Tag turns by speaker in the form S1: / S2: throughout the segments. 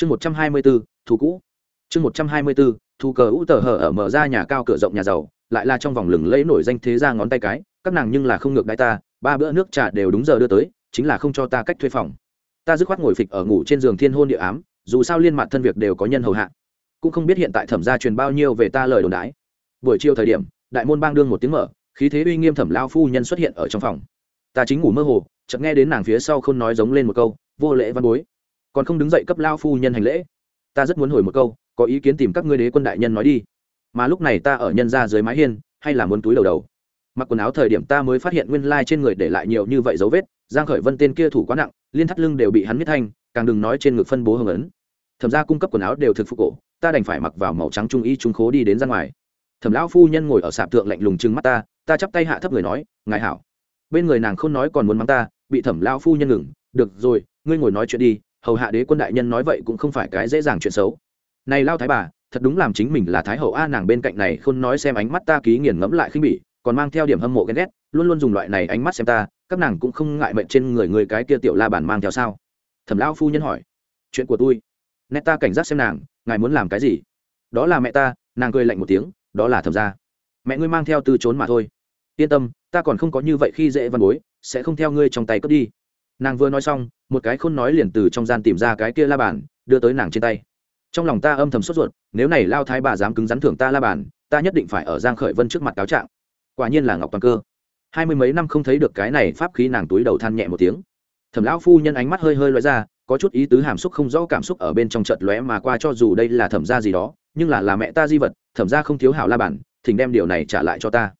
S1: chương một trăm hai mươi bốn thu cũ. Chương một trăm hai mươi bốn thu cờ ú tờ hở ở mở ra nhà cao cửa rộng nhà giàu, lại là trong vòng lừng lẫy nổi danh thế ra ngón tay cái, các nàng nhưng là không ngược đai ta, ba bữa nước trà đều đúng giờ đưa tới, chính là không cho ta cách thuê phòng. Ta dứt khoát ngồi phịch ở ngủ trên giường thiên hôn địa ám, dù sao liên mặt thân việc đều có nhân hầu hạ. Cũng không biết hiện tại thẩm gia truyền bao nhiêu về ta lời đồn đái buổi chiều thời điểm, đại môn bang đương một tiếng mở, khí thế uy nghiêm thẩm lao phu nhân xuất hiện ở trong phòng. Ta chính ngủ mơ hồ, chợt nghe đến nàng phía sau không nói giống lên một câu, vô lễ văn bối còn không đứng dậy cấp lao phu nhân hành lễ. Ta rất muốn hồi một câu, có ý kiến tìm các ngươi đế quân đại nhân nói đi. Mà lúc này ta ở nhân ra dưới mái hiên, hay là muốn túi đầu đầu. Mặc quần áo thời điểm ta mới phát hiện nguyên lai trên người để lại nhiều như vậy dấu vết, giang khởi vân tên kia thủ quá nặng, liên thắt lưng đều bị hắn miết thanh, càng đừng nói trên ngực phân bố hưng ấn. Thẩm ra cung cấp quần áo đều thực phục cổ, ta đành phải mặc vào màu trắng trung y trung khố đi đến ra ngoài. Thẩm lão phu nhân ngồi ở sạp thượng lạnh lùng trừng mắt ta ta chắp tay hạ thấp người nói, ngài hảo. Bên người nàng không nói còn muốn mắng ta, bị thẩm lão phu nhân ngừng, được rồi, ngươi ngồi nói chuyện đi hầu hạ đế quân đại nhân nói vậy cũng không phải cái dễ dàng chuyện xấu. Này lao thái bà, thật đúng làm chính mình là thái hậu a nàng bên cạnh này không nói xem ánh mắt ta ký nghiền ngẫm lại khinh bỉ, còn mang theo điểm hâm mộ ghen ghét, luôn luôn dùng loại này ánh mắt xem ta, các nàng cũng không ngại mệnh trên người người cái kia tiểu la bản mang theo sao? Thẩm lão phu nhân hỏi. Chuyện của tôi. Nét ta cảnh giác xem nàng, ngài muốn làm cái gì? Đó là mẹ ta, nàng cười lạnh một tiếng, đó là thẩm gia. Mẹ ngươi mang theo từ trốn mà thôi. Yên tâm, ta còn không có như vậy khi dễ văn bối, sẽ không theo ngươi trong tay cướp đi nàng vừa nói xong, một cái khôn nói liền từ trong gian tìm ra cái kia la bàn, đưa tới nàng trên tay. Trong lòng ta âm thầm sốt ruột, nếu này lao thái bà dám cứng rắn thưởng ta la bàn, ta nhất định phải ở giang khởi vân trước mặt cáo trạng. Quả nhiên là ngọc toàn cơ. Hai mươi mấy năm không thấy được cái này pháp khí nàng túi đầu than nhẹ một tiếng. Thẩm lão phu nhân ánh mắt hơi hơi loại ra, có chút ý tứ hàm xúc không rõ cảm xúc ở bên trong chợt lóe mà qua cho dù đây là thẩm gia gì đó, nhưng là là mẹ ta di vật, thẩm gia không thiếu hảo la bản thỉnh đem điều này trả lại cho ta.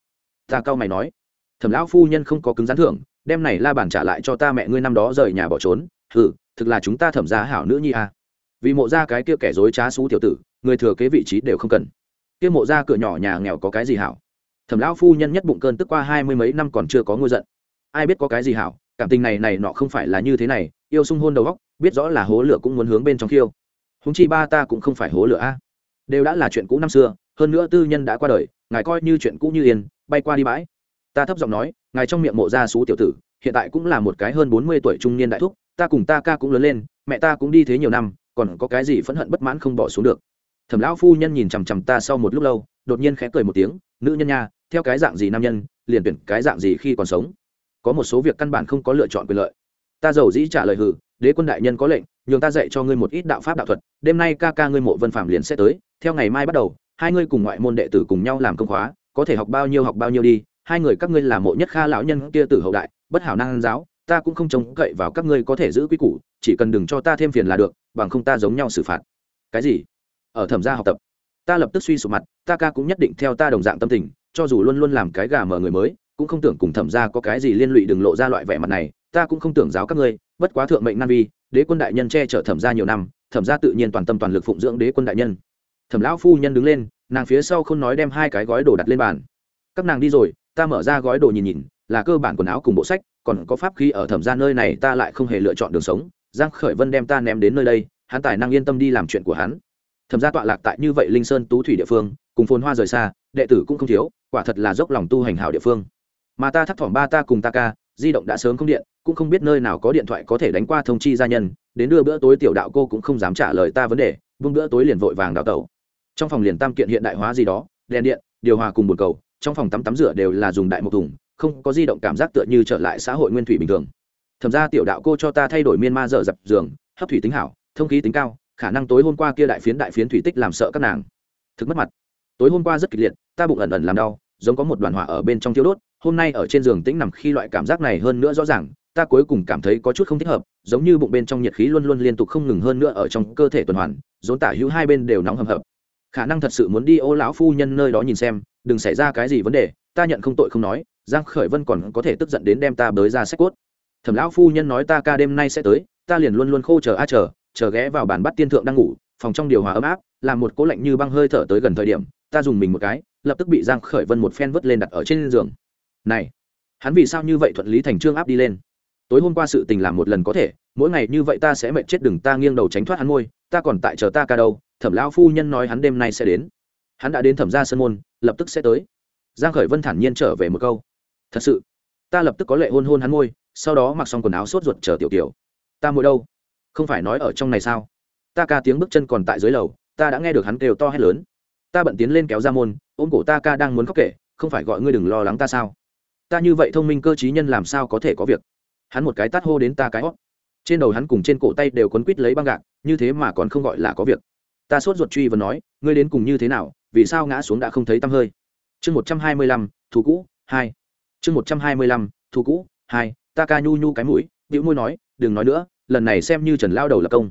S1: Ta cao mày nói thẩm lão phu nhân không có cứng rắn thưởng, đem này la bàn trả lại cho ta mẹ ngươi năm đó rời nhà bỏ trốn. Ừ thực là chúng ta thẩm giá hảo nữ nhi à. vì mộ ra cái kia kẻ dối trá xú tiểu tử, người thừa kế vị trí đều không cần. Kia mộ ra cửa nhỏ nhà nghèo có cái gì hảo? Thẩm lão phu nhân nhất bụng cơn tức qua hai mươi mấy năm còn chưa có ngôi giận. Ai biết có cái gì hảo, cảm tình này này nọ không phải là như thế này, yêu sung hôn đầu góc biết rõ là hố lửa cũng muốn hướng bên trong khiêu. Húng chi ba ta cũng không phải hố lửa a. Đều đã là chuyện cũ năm xưa, hơn nữa tư nhân đã qua đời, ngài coi như chuyện cũ như yên, bay qua đi bãi ta thấp giọng nói, ngài trong miệng mộ gia xú tiểu tử, hiện tại cũng là một cái hơn bốn mươi tuổi trung niên đại thúc, ta cùng ta ca cũng lớn lên, mẹ ta cũng đi thế nhiều năm, còn có cái gì phẫn hận bất mãn không bỏ xuống được. Thẩm lão phu nhân nhìn chằm chằm ta sau một lúc lâu, đột nhiên khẽ cười một tiếng, nữ nhân nha, theo cái dạng gì nam nhân, liền tuyển cái dạng gì khi còn sống. Có một số việc căn bản không có lựa chọn quyền lợi. Ta giàu dĩ trả lời hử đế quân đại nhân có lệnh, nhường ta dạy cho ngươi một ít đạo pháp đạo thuật, đêm nay ca ca ngươi mộ vân phạm liền sẽ tới, theo ngày mai bắt đầu, hai ngươi cùng ngoại môn đệ tử cùng nhau làm công khóa, có thể học bao nhiêu học bao nhiêu đi hai người các ngươi là mộ nhất kha lão nhân kia tử hậu đại, bất hảo năng giáo, ta cũng không trông cậy vào các ngươi có thể giữ quy củ, chỉ cần đừng cho ta thêm phiền là được, bằng không ta giống nhau xử phạt. Cái gì? Ở thẩm gia học tập. Ta lập tức suy sụp mặt, ta ca cũng nhất định theo ta đồng dạng tâm tình, cho dù luôn luôn làm cái gà mở người mới, cũng không tưởng cùng thẩm gia có cái gì liên lụy đừng lộ ra loại vẻ mặt này, ta cũng không tưởng giáo các ngươi, bất quá thượng mệnh nan vi, đế quân đại nhân che chở thẩm gia nhiều năm, thẩm gia tự nhiên toàn tâm toàn lực phụng dưỡng đế quân đại nhân. Thẩm lão phu nhân đứng lên, nàng phía sau không nói đem hai cái gói đồ đặt lên bàn. Các nàng đi rồi ta mở ra gói đồ nhìn nhìn, là cơ bản quần áo cùng bộ sách, còn có pháp khí ở thẩm gia nơi này ta lại không hề lựa chọn đường sống. Giang khởi vân đem ta ném đến nơi đây, hắn tài năng yên tâm đi làm chuyện của hắn. Thẩm gia tọa lạc tại như vậy linh sơn tú thủy địa phương, cùng phồn hoa rời xa, đệ tử cũng không thiếu, quả thật là dốc lòng tu hành hảo địa phương. Mà ta thấp thỏm ba ta cùng ta ca, di động đã sớm không điện, cũng không biết nơi nào có điện thoại có thể đánh qua thông chi gia nhân, đến đưa bữa tối tiểu đạo cô cũng không dám trả lời ta vấn đề vương bữa tối liền vội vàng đào tẩu. Trong phòng liền tam kiện hiện đại hóa gì đó, đèn điện, điều hòa cùng bồn cầu trong phòng tắm tắm rửa đều là dùng đại một thùng, không có di động cảm giác tựa như trở lại xã hội nguyên thủy bình thường. Thẩm ra tiểu đạo cô cho ta thay đổi miên ma dở dập giường, hấp thủy tính hảo, thông khí tính cao, khả năng tối hôm qua kia đại phiến đại phiến thủy tích làm sợ các nàng. Thực mất mặt. Tối hôm qua rất kịch liệt, ta bụng ẩn ẩn làm đau, giống có một đoàn hỏa ở bên trong tiêu đốt, hôm nay ở trên giường tĩnh nằm khi loại cảm giác này hơn nữa rõ ràng, ta cuối cùng cảm thấy có chút không thích hợp, giống như bụng bên trong nhiệt khí luôn luôn liên tục không ngừng hơn nữa ở trong cơ thể tuần hoàn rốn tả hữu hai bên đều nóng hầm hập. Khả năng thật sự muốn đi ô lão phu nhân nơi đó nhìn xem đừng xảy ra cái gì vấn đề, ta nhận không tội không nói, giang khởi vân còn có thể tức giận đến đem ta bới ra sách cốt. Thẩm lão phu nhân nói ta ca đêm nay sẽ tới, ta liền luôn luôn khô chờ a chờ chờ ghé vào bàn bắt tiên thượng đang ngủ, phòng trong điều hòa ấm áp, làm một cố lạnh như băng hơi thở tới gần thời điểm, ta dùng mình một cái, lập tức bị giang khởi vân một phen vứt lên đặt ở trên giường. Này, hắn vì sao như vậy thuận lý thành trương áp đi lên? Tối hôm qua sự tình làm một lần có thể, mỗi ngày như vậy ta sẽ mệt chết đừng ta nghiêng đầu tránh thoát hắn môi ta còn tại chờ ta ca đâu, thẩm lão phu nhân nói hắn đêm nay sẽ đến hắn đã đến thẩm gia sân môn, lập tức sẽ tới. Giang khởi vân thản nhiên trở về một câu. Thật sự, ta lập tức có lệ hôn hôn hắn môi sau đó mặc xong quần áo sốt ruột chờ tiểu tiểu ta ngồi đâu? Không phải nói ở trong này sao? Ta ca tiếng bước chân còn tại dưới lầu, ta đã nghe được hắn kêu to hét lớn. Ta bận tiến lên kéo ra môn, ôm cổ ta ca đang muốn khóc kể, không phải gọi ngươi đừng lo lắng ta sao? Ta như vậy thông minh cơ trí nhân làm sao có thể có việc? Hắn một cái tát hô đến ta cái hót. Trên đầu hắn cùng trên cổ tay đều quấn quít lấy băng gạc, như thế mà còn không gọi là có việc ta sốt ruột truy và nói, ngươi đến cùng như thế nào, vì sao ngã xuống đã không thấy tăm hơi? Chương một trăm hai mươi lăm, thù cũ, hai. Chương một trăm hai mươi lăm, thù cũ, hai. Ta ca nhu nhu cái mũi, bĩu môi nói, đừng nói nữa, lần này xem như trần lao đầu lập công.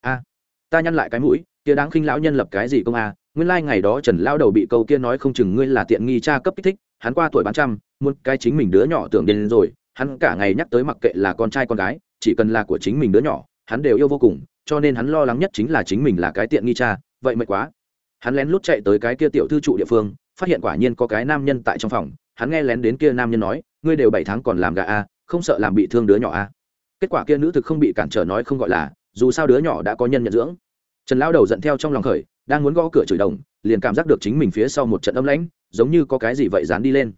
S1: A. Ta nhăn lại cái mũi, kia đáng khinh lão nhân lập cái gì công a? Nguyên lai、like、ngày đó trần lao đầu bị câu kia nói không chừng ngươi là tiện nghi cha cấp kích thích, hắn qua tuổi bán trăm, muốn cái chính mình đứa nhỏ tưởng đến rồi, hắn cả ngày nhắc tới mặc kệ là con trai con gái, chỉ cần là của chính mình đứa nhỏ hắn đều yêu vô cùng, cho nên hắn lo lắng nhất chính là chính mình là cái tiện nghi cha, vậy mệt quá. Hắn lén lút chạy tới cái kia tiểu thư trụ địa phương, phát hiện quả nhiên có cái nam nhân tại trong phòng, hắn nghe lén đến kia nam nhân nói, ngươi đều bảy tháng còn làm gà a, không sợ làm bị thương đứa nhỏ a. Kết quả kia nữ thực không bị cản trở nói không gọi là, dù sao đứa nhỏ đã có nhân nhận dưỡng. Trần lão đầu giận theo trong lòng khởi, đang muốn gõ cửa chửi đồng, liền cảm giác được chính mình phía sau một trận âm lãnh, giống như có cái gì vậy dán đi lên.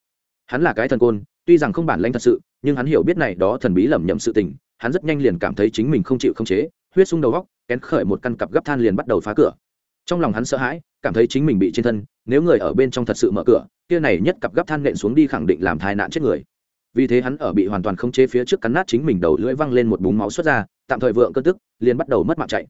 S1: Hắn là cái thần côn, tuy rằng không bản lãnh thật sự, nhưng hắn hiểu biết này đó thần bí lẩm nhẩm sự tình hắn rất nhanh liền cảm thấy chính mình không chịu không chế, huyết sung đầu góc, kén khởi một căn cặp gấp than liền bắt đầu phá cửa. Trong lòng hắn sợ hãi, cảm thấy chính mình bị trên thân, nếu người ở bên trong thật sự mở cửa, kia này nhất cặp gấp than nện xuống đi khẳng định làm thai nạn chết người. Vì thế hắn ở bị hoàn toàn không chế phía trước cắn nát chính mình đầu lưỡi văng lên một búng máu xuất ra, tạm thời vượng cơn tức, liền bắt đầu mất mạng chạy.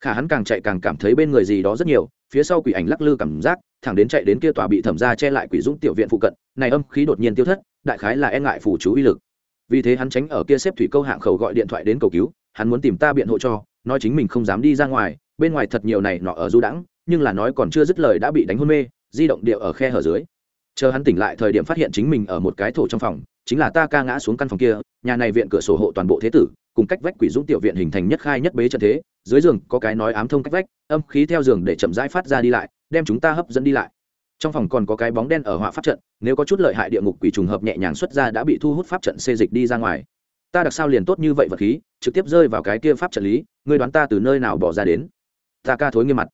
S1: Khả hắn càng chạy càng cảm thấy bên người gì đó rất nhiều, phía sau quỷ ảnh lắc lư cảm giác, thẳng đến chạy đến kia tòa bị thẩm ra che lại quỷ dũng tiểu viện phụ cận, này âm khí đột nhiên tiêu thất, đại khái là e ngại phủ chú uy lực vì thế hắn tránh ở kia xếp thủy câu hạng khẩu gọi điện thoại đến cầu cứu, hắn muốn tìm ta biện hộ cho, nói chính mình không dám đi ra ngoài, bên ngoài thật nhiều này nọ ở du đãng, nhưng là nói còn chưa dứt lời đã bị đánh hôn mê, di động điệu ở khe hở dưới. Chờ hắn tỉnh lại thời điểm phát hiện chính mình ở một cái thổ trong phòng, chính là ta ca ngã xuống căn phòng kia, nhà này viện cửa sổ hộ toàn bộ thế tử, cùng cách vách quỷ dũng tiểu viện hình thành nhất khai nhất bế trận thế, dưới giường có cái nói ám thông cách vách, âm khí theo giường để chậm rãi phát ra đi lại, đem chúng ta hấp dẫn đi lại trong phòng còn có cái bóng đen ở họa pháp trận, nếu có chút lợi hại địa ngục quỷ trùng hợp nhẹ nhàng xuất ra đã bị thu hút pháp trận xê dịch đi ra ngoài. Ta đặc sao liền tốt như vậy vật khí, trực tiếp rơi vào cái kia pháp trận lý, ngươi đoán ta từ nơi nào bỏ ra đến? Ta ca thối nghiêm mặt.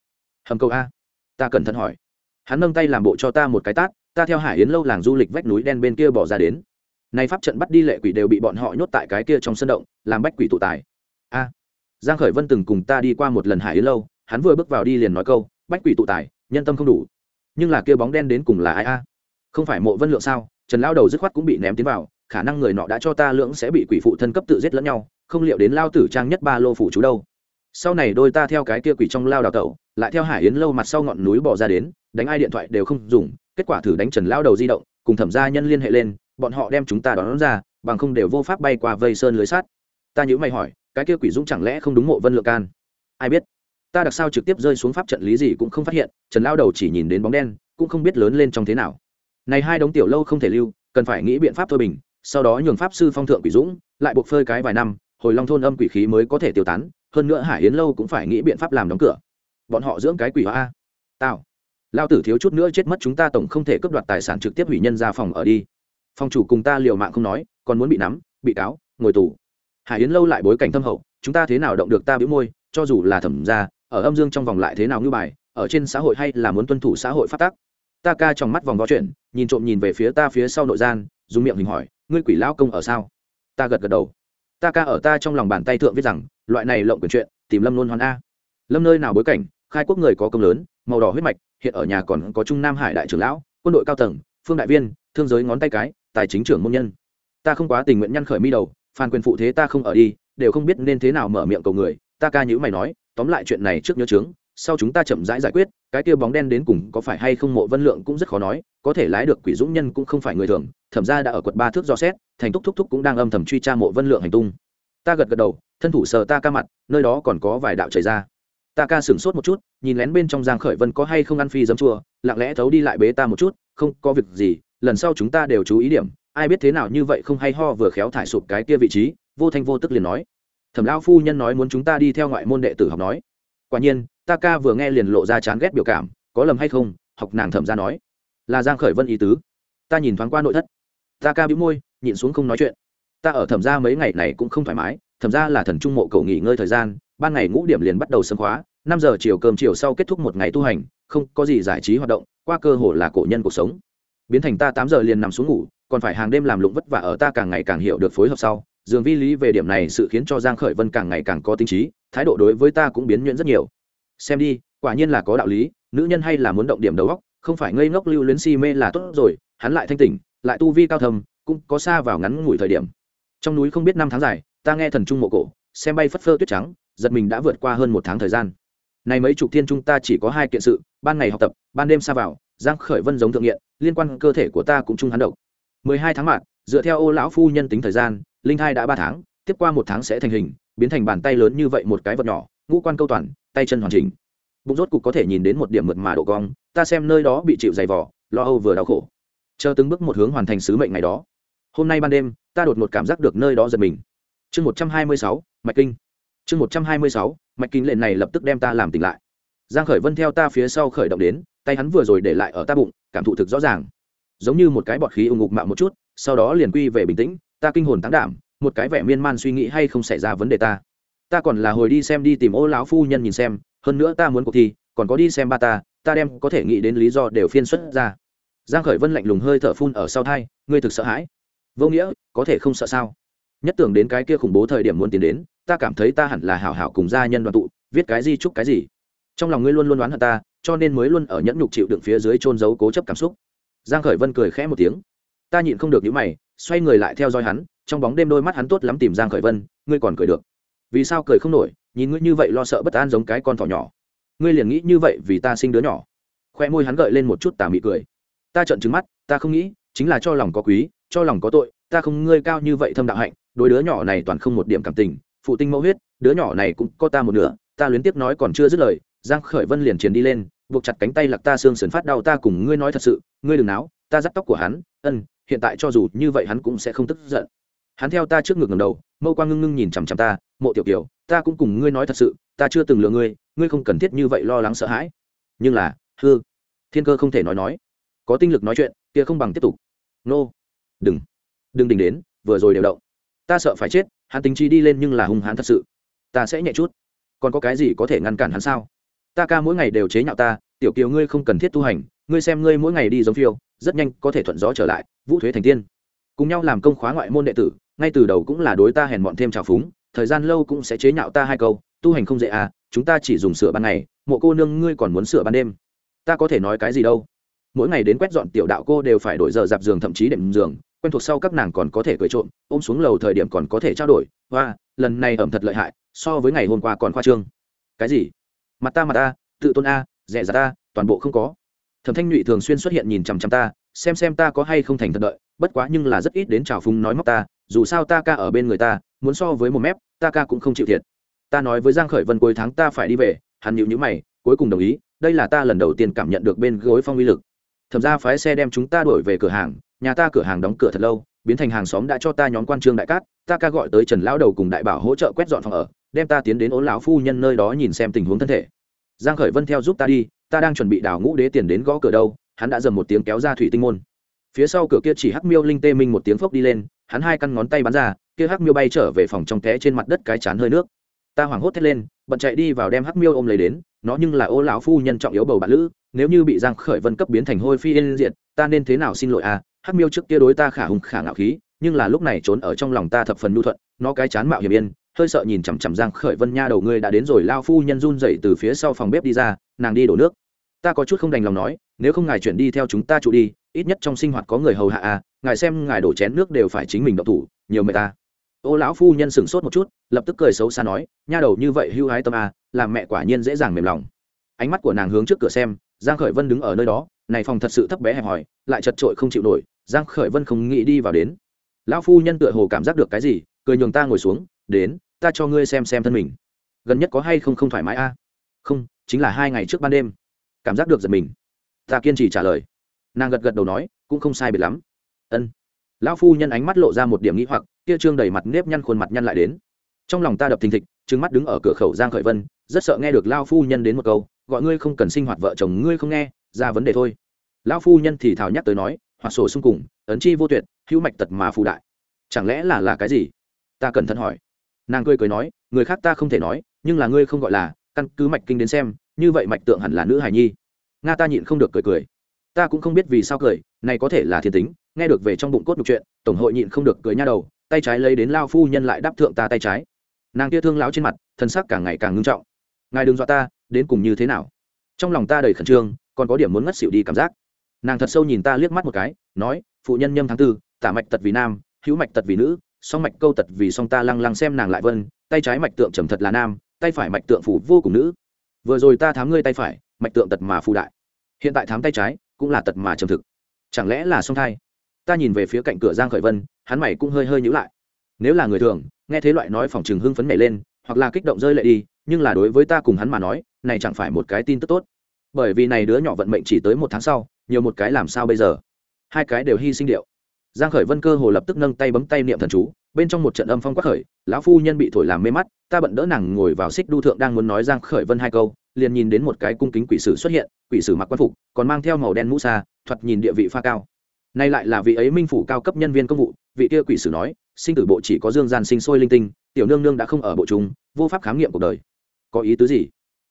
S1: Hầm câu a. Ta cẩn thận hỏi. Hắn nâng tay làm bộ cho ta một cái tát, ta theo hải yến lâu làng du lịch vách núi đen bên kia bỏ ra đến. Nay pháp trận bắt đi lệ quỷ đều bị bọn họ nhốt tại cái kia trong sân động, làm bách quỷ tụ tài. A. Giang khởi vân từng cùng ta đi qua một lần hải yến lâu, hắn vừa bước vào đi liền nói câu, bách quỷ tụ tài, nhân tâm không đủ nhưng là kia bóng đen đến cùng là ai a? Không phải mộ vân lượng sao? Trần lao đầu dứt khoát cũng bị ném tiến vào, khả năng người nọ đã cho ta lưỡng sẽ bị quỷ phụ thân cấp tự giết lẫn nhau, không liệu đến lao tử trang nhất ba lô phủ chú đâu. Sau này đôi ta theo cái kia quỷ trong lao đào tẩu, lại theo hải yến lâu mặt sau ngọn núi bỏ ra đến, đánh ai điện thoại đều không dùng, kết quả thử đánh trần lao đầu di động, cùng thẩm gia nhân liên hệ lên, bọn họ đem chúng ta đón ra, bằng không đều vô pháp bay qua vây sơn lưới sắt. Ta nhữ mày hỏi, cái kia quỷ dũng chẳng lẽ không đúng mộ vân lượng can? Ai biết? Ta đặc sao trực tiếp rơi xuống pháp trận lý gì cũng không phát hiện, trần lao đầu chỉ nhìn đến bóng đen, cũng không biết lớn lên trong thế nào. Này hai đống tiểu lâu không thể lưu, cần phải nghĩ biện pháp thôi bình, sau đó nhường pháp sư phong thượng quỷ dũng, lại buộc phơi cái vài năm, hồi long thôn âm quỷ khí mới có thể tiêu tán, hơn nữa hải yến lâu cũng phải nghĩ biện pháp làm đóng cửa. Bọn họ dưỡng cái quỷ hóa a. Tao lao tử thiếu chút nữa chết mất chúng ta tổng không thể cướp đoạt tài sản trực tiếp hủy nhân ra phòng ở đi. Phòng chủ cùng ta liều mạng không nói, còn muốn bị nắm, bị cáo, ngồi tù. Hải yến lâu lại bối cảnh thâm hậu, chúng ta thế nào động được ta biểu môi, cho dù là thẩm ra ở âm dương trong vòng lại thế nào như bài, ở trên xã hội hay là muốn tuân thủ xã hội phát tác ta ca trong mắt vòng vo chuyện, nhìn trộm nhìn về phía ta phía sau nội gian, dùng miệng hình hỏi, ngươi quỷ lão công ở sao? Ta gật gật đầu. Ta ca ở ta trong lòng bàn tay thượng viết rằng, loại này lộng quyền chuyện, tìm lâm luôn hoan a. Lâm nơi nào bối cảnh, khai quốc người có công lớn, màu đỏ huyết mạch, hiện ở nhà còn có trung nam hải đại trưởng lão, quân đội cao tầng, phương đại viên, thương giới ngón tay cái, tài chính trưởng môn nhân. Ta không quá tình nguyện nhăn khởi mi đầu phan quyền phụ thế ta không ở đi, đều không biết nên thế nào mở miệng cầu người, ta ca nhữ mày nói tóm lại chuyện này trước nhớ chướng, sau chúng ta chậm rãi giải quyết, cái kia bóng đen đến cùng có phải hay không mộ vân lượng cũng rất khó nói, có thể lái được quỷ dũng nhân cũng không phải người thường, thẩm ra đã ở quận ba thước do xét, thành thúc thúc thúc cũng đang âm thầm truy tra mộ vân lượng hành tung. Ta gật gật đầu, thân thủ sờ ta ca mặt, nơi đó còn có vài đạo chảy ra. Ta ca sửng sốt một chút, nhìn lén bên trong giang khởi vân có hay không ăn phi dấm chua, lặng lẽ thấu đi lại bế ta một chút, không, có việc gì, lần sau chúng ta đều chú ý điểm, ai biết thế nào như vậy không hay ho vừa khéo thải sụp cái kia vị trí, vô thanh vô tức liền nói thẩm lao phu nhân nói muốn chúng ta đi theo ngoại môn đệ tử học nói. Quả nhiên, ta ca vừa nghe liền lộ ra chán ghét biểu cảm, có lầm hay không, học nàng thẩm ra nói. Là giang khởi vân ý tứ. Ta nhìn thoáng qua nội thất. Ta ca bĩu môi nhìn xuống không nói chuyện. Ta ở thẩm ra mấy ngày này cũng không thoải mái, thẩm ra là thần trung mộ cầu nghỉ ngơi thời gian, ban ngày ngũ điểm liền bắt đầu sân khóa, năm giờ chiều cơm chiều sau kết thúc một ngày tu hành, không có gì giải trí hoạt động, qua cơ hội là cổ nhân cuộc sống. Biến thành ta tám giờ liền nằm xuống ngủ, còn phải hàng đêm làm lụng vất vả ở ta càng ngày càng hiểu được phối hợp sau dường vi lý về điểm này sự khiến cho giang khởi vân càng ngày càng có tinh trí, thái độ đối với ta cũng biến nhuyễn rất nhiều. Xem đi, quả nhiên là có đạo lý, nữ nhân hay là muốn động điểm đầu óc, không phải ngây ngốc lưu luyến si mê là tốt rồi, hắn lại thanh tỉnh, lại tu vi cao thầm cũng có xa vào ngắn ngủi thời điểm. Trong núi không biết năm tháng dài, ta nghe thần trung mộ cổ, xem bay phất phơ tuyết trắng, giật mình đã vượt qua hơn một tháng thời gian. Này mấy chục thiên trung ta chỉ có hai kiện sự, ban ngày học tập, ban đêm xa vào, giang khởi vân giống thượng nghiện, liên quan cơ thể của ta cũng chung hắn độc. 12 tháng mạng, dựa theo ô lão phu nhân tính thời gian linh thai đã ba tháng, tiếp qua một tháng sẽ thành hình, biến thành bàn tay lớn như vậy một cái vật nhỏ, ngũ quan câu toàn, tay chân hoàn chỉnh. Bụng rốt cục có thể nhìn đến một điểm mượt mà độ cong, ta xem nơi đó bị chịu dày vỏ lo âu vừa đau khổ. Chờ từng bước một hướng hoàn thành sứ mệnh ngày đó. Hôm nay ban đêm, ta đột một cảm giác được nơi đó giật mình. Chương một trăm hai mươi sáu, mạch kinh. Chương một trăm hai mươi sáu, mạch kinh lệnh này lập tức đem ta làm tỉnh lại. Giang khởi vân theo ta phía sau khởi động đến, tay hắn vừa rồi để lại ở ta bụng, cảm thụ thực rõ ràng. Giống như một cái bọt khí ung ngục mạo một chút, sau đó liền quy về bình tĩnh ta kinh hồn tán đảm, một cái vẻ miên man suy nghĩ hay không xảy ra vấn đề ta. Ta còn là hồi đi xem đi tìm ô lão phu nhân nhìn xem, hơn nữa ta muốn cuộc thi, còn có đi xem ba ta ta đem có thể nghĩ đến lý do đều phiên xuất ra. Giang khởi vân lạnh lùng hơi thở phun ở sau thai, ngươi thực sợ hãi. Vô nghĩa, có thể không sợ sao? Nhất tưởng đến cái kia khủng bố thời điểm muốn tiến đến, ta cảm thấy ta hẳn là hảo hảo cùng gia nhân đoàn tụ, viết cái gì chúc cái gì. Trong lòng ngươi luôn luôn đoán hận ta, cho nên mới luôn ở nhẫn nhục chịu đựng phía dưới trôn giấu cố chấp cảm xúc. Giang khởi vân cười khẽ một tiếng. Ta nhịn không được những mày xoay người lại theo dõi hắn, trong bóng đêm đôi mắt hắn tốt lắm tìm giang khởi vân, ngươi còn cười được. Vì sao cười không nổi, nhìn ngươi như vậy lo sợ bất an giống cái con thỏ nhỏ. Ngươi liền nghĩ như vậy vì ta sinh đứa nhỏ. Khoe môi hắn gợi lên một chút tà mị cười. Ta trợn trừng mắt, ta không nghĩ, chính là cho lòng có quý, cho lòng có tội, ta không ngươi cao như vậy thâm đạo hạnh đôi đứa nhỏ này toàn không một điểm cảm tình, phụ tinh mẫu huyết, đứa nhỏ này cũng có ta một nửa, ta luyến tiếp nói còn chưa dứt lời, giang khởi vân liền chiến đi lên buộc chặt cánh tay lặc ta xương sườn phát đau, ta cùng ngươi nói thật sự, ngươi đừng náo, ta dắt tóc của hắn, ân, hiện tại cho dù như vậy hắn cũng sẽ không tức giận. Hắn theo ta trước ngực ngầm đầu, mâu quang ngưng ngưng nhìn chằm chằm ta, mộ tiểu kiều, ta cũng cùng ngươi nói thật sự, ta chưa từng lừa ngươi ngươi không cần thiết như vậy lo lắng sợ hãi. Nhưng là, hư, thiên cơ không thể nói nói, có tinh lực nói chuyện, kia không bằng tiếp tục. Nô, đừng đừng đỉnh đến, vừa rồi đều động, ta sợ phải chết, hắn tính chi đi lên nhưng là hung hãn thật sự, ta sẽ nhẹ chút, còn có cái gì có thể ngăn cản hắn sao? Ta ca mỗi ngày đều chế nhạo ta, tiểu kiều ngươi không cần thiết tu hành, ngươi xem ngươi mỗi ngày đi giống phiêu, rất nhanh có thể thuận gió trở lại, vũ thuế thành tiên. Cùng nhau làm công khóa ngoại môn đệ tử, ngay từ đầu cũng là đối ta hèn bọn thêm trào phúng, thời gian lâu cũng sẽ chế nhạo ta hai câu, tu hành không dễ à chúng ta chỉ dùng sửa ban ngày, mộ cô nương ngươi còn muốn sửa ban đêm. Ta có thể nói cái gì đâu? Mỗi ngày đến quét dọn tiểu đạo cô đều phải đổi giờ dạp giường thậm chí đệm giường, quen thuộc sau các nàng còn có thể cười trộm, ôm xuống lầu thời điểm còn có thể trao đổi. Và lần này ẩm thật lợi hại, so với ngày hôm qua còn khoa trương. Cái gì? Mặt ta mặt ta, tự tôn a, rẻ ra ta, toàn bộ không có. Thẩm thanh nhụy thường xuyên xuất hiện nhìn chằm chằm ta, xem xem ta có hay không thành thật đợi, bất quá nhưng là rất ít đến trào phúng nói móc ta, dù sao ta ca ở bên người ta, muốn so với một mép, ta ca cũng không chịu thiệt. Ta nói với giang khởi vân cuối tháng ta phải đi về, hắn nhịu nhữ mày, cuối cùng đồng ý, đây là ta lần đầu tiên cảm nhận được bên gối phong uy lực. Thẩm ra phái xe đem chúng ta đuổi về cửa hàng, nhà ta cửa hàng đóng cửa thật lâu, biến thành hàng xóm đã cho ta nhóm quan trương đại cát, ta ca gọi tới trần lão đầu cùng đại bảo hỗ trợ quét dọn phòng ở đem ta tiến đến ố lão phu nhân nơi đó nhìn xem tình huống thân thể. Giang khởi vân theo giúp ta đi, ta đang chuẩn bị đào ngũ đế tiền đến gõ cửa đâu, hắn đã dầm một tiếng kéo ra thủy tinh môn. Phía sau cửa kia chỉ hắc miêu linh tê minh một tiếng phốc đi lên, hắn hai căn ngón tay bắn ra, kia hắc miêu bay trở về phòng trong té trên mặt đất cái chán hơi nước. Ta hoảng hốt thét lên, bận chạy đi vào đem hắc miêu ôm lấy đến, nó nhưng là ô lão phu nhân trọng yếu bầu bạn lữ, nếu như bị giang khởi vân cấp biến thành hôi phi yên diện ta nên thế nào xin lỗi à? Hắc miêu trước kia đối ta khả hùng khả ngạo khí, nhưng là lúc này trốn ở trong lòng ta thập phần nhu thuận, nó cái chán mạo hiểm yên hơi sợ nhìn chằm chằm giang khởi vân nha đầu ngươi đã đến rồi, lao phu nhân run dậy từ phía sau phòng bếp đi ra, nàng đi đổ nước. Ta có chút không đành lòng nói, nếu không ngài chuyển đi theo chúng ta trụ đi, ít nhất trong sinh hoạt có người hầu hạ à ngài xem ngài đổ chén nước đều phải chính mình động thủ, nhiều mệt ta. Ô lão phu nhân sửng sốt một chút, lập tức cười xấu xa nói, nha đầu như vậy hưu hái tâm à làm mẹ quả nhiên dễ dàng mềm lòng. Ánh mắt của nàng hướng trước cửa xem, giang khởi vân đứng ở nơi đó, này phòng thật sự thấp bé hẹp hòi, lại chật trội không chịu nổi, giang khởi vân không nghĩ đi vào đến. Lão phu nhân tựa hồ cảm giác được cái gì, cười nhường ta ngồi xuống, đến ta cho ngươi xem xem thân mình. Gần nhất có hay không không thoải mái a? À? không, chính là hai ngày trước ban đêm. Cảm giác được giật mình. Ta kiên trì trả lời. Nàng gật gật đầu nói, cũng không sai biệt lắm. Ân. Lão phu nhân ánh mắt lộ ra một điểm nghĩ hoặc, kia trương đầy mặt nếp nhăn khuôn mặt nhăn lại đến. Trong lòng ta đập thình thịch, trừng mắt đứng ở cửa khẩu giang khởi vân, rất sợ nghe được lao phu nhân đến một câu, gọi ngươi không cần sinh hoạt, vợ chồng ngươi không nghe, ra vấn đề thôi. Lão phu nhân thì thào nhắc tới nói, hoặc sổ xung cùng, ấn chi vô tuyệt, hữu mạch tật mà phù đại. Chẳng lẽ là là cái gì? Ta cẩn thận hỏi nàng cười cười nói, người khác ta không thể nói, nhưng là ngươi không gọi là, căn cứ mạch kinh đến xem, như vậy mạch tượng hẳn là nữ hài nhi. Nga ta nhịn không được cười cười. Ta cũng không biết vì sao cười, này có thể là thiên tính, nghe được về trong bụng cốt nhục chuyện, tổng hội nhịn không được cười nha đầu, tay trái lấy đến lao phu nhân lại đáp thượng ta tay trái. Nàng kia thương lão trên mặt, thân sắc càng ngày càng ngưng trọng. Ngài đừng dọa ta, đến cùng như thế nào? Trong lòng ta đầy khẩn trương, còn có điểm muốn ngất xỉu đi cảm giác. Nàng thật sâu nhìn ta liếc mắt một cái, nói, phụ nhân nhâm tháng tư, tả mạch tật vì nam, hữu mạch tật vì nữ song mạch câu tật vì song ta lăng lăng xem nàng lại vân, tay trái mạch tượng trầm thật là nam, tay phải mạch tượng phủ vô cùng nữ. Vừa rồi ta thám ngươi tay phải, mạch tượng tật mà phù đại. Hiện tại thám tay trái, cũng là tật mà trầm thực. Chẳng lẽ là song thai? Ta nhìn về phía cạnh cửa giang khởi vân, hắn mày cũng hơi hơi nhíu lại. Nếu là người thường, nghe thế loại nói phòng trường hưng phấn nhảy lên, hoặc là kích động rơi lệ đi, nhưng là đối với ta cùng hắn mà nói, này chẳng phải một cái tin tức tốt. Bởi vì này đứa nhỏ vận mệnh chỉ tới một tháng sau, nhiều một cái làm sao bây giờ? Hai cái đều hy sinh điệu giang khởi vân cơ hồ lập tức nâng tay bấm tay niệm thần chú, bên trong một trận âm phong quắc khởi, lão phu nhân bị thổi làm mê mắt, ta bận đỡ nàng ngồi vào xích đu thượng đang muốn nói giang khởi vân hai câu, liền nhìn đến một cái cung kính quỷ sử xuất hiện, quỷ sử mặc quan phục, còn mang theo màu đen mũ xa thoạt nhìn địa vị pha cao. Nay lại là vị ấy minh phủ cao cấp nhân viên công vụ, vị kia quỷ sử nói, sinh tử bộ chỉ có dương gian sinh sôi linh tinh, tiểu nương nương đã không ở bộ chúng, vô pháp khám nghiệm cuộc đời. Có ý tứ gì?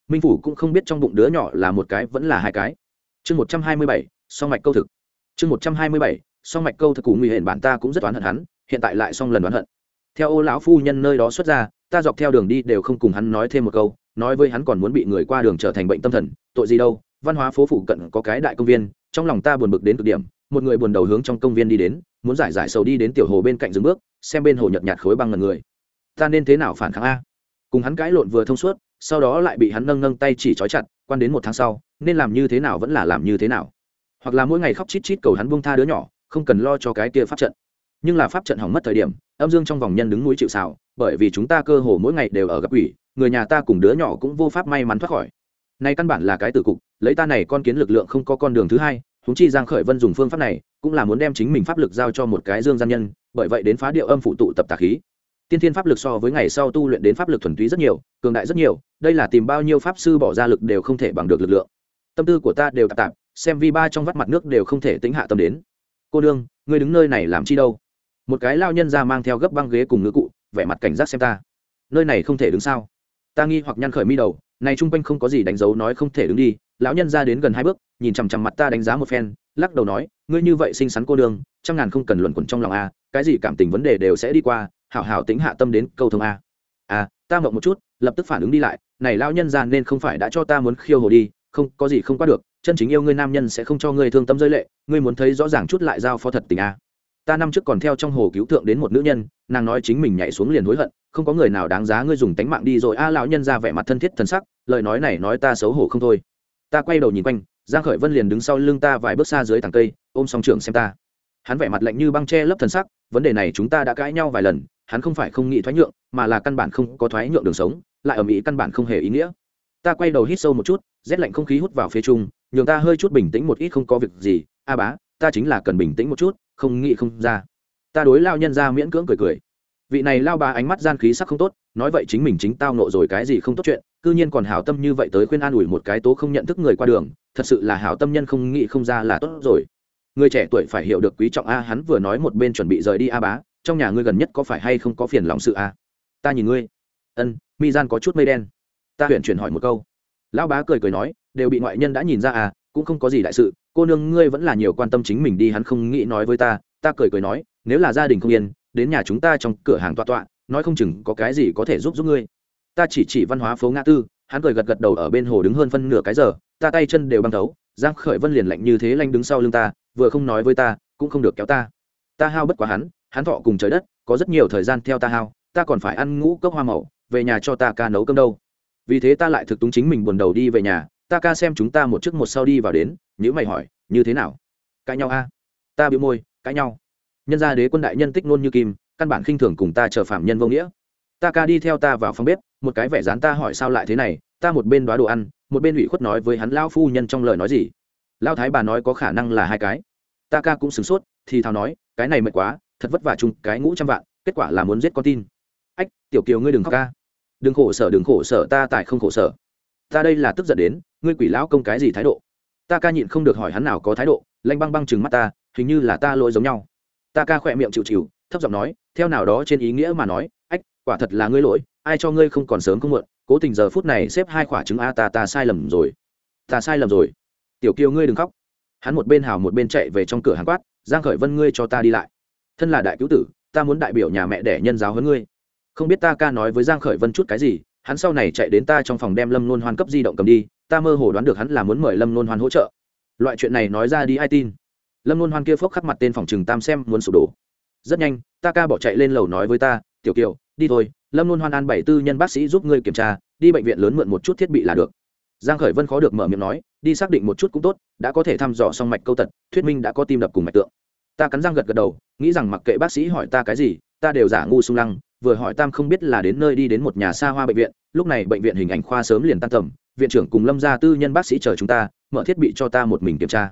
S1: Minh phủ cũng không biết trong bụng đứa nhỏ là một cái vẫn là hai cái. Chương một trăm hai mươi bảy, song mạch câu thực. Chương một trăm hai mươi bảy song mạch câu thực cụ nguy hiểm bản ta cũng rất oán hận hắn, hiện tại lại xong lần oán hận. Theo ô lão phu nhân nơi đó xuất ra, ta dọc theo đường đi đều không cùng hắn nói thêm một câu, nói với hắn còn muốn bị người qua đường trở thành bệnh tâm thần, tội gì đâu, văn hóa phố phụ cận có cái đại công viên, trong lòng ta buồn bực đến cực điểm, một người buồn đầu hướng trong công viên đi đến, muốn giải giải sầu đi đến tiểu hồ bên cạnh dừng bước, xem bên hồ nhợt nhạt khối băng ngần người. Ta nên thế nào phản kháng a? Cùng hắn cãi lộn vừa thông suốt, sau đó lại bị hắn nâng nâng tay chỉ trói chặt, quan đến một tháng sau, nên làm như thế nào vẫn là làm như thế nào. Hoặc là mỗi ngày khóc chít chít cầu hắn buông tha đứa nhỏ không cần lo cho cái kia pháp trận. Nhưng là pháp trận hỏng mất thời điểm, âm dương trong vòng nhân đứng núi chịu xào bởi vì chúng ta cơ hồ mỗi ngày đều ở gặp ủy người nhà ta cùng đứa nhỏ cũng vô pháp may mắn thoát khỏi. Nay căn bản là cái tử cục, lấy ta này con kiến lực lượng không có con đường thứ hai húng chi giang khởi vân dùng phương pháp này, cũng là muốn đem chính mình pháp lực giao cho một cái dương gian nhân, bởi vậy đến phá điệu âm phụ tụ tập tà khí. Tiên thiên pháp lực so với ngày sau tu luyện đến pháp lực thuần túy rất nhiều, cường đại rất nhiều, đây là tìm bao nhiêu pháp sư bỏ ra lực đều không thể bằng được lực lượng. Tâm tư của ta đều tạp tạp, xem vi ba trong vắt mặt nước đều không thể tính hạ tâm đến cô đương ngươi đứng nơi này làm chi đâu? Một cái lao nhân ra mang theo gấp băng ghế cùng ngữ cụ, vẻ mặt cảnh giác xem ta. Nơi này không thể đứng sao? Ta nghi hoặc nhăn khởi mi đầu, này chung quanh không có gì đánh dấu nói không thể đứng đi. Lão nhân ra đến gần hai bước, nhìn chằm chằm mặt ta đánh giá một phen, lắc đầu nói, ngươi như vậy xinh xắn cô đương trăm ngàn không cần luẩn quẩn trong lòng a, cái gì cảm tình vấn đề đều sẽ đi qua, hảo hảo tính hạ tâm đến câu thông a. À ta mộng một chút, lập tức phản ứng đi lại, này lão nhân ra nên không phải đã cho ta muốn khiêu hồ đi, không, có gì không qua được chân chính yêu ngươi nam nhân sẽ không cho ngươi thương tâm rơi lệ, ngươi muốn thấy rõ ràng chút lại giao phó thật tình a. Ta năm trước còn theo trong hồ cứu thượng đến một nữ nhân, nàng nói chính mình nhảy xuống liền hối hận, không có người nào đáng giá ngươi dùng tánh mạng đi rồi. A, lão nhân ra vẻ mặt thân thiết thân sắc, lời nói này nói ta xấu hổ không thôi. Ta quay đầu nhìn quanh, giang khởi vân liền đứng sau lưng ta vài bước xa dưới tàng cây, ôm song trưởng xem ta. Hắn vẻ mặt lạnh như băng che lấp thân sắc, vấn đề này chúng ta đã cãi nhau vài lần, hắn không phải không nghĩ thoái nhượng, mà là căn bản không có thoái nhượng đường sống, lại ở mỹ căn bản không hề ý nghĩa. Ta quay đầu hít sâu một chút, rét lạnh không khí hút vào phía trung nhường ta hơi chút bình tĩnh một ít không có việc gì, a bá, ta chính là cần bình tĩnh một chút, không nghĩ không ra. Ta đối lao nhân ra miễn cưỡng cười cười. Vị này lao bà ánh mắt gian khí sắc không tốt, nói vậy chính mình chính tao nộ rồi cái gì không tốt chuyện, cư nhiên còn hảo tâm như vậy tới khuyên an ủi một cái tố không nhận thức người qua đường, thật sự là hảo tâm nhân không nghĩ không ra là tốt rồi. Người trẻ tuổi phải hiểu được quý trọng a, hắn vừa nói một bên chuẩn bị rời đi a bá, trong nhà ngươi gần nhất có phải hay không có phiền lòng sự a? Ta nhìn ngươi. Ân, mi gian có chút mây đen. Ta huyện chuyển hỏi một câu. Lão bá cười cười nói đều bị ngoại nhân đã nhìn ra à cũng không có gì đại sự, cô nương ngươi vẫn là nhiều quan tâm chính mình đi, hắn không nghĩ nói với ta ta cười cười nói, nếu là gia đình không yên, đến nhà chúng ta trong cửa hàng tọa tọa, nói không chừng có cái gì có thể giúp giúp ngươi. Ta chỉ chỉ văn hóa phố ngã tư, hắn cười gật gật đầu ở bên hồ đứng hơn phân nửa cái giờ, ta tay chân đều băng thấu, giang khởi vân liền lạnh như thế lanh đứng sau lưng ta, vừa không nói với ta, cũng không được kéo ta. Ta hao bất quá hắn hắn thọ cùng trời đất, có rất nhiều thời gian theo ta hao, ta còn phải ăn ngũ cốc hoa màu, về nhà cho ta ca nấu cơm đâu. Vì thế ta lại thực túng chính mình buồn đầu đi về nhà ta ca xem chúng ta một trước một sau đi vào đến, nhữ mày hỏi, như thế nào? Cãi nhau a? Ta bị môi, cãi nhau. Nhân gia đế quân đại nhân tích nôn như kim, căn bản khinh thường cùng ta chờ phạm nhân vô nghĩa. Ta ca đi theo ta vào phòng bếp, một cái vẻ dán ta hỏi sao lại thế này, ta một bên đoá đồ ăn, một bên ủy khuất nói với hắn lao phu nhân trong lời nói gì. Lao thái bà nói có khả năng là hai cái. Ta ca cũng sửng sốt, thì thào nói, cái này mệt quá, thật vất vả chung, cái ngũ trăm vạn, kết quả là muốn giết con tin. Ách, tiểu kiều ngươi đừng khóc ca. Đừng khổ sở, đừng khổ sở, ta tại không khổ sở. Ta đây là tức giận đến ngươi quỷ lão công cái gì thái độ? Ta ca nhịn không được hỏi hắn nào có thái độ lanh băng băng chừng mắt ta, hình như là ta lỗi giống nhau. Ta ca khỏe miệng chịu chịu, thấp giọng nói, theo nào đó trên ý nghĩa mà nói, ách, quả thật là ngươi lỗi, ai cho ngươi không còn sớm không muộn, cố tình giờ phút này xếp hai quả trứng a, ta ta sai lầm rồi. Ta sai lầm rồi. Tiểu kiều ngươi đừng khóc. Hắn một bên hào một bên chạy về trong cửa hàng quát, giang khởi vân ngươi cho ta đi lại. Thân là đại cứu tử, ta muốn đại biểu nhà mẹ để nhân giáo hơn ngươi. Không biết ta ca nói với giang khởi vân chút cái gì, hắn sau này chạy đến ta trong phòng đem lâm luôn hoan cấp di động cầm đi ta mơ hồ đoán được hắn là muốn mời lâm nôn hoan hỗ trợ. Loại chuyện này nói ra đi ai tin? Lâm nôn hoan kia phốc khắc mặt tên phòng trừng tam xem muốn sụp đổ. Rất nhanh, ta ca bỏ chạy lên lầu nói với ta, tiểu kiều, đi thôi, lâm nôn hoan an bảy tư nhân bác sĩ giúp ngươi kiểm tra, đi bệnh viện lớn mượn một chút thiết bị là được. Giang khởi vân khó được mở miệng nói, đi xác định một chút cũng tốt, đã có thể thăm dò xong mạch câu tật, thuyết minh đã có tim đập cùng mạch tượng. Ta cắn răng gật gật đầu, nghĩ rằng mặc kệ bác sĩ hỏi ta cái gì, ta đều giả ngu sung lăng, vừa hỏi tam không biết là đến nơi đi đến một nhà xa hoa bệnh viện, lúc này bệnh viện hình ảnh khoa sớm liền tan tầm viện trưởng cùng lâm gia tư nhân bác sĩ chờ chúng ta, mở thiết bị cho ta một mình kiểm tra.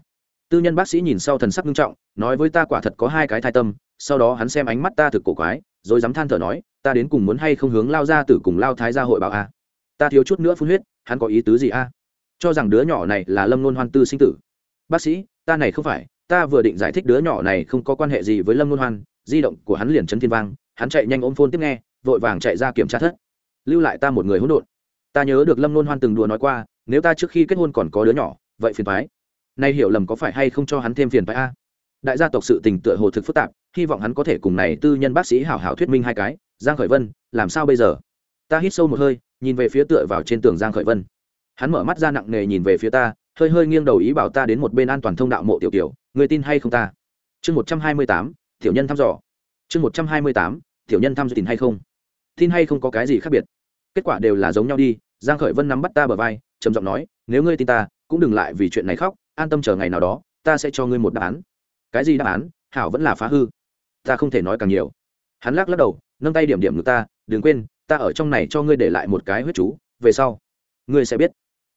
S1: Tư nhân bác sĩ nhìn sau thần sắc nghiêm trọng, nói với ta quả thật có hai cái thai tâm, sau đó hắn xem ánh mắt ta thực cổ quái, rồi dám than thở nói, ta đến cùng muốn hay không hướng lao ra tử cùng lao thái gia hội bảo a? Ta thiếu chút nữa phun huyết, hắn có ý tứ gì a? Cho rằng đứa nhỏ này là lâm nôn hoan tư sinh tử. Bác sĩ, ta này không phải, ta vừa định giải thích đứa nhỏ này không có quan hệ gì với lâm nôn hoan, di động của hắn liền chấn thiên vang, hắn chạy nhanh ôm phôn tiếp nghe, vội vàng chạy ra kiểm tra thất. Lưu lại ta một người hỗn độn ta nhớ được lâm nôn hoan từng đùa nói qua, nếu ta trước khi kết hôn còn có đứa nhỏ, vậy phiền thoái nay hiểu lầm có phải hay không cho hắn thêm phiền phải a? Đại gia tộc sự tình tựa hồ thực phức tạp, hy vọng hắn có thể cùng này tư nhân bác sĩ hảo hảo thuyết minh hai cái. Giang khởi vân, làm sao bây giờ? Ta hít sâu một hơi, nhìn về phía tựa vào trên tường giang khởi vân. Hắn mở mắt ra nặng nề nhìn về phía ta, hơi hơi nghiêng đầu ý bảo ta đến một bên an toàn thông đạo mộ tiểu tiểu, người tin hay không ta? Chương một trăm hai mươi tám, tiểu nhân thăm dò. Chương một trăm hai mươi tám, tiểu nhân thăm dò tin hay không? Tin hay không có cái gì khác biệt? Kết quả đều là giống nhau đi giang khởi vân nắm bắt ta bờ vai, trầm giọng nói, nếu ngươi tin ta, cũng đừng lại vì chuyện này khóc, an tâm chờ ngày nào đó, ta sẽ cho ngươi một đáp án. Cái gì đáp án? Hảo vẫn là phá hư. Ta không thể nói càng nhiều. Hắn lắc lắc đầu, nâng tay điểm điểm ngực ta, đừng quên, ta ở trong này cho ngươi để lại một cái huyết chú, về sau, ngươi sẽ biết.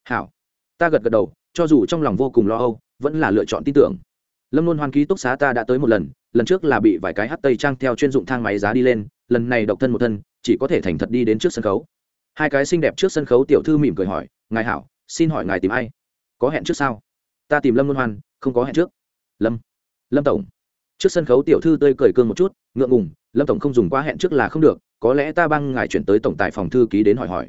S1: Hảo. Ta gật gật đầu, cho dù trong lòng vô cùng lo âu, vẫn là lựa chọn tin tưởng. Lâm luôn hoan ký túc xá ta đã tới một lần lần trước là bị vài cái hắt tây trang theo chuyên dụng thang máy giá đi lên, lần này độc thân một thân, chỉ có thể thành thật đi đến trước sân khấu hai cái xinh đẹp trước sân khấu tiểu thư mỉm cười hỏi, ngài hảo, xin hỏi ngài tìm ai? Có hẹn trước sao? Ta tìm lâm luân hoan, không có hẹn trước. Lâm lâm tổng. Trước sân khấu tiểu thư tươi cười cương một chút, ngượng ngùng, lâm tổng không dùng qua hẹn trước là không được, có lẽ ta băng ngài chuyển tới tổng tài phòng thư ký đến hỏi hỏi.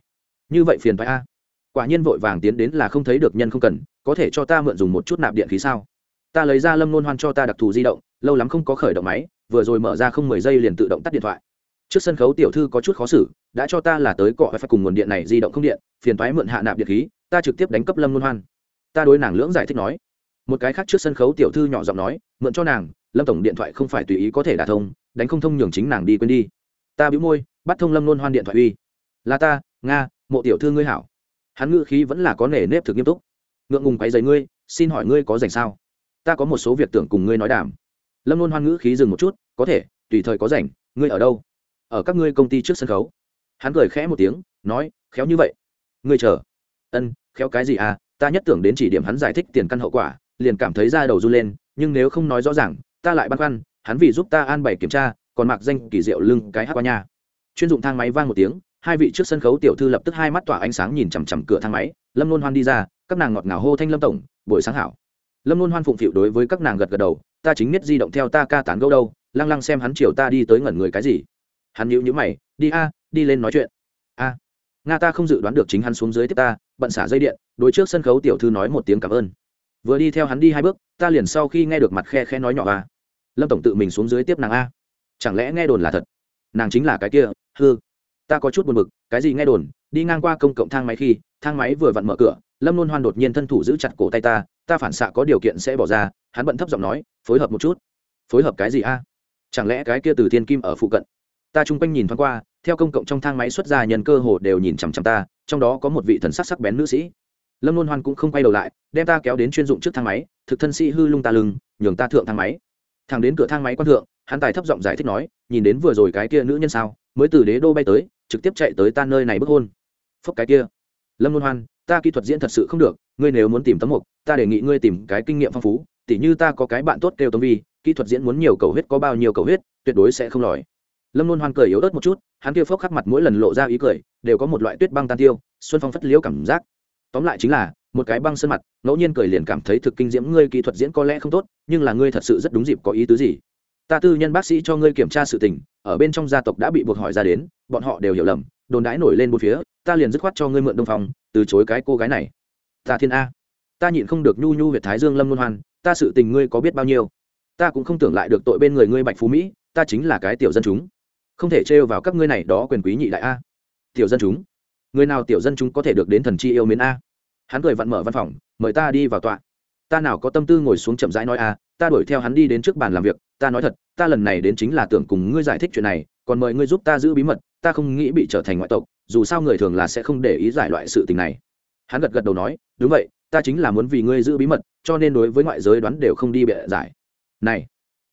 S1: Như vậy phiền phải a. Quả nhiên vội vàng tiến đến là không thấy được nhân không cần, có thể cho ta mượn dùng một chút nạp điện khí sao? Ta lấy ra lâm nôn hoan cho ta đặc thù di động, lâu lắm không có khởi động máy, vừa rồi mở ra không mười giây liền tự động tắt điện thoại trước sân khấu tiểu thư có chút khó xử, đã cho ta là tới cọ phải cùng nguồn điện này di động không điện, phiền thoái mượn hạ nạp điện khí, ta trực tiếp đánh cấp lâm luân hoan. Ta đối nàng lưỡng giải thích nói. Một cái khác trước sân khấu tiểu thư nhỏ giọng nói, mượn cho nàng, lâm tổng điện thoại không phải tùy ý có thể đả thông, đánh không thông nhường chính nàng đi quên đi. Ta bĩu môi, bắt thông lâm luân hoan điện thoại uy. Là ta, nga, mộ tiểu thư ngươi hảo. Hắn ngữ khí vẫn là có nể nếp thực nghiêm túc. Ngượng ngùng quấy giấy ngươi, xin hỏi ngươi có dành sao? Ta có một số việc tưởng cùng ngươi nói đàm. Lâm luân hoan ngữ khí dừng một chút, có thể, tùy thời có rảnh, ngươi ở đâu? Ở các ngươi công ty trước sân khấu. Hắn cười khẽ một tiếng, nói, khéo như vậy. Ngươi chờ. Ân, khéo cái gì à? Ta nhất tưởng đến chỉ điểm hắn giải thích tiền căn hậu quả, liền cảm thấy da đầu run lên, nhưng nếu không nói rõ ràng, ta lại băn khoăn, hắn vì giúp ta an bày kiểm tra, còn mặc danh kỳ diệu lưng cái hát qua nhà chuyên dụng thang máy vang một tiếng, hai vị trước sân khấu tiểu thư lập tức hai mắt tỏa ánh sáng nhìn chằm chằm cửa thang máy, lâm luôn hoan đi ra, các nàng ngọt ngào hô thanh lâm tổng, buổi sáng hảo. Lâm luôn hoan phụng phịu đối với các nàng gật gật đầu, ta chính biết di động theo ta ca tán gẫu đâu, lăng lăng xem hắn chiều ta đi tới ngẩn người cái gì hắn nhíu nhíu mày, đi a, đi lên nói chuyện. A. Nga ta không dự đoán được chính hắn xuống dưới tiếp ta, bận xả dây điện, đối trước sân khấu tiểu thư nói một tiếng cảm ơn. Vừa đi theo hắn đi hai bước, ta liền sau khi nghe được mặt khe khe nói nhỏ a. Lâm tổng tự mình xuống dưới tiếp nàng a. Chẳng lẽ nghe đồn là thật? Nàng chính là cái kia, hư. Ta có chút buồn bực, cái gì nghe đồn? Đi ngang qua công cộng thang máy khi, thang máy vừa vặn mở cửa, lâm luôn hoan đột nhiên thân thủ giữ chặt cổ tay ta ta phản xạ có điều kiện sẽ bỏ ra, hắn bận thấp giọng nói, phối hợp một chút. Phối hợp cái gì a? Chẳng lẽ cái kia từ thiên kim ở phụ cận ta chung quanh nhìn thoáng qua, theo công cộng trong thang máy xuất ra nhân cơ hồ đều nhìn chằm chằm ta, trong đó có một vị thần sắc sắc bén nữ sĩ. Lâm luôn hoan cũng không quay đầu lại, đem ta kéo đến chuyên dụng trước thang máy, thực thân sĩ hư lung ta lưng, nhường ta thượng thang máy. Thằng đến cửa thang máy quan thượng, hắn tài thấp giọng giải thích nói, nhìn đến vừa rồi cái kia nữ nhân sao, mới từ đế đô bay tới, trực tiếp chạy tới ta nơi này bức hôn. Phốc cái kia. Lâm luôn hoan, ta kỹ thuật diễn thật sự không được, ngươi nếu muốn tìm tấm mục, ta đề nghị ngươi tìm cái kinh nghiệm phong phú, tỉ như ta có cái bạn tốt kêu tấm vi, kỹ thuật diễn muốn nhiều cầu huyết có bao nhiêu cầu huyết, tuyệt đối sẽ không lòi lâm luôn hoan cười yếu ớt một chút hắn kia phốc khắc mặt mỗi lần lộ ra ý cười đều có một loại tuyết băng tan tiêu xuân phong phất liễu cảm giác tóm lại chính là một cái băng sơn mặt ngẫu nhiên cười liền cảm thấy thực kinh diễm ngươi kỹ thuật diễn có lẽ không tốt nhưng là ngươi thật sự rất đúng dịp có ý tứ gì ta tư nhân bác sĩ cho ngươi kiểm tra sự tình ở bên trong gia tộc đã bị buộc hỏi ra đến bọn họ đều hiểu lầm đồn đãi nổi lên một phía ta liền dứt khoát cho ngươi mượn đông phòng từ chối cái cô gái này ta thiên a ta nhịn không được nhu nhu việt thái dương lâm luân hoan ta sự tình ngươi có biết bao nhiêu ta cũng không tưởng lại được tội bên người ngươi bạch phú mỹ ta chính là cái tiểu dân chúng không thể trêu vào các ngươi này, đó quyền quý nhị đại a. Tiểu dân chúng, người nào tiểu dân chúng có thể được đến thần chi yêu mến a? Hắn cười vặn mở văn phòng, mời ta đi vào tọa. Ta nào có tâm tư ngồi xuống chậm rãi nói a, ta đuổi theo hắn đi đến trước bàn làm việc. Ta nói thật, ta lần này đến chính là tưởng cùng ngươi giải thích chuyện này, còn mời ngươi giúp ta giữ bí mật, ta không nghĩ bị trở thành ngoại tộc, dù sao người thường là sẽ không để ý giải loại sự tình này. Hắn gật gật đầu nói, đúng vậy, ta chính là muốn vì ngươi giữ bí mật, cho nên đối với ngoại giới đoán đều không đi bịa giải. Này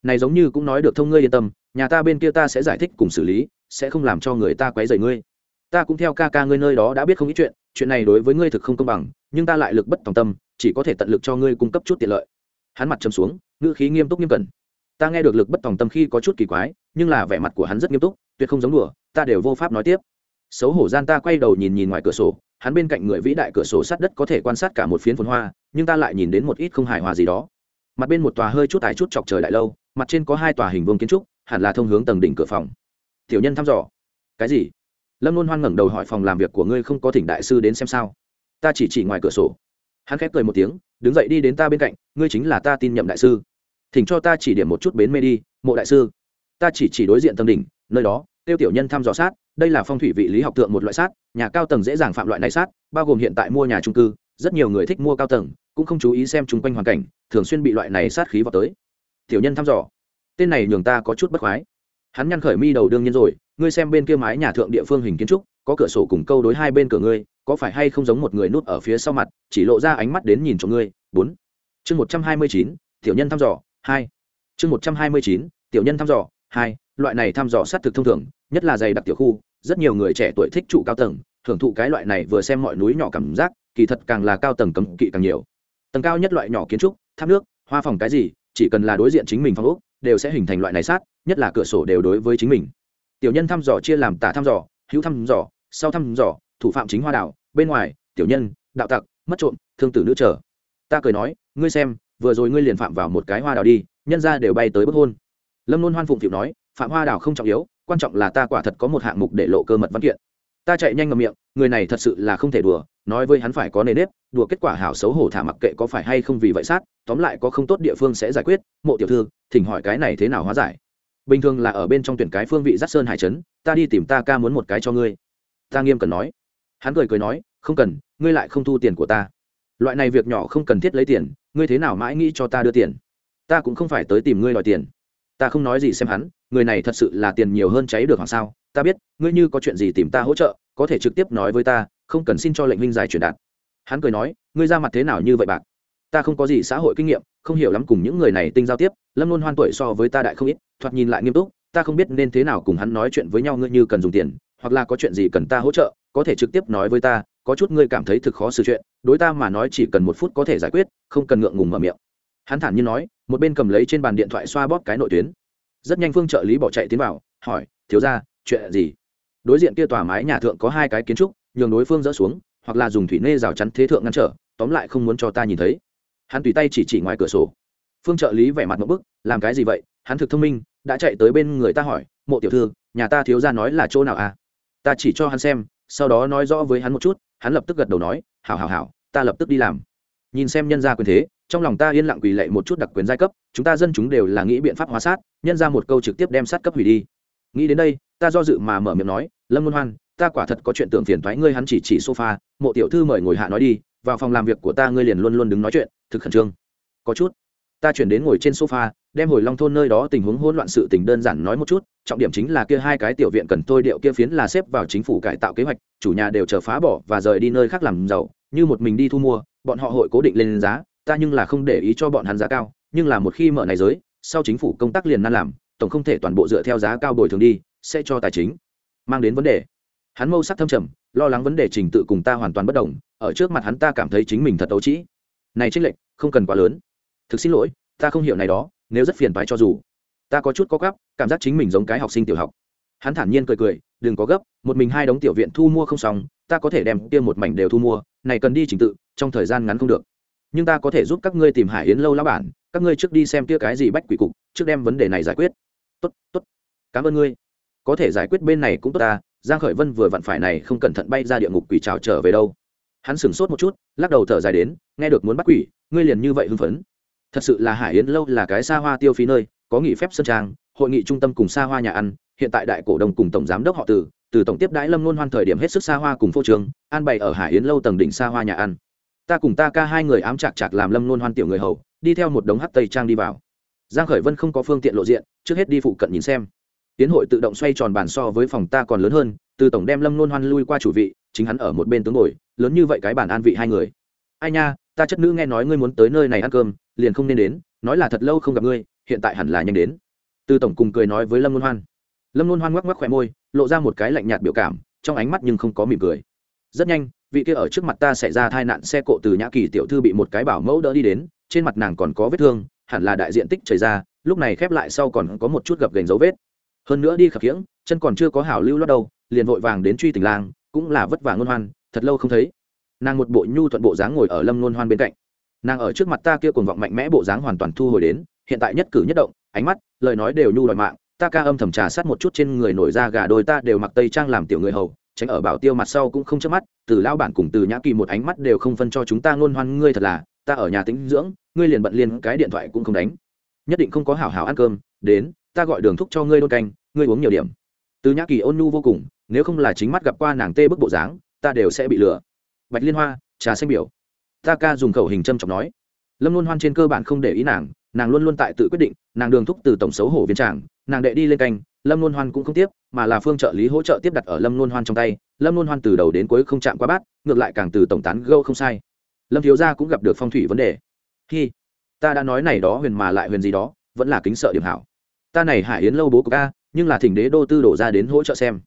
S1: này giống như cũng nói được thông ngươi yên tâm nhà ta bên kia ta sẽ giải thích cùng xử lý, sẽ không làm cho người ta quấy rầy ngươi. Ta cũng theo ca ca ngươi nơi đó đã biết không ít chuyện chuyện này đối với ngươi thực không công bằng, nhưng ta lại lực bất tòng tâm, chỉ có thể tận lực cho ngươi cung cấp chút tiện lợi. Hắn mặt trầm xuống, ngữ khí nghiêm túc nghiêm cẩn. Ta nghe được lực bất tòng tâm khi có chút kỳ quái, nhưng là vẻ mặt của hắn rất nghiêm túc, tuyệt không giống đùa, ta đều vô pháp nói tiếp. Xấu hổ gian ta quay đầu nhìn nhìn ngoài cửa sổ, hắn bên cạnh người vĩ đại cửa sổ sát đất có thể quan sát cả một phiến phồn hoa, nhưng ta lại nhìn đến một ít không hài hòa gì đó. Mặt bên một tòa hơi chút tài chút chọc trời đại lâu, mặt trên có hai tòa hình vuông kiến trúc hẳn là thông hướng tầng đỉnh cửa phòng. Tiểu nhân thăm dò. Cái gì? Lâm luôn hoan ngẩng đầu hỏi phòng làm việc của ngươi không có thỉnh đại sư đến xem sao? Ta chỉ chỉ ngoài cửa sổ. Hắn khép cười một tiếng, đứng dậy đi đến ta bên cạnh, ngươi chính là ta tin nhậm đại sư. Thỉnh cho ta chỉ điểm một chút bến mê đi, mộ đại sư. Ta chỉ chỉ đối diện tầng đỉnh, nơi đó, tiêu tiểu nhân thăm dò sát, đây là phong thủy vị lý học tượng một loại sát, nhà cao tầng dễ dàng phạm loại này sát, bao gồm hiện tại mua nhà trung cư, rất nhiều người thích mua cao tầng, cũng không chú ý xem chung quanh hoàn cảnh, thường xuyên bị loại này sát khí vào tới. Tiểu nhân thăm dò tên này nhường ta có chút bất khoái. Hắn nhăn khởi mi đầu đương nhiên rồi, ngươi xem bên kia mái nhà thượng địa phương hình kiến trúc, có cửa sổ cùng câu đối hai bên cửa ngươi, có phải hay không giống một người nút ở phía sau mặt, chỉ lộ ra ánh mắt đến nhìn cho ngươi? Bốn. Chương một trăm hai mươi chín, tiểu nhân thăm dò, hai. Chương một trăm hai mươi chín, tiểu nhân thăm dò, hai. Loại này thăm dò sát thực thông thường, nhất là dày đặc tiểu khu, rất nhiều người trẻ tuổi thích trụ cao tầng, thưởng thụ cái loại này vừa xem mọi núi nhỏ cảm giác, kỳ thật càng là cao tầng cấm kỵ càng nhiều. Tầng cao nhất loại nhỏ kiến trúc, tháp nước, hoa phòng cái gì, chỉ cần là đối diện chính mình phòng úc đều sẽ hình thành loại này sát, nhất là cửa sổ đều đối với chính mình. Tiểu nhân thăm dò chia làm tả thăm dò, hữu thăm dò, sau thăm dò, thủ phạm chính hoa đảo, bên ngoài, tiểu nhân, đạo tặc, mất trộm, thương tử nữ trở. Ta cười nói, ngươi xem, vừa rồi ngươi liền phạm vào một cái hoa đào đi, nhân ra đều bay tới bức hôn. Lâm luôn hoan phụng phịu nói, phạm hoa đào không trọng yếu, quan trọng là ta quả thật có một hạng mục để lộ cơ mật văn kiện ta chạy nhanh ngậm miệng, người này thật sự là không thể đùa, nói với hắn phải có nề nếp, đùa kết quả hảo xấu hổ thả mặc kệ có phải hay không vì vậy sát, tóm lại có không tốt địa phương sẽ giải quyết, mộ tiểu thư, thỉnh hỏi cái này thế nào hóa giải. Bình thường là ở bên trong tuyển cái phương vị giác sơn hải trấn, ta đi tìm ta ca muốn một cái cho ngươi. Ta nghiêm cần nói. Hắn cười cười nói, không cần, ngươi lại không thu tiền của ta. Loại này việc nhỏ không cần thiết lấy tiền, ngươi thế nào mãi nghĩ cho ta đưa tiền? Ta cũng không phải tới tìm ngươi đòi tiền ta không nói gì xem hắn, người này thật sự là tiền nhiều hơn cháy được hoặc sao. Ta biết, ngươi như có chuyện gì tìm ta hỗ trợ, có thể trực tiếp nói với ta, không cần xin cho lệnh huynh giải truyền đạt. Hắn cười nói, ngươi ra mặt thế nào như vậy bạn ta không có gì xã hội kinh nghiệm, không hiểu lắm cùng những người này tinh giao tiếp, lâm luôn hoan tuổi so với ta đại không ít, thoạt nhìn lại nghiêm túc, ta không biết nên thế nào cùng hắn nói chuyện với nhau, ngươi như cần dùng tiền, hoặc là có chuyện gì cần ta hỗ trợ, có thể trực tiếp nói với ta, có chút ngươi cảm thấy thực khó xử chuyện, đối ta mà nói chỉ cần một phút có thể giải quyết, không cần ngượng ngùng mở miệng hắn thản nhiên nói, một bên cầm lấy trên bàn điện thoại xoa bóp cái nội tuyến. Rất nhanh phương trợ lý bỏ chạy tiến vào, hỏi, thiếu ra chuyện gì? Đối diện kia tòa mái nhà thượng có hai cái kiến trúc, nhường đối phương dỡ xuống, hoặc là dùng thủy nê rào chắn thế thượng ngăn trở, tóm lại không muốn cho ta nhìn thấy. Hắn tùy tay chỉ chỉ ngoài cửa sổ. Phương trợ lý vẻ mặt một bức, làm cái gì vậy? Hắn thực thông minh, đã chạy tới bên người ta hỏi, mộ tiểu thư, nhà ta thiếu ra nói là chỗ nào à ta chỉ cho hắn xem, sau đó nói rõ với hắn một chút, hắn lập tức gật đầu nói, hảo hảo hảo, ta lập tức đi làm. Nhìn xem nhân gia quyền thế trong lòng ta yên lặng quỳ lệ một chút đặc quyền giai cấp, chúng ta dân chúng đều là nghĩ biện pháp hóa sát, nhân ra một câu trực tiếp đem sát cấp hủy đi. Nghĩ đến đây, ta do dự mà mở miệng nói, lâm luân hoan, ta quả thật có chuyện tưởng phiền thoái ngươi, hắn chỉ chỉ sofa, mộ tiểu thư mời ngồi hạ nói đi, vào phòng làm việc của ta ngươi liền luôn luôn đứng nói chuyện, thực khẩn trương. Có chút. Ta chuyển đến ngồi trên sofa, đem hồi long thôn nơi đó tình huống hỗn loạn sự tình đơn giản nói một chút, trọng điểm chính là kia hai cái tiểu viện cần tôi điệu kia phiến là xếp vào chính phủ cải tạo kế hoạch, chủ nhà đều chờ phá bỏ và rời đi nơi khác làm giàu, như một mình đi thu mua, bọn họ hội cố định lên giá ta nhưng là không để ý cho bọn hắn giá cao, nhưng là một khi mở này giới, sau chính phủ công tác liền nan làm, tổng không thể toàn bộ dựa theo giá cao bồi thường đi, sẽ cho tài chính. Mang đến vấn đề. Hắn mâu sắc thâm trầm, lo lắng vấn đề trình tự cùng ta hoàn toàn bất đồng, ở trước mặt hắn ta cảm thấy chính mình thật ấu trĩ. Này trích lệnh, không cần quá lớn. Thực xin lỗi, ta không hiểu này đó, nếu rất phiền phái cho dù. Ta có chút có gấp, cảm giác chính mình giống cái học sinh tiểu học. Hắn thản nhiên cười cười, đừng có gấp, một mình hai đống tiểu viện thu mua không xong, ta có thể đem kia một mảnh đều thu mua, này cần đi trình tự, trong thời gian ngắn không được nhưng ta có thể giúp các ngươi tìm hải yến lâu lão bản các ngươi trước đi xem kia cái gì bách quỷ cục, trước đem vấn đề này giải quyết. Tốt tốt. Cảm ơn ngươi. Có thể giải quyết bên này cũng tốt ta, giang khởi vân vừa vặn phải này không cẩn thận bay ra địa ngục quỷ trào trở về đâu. Hắn sửng sốt một chút, lắc đầu thở dài đến, nghe được muốn bắt quỷ, ngươi liền như vậy hưng phấn. Thật sự là hải yến lâu là cái xa hoa tiêu phí nơi, có nghỉ phép sân trang, hội nghị trung tâm cùng xa hoa nhà ăn, hiện tại đại cổ đông cùng tổng giám đốc họ từ từ tổng tiếp đãi lâm luôn hoan thời điểm hết sức xa hoa cùng phô trường an bày ở hải yến lâu tầng đỉnh xa hoa nhà ăn ta cùng ta ca hai người ám chạc chạc làm lâm nôn hoan tiểu người hầu, đi theo một đống hát tây trang đi vào. Giang khởi vân không có phương tiện lộ diện, trước hết đi phụ cận nhìn xem. Tiến hội tự động xoay tròn bàn so với phòng ta còn lớn hơn, từ tổng đem lâm nôn hoan lui qua chủ vị, chính hắn ở một bên tướng ngồi, lớn như vậy cái bàn an vị hai người. Ai nha, ta chất nữ nghe nói ngươi muốn tới nơi này ăn cơm, liền không nên đến, nói là thật lâu không gặp ngươi, hiện tại hẳn là nhanh đến. Từ tổng cùng cười nói với lâm nôn hoan. Lâm nôn hoan ngoắc ngoắc khỏe môi, lộ ra một cái lạnh nhạt biểu cảm, trong ánh mắt nhưng không có mỉm cười. Rất nhanh vị kia ở trước mặt ta xảy ra tai nạn xe cộ từ nhã kỳ tiểu thư bị một cái bảo mẫu đỡ đi đến, trên mặt nàng còn có vết thương, hẳn là đại diện tích chảy ra, lúc này khép lại sau còn có một chút gập gành dấu vết. Hơn nữa đi khập khiễng, chân còn chưa có hảo lưu lót đâu, liền vội vàng đến truy tình lang, cũng là vất vả ngôn hoan, thật lâu không thấy. Nàng một bộ nhu thuận bộ dáng ngồi ở lâm ngôn hoan bên cạnh. Nàng ở trước mặt ta kia cuồng vọng mạnh mẽ bộ dáng hoàn toàn thu hồi đến, hiện tại nhất cử nhất động, ánh mắt, lời nói đều nhu đòi mạng, ta ca âm thầm trà sát một chút trên người nổi da gà đôi ta đều mặc tây trang làm tiểu người hầu tránh ở bảo tiêu mặt sau cũng không chớp mắt, từ lao bản cùng từ nhã kỳ một ánh mắt đều không phân cho chúng ta ngôn hoan ngươi thật là, ta ở nhà tĩnh dưỡng, ngươi liền bận liên cái điện thoại cũng không đánh. Nhất định không có hảo hảo ăn cơm, đến, ta gọi đường thúc cho ngươi đôn canh, ngươi uống nhiều điểm. Từ nhã kỳ ôn nhu vô cùng, nếu không là chính mắt gặp qua nàng tê bức bộ dáng, ta đều sẽ bị lừa. Bạch liên hoa, trà xanh biểu. Ta ca dùng khẩu hình châm trọng nói. Lâm luôn hoan trên cơ bản không để ý nàng nàng luôn luôn tại tự quyết định, nàng đường thúc từ tổng xấu hổ viên tràng nàng đệ đi lên canh, lâm luôn hoan cũng không tiếp, mà là phương trợ lý hỗ trợ tiếp đặt ở lâm luôn hoan trong tay. Lâm luôn hoan từ đầu đến cuối không chạm qua bát, ngược lại càng từ tổng tán gâu không sai. Lâm thiếu gia cũng gặp được phong thủy vấn đề. Khi ta đã nói này đó huyền mà lại huyền gì đó, vẫn là kính sợ điểm hảo. Ta này hải yến lâu bố của ca nhưng là thỉnh đế đô tư đổ ra đến hỗ trợ xem.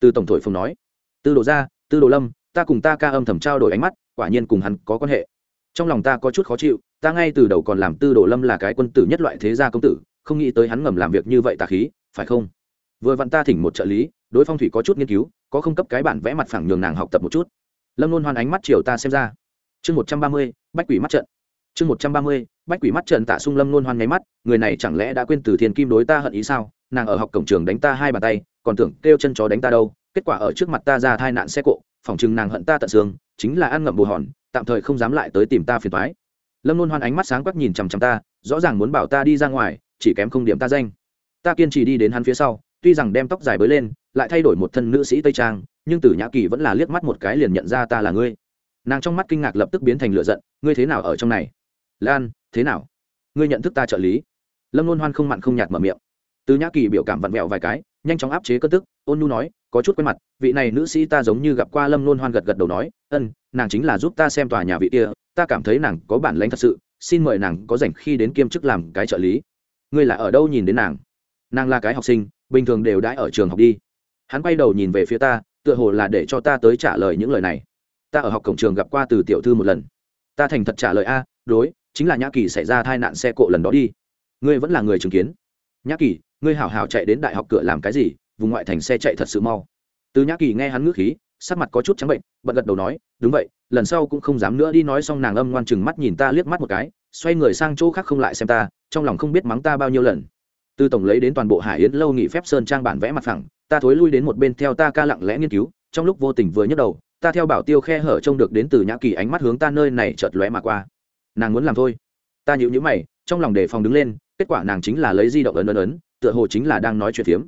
S1: Từ tổng thổi phồng nói. Tư đồ ra, tư đồ lâm, ta cùng ta ca âm thầm trao đổi ánh mắt, quả nhiên cùng hắn có quan hệ. Trong lòng ta có chút khó chịu, ta ngay từ đầu còn làm tư đồ lâm là cái quân tử nhất loại thế gia công tử không nghĩ tới hắn ngầm làm việc như vậy tà khí, phải không? Vừa vặn ta thỉnh một trợ lý, đối phong thủy có chút nghiên cứu, có không cấp cái bản vẽ mặt phẳng nhường nàng học tập một chút. Lâm luôn hoan ánh mắt chiều ta xem ra. Chương một trăm ba mươi, bách quỷ mắt trận. Chương một trăm ba mươi, bách quỷ mắt trận tạ sung lâm luôn hoan nháy mắt, người này chẳng lẽ đã quên từ thiên kim đối ta hận ý sao? Nàng ở học cổng trường đánh ta hai bàn tay, còn tưởng kêu chân chó đánh ta đâu. Kết quả ở trước mặt ta ra thai nạn xe cộ phỏng chừng nàng hận ta tận xương, chính là ăn ngậm bù hòn, tạm thời không dám lại tới tìm ta phiền toái. Lâm luôn hoan ánh mắt sáng quắc nhìn chằm chằm ta, rõ ràng muốn bảo ta đi ra ngoài chỉ kém không điểm ta danh. Ta kiên trì đi đến hắn phía sau, tuy rằng đem tóc dài bới lên, lại thay đổi một thân nữ sĩ tây trang, nhưng tử nhã kỳ vẫn là liếc mắt một cái liền nhận ra ta là ngươi. Nàng trong mắt kinh ngạc lập tức biến thành lựa giận, ngươi thế nào ở trong này? Lan, thế nào? Ngươi nhận thức ta trợ lý? Lâm luôn hoan không mặn không nhạt mở miệng. Từ nhã kỳ biểu cảm vặn vẹo vài cái, nhanh chóng áp chế cơn tức, ôn nu nói, có chút quen mặt, vị này nữ sĩ ta giống như gặp qua. Lâm luôn hoan gật gật đầu nói, ân, nàng chính là giúp ta xem tòa nhà vị kia, ta cảm thấy nàng có bản lãnh thật sự, xin mời nàng có rảnh khi đến kiêm chức làm cái trợ lý ngươi là ở đâu nhìn đến nàng? Nàng là cái học sinh, bình thường đều đãi ở trường học đi. Hắn quay đầu nhìn về phía ta, tựa hồ là để cho ta tới trả lời những lời này. Ta ở học cổng trường gặp qua từ tiểu thư một lần. Ta thành thật trả lời, a, đối, chính là nhã kỳ xảy ra tai nạn xe cộ lần đó đi. Ngươi vẫn là người chứng kiến. Nhã kỳ, ngươi hảo hảo chạy đến đại học cửa làm cái gì, vùng ngoại thành xe chạy thật sự mau. Từ nhã kỳ nghe hắn ngước khí, sắc mặt có chút trắng bệnh bận gật đầu nói, đúng vậy, lần sau cũng không dám nữa đi nói xong nàng âm ngoan chừng mắt nhìn ta liếc mắt một cái, xoay người sang chỗ khác không lại xem ta trong lòng không biết mắng ta bao nhiêu lần. Từ tổng lấy đến toàn bộ hải yến lâu nghỉ phép sơn trang bản vẽ mặt phẳng, ta thối lui đến một bên theo ta ca lặng lẽ nghiên cứu, trong lúc vô tình vừa nhấc đầu, ta theo bảo tiêu khe hở trông được đến từ nhã kỳ ánh mắt hướng ta nơi này chợt lóe mà qua. Nàng muốn làm thôi. Ta nhịu nhữ mày, trong lòng đề phòng đứng lên, kết quả nàng chính là lấy di động ấn ấn ấn, tựa hồ chính là đang nói chuyện phiếm.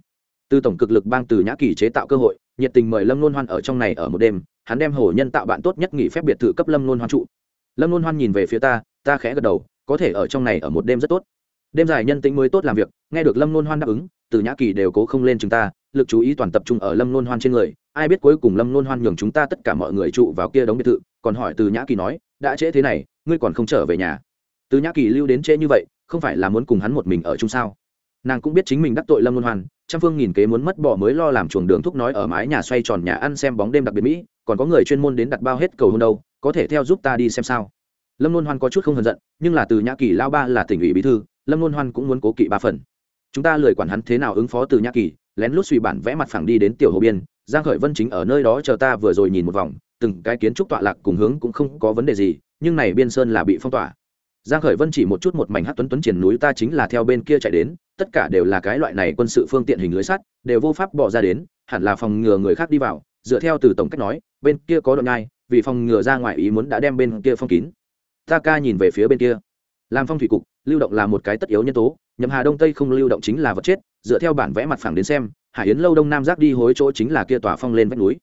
S1: Từ tổng cực lực bang từ nhã kỳ chế tạo cơ hội, nhiệt tình mời lâm luôn hoan ở trong này ở một đêm, hắn đem hồ nhân tạo bạn tốt nhất nghỉ phép biệt thự cấp lâm luôn hoan trụ. Lâm luôn hoan nhìn về phía ta ta khẽ gật đầu có thể ở trong này ở một đêm rất tốt. Đêm dài nhân tính mới tốt làm việc, nghe được lâm nôn hoan đáp ứng, từ nhã kỳ đều cố không lên chúng ta, lực chú ý toàn tập trung ở lâm nôn hoan trên người, ai biết cuối cùng lâm nôn hoan nhường chúng ta tất cả mọi người trụ vào kia đóng biệt thự, còn hỏi từ nhã kỳ nói, đã trễ thế này, ngươi còn không trở về nhà? Từ nhã kỳ lưu đến trễ như vậy, không phải là muốn cùng hắn một mình ở chung sao? Nàng cũng biết chính mình đắc tội lâm luân hoan, trăm phương nghìn kế muốn mất bỏ mới lo làm chuồng đường thúc nói ở mái nhà xoay tròn nhà ăn xem bóng đêm đặc biệt mỹ, còn có người chuyên môn đến đặt bao hết cầu hôn đâu, có thể theo giúp ta đi xem sao? Lâm luân hoan có chút không hờn giận nhưng là từ nhã kỳ lao ba là tỉnh ủy bí thư lâm luân hoan cũng muốn cố kỵ ba phần. Chúng ta lười quản hắn thế nào ứng phó từ nhã kỳ lén lút suy bản vẽ mặt phẳng đi đến tiểu hồ biên giang khởi vân chính ở nơi đó chờ ta vừa rồi nhìn một vòng từng cái kiến trúc tọa lạc cùng hướng cũng không có vấn đề gì nhưng này biên sơn là bị phong tỏa. Giang khởi vân chỉ một chút một mảnh hát tuấn tuấn triển núi ta chính là theo bên kia chạy đến tất cả đều là cái loại này quân sự phương tiện hình lưới sắt đều vô pháp bỏ ra đến hẳn là phòng ngừa người khác đi vào dựa theo từ tổng cách nói bên kia có đoạn ngay, vì phòng ngừa ra ngoài ý muốn đã đem bên kia phong kín ta ca nhìn về phía bên kia. Làm phong thủy cục, lưu động là một cái tất yếu nhân tố, nhậm hà đông tây không lưu động chính là vật chết, dựa theo bản vẽ mặt phẳng đến xem, hải yến lâu đông nam giác đi hối chỗ chính là kia tòa phong lên vách núi.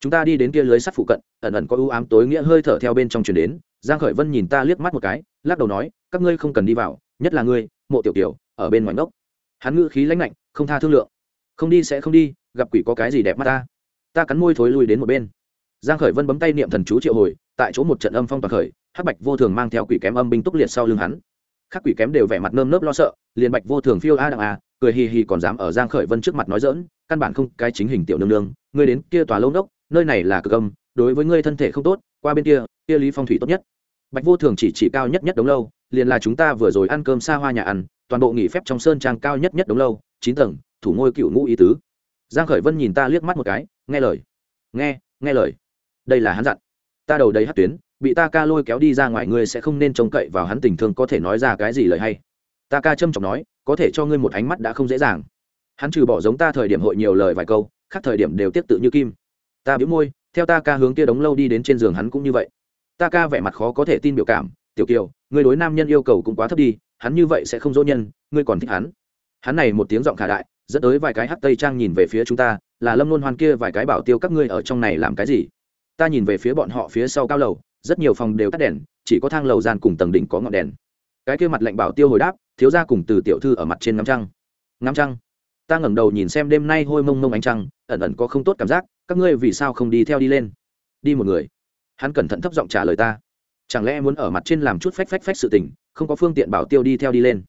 S1: Chúng ta đi đến kia lưới sắt phụ cận, ẩn ẩn có ưu ám tối nghĩa hơi thở theo bên trong chuyển đến, giang khởi vân nhìn ta liếc mắt một cái, lắc đầu nói, các ngươi không cần đi vào, nhất là ngươi, mộ tiểu tiểu ở bên ngoài ngốc. Hắn ngữ khí lãnh lạnh, không tha thương lượng. Không đi sẽ không đi, gặp quỷ có cái gì đẹp mắt ta? Ta cắn môi thối lui đến một bên. Giang khởi vân bấm tay niệm thần chú triệu hồi, tại chỗ một trận âm phong toàn khởi hắc bạch vô thường mang theo quỷ kém âm binh túc liệt sau lưng hắn. Các quỷ kém đều vẻ mặt nơm nớp lo sợ, liền bạch vô thường phiêu a đặng a, cười hì hì còn dám ở giang khởi vân trước mặt nói dỡn căn bản không cái chính hình tiểu nương nương, ngươi đến kia tòa lâu đốc, nơi này là cực âm, đối với ngươi thân thể không tốt, qua bên kia kia lý phong thủy tốt nhất. Bạch vô thường chỉ chỉ cao nhất nhất đống lâu, liền là chúng ta vừa rồi ăn cơm xa hoa nhà ăn, toàn bộ nghỉ phép trong sơn trang cao nhất nhất đống lâu, chín tầng, thủ ngôi cựu ngũ ý tứ. Giang khởi vân nhìn ta liếc mắt một cái, nghe lời. Nghe nghe lời. Đây là hắn dặn. Ta đầu đầy hát tuyến bị ta ca lôi kéo đi ra ngoài, ngươi sẽ không nên trông cậy vào hắn tình thương, có thể nói ra cái gì lời hay? Ta ca trâm trọng nói, có thể cho ngươi một ánh mắt đã không dễ dàng. Hắn trừ bỏ giống ta thời điểm hội nhiều lời vài câu, khác thời điểm đều tiếp tự như kim. Ta biếu môi, theo ta ca hướng kia đống lâu đi đến trên giường hắn cũng như vậy. Ta ca vẻ mặt khó có thể tin biểu cảm, tiểu kiều người đối nam nhân yêu cầu cũng quá thấp đi, hắn như vậy sẽ không dỗ nhân, ngươi còn thích hắn. Hắn này một tiếng giọng khả đại, dẫn tới vài cái hắt tây trang nhìn về phía chúng ta, là lâm luôn hoan kia vài cái bảo tiêu các ngươi ở trong này làm cái gì? Ta nhìn về phía bọn họ phía sau cao lầu rất nhiều phòng đều tắt đèn, chỉ có thang lầu gian cùng tầng đỉnh có ngọn đèn. Cái kia mặt lạnh bảo tiêu hồi đáp, thiếu ra cùng từ tiểu thư ở mặt trên ngắm trăng. Ngắm trăng? Ta ngẩng đầu nhìn xem đêm nay hôi mông mông ánh trăng, ẩn ẩn có không tốt cảm giác, các ngươi vì sao không đi theo đi lên? Đi một người. Hắn cẩn thận thấp giọng trả lời ta. Chẳng lẽ muốn ở mặt trên làm chút phách phách phách sự tình, không có phương tiện bảo tiêu đi theo đi lên?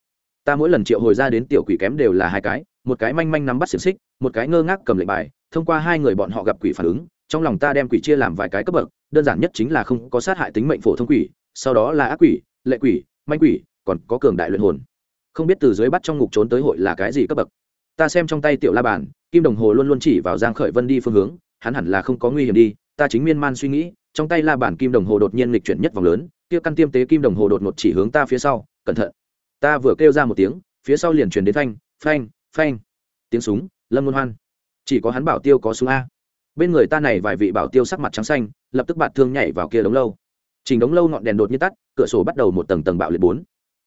S1: Ta mỗi lần triệu hồi ra đến tiểu quỷ kém đều là hai cái, một cái manh manh nắm bắt xiềng xích, một cái ngơ ngác cầm lệnh bài, thông qua hai người bọn họ gặp quỷ phản ứng trong lòng ta đem quỷ chia làm vài cái cấp bậc đơn giản nhất chính là không có sát hại tính mệnh phổ thông quỷ sau đó là ác quỷ lệ quỷ manh quỷ còn có cường đại luyện hồn. Không biết từ dưới bắt trong ngục trốn tới hội là cái gì cấp bậc. Ta xem trong tay tiểu la bàn kim đồng hồ luôn luôn chỉ vào giang khởi vân đi phương hướng hắn hẳn là không có nguy hiểm đi ta chính miên man suy nghĩ trong tay la bàn kim đồng hồ đột nhiên lịch chuyển nhất vòng lớn kia căn tiêm tế kim đồng hồ đột ngột chỉ hướng ta phía sau cẩn thận. Ta vừa kêu ra một tiếng phía sau liền truyền đến thanh, phanh phanh. Tiếng súng lâm luân hoan. Chỉ có hắn bảo tiêu có súng a bên người ta này vài vị bảo tiêu sắc mặt trắng xanh, lập tức bạt thương nhảy vào kia đống lâu. Trình đống lâu ngọn đèn đột nhiên tắt, cửa sổ bắt đầu một tầng tầng bạo liệt bốn.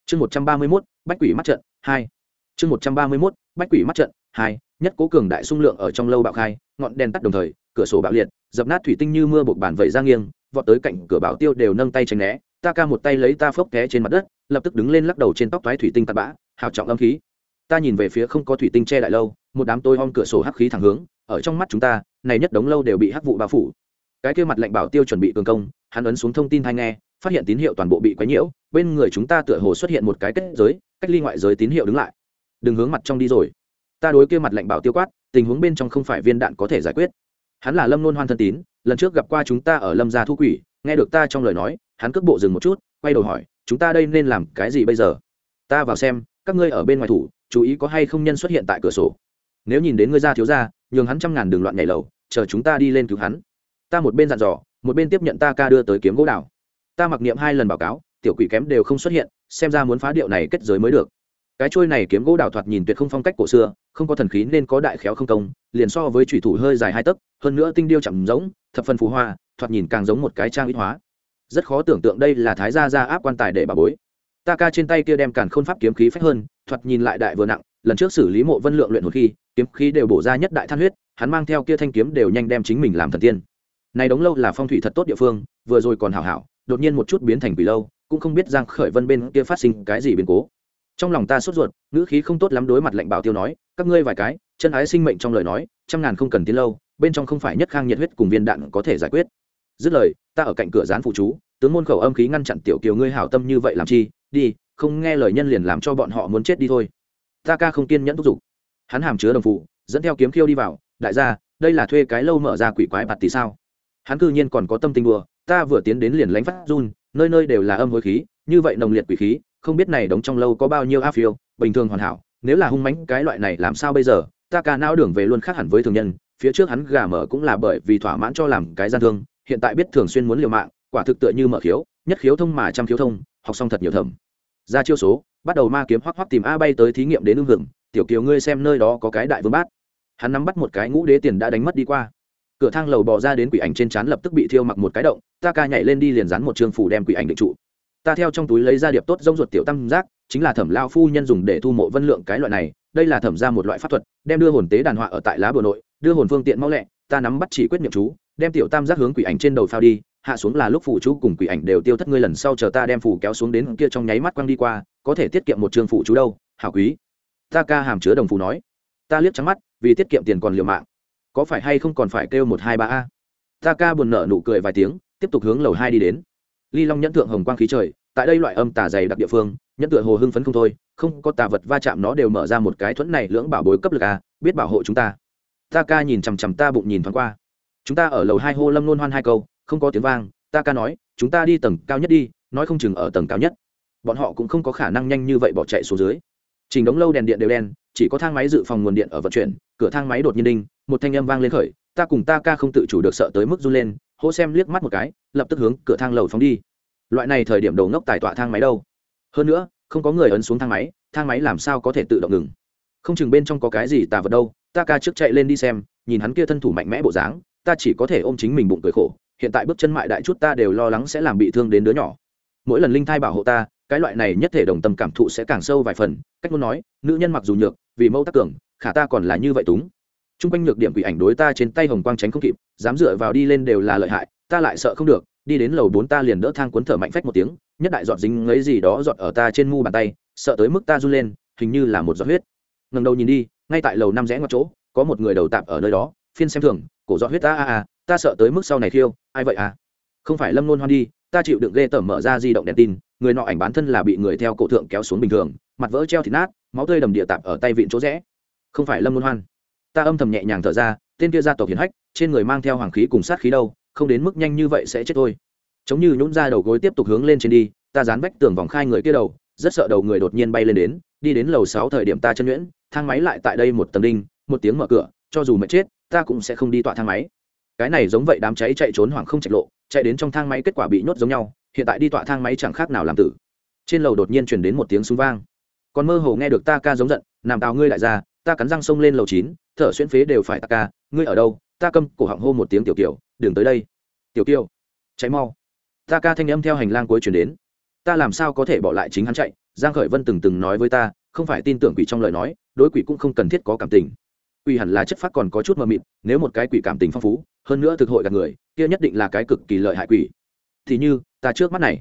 S1: Chương một trăm ba mươi mốt, bách quỷ mắt trận, hai. Chương một trăm ba mươi mốt, bách quỷ mắt trận, hai. Nhất cố cường đại sung lượng ở trong lâu bạo khai, ngọn đèn tắt đồng thời, cửa sổ bạo liệt, dập nát thủy tinh như mưa buộc bản vẩy ra nghiêng, vọt tới cạnh cửa bảo tiêu đều nâng tay tránh né. Ta ca một tay lấy ta phốc té trên mặt đất, lập tức đứng lên lắc đầu trên tóc toái thủy tinh tạt bã, hào trọng âm khí. Ta nhìn về phía không có thủy tinh che đại lâu, một đám tôi om cửa sổ hắc khí thẳng hướng ở trong mắt chúng ta, này nhất đống lâu đều bị hắc vụ bao phủ. Cái kia mặt lệnh bảo tiêu chuẩn bị cường công, hắn ấn xuống thông tin thay nghe, phát hiện tín hiệu toàn bộ bị quấy nhiễu, bên người chúng ta tựa hồ xuất hiện một cái kết giới, cách ly ngoại giới tín hiệu đứng lại. Đừng hướng mặt trong đi rồi. Ta đối kia mặt lệnh bảo tiêu quát, tình huống bên trong không phải viên đạn có thể giải quyết. Hắn là lâm nôn hoan thân tín, lần trước gặp qua chúng ta ở lâm gia thu quỷ, nghe được ta trong lời nói, hắn cước bộ dừng một chút, quay đầu hỏi, chúng ta đây nên làm cái gì bây giờ? Ta vào xem, các ngươi ở bên ngoài thủ, chú ý có hay không nhân xuất hiện tại cửa sổ. Nếu nhìn đến ngươi ra thiếu ra nhường hắn trăm ngàn đường loạn nhảy lầu, chờ chúng ta đi lên cứu hắn. Ta một bên dặn dò, một bên tiếp nhận ta ca đưa tới kiếm gỗ đào. Ta mặc niệm hai lần báo cáo, tiểu quỷ kém đều không xuất hiện, xem ra muốn phá điệu này kết giới mới được. Cái trôi này kiếm gỗ đào thoạt nhìn tuyệt không phong cách cổ xưa, không có thần khí nên có đại khéo không công, liền so với thủy thủ hơi dài hai tấc, hơn nữa tinh điêu chậm giống thập phần phù hoa, thoạt nhìn càng giống một cái trang ít hóa. Rất khó tưởng tượng đây là thái gia gia áp quan tài để bà bối. Ta ca trên tay kia đem càn khôn pháp kiếm khí phách hơn, thoạt nhìn lại đại vừa nặng, lần trước xử lý mộ vân lượng luyện hồn khi kiếm khí đều bổ ra nhất đại than huyết, hắn mang theo kia thanh kiếm đều nhanh đem chính mình làm thần tiên. Này đống lâu là phong thủy thật tốt địa phương, vừa rồi còn hảo hảo, đột nhiên một chút biến thành quỷ lâu, cũng không biết giang khởi vân bên kia phát sinh cái gì biến cố. Trong lòng ta sốt ruột, ngữ khí không tốt lắm đối mặt lệnh bảo tiêu nói, các ngươi vài cái, chân ái sinh mệnh trong lời nói, trăm ngàn không cần tiến lâu, bên trong không phải nhất khang nhiệt huyết cùng viên đạn có thể giải quyết. Dứt lời, ta ở cạnh cửa gián phụ chú, tướng môn khẩu âm khí ngăn chặn tiểu kiều ngươi hảo tâm như vậy làm chi, đi, không nghe lời nhân liền làm cho bọn họ muốn chết đi thôi. Ta ca không kiên nhẫn thúc giục hắn hàm chứa đồng phụ, dẫn theo kiếm khiêu đi vào, đại gia, đây là thuê cái lâu mở ra quỷ quái bạt tỷ sao? Hắn cư nhiên còn có tâm tình đùa, ta vừa tiến đến liền lánh phát run, nơi nơi đều là âm hối khí, như vậy nồng liệt quỷ khí, không biết này đóng trong lâu có bao nhiêu áp phiêu, bình thường hoàn hảo, nếu là hung mãnh cái loại này làm sao bây giờ? Ta ca não đường về luôn khác hẳn với thường nhân, phía trước hắn gà mở cũng là bởi vì thỏa mãn cho làm cái gian thương, hiện tại biết thường xuyên muốn liều mạng, quả thực tựa như mở khiếu, nhất khiếu thông mà trăm khiếu thông, học xong thật nhiều thầm. Ra chiêu số, bắt đầu ma kiếm hoắc hoắc tìm a bay tới thí nghiệm đến ưng hưởng tiểu kiều ngươi xem nơi đó có cái đại vương bát. Hắn nắm bắt một cái ngũ đế tiền đã đánh mất đi qua. Cửa thang lầu bò ra đến quỷ ảnh trên trán lập tức bị thiêu mặc một cái động, ta ca nhảy lên đi liền dán một trường phủ đem quỷ ảnh định trụ. Ta theo trong túi lấy ra điệp tốt rông ruột tiểu tam giác, chính là thẩm lao phu nhân dùng để thu mộ vân lượng cái loại này, đây là thẩm ra một loại pháp thuật, đem đưa hồn tế đàn họa ở tại lá bờ nội, đưa hồn phương tiện mau lẹ, ta nắm bắt chỉ quyết niệm chú, đem tiểu tam giác hướng quỷ ảnh trên đầu phao đi, hạ xuống là lúc phủ chú cùng quỷ ảnh đều tiêu thất ngươi lần sau chờ ta đem phủ kéo xuống đến kia trong nháy mắt quăng đi qua, có thể tiết kiệm một trường phủ chú đâu, hảo quý ta ca hàm chứa đồng phù nói. Ta liếc trắng mắt, vì tiết kiệm tiền còn liều mạng. Có phải hay không còn phải kêu một hai ba a? Ta ca buồn nở nụ cười vài tiếng, tiếp tục hướng lầu hai đi đến. Ly long nhẫn thượng hồng quang khí trời, tại đây loại âm tà dày đặc địa phương, nhẫn tựa hồ hưng phấn không thôi, không có tà vật va chạm nó đều mở ra một cái thuẫn này lưỡng bảo bối cấp lực a, biết bảo hộ chúng ta. Ta ca nhìn chằm chằm ta bụng nhìn thoáng qua. Chúng ta ở lầu hai hô lâm nôn hoan hai câu, không có tiếng vang, ta ca nói, chúng ta đi tầng cao nhất đi, nói không chừng ở tầng cao nhất. Bọn họ cũng không có khả năng nhanh như vậy bỏ chạy xuống dưới trình đống lâu đèn điện đều đen, chỉ có thang máy dự phòng nguồn điện ở vận chuyển, cửa thang máy đột nhiên đinh, một thanh âm vang lên khởi, ta cùng ta ca không tự chủ được sợ tới mức run lên, hô xem liếc mắt một cái, lập tức hướng cửa thang lầu phóng đi. Loại này thời điểm đầu ngốc tài tọa thang máy đâu? Hơn nữa, không có người ấn xuống thang máy thang máy làm sao có thể tự động ngừng? Không chừng bên trong có cái gì tà vật đâu, ta ca trước chạy lên đi xem, nhìn hắn kia thân thủ mạnh mẽ bộ dáng, ta chỉ có thể ôm chính mình bụng cười khổ, hiện tại bước chân mại đại chút ta đều lo lắng sẽ làm bị thương đến đứa nhỏ. Mỗi lần linh thai bảo hộ ta cái loại này nhất thể đồng tâm cảm thụ sẽ càng sâu vài phần, cách muốn nói, nữ nhân mặc dù nhược, vì mẫu tác cường, khả ta còn là như vậy túng. T r u n g quanh nhược điểm quỷ ảnh đối ta trên tay hồng quang tránh không kịp, dám dựa vào đi lên đều là lợi hại, ta lại sợ không được, đi đến lầu bốn ta liền đỡ thang cuốn thở mạnh phách một tiếng, nhất đại giọt dính lấy gì đó giọt ở ta trên mu bàn tay, sợ tới mức ta run lên, hình như là một giọt huyết. Ngần đầu nhìn đi, ngay tại lầu năm rẽ ngoặt chỗ, có một người đầu tạm ở nơi đó, phiên xem thường, cổ giọt huyết ta a a, ta sợ tới mức sau này khiêu ai vậy à? Không phải lâm nôn hoan đi, ta chịu đựng ghê tởm mở ra di động đèn tin người nọ ảnh bán thân là bị người theo cổ thượng kéo xuống bình thường, mặt vỡ treo thịt nát, máu tươi đầm địa tạp ở tay vịn chỗ rẽ. Không phải lâm luân hoan. Ta âm thầm nhẹ nhàng thở ra, tên kia gia tộc hiền hách, trên người mang theo hoàng khí cùng sát khí đâu, không đến mức nhanh như vậy sẽ chết thôi. Chống như nhún ra đầu gối tiếp tục hướng lên trên đi, ta dán vách tường vòng khai người kia đầu, rất sợ đầu người đột nhiên bay lên đến, đi đến lầu sáu thời điểm ta chân nhuyễn, thang máy lại tại đây một tầng đinh, một tiếng mở cửa, cho dù mệt chết, ta cũng sẽ không đi tọa thang máy. Cái này giống vậy đám cháy chạy trốn hoảng không chạy lộ, chạy đến trong thang máy kết quả bị nhốt giống nhau hiện tại đi tọa thang máy chẳng khác nào làm tử. Trên lầu đột nhiên chuyển đến một tiếng súng vang. Còn mơ hồ nghe được ta ca giống giận, nằm tào ngươi lại ra, ta cắn răng xông lên lầu chín, thở xuyên phế đều phải ta ca, ngươi ở đâu, ta câm cổ họng hô một tiếng tiểu kiều, đừng tới đây. Tiểu kiều cháy mau. Ta ca thanh âm theo hành lang cuối chuyển đến. Ta làm sao có thể bỏ lại chính hắn chạy? Giang khởi vân từng từng nói với ta, không phải tin tưởng quỷ trong lời nói, đối quỷ cũng không cần thiết có cảm tình. Quỷ hẳn là chất phát còn có chút mờ mịt, nếu một cái quỷ cảm tình phong phú, hơn nữa thực hội gạt người, kia nhất định là cái cực kỳ lợi hại quỷ. Thì như ta trước mắt này.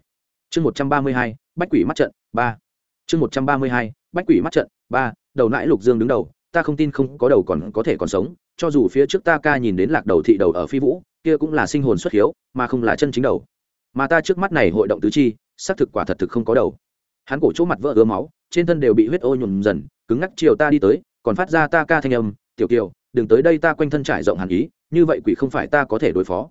S1: Chương một trăm ba mươi hai, bách quỷ mắt trận, ba. Chương một trăm ba mươi hai, bách quỷ mắt trận, ba. Đầu nãi lục dương đứng đầu, ta không tin không có đầu còn có thể còn sống, cho dù phía trước ta ca nhìn đến lạc đầu thị đầu ở phi vũ, kia cũng là sinh hồn xuất hiếu, mà không là chân chính đầu. Mà ta trước mắt này hội động tứ chi, xác thực quả thật thực không có đầu. Hắn cổ chỗ mặt vỡ ứa máu, trên thân đều bị huyết ô nhuộm dần, cứng ngắc chiều ta đi tới, còn phát ra ta ca thanh âm, tiểu kiều, đừng tới đây ta quanh thân trải rộng hàn ý, như vậy quỷ không phải ta có thể đối phó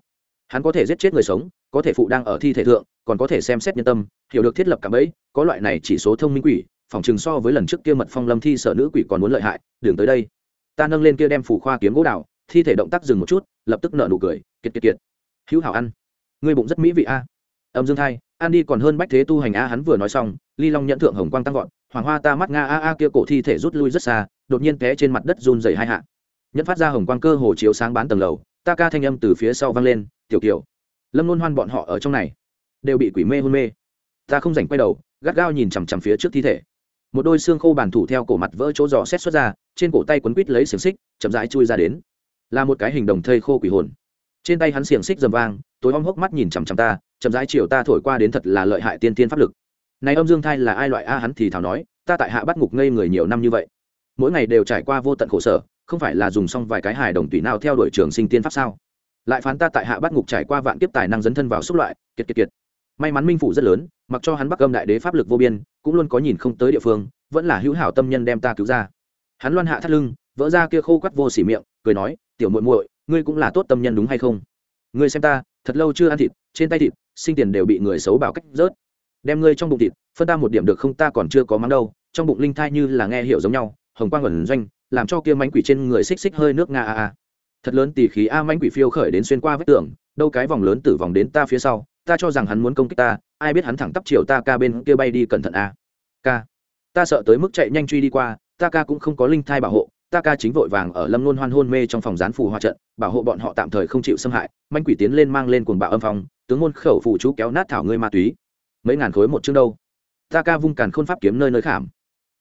S1: hắn có thể giết chết người sống, có thể phụ đang ở thi thể thượng, còn có thể xem xét nhân tâm, hiểu được thiết lập cảm ấy có loại này chỉ số thông minh quỷ phòng chừng so với lần trước kia mật phong lâm thi sở nữ quỷ còn muốn lợi hại đường tới đây. Ta nâng lên kia đem phủ khoa kiếm gỗ đào, thi thể động tác dừng một chút, lập tức nợ nụ cười, kiệt kiệt kiệt. Hữu hảo ăn. Ngươi bụng rất mỹ vị a. Âm dương thai, ăn đi còn hơn bách thế tu hành a, hắn vừa nói xong, ly long nhận thượng hồng quang tăng vọt, hoàng hoa ta mắt nga a a kia cổ thi thể rút lui rất xa, đột nhiên té trên mặt đất run dày hai hạ. Nhẫn phát ra hồng quang cơ hồ chiếu sáng bán tầng lầu, ta ca thanh âm từ phía sau vang lên tiểu kiều, lâm luôn hoan bọn họ ở trong này đều bị quỷ mê hôn mê. Ta không rảnh quay đầu, gắt gao nhìn chằm chằm phía trước thi thể. Một đôi xương khô bàn thủ theo cổ mặt vỡ chỗ giò xét xuất ra, trên cổ tay quấn quít lấy xiềng xích, chậm rãi chui ra đến. Là một cái hình đồng thây khô quỷ hồn. Trên tay hắn xiềng xích dầm vang, tối om hốc mắt nhìn chằm chằm ta, chậm rãi chiều ta thổi qua đến thật là lợi hại tiên tiên pháp lực. Này âm dương thai là ai loại a hắn thì thảo nói, ta tại hạ bắt ngục ngây người nhiều năm như vậy. Mỗi ngày đều trải qua vô tận khổ sở, không phải là dùng xong vài cái hài đồng tùy nào theo đuổi trường sinh tiên pháp sao? Lại phán ta tại hạ bắt ngục trải qua vạn kiếp tài năng dấn thân vào xúc loại, kiệt kiệt kiệt. May mắn minh phủ rất lớn, mặc cho hắn bắc âm đại đế pháp lực vô biên, cũng luôn có nhìn không tới địa phương, vẫn là hữu hảo tâm nhân đem ta cứu ra. Hắn loan hạ thắt lưng, vỡ ra kia khô quắt vô xỉ miệng, cười nói, tiểu muội muội, ngươi cũng là tốt tâm nhân đúng hay không? Ngươi xem ta, thật lâu chưa ăn thịt, trên tay thịt, sinh tiền đều bị người xấu bảo cách rớt. Đem ngươi trong bụng thịt, phân ta một điểm được không ta còn chưa có mắng đâu, trong bụng linh thai như là nghe hiểu giống nhau, hồng quang ẩn doanh, làm cho kia mánh quỷ trên người xích xích hơi nước nga a a thật lớn tỉ khí a mãnh quỷ phiêu khởi đến xuyên qua vết tường, đâu cái vòng lớn tử vòng đến ta phía sau, ta cho rằng hắn muốn công kích ta, ai biết hắn thẳng tắp chiều ta ca bên kia bay đi cẩn thận a. Ca. Ta sợ tới mức chạy nhanh truy đi qua, ta ca cũng không có linh thai bảo hộ, ta ca chính vội vàng ở lâm luôn hoan hôn mê trong phòng gián phù hoa trận, bảo hộ bọn họ tạm thời không chịu xâm hại manh quỷ tiến lên mang lên cuồng bạo âm phong, tướng môn khẩu phụ chú kéo nát thảo ngươi ma túy. Mấy ngàn khối một chương đâu. Ta ca vung càn khôn pháp kiếm nơi nơi khảm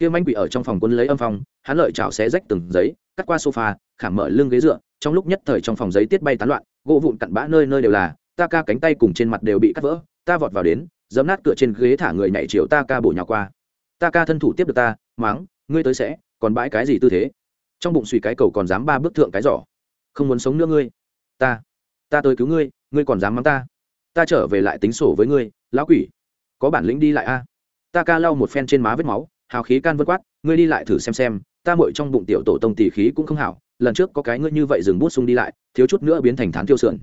S1: kia manh quỷ ở trong phòng quân lấy âm phong, hắn lợi chảo xé rách từng giấy, cắt qua sofa khảm mở lưng ghế dựa, trong lúc nhất thời trong phòng giấy tiết bay tán loạn, gỗ vụn cặn bã nơi nơi đều là, ta ca cánh tay cùng trên mặt đều bị cắt vỡ, ta vọt vào đến giấm nát cửa trên ghế thả người nhảy chiều ta ca bổ nhào qua. Ta ca thân thủ tiếp được ta, máng, ngươi tới sẽ, còn bãi cái gì tư thế? Trong bụng suy cái cầu còn dám ba bước thượng cái giỏ. Không muốn sống nữa ngươi. Ta ta tới cứu ngươi ngươi còn dám mắng ta. Ta trở về lại tính sổ với ngươi, lão quỷ. Có bản lĩnh đi lại a. Ta ca lau một phen trên má vết máu hào khí can vân quát, ngươi đi lại thử xem xem, ta mội trong bụng tiểu tổ tông tỷ khí cũng không hảo, lần trước có cái ngươi như vậy dừng bút sung đi lại, thiếu chút nữa biến thành thán tiêu sườn.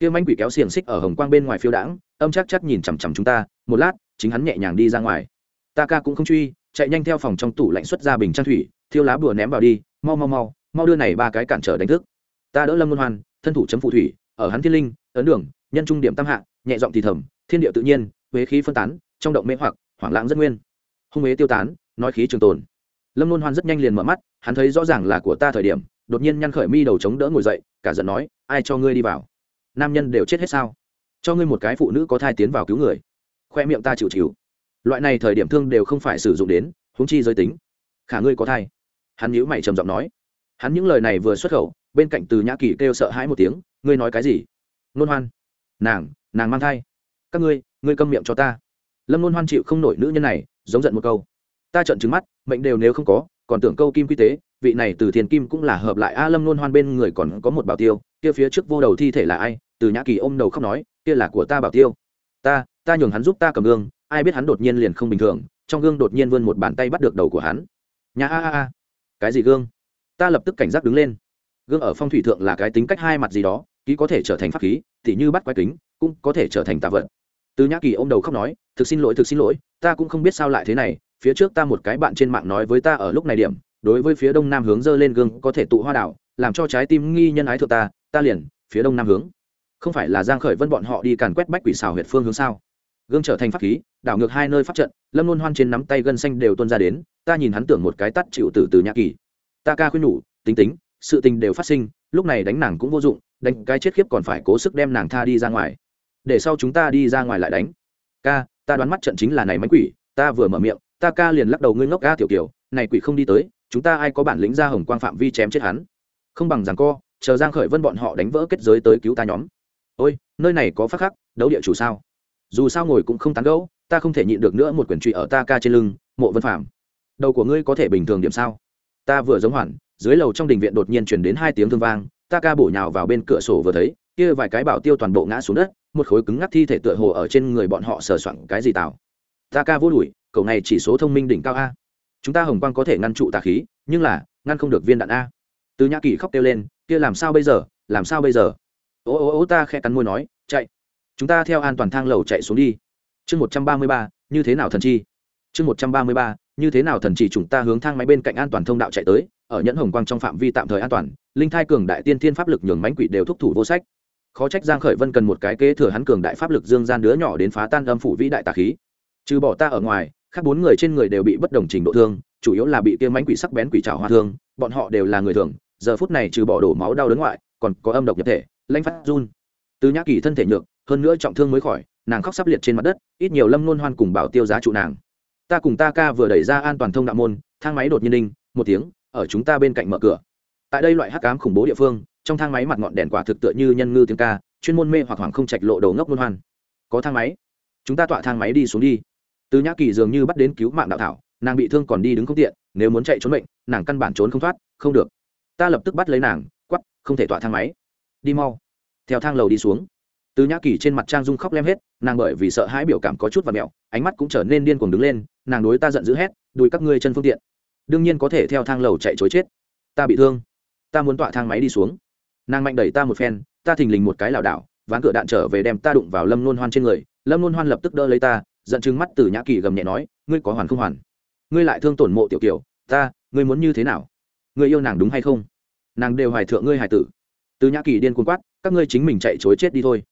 S1: Kia manh quỷ kéo xiềng xích ở hồng quang bên ngoài phiêu đãng, âm chắc chắc nhìn chằm chằm chúng ta, một lát, chính hắn nhẹ nhàng đi ra ngoài. Ta ca cũng không truy, chạy nhanh theo phòng trong tủ lạnh xuất ra bình trang thủy, thiêu lá bùa ném vào đi, mau mau mau mau đưa này ba cái cản trở đánh thức. Ta đỡ lâm luân hoan, thân thủ chấm phụ thủy, ở hắn thiên linh, ấn đường, nhân trung điểm tam hạ, nhẹ giọng thì thầm, thiên địa tự nhiên, huế khí phân tán, trong động mê hoặc, hoảng lãng rất nguyên. Hung huế tiêu tán nói khí trường tồn. Lâm luân hoan rất nhanh liền mở mắt, hắn thấy rõ ràng là của ta thời điểm, đột nhiên nhăn khởi mi đầu chống đỡ ngồi dậy, cả giận nói, ai cho ngươi đi vào? Nam nhân đều chết hết sao? Cho ngươi một cái phụ nữ có thai tiến vào cứu người. Khoe miệng ta chịu chịu. Loại này thời điểm thương đều không phải sử dụng đến, huống chi giới tính. Khả ngươi có thai. Hắn nhíu mày trầm giọng nói. Hắn những lời này vừa xuất khẩu, bên cạnh từ nhã kỳ kêu sợ hãi một tiếng, ngươi nói cái gì? Nôn hoan. Nàng nàng mang thai. Các ngươi ngươi câm miệng cho ta. Lâm nôn hoan chịu không nổi nữ nhân này, giống giận một câu ta trợn trừng mắt, mệnh đều nếu không có, còn tưởng câu kim quy tế, vị này từ thiền kim cũng là hợp lại a lâm nôn hoan bên người còn có một bảo tiêu, kia phía trước vô đầu thi thể là ai? Từ nhã kỳ ôm đầu khóc nói, kia là của ta bảo tiêu. Ta ta nhường hắn giúp ta cầm gương, ai biết hắn đột nhiên liền không bình thường, trong gương đột nhiên vươn một bàn tay bắt được đầu của hắn. Nhà a a a. Cái gì gương? Ta lập tức cảnh giác đứng lên. Gương ở phong thủy thượng là cái tính cách hai mặt gì đó, ký có thể trở thành pháp khí, tỉ như bắt quái kính, cũng có thể trở thành tạ vật. Từ nhã kỳ ô m đầu khóc nói, thực xin lỗi, thực xin lỗi, ta cũng không biết sao lại thế này phía trước ta một cái bạn trên mạng nói với ta ở lúc này điểm, đối với phía đông nam hướng dơ lên gương có thể tụ hoa đảo, làm cho trái tim nghi nhân ái thuộc ta ta liền, phía đông nam hướng. Không phải là giang khởi vân bọn họ đi càn quét bách quỷ xào huyệt phương hướng sao? Gương trở thành pháp khí, đảo ngược hai nơi pháp trận, lâm luôn hoan trên nắm tay gân xanh đều tuôn ra đến, ta nhìn hắn tưởng một cái tắt chịu tử từ nhã kỳ. Ta ca khuyên nhủ, tính tính, sự tình đều phát sinh, lúc này đánh nàng cũng vô dụng, đánh cái chết khiếp còn phải cố sức đem nàng tha đi ra ngoài. Để sau chúng ta đi ra ngoài lại đánh. Ca, ta đoán mắt trận chính là này mánh quỷ, ta vừa mở miệng ta ca liền lắc đầu ngươi ngốc ca tiểu kiểu này quỷ không đi tới, chúng ta ai có bản lĩnh ra hồng quang phạm vi chém chết hắn? Không bằng rằng co, chờ giang khởi vân bọn họ đánh vỡ kết giới tới cứu ta nhóm. Ôi, nơi này có phát khắc, đấu địa chủ sao? Dù sao ngồi cũng không tán gẫu, ta không thể nhịn được nữa một quyển truy ở ta ca trên lưng, mộ vân phạm. Đầu của ngươi có thể bình thường điểm sao? Ta vừa giống hoàn, dưới lầu trong đình viện đột nhiên truyền đến hai tiếng thương vang, ta ca bổ nhào vào bên cửa sổ vừa thấy, kia vài cái bảo tiêu toàn bộ ngã xuống đất, một khối cứng ngắc thi thể tựa hồ ở trên người bọn họ sờ soạn cái gì tạo ta ca vô đuổi cậu này chỉ số thông minh đỉnh cao a. Chúng ta hồng quang có thể ngăn trụ tà khí, nhưng là, ngăn không được viên đạn a. Từ nhã kỳ khóc kêu lên, kia làm sao bây giờ? Làm sao bây giờ? Ô ô ô ta khẽ cắn môi nói, chạy. Chúng ta theo an toàn thang lầu chạy xuống đi. Chương một trăm ba mươi ba, như thế nào thần chi? Chương một trăm ba mươi ba, như thế nào thần chỉ chúng ta hướng thang máy bên cạnh an toàn thông đạo chạy tới, ở nhẫn hồng quang trong phạm vi tạm thời an toàn, linh thai cường đại tiên thiên pháp lực nhường mánh quỷ đều thúc thủ vô sách. Khó trách giang khởi vân cần một cái kế thừa hắn cường đại pháp lực dương gian đứa nhỏ đến phá tan âm phủ vĩ đại tà khí. Trừ bỏ ta ở ngoài khác bốn người trên người đều bị bất đồng trình độ thương, chủ yếu là bị tiêm mánh quỷ sắc bén quỷ trào hoa thương, bọn họ đều là người thường, giờ phút này trừ bỏ đổ máu đau đớn ngoại, còn có âm độc nhập thể, lanh phát run. Từ nhã kỳ thân thể nhược, hơn nữa trọng thương mới khỏi, nàng khóc sắp liệt trên mặt đất, ít nhiều lâm nôn hoan cùng bảo tiêu giá trụ nàng. Ta cùng ta ca vừa đẩy ra an toàn thông đạo môn, thang máy đột nhiên đinh, một tiếng, ở chúng ta bên cạnh mở cửa. Tại đây loại hắc cám khủng bố địa phương, trong thang máy mặt ngọn đèn quả thực tựa như nhân ngư tiếng ca, chuyên môn mê hoặc hoàng không trạch lộ đầu ngốc nôn hoan. Có thang máy? Chúng ta tọa thang máy đi xuống đi từ nhã kỳ dường như bắt đến cứu mạng đạo thảo, nàng bị thương còn đi đứng không tiện, nếu muốn chạy trốn bệnh nàng căn bản trốn không thoát, không được. Ta lập tức bắt lấy nàng quắp không thể tọa thang máy. Đi mau. Theo thang lầu đi xuống. Từ nhã kỳ trên mặt trang dung khóc lem hết, nàng bởi vì sợ hãi biểu cảm có chút và mẹo, ánh mắt cũng trở nên điên cuồng đứng lên, nàng đối ta giận dữ hét, đùi các ngươi chân phương tiện. Đương nhiên có thể theo thang lầu chạy chối chết. Ta bị thương. Ta muốn tọa thang máy đi xuống. Nàng mạnh đẩy ta một phen, ta thình lình một cái lảo đảo, ván cửa đạn trở về đem ta đụng vào lâm nôn hoan trên người. Lâm nôn hoan lập tức đỡ lấy ta giận chừng mắt từ nhã kỳ gầm nhẹ nói, ngươi có hoàn không hoàn? Ngươi lại thương tổn mộ tiểu kiều, ta, ngươi muốn như thế nào? Ngươi yêu nàng đúng hay không? Nàng đều hoài thượng ngươi hài tử. Từ nhã kỳ điên cuồng quát, các ngươi chính mình chạy chối chết đi thôi.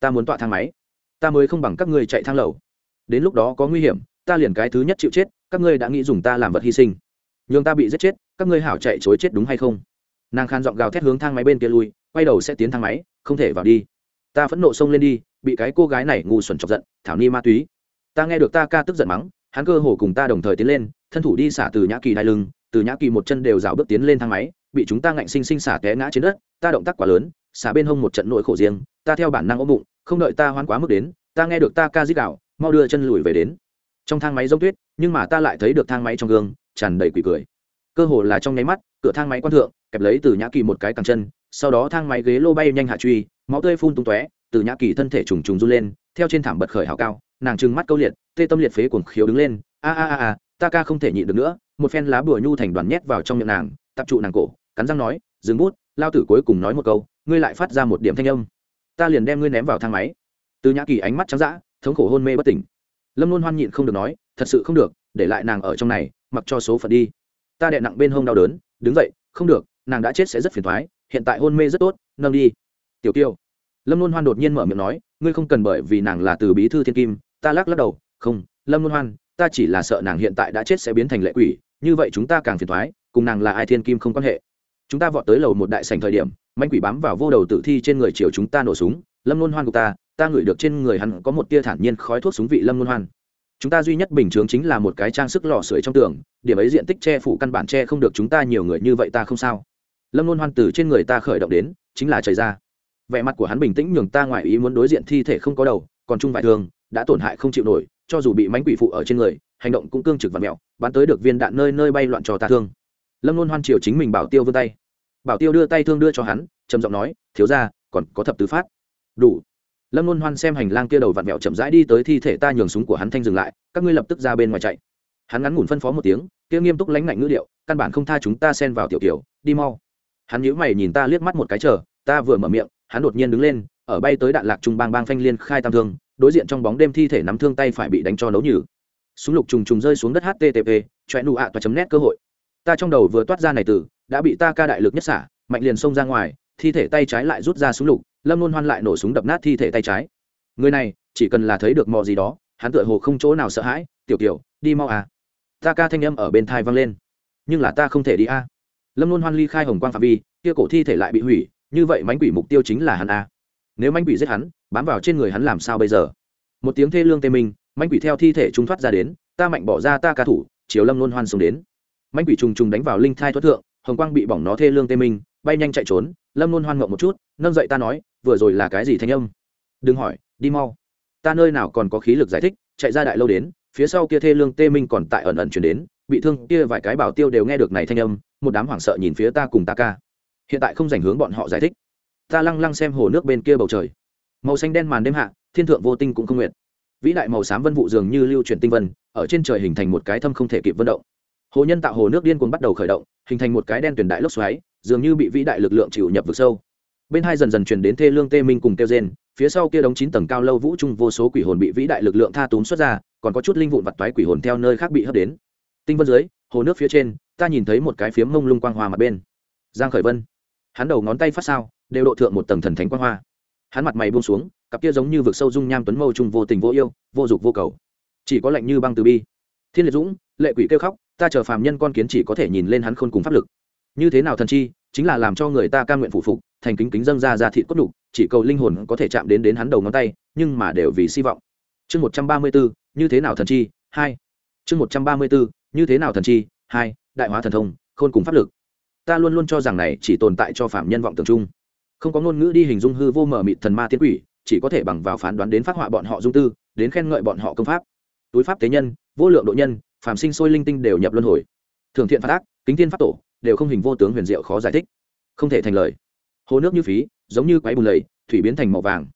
S1: Ta muốn tọa thang máy. Ta mới không bằng các ngươi chạy thang lầu. Đến lúc đó có nguy hiểm, ta liền cái thứ nhất chịu chết, các ngươi đã nghĩ dùng ta làm vật hy sinh. Nhường ta bị giết chết, các ngươi hảo chạy chối chết đúng hay không? Nàng khan giọng gào thét hướng thang máy bên kia lui, quay đầu sẽ tiến thang máy, không thể vào đi. Ta phẫn nộ xông lên đi, bị cái cô gái này ngu xuẩn chọc giận, thảo ni ma túy ta nghe được ta ca tức giận mắng, hắn cơ hồ cùng ta đồng thời tiến lên, thân thủ đi xả từ nhã kỳ đai lưng, từ nhã kỳ một chân đều rào bước tiến lên thang máy, bị chúng ta ngạnh sinh sinh xả té ngã trên đất, ta động tác quá lớn, xả bên hông một trận nỗi khổ riêng, ta theo bản năng ôm bụng, không đợi ta hoán quá mức đến, ta nghe được ta ca dít đạo mau đưa chân lùi về đến. Trong thang máy giống tuyết, nhưng mà ta lại thấy được thang máy trong gương, tràn đầy quỷ cười. Cơ hồ là trong nháy mắt, cửa thang máy quan thượng, kẹp lấy từ nhã kỳ một cái cẳng chân, sau đó thang máy ghế lô bay nhanh hạ truy, máu tươi phun tung tóe, từ nhã kỳ thân thể trùng trùng run lên, theo trên thảm bật khởi hào cao nàng trừng mắt câu liệt tê tâm liệt phế cuồng khiếu đứng lên a a a a ta ca không thể nhịn được nữa. Một phen lá bùa nhu thành đoàn nhét vào trong miệng nàng tập trụ nàng cổ cắn răng nói dừng bút. Lao tử cuối cùng nói một câu ngươi lại phát ra một điểm thanh âm. Ta liền đem ngươi ném vào thang máy. Từ nhã kỳ ánh mắt trắng dã thống khổ hôn mê bất tỉnh. Lâm luôn hoan nhịn không được nói thật sự không được để lại nàng ở trong này mặc cho số phận đi. Ta đè nặng bên hông đau đớn đứng dậy không được nàng đã chết sẽ rất phiền thoái hiện tại hôn mê rất tốt nâng đi. Tiểu tiêu, lâm luôn hoan đột nhiên mở miệng nói ngươi không cần bởi vì nàng là từ bí thư thiên kim ta lắc lắc đầu, không, lâm luân hoan, ta chỉ là sợ nàng hiện tại đã chết sẽ biến thành lệ quỷ, như vậy chúng ta càng phiền thoái cùng nàng là ai thiên kim không quan hệ. Chúng ta vọt tới lầu một đại sành thời điểm, manh quỷ bám vào vô đầu tử thi trên người chiều chúng ta nổ súng, lâm luân hoan của ta ta ngửi được trên người hắn có một tia thản nhiên khói thuốc súng vị lâm luân hoan. Chúng ta duy nhất bình chướng chính là một cái trang sức lò sưởi trong tường, điểm ấy diện tích che phủ căn bản che không được chúng ta nhiều người như vậy ta không sao. Lâm luân hoan từ trên người ta khởi động đến, chính là trời ra. Vẻ mặt của hắn bình tĩnh nhường ta ngoài ý muốn đối diện thi thể không có đầu, còn chung vải thường đã tổn hại không chịu nổi, cho dù bị mánh quỷ phụ ở trên người, hành động cũng cương trực và mẹo, bắn tới được viên đạn nơi nơi bay loạn trò ta thương. Lâm luôn hoan triều chính mình bảo tiêu vươn tay. Bảo tiêu đưa tay thương đưa cho hắn, trầm giọng nói, thiếu ra còn có thập tứ phát. Đủ. Lâm luôn hoan xem hành lang kia đầu vặn mẹo chậm rãi đi tới thi thể ta nhường súng của hắn thanh dừng lại, các ngươi lập tức ra bên ngoài chạy. Hắn ngắn ngủn phân phó một tiếng, kia nghiêm túc lãnh lạnh ngữ điệu, căn bản không tha chúng ta xen vào tiểu kiểu, đi mau. Hắn nhíu mày nhìn ta liếc mắt một cái chờ, ta vừa mở miệng, hắn đột nhiên đứng lên, ở bay tới đạn lạc trung bang bang phanh liên khai tam thương đối diện trong bóng đêm thi thể nắm thương tay phải bị đánh cho nấu nhừ, súng lục trùng trùng rơi xuống đất http choẹ nụ ạ toa chấm nét cơ hội. Ta trong đầu vừa toát ra này từ đã bị ta ca đại lực nhất xả mạnh liền xông ra ngoài thi thể tay trái lại rút ra súng lục lâm luôn hoan lại nổ súng đập nát thi thể tay trái. Người này chỉ cần là thấy được mò gì đó hắn tựa hồ không chỗ nào sợ hãi tiểu kiểu đi mau à. Ta ca thanh âm ở bên thai vang lên. Nhưng là ta không thể đi a à. lâm luôn hoan ly khai hồng quang phạm vi kia cổ thi thể lại bị hủy như vậy mánh quỷ mục tiêu chính là hắn a à. nếu mánh quỷ giết hắn bám vào trên người hắn làm sao bây giờ? Một tiếng thê lương tê minh manh quỷ theo thi thể trung thoát ra đến, ta mạnh bỏ ra ta ca thủ chiều lâm luôn hoan xuống đến. Manh quỷ trùng trùng đánh vào linh thai thoát thượng, hồng quang bị bỏng nó thê lương tê minh, bay nhanh chạy trốn, lâm luôn hoan ngộng một chút, nâng dậy ta nói, vừa rồi là cái gì thanh âm? Đừng hỏi, đi mau. Ta nơi nào còn có khí lực giải thích, chạy ra đại lâu đến, phía sau kia thê lương tê minh còn tại ẩn ẩn chuyển đến, bị thương kia vài cái bảo tiêu đều nghe được này thanh âm, một đám hoảng sợ nhìn phía ta cùng ta ca. Hiện tại không dành hướng bọn họ giải thích. Ta lăng lăng xem hồ nước bên kia bầu trời màu xanh đen màn đêm hạ, thiên thượng vô tinh cũng không nguyện vĩ đại màu xám vân vụ dường như lưu chuyển tinh vân, ở trên trời hình thành một cái thâm không thể kịp vận động. Hồ nhân tạo hồ nước điên cuồng bắt đầu khởi động, hình thành một cái đen tuyển đại lốc xoáy, dường như bị vĩ đại lực lượng chịu nhập vực sâu. Bên hai dần dần chuyển đến thê lương tê minh cùng kêu gen phía sau kia đống chín tầng cao lâu vũ trung vô số quỷ hồn bị vĩ đại lực lượng tha túm xuất ra, còn có chút linh vụn vặt toái quỷ hồn theo nơi khác bị hấp đến. Tinh vân dưới, hồ nước phía trên, ta nhìn thấy một cái phiếm mông lung quang hoa mặt bên. Giang khởi vân. Hắn đầu ngón tay phát sao, đều độ thượng một tầng thần thánh quang hoa hắn mặt mày buông xuống, cặp kia giống như vực sâu dung nham tuấn mâu trung vô tình vô yêu, vô dục vô cầu. Chỉ có lạnh như băng từ bi. Thiên liệt dũng, lệ quỷ kêu khóc, ta chờ phàm nhân con kiến chỉ có thể nhìn lên hắn khôn cùng pháp lực. Như thế nào thần chi, chính là làm cho người ta cam nguyện phụ phục, thành kính kính dâng ra ra thị cốt đục chỉ cầu linh hồn có thể chạm đến đến hắn đầu ngón tay, nhưng mà đều vì si vọng. Chương một trăm ba mươi bốn, như thế nào thần chi, hai. Chương một trăm ba mươi bốn, như thế nào thần chi, hai, đại hóa thần thông, khôn cùng pháp lực. Ta luôn luôn cho rằng này chỉ tồn tại cho phạm nhân vọng tưởng chung không có ngôn ngữ đi hình dung hư vô mờ mịt thần ma tiên quỷ, chỉ có thể bằng vào phán đoán đến phát họa bọn họ dung tư, đến khen ngợi bọn họ công pháp. Túi pháp tế nhân, vô lượng độ nhân, phàm sinh sôi linh tinh đều nhập luân hồi. Thường thiện phát ác, kính thiên pháp tổ, đều không hình vô tướng huyền diệu khó giải thích. Không thể thành lời. Hồ nước như phí, giống như quái bùn lầy, thủy biến thành màu vàng.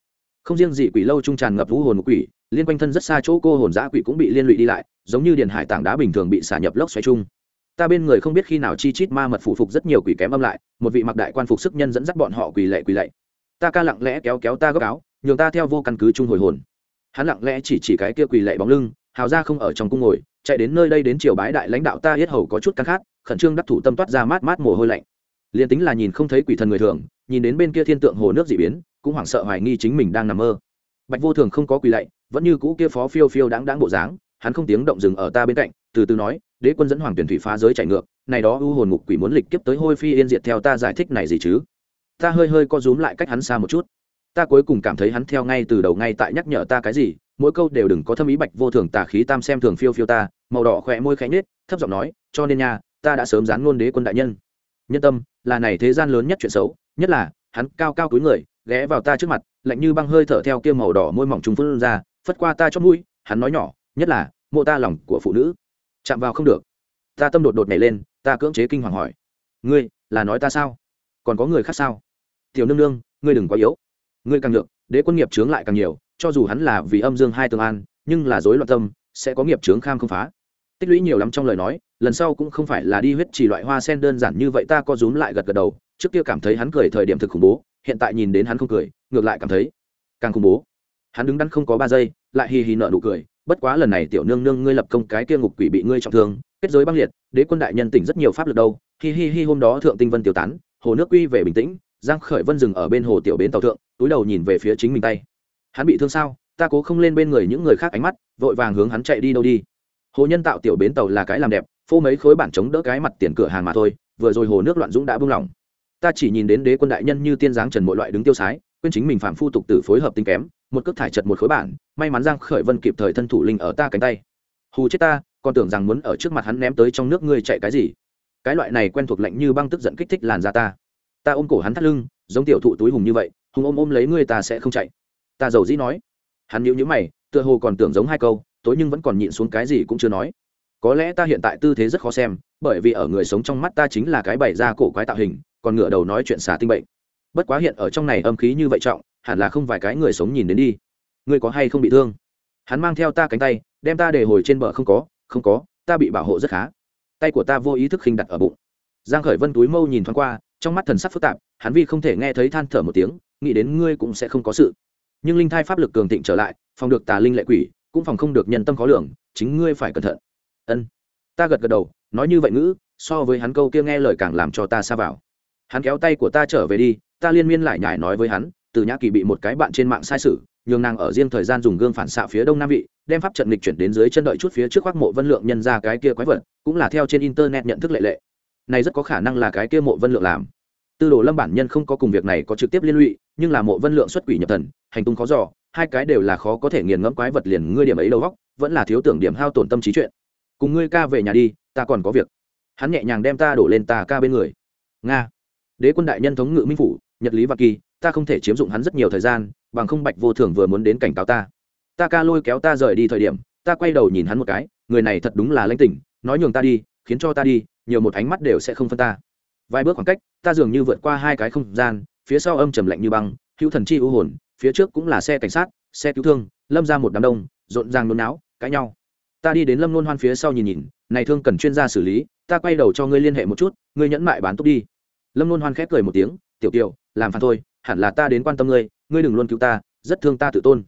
S1: Không riêng gì quỷ lâu trung tràn ngập vũ hồn quỷ, liên quanh thân rất xa chỗ cô hồn giã quỷ cũng bị liên lụy đi lại, giống như điện hải tảng đá bình thường bị xả nhập lốc xoáy chung ta bên người không biết khi nào chi chít ma mật phủ phục rất nhiều quỷ kém âm lại, một vị mặc đại quan phục sức nhân dẫn dắt bọn họ quỳ lệ quỳ lệ ta ca lặng lẽ kéo kéo ta gấp áo, nhường ta theo vô căn cứ chung hồi hồn. Hắn lặng lẽ chỉ chỉ cái kia quỳ lệ bóng lưng, hào ra không ở trong cung ngồi, chạy đến nơi đây đến triều bái đại lãnh đạo ta yết hầu có chút căng khát, khẩn trương đắc thủ tâm toát ra mát mát mồ hôi lạnh. Liền tính là nhìn không thấy quỷ thần người thường, nhìn đến bên kia thiên tượng hồ nước dị biến, cũng hoảng sợ hoài nghi chính mình đang nằm mơ. Bạch vô thường không có quỳ lạy, vẫn như cũ kia phó phiêu phiêu đáng đáng bộ dáng, hắn không tiếng động dừng ở ta bên cạnh từ từ nói, đế quân dẫn hoàng tuyển thủy phá giới chạy ngược, này đó ưu hồn ngục quỷ muốn lịch kiếp tới hôi phi yên diệt theo ta giải thích này gì chứ? Ta hơi hơi co rúm lại cách hắn xa một chút. Ta cuối cùng cảm thấy hắn theo ngay từ đầu ngay tại nhắc nhở ta cái gì, mỗi câu đều đừng có thâm ý bạch vô thường tà khí tam xem thường phiêu phiêu ta, màu đỏ khỏe môi khẽ nết thấp giọng nói, cho nên nha, ta đã sớm dán ngôn đế quân đại nhân. Nhân tâm, là này thế gian lớn nhất chuyện xấu, nhất là, hắn cao cao cúi người, ghé vào ta trước mặt, lạnh như băng hơi thở theo kia màu đỏ môi mỏng trùng phân ra, phất qua ta chót mũi, hắn nói nhỏ, nhất là, mộ ta lòng của phụ nữ chạm vào không được. Ta tâm đột đột nhảy lên, ta cưỡng chế kinh hoàng hỏi. Ngươi, là nói ta sao? Còn có người khác sao? Tiểu nương nương, ngươi đừng quá yếu. Ngươi càng được đế quân nghiệp chướng lại càng nhiều, cho dù hắn là vì âm dương hai tương an, nhưng là dối loạn tâm, sẽ có nghiệp chướng kham không phá. Tích lũy nhiều lắm trong lời nói, lần sau cũng không phải là đi huyết chỉ loại hoa sen đơn giản như vậy, ta có rúm lại gật gật đầu, trước kia cảm thấy hắn cười thời điểm thực khủng bố, hiện tại nhìn đến hắn không cười, ngược lại cảm thấy càng khủng bố. Hắn đứng đắn không có ba giây, lại hì hì nợ nụ cười bất quá lần này tiểu nương nương ngươi lập công cái kia ngục quỷ bị ngươi trọng thương, kết giới băng liệt, đế quân đại nhân tỉnh rất nhiều pháp lực đâu. Hi hi hi, hôm đó thượng tinh vân tiêu tán, hồ nước quy về bình tĩnh, giang khởi vân dừng ở bên hồ tiểu bến tàu thượng, túi đầu nhìn về phía chính mình tay. Hắn bị thương sao? Ta cố không lên bên người những người khác ánh mắt, vội vàng hướng hắn chạy đi đâu đi. Hồ nhân tạo tiểu bến tàu là cái làm đẹp, phô mấy khối bản chống đỡ cái mặt tiền cửa hàng mà thôi, vừa rồi hồ nước loạn dũng đã buông lỏng ta chỉ nhìn đến đế quân đại nhân như tiên giáng trần mọi loại đứng tiêu sái, quên chính mình phạm phu tục tử phối hợp tinh kém một cước thải chật một khối bản, may mắn giang khởi vân kịp thời thân thủ linh ở ta cánh tay. Hù chết ta, còn tưởng rằng muốn ở trước mặt hắn ném tới trong nước ngươi chạy cái gì? Cái loại này quen thuộc lạnh như băng tức giận kích thích làn da ta. Ta ôm cổ hắn thắt lưng, giống tiểu thụ túi hùng như vậy, hùng ôm ôm lấy ngươi ta sẽ không chạy. Ta giàu dĩ nói. Hắn nhíu nhíu mày, tựa hồ còn tưởng giống hai câu, tối nhưng vẫn còn nhịn xuống cái gì cũng chưa nói. Có lẽ ta hiện tại tư thế rất khó xem, bởi vì ở người sống trong mắt ta chính là cái bày ra cổ quái tạo hình, còn ngửa đầu nói chuyện xả tinh bệnh. Bất quá hiện ở trong này âm khí như vậy trọng hẳn là không vài cái người sống nhìn đến đi. Ngươi có hay không bị thương? Hắn mang theo ta cánh tay, đem ta để hồi trên bờ không có không có, ta bị bảo hộ rất khá. Tay của ta vô ý thức khinh đặt ở bụng. Giang khởi vân túi mâu nhìn thoáng qua, trong mắt thần sắc phức tạp, hắn vì không thể nghe thấy than thở một tiếng, nghĩ đến ngươi cũng sẽ không có sự. Nhưng linh thai pháp lực cường thịnh trở lại, phòng được tà linh lệ quỷ, cũng phòng không được nhân tâm khó lường, chính ngươi phải cẩn thận. Ân. Ta gật gật đầu, nói như vậy ngữ, so với hắn câu kia nghe lời càng làm cho ta xa vào. Hắn kéo tay của ta trở về đi, ta liên miên lại nhải nói với hắn từ nhã kỳ bị một cái bạn trên mạng sai sử nhường nàng ở riêng thời gian dùng gương phản xạ phía đông nam vị, đem pháp trận lịch chuyển đến dưới chân đợi chút phía trước khoác mộ vân lượng nhân ra cái kia quái vật, cũng là theo trên internet nhận thức lệ lệ. Này rất có khả năng là cái kia mộ vân lượng làm. Tư đồ lâm bản nhân không có cùng việc này có trực tiếp liên lụy, nhưng là mộ vân lượng xuất quỷ nhập thần, hành tung khó dò, hai cái đều là khó có thể nghiền ngẫm quái vật liền ngươi điểm ấy đầu góc, vẫn là thiếu tưởng điểm hao tổn tâm trí chuyện. Cùng ngươi ca về nhà đi, ta còn có việc. Hắn nhẹ nhàng đem ta đổ lên ta ca bên người. Nga. Đế quân đại nhân thống ngự minh phủ, nhật lý và kỳ ta không thể chiếm dụng hắn rất nhiều thời gian bằng không bạch vô thường vừa muốn đến cảnh cáo ta. Ta ca lôi kéo ta rời đi thời điểm ta quay đầu nhìn hắn một cái người này thật đúng là lãnh tỉnh nói nhường ta đi khiến cho ta đi nhiều một ánh mắt đều sẽ không phân ta. Vài bước khoảng cách ta dường như vượt qua hai cái không gian phía sau âm trầm lạnh như băng hữu thần chi ưu hồn phía trước cũng là xe cảnh sát xe cứu thương lâm ra một đám đông rộn ràng nôn não cãi nhau. Ta đi đến lâm nôn hoan phía sau nhìn nhìn này thương cần chuyên gia xử lý ta quay đầu cho ngươi liên hệ một chút ngươi nhẫn mại bán túc đi. Lâm nôn hoan khép cười một tiếng tiểu tiểu, làm phản thôi hẳn là ta đến quan tâm ngươi ngươi đừng luôn cứu ta, rất thương ta tự tôn.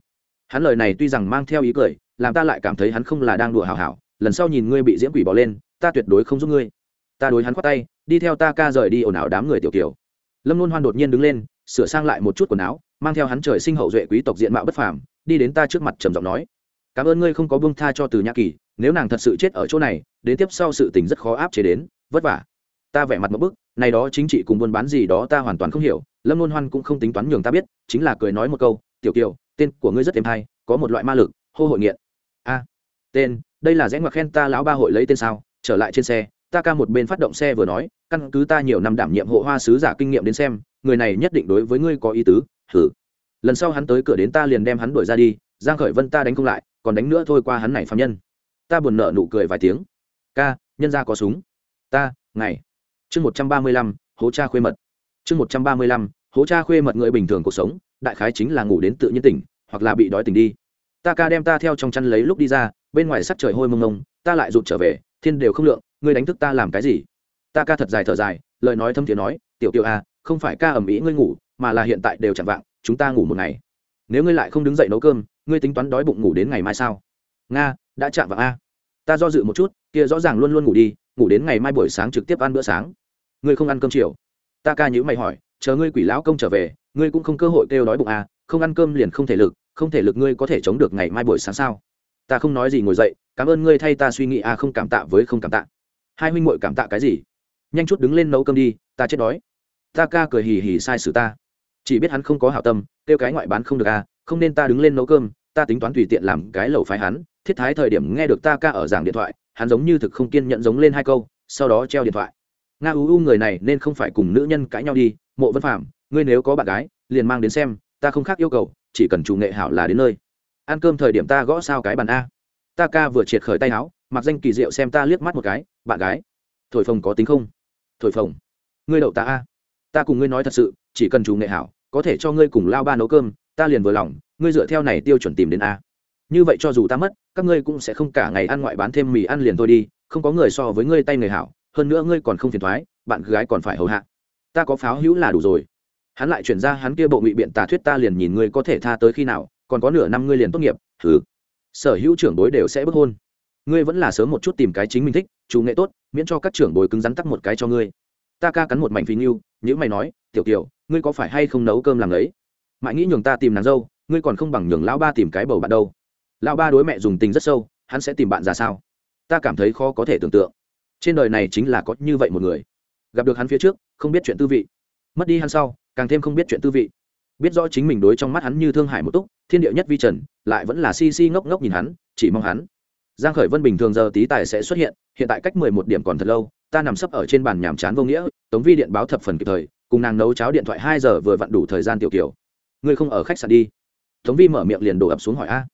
S1: Hắn lời này tuy rằng mang theo ý cười, làm ta lại cảm thấy hắn không là đang đùa hào hảo, lần sau nhìn ngươi bị diễm quỷ bỏ lên, ta tuyệt đối không giúp ngươi. Ta đối hắn khoát tay, đi theo ta ca rời đi ồn ào đám người tiểu kiểu. Lâm luôn hoan đột nhiên đứng lên, sửa sang lại một chút quần áo, mang theo hắn trời sinh hậu duệ quý tộc diện mạo bất phàm, đi đến ta trước mặt trầm giọng nói. Cảm ơn ngươi không có buông tha cho từ nhã kỳ, nếu nàng thật sự chết ở chỗ này, đến tiếp sau sự tình rất khó áp chế đến, vất vả. Ta vẻ mặt một bức, này đó chính trị cùng buôn bán gì đó ta hoàn toàn không hiểu lâm luôn hoan cũng không tính toán nhường ta biết, chính là cười nói một câu, tiểu kiều, tên của ngươi rất êm hay, có một loại ma lực, hô hội nghiện. A, tên, đây là rẽ ngoặc khen ta lão ba hội lấy tên sao, trở lại trên xe, ta ca một bên phát động xe vừa nói, căn cứ ta nhiều năm đảm nhiệm hộ hoa sứ giả kinh nghiệm đến xem, người này nhất định đối với ngươi có ý tứ thử lần sau hắn tới cửa đến ta liền đem hắn đuổi ra đi, giang khởi vân ta đánh không lại, còn đánh nữa thôi qua hắn này phạm nhân. Ta buồn nợ nụ cười vài tiếng. Ca, nhân ra có súng. Ta ngày chương một trăm ba mươi lăm, hố cha khuê mật chương một trăm ba mươi lăm, hố cha khuê mật người bình thường cuộc sống, đại khái chính là ngủ đến tự nhiên tỉnh, hoặc là bị đói tỉnh đi. Ta ca đem ta theo trong chăn lấy lúc đi ra, bên ngoài sắc trời hôi mông mông, ta lại rụt trở về, thiên đều không lượng, ngươi đánh thức ta làm cái gì? Ta ca thật dài thở dài, lời nói thâm thiế nói, tiểu kiều à không phải ca ẩm ĩ ngươi ngủ, mà là hiện tại đều chẳng vạng, chúng ta ngủ một ngày. Nếu ngươi lại không đứng dậy nấu cơm, ngươi tính toán đói bụng ngủ đến ngày mai sao? Nga, đã chạm vào a. Ta do dự một chút, kia rõ ràng luôn luôn ngủ đi, ngủ đến ngày mai buổi sáng trực tiếp ăn bữa sáng. Ngươi không ăn cơm chiều? Ta ca nhữ mày hỏi, chờ ngươi quỷ lão công trở về, ngươi cũng không cơ hội kêu đói bụng à không ăn cơm liền không thể lực, không thể lực ngươi có thể chống được ngày mai buổi sáng sao? Ta không nói gì ngồi dậy, cảm ơn ngươi thay ta suy nghĩ à không cảm tạ với không cảm tạ. Hai huynh muội cảm tạ cái gì? Nhanh chút đứng lên nấu cơm đi, ta chết đói. Ta ca cười hì hì sai sự ta. Chỉ biết hắn không có hảo tâm, kêu cái ngoại bán không được à không nên ta đứng lên nấu cơm, ta tính toán tùy tiện làm cái lẩu phái hắn. Thiết thái thời điểm nghe được ta ca ở giảng điện thoại, hắn giống như thực không kiên nhận giống lên hai câu, sau đó treo điện thoại nga u u người này nên không phải cùng nữ nhân cãi nhau đi, mộ vân phạm ngươi nếu có bạn gái, liền mang đến xem, ta không khác yêu cầu, chỉ cần chủ nghệ hảo là đến nơi. Ăn cơm thời điểm ta gõ sao cái bàn a. Ta ca vừa triệt khởi tay áo, mặc danh kỳ diệu xem ta liếc mắt một cái, bạn gái. Thổi phồng có tính không? Thổi phồng. Ngươi đậu ta a. Ta cùng ngươi nói thật sự, chỉ cần chủ nghệ hảo, có thể cho ngươi cùng lao ba nấu cơm, ta liền vừa lòng, ngươi dựa theo này tiêu chuẩn tìm đến a. Như vậy cho dù ta mất, các ngươi cũng sẽ không cả ngày ăn ngoại bán thêm mì ăn liền thôi đi, không có người so với ngươi tay người hảo hơn nữa ngươi còn không phiền thoái, bạn gái còn phải hầu hạ. Ta có pháo hữu là đủ rồi. Hắn lại chuyển ra hắn kia bộ ngụy biện tà thuyết ta liền nhìn ngươi có thể tha tới khi nào, còn có nửa năm ngươi liền tốt nghiệp thứ. sở hữu trưởng bối đều sẽ bức hôn. Ngươi vẫn là sớm một chút tìm cái chính mình thích, chủ nghệ tốt, miễn cho các trưởng bối cứng rắn tắc một cái cho ngươi. Ta ca cắn một mảnh phí nghiêu nhữ mày nói, tiểu tiểu ngươi có phải hay không nấu cơm làm ấy? Mãi nghĩ nhường ta tìm nàng dâu, ngươi còn không bằng nhường lão ba tìm cái bầu bạn đâu. Lão ba đối mẹ dùng tình rất sâu, hắn sẽ tìm bạn ra sao? Ta cảm thấy khó có thể tưởng tượng trên đời này chính là có như vậy một người. Gặp được hắn phía trước, không biết chuyện tư vị. Mất đi hắn sau, càng thêm không biết chuyện tư vị. Biết rõ chính mình đối trong mắt hắn như thương hải một túc, thiên điệu nhất vi trần, lại vẫn là si si ngốc ngốc nhìn hắn, chỉ mong hắn. Giang khởi vân bình thường giờ tí tài sẽ xuất hiện hiện tại cách mười một điểm còn thật lâu, ta nằm sấp ở trên bàn nhàm chán vô nghĩa, tống vi điện báo thập phần kịp thời, cùng nàng nấu cháo điện thoại hai giờ vừa vặn đủ thời gian tiểu kiểu. Ngươi không ở khách sạn đi. Tống vi mở miệng liền đổ ập xuống hỏi a.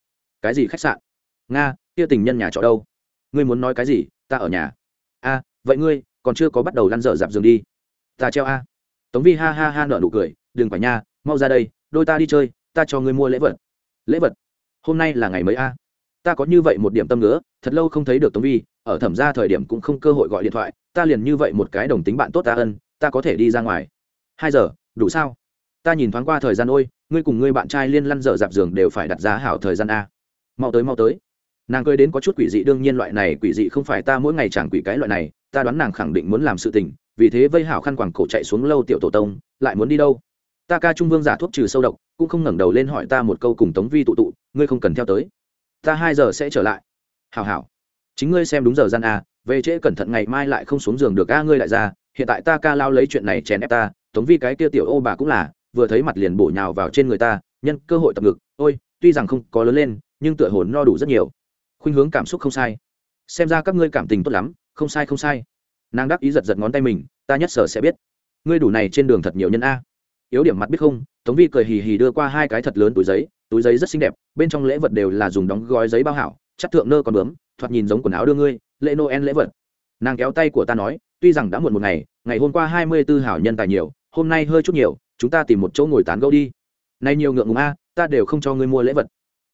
S1: Cái gì khách sạn? Nga, kia tình nhân nhà trọ đâu? Ngươi muốn nói cái gì? Ta ở nhà a vậy ngươi, còn chưa có bắt đầu lăn dở dạp giường đi. Ta treo a. Tống vi ha ha ha nở nụ cười, đừng phải nha, mau ra đây, đôi ta đi chơi, ta cho ngươi mua lễ vật. Lễ vật? Hôm nay là ngày mấy a? Ta có như vậy một điểm tâm nữa thật lâu không thấy được tống vi, ở thẩm ra thời điểm cũng không cơ hội gọi điện thoại, ta liền như vậy một cái đồng tính bạn tốt ta ân, ta có thể đi ra ngoài. Hai giờ, đủ sao? Ta nhìn thoáng qua thời gian ôi, ngươi cùng ngươi bạn trai liên lăn dở dạp giường đều phải đặt giá hảo thời gian a. Mau tới mau tới nàng cười đến có chút quỷ dị, đương nhiên loại này quỷ dị không phải ta mỗi ngày chẳng quỷ cái loại này, ta đoán nàng khẳng định muốn làm sự tình, vì thế vây hảo khăn quàng cổ chạy xuống lâu tiểu tổ tông, lại muốn đi đâu? Ta ca trung vương giả thuốc trừ sâu độc, cũng không ngẩng đầu lên hỏi ta một câu cùng tống vi tụ tụ, ngươi không cần theo tới. Ta hai giờ sẽ trở lại. Hảo hảo. Chính ngươi xem đúng giờ gian a về trễ cẩn thận ngày mai lại không xuống giường được a, ngươi lại ra, hiện tại ta ca lao lấy chuyện này chèn ép ta, tống vi cái kia tiểu ô bà cũng là, vừa thấy mặt liền bổ nhào vào trên người ta, nhân cơ hội tập ngực, ôi, tuy rằng không có lớn lên, nhưng tựa hồn no đủ rất nhiều khuynh hướng cảm xúc không sai. Xem ra các ngươi cảm tình tốt lắm, không sai không sai. Nàng đáp ý giật giật ngón tay mình, ta nhất sở sẽ biết. Ngươi đủ này trên đường thật nhiều nhân a. Yếu điểm mặt biết không, tống vi cười hì hì đưa qua hai cái thật lớn túi giấy túi giấy rất xinh đẹp, bên trong lễ vật đều là dùng đóng gói giấy bao hảo, chắc thượng nơ còn bướm, thoạt nhìn giống quần áo đưa ngươi, lễ noel lễ vật. Nàng kéo tay của ta nói, tuy rằng đã muộn một ngày ngày hôm qua hai mươi tư hảo nhân tài nhiều, hôm nay hơi chút nhiều, chúng ta tìm một chỗ ngồi tán gẫu đi. Nay nhiều ngượng ngùng a, ta đều không cho ngươi mua lễ vật.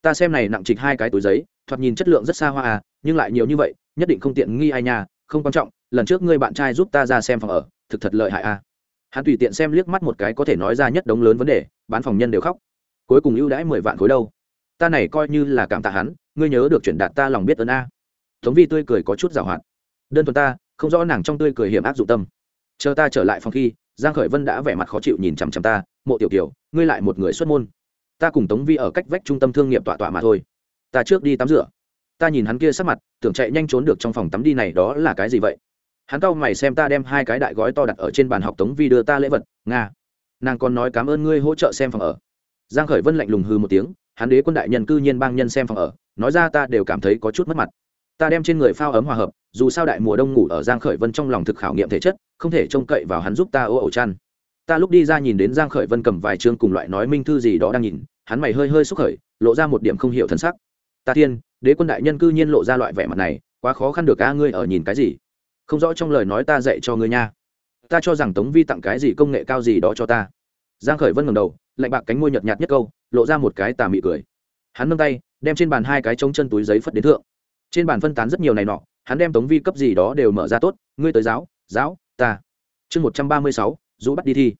S1: Ta xem này nặng trịch hai cái túi giấy thoạt nhìn chất lượng rất xa hoa à nhưng lại nhiều như vậy, nhất định không tiện nghi ai nha, không quan trọng, lần trước ngươi bạn trai giúp ta ra xem phòng ở, thực thật lợi hại à. Hắn tùy tiện xem liếc mắt một cái có thể nói ra nhất đống lớn vấn đề, bán phòng nhân đều khóc. Cuối cùng ưu đãi mười vạn khối đâu. Ta này coi như là cảm tạ hắn, ngươi nhớ được chuyển đạt ta lòng biết ơn a. Tống vi tươi cười có chút giảo hoạt. Đơn thuần ta, không rõ nàng trong tươi cười hiểm áp dụng tâm. Chờ ta trở lại phòng khi, giang khởi vân đã vẻ mặt khó chịu nhìn chằm chằm ta, mộ tiểu tiểu ngươi lại một người xuất môn. Ta cùng tống vi ở cách vách trung tâm thương nghiệp tọa tọa mà thôi ta trước đi tắm rửa. Ta nhìn hắn kia sắc mặt, tưởng chạy nhanh trốn được trong phòng tắm đi này đó là cái gì vậy? Hắn cau mày xem ta đem hai cái đại gói to đặt ở trên bàn học tống vi đưa ta lễ vật, nga. Nàng còn nói cảm ơn ngươi hỗ trợ xem phòng ở. Giang khởi vân lạnh lùng hư một tiếng, hắn đế quân đại nhân cư nhiên bang nhân xem phòng ở, nói ra ta đều cảm thấy có chút mất mặt. Ta đem trên người phao ấm hòa hợp, dù sao đại mùa đông ngủ ở giang khởi vân trong lòng thực khảo nghiệm thể chất, không thể trông cậy vào hắn giúp ta ô ẩu chăn. Ta lúc đi ra nhìn đến giang khởi vân cầm vài chương cùng loại nói minh thư gì đó đang nhìn, hắn mày hơi hơi xúc khởi, lộ ra một điểm không hiểu thân sắc ta thiên, đế quân đại nhân cư nhiên lộ ra loại vẻ mặt này, quá khó khăn được a, ngươi ở nhìn cái gì? Không rõ trong lời nói ta dạy cho ngươi nha. Ta cho rằng tống vi tặng cái gì công nghệ cao gì đó cho ta. Giang khởi vân ngẩng đầu, lạnh bạc cánh môi nhợt nhạt nhất câu, lộ ra một cái tà mị cười. Hắn nâng tay, đem trên bàn hai cái trống chân túi giấy phất đến thượng. Trên bàn phân tán rất nhiều này nọ, hắn đem tống vi cấp gì đó đều mở ra tốt, ngươi tới giáo giáo, ta. Chương một trăm ba mươi sáu, dũ bắt đi thi.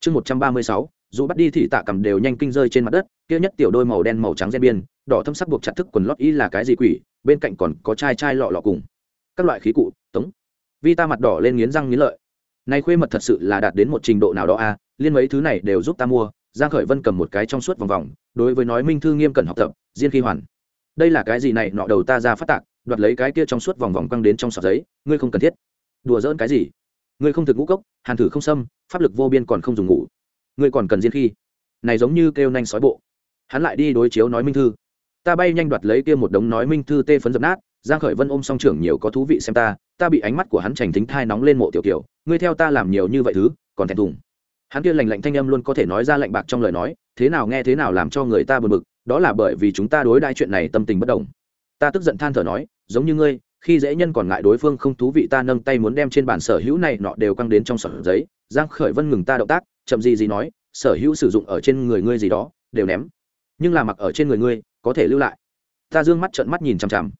S1: Chương một trăm ba mươi sáu dù bắt đi thì tạ cầm đều nhanh kinh rơi trên mặt đất, kia nhất tiểu đôi màu đen màu trắng gen biên đỏ thâm sắc buộc chặt thức quần lót y là cái gì quỷ bên cạnh còn có chai chai lọ lọ cùng các loại khí cụ tống. Vi ta mặt đỏ lên nghiến răng nghiến lợi. Này khuê mật thật sự là đạt đến một trình độ nào đó a à, liên mấy thứ này đều giúp ta mua. Giang khởi vân cầm một cái trong suốt vòng vòng đối với nói minh thư nghiêm cẩn học tập diên khi hoàn. Đây là cái gì này? Nọ đầu ta ra phát tạc đoạt lấy cái kia trong suốt vòng vòng quăng đến trong sọt giấy ngươi không cần thiết. Đùa giỡn cái gì? Ngươi không thực ngũ cốc hàn thử không xâm pháp lực vô biên còn không dùng ngủ. Ngươi còn cần diên khi. Này giống như kêu nhanh sói bộ. Hắn lại đi đối chiếu nói minh thư ta bay nhanh đoạt lấy kia một đống nói minh thư tê phấn dập nát, giang khởi vân ôm song trưởng nhiều có thú vị xem ta ta bị ánh mắt của hắn trành thính thai nóng lên mộ tiểu kiểu, ngươi theo ta làm nhiều như vậy thứ, còn thẹn thùng. Hắn kia lạnh lạnh thanh âm luôn có thể nói ra lạnh bạc trong lời nói, thế nào nghe thế nào làm cho người ta buồn bực, đó là bởi vì chúng ta đối đãi chuyện này tâm tình bất đồng. Ta tức giận than thở nói, giống như ngươi, khi dễ nhân còn ngại đối phương không thú vị ta nâng tay muốn đem trên bản sở hữu này nọ đều căng đến trong sở giấy, giang khởi vân ngừng ta động tác, chậm gì gì nói, sở hữu sử dụng ở trên người ngươi gì đó, đều ném. Nhưng là mặc ở trên người ngươi có thể lưu lại. Ta dương mắt trợn mắt nhìn chằm chằm.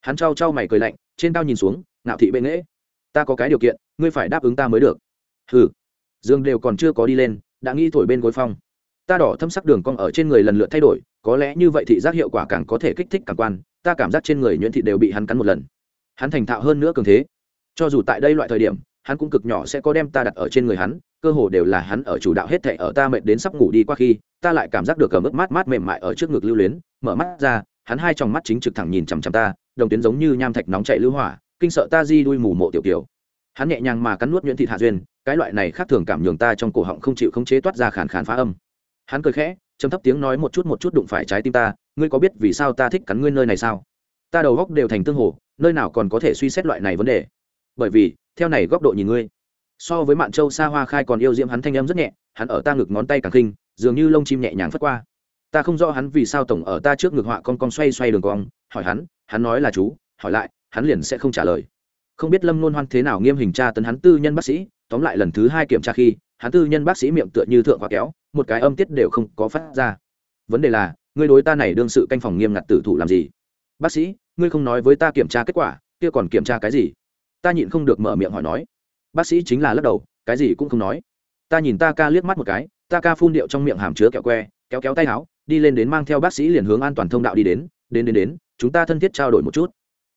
S1: Hắn trao trao mày cười lạnh, trên cao nhìn xuống, ngạo thị bệ nghễ. Ta có cái điều kiện, ngươi phải đáp ứng ta mới được. Hừ. Dương đều còn chưa có đi lên, đã nghĩ thổi bên gối phong. Ta đỏ thâm sắc đường cong ở trên người lần lượt thay đổi, có lẽ như vậy thị giác hiệu quả càng có thể kích thích càng quan, ta cảm giác trên người nhuyễn thị đều bị hắn cắn một lần. Hắn thành thạo hơn nữa cường thế. Cho dù tại đây loại thời điểm hắn cũng cực nhỏ sẽ có đem ta đặt ở trên người hắn, cơ hồ đều là hắn ở chủ đạo hết thệ ở ta mệt đến sắp ngủ đi qua khi, ta lại cảm giác được ở mức mát mát mềm mại ở trước ngực lưu luyến, mở mắt ra, hắn hai tròng mắt chính trực thẳng nhìn chằm chằm ta, đồng tuyến giống như nham thạch nóng chạy lưu hỏa, kinh sợ ta di đuôi mù mộ tiểu tiểu hắn nhẹ nhàng mà cắn nuốt nhuyễn thịt hạ duyên, cái loại này khác thường cảm nhường ta trong cổ họng không chịu không chế toát ra khàn khàn phá âm. Hắn cười khẽ, trầm thấp tiếng nói một chút một chút đụng phải trái tim ta, ngươi có biết vì sao ta thích cắn ngươi nơi này sao? Ta đầu góc đều thành tương hồ, nơi nào còn có thể suy xét loại này vấn đề? Bởi vì theo này góc độ nhìn ngươi. So với mạn châu xa hoa khai còn yêu diễm hắn thanh âm rất nhẹ, hắn ở ta ngực ngón tay càng khinh, dường như lông chim nhẹ nhàng phất qua. Ta không rõ hắn vì sao tổng ở ta trước ngực họa con con xoay xoay đường cong, hỏi hắn hắn nói là chú, hỏi lại, hắn liền sẽ không trả lời. Không biết lâm nôn hoan thế nào nghiêm hình tra tấn hắn tư nhân bác sĩ, tóm lại lần thứ hai kiểm tra khi, hắn tư nhân bác sĩ miệng tựa như thượng hoa kéo, một cái âm tiết đều không có phát ra. Vấn đề là, ngươi đối ta này đương sự canh phòng nghiêm ngặt tử thủ làm gì? Bác sĩ, ngươi không nói với ta kiểm tra kết quả, kia còn kiểm tra cái gì? Ta nhịn không được mở miệng hỏi nói. Bác sĩ chính là lắc đầu, cái gì cũng không nói. Ta nhìn ta ca liếc mắt một cái, ta ca phun điệu trong miệng hàm chứa kẹo que, kéo kéo tay áo, đi lên đến mang theo bác sĩ liền hướng an toàn thông đạo đi đến đến đến đến, chúng ta thân thiết trao đổi một chút.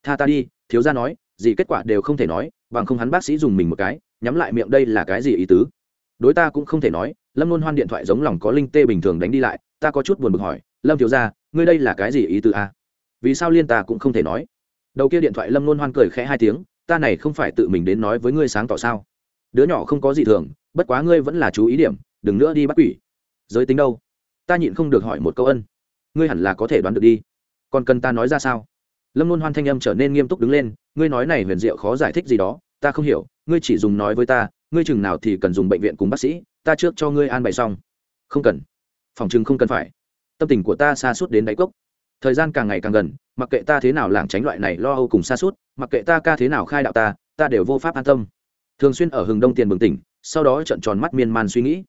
S1: Tha ta đi, thiếu gia nói, gì kết quả đều không thể nói, bằng không hắn bác sĩ dùng mình một cái, nhắm lại miệng đây là cái gì ý tứ? Đối ta cũng không thể nói, lâm luôn hoan điện thoại giống lòng có linh tê bình thường đánh đi lại, ta có chút buồn bực hỏi, lâm thiếu gia, ngươi đây là cái gì ý tứ a? Vì sao liên ta cũng không thể nói. Đầu kia điện thoại lâm luôn hoan cười khẽ hai tiếng ta này không phải tự mình đến nói với ngươi sáng tỏ sao? Đứa nhỏ không có gì thường, bất quá ngươi vẫn là chú ý điểm, đừng nữa đi bắt quỷ. Giới tính đâu? Ta nhịn không được hỏi một câu ân. Ngươi hẳn là có thể đoán được đi. Còn cần ta nói ra sao? Lâm luôn hoan thanh âm trở nên nghiêm túc đứng lên, ngươi nói này huyền diệu khó giải thích gì đó, ta không hiểu, ngươi chỉ dùng nói với ta, ngươi chừng nào thì cần dùng bệnh viện cùng bác sĩ, ta trước cho ngươi an bày xong. Không cần. Phòng chừng không cần phải. Tâm tình của ta xa suốt đến đáy cốc. Thời gian càng ngày càng gần, mặc kệ ta thế nào lảng tránh loại này lo âu cùng xa suốt mặc kệ ta ca thế nào khai đạo ta ta đều vô pháp an tâm. Thường xuyên ở hừng đông tiền bừng tỉnh, sau đó trận tròn mắt miên man suy nghĩ.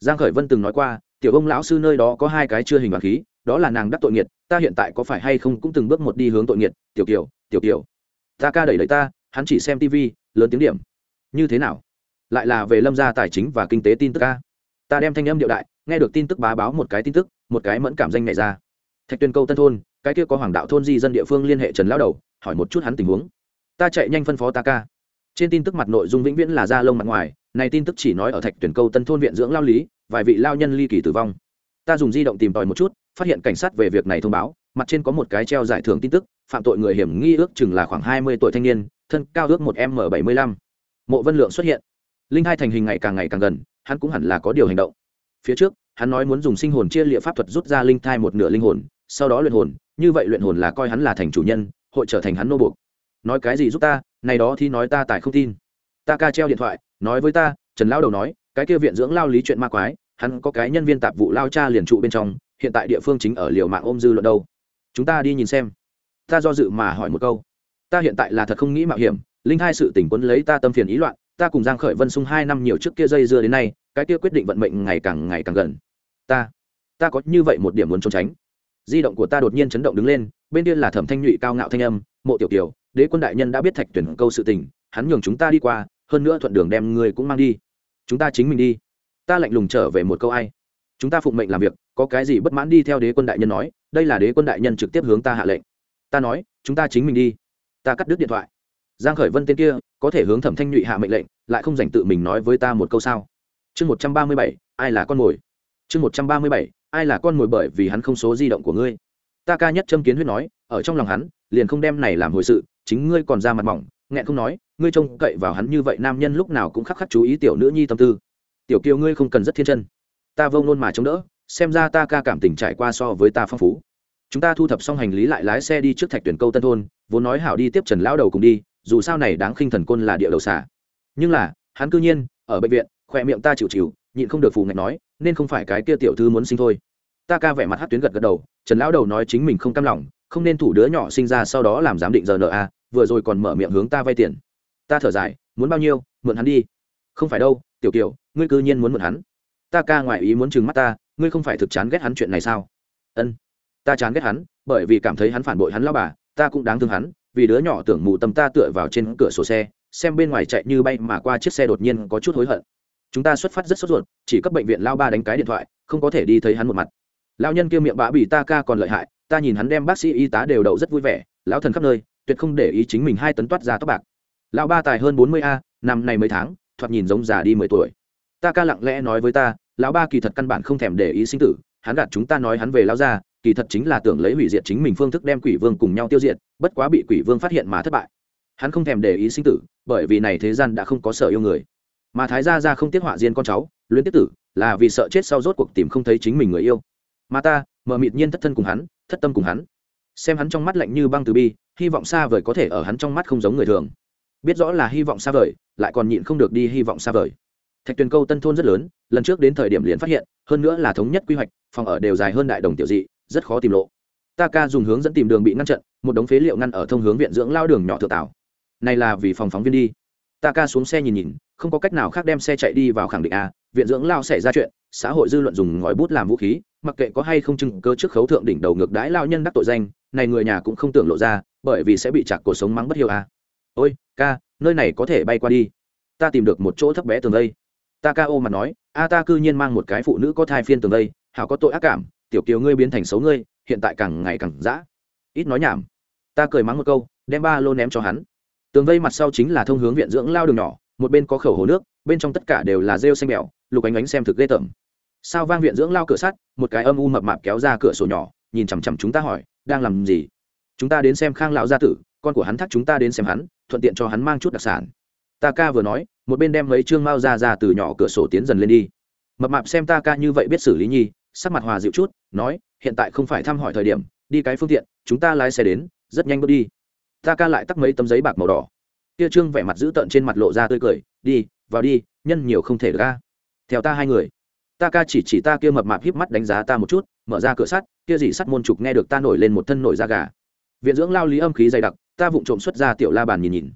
S1: Giang khởi vân từng nói qua, tiểu ông lão sư nơi đó có hai cái chưa hình bằng khí, đó là nàng đắc tội nghiệt, ta hiện tại có phải hay không cũng từng bước một đi hướng tội nghiệt, tiểu kiều tiểu kiều. Ta ca đẩy đẩy ta, hắn chỉ xem tv lớn tiếng điểm. Như thế nào? Lại là về lâm gia tài chính và kinh tế tin tức ca ta đem thanh âm điệu đại, nghe được tin tức bá báo một cái tin tức, một cái mẫn cảm danh này ra thạch tuyên câu tân thôn, cái kia có hoàng đạo thôn di dân địa phương liên hệ trần lão đầu, hỏi một chút hắn tình huống. Ta chạy nhanh phân phó ta ca. Trên tin tức mặt nội dung vĩnh viễn là da lông mặt ngoài, này tin tức chỉ nói ở thạch tuyển câu tân thôn viện dưỡng lao lý, vài vị lao nhân ly kỳ tử vong. Ta dùng di động tìm tòi một chút, phát hiện cảnh sát về việc này thông báo, mặt trên có một cái treo giải thưởng tin tức, phạm tội người hiểm nghi ước chừng là khoảng hai mươi tuổi thanh niên, thân cao ước một m bảy mươi lăm. Mộ vân lượng xuất hiện. Linh hai thành hình ngày càng ngày càng gần, hắn cũng hẳn là có điều hành động. Phía trước, hắn nói muốn dùng sinh hồn chia liệu pháp thuật rút ra linh thai một nửa linh hồn sau đó luyện hồn, như vậy luyện hồn là coi hắn là thành chủ nhân, hội trở thành hắn nô buộc. Nói cái gì giúp ta, này đó thì nói ta tại không tin. Ta ca treo điện thoại, nói với ta, trần lao đầu nói, cái kia viện dưỡng lao lý chuyện ma quái, hắn có cái nhân viên tạp vụ lao cha liền trụ bên trong, hiện tại địa phương chính ở liều mạng ôm dư luận đâu. Chúng ta đi nhìn xem. Ta do dự mà hỏi một câu. Ta hiện tại là thật không nghĩ mạo hiểm, linh hai sự tỉnh quấn lấy ta tâm phiền ý loạn, ta cùng giang khởi vân sung hai năm nhiều trước kia dây dưa đến nay, cái kia quyết định vận mệnh ngày càng ngày càng gần. Ta ta có như vậy một điểm muốn trốn tránh di động của ta đột nhiên chấn động đứng lên, bên kia là thẩm thanh nhụy cao ngạo thanh âm, mộ tiểu tiểu đế quân đại nhân đã biết thạch tuyển câu sự tình, hắn nhường chúng ta đi qua, hơn nữa thuận đường đem người cũng mang đi. Chúng ta chính mình đi. Ta lạnh lùng trở về một câu ai? Chúng ta phụng mệnh làm việc, có cái gì bất mãn đi theo đế quân đại nhân nói, đây là đế quân đại nhân trực tiếp hướng ta hạ lệnh. Ta nói, chúng ta chính mình đi. Ta cắt đứt điện thoại. Giang khởi vân tên kia, có thể hướng thẩm thanh nhụy hạ mệnh lệnh, lại không dành tự mình nói với ta một câu sao? Chương một trăm ba mươi bảy, ai là con mồi? Chương một trăm ba mươi bảy ai là con mồi bởi vì hắn không số di động của ngươi? Ta ca nhất châm kiến huyết nói, ở trong lòng hắn, liền không đem này làm hồi sự, chính ngươi còn ra mặt mỏng, nghẹn không nói, ngươi trông cậy vào hắn như vậy nam nhân lúc nào cũng khắc khắc chú ý tiểu nữ nhi tâm tư. Tiểu kiều ngươi không cần rất thiên chân. Ta vông nôn mà chống đỡ, xem ra ta ca cảm tình trải qua so với ta phong phú. Chúng ta thu thập xong hành lý lại lái xe đi trước thạch tuyển câu tân thôn, vốn nói hảo đi tiếp trần lão đầu cùng đi, dù sao này đáng khinh thần côn là địa đầu xả nhưng là, hắn cư nhiên, ở bệnh viện khỏe miệng ta chịu chịu, nhịn không được phù ngạch nói, nên không phải cái kia tiểu thư muốn sinh thôi. Ta ca vẻ mặt hát tuyến gật gật đầu, trần lão đầu nói chính mình không cam lòng, không nên thủ đứa nhỏ sinh ra sau đó làm giám định giờ nợ a, vừa rồi còn mở miệng hướng ta vay tiền. Ta thở dài, muốn bao nhiêu, mượn hắn đi. Không phải đâu, tiểu kiều, ngươi cư nhiên muốn mượn hắn. Ta ca ngoại ý muốn trừng mắt ta, ngươi không phải thực chán ghét hắn chuyện này sao? Ân, ta chán ghét hắn, bởi vì cảm thấy hắn phản bội hắn lao bà, ta cũng đáng thương hắn, vì đứa nhỏ tưởng mù tâm ta tựa vào trên cửa sổ xe, xem bên ngoài chạy như bay mà qua chiếc xe đột nhiên có chút hối hận chúng ta xuất phát rất sốt ruột, chỉ cấp bệnh viện lao ba đánh cái điện thoại, không có thể đi thấy hắn một mặt. Lao nhân kia miệng bã bị ta ca còn lợi hại, ta nhìn hắn đem bác sĩ y tá đều đậu rất vui vẻ, lão thần khắp nơi, tuyệt không để ý chính mình hai tấn toát ra tóc bạc. Lão ba tài hơn bốn mươi a, năm này mấy tháng, thoạt nhìn giống già đi mười tuổi. Ta ca lặng lẽ nói với ta, lão ba kỳ thật căn bản không thèm để ý sinh tử, hắn gạt chúng ta nói hắn về lao ra kỳ thật chính là tưởng lấy hủy diệt chính mình phương thức đem quỷ vương cùng nhau tiêu diệt, bất quá bị quỷ vương phát hiện mà thất bại. Hắn không thèm để ý sinh tử, bởi vì này thế gian đã không có sợ yêu người mà thái gia ra không tiếc họa diên con cháu, luyến tiếp tử, là vì sợ chết sau rốt cuộc tìm không thấy chính mình người yêu. Mà ta, mờ mịt nhiên thất thân cùng hắn, thất tâm cùng hắn. Xem hắn trong mắt lạnh như băng từ bi, hy vọng xa vời có thể ở hắn trong mắt không giống người thường. Biết rõ là hy vọng xa vời, lại còn nhịn không được đi hy vọng xa vời. Thạch tuyền câu tân thôn rất lớn, lần trước đến thời điểm liền phát hiện, hơn nữa là thống nhất quy hoạch, phòng ở đều dài hơn đại đồng tiểu dị, rất khó tìm lộ. Ta ca dùng hướng dẫn tìm đường bị ngăn chặn, một đống phế liệu ngăn ở thông hướng viện dưỡng lao đường nhỏ thượng tảo. Này là vì phòng phóng viên đi ta ca xuống xe nhìn nhìn, không có cách nào khác đem xe chạy đi vào khẳng định a viện dưỡng lao xảy ra chuyện, xã hội dư luận dùng ngòi bút làm vũ khí, mặc kệ có hay không chừng cơ trước khấu thượng đỉnh đầu ngược đãi lao nhân đắc tội danh, này người nhà cũng không tưởng lộ ra, bởi vì sẽ bị chặt cuộc sống mắng bất hiếu a ôi, ca, nơi này có thể bay qua đi. Ta tìm được một chỗ thấp bé tường đây. Ta ca ô mặt nói, a, ta cư nhiên mang một cái phụ nữ có thai phiên tường đây, hảo có tội ác cảm, tiểu kiều ngươi biến thành xấu ngươi, hiện tại càng ngày càng dã. Ít nói nhảm. Ta cười mắng một câu, đem ba lô ném cho hắn tường vây mặt sau chính là thông hướng viện dưỡng lao đường nhỏ, một bên có khẩu hồ nước, bên trong tất cả đều là rêu xanh mèo lục ánh ánh xem thực ghê tởm. Sao vang viện dưỡng lao cửa sắt, một cái âm u mập mạp kéo ra cửa sổ nhỏ, nhìn chằm chằm chúng ta hỏi, đang làm gì? Chúng ta đến xem khang lão gia tử, con của hắn thắc chúng ta đến xem hắn, thuận tiện cho hắn mang chút đặc sản. Ta ca vừa nói, một bên đem mấy chương mao ra ra từ nhỏ cửa sổ tiến dần lên đi. Mập mạp xem ta ca như vậy biết xử lý nhi, sắc mặt hòa dịu chút, nói, hiện tại không phải thăm hỏi thời điểm, đi cái phương tiện, chúng ta lái xe đến, rất nhanh bước đi ta ca lại tắt mấy tấm giấy bạc màu đỏ. Kia trương vẻ mặt dữ tợn trên mặt lộ ra tươi cười, đi, vào đi, nhân nhiều không thể được ca theo ta hai người. Ta ca chỉ chỉ ta kia mập mạp híp mắt đánh giá ta một chút, mở ra cửa sắt, kia gì sắt môn trục nghe được ta nổi lên một thân nổi da gà. Viện dưỡng lao lý âm khí dày đặc, ta vụng trộm xuất ra tiểu la bàn nhìn nhìn.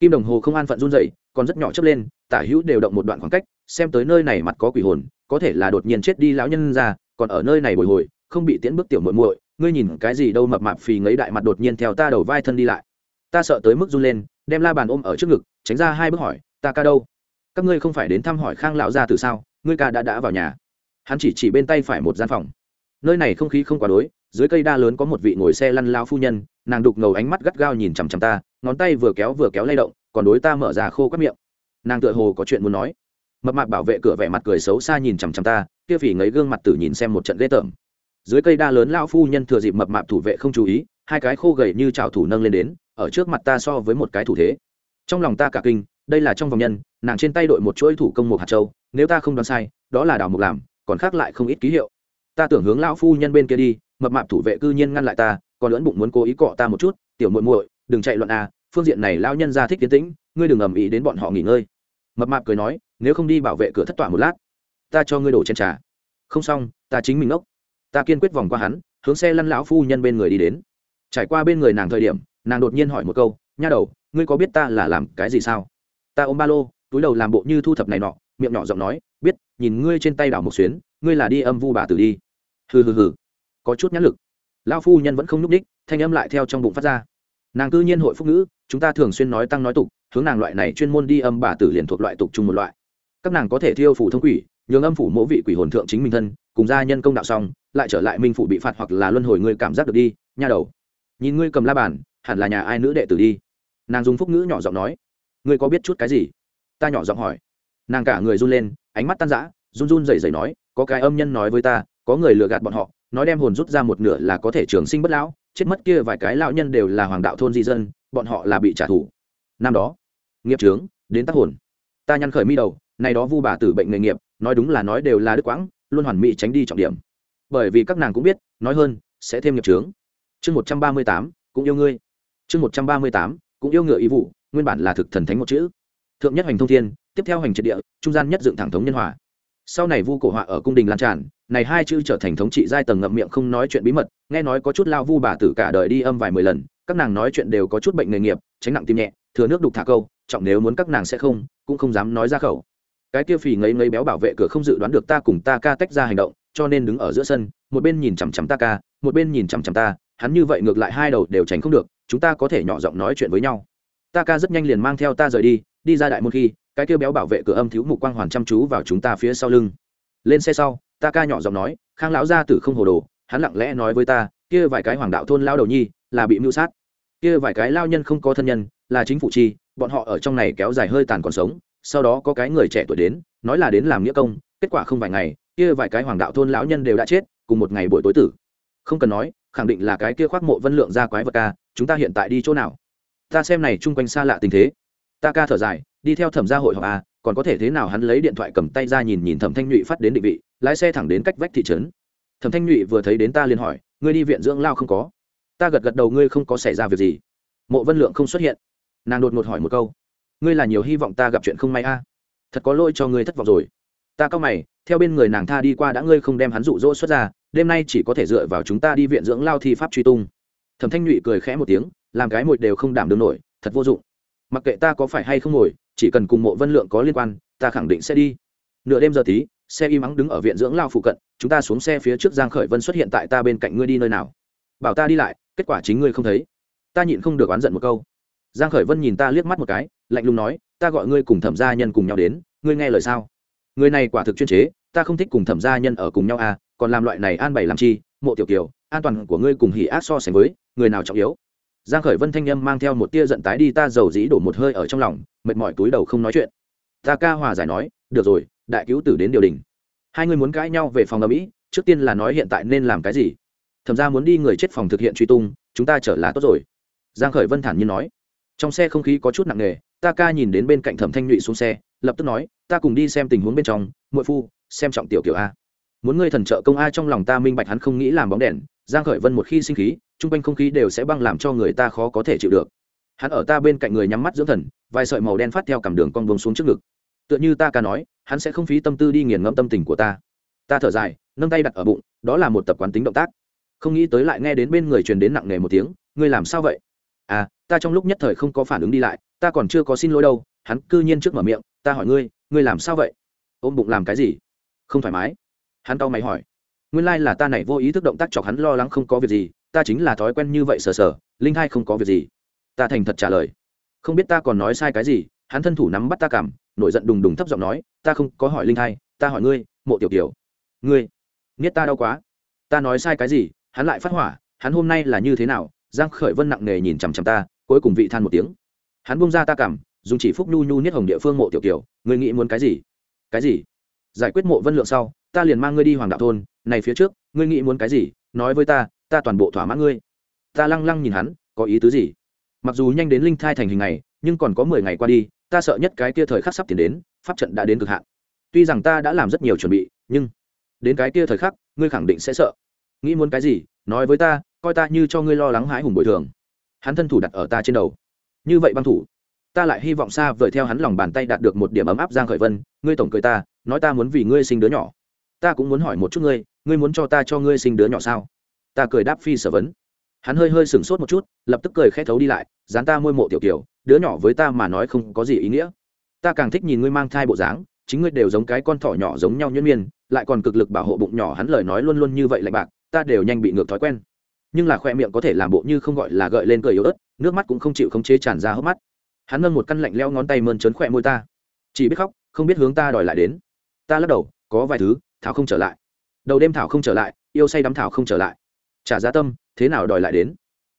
S1: Kim đồng hồ không an phận run dậy còn rất nhỏ chớp lên, tả hữu đều động một đoạn khoảng cách, xem tới nơi này mặt có quỷ hồn, có thể là đột nhiên chết đi lão nhân ra, còn ở nơi này bồi hồi, không bị tiễn bước tiểu muội muội, ngươi nhìn cái gì đâu mập mạp phì ngấy đại mặt đột nhiên theo ta đầu vai thân đi lại ta sợ tới mức run lên, đem la bàn ôm ở trước ngực, tránh ra hai bước hỏi, ta ca đâu? Các ngươi không phải đến thăm hỏi khang lão gia từ sao? Ngươi ca đã đã vào nhà. Hắn chỉ chỉ bên tay phải một gian phòng. Nơi này không khí không quá đối, dưới cây đa lớn có một vị ngồi xe lăn lao phu nhân, nàng đục ngầu ánh mắt gắt gao nhìn chằm chằm ta, ngón tay vừa kéo vừa kéo lay động, còn đối ta mở ra khô các miệng. Nàng tựa hồ có chuyện muốn nói. Mập mạc bảo vệ cửa vẻ mặt cười xấu xa nhìn chằm chằm ta, kia phỉ ngấy gương mặt tử nhìn xem một trận ghê tởm. Dưới cây đa lớn lao phu nhân thừa dịp mập mạp thủ vệ không chú ý hai cái khô gầy như trào thủ nâng lên đến, ở trước mặt ta so với một cái thủ thế. Trong lòng ta cả kinh, đây là trong vòng nhân, nàng trên tay đội một chuỗi thủ công một hạt châu, nếu ta không đoán sai, đó là đào mục làm, còn khác lại không ít ký hiệu. Ta tưởng hướng lão phu nhân bên kia đi, mập mạp thủ vệ cư nhiên ngăn lại ta, còn lưỡn bụng muốn cố ý cọ ta một chút, tiểu muội muội, đừng chạy loạn à phương diện này lão nhân ra thích tiến tĩnh, ngươi đừng ầm ĩ đến bọn họ nghỉ ngơi. Mập mạp cười nói, nếu không đi bảo vệ cửa thất tọa một lát, ta cho ngươi đổ chén trà. Không xong, ta chính mình ốc ta kiên quyết vòng qua hắn, hướng xe lăn lão phu nhân bên người đi đến trải qua bên người nàng thời điểm, nàng đột nhiên hỏi một câu, nha đầu, ngươi có biết ta là làm cái gì sao? Ta ôm ba lô, túi đầu làm bộ như thu thập này nọ, miệng nhỏ giọng nói, biết, nhìn ngươi trên tay đảo một xuyến, ngươi là đi âm vu bà tử đi. Hừ hừ hừ. Có chút nhãn lực. Lao phu nhân vẫn không nhúc đích thanh âm lại theo trong bụng phát ra. Nàng cư nhiên hội phúc nữ chúng ta thường xuyên nói tăng nói tục, hướng nàng loại này chuyên môn đi âm bà tử liền thuộc loại tục chung một loại. Các nàng có thể thiêu phủ thông quỷ, nhường âm phủ mỗ vị quỷ hồn thượng chính minh thân, cùng gia nhân công đạo xong, lại trở lại minh phủ bị phạt hoặc là luân hồi ngươi cảm giác được đi, nha đầu nhìn ngươi cầm la bàn, hẳn là nhà ai nữ đệ tử đi? Nàng dùng phúc ngữ nhỏ giọng nói. Ngươi có biết chút cái gì? Ta nhỏ giọng hỏi. Nàng cả người run lên, ánh mắt tan rã, run run rẩy rẩy nói, có cái âm nhân nói với ta, có người lừa gạt bọn họ, nói đem hồn rút ra một nửa là có thể trường sinh bất lão, chết mất kia vài cái lão nhân đều là hoàng đạo thôn di dân, bọn họ là bị trả thù. Năm đó, nghiệp trướng, đến tác hồn. Ta nhăn khởi mi đầu nay đó vu bà tử bệnh nghề nghiệp, nói đúng là nói đều là đức quãng, luôn hoàn mỹ tránh đi trọng điểm. Bởi vì các nàng cũng biết, nói hơn, sẽ thêm nghiệp trướng chương một trăm ba mươi tám, cũng yêu ngươi. Chương một trăm ba mươi tám, cũng yêu ngựa ý vụ, nguyên bản là thực thần thánh một chữ. Thượng nhất hành thông thiên, tiếp theo hành triệt địa, trung gian nhất dựng thẳng thống nhân hòa. Sau này vu cổ họa ở cung đình lan tràn, này hai chữ trở thành thống trị giai tầng ngậm miệng không nói chuyện bí mật, nghe nói có chút lao vu bà tử cả đời đi âm vài mười lần, các nàng nói chuyện đều có chút bệnh nghề nghiệp, tránh nặng tim nhẹ, thừa nước đục thả câu, trọng nếu muốn các nàng sẽ không, cũng không dám nói ra khẩu. Cái kia phì ngấy ngấy béo bảo vệ cửa không dự đoán được ta cùng ta ca tách ra hành động, cho nên đứng ở giữa sân, một bên nhìn chằm chằm ta ca, một bên nhìn chằm chằm ta hắn như vậy ngược lại hai đầu đều tránh không được, chúng ta có thể nhỏ giọng nói chuyện với nhau. Ta ca rất nhanh liền mang theo ta rời đi đi ra đại môn khi, cái kia béo bảo vệ cửa âm thiếu mục quang hoàn chăm chú vào chúng ta phía sau lưng. Lên xe sau, ta ca nhỏ giọng nói, khang lão gia tử không hồ đồ, hắn lặng lẽ nói với ta, kia vài cái hoàng đạo thôn lao đầu nhi, là bị mưu sát. Kia vài cái lao nhân không có thân nhân, là chính phủ chi, bọn họ ở trong này kéo dài hơi tàn còn sống, sau đó có cái người trẻ tuổi đến, nói là đến làm nghĩa công, kết quả không vài ngày, kia vài cái hoàng đạo thôn lão nhân đều đã chết, cùng một ngày buổi tối tử. Không cần nói khẳng định là cái kia khoác mộ vân lượng ra quái vật ca, chúng ta hiện tại đi chỗ nào? Ta xem này chung quanh xa lạ tình thế. Ta ca thở dài, đi theo thẩm gia hội họp à còn có thể thế nào hắn lấy điện thoại cầm tay ra nhìn nhìn thẩm thanh nhụy phát đến định vị, lái xe thẳng đến cách vách thị trấn. Thẩm thanh nhụy vừa thấy đến ta liền hỏi, ngươi đi viện dưỡng lao không có? Ta gật gật đầu, ngươi không có xảy ra việc gì. Mộ vân lượng không xuất hiện. Nàng đột ngột hỏi một câu, ngươi là nhiều hy vọng ta gặp chuyện không may a à? thật có lỗi cho ngươi thất vọng rồi. Ta cao mày, theo bên người nàng tha đi qua đã ngươi không đem hắn rụ rỗ xuất ra đêm nay chỉ có thể dựa vào chúng ta đi viện dưỡng lao thi pháp truy tung. Thẩm thanh nhụy cười khẽ một tiếng, làm cái mồi đều không đảm đương nổi, thật vô dụng. Mặc kệ ta có phải hay không ngồi, chỉ cần cùng mộ vân lượng có liên quan, ta khẳng định sẽ đi. Nửa đêm giờ tí, xe y mắng đứng ở viện dưỡng lao phụ cận, chúng ta xuống xe phía trước giang khởi vân xuất hiện tại ta bên cạnh ngươi đi nơi nào. Bảo ta đi lại, kết quả chính ngươi không thấy. Ta nhịn không được oán giận một câu. Giang khởi vân nhìn ta liếc mắt một cái, lạnh lùng nói, ta gọi ngươi cùng thẩm gia nhân cùng nhau đến, ngươi nghe lời sao? Người này quả thực chuyên chế, ta không thích cùng thẩm gia nhân ở cùng nhau à còn làm loại này an bày làm chi, mộ tiểu kiều, an toàn của ngươi cùng hỉ ác so sánh với, người nào trọng yếu? Giang khởi vân thanh â mang theo một tia giận tái đi, ta dầu dĩ đổ một hơi ở trong lòng, mệt mỏi túi đầu không nói chuyện. Ta ca hòa giải nói, được rồi, đại cứu tử đến điều đình. Hai người muốn cãi nhau về phòng ở mỹ trước tiên là nói hiện tại nên làm cái gì? Thẩm ra muốn đi người chết phòng thực hiện truy tung, chúng ta trở là tốt rồi. Giang khởi vân thản nhiên nói. Trong xe không khí có chút nặng nề, ta ca nhìn đến bên cạnh thẩm thanh nhụy xuống xe, lập tức nói, ta cùng đi xem tình huống bên trong, muội phu, xem trọng tiểu kiểu a muốn ngươi thần trợ công a trong lòng ta minh bạch hắn không nghĩ làm bóng đèn, giang khởi vân một khi sinh khí trung quanh không khí đều sẽ băng làm cho người ta khó có thể chịu được. Hắn ở ta bên cạnh người nhắm mắt dưỡng thần, vài sợi màu đen phát theo cảm đường cong bông xuống trước ngực. Tựa như ta ca nói, hắn sẽ không phí tâm tư đi nghiền ngẫm tâm tình của ta. Ta thở dài, nâng tay đặt ở bụng, đó là một tập quán tính động tác. Không nghĩ tới lại nghe đến bên người truyền đến nặng nề một tiếng, ngươi làm sao vậy? À ta trong lúc nhất thời không có phản ứng đi lại, ta còn chưa có xin lỗi đâu, hắn cư nhiên trước mở miệng, ta hỏi ngươi ngươi làm sao vậy? Ôm bụng làm cái gì? Không thoải mái hắn cau mày hỏi nguyên lai là ta này vô ý thức động tác chọc hắn lo lắng không có việc gì ta chính là thói quen như vậy sờ sờ linh hai không có việc gì. Ta thành thật trả lời không biết ta còn nói sai cái gì hắn thân thủ nắm bắt ta cảm nổi giận đùng đùng thấp giọng nói ta không có hỏi linh hai ta hỏi ngươi mộ tiểu tiểu, ngươi niết ta đau quá. Ta nói sai cái gì hắn lại phát hỏa hắn hôm nay là như thế nào? Giang khởi vân nặng nề nhìn chằm chằm ta cuối cùng vị than một tiếng hắn buông ra ta cảm dùng chỉ phúc nhu nhu niết hồng địa phương mộ tiểu tiểu, ngươi nghĩ muốn cái gì? Cái gì? Giải quyết mộ vân lượng sau, ta liền mang ngươi đi hoàng đạo thôn, này phía trước, ngươi nghĩ muốn cái gì, nói với ta ta toàn bộ thỏa mãn ngươi. Ta lăng lăng nhìn hắn, có ý tứ gì? Mặc dù nhanh đến linh thai thành hình này, nhưng còn có mười ngày qua đi, ta sợ nhất cái kia thời khắc sắp tiến đến, pháp trận đã đến cực hạn. Tuy rằng ta đã làm rất nhiều chuẩn bị, nhưng đến cái kia thời khắc, ngươi khẳng định sẽ sợ. Nghĩ muốn cái gì, nói với ta, coi ta như cho ngươi lo lắng hãi hùng bồi thường. Hắn thân thủ đặt ở ta trên đầu. Như vậy băng thủ ta lại hy vọng xa vời theo hắn lòng bàn tay đạt được một điểm ấm áp giang khởi vân, ngươi tổng cười ta, nói ta muốn vì ngươi sinh đứa nhỏ. Ta cũng muốn hỏi một chút ngươi ngươi muốn cho ta cho ngươi sinh đứa nhỏ sao? Ta cười đáp phi sở vấn. Hắn hơi hơi sửng sốt một chút, lập tức cười khẽ thấu đi lại, dán ta môi mộ tiểu kiểu đứa nhỏ với ta mà nói không có gì ý nghĩa. Ta càng thích nhìn ngươi mang thai bộ dáng, chính ngươi đều giống cái con thỏ nhỏ giống nhau nhuyễn miên, lại còn cực lực bảo hộ bụng nhỏ hắn lời nói luôn luôn như vậy lạnh bạc, ta đều nhanh bị ngược thói quen. Nhưng là khoe miệng có thể làm bộ như không gọi là gợi lên cười yếu ớt, nước mắt cũng không chịu khống chế tràn ra hốc mắt hắn nâng một căn lạnh leo ngón tay mơn trớn khỏe môi ta. Chỉ biết khóc, không biết hướng ta đòi lại đến. Ta lắc đầu, có vài thứ, thảo không trở lại. Đầu đêm thảo không trở lại, yêu say đắm thảo không trở lại. Trả giá tâm, thế nào đòi lại đến?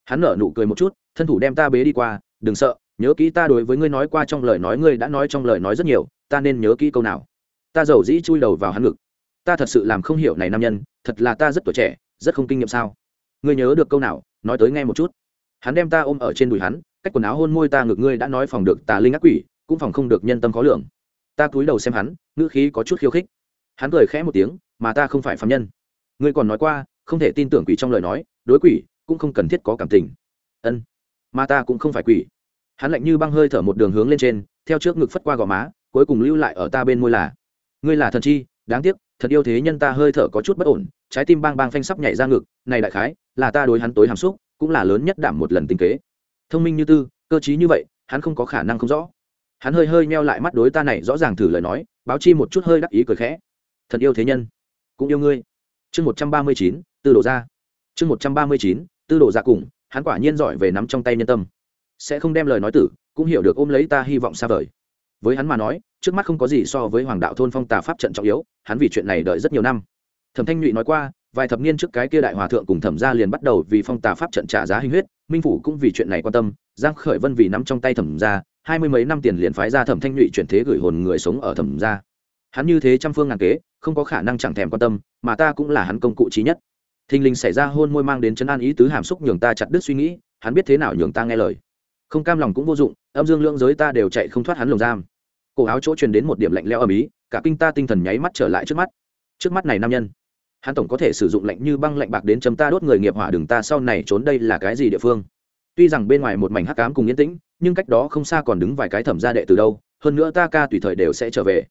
S1: Hắn nở nụ cười một chút, thân thủ đem ta bế đi qua, đừng sợ, nhớ kỹ ta đối với ngươi nói qua trong lời nói, ngươi đã nói trong lời nói rất nhiều, ta nên nhớ kỹ câu nào. Ta giàu dĩ chui đầu vào hắn ngực. Ta thật sự làm không hiểu này nam nhân, thật là ta rất tuổi trẻ, rất không kinh nghiệm sao? Ngươi nhớ được câu nào, nói tới nghe một chút. Hắn đem ta ôm ở trên đùi hắn cách quần áo hôn môi ta ngực ngươi đã nói phòng được tà linh ác quỷ, cũng phòng không được nhân tâm khó lường. Ta cúi đầu xem hắn, ngữ khí có chút khiêu khích. Hắn cười khẽ một tiếng, mà ta không phải phạm nhân. Ngươi còn nói qua, không thể tin tưởng quỷ trong lời nói, đối quỷ cũng không cần thiết có cảm tình. Ân, mà ta cũng không phải quỷ. Hắn lạnh như băng hơi thở một đường hướng lên trên, theo trước ngực phất qua gò má, cuối cùng lưu lại ở ta bên môi là, ngươi là thần chi, đáng tiếc, thật yêu thế nhân ta hơi thở có chút bất ổn, trái tim bang bang phanh sắp nhảy ra ngực, này đại khái là ta đối hắn tối hàm xúc, cũng là lớn nhất đảm một lần tình kế thông minh như tư, cơ t như vậy, hắn không có khả năng không rõ. Hắn hơi hơi meo lại mắt đối ta này rõ ràng thử lời nói, báo chi một chút hơi đắc ý cười khẽ. Thật yêu thế nhân. Cũng yêu ngươi. Chương một trăm ba mươi chín, tư đồ ra chương một trăm ba mươi chín, tư đồ ra cùng, hắn quả nhiên giỏi về nắm trong tay nhân tâm. Sẽ không đem lời nói tử, cũng hiểu được ôm lấy ta hy vọng xa vời. Với hắn mà nói, trước mắt không có gì so với hoàng đạo thôn phong tà pháp trận trọng yếu, hắn vì chuyện này đợi rất nhiều năm. Thẩm thanh nhụy nói qua vài thập niên trước cái kia đại hòa thượng cùng thẩm gia liền bắt đầu vì phong tà pháp trận trả giá hình huyết minh phủ cũng vì chuyện này quan tâm giang khởi vân vì nắm trong tay thẩm gia hai mươi mấy năm tiền liền phái ra thẩm thanh nhụy chuyển thế gửi hồn người sống ở thẩm gia. Hắn như thế trăm phương ngàn kế không có khả năng chẳng thèm quan tâm mà ta cũng là hắn công cụ trí nhất. Thình lình xảy ra hôn môi mang đến chân an ý tứ hàm xúc nhường ta chặt đứt suy nghĩ hắn biết thế nào nhường ta nghe lời. Không cam lòng cũng vô dụng âm dương lưỡng giới ta đều chạy không thoát hắn lồng giam. Cổ áo chỗ truyền đến một điểm lạnh lẽo ở ý, cả kinh ta tinh thần nháy mắt trở lại trước mắt. Trước mắt này nam nhân hắn tổng có thể sử dụng lạnh như băng lạnh bạc đến chấm ta đốt người nghiệp hỏa đường ta, sau này trốn đây là cái gì địa phương? Tuy rằng bên ngoài một mảnh hắc cám cùng yên tĩnh, nhưng cách đó không xa còn đứng vài cái thẩm gia đệ từ đâu, hơn nữa ta ca tùy thời đều sẽ trở về.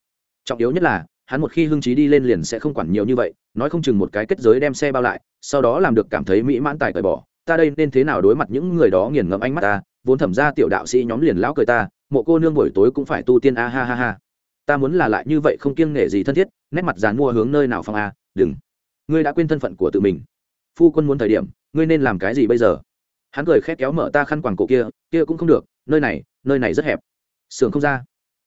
S1: Trọng yếu nhất là, hắn một khi hưng trí đi lên liền sẽ không quản nhiều như vậy, nói không chừng một cái kết giới đem xe bao lại, sau đó làm được cảm thấy mỹ mãn tài cởi bỏ. Ta đây nên thế nào đối mặt những người đó nghiền ngẫm ánh mắt ta? Vốn thẩm ra tiểu đạo sĩ nhóm liền lão cười ta, mộ cô nương buổi tối cũng phải tu tiên a, ha ha ha. Ta muốn là lại như vậy không kiêng nể gì thân thiết, nét mặt dàn mua hướng nơi nào phong a, đừng ngươi đã quên thân phận của tự mình. Phu quân muốn thời điểm, ngươi nên làm cái gì bây giờ? Hắn cười khét kéo mở ta khăn quàng cổ kia kia cũng không được, nơi này nơi này rất hẹp. Sườn không ra.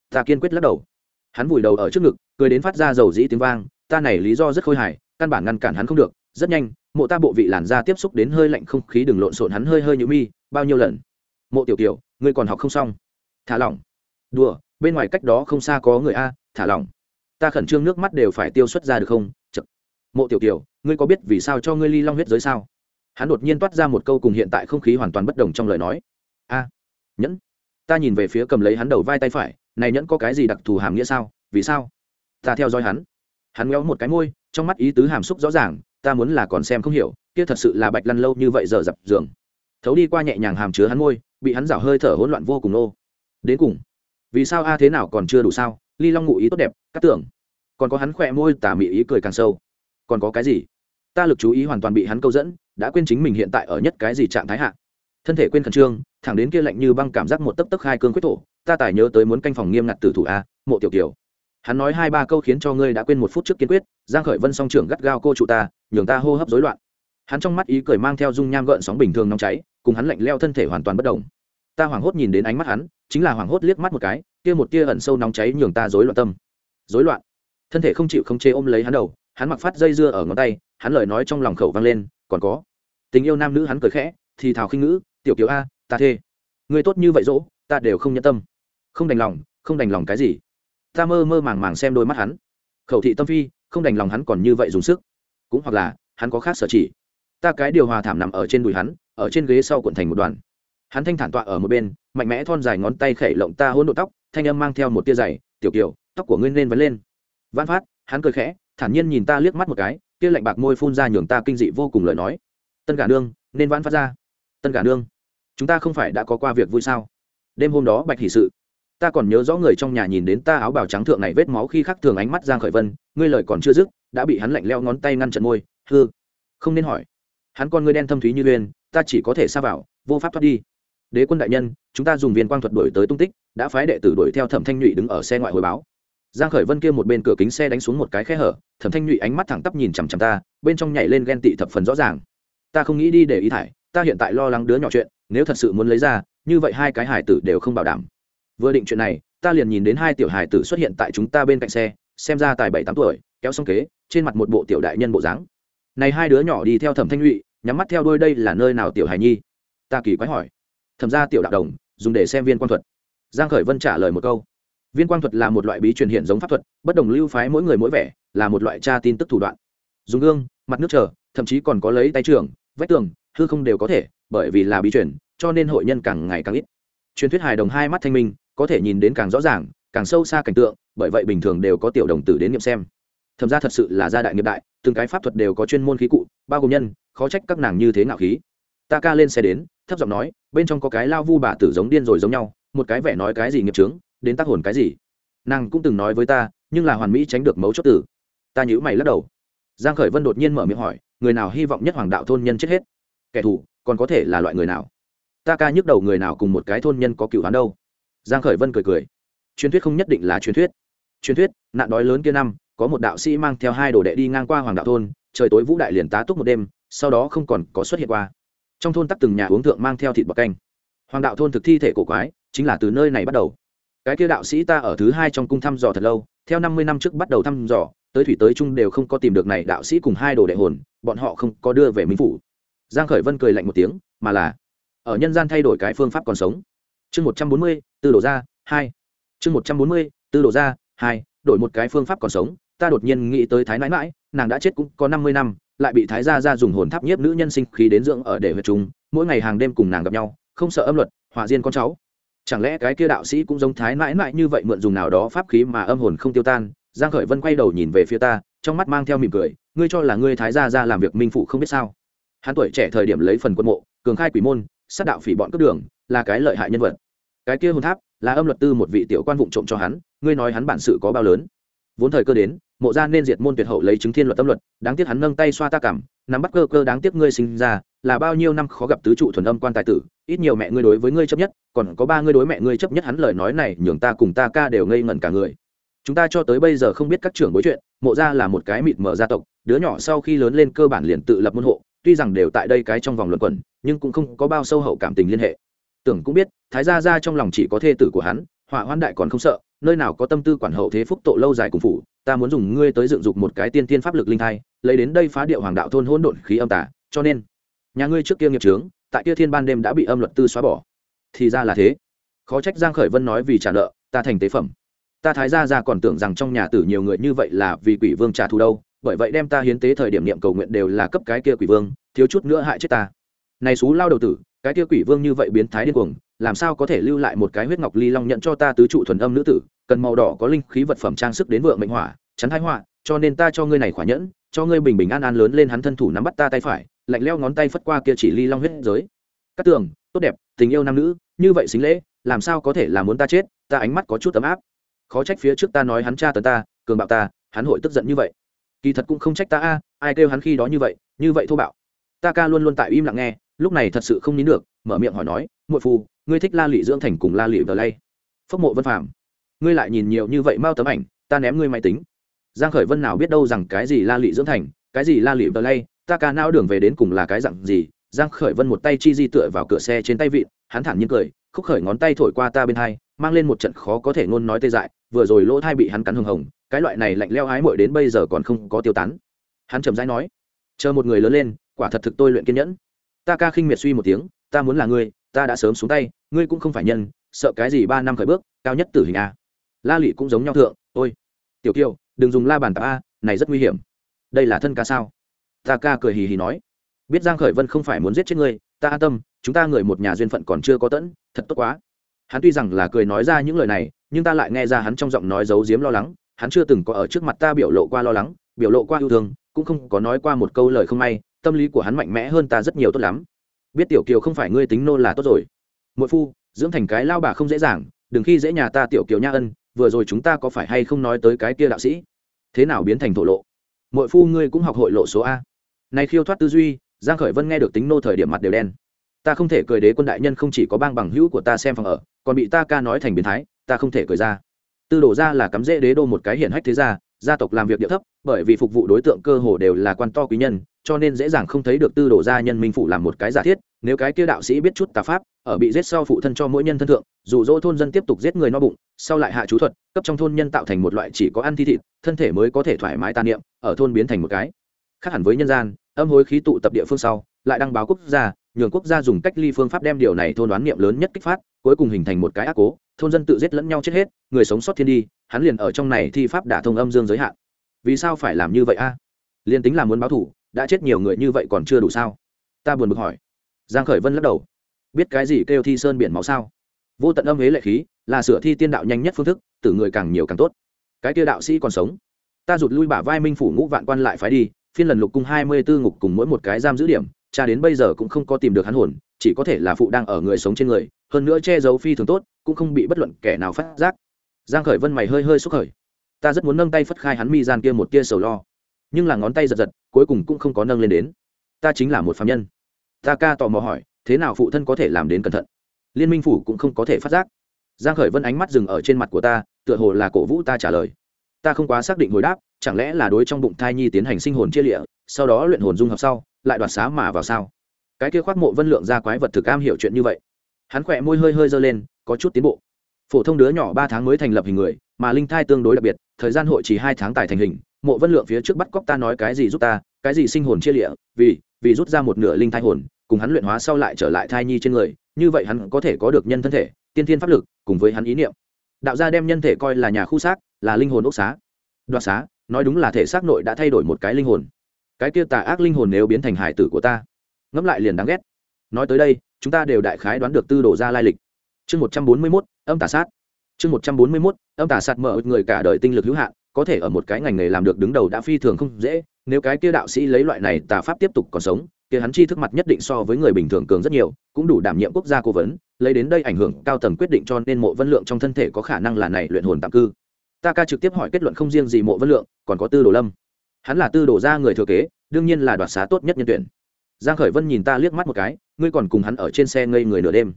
S1: Ta kiên quyết lắc đầu. Hắn vùi đầu ở trước ngực, cười đến phát ra dầu dĩ tiếng vang, ta này lý do rất khôi hài, căn bản ngăn cản hắn không được, rất nhanh, mộ ta bộ vị làn da tiếp xúc đến hơi lạnh không khí đừng lộn xộn hắn hơi hơi nhũ mi, bao nhiêu lần? Mộ tiểu tiểu ngươi còn học không xong? Thả lỏng. Đùa, bên ngoài cách đó không xa có người a, thả lỏng. Ta khẩn trương nước mắt đều phải tiêu xuất ra được không? Mộ tiểu tiểu ngươi có biết vì sao cho ngươi ly long huyết giới sao? Hắn đột nhiên toát ra một câu cùng hiện tại không khí hoàn toàn bất đồng trong lời nói. A, nhẫn. Ta nhìn về phía cầm lấy hắn đầu vai tay phải, này nhẫn có cái gì đặc thù hàm nghĩa sao? Vì sao? Ta theo dõi hắn. Hắn ngéo một cái môi, trong mắt ý tứ hàm xúc rõ ràng, ta muốn là còn xem không hiểu, kia thật sự là bạch lăn lâu như vậy giờ dập giường. Thấu đi qua nhẹ nhàng hàm chứa hắn môi, bị hắn rảo hơi thở hỗn loạn vô cùng nô đến cùng, vì sao a thế nào còn chưa đủ sao? Ly long ngụ ý tốt đẹp cắt tưởng. Còn có hắn khỏe môi tả mị ý cười càng sâu còn có cái gì? Ta lực chú ý hoàn toàn bị hắn câu dẫn, đã quên chính mình hiện tại ở nhất cái gì trạng thái hạ. Thân thể quên khẩn trương, thẳng đến kia lạnh như băng cảm giác một tấc tấc hai cương quyết thổ, ta tài nhớ tới muốn canh phòng nghiêm ngặt tử thủ a, mộ tiểu kiều. Hắn nói hai ba câu khiến cho ngươi đã quên một phút trước kiên quyết, giang khởi vân song trưởng gắt gao cô trụ ta, nhường ta hô hấp rối loạn. Hắn trong mắt ý cười mang theo dung nham gợn sóng bình thường nóng cháy, cùng hắn lạnh leo thân thể hoàn toàn bất động. Ta hoảng hốt nhìn đến ánh mắt hắn, chính là hoảng hốt liếc mắt một cái, kia một tia ẩn sâu nóng cháy nhường ta rối loạn tâm. Rối loạn. Thân thể không chịu không chế ôm lấy hắn đầu hắn mặc phát dây dưa ở ngón tay, hắn lời nói trong lòng khẩu vang lên, còn có. Tình yêu nam nữ hắn cười khẽ, thì thào khinh ngữ, tiểu kiều a, ta thê. Người tốt như vậy dỗ, ta đều không nhẫn tâm. Không đành lòng, không đành lòng cái gì? Ta mơ mơ màng màng xem đôi mắt hắn. Khẩu thị tâm phi, không đành lòng hắn còn như vậy dùng sức. Cũng hoặc là, hắn có khác sở chỉ. Ta cái điều hòa thảm nằm ở trên đùi hắn, ở trên ghế sau cuộn thành một đoàn. Hắn thanh thản tọa ở một bên, mạnh mẽ thon dài ngón tay khẩy lộng ta hôn độ tóc, thanh âm mang theo một tia dày, tiểu kiều, tóc của ngươi nên vấn lên. Văn phát, hắn cười khẽ thản nhiên nhìn ta liếc mắt một cái, kia lạnh bạc môi phun ra nhường ta kinh dị vô cùng lời nói. Tân cả nương, nên vãn phát ra. Tân cả nương, chúng ta không phải đã có qua việc vui sao? Đêm hôm đó bạch hỷ sự, ta còn nhớ rõ người trong nhà nhìn đến ta áo bào trắng thượng này vết máu khi khắc thường ánh mắt giang khởi vân, ngươi lời còn chưa dứt, đã bị hắn lạnh leo ngón tay ngăn trận môi. Hư không nên hỏi. Hắn con ngươi đen thâm thúy như uyên ta chỉ có thể xa vào, vô pháp thoát đi. Đế quân đại nhân, chúng ta dùng viên quang thuật đuổi tới tung tích, đã phái đệ tử đuổi theo thẩm thanh nhụy đứng ở xe ngoại hồi báo giang khởi vân kia một bên cửa kính xe đánh xuống một cái khe hở, thẩm thanh nhụy ánh mắt thẳng tắp nhìn chằm chằm ta, bên trong nhảy lên ghen tị thập phần rõ ràng. Ta không nghĩ đi để ý thải, ta hiện tại lo lắng đứa nhỏ chuyện, nếu thật sự muốn lấy ra, như vậy hai cái hải tử đều không bảo đảm. Vừa định chuyện này, ta liền nhìn đến hai tiểu hải tử xuất hiện tại chúng ta bên cạnh xe, xem ra tài bảy tám tuổi, kéo xong kế, trên mặt một bộ tiểu đại nhân bộ dáng. Này hai đứa nhỏ đi theo thẩm thanh nhụy, nhắm mắt theo đuôi đây là nơi nào tiểu hải nhi? Ta kỳ quái hỏi. Thẩm ra tiểu đạo đồng, dùng để xem viên quan thuật. Giang khởi vân trả lời một câu viên quan thuật là một loại bí truyền hiện giống pháp thuật, bất đồng lưu phái mỗi người mỗi vẻ, là một loại tra tin tức thủ đoạn. Dùng gương, mặt nước trở thậm chí còn có lấy tay trường, vách tường, hư không đều có thể, bởi vì là bí truyền, cho nên hội nhân càng ngày càng ít. Truyền thuyết hài đồng hai mắt thanh minh, có thể nhìn đến càng rõ ràng, càng sâu xa cảnh tượng, bởi vậy bình thường đều có tiểu đồng tử đến nghiệm xem. Thẩm ra thật sự là gia đại nghiệp đại, từng cái pháp thuật đều có chuyên môn khí cụ, bao gồm nhân, khó trách các nàng như thế ngạo khí. Ta ca lên xe đến, thấp giọng nói, bên trong có cái lao vu bà tử giống điên rồi giống nhau, một cái vẻ nói cái gì nghiệp trướng đến tác hồn cái gì? Nàng cũng từng nói với ta, nhưng là hoàn mỹ tránh được mấu chốt tử ta nhữ mày lắc đầu. Giang khởi vân đột nhiên mở miệng hỏi, người nào hy vọng nhất hoàng đạo thôn nhân chết hết? Kẻ thù, còn có thể là loại người nào? Ta ca nhức đầu người nào cùng một cái thôn nhân có cựu hắn đâu? Giang khởi vân cười cười. Truyền thuyết không nhất định là truyền thuyết. Truyền thuyết, nạn đói lớn kia năm, có một đạo sĩ mang theo hai đồ đệ đi ngang qua hoàng đạo thôn, trời tối vũ đại liền tá túc một đêm, sau đó không còn có xuất hiện qua. Trong thôn tắc từng nhà uống thượng mang theo thịt bọc canh. Hoàng đạo thôn thực thi thể cổ quái, chính là từ nơi này bắt đầu cái kia đạo sĩ ta ở thứ hai trong cung thăm dò thật lâu, theo năm mươi năm trước bắt đầu thăm dò, tới thủy tới trung đều không có tìm được này đạo sĩ cùng hai đồ đệ hồn, bọn họ không có đưa về minh phủ. Giang khởi vân cười lạnh một tiếng, mà là, ở nhân gian thay đổi cái phương pháp còn sống. Chương một trăm bốn mươi, tư đổ ra, hai. Chương một trăm bốn mươi, tư đổ ra, hai, đổi một cái phương pháp còn sống, ta đột nhiên nghĩ tới thái nãi mãi nàng đã chết cũng có năm mươi năm, lại bị thái gia ra dùng hồn tháp nhiếp nữ nhân sinh khí đến dưỡng ở để huyệt chúng mỗi ngày hàng đêm cùng nàng gặp nhau, không sợ âm luật hòa diên con cháu chẳng lẽ cái kia đạo sĩ cũng giống thái mãi mãi như vậy mượn dùng nào đó pháp khí mà âm hồn không tiêu tan? Giang khởi vân quay đầu nhìn về phía ta, trong mắt mang theo mỉm cười, ngươi cho là ngươi thái gia ra làm việc minh phụ không biết sao? Hắn tuổi trẻ thời điểm lấy phần quân mộ, cường khai quỷ môn, sát đạo phỉ bọn cướp đường, là cái lợi hại nhân vật. Cái kia hồn tháp, là âm luật tư một vị tiểu quan vụng trộm cho hắn, ngươi nói hắn bản sự có bao lớn? Vốn thời cơ đến mộ gia nên diệt môn tuyệt hậu lấy chứng thiên luật tâm luật, đáng tiếc hắn nâng tay xoa ta cảm, nắm bắt cơ cơ đáng tiếc ngươi sinh ra, là bao nhiêu năm khó gặp tứ trụ thuần âm quan tài tử, ít nhiều mẹ ngươi đối với ngươi chấp nhất, còn có ba ngươi đối mẹ ngươi chấp nhất hắn lời nói này, nhường ta cùng ta ca đều ngây ngẩn cả người. Chúng ta cho tới bây giờ không biết các trưởng bối chuyện, mộ gia là một cái mịt mờ gia tộc, đứa nhỏ sau khi lớn lên cơ bản liền tự lập môn hộ, tuy rằng đều tại đây cái trong vòng luận quẩn, nhưng cũng không có bao sâu hậu cảm tình liên hệ. Tưởng cũng biết, thái gia gia trong lòng chỉ có thê tử của hắn, họa hoan đại còn không sợ, nơi nào có tâm tư quản hậu thế phúc tội lâu dài cùng phủ ta muốn dùng ngươi tới dựng dục một cái tiên tiên pháp lực linh thai, lấy đến đây phá điệu hoàng đạo thôn hỗn độn khí âm tả cho nên, nhà ngươi trước kia nghiệp trướng tại kia thiên ban đêm đã bị âm luật tư xóa bỏ. Thì ra là thế. Khó trách giang khởi vân nói vì trả nợ, ta thành tế phẩm. Ta thái gia gia còn tưởng rằng trong nhà tử nhiều người như vậy là vì quỷ vương trả thù đâu, bởi vậy đem ta hiến tế thời điểm niệm cầu nguyện đều là cấp cái kia quỷ vương, thiếu chút nữa hại chết ta. Này xú lao đầu tử, cái kia quỷ vương như vậy biến thái điên cuồng làm sao có thể lưu lại một cái huyết ngọc ly long nhận cho ta tứ trụ thuần âm nữ tử, cần màu đỏ có linh khí vật phẩm trang sức đến vượng mệnh hỏa, chắn thái họa, cho nên ta cho ngươi này khỏa nhẫn, cho ngươi bình bình an an lớn lên hắn thân thủ nắm bắt ta tay phải, lạnh leo ngón tay phất qua kia chỉ ly long huyết giới. Các tường, tốt đẹp, tình yêu nam nữ, như vậy xính lễ, làm sao có thể là muốn ta chết, ta ánh mắt có chút ấm áp. Khó trách phía trước ta nói hắn cha tấn ta, cường bạo ta, hắn hội tức giận như vậy. Kỳ thật cũng không trách ta a, ai kêu hắn khi đó như vậy như vậy thô bạo. Ta ca luôn luôn tại im lặng nghe, lúc này thật sự không nín được, mở miệng hỏi nói, muội phu ngươi thích la lị dưỡng thành cùng la lị vờ lay phốc mộ vân phàm, ngươi lại nhìn nhiều như vậy mau tấm ảnh, ta ném ngươi máy tính. Giang khởi vân nào biết đâu rằng cái gì la lị dưỡng thành, cái gì la lị vờ lay ta ca não đường về đến cùng là cái dặn gì? Giang khởi vân một tay chi di tựa vào cửa xe trên tay vịn, hắn thản nhiên cười, khúc khởi ngón tay thổi qua ta bên hai, mang lên một trận khó có thể ngôn nói tê dại, vừa rồi lỗ thai bị hắn cắn hưng hồng, cái loại này lạnh leo hái muội đến bây giờ còn không có tiêu tán. Hắn trầm rãi nói, chờ một người lớn lên, quả thật thực tôi luyện kiên nhẫn. Ta ca khinh miệt suy một tiếng, ta muốn là ngươi ta đã sớm xuống tay, ngươi cũng không phải nhân, sợ cái gì ba năm khởi bước, cao nhất tử hình a. La lị cũng giống nhau thượng, ôi, tiểu kiều đừng dùng la bàn tạp a, này rất nguy hiểm. Đây là thân ca sao? Ta ca cười hì hì nói, biết giang khởi vân không phải muốn giết chết ngươi, ta an tâm, chúng ta người một nhà duyên phận còn chưa có tẫn thật tốt quá. Hắn tuy rằng là cười nói ra những lời này, nhưng ta lại nghe ra hắn trong giọng nói giấu giếm lo lắng, hắn chưa từng có ở trước mặt ta biểu lộ qua lo lắng, biểu lộ qua yêu thương, cũng không có nói qua một câu lời không may, tâm lý của hắn mạnh mẽ hơn ta rất nhiều tốt lắm biết tiểu kiều không phải ngươi tính nô là tốt rồi. Mỗi phu, dưỡng thành cái lao bà không dễ dàng, đừng khi dễ nhà ta tiểu kiều nha ân, vừa rồi chúng ta có phải hay không nói tới cái kia đạo sĩ? Thế nào biến thành thổ lộ? Mỗi phu ngươi cũng học hội lộ số a. Này khiêu thoát tư duy, giang khởi vân nghe được tính nô thời điểm mặt đều đen. Ta không thể cười đế quân đại nhân không chỉ có bang bằng hữu của ta xem phòng ở, còn bị ta ca nói thành biến thái, ta không thể cười ra. Tư đổ ra là cắm dễ đế đô một cái hiển hách thế gia gia tộc làm việc địa thấp, bởi vì phục vụ đối tượng cơ hồ đều là quan to quý nhân, cho nên dễ dàng không thấy được tư đồ gia nhân minh phụ làm một cái giả thiết, nếu cái kia đạo sĩ biết chút tà pháp, ở bị giết sau phụ thân cho mỗi nhân thân thượng, dù dỗ thôn dân tiếp tục giết người no bụng, sau lại hạ chú thuật, cấp trong thôn nhân tạo thành một loại chỉ có ăn thi thịt, thân thể mới có thể thoải mái tàn niệm, ở thôn biến thành một cái. Khác hẳn với nhân gian, âm hối khí tụ tập địa phương sau, lại đăng báo quốc gia, nhường quốc gia dùng cách ly phương pháp đem điều này thôn đoán niệm lớn nhất kích phát, cuối cùng hình thành một cái ác cố thôn dân tự giết lẫn nhau chết hết, người sống sót thiên đi, hắn liền ở trong này thi pháp đả thông âm dương giới hạn. Vì sao phải làm như vậy a? À? liền tính là muốn báo thủ, đã chết nhiều người như vậy còn chưa đủ sao? Ta buồn bực hỏi. Giang khởi vân lắc đầu. Biết cái gì kêu thi sơn biển máu sao? Vô tận âm hế lệ khí, là sửa thi tiên đạo nhanh nhất phương thức, tử người càng nhiều càng tốt. Cái kia đạo sĩ còn sống. Ta rụt lui bả vai minh phủ ngũ vạn quan lại phái đi, phiên lần lục cung hai mươi bốn ngục cùng mỗi một cái giam giữ điểm, cha đến bây giờ cũng không có tìm được hắn hồn, chỉ có thể là phụ đang ở người sống trên người hơn nữa che giấu phi thường tốt, cũng không bị bất luận kẻ nào phát giác. Giang khởi vân mày hơi hơi xúc khởi. Ta rất muốn nâng tay phất khai hắn mi gian kia một tia sầu lo. Nhưng là ngón tay giật giật, cuối cùng cũng không có nâng lên đến. Ta chính là một phạm nhân. Ta ca tò mò hỏi, thế nào phụ thân có thể làm đến cẩn thận? Liên minh phủ cũng không có thể phát giác. Giang khởi vân ánh mắt dừng ở trên mặt của ta, tựa hồ là cổ vũ ta trả lời. Ta không quá xác định hồi đáp, chẳng lẽ là đối trong bụng thai nhi tiến hành sinh hồn chia lịa, sau đó luyện hồn dung hợp sau, lại đoạt xá mà vào sao? Cái kia khoác mộ vân lượng ra quái vật thực am hiểu chuyện như vậy hắn khỏe môi hơi hơi dơ lên, có chút tiến bộ. Phổ thông đứa nhỏ ba tháng mới thành lập hình người, mà linh thai tương đối đặc biệt, thời gian hội chỉ hai tháng tài thành hình. Mộ vân lượng phía trước bắt cóc ta nói cái gì giúp ta, cái gì sinh hồn chia lịa, vì vì rút ra một nửa linh thai hồn, cùng hắn luyện hóa sau lại trở lại thai nhi trên người, như vậy hắn có thể có được nhân thân thể, tiên thiên pháp lực, cùng với hắn ý niệm. Đạo gia đem nhân thể coi là nhà khu xác, là linh hồn ốc xá. Đoạt xá, nói đúng là thể xác nội đã thay đổi một cái linh hồn. Cái kia tà ác linh hồn nếu biến thành hải tử của ta. Ngẫm lại liền đáng ghét. Nói tới đây chúng ta đều đại khái đoán được tư đồ ra lai lịch. Chương một trăm bốn mươi mốt, âm tà sát. Chương một trăm bốn mươi mốt, âm tà sát mở người cả đời tinh lực hữu hạn, có thể ở một cái ngành nghề làm được đứng đầu đã phi thường không dễ, nếu cái kia đạo sĩ lấy loại này tà pháp tiếp tục còn sống, kia hắn chi thức mặt nhất định so với người bình thường cường rất nhiều, cũng đủ đảm nhiệm quốc gia cố vấn, lấy đến đây ảnh hưởng cao tầng quyết định cho nên mộ vân lượng trong thân thể có khả năng là này luyện hồn tạm cư. Ta ca trực tiếp hỏi kết luận không riêng gì mộ vân lượng, còn có tư đồ lâm. Hắn là tư đồ gia người thừa kế, đương nhiên là đoạt xá tốt nhất nhân tuyển giang khởi vân nhìn ta liếc mắt một cái, ngươi còn cùng hắn ở trên xe ngây người nửa đêm.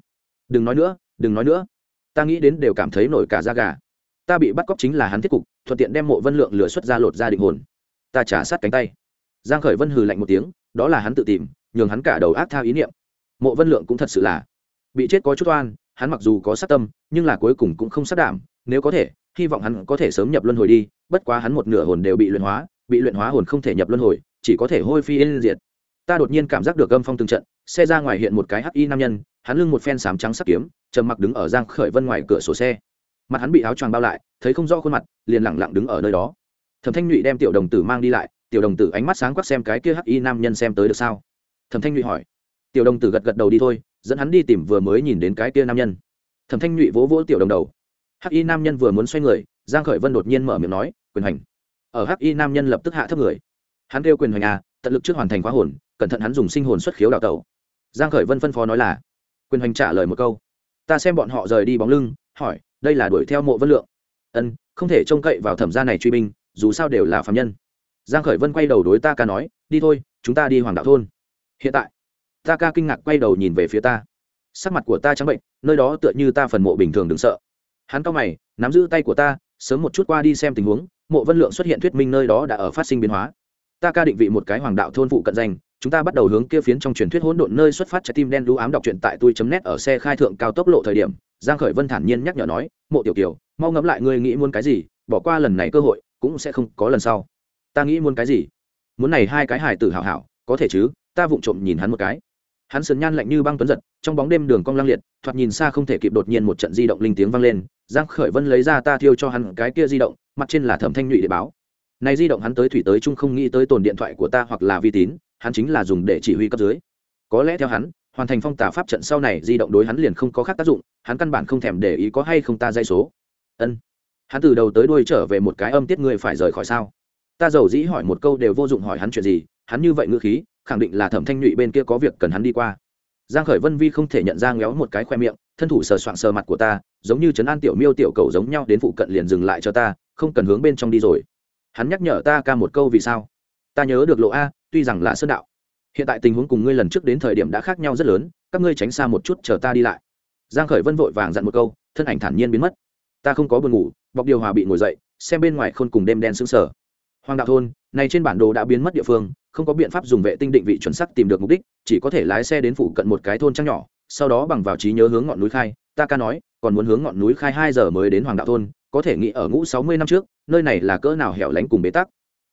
S1: Đừng nói nữa, đừng nói nữa. Ta nghĩ đến đều cảm thấy nổi cả da gà. Ta bị bắt cóc chính là hắn thiết cục, thuận tiện đem mộ vân lượng lừa xuất ra lột ra định hồn. Ta trả sát cánh tay. Giang khởi vân hừ lạnh một tiếng, đó là hắn tự tìm, nhường hắn cả đầu ác thao ý niệm. Mộ vân lượng cũng thật sự là bị chết có chút oan, hắn mặc dù có sát tâm, nhưng là cuối cùng cũng không sát đảm, nếu có thể, hy vọng hắn có thể sớm nhập luân hồi đi, bất quá hắn một nửa hồn đều bị luyện hóa, bị luyện hóa hồn không thể nhập luân hồi, chỉ có thể hôi phi yên diệt ta đột nhiên cảm giác được âm phong từng trận, xe ra ngoài hiện một cái hắc y nam nhân, hắn lưng một phen sám trắng sắc kiếm, trầm mặc đứng ở giang khởi vân ngoài cửa sổ xe. Mặt hắn bị áo choàng bao lại, thấy không rõ khuôn mặt, liền lặng lặng đứng ở nơi đó. Thẩm thanh nhụy đem tiểu đồng tử mang đi lại, tiểu đồng tử ánh mắt sáng quắc xem cái kia hắc y nam nhân xem tới được sao. Thẩm thanh nhụy hỏi. Tiểu đồng tử gật gật đầu đi thôi, dẫn hắn đi tìm vừa mới nhìn đến cái kia nam nhân. Thẩm thanh nhụy vỗ vỗ tiểu đồng đầu. Hắc y nam nhân vừa muốn xoay người, giang khởi vân đột nhiên mở miệng nói, quyền hành ở hắc y nam nhân lập tức hạ thấp người. Hắn kêu quyền hành à tận lực trước hoàn thành khóa hồn cẩn thận hắn dùng sinh hồn xuất khiếu đào tẩu. Giang khởi vân phân phó nói là, quyền hành trả lời một câu, ta xem bọn họ rời đi bóng lưng, hỏi, đây là đuổi theo mộ vân lượng. Ân, không thể trông cậy vào thẩm gia này truy binh, dù sao đều là phạm nhân. Giang khởi vân quay đầu đối ta ca nói, đi thôi, chúng ta đi hoàng đạo thôn. Hiện tại? Ta ca kinh ngạc quay đầu nhìn về phía ta. Sắc mặt của ta trắng bệnh, nơi đó tựa như ta phần mộ bình thường đừng sợ. Hắn cao mày, nắm giữ tay của ta, sớm một chút qua đi xem tình huống, mộ vân lượng xuất hiện thuyết minh nơi đó đã ở phát sinh biến hóa. Ta ca định vị một cái hoàng đạo thôn phụ cận danh chúng ta bắt đầu hướng kia phiến trong truyền thuyết hỗn độn nơi xuất phát trái tim đen đũ ám đọc truyện tại tôi chấm ở xe khai thượng cao tốc lộ thời điểm, giang khởi vân thản nhiên nhắc nhở nói, mộ tiểu kiều, mau ngẫm lại ngươi nghĩ muốn cái gì, bỏ qua lần này cơ hội, cũng sẽ không có lần sau. Ta nghĩ muốn cái gì? Muốn này hai cái hài tử hảo hảo, có thể chứ, ta vụng trộm nhìn hắn một cái. Hắn sườn nhan lạnh như băng tuấn giật, trong bóng đêm đường cong lang liệt, thoạt nhìn xa không thể kịp đột nhiên một trận di động linh tiếng vang lên, giang khởi vân lấy ra ta thiêu cho hắn cái kia di động, mặt trên là thẩm thanh nhụy để báo. Này di động hắn tới thủy tới chung không nghĩ tới tồn điện thoại của ta hoặc là vi tín hắn chính là dùng để chỉ huy cấp dưới. Có lẽ theo hắn, hoàn thành phong tả pháp trận sau này di động đối hắn liền không có khác tác dụng, hắn căn bản không thèm để ý có hay không ta dây số. Ân. Hắn từ đầu tới đuôi trở về một cái âm tiết người phải rời khỏi sao? Ta giàu dĩ hỏi một câu đều vô dụng hỏi hắn chuyện gì, hắn như vậy ngữ khí, khẳng định là thẩm thanh nhụy bên kia có việc cần hắn đi qua. Giang khởi vân vi không thể nhận ra ngéo một cái khoe miệng, thân thủ sờ soạng sờ mặt của ta, giống như trấn an tiểu miêu tiểu cầu giống nhau đến phụ cận liền dừng lại cho ta, không cần hướng bên trong đi rồi. Hắn nhắc nhở ta ca một câu vì sao? Ta nhớ được lộ a tuy rằng là sơn đạo, hiện tại tình huống cùng ngươi lần trước đến thời điểm đã khác nhau rất lớn, các ngươi tránh xa một chút chờ ta đi lại. Giang khởi vân vội vàng dặn một câu, thân ảnh thản nhiên biến mất. Ta không có buồn ngủ, bọc điều hòa bị ngồi dậy, xem bên ngoài khôn cùng đêm đen sững sờ. Hoàng đạo thôn, này trên bản đồ đã biến mất địa phương, không có biện pháp dùng vệ tinh định vị chuẩn xác tìm được mục đích, chỉ có thể lái xe đến phủ cận một cái thôn trăng nhỏ, sau đó bằng vào trí nhớ hướng ngọn núi khai. Ta ca nói, còn muốn hướng ngọn núi khai hai giờ mới đến hoàng đạo thôn, có thể nghĩ ở ngũ sáu mươi năm trước, nơi này là cỡ nào hẻo lánh cùng bế tắc.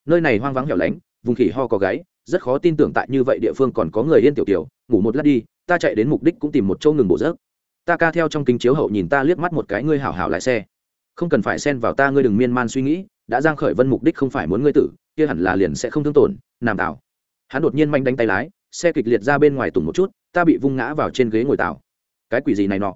S1: Nơi này hoang vắng hẻo lánh vùng khỉ ho có gáy, rất khó tin tưởng tại như vậy địa phương còn có người yên tiểu tiểu ngủ một lát đi, ta chạy đến mục đích cũng tìm một chỗ ngừng bổ rớt ta ca theo trong kính chiếu hậu nhìn ta liếc mắt một cái ngươi hảo hảo lái xe. Không cần phải xen vào ta ngươi đừng miên man suy nghĩ, đã giang khởi vân mục đích không phải muốn ngươi tử, kia hẳn là liền sẽ không thương tổn nằm tảo. Hắn đột nhiên manh đánh tay lái, xe kịch liệt ra bên ngoài tùng một chút, ta bị vung ngã vào trên ghế ngồi tảo. Cái quỷ gì này nọ?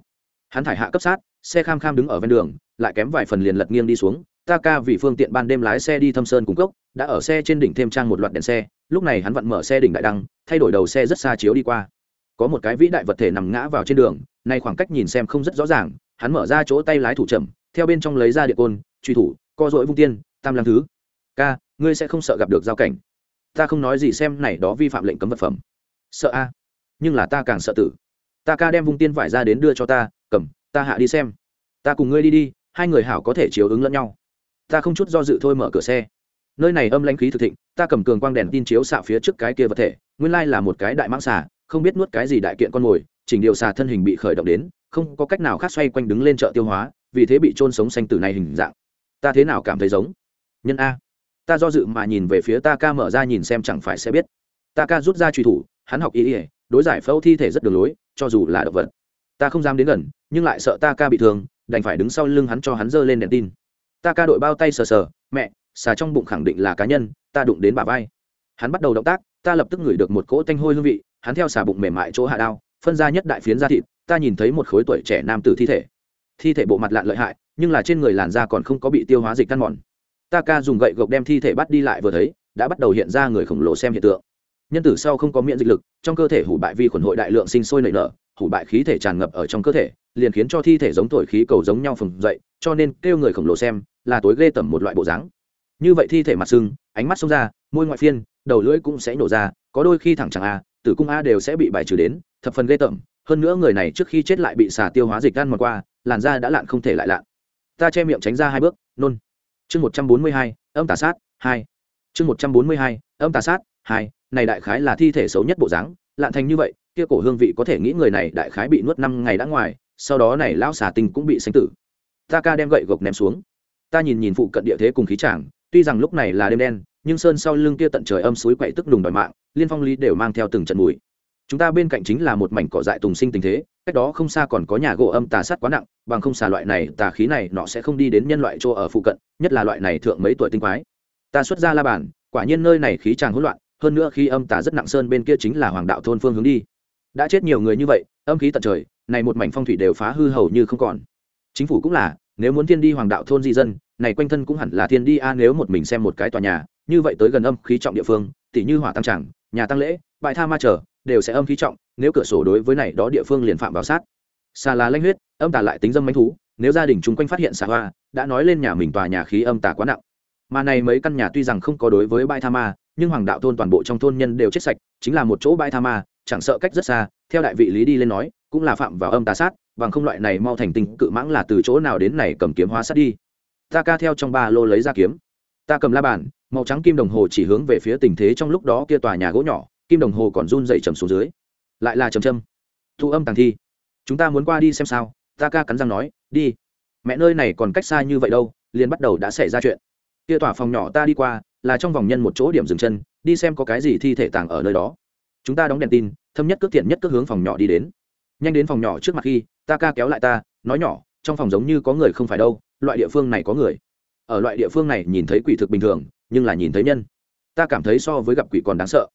S1: Hắn thải hạ cấp sát, xe kham kham đứng ở ven đường, lại kém vài phần liền lật nghiêng đi xuống ta ca vì phương tiện ban đêm lái xe đi thâm sơn cung cốc, đã ở xe trên đỉnh thêm trang một loạt đèn xe, lúc này hắn vặn mở xe đỉnh đại đăng, thay đổi đầu xe rất xa chiếu đi qua. Có một cái vĩ đại vật thể nằm ngã vào trên đường, nay khoảng cách nhìn xem không rất rõ ràng, hắn mở ra chỗ tay lái thủ chậm, theo bên trong lấy ra địa côn, truy thủ, co dội vung tiên, tam lăng thứ. Ca, ngươi sẽ không sợ gặp được giao cảnh. Ta không nói gì xem này đó vi phạm lệnh cấm vật phẩm. Sợ a? Nhưng là ta càng sợ tử. Ta ca đem vung tiên vải ra đến đưa cho ta, cầm, ta hạ đi xem. Ta cùng ngươi đi đi, hai người hảo có thể chiếu ứng lẫn nhau ta không chút do dự thôi mở cửa xe. Nơi này âm lãnh khí thực thịnh, ta cầm cường quang đèn tin chiếu xạ phía trước cái kia vật thể, nguyên lai là một cái đại mãng xà, không biết nuốt cái gì đại kiện con mồi, chỉnh điều xà thân hình bị khởi động đến, không có cách nào khác xoay quanh đứng lên chợ tiêu hóa, vì thế bị trôn sống xanh tử này hình dạng. Ta thế nào cảm thấy giống? Nhân a. Ta do dự mà nhìn về phía ta ca mở ra nhìn xem chẳng phải sẽ biết. Ta ca rút ra truy thủ, hắn học ý ỉa đối giải phẫu thi thể rất đường lối, cho dù là động vật. Ta không dám đến gần, nhưng lại sợ ta ca bị thương, đành phải đứng sau lưng hắn cho hắn giơ lên đèn tin ta ca đội bao tay sờ sờ, mẹ, xà trong bụng khẳng định là cá nhân, ta đụng đến bà vai. Hắn bắt đầu động tác, ta lập tức ngửi được một cỗ tanh hôi hương vị, hắn theo xà bụng mềm mại chỗ hạ đao, phân ra nhất đại phiến da thịt, ta nhìn thấy một khối tuổi trẻ nam tử thi thể. Thi thể bộ mặt lạn lợi hại, nhưng là trên người làn da còn không có bị tiêu hóa dịch tan mòn. Ta ca dùng gậy gộc đem thi thể bắt đi lại vừa thấy, đã bắt đầu hiện ra người khổng lồ xem hiện tượng. Nhân tử sau không có miễn dịch lực, trong cơ thể hủ bại vi khuẩn hội đại lượng sinh sôi nảy nở hủ bại khí thể tràn ngập ở trong cơ thể, liền khiến cho thi thể giống thổi khí cầu giống nhau phừng dậy, cho nên kêu người khổng lồ xem là tối ghê tẩm một loại bộ dáng. Như vậy thi thể mặt sưng, ánh mắt xông ra, môi ngoại phiên, đầu lưỡi cũng sẽ nổ ra, có đôi khi thẳng chẳng a, tử cung a đều sẽ bị bài trừ đến, thập phần ghê tởm hơn nữa người này trước khi chết lại bị xà tiêu hóa dịch gan mọt qua, làn da đã lạn không thể lại lạn. Ta che miệng tránh ra hai bước, nôn. Chương một trăm bốn mươi hai, âm tà sát, hai. Chương một trăm bốn mươi hai, âm tà sát, hai. Này đại khái là thi thể xấu nhất bộ dáng, lạn thành như vậy kia cổ hương vị có thể nghĩ người này đại khái bị nuốt năm ngày đã ngoài, sau đó này lão xà tinh cũng bị sanh tử. Ta ca đem gậy gộc ném xuống. Ta nhìn nhìn phụ cận địa thế cùng khí tràng tuy rằng lúc này là đêm đen, nhưng sơn sau lưng kia tận trời âm suối quậy tức đùng đòi mạng, liên phong lý đều mang theo từng trận mùi. Chúng ta bên cạnh chính là một mảnh cỏ dại tùng sinh tình thế, cách đó không xa còn có nhà gỗ âm tà sát quá nặng, bằng không xà loại này, tà khí này nó sẽ không đi đến nhân loại chỗ ở phụ cận, nhất là loại này thượng mấy tuổi tinh quái. Ta xuất ra la bàn, quả nhiên nơi này khí tràng hỗn loạn, hơn nữa khi âm tà rất nặng sơn bên kia chính là hoàng đạo thôn phương hướng đi đã chết nhiều người như vậy, âm khí tận trời, này một mảnh phong thủy đều phá hư hầu như không còn. Chính phủ cũng là, nếu muốn thiên đi hoàng đạo thôn di dân, này quanh thân cũng hẳn là thiên đi a, nếu một mình xem một cái tòa nhà, như vậy tới gần âm khí trọng địa phương, tỉ như hỏa tăng tràng, nhà tăng lễ, bãi tha ma trở đều sẽ âm khí trọng, nếu cửa sổ đối với này đó địa phương liền phạm vào sát. Xà là lanh huyết, âm tà lại tính dâm manh thú, nếu gia đình chung quanh phát hiện xà hoa, đã nói lên nhà mình tòa nhà khí âm tà quá nặng. Mà này mấy căn nhà tuy rằng không có đối với bãi tha ma, nhưng hoàng đạo thôn toàn bộ trong thôn nhân đều chết sạch, chính là một chỗ bãi tha ma chẳng sợ cách rất xa, theo đại vị lý đi lên nói, cũng là phạm vào âm tà sát, bằng không loại này mau thành tình cự mãng là từ chỗ nào đến này cầm kiếm hóa sát đi. Ta ca theo trong ba lô lấy ra kiếm. Ta cầm la bàn, màu trắng kim đồng hồ chỉ hướng về phía tình thế trong lúc đó kia tòa nhà gỗ nhỏ, kim đồng hồ còn run dậy trầm xuống dưới. Lại là trầm trầm thu âm tàng thi. Chúng ta muốn qua đi xem sao, ta ca cắn răng nói, đi. Mẹ nơi này còn cách xa như vậy đâu, liền bắt đầu đã xảy ra chuyện. Kia tòa phòng nhỏ ta đi qua, là trong vòng nhân một chỗ điểm dừng chân, đi xem có cái gì thi thể tàng ở nơi đó chúng ta đóng đèn tin, thâm nhất cước thiện nhất cước hướng phòng nhỏ đi đến. Nhanh đến phòng nhỏ trước mặt khi, ta ca kéo lại ta, nói nhỏ, trong phòng giống như có người không phải đâu, loại địa phương này có người. Ở loại địa phương này nhìn thấy quỷ thực bình thường, nhưng là nhìn thấy nhân. Ta cảm thấy so với gặp quỷ còn đáng sợ.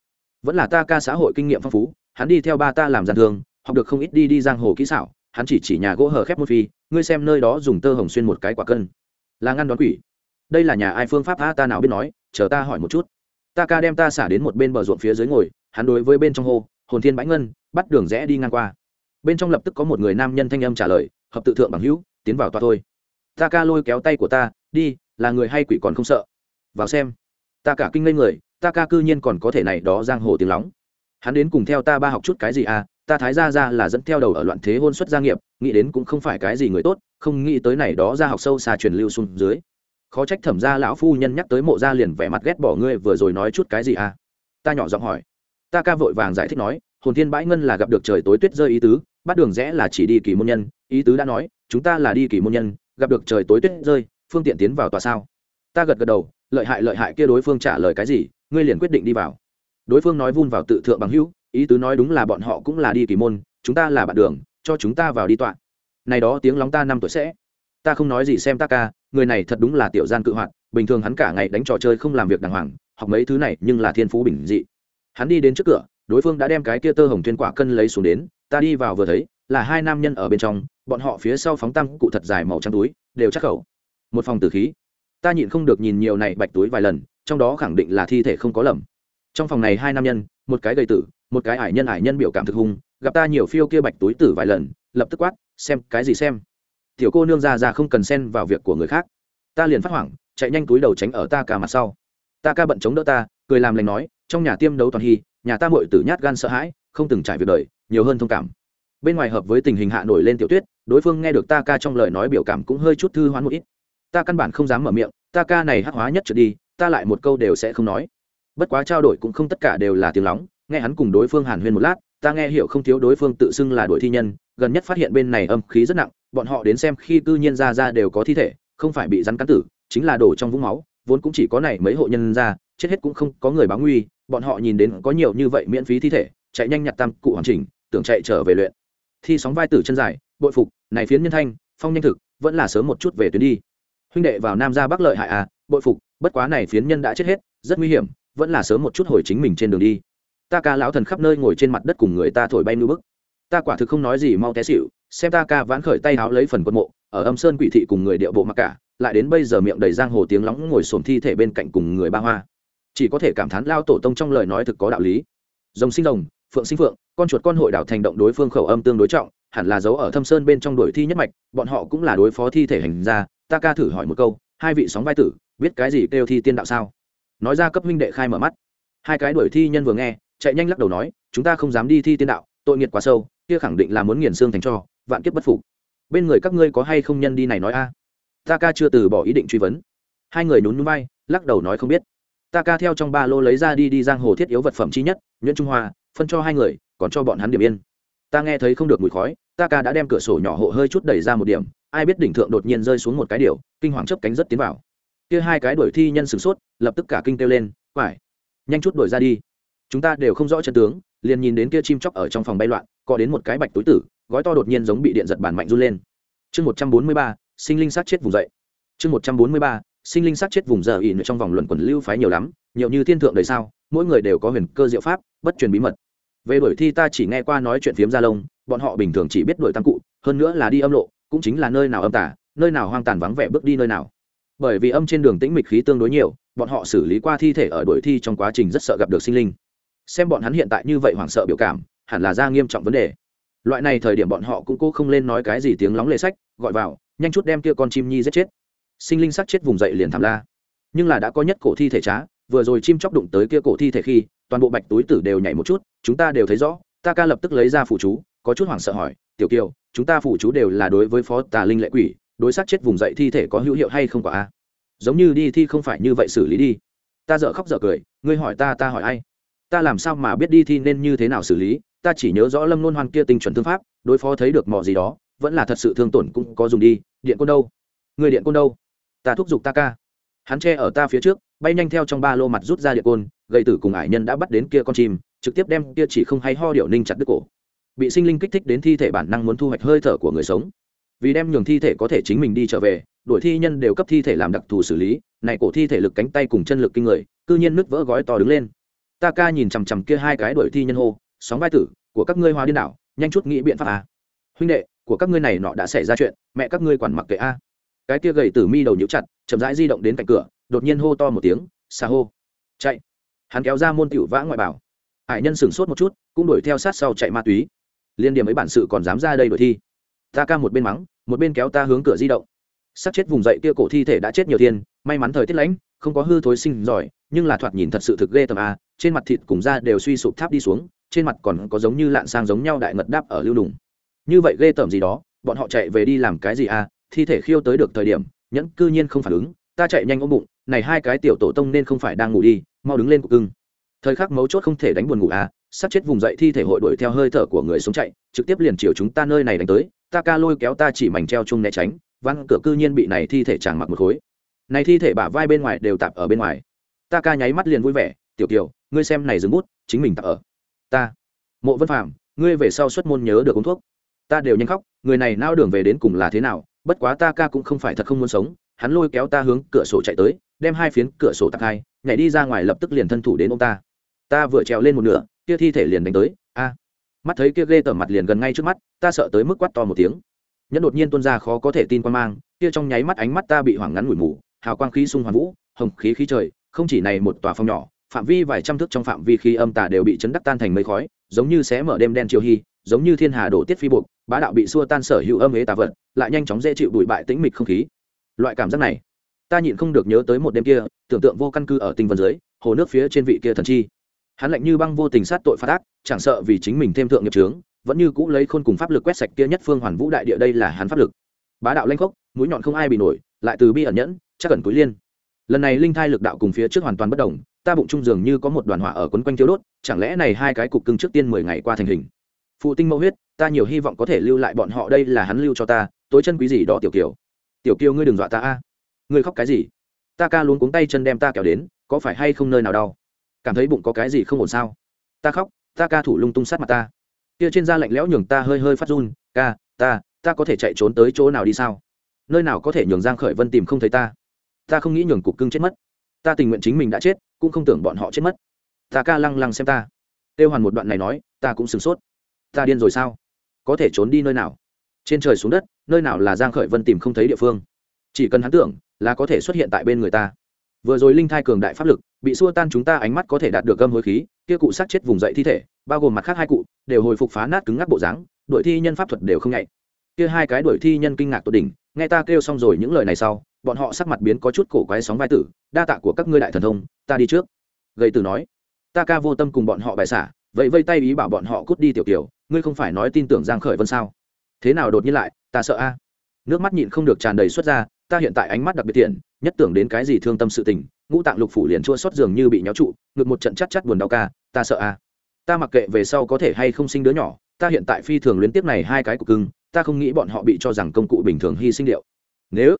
S1: Vẫn là ta ca xã hội kinh nghiệm phong phú, hắn đi theo ba ta làm gian thương, học được không ít đi đi giang hồ kỹ xảo, hắn chỉ chỉ nhà gỗ hở khép một phi, ngươi xem nơi đó dùng tơ hồng xuyên một cái quả cân. Là ngăn đón quỷ. Đây là nhà ai phương pháp tha ta nào biết nói, chờ ta hỏi một chút ta ca đem ta xả đến một bên bờ ruộng phía dưới ngồi, hắn đối với bên trong hồ hồn thiên bãi ngân, bắt đường rẽ đi ngang qua. Bên trong lập tức có một người nam nhân thanh âm trả lời, hợp tự thượng bằng hữu, tiến vào toa thôi. Ta ca lôi kéo tay của ta, đi, là người hay quỷ còn không sợ? Vào xem. Ta cả kinh lên người, ta ca cư nhiên còn có thể này đó giang hồ tiếng lóng. Hắn đến cùng theo ta ba học chút cái gì à? Ta thái ra ra là dẫn theo đầu ở loạn thế hôn xuất gia nghiệp, nghĩ đến cũng không phải cái gì người tốt, không nghĩ tới này đó ra học sâu xa truyền lưu xuống dưới khó trách thẩm gia lão phu nhân nhắc tới mộ gia liền vẻ mặt ghét bỏ ngươi vừa rồi nói chút cái gì à? Ta nhỏ giọng hỏi. Ta ca vội vàng giải thích nói, hồn thiên bãi ngân là gặp được trời tối tuyết rơi ý tứ bắt đường rẽ là chỉ đi kỳ môn nhân, ý tứ đã nói, chúng ta là đi kỳ môn nhân, gặp được trời tối tuyết rơi, phương tiện tiến vào tòa sao? Ta gật gật đầu, lợi hại lợi hại kia đối phương trả lời cái gì, ngươi liền quyết định đi vào. Đối phương nói vun vào tự thượng bằng hữu, ý tứ nói đúng là bọn họ cũng là đi kỳ môn, chúng ta là bạn đường, cho chúng ta vào đi tọa. Này đó tiếng lóng ta năm tuổi sẽ. Ta không nói gì xem ta ca người này thật đúng là tiểu gian cự hoạt, bình thường hắn cả ngày đánh trò chơi không làm việc đàng hoàng, học mấy thứ này nhưng là thiên phú bình dị. Hắn đi đến trước cửa, đối phương đã đem cái kia tơ hồng thiên quả cân lấy xuống đến, ta đi vào vừa thấy, là hai nam nhân ở bên trong, bọn họ phía sau phóng tăng cụ thật dài màu trắng túi, đều chắc khẩu. Một phòng tử khí. Ta nhịn không được nhìn nhiều này bạch túi vài lần, trong đó khẳng định là thi thể không có lầm. Trong phòng này hai nam nhân, một cái gầy tử, một cái ải nhân ải nhân biểu cảm thực hung, gặp ta nhiều phiêu kia bạch túi tử vài lần, lập tức quát, xem, cái gì xem? Tiểu cô nương ra ra không cần xen vào việc của người khác. Ta liền phát hoảng, chạy nhanh túi đầu tránh ở ta cả mặt sau. Ta ca bận chống đỡ ta, cười làm lành nói, trong nhà tiêm đấu toàn hy, nhà ta muội tử nhát gan sợ hãi, không từng trải việc đời, nhiều hơn thông cảm. Bên ngoài hợp với tình hình hạ nổi lên tiểu tuyết, đối phương nghe được ta ca trong lời nói biểu cảm cũng hơi chút thư hoán một ít. Ta căn bản không dám mở miệng, ta ca này hắc hóa nhất trở đi, ta lại một câu đều sẽ không nói. Bất quá trao đổi cũng không tất cả đều là tiếng lóng, nghe hắn cùng đối phương hàn huyên một lát, ta nghe hiểu không thiếu đối phương tự xưng là đội thi nhân gần nhất phát hiện bên này âm khí rất nặng, bọn họ đến xem khi cư nhiên ra ra đều có thi thể, không phải bị rắn cắn tử, chính là đổ trong vũng máu, vốn cũng chỉ có này mấy hộ nhân ra, chết hết cũng không có người báo nguy, bọn họ nhìn đến có nhiều như vậy miễn phí thi thể, chạy nhanh nhặt tam cụ hoàn chỉnh, tưởng chạy trở về luyện. Thi sóng vai tử chân dài, bội phục, này phiến nhân thanh, phong nhanh thực, vẫn là sớm một chút về tuyến đi. Huynh đệ vào nam ra bắc lợi hại à bội phục, bất quá này phiến nhân đã chết hết, rất nguy hiểm, vẫn là sớm một chút hồi chính mình trên đường đi. Ta ca lão thần khắp nơi ngồi trên mặt đất cùng người ta thổi bay nu bức ta quả thực không nói gì mau té xịu xem ta ca vãn khởi tay háo lấy phần quân mộ, ở âm sơn quỷ thị cùng người điệu bộ mặc cả, lại đến bây giờ miệng đầy giang hồ tiếng lóng ngồi xổm thi thể bên cạnh cùng người ba hoa. Chỉ có thể cảm thán lao tổ tông trong lời nói thực có đạo lý. Rồng sinh rồng, phượng sinh phượng, con chuột con hội đảo thành động đối phương khẩu âm tương đối trọng, hẳn là giấu ở thâm sơn bên trong đuổi thi nhất mạch, bọn họ cũng là đối phó thi thể hành ra ta ca thử hỏi một câu, hai vị sóng vai tử, biết cái gì kêu thi tiên đạo sao? Nói ra cấp huynh đệ khai mở mắt. Hai cái đuổi thi nhân vừa nghe, chạy nhanh lắc đầu nói, chúng ta không dám đi thi tiên đạo, tội nghiệt quá sâu kia khẳng định là muốn nghiền xương thành cho, vạn kiếp bất phục. Bên người các ngươi có hay không nhân đi này nói a? Ta ca chưa từ bỏ ý định truy vấn. Hai người nhún núi vai, lắc đầu nói không biết. Ta ca theo trong ba lô lấy ra đi đi giang hồ thiết yếu vật phẩm chi nhất nguyễn trung hoa, phân cho hai người, còn cho bọn hắn điểm yên. Ta nghe thấy không được mùi khói, ta ca đã đem cửa sổ nhỏ hộ hơi chút đẩy ra một điểm, ai biết đỉnh thượng đột nhiên rơi xuống một cái điều kinh hoàng chấp cánh rất tiến vào. Kia hai cái đuổi thi nhân sửng sốt, lập tức cả kinh kêu lên phải nhanh chút đuổi ra đi. Chúng ta đều không rõ chân tướng liền nhìn đến kia chim chóc ở trong phòng bay loạn có đến một cái bạch túi tử, gói to đột nhiên giống bị điện giật bản mạnh run lên. Chương một trăm bốn mươi ba, sinh linh sát chết vùng dậy. Chương một trăm bốn mươi ba, sinh linh sát chết vùng giờ ỉn trong vòng luận quần lưu phái nhiều lắm, nhiều như thiên thượng đời sao mỗi người đều có huyền cơ diệu pháp, bất truyền bí mật. Về đuổi thi ta chỉ nghe qua nói chuyện phiếm gia lông, bọn họ bình thường chỉ biết đuổi tăng cụ, hơn nữa là đi âm lộ, cũng chính là nơi nào âm tả nơi nào hoang tàn vắng vẻ bước đi nơi nào. Bởi vì âm trên đường tĩnh mịch khí tương đối nhiều, bọn họ xử lý qua thi thể ở đuổi thi trong quá trình rất sợ gặp được sinh linh xem bọn hắn hiện tại như vậy hoảng sợ biểu cảm, hẳn là ra nghiêm trọng vấn đề. Loại này thời điểm bọn họ cũng cố không lên nói cái gì tiếng lóng lệ sách, gọi vào, nhanh chút đem kia con chim nhi giết chết. Sinh linh sắc chết vùng dậy liền thảm la. Nhưng là đã có nhất cổ thi thể trá, vừa rồi chim chóc đụng tới kia cổ thi thể khi, toàn bộ bạch túi tử đều nhảy một chút, chúng ta đều thấy rõ, ta ca lập tức lấy ra phủ chú, có chút hoảng sợ hỏi, tiểu kiều, chúng ta phủ chú đều là đối với phó tà linh lệ quỷ, đối sát chết vùng dậy thi thể có hữu hiệu hay không quả? A giống như đi thi không phải như vậy xử lý đi. Ta dợ khóc dợ cười, ngươi hỏi ta ta hỏi ai? Ta làm sao mà biết đi thi nên như thế nào xử lý, ta chỉ nhớ rõ lâm nôn hoan kia tinh chuẩn thương pháp, đối phó thấy được mò gì đó, vẫn là thật sự thương tổn cũng có dùng đi, điện côn đâu? Người điện côn đâu? Ta thúc giục ta ca. Hắn che ở ta phía trước, bay nhanh theo trong ba lô mặt rút ra điện côn gây tử cùng ải nhân đã bắt đến kia con chim, trực tiếp đem kia chỉ không hay ho điệu ninh chặt đứt cổ. Bị sinh linh kích thích đến thi thể bản năng muốn thu hoạch hơi thở của người sống. Vì đem nhường thi thể có thể chính mình đi trở về đuổi thi nhân đều cấp thi thể làm đặc thù xử lý, này cổ thi thể lực cánh tay cùng chân lực kinh người, cư nhiên nứt vỡ gói to đứng lên ta ca nhìn chằm chằm kia hai cái đuổi thi nhân hô, sóng vai tử, của các ngươi hoa điên đảo, nhanh chút nghĩ biện pháp à. huynh đệ, của các ngươi này nọ đã xảy ra chuyện, mẹ các ngươi quản mặc kệ a. Cái kia gầy tử mi đầu nhũ chặt, chậm rãi di động đến cạnh cửa, đột nhiên hô to một tiếng xa hô. Chạy. Hắn kéo ra môn tiểu vã ngoại bảo. Hải nhân sửng sốt một chút, cũng đuổi theo sát sau chạy ma túy. Liên điểm ấy bản sự còn dám ra đây đuổi thi. Ta ca một bên mắng, một bên kéo ta hướng cửa di động. Sát chết vùng dậy kia cổ thi thể đã chết nhiều thiên may mắn thời tiết lãnh không có hư thối sinh giỏi, nhưng là thoạt nhìn thật sự thực ghê tầm a, trên mặt thịt cùng da đều suy sụp tháp đi xuống, trên mặt còn có giống như lạn sang giống nhau đại ngật đáp ở lưu đùng. Như vậy ghê tởm gì đó, bọn họ chạy về đi làm cái gì à thi thể khiêu tới được thời điểm, nhẫn cư nhiên không phản ứng, ta chạy nhanh ôm bụng, này hai cái tiểu tổ tông nên không phải đang ngủ đi, mau đứng lên cục cưng. Thời khắc mấu chốt không thể đánh buồn ngủ à sắp chết vùng dậy thi thể hội đuổi theo hơi thở của người sống chạy, trực tiếp liền chiều chúng ta nơi này đánh tới, ta ca lôi kéo ta chỉ mảnh treo chung né tránh, văng cửa cư nhiên bị này thi thể tràng mặc một khối này thi thể bả vai bên ngoài đều tạp ở bên ngoài. Ta ca nháy mắt liền vui vẻ, tiểu tiểu ngươi xem này dừng bút, chính mình tạp ở. Ta. Mộ vân phạm ngươi về sau xuất môn nhớ được uống thuốc. Ta đều nhanh khóc, người này nao đường về đến cùng là thế nào, bất quá ta ca cũng không phải thật không muốn sống, hắn lôi kéo ta hướng cửa sổ chạy tới, đem hai phiến cửa sổ tặng hai, nhảy đi ra ngoài lập tức liền thân thủ đến ông ta. Ta vừa trèo lên một nửa, kia thi thể liền đánh tới. A! Mắt thấy kia ghê tởm mặt liền gần ngay trước mắt, ta sợ tới mức quát to một tiếng. Nhẫn đột nhiên tuôn ra khó có thể tin quan mang, kia trong nháy mắt ánh mắt ta bị hoảng ngắn ngủi mù hào quang khí sung hoàn vũ, hồng khí khí trời, không chỉ này một tòa phòng nhỏ, phạm vi vài trăm thước trong phạm vi khí âm tà đều bị chấn đắc tan thành mây khói, giống như xé mở đêm đen chiều hy, giống như thiên hà đổ tiết phi buộc, bá đạo bị xua tan sở hữu âm ế tà vật, lại nhanh chóng dễ chịu bụi bại tĩnh mịch không khí. Loại cảm giác này, ta nhịn không được nhớ tới một đêm kia, tưởng tượng vô căn cứ ở tinh vân dưới, hồ nước phía trên vị kia thần chi. Hắn lạnh như băng vô tình sát tội phát ác, chẳng sợ vì chính mình thêm thượng nghiệp trướng vẫn như cũ lấy khôn cùng pháp lực quét sạch kia nhất phương hoàn vũ đại địa đây là hắn pháp lực. Bá đạo lanh khốc, mũi nhọn không ai bị nổi, lại từ bi ẩn nhẫn chắc cần túi liên. Lần này linh thai lực đạo cùng phía trước hoàn toàn bất đồng, ta bụng trung dường như có một đoàn hỏa ở quấn quanh thiếu đốt, chẳng lẽ này hai cái cục cưng trước tiên mười ngày qua thành hình? Phụ tinh mẫu huyết, ta nhiều hy vọng có thể lưu lại bọn họ đây là hắn lưu cho ta, tối chân quý gì đó tiểu kiều. Tiểu kiều ngươi đừng dọa ta a. Ngươi khóc cái gì? Ta ca luôn cuống tay chân đem ta kéo đến, có phải hay không nơi nào đau? Cảm thấy bụng có cái gì không ổn sao? Ta khóc, ta ca thủ lung tung sát mặt ta. Kia trên da lạnh lẽo nhường ta hơi hơi phát run, ca, ta ta có thể chạy trốn tới chỗ nào đi sao? Nơi nào có thể nhường giang khởi vân tìm không thấy ta? Ta không nghĩ nhường cục cưng chết mất. Ta tình nguyện chính mình đã chết, cũng không tưởng bọn họ chết mất. Ta ca lăng lăng xem ta. Tiêu hoàn một đoạn này nói, ta cũng sửng sốt. Ta điên rồi sao? Có thể trốn đi nơi nào? Trên trời xuống đất, nơi nào là giang khởi vân tìm không thấy địa phương? Chỉ cần hắn tưởng, là có thể xuất hiện tại bên người ta. Vừa rồi linh thai cường đại pháp lực, bị xua tan chúng ta ánh mắt có thể đạt được gâm hối khí, kia cụ sát chết vùng dậy thi thể, bao gồm mặt khác hai cụ, đều hồi phục phá nát cứng ngắc bộ dáng đội thi nhân pháp thuật đều không nhạy. Kia hai cái đội thi nhân kinh ngạc tột đỉnh, nghe ta kêu xong rồi những lời này sau bọn họ sắc mặt biến có chút cổ quái sóng vai tử, đa tạ của các ngươi đại thần thông, ta đi trước. Gầy tử nói, ta ca vô tâm cùng bọn họ bài xả, vậy vây tay ý bảo bọn họ cút đi tiểu tiểu ngươi không phải nói tin tưởng giang khởi vân sao? Thế nào đột nhiên lại, ta sợ a. Nước mắt nhịn không được tràn đầy xuất ra, ta hiện tại ánh mắt đặc biệt tiện, nhất tưởng đến cái gì thương tâm sự tình, ngũ tạng lục phủ liền chua xót giường như bị nháo trụ, ngực một trận chắt chắt buồn đau ca, ta sợ a. Ta mặc kệ về sau có thể hay không sinh đứa nhỏ, ta hiện tại phi thường liên tiếp này hai cái cục cưng, ta không nghĩ bọn họ bị cho rằng công cụ bình thường hy sinh điệu. Nếu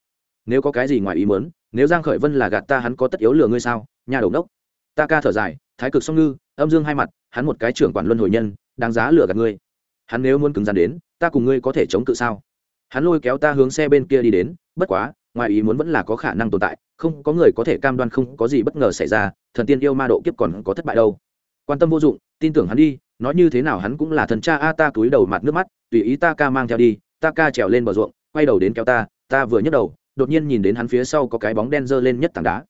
S1: nếu có cái gì ngoài ý muốn, nếu giang khởi vân là gạt ta hắn có tất yếu lừa ngươi sao? Nhà đầu đốc. Ta ca thở dài, thái cực song ngư, âm dương hai mặt, hắn một cái trưởng quản luân hồi nhân, đáng giá lừa gạt ngươi. Hắn nếu muốn cứng rắn đến, ta cùng ngươi có thể chống cự sao? Hắn lôi kéo ta hướng xe bên kia đi đến, bất quá, ngoài ý muốn vẫn là có khả năng tồn tại, không có người có thể cam đoan không có gì bất ngờ xảy ra, thần tiên yêu ma độ kiếp còn có thất bại đâu. Quan tâm vô dụng, tin tưởng hắn đi, nói như thế nào hắn cũng là thần cha a, ta túi đầu mặt nước mắt, tùy ý ta ca mang theo đi, ta ca trèo lên bờ ruộng, quay đầu đến kéo ta ta vừa nhấc đầu đột nhiên nhìn đến hắn phía sau có cái bóng đen dơ lên nhất tảng đá.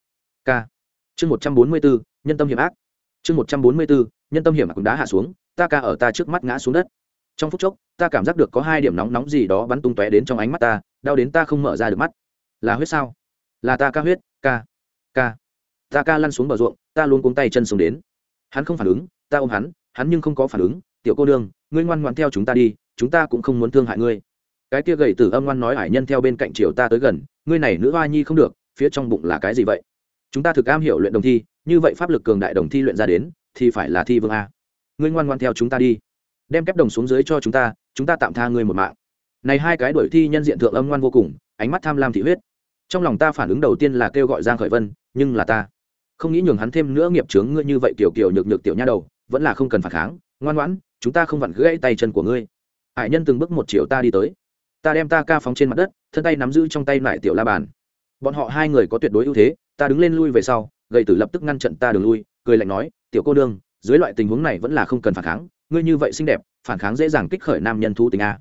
S1: K. Chương một trăm bốn mươi bốn, nhân tâm hiểm ác. Chương một trăm bốn mươi bốn, nhân tâm hiểm ác cũng đá hạ xuống, ta ca ở ta trước mắt ngã xuống đất. Trong phút chốc, ta cảm giác được có hai điểm nóng nóng gì đó bắn tung tóe đến trong ánh mắt ta, đau đến ta không mở ra được mắt. Là huyết sao? Là ta ca huyết, ca ca. Ta ca lăn xuống bờ ruộng, ta luôn cuống tay chân xuống đến. Hắn không phản ứng, ta ôm hắn hắn nhưng không có phản ứng. Tiểu cô đương ngươi ngoan ngoan theo chúng ta đi, chúng ta cũng không muốn thương hại ngươi cái kia gầy tử âm ngoan nói hải nhân theo bên cạnh chiều ta tới gần, ngươi này nữ hoa nhi không được, phía trong bụng là cái gì vậy? Chúng ta thực am hiểu luyện đồng thi, như vậy pháp lực cường đại đồng thi luyện ra đến, thì phải là thi vương a. Ngươi ngoan ngoan theo chúng ta đi. Đem kép đồng xuống dưới cho chúng ta chúng ta tạm tha ngươi một mạng. Này hai cái đuổi thi nhân diện thượng âm ngoan vô cùng, ánh mắt tham lam thị huyết. Trong lòng ta phản ứng đầu tiên là kêu gọi giang khởi vân, nhưng là ta không nghĩ nhường hắn thêm nữa nghiệp chướng ngươi như vậy kiểu kiểu nhược nhược tiểu nha đầu, vẫn là không cần phản kháng, ngoan ngoãn, chúng ta không vặn gãy tay chân của ngươi. Hải nhân từng bước một chiều ta đi tới ta đem ta ca phóng trên mặt đất, thân tay nắm giữ trong tay lại tiểu la bàn. Bọn họ hai người có tuyệt đối ưu thế, ta đứng lên lui về sau, gầy tử lập tức ngăn trận ta đường lui, cười lạnh nói, tiểu cô đương dưới loại tình huống này vẫn là không cần phản kháng, ngươi như vậy xinh đẹp, phản kháng dễ dàng kích khởi nam nhân thu tình a.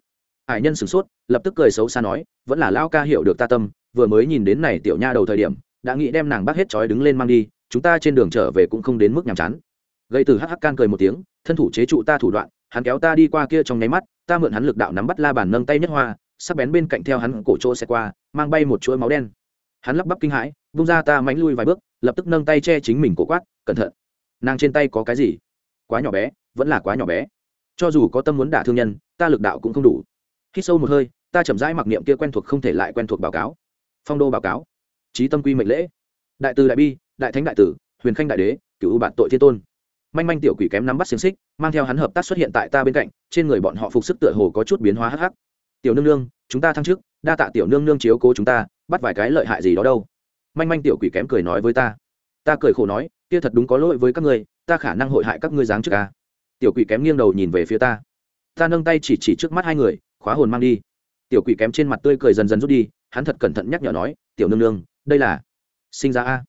S1: Hải nhân sửng sốt, lập tức cười xấu xa nói, vẫn là lao ca hiểu được ta tâm, vừa mới nhìn đến này tiểu nha đầu thời điểm, đã nghĩ đem nàng bác hết trói đứng lên mang đi, chúng ta trên đường trở về cũng không đến mức nhàm chán. Gây từ hắc hắc can cười một tiếng, thân thủ chế trụ ta thủ đoạn, hắn kéo ta đi qua kia trong nháy mắt, ta mượn hắn lực đạo nắm bắt la bàn nâng tay nhất hoa sắc bén bên cạnh theo hắn cổ chỗ xe qua, mang bay một chuỗi máu đen. Hắn lắp bắp kinh hãi, vung ra ta mánh lui vài bước, lập tức nâng tay che chính mình cổ quát, cẩn thận, nàng trên tay có cái gì? Quá nhỏ bé, vẫn là quá nhỏ bé. Cho dù có tâm muốn đả thương nhân, ta lực đạo cũng không đủ. Khi sâu một hơi, ta chậm rãi mặc niệm kia quen thuộc không thể lại quen thuộc báo cáo. Phong đô báo cáo. Trí tâm quy mệnh lễ. Đại từ đại bi, đại thánh đại tử, huyền khanh đại đế cựu bạn tội thiên tôn. Manh manh tiểu quỷ kém nắm bắt xiềng xích, mang theo hắn hợp tác xuất hiện tại ta bên cạnh, trên người bọn họ phục sức tựa hồ có chút biến hóa hắc hắc tiểu nương nương, chúng ta thăng trước đa tạ tiểu nương nương chiếu cố chúng ta, bắt vài cái lợi hại gì đó đâu. Manh manh tiểu quỷ kém cười nói với ta. Ta cười khổ nói, kia thật đúng có lỗi với các ngươi, ta khả năng hội hại các ngươi dáng trước ca tiểu quỷ kém nghiêng đầu nhìn về phía ta. Ta nâng tay chỉ chỉ trước mắt hai người, khóa hồn mang đi. Tiểu quỷ kém trên mặt tươi cười dần dần rút đi, hắn thật cẩn thận nhắc nhở nói, tiểu nương nương, đây là sinh ra a.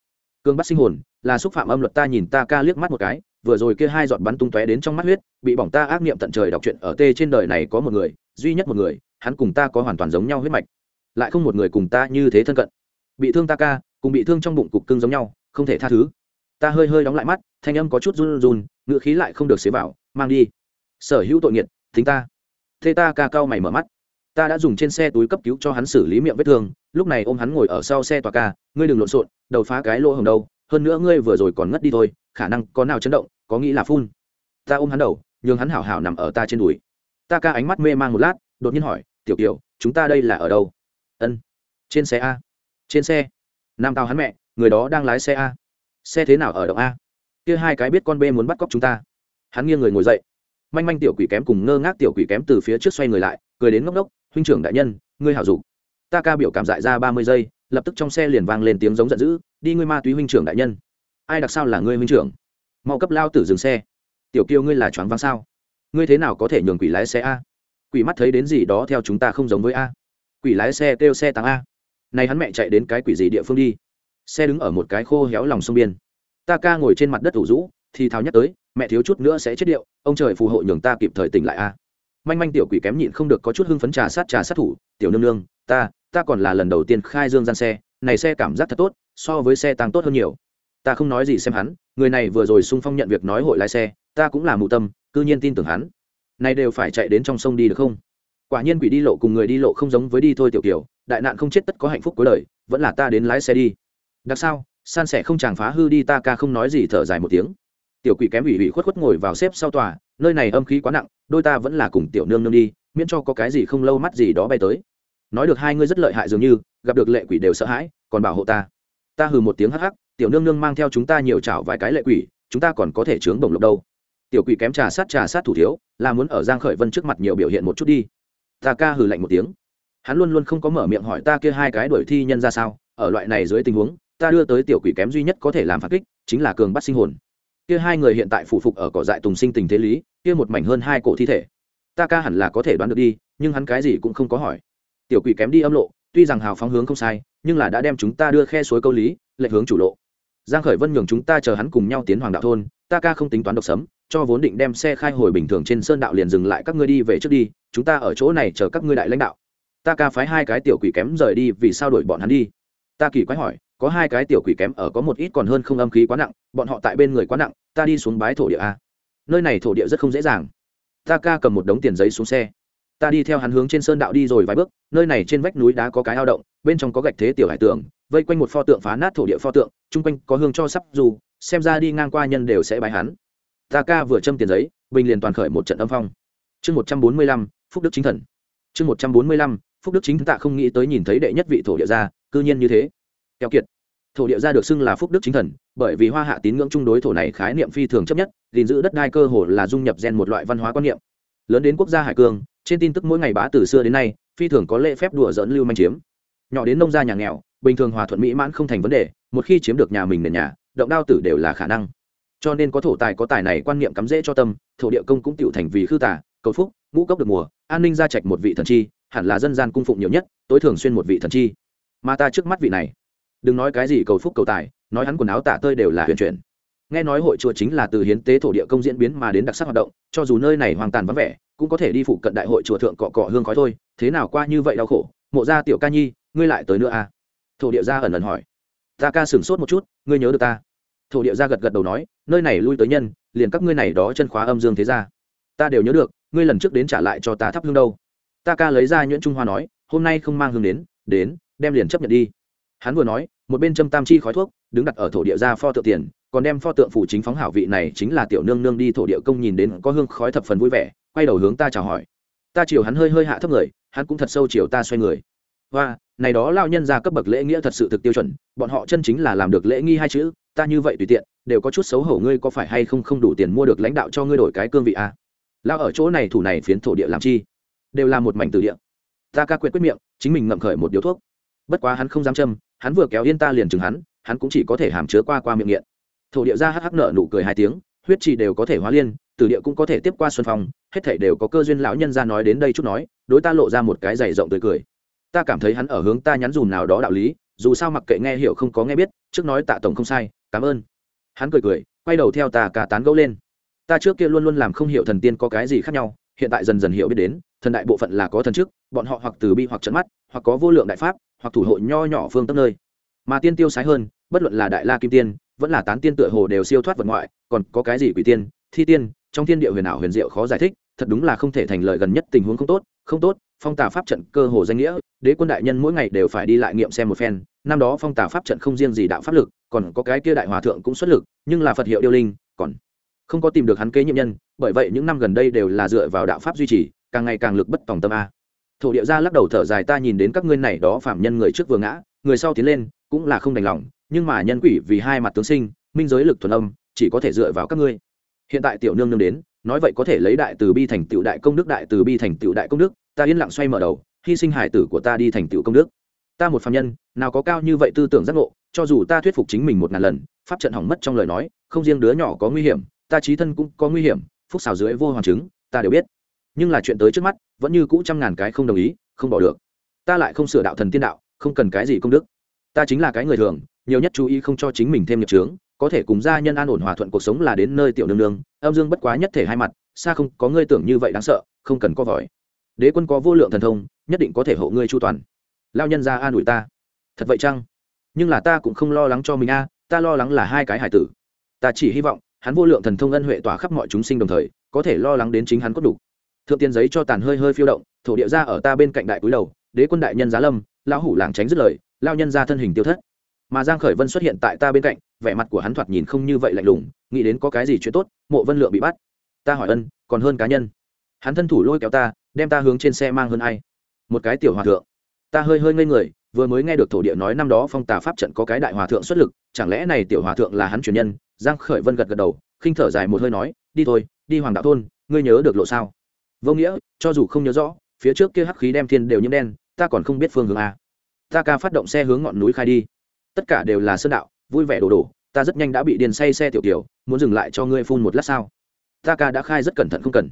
S1: Cương bắt sinh hồn, là xúc phạm âm luật ta nhìn ta ca liếc mắt một cái, vừa rồi kia hai giọt bắn tung tóe đến trong mắt huyết, bị bỏng ta ác niệm tận trời đọc truyện ở tê trên đời này có một người, duy nhất một người hắn cùng ta có hoàn toàn giống nhau huyết mạch, lại không một người cùng ta như thế thân cận. Bị thương ta ca, cùng bị thương trong bụng cục cưng giống nhau, không thể tha thứ. Ta hơi hơi đóng lại mắt, thanh âm có chút run run ngựa khí lại không được xế vào, mang đi. Sở hữu tội nghiệt, thính ta. Thế ta ca cao mày mở mắt. Ta đã dùng trên xe túi cấp cứu cho hắn xử lý miệng vết thương, lúc này ôm hắn ngồi ở sau xe tòa ca, ngươi đừng lộn xộn, đầu phá cái lỗ hồng đâu, hơn nữa ngươi vừa rồi còn ngất đi thôi, khả năng có nào chấn động, có nghĩ là phun. Ta ôm hắn đầu, nhường hắn hảo hảo nằm ở ta trên đùi. Ta ca ánh mắt mê man một lát, đột nhiên hỏi tiểu kiều, chúng ta đây là ở đâu? Ân, trên xe a. Trên xe. Nam tao hắn mẹ, người đó đang lái xe a. Xe thế nào ở động a? Kia hai cái biết con b muốn bắt cóc chúng ta. Hắn nghiêng người ngồi dậy. Manh manh tiểu quỷ kém cùng ngơ ngác tiểu quỷ kém từ phía trước xoay người lại, cười đến ngốc ngốc, huynh trưởng đại nhân, ngươi hảo dục. Ta ca biểu cảm dại ra ba mươi giây, lập tức trong xe liền vang lên tiếng giống giận dữ, đi ngươi ma túy huynh trưởng đại nhân. Ai đặc sao là ngươi huynh trưởng? Mau cấp lao tử dừng xe. Tiểu kiêu ngươi là choáng váng sao? Ngươi thế nào có thể nhường quỷ lái xe a? Quỷ mắt thấy đến gì đó theo chúng ta không giống với a. Quỷ lái xe kêu xe tăng a. Này hắn mẹ chạy đến cái quỷ gì địa phương đi? Xe đứng ở một cái khô héo lòng sông biên. Ta ca ngồi trên mặt đất ủ rũ, thì thào nhắc tới, mẹ thiếu chút nữa sẽ chết điệu, ông trời phù hộ nhường ta kịp thời tỉnh lại a. Manh manh tiểu quỷ kém nhịn không được có chút hưng phấn trà sát trà sát thủ, tiểu nương nương, ta ta còn là lần đầu tiên khai dương gian xe, này xe cảm giác thật tốt, so với xe tăng tốt hơn nhiều. Ta không nói gì xem hắn, người này vừa rồi sung phong nhận việc nói hội lái xe, ta cũng là mụ tâm, cư nhiên tin tưởng hắn này đều phải chạy đến trong sông đi được không? Quả nhiên quỷ đi lộ cùng người đi lộ không giống với đi thôi tiểu kiểu, đại nạn không chết tất có hạnh phúc cuối đời, vẫn là ta đến lái xe đi. Đặc sao, san sẻ không chàng phá hư đi ta ca không nói gì thở dài một tiếng. Tiểu quỷ kém ủy ủy khuất khuất ngồi vào xếp sau tòa, nơi này âm khí quá nặng, đôi ta vẫn là cùng tiểu nương nương đi, miễn cho có cái gì không lâu mắt gì đó bay tới. Nói được hai ngươi rất lợi hại dường như, gặp được lệ quỷ đều sợ hãi, còn bảo hộ ta. Ta hừ một tiếng hắc hắc, tiểu nương nương mang theo chúng ta nhiều chảo vài cái lệ quỷ, chúng ta còn có thể chướng đồng lộc đâu tiểu quỷ kém trà sát trà sát thủ thiếu, là muốn ở giang khởi vân trước mặt nhiều biểu hiện một chút đi. Ta ca hừ lạnh một tiếng. Hắn luôn luôn không có mở miệng hỏi ta kia hai cái đuổi thi nhân ra sao, ở loại này dưới tình huống, ta đưa tới tiểu quỷ kém duy nhất có thể làm phản kích, chính là cường bắt sinh hồn. Kia hai người hiện tại phụ phục ở cỏ dại tùng sinh tình thế lý, kia một mảnh hơn hai cổ thi thể. Ta ca hẳn là có thể đoán được đi, nhưng hắn cái gì cũng không có hỏi. Tiểu quỷ kém đi âm lộ, tuy rằng hào phóng hướng không sai, nhưng là đã đem chúng ta đưa khe suối câu lý, lệch hướng chủ lộ giang khởi vân nhường chúng ta chờ hắn cùng nhau tiến hoàng đạo thôn, ta ca không tính toán độc sấm, cho vốn định đem xe khai hồi bình thường trên sơn đạo liền dừng lại các ngươi đi về trước đi, chúng ta ở chỗ này chờ các ngươi đại lãnh đạo. Ta ca phái hai cái tiểu quỷ kém rời đi vì sao đuổi bọn hắn đi? Ta kỳ quái hỏi, có hai cái tiểu quỷ kém ở có một ít còn hơn không âm khí quá nặng, bọn họ tại bên người quá nặng, ta đi xuống bái thổ địa a. Nơi này thổ địa rất không dễ dàng. Ta ca cầm một đống tiền giấy xuống xe. Ta đi theo hắn hướng trên sơn đạo đi rồi vài bước, nơi này trên vách núi đá có cái ao động, bên trong có gạch thế tiểu hải tượng vây quanh một pho tượng phá nát thổ địa pho tượng chung quanh có hương cho sắp dù, xem ra đi ngang qua nhân đều sẽ bài hắn. Ta ca vừa châm tiền giấy, bình liền toàn khởi một trận âm phong. Chương một trăm bốn mươi lăm, phúc đức chính thần. Chương một trăm bốn mươi lăm, phúc đức chính tạ không nghĩ tới nhìn thấy đệ nhất vị thổ địa gia, cư nhiên như thế. Keo kiệt. Thổ địa gia được xưng là phúc đức chính thần, bởi vì hoa hạ tín ngưỡng chung đối thổ này khái niệm phi thường chấp nhất, gìn giữ đất đai cơ hồ là dung nhập gen một loại văn hóa quan niệm. Lớn đến quốc gia hải cương, trên tin tức mỗi ngày bá từ xưa đến nay, phi thường có lễ phép đùa dỡn lưu manh chiếm. Nhỏ đến nông gia nhà nghèo, bình thường hòa thuận mỹ mãn không thành vấn đề một khi chiếm được nhà mình nền nhà, động đao tử đều là khả năng. Cho nên có thổ tài có tài này quan niệm cắm dễ cho tâm, thổ địa công cũng tựu thành vì khư tả cầu phúc, ngũ cốc được mùa, an ninh gia trạch một vị thần chi, hẳn là dân gian cung phụng nhiều nhất, tối thường xuyên một vị thần chi. Mà ta trước mắt vị này, đừng nói cái gì cầu phúc cầu tài, nói hắn quần áo tả tơi đều là huyền chuyển. Nghe nói hội chùa chính là từ hiến tế thổ địa công diễn biến mà đến đặc sắc hoạt động, cho dù nơi này hoàn tàn vắng vẻ, cũng có thể đi phụ cận đại hội chùa thượng cọ cọ hương khói thôi, thế nào qua như vậy đau khổ, mộ gia tiểu ca nhi, ngươi lại tới nữa à? Thổ địa gia ẩn ẩn hỏi ta ca sửng sốt một chút, ngươi nhớ được ta. Thổ địa gia gật gật đầu nói, nơi này lui tới nhân, liền các ngươi này đó chân khóa âm dương thế ra ta đều nhớ được, ngươi lần trước đến trả lại cho ta thắp hương đâu. Ta ca lấy ra nhuyễn trung hoa nói, hôm nay không mang hương đến đến, đem liền chấp nhận đi. Hắn vừa nói, một bên châm tam chi khói thuốc, đứng đặt ở thổ địa ra pho tượng tiền, còn đem pho tượng phủ chính phóng hảo vị này chính là tiểu nương nương đi thổ địa công nhìn đến có hương khói thập phần vui vẻ, quay đầu hướng ta chào hỏi. Ta chiều hắn hơi hơi hạ thấp người, hắn cũng thật sâu chiều ta xoay người. Và này đó lao nhân ra cấp bậc lễ nghĩa thật sự thực tiêu chuẩn, bọn họ chân chính là làm được lễ nghi hai chữ, ta như vậy tùy tiện, đều có chút xấu hổ ngươi có phải hay không không đủ tiền mua được lãnh đạo cho ngươi đổi cái cương vị à? lao ở chỗ này thủ này phiến thổ địa làm chi? Đều là một mảnh từ địa. Ta ca quyết quyết miệng, chính mình ngậm khởi một điếu thuốc. Bất quá hắn không dám châm, hắn vừa kéo yên ta liền chừng hắn hắn cũng chỉ có thể hàm chứa qua qua miệng nghiện. Thổ địa ra hắc hắc nợ nụ cười hai tiếng, huyết trì đều có thể hóa liên từ địa cũng có thể tiếp qua xuân phong, hết thảy đều có cơ duyên lão nhân ra nói đến đây chút nói, đối ta lộ ra một cái giày rộng tươi cười ta cảm thấy hắn ở hướng ta nhắn dùm nào đó đạo lý, dù sao mặc kệ nghe hiểu không có nghe biết, trước nói tạ tổng không sai, cảm ơn. Hắn cười cười, quay đầu theo ta cả tán gẫu lên. Ta trước kia luôn luôn làm không hiểu thần tiên có cái gì khác nhau, hiện tại dần dần hiểu biết đến, thần đại bộ phận là có thần chức bọn họ hoặc từ bi hoặc trận mắt, hoặc có vô lượng đại pháp, hoặc thủ hộ nho nhỏ phương tâm nơi. Mà tiên tiêu sái hơn, bất luận là đại la kim tiên, vẫn là tán tiên tựa hồ đều siêu thoát vật ngoại, còn có cái gì quỷ tiên, thi tiên, trong thiên địa huyền ảo huyền diệu khó giải thích, thật đúng là không thể thành lời gần nhất tình huống không tốt không tốt phong tà pháp trận cơ hồ danh nghĩa, đế quân đại nhân mỗi ngày đều phải đi lại nghiệm xem một phen. Năm đó phong tà pháp trận không riêng gì đạo pháp lực, còn có cái kia đại hòa thượng cũng xuất lực, nhưng là phật hiệu điêu linh, còn không có tìm được hắn kế nhiệm nhân, bởi vậy những năm gần đây đều là dựa vào đạo pháp duy trì, càng ngày càng lực bất tòng tâm a. Thổ địa ra lắc đầu thở dài, ta nhìn đến các ngươi này đó phạm nhân người trước vừa ngã, người sau tiến lên, cũng là không đành lòng, nhưng mà nhân quỷ vì hai mặt tướng sinh, minh giới lực thuần âm, chỉ có thể dựa vào các ngươi. Hiện tại tiểu nương nương đến, nói vậy có thể lấy đại từ bi thành tựu đại công đức, đại từ bi thành tựu đại công đức ta yên lặng xoay mở đầu, hy sinh hải tử của ta đi thành tựu công đức. Ta một phạm nhân, nào có cao như vậy tư tưởng giác ngộ, cho dù ta thuyết phục chính mình một ngàn lần, pháp trận hỏng mất trong lời nói, không riêng đứa nhỏ có nguy hiểm, ta trí thân cũng có nguy hiểm, phúc xào dưới vô hoàng chứng, ta đều biết. Nhưng là chuyện tới trước mắt, vẫn như cũ trăm ngàn cái không đồng ý, không bỏ được. Ta lại không sửa đạo thần tiên đạo, không cần cái gì công đức. Ta chính là cái người thường, nhiều nhất chú ý không cho chính mình thêm nghiệp trướng có thể cùng gia nhân an ổn hòa thuận cuộc sống là đến nơi tiểu nương nương, âm dương bất quá nhất thể hai mặt, xa không có ngươi tưởng như vậy đáng sợ, không cần có vòi đế quân có vô lượng thần thông, nhất định có thể hộ ngươi chu toàn. Lao nhân ra an ủi ta. Thật vậy chăng? Nhưng là ta cũng không lo lắng cho mình a, ta lo lắng là hai cái hải tử. Ta chỉ hy vọng, hắn vô lượng thần thông ân huệ tỏa khắp mọi chúng sinh đồng thời, có thể lo lắng đến chính hắn có đủ. Thượng tiên giấy cho tàn hơi hơi phiêu động, thổ địa ra ở ta bên cạnh đại cúi đầu, đế quân đại nhân giá lâm, lão hủ làng tránh dứt lời, lao nhân ra thân hình tiêu thất. Mà giang khởi vân xuất hiện tại ta bên cạnh, vẻ mặt của hắn thoạt nhìn không như vậy lạnh lùng, nghĩ đến có cái gì chuyện tốt, mộ vân lượng bị bắt. Ta hỏi ân, còn hơn cá nhân hắn thân thủ lôi kéo ta, đem ta hướng trên xe mang hơn ai. Một cái tiểu hòa thượng. Ta hơi hơi ngây người, vừa mới nghe được thổ địa nói năm đó phong tà pháp trận có cái đại hòa thượng xuất lực, chẳng lẽ này tiểu hòa thượng là hắn truyền nhân? Giang khởi vân gật gật đầu, khinh thở dài một hơi nói, đi thôi, đi hoàng đạo thôn, ngươi nhớ được lộ sao? Vô nghĩa, cho dù không nhớ rõ, phía trước kia hắc khí đem thiên đều nhiễm đen, ta còn không biết phương hướng a. Ta ca phát động xe hướng ngọn núi khai đi. Tất cả đều là sơn đạo, vui vẻ đổ đổ ta rất nhanh đã bị điền say xe tiểu tiểu, muốn dừng lại cho ngươi phun một lát sao? Ta ca đã khai rất cẩn thận không cần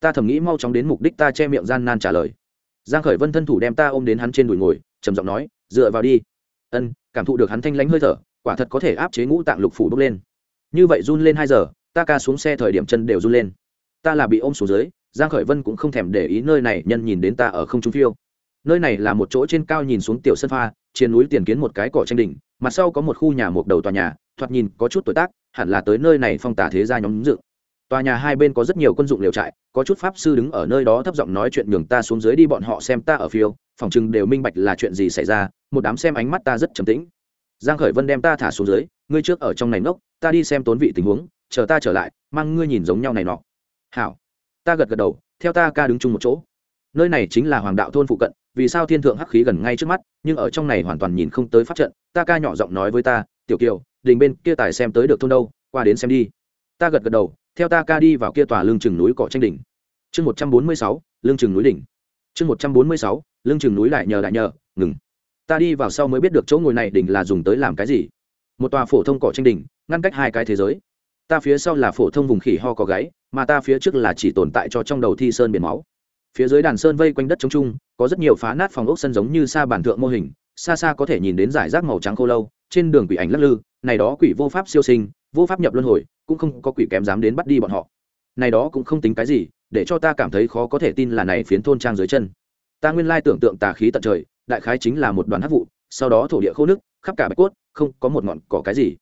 S1: ta thầm nghĩ mau chóng đến mục đích ta che miệng gian nan trả lời. Giang khởi vân thân thủ đem ta ôm đến hắn trên đùi ngồi, trầm giọng nói, dựa vào đi. Ân, cảm thụ được hắn thanh lãnh hơi thở, quả thật có thể áp chế ngũ tạng lục phủ bốc lên. Như vậy run lên hai giờ, ta ca xuống xe thời điểm chân đều run lên. Ta là bị ôm xuống dưới, giang khởi vân cũng không thèm để ý nơi này nhân nhìn đến ta ở không trung phiêu. Nơi này là một chỗ trên cao nhìn xuống tiểu sân pha, trên núi tiền kiến một cái cỏ tranh đỉnh, mặt sau có một khu nhà một đầu tòa nhà, thoạt nhìn có chút tuổi tác, hẳn là tới nơi này phong tả thế gia nhóm dựng tòa nhà hai bên có rất nhiều quân dụng liều trại có chút pháp sư đứng ở nơi đó thấp giọng nói chuyện nhường ta xuống dưới đi bọn họ xem ta ở phiêu phòng chừng đều minh bạch là chuyện gì xảy ra một đám xem ánh mắt ta rất trầm tĩnh. Giang khởi vân đem ta thả xuống dưới ngươi trước ở trong này nốc, ta đi xem tốn vị tình huống chờ ta trở lại mang ngươi nhìn giống nhau này nọ. Hảo. Ta gật gật đầu theo ta ca đứng chung một chỗ. Nơi này chính là hoàng đạo thôn phụ cận vì sao thiên thượng hắc khí gần ngay trước mắt nhưng ở trong này hoàn toàn nhìn không tới pháp trận. Ta ca nhỏ giọng nói với ta tiểu kiều đình bên kia tài xem tới được thôn đâu qua đến xem đi. Ta gật gật đầu theo ta ca đi vào kia tòa lương chừng núi cỏ tranh đỉnh. Chương một trăm bốn mươi sáu lương chừng núi đỉnh. Chương một trăm bốn mươi sáu lương chừng núi lại nhờ lại nhờ, ngừng. Ta đi vào sau mới biết được chỗ ngồi này đỉnh là dùng tới làm cái gì. Một tòa phổ thông cỏ tranh đỉnh, ngăn cách hai cái thế giới. Ta phía sau là phổ thông vùng khỉ ho có gáy, mà ta phía trước là chỉ tồn tại cho trong đầu thi sơn biển máu. Phía dưới đàn sơn vây quanh đất trống trung có rất nhiều phá nát phòng ốc sân giống như xa bản thượng mô hình, xa xa có thể nhìn đến giải rác màu trắng khô lâu, trên đường quỷ ảnh lắc lư, này đó quỷ vô pháp siêu sinh, vô pháp nhập luân hồi cũng không có quỷ kém dám đến bắt đi bọn họ. Này đó cũng không tính cái gì, để cho ta cảm thấy khó có thể tin là này phiến thôn trang dưới chân. Ta nguyên lai tưởng tượng tà khí tận trời, đại khái chính là một đoàn hắc vụ, sau đó thổ địa khô nước, khắp cả bạch cốt, không có một ngọn cỏ cái gì.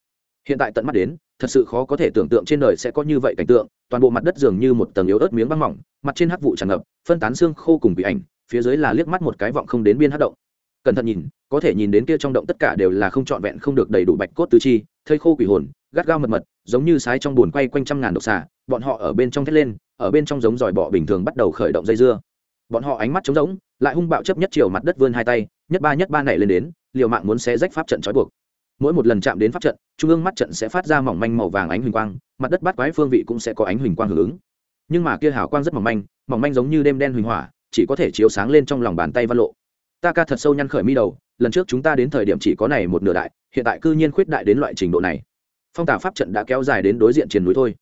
S1: Hiện tại tận mắt đến, thật sự khó có thể tưởng tượng trên đời sẽ có như vậy cảnh tượng, toàn bộ mặt đất dường như một tầng yếu ớt miếng băng mỏng, mặt trên hắc vụ tràn ngập, phân tán xương khô cùng bị ảnh, phía dưới là liếc mắt một cái vọng không đến biên hắc động cẩn thận nhìn, có thể nhìn đến kia trong động tất cả đều là không trọn vẹn không được đầy đủ bạch cốt tứ chi, thây khô quỷ hồn, gắt gao mật mật, giống như sái trong bùn quay quanh trăm ngàn độc xà, bọn họ ở bên trong thét lên, ở bên trong giống giỏi bọ bình thường bắt đầu khởi động dây dưa. Bọn họ ánh mắt trống rỗng, lại hung bạo chấp nhất chiều mặt đất vươn hai tay, nhất ba nhất ba nảy lên đến, liều mạng muốn xé rách pháp trận trói buộc. Mỗi một lần chạm đến pháp trận, trung ương mắt trận sẽ phát ra mỏng manh màu vàng ánh huỳnh quang, mặt đất bắt quái phương vị cũng sẽ có ánh huỳnh quang hưởng ứng. Nhưng mà kia hào quang rất mỏng manh mỏng manh giống như đêm đen huỳnh hỏa, chỉ có thể chiếu sáng lên trong lòng bàn tay văn lộ ta ca thật sâu nhăn khởi mi đầu, lần trước chúng ta đến thời điểm chỉ có này một nửa đại, hiện tại cư nhiên khuyết đại đến loại trình độ này. Phong tả pháp trận đã kéo dài đến đối diện triền núi thôi.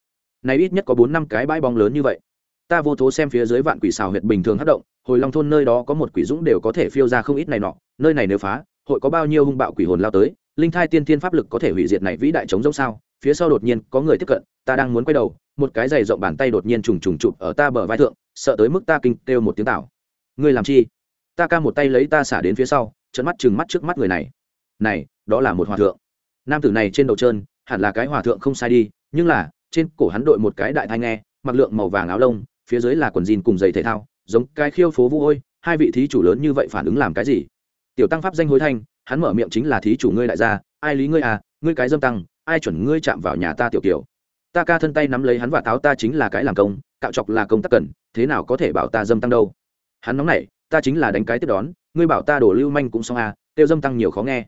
S1: Nay ít nhất có bốn năm cái bãi bóng lớn như vậy. Ta vô thố xem phía dưới vạn quỷ xào huyệt bình thường hát động, hồi long thôn nơi đó có một quỷ dũng đều có thể phiêu ra không ít này nọ, nơi này nếu phá, hội có bao nhiêu hung bạo quỷ hồn lao tới, linh thai tiên thiên pháp lực có thể hủy diệt này vĩ đại chống giống sao? Phía sau đột nhiên có người tiếp cận, ta đang muốn quay đầu, một cái giày rộng bàn tay đột nhiên trùng trùng chụp ở ta bờ vai thượng, sợ tới mức ta kinh kêu một tiếng tảo. Ngươi làm chi? Ta ca một tay lấy ta xả đến phía sau trận mắt chừng mắt trước mắt người này. Này, đó là một hòa thượng. Nam tử này trên đầu trơn, hẳn là cái hòa thượng không sai đi, nhưng là, trên cổ hắn đội một cái đại thai nghe, mặc lượng màu vàng áo lông, phía dưới là quần jean cùng giày thể thao, giống cái khiêu phố vũ ôi hai vị thí chủ lớn như vậy phản ứng làm cái gì? Tiểu tăng pháp danh hối thanh, hắn mở miệng chính là thí chủ ngươi đại gia, ai lý ngươi à ngươi cái dâm tăng, ai chuẩn ngươi chạm vào nhà ta tiểu kiểu ta ca thân tay nắm lấy hắn và táo ta chính là cái làm công, cạo chọc là công tác cần, thế nào có thể bảo ta dâm tăng đâu? Hắn nóng nảy ta chính là đánh cái tiếp đón, ngươi bảo ta đổ lưu manh cũng xong à tiêu dâm tăng nhiều khó nghe.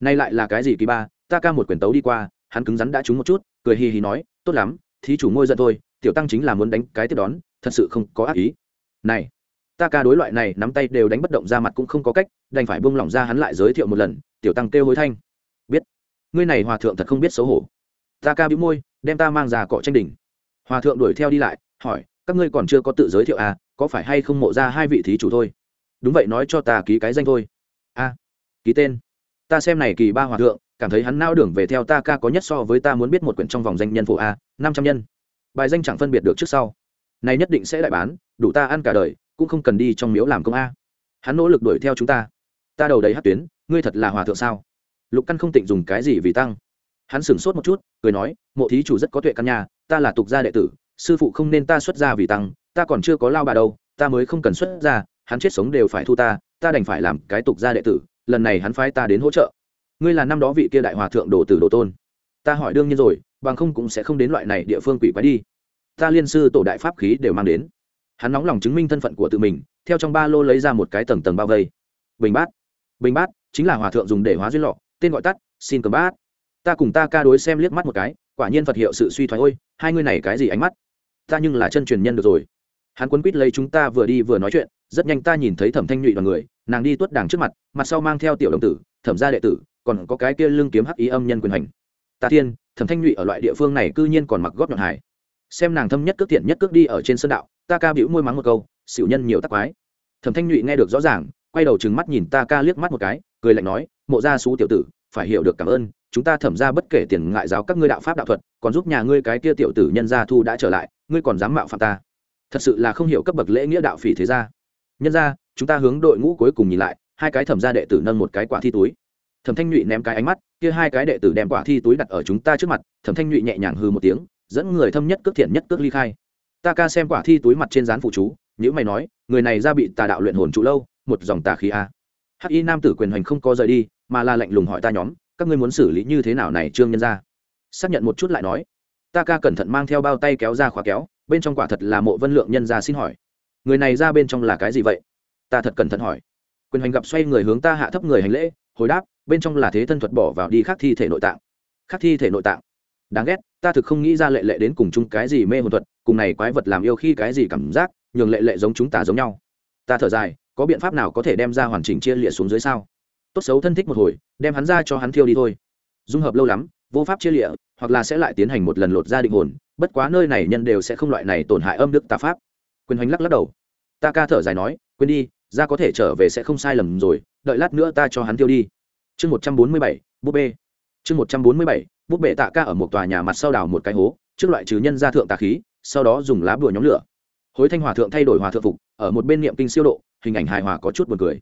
S1: Nay lại là cái gì kỳ ba, ta ca một quyển tấu đi qua, hắn cứng rắn đã trúng một chút, cười hì hì nói, tốt lắm, thí chủ ngôi giận thôi, tiểu tăng chính là muốn đánh cái tiếp đón, thật sự không có ác ý. Này, ta ca đối loại này nắm tay đều đánh bất động ra mặt cũng không có cách, đành phải buông lỏng ra hắn lại giới thiệu một lần, tiểu tăng kêu hối thanh. Biết, ngươi này hòa thượng thật không biết xấu hổ. Ta ca bĩu môi, đem ta mang ra cọ tranh đỉnh. Hòa thượng đuổi theo đi lại, hỏi, các ngươi còn chưa có tự giới thiệu à có phải hay không mộ ra hai vị thí chủ thôi? Đúng vậy nói cho ta ký cái danh thôi. A, ký tên. Ta xem này kỳ ba hòa thượng, cảm thấy hắn nao đường về theo ta ca có nhất so với ta muốn biết một quyển trong vòng danh nhân phụ a, năm trăm nhân. Bài danh chẳng phân biệt được trước sau. Này nhất định sẽ đại bán, đủ ta ăn cả đời, cũng không cần đi trong miếu làm công a. Hắn nỗ lực đuổi theo chúng ta. Ta đầu đầy hát tuyến, ngươi thật là hòa thượng sao? Lục căn không tịnh dùng cái gì vì tăng. Hắn sửng sốt một chút, cười nói, mộ thí chủ rất có tuệ căn nhà, ta là tục gia đệ tử, sư phụ không nên ta xuất gia vì tăng, ta còn chưa có lao bà đâu, ta mới không cần xuất gia hắn chết sống đều phải thu ta ta đành phải làm cái tục gia đệ tử, lần này hắn phái ta đến hỗ trợ. Ngươi là năm đó vị kia đại hòa thượng đồ tử đồ tôn. Ta hỏi đương nhiên rồi, bằng không cũng sẽ không đến loại này địa phương quỷ quái đi. Ta liên sư tổ đại pháp khí đều mang đến. Hắn nóng lòng chứng minh thân phận của tự mình, theo trong ba lô lấy ra một cái tầng tầng bao vây. Bình bát. Bình bát chính là hòa thượng dùng để hóa duyên lọ, tên gọi tắt, xin cầm bát. Ta cùng ta ca đối xem liếc mắt một cái, quả nhiên phật hiệu sự suy thoái ôi, hai ngươi này cái gì ánh mắt? Ta nhưng là chân truyền nhân được rồi. Hắn quấn quýt lấy chúng ta vừa đi vừa nói chuyện rất nhanh ta nhìn thấy thẩm thanh nhụy đoàn người, nàng đi tuất đàng trước mặt mặt sau mang theo tiểu đồng tử, thẩm gia đệ tử, còn có cái kia lưng kiếm hắc ý âm nhân quyền hành. Ta thiên, thẩm thanh nhụy ở loại địa phương này cư nhiên còn mặc góp nhọn hải xem nàng thâm nhất cước tiện nhất cước đi ở trên sân đạo, ta ca bĩu môi mắng một câu xỉu nhân nhiều tắc quái. Thẩm thanh nhụy nghe được rõ ràng, quay đầu trừng mắt nhìn ta ca liếc mắt một cái, cười lạnh nói, mộ gia xú tiểu tử, phải hiểu được cảm ơn, chúng ta thẩm ra bất kể tiền ngại giáo các ngươi đạo pháp đạo thuật, còn giúp nhà ngươi cái kia tiểu tử nhân gia thu đã trở lại, ngươi còn dám mạo phạm ta. Thật sự là không hiểu cấp bậc lễ nghĩa đạo phỉ thế gia nhân ra, chúng ta hướng đội ngũ cuối cùng nhìn lại, hai cái thẩm gia đệ tử nâng một cái quả thi túi. Thẩm thanh nhụy ném cái ánh mắt, kia hai cái đệ tử đem quả thi túi đặt ở chúng ta trước mặt, thẩm thanh nhụy nhẹ nhàng hư một tiếng, dẫn người thâm nhất cước thiện nhất cước ly khai. Ta ca xem quả thi túi mặt trên dán phụ chú những mày nói, người này ra bị tà đạo luyện hồn trụ lâu, một dòng tà khí a. Hắc y nam tử quyền hành không có rời đi, mà là lạnh lùng hỏi ta nhóm, các ngươi muốn xử lý như thế nào này trương nhân ra xác nhận một chút lại nói. Ta ca cẩn thận mang theo bao tay kéo ra khóa kéo, bên trong quả thật là mộ vân lượng nhân ra xin hỏi người này ra bên trong là cái gì vậy? Ta thật cẩn thận hỏi. Quyền hành gặp xoay người hướng ta hạ thấp người hành lễ, hồi đáp, bên trong là thế thân thuật bỏ vào đi khắc thi thể nội tạng. Khắc thi thể nội tạng. Đáng ghét, ta thực không nghĩ ra lệ lệ đến cùng chung cái gì mê hồn thuật, cùng này quái vật làm yêu khi cái gì cảm giác, nhường lệ lệ giống chúng ta giống nhau. Ta thở dài, có biện pháp nào có thể đem ra hoàn chỉnh chia lịa xuống dưới sao? Tốt xấu thân thích một hồi, đem hắn ra cho hắn thiêu đi thôi. Dung hợp lâu lắm, vô pháp chia lịa, hoặc là sẽ lại tiến hành một lần lột ra định hồn, bất quá nơi này nhân đều sẽ không loại này tổn hại âm đức tà pháp quyền hoành lắc lắc đầu. Ta ca thở dài nói, quên đi, ra có thể trở về sẽ không sai lầm rồi, đợi lát nữa ta cho hắn tiêu đi. Chương một trăm bốn mươi bảy, búp bê. Chương một trăm bốn mươi bảy, búp bê tạ ca ở một tòa nhà mặt sau đào một cái hố, trước loại trừ nhân ra thượng tà khí, sau đó dùng lá bùa nhóm lửa. Hối thanh hòa thượng thay đổi hòa thượng phục, ở một bên niệm kinh siêu độ, hình ảnh hài hòa có chút buồn cười.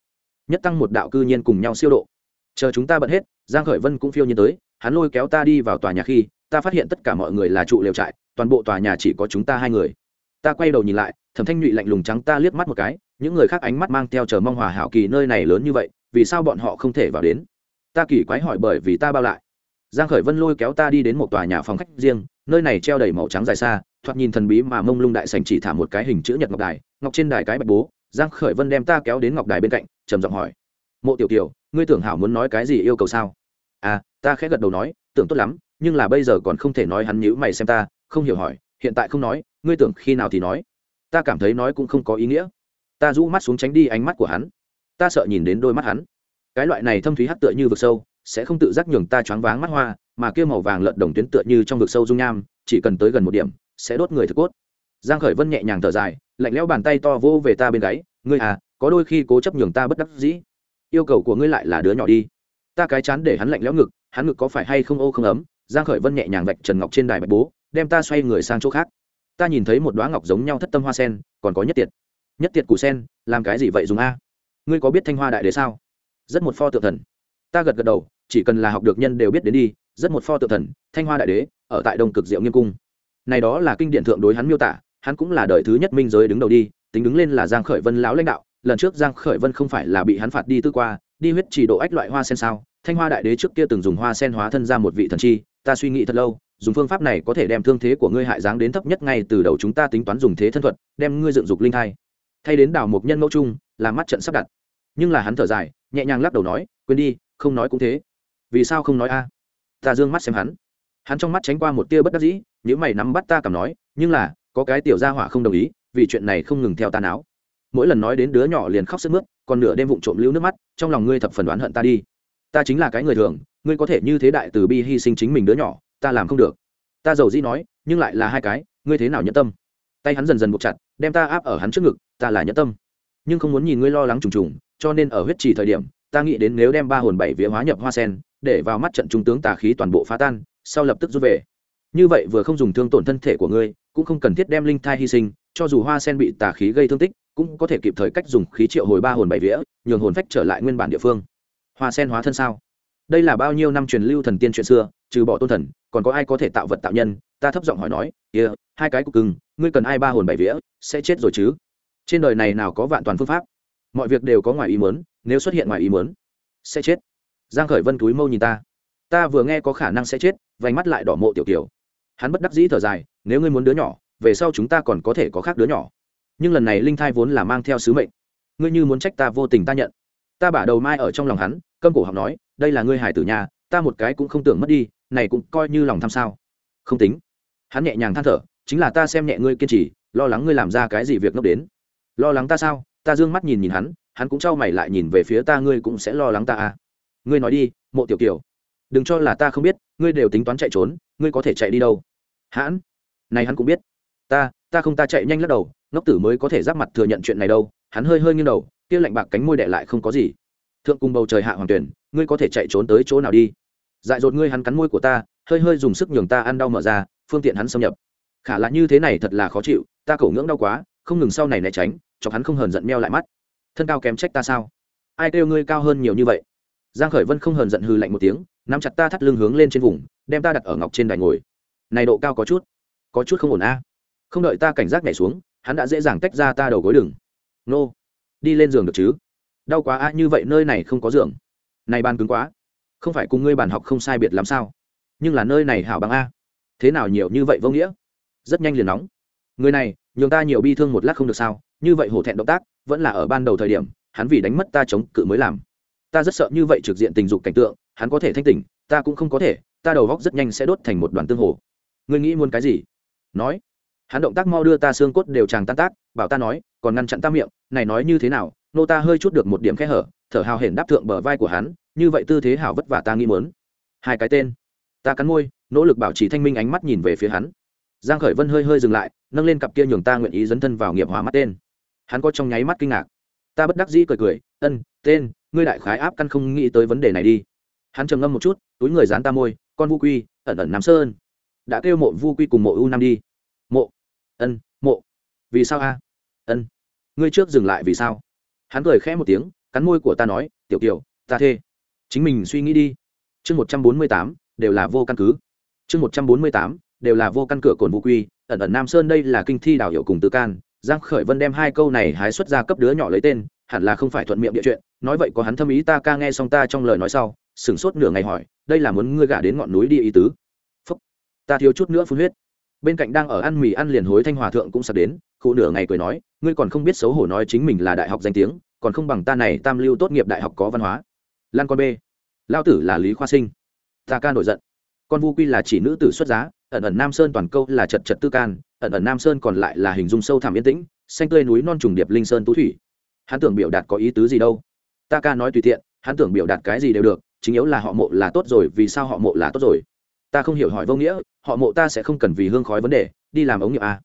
S1: Nhất tăng một đạo cư nhiên cùng nhau siêu độ. Chờ chúng ta bận hết, giang khởi vân cũng phiêu nhiên tới, hắn lôi kéo ta đi vào tòa nhà khi, ta phát hiện tất cả mọi người là trụ lều trại, toàn bộ tòa nhà chỉ có chúng ta hai người ta quay đầu nhìn lại, thẩm thanh nhụy lạnh lùng trắng ta liếc mắt một cái, những người khác ánh mắt mang theo chờ mong hòa hảo kỳ nơi này lớn như vậy, vì sao bọn họ không thể vào đến? Ta kỳ quái hỏi bởi vì ta bao lại. Giang khởi vân lôi kéo ta đi đến một tòa nhà phòng khách riêng, nơi này treo đầy màu trắng dài xa, thoạt nhìn thần bí mà mông lung đại sành chỉ thả một cái hình chữ nhật ngọc đài, ngọc trên đài cái bạch bố. Giang khởi vân đem ta kéo đến ngọc đài bên cạnh, trầm giọng hỏi. Mộ tiểu tiểu ngươi tưởng hảo muốn nói cái gì yêu cầu sao? À ta khẽ gật đầu nói, tưởng tốt lắm, nhưng là bây giờ còn không thể nói hắn nhíu mày xem ta, không hiểu hỏi hiện tại không nói, ngươi tưởng khi nào thì nói. Ta cảm thấy nói cũng không có ý nghĩa. Ta rũ mắt xuống tránh đi ánh mắt của hắn. Ta sợ nhìn đến đôi mắt hắn. Cái loại này thâm thúy hắt tựa như vực sâu, sẽ không tự giác nhường ta choáng váng mắt hoa, mà kia màu vàng lợn đồng tuyến tựa như trong vực sâu dung nham, chỉ cần tới gần một điểm, sẽ đốt người thực cốt. Giang khởi vân nhẹ nhàng thở dài, lạnh lẽo bàn tay to vô về ta bên gáy, ngươi à có đôi khi cố chấp nhường ta bất đắc dĩ. Yêu cầu của ngươi lại là đứa nhỏ đi. Ta cái chán để hắn lạnh lẽo ngực, hắn ngực có phải hay không ô không ấm? Giang khởi vân nhẹ nhàng vạch trần ngọc trên đài bạch bố đem ta xoay người sang chỗ khác. Ta nhìn thấy một đóa ngọc giống nhau thất tâm hoa sen, còn có nhất tiệt. Nhất tiệt củ sen, làm cái gì vậy dùng a? Ngươi có biết thanh hoa đại đế sao? Rất một pho tượng thần. Ta gật gật đầu, chỉ cần là học được nhân đều biết đến đi, rất một pho tự thần, thanh hoa đại đế, ở tại đông cực diệu nghiêm cung. Này đó là kinh điển thượng đối hắn miêu tả, hắn cũng là đời thứ nhất minh giới đứng đầu đi, tính đứng lên là giang khởi vân lão lãnh đạo, lần trước giang khởi vân không phải là bị hắn phạt đi tư qua, đi huyết chỉ độ ách loại hoa sen sao? Thanh hoa đại đế trước kia từng dùng hoa sen hóa thân ra một vị thần chi, ta suy nghĩ thật lâu dùng phương pháp này có thể đem thương thế của ngươi hại dáng đến thấp nhất ngay từ đầu chúng ta tính toán dùng thế thân thuật, đem ngươi dựng dục linh thai. Thay đến đào một nhân mẫu chung làm mắt trận sắp đặt. Nhưng là hắn thở dài, nhẹ nhàng lắc đầu nói, quên đi, không nói cũng thế. Vì sao không nói a? Ta dương mắt xem hắn. Hắn trong mắt tránh qua một tia bất đắc dĩ nếu mày nắm bắt ta cảm nói, nhưng là, có cái tiểu gia hỏa không đồng ý, vì chuyện này không ngừng theo ta não mỗi lần nói đến đứa nhỏ liền khóc sức mướt, còn nửa đêm vụng trộm lưu nước mắt, trong lòng ngươi thập phần đoán hận ta đi. Ta chính là cái người thường, ngươi có thể như thế đại từ bi hy sinh chính mình đứa nhỏ ta làm không được. Ta giàu dĩ nói, nhưng lại là hai cái, ngươi thế nào nhẫn tâm? Tay hắn dần dần buộc chặt, đem ta áp ở hắn trước ngực, ta là nhẫn tâm. Nhưng không muốn nhìn ngươi lo lắng trùng trùng, cho nên ở huyết trì thời điểm, ta nghĩ đến nếu đem ba hồn bảy vía hóa nhập hoa sen, để vào mắt trận trung tướng tà khí toàn bộ phá tan, sau lập tức rút về. Như vậy vừa không dùng thương tổn thân thể của ngươi, cũng không cần thiết đem linh thai hy sinh, cho dù hoa sen bị tà khí gây thương tích, cũng có thể kịp thời cách dùng khí triệu hồi ba hồn bảy vía, nhường hồn phách trở lại nguyên bản địa phương. Hoa sen hóa thân sao? Đây là bao nhiêu năm truyền lưu thần tiên chuyện xưa trừ bỏ tôn thần còn có ai có thể tạo vật tạo nhân? Ta thấp giọng hỏi nói kia、yeah, hai cái cục cưng ngươi cần ai ba hồn bảy vía sẽ chết rồi chứ? Trên đời này nào có vạn toàn phương pháp? Mọi việc đều có ngoài ý muốn nếu xuất hiện ngoài ý muốn sẽ chết. Giang khởi vân túi mâu nhìn ta. Ta vừa nghe có khả năng sẽ chết vành mắt lại đỏ mộ tiểu tiểu hắn bất đắc dĩ thở dài nếu ngươi muốn đứa nhỏ về sau chúng ta còn có thể có khác đứa nhỏ. Nhưng lần này linh thai vốn là mang theo sứ mệnh. Ngươi như muốn trách ta vô tình ta nhận. Ta bả đầu mai ở trong lòng hắn câm cổ học nói đây là ngươi hải tử nhà ta một cái cũng không tưởng mất đi này cũng coi như lòng tham sao. Không tính. Hắn nhẹ nhàng than thở, chính là ta xem nhẹ ngươi kiên trì, lo lắng ngươi làm ra cái gì việc ngốc đến. Lo lắng ta sao? Ta d ư ơ n g mắt nhìn nhìn hắn hắn cũng trao mày lại nhìn về phía ta, ngươi cũng sẽ lo lắng ta à? Ngươi nói đi, mộ tiểu kiều. Đừng cho là ta không biết, ngươi đều tính toán chạy trốn, ngươi có thể chạy đi đâu? Hãn. Này hắn cũng biết. Ta ta không ta chạy nhanh lắc đầu, ngốc tử mới có thể giáp mặt thừa nhận chuyện này đâu. Hắn hơi hơi nghiêng đầu, kia lạnh bạc cánh môi đệ lại không có gì. Thượng cùng bầu trời hạ hoàng tuyển, ngươi có thể chạy trốn tới chỗ nào đi? Dại dột ngươi hắn cắn môi của ta, hơi hơi dùng sức nhường ta ăn đau mở ra, phương tiện hắn xâm nhập. Khả là như thế này thật là khó chịu, ta cổ ngưỡng đau quá, không ngừng sau này né tránh, chọc hắn không hờn giận meo lại mắt. Thân cao kém trách ta sao? Ai kêu ngươi cao hơn nhiều như vậy? Giang khởi vân không hờn giận hừ lạnh một tiếng, nắm chặt ta thắt lưng hướng lên trên vùng, đem ta đặt ở ngọc trên đài ngồi. Này độ cao có chút có chút không ổn a. Không đợi ta cảnh giác nhảy xuống, hắn đã dễ dàng tách ra ta đầu gối đừng. Nô, đi lên giường được chứ? Đau quá a, như vậy nơi này không có giường. Này ban cứng quá không phải cùng ngươi bàn học không sai biệt làm sao? Nhưng là nơi này hảo bằng a. Thế nào nhiều như vậy vô nghĩa? Rất nhanh liền nóng. Người này, nhường ta nhiều bi thương một lát không được sao? Như vậy hổ thẹn động tác, vẫn là ở ban đầu thời điểm, hắn vì đánh mất ta chống cự mới làm. Ta rất sợ như vậy trực diện tình dục cảnh tượng, hắn có thể thanh tỉnh, ta cũng không có thể, ta đầu góc rất nhanh sẽ đốt thành một đoàn tương hồ. Ngươi nghĩ muốn cái gì? Nói. Hắn động tác mau đưa ta xương cốt đều tràng tan tác, bảo ta nói, còn ngăn chặn ta miệng, này nói như thế nào? Nô ta hơi chút được một điểm khe hở, thở hào hển đáp thượng bờ vai của hắn như vậy tư thế hảo vất vả ta nghĩ muốn. Hai cái tên. Ta cắn môi, nỗ lực bảo trì thanh minh ánh mắt nhìn về phía hắn. Giang khởi vân hơi hơi dừng lại, nâng lên cặp kia nhường ta nguyện ý dấn thân vào nghiệp hóa mắt tên. Hắn có trong nháy mắt kinh ngạc. Ta bất đắc dĩ cười cười, ân, tên, ngươi đại khái áp căn không nghĩ tới vấn đề này đi. Hắn trầm ngâm một chút, túi người dán ta môi, con vu quy, ẩn ẩn nam sơn. Đã kêu mộ vu quy cùng mộ u nam đi. Mộ. Ân, mộ. Vì sao a? Ân, ngươi trước dừng lại vì sao? Hắn cười khẽ một tiếng, cắn môi của ta nói, tiểu kiều, ta thê chính mình suy nghĩ đi. Chương một trăm bốn mươi tám, đều là vô căn cứ. Chương một trăm bốn mươi tám, đều là vô căn cửa cồn vũ quy. Ẩn ẩn nam sơn đây là kinh thi đảo hiệu cùng tư can. Giang khởi vân đem hai câu này hái xuất ra cấp đứa nhỏ lấy tên, hẳn là không phải thuận miệng địa chuyện. Nói vậy có hắn thâm ý ta ca nghe xong ta trong lời nói sau, sửng sốt nửa ngày hỏi, đây là muốn ngươi gả đến ngọn núi đi ý tứ? Phúc. Ta thiếu chút nữa phun huyết. Bên cạnh đang ở ăn mì ăn liền hối thanh hòa thượng cũng sắp đến khu nửa ngày cười nói, ngươi còn không biết xấu hổ nói chính mình là đại học danh tiếng, còn không bằng ta này tam lưu tốt nghiệp đại học có văn hóa lan con b lao tử là lý khoa sinh. Ta ca nổi giận. Con vu quy là chỉ nữ tử xuất giá, ẩn ẩn nam sơn toàn câu là chật chật tư can, ẩn ẩn nam sơn còn lại là hình dung sâu thẳm yên tĩnh, xanh tươi núi non trùng điệp linh sơn tú thủy. Hắn tưởng biểu đạt có ý tứ gì đâu? Ta ca nói tùy tiện, hắn tưởng biểu đạt cái gì đều được, chính yếu là họ mộ là tốt rồi, vì sao họ mộ là tốt rồi? Ta không hiểu hỏi vô nghĩa, họ mộ ta sẽ không cần vì hương khói vấn đề, đi làm ống nghiệp à.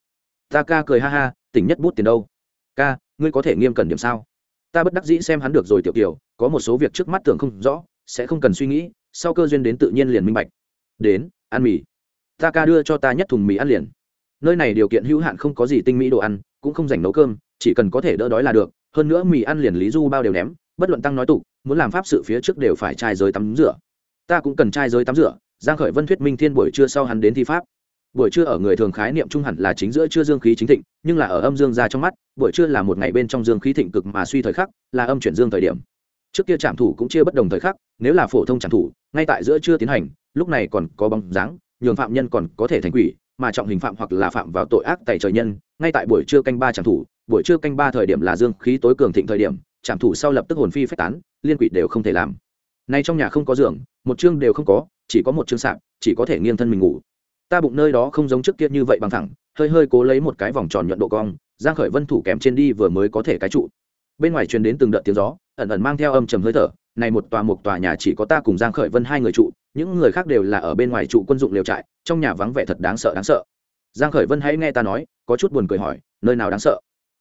S1: ta ca cười ha ha, tỉnh nhất bút tiền đâu? Ca, ngươi có thể nghiêm cẩn điểm sao? Ta bất đắc dĩ xem hắn được rồi tiểu kiều, có một số việc trước mắt tưởng không rõ, sẽ không cần suy nghĩ, sau cơ duyên đến tự nhiên liền minh bạch. Đến, ăn mì. Ta ca đưa cho ta nhất thùng mì ăn liền. Nơi này điều kiện hữu hạn không có gì tinh mỹ đồ ăn, cũng không dành nấu cơm, chỉ cần có thể đỡ đói là được. Hơn nữa mì ăn liền lý du bao đều ném, bất luận tăng nói tục, muốn làm pháp sự phía trước đều phải trai giới tắm rửa. Ta cũng cần trai giới tắm rửa, giang khởi vân thuyết minh thiên buổi trưa sau hắn đến thi pháp buổi trưa ở người thường khái niệm trung hẳn là chính giữa trưa dương khí chính thịnh, nhưng là ở âm dương ra trong mắt, buổi trưa là một ngày bên trong dương khí thịnh cực mà suy thời khắc, là âm chuyển dương thời điểm. Trước kia trạm thủ cũng chia bất đồng thời khắc, nếu là phổ thông trạm thủ, ngay tại giữa trưa tiến hành, lúc này còn có bóng dáng, nhường phạm nhân còn có thể thành quỷ, mà trọng hình phạm hoặc là phạm vào tội ác tại trời nhân, ngay tại buổi trưa canh ba trạm thủ, buổi trưa canh ba thời điểm là dương khí tối cường thịnh thời điểm trạm thủ sau lập tức hồn phi phách tán, liên quỷ đều không thể làm. Nay trong nhà không có giường, một chương đều không có, chỉ có một chương sạc chỉ có thể nghiêng thân mình ngủ ta bụng nơi đó không giống trước kia như vậy bằng thẳng, hơi hơi cố lấy một cái vòng tròn nhuận độ cong, giang khởi vân thủ kèm trên đi vừa mới có thể cái trụ. Bên ngoài truyền đến từng đợt tiếng gió, ẩn ẩn mang theo âm trầm hơi thở, này một tòa một tòa nhà chỉ có ta cùng giang khởi vân hai người trụ, những người khác đều là ở bên ngoài trụ quân dụng liều trại, trong nhà vắng vẻ thật đáng sợ đáng sợ. Giang khởi vân hãy nghe ta nói, có chút buồn cười hỏi, nơi nào đáng sợ?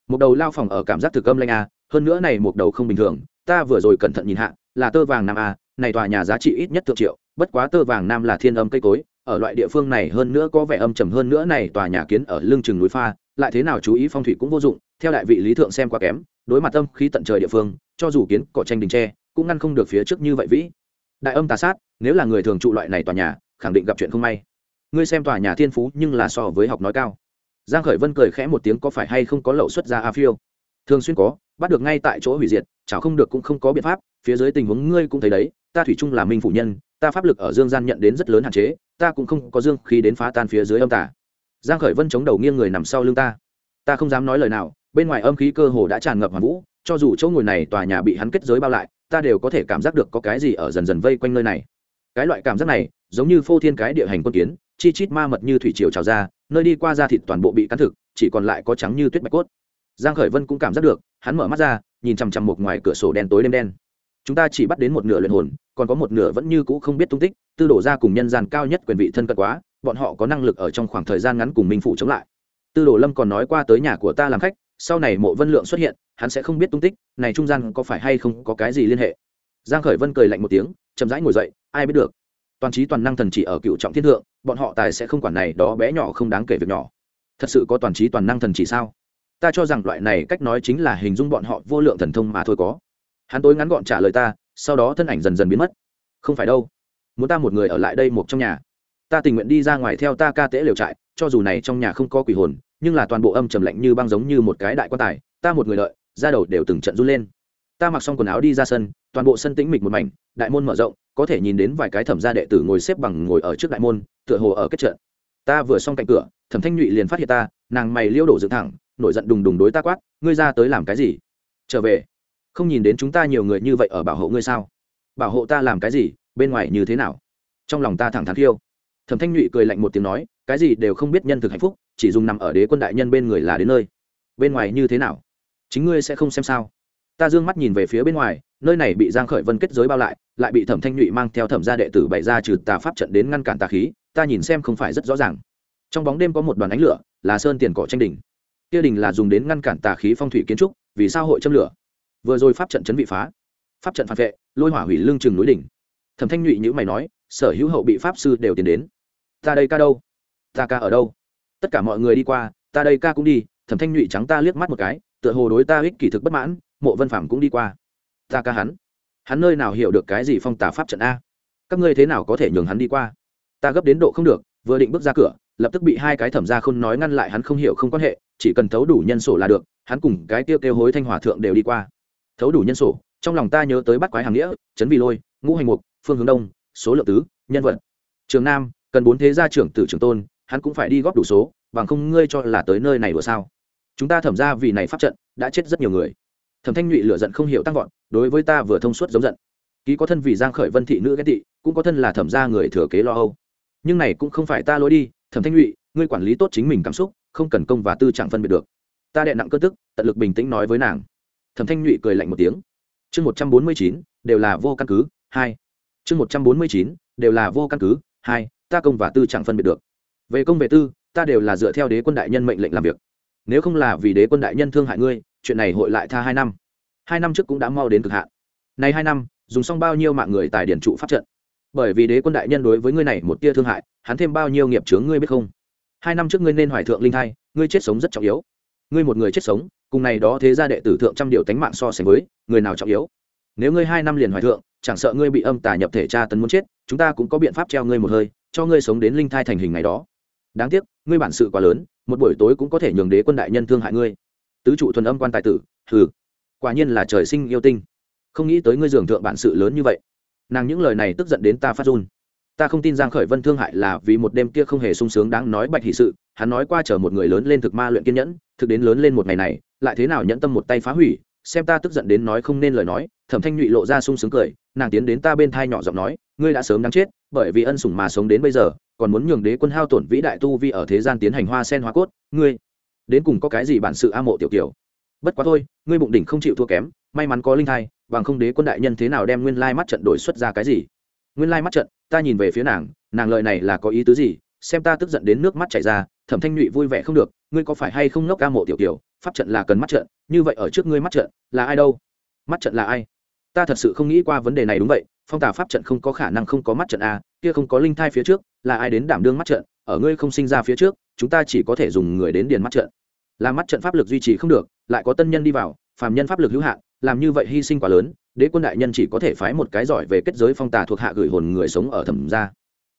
S1: Một đầu lao phòng ở cảm giác thực âm lanh a hơn nữa này một đầu không bình thường, ta vừa rồi cẩn thận nhìn hạ, là tơ vàng nam a này tòa nhà giá trị ít nhất thượng triệu, bất quá tơ vàng nam là thiên âm cây cối ở loại địa phương này hơn nữa có vẻ âm trầm hơn nữa này tòa nhà kiến ở lưng chừng núi pha, lại thế nào chú ý phong thủy cũng vô dụng, theo đại vị lý thượng xem quá kém, đối mặt âm khí tận trời địa phương, cho dù kiến cỏ tranh đình tre, cũng ngăn không được phía trước như vậy vĩ. Đại âm tà sát, nếu là người thường trụ loại này tòa nhà, khẳng định gặp chuyện không may. Ngươi xem tòa nhà thiên phú nhưng là so với học nói cao. Giang khởi vân cười khẽ một tiếng có phải hay không có lậu xuất ra a phiêu. Thường xuyên có, bắt được ngay tại chỗ hủy diệt, chảo không được cũng không có biện pháp, phía dưới tình huống ngươi cũng thấy đấy, ta thủy chung là minh phủ nhân, ta pháp lực ở dương gian nhận đến rất lớn hạn chế ta cũng không có dương khí đến phá tan phía dưới âm tà. Giang khởi vân chống đầu nghiêng người nằm sau lưng ta. Ta không dám nói lời nào, bên ngoài âm khí cơ hồ đã tràn ngập hoàn vũ, cho dù chỗ ngồi này tòa nhà bị hắn kết giới bao lại, ta đều có thể cảm giác được có cái gì ở dần dần vây quanh nơi này. Cái loại cảm giác này, giống như phô thiên cái địa hành quân kiến, chi chít ma mật như thủy triều trào ra, nơi đi qua da thịt toàn bộ bị cắn thực, chỉ còn lại có trắng như tuyết bạch cốt. Giang khởi vân cũng cảm giác được, hắn mở mắt ra, nhìn chằm chằm một ngoài cửa sổ đen tối đêm đen. Chúng ta chỉ bắt đến một nửa luyện hồn còn có một nửa vẫn như cũ không biết tung tích, tư đổ ra cùng nhân gian cao nhất quyền vị thân cận quá, bọn họ có năng lực ở trong khoảng thời gian ngắn cùng minh phụ chống lại. Tư đồ lâm còn nói qua tới nhà của ta làm khách, sau này mộ vân lượng xuất hiện, hắn sẽ không biết tung tích, này trung gian có phải hay không có cái gì liên hệ. Giang khởi vân cười lạnh một tiếng, chậm rãi ngồi dậy, ai biết được. Toàn trí toàn năng thần chỉ ở cựu trọng thiên thượng, bọn họ tài sẽ không quản này đó bé nhỏ không đáng kể việc nhỏ. Thật sự có toàn trí toàn năng thần chỉ sao? Ta cho rằng loại này cách nói chính là hình dung bọn họ vô lượng thần thông mà thôi có. Hắn tối ngắn gọn trả lời ta sau đó thân ảnh dần dần biến mất. Không phải đâu, muốn ta một người ở lại đây một trong nhà. Ta tình nguyện đi ra ngoài theo ta ca tễ liều trại, cho dù này trong nhà không có quỷ hồn, nhưng là toàn bộ âm trầm lạnh như băng giống như một cái đại quan tài, ta một người đợi, ra đầu đều từng trận run lên. Ta mặc xong quần áo đi ra sân, toàn bộ sân tĩnh mịch một mảnh, đại môn mở rộng, có thể nhìn đến vài cái thẩm gia đệ tử ngồi xếp bằng ngồi ở trước đại môn, tựa hồ ở kết trận. Ta vừa xong cạnh cửa, thẩm thanh nhụy liền phát hiện ta, nàng mày liêu đổ dựng thẳng, nổi giận đùng đùng đối ta quát, ngươi ra tới làm cái gì? Trở về không nhìn đến chúng ta nhiều người như vậy ở bảo hộ ngươi sao? Bảo hộ ta làm cái gì? Bên ngoài như thế nào? Trong lòng ta thẳng thắn khiêu thẩm thanh nhụy cười lạnh một tiếng nói, cái gì đều không biết nhân thực hạnh phúc, chỉ dùng nằm ở đế quân đại nhân bên người là đến nơi. Bên ngoài như thế nào? Chính ngươi sẽ không xem sao? Ta d ư ơ n g mắt nhìn về phía bên ngoài, nơi này bị giang khởi vân kết giới bao lại lại bị thẩm thanh nhụy mang theo thẩm gia đệ tử bày ra trừ tà pháp trận đến ngăn cản tà khí, ta nhìn xem không phải rất rõ ràng. Trong bóng đêm có một đoàn ánh lửa, là sơn tiền cỏ tranh đỉnh. Kia đình là dùng đến ngăn cản tà khí phong thủy kiến trúc, vì sao hội châm lửa? Vừa rồi pháp trận chấn bị phá, pháp trận phản vệ, lôi hỏa hủy lương chừng núi đỉnh. Thẩm thanh nhụy nhữ mày nói, sở hữu hậu bị pháp sư đều tiến đến. Ta đây ca đâu? Ta ca ở đâu? Tất cả mọi người đi qua, ta đây ca cũng đi, thẩm thanh nhụy trắng ta liếc mắt một cái, tựa hồ đối ta ích kỷ thực bất mãn, mộ vân phạm cũng đi qua. Ta ca hắn. Hắn nơi nào hiểu được cái gì phong tả pháp trận a? Các ngươi thế nào có thể nhường hắn đi qua? Ta gấp đến độ không được, vừa định bước ra cửa, lập tức bị hai cái thẩm gia không nói ngăn lại hắn không hiểu không quan hệ, chỉ cần thấu đủ nhân sổ là được, hắn cùng cái tiêu kêu hối thanh hòa thượng đều đi qua thấu đủ nhân sổ, trong lòng ta nhớ tới bắt quái hàng nghĩa chấn vì lôi, ngũ hành mục, phương hướng đông, số lượng tứ, nhân vật. Trường nam, cần bốn thế gia trưởng tử trường tôn, hắn cũng phải đi góp đủ số, bằng không ngươi cho là tới nơi này đùa sao? Chúng ta thẩm ra vì này pháp trận, đã chết rất nhiều người. Thẩm thanh nhụy lựa giận không hiểu tăng vọt, đối với ta vừa thông suốt giống giận. Ký có thân vì giang khởi vân thị nữ ghét tị, cũng có thân là thẩm ra người thừa kế lo âu. Nhưng này cũng không phải ta lối đi, thẩm thanh nhụy, ngươi quản lý tốt chính mình cảm xúc, không cần công và tư chẳng phân biệt được. Ta đệ nặng cơ tức, tận lực bình tĩnh nói với nàng thẩm thanh nhụy cười lạnh một tiếng. Chương một trăm bốn mươi chín, đều là vô căn cứ, hai. Chương một trăm bốn mươi chín, đều là vô căn cứ, hai, ta công và tư chẳng phân biệt được. Về công về tư, ta đều là dựa theo đế quân đại nhân mệnh lệnh làm việc. Nếu không là vì đế quân đại nhân thương hại ngươi, chuyện này hội lại tha hai năm. Hai năm trước cũng đã mau đến cực hạn. Này hai năm, dùng xong bao nhiêu mạng người tài điển trụ pháp trận? Bởi vì đế quân đại nhân đối với ngươi này một tia thương hại, hắn thêm bao nhiêu nghiệp chướng ngươi biết không? Hai năm trước ngươi nên hoài thượng linh thai, ngươi chết sống rất trọng yếu. Ngươi một người chết sống cùng này đó thế gia đệ tử thượng trăm điều tánh mạng so sánh với, người nào trọng yếu? Nếu ngươi hai năm liền hoài thượng, chẳng sợ ngươi bị âm tà nhập thể tra tấn muốn chết, chúng ta cũng có biện pháp treo ngươi một hơi, cho ngươi sống đến linh thai thành hình ngày đó. Đáng tiếc, ngươi bản sự quá lớn, một buổi tối cũng có thể nhường đế quân đại nhân thương hại ngươi. Tứ trụ thuần âm quan tài tử, hừ, quả nhiên là trời sinh yêu tinh. Không nghĩ tới ngươi dường thượng bản sự lớn như vậy. Nàng những lời này tức giận đến ta phát run. Ta không tin giang khởi vân thương hại là vì một đêm kia không hề sung sướng đáng nói bạch hỷ sự, hắn nói qua chờ một người lớn lên thực ma luyện kiên nhẫn, thực đến lớn lên một ngày này lại thế nào nhẫn tâm một tay phá hủy, xem ta tức giận đến nói không nên lời nói, thẩm thanh nhụy lộ ra sung sướng cười, nàng tiến đến ta bên thai nhỏ giọng nói, ngươi đã sớm đáng chết, bởi vì ân sủng mà sống đến bây giờ, còn muốn nhường đế quân hao tổn vĩ đại tu vi ở thế gian tiến hành hoa sen hoa cốt, ngươi, đến cùng có cái gì bản sự a mộ tiểu tiểu bất quá thôi, ngươi bụng đỉnh không chịu thua kém, may mắn có linh thai, bằng không đế quân đại nhân thế nào đem nguyên lai mắt trận đổi xuất ra cái gì? Nguyên lai mắt trận, ta nhìn về phía nàng nàng lời này là có ý tứ gì? Xem ta tức giận đến nước mắt chảy ra, thẩm thanh nhụy vui vẻ không được ngươi có phải hay không ngốc ca mộ tiểu tiểu pháp trận là cần mắt trận, như vậy ở trước ngươi mắt trận, là ai đâu? Mắt trận là ai? Ta thật sự không nghĩ qua vấn đề này đúng vậy, phong tà pháp trận không có khả năng không có mắt trận a kia không có linh thai phía trước, là ai đến đảm đương mắt trận? Ở ngươi không sinh ra phía trước, chúng ta chỉ có thể dùng người đến điền mắt trận. Là mắt trận pháp lực duy trì không được, lại có tân nhân đi vào, phàm nhân pháp lực hữu hạn, làm như vậy hy sinh quá lớn, đế quân đại nhân chỉ có thể phái một cái giỏi về kết giới phong tà thuộc hạ gửi hồn người sống ở thẩm gia.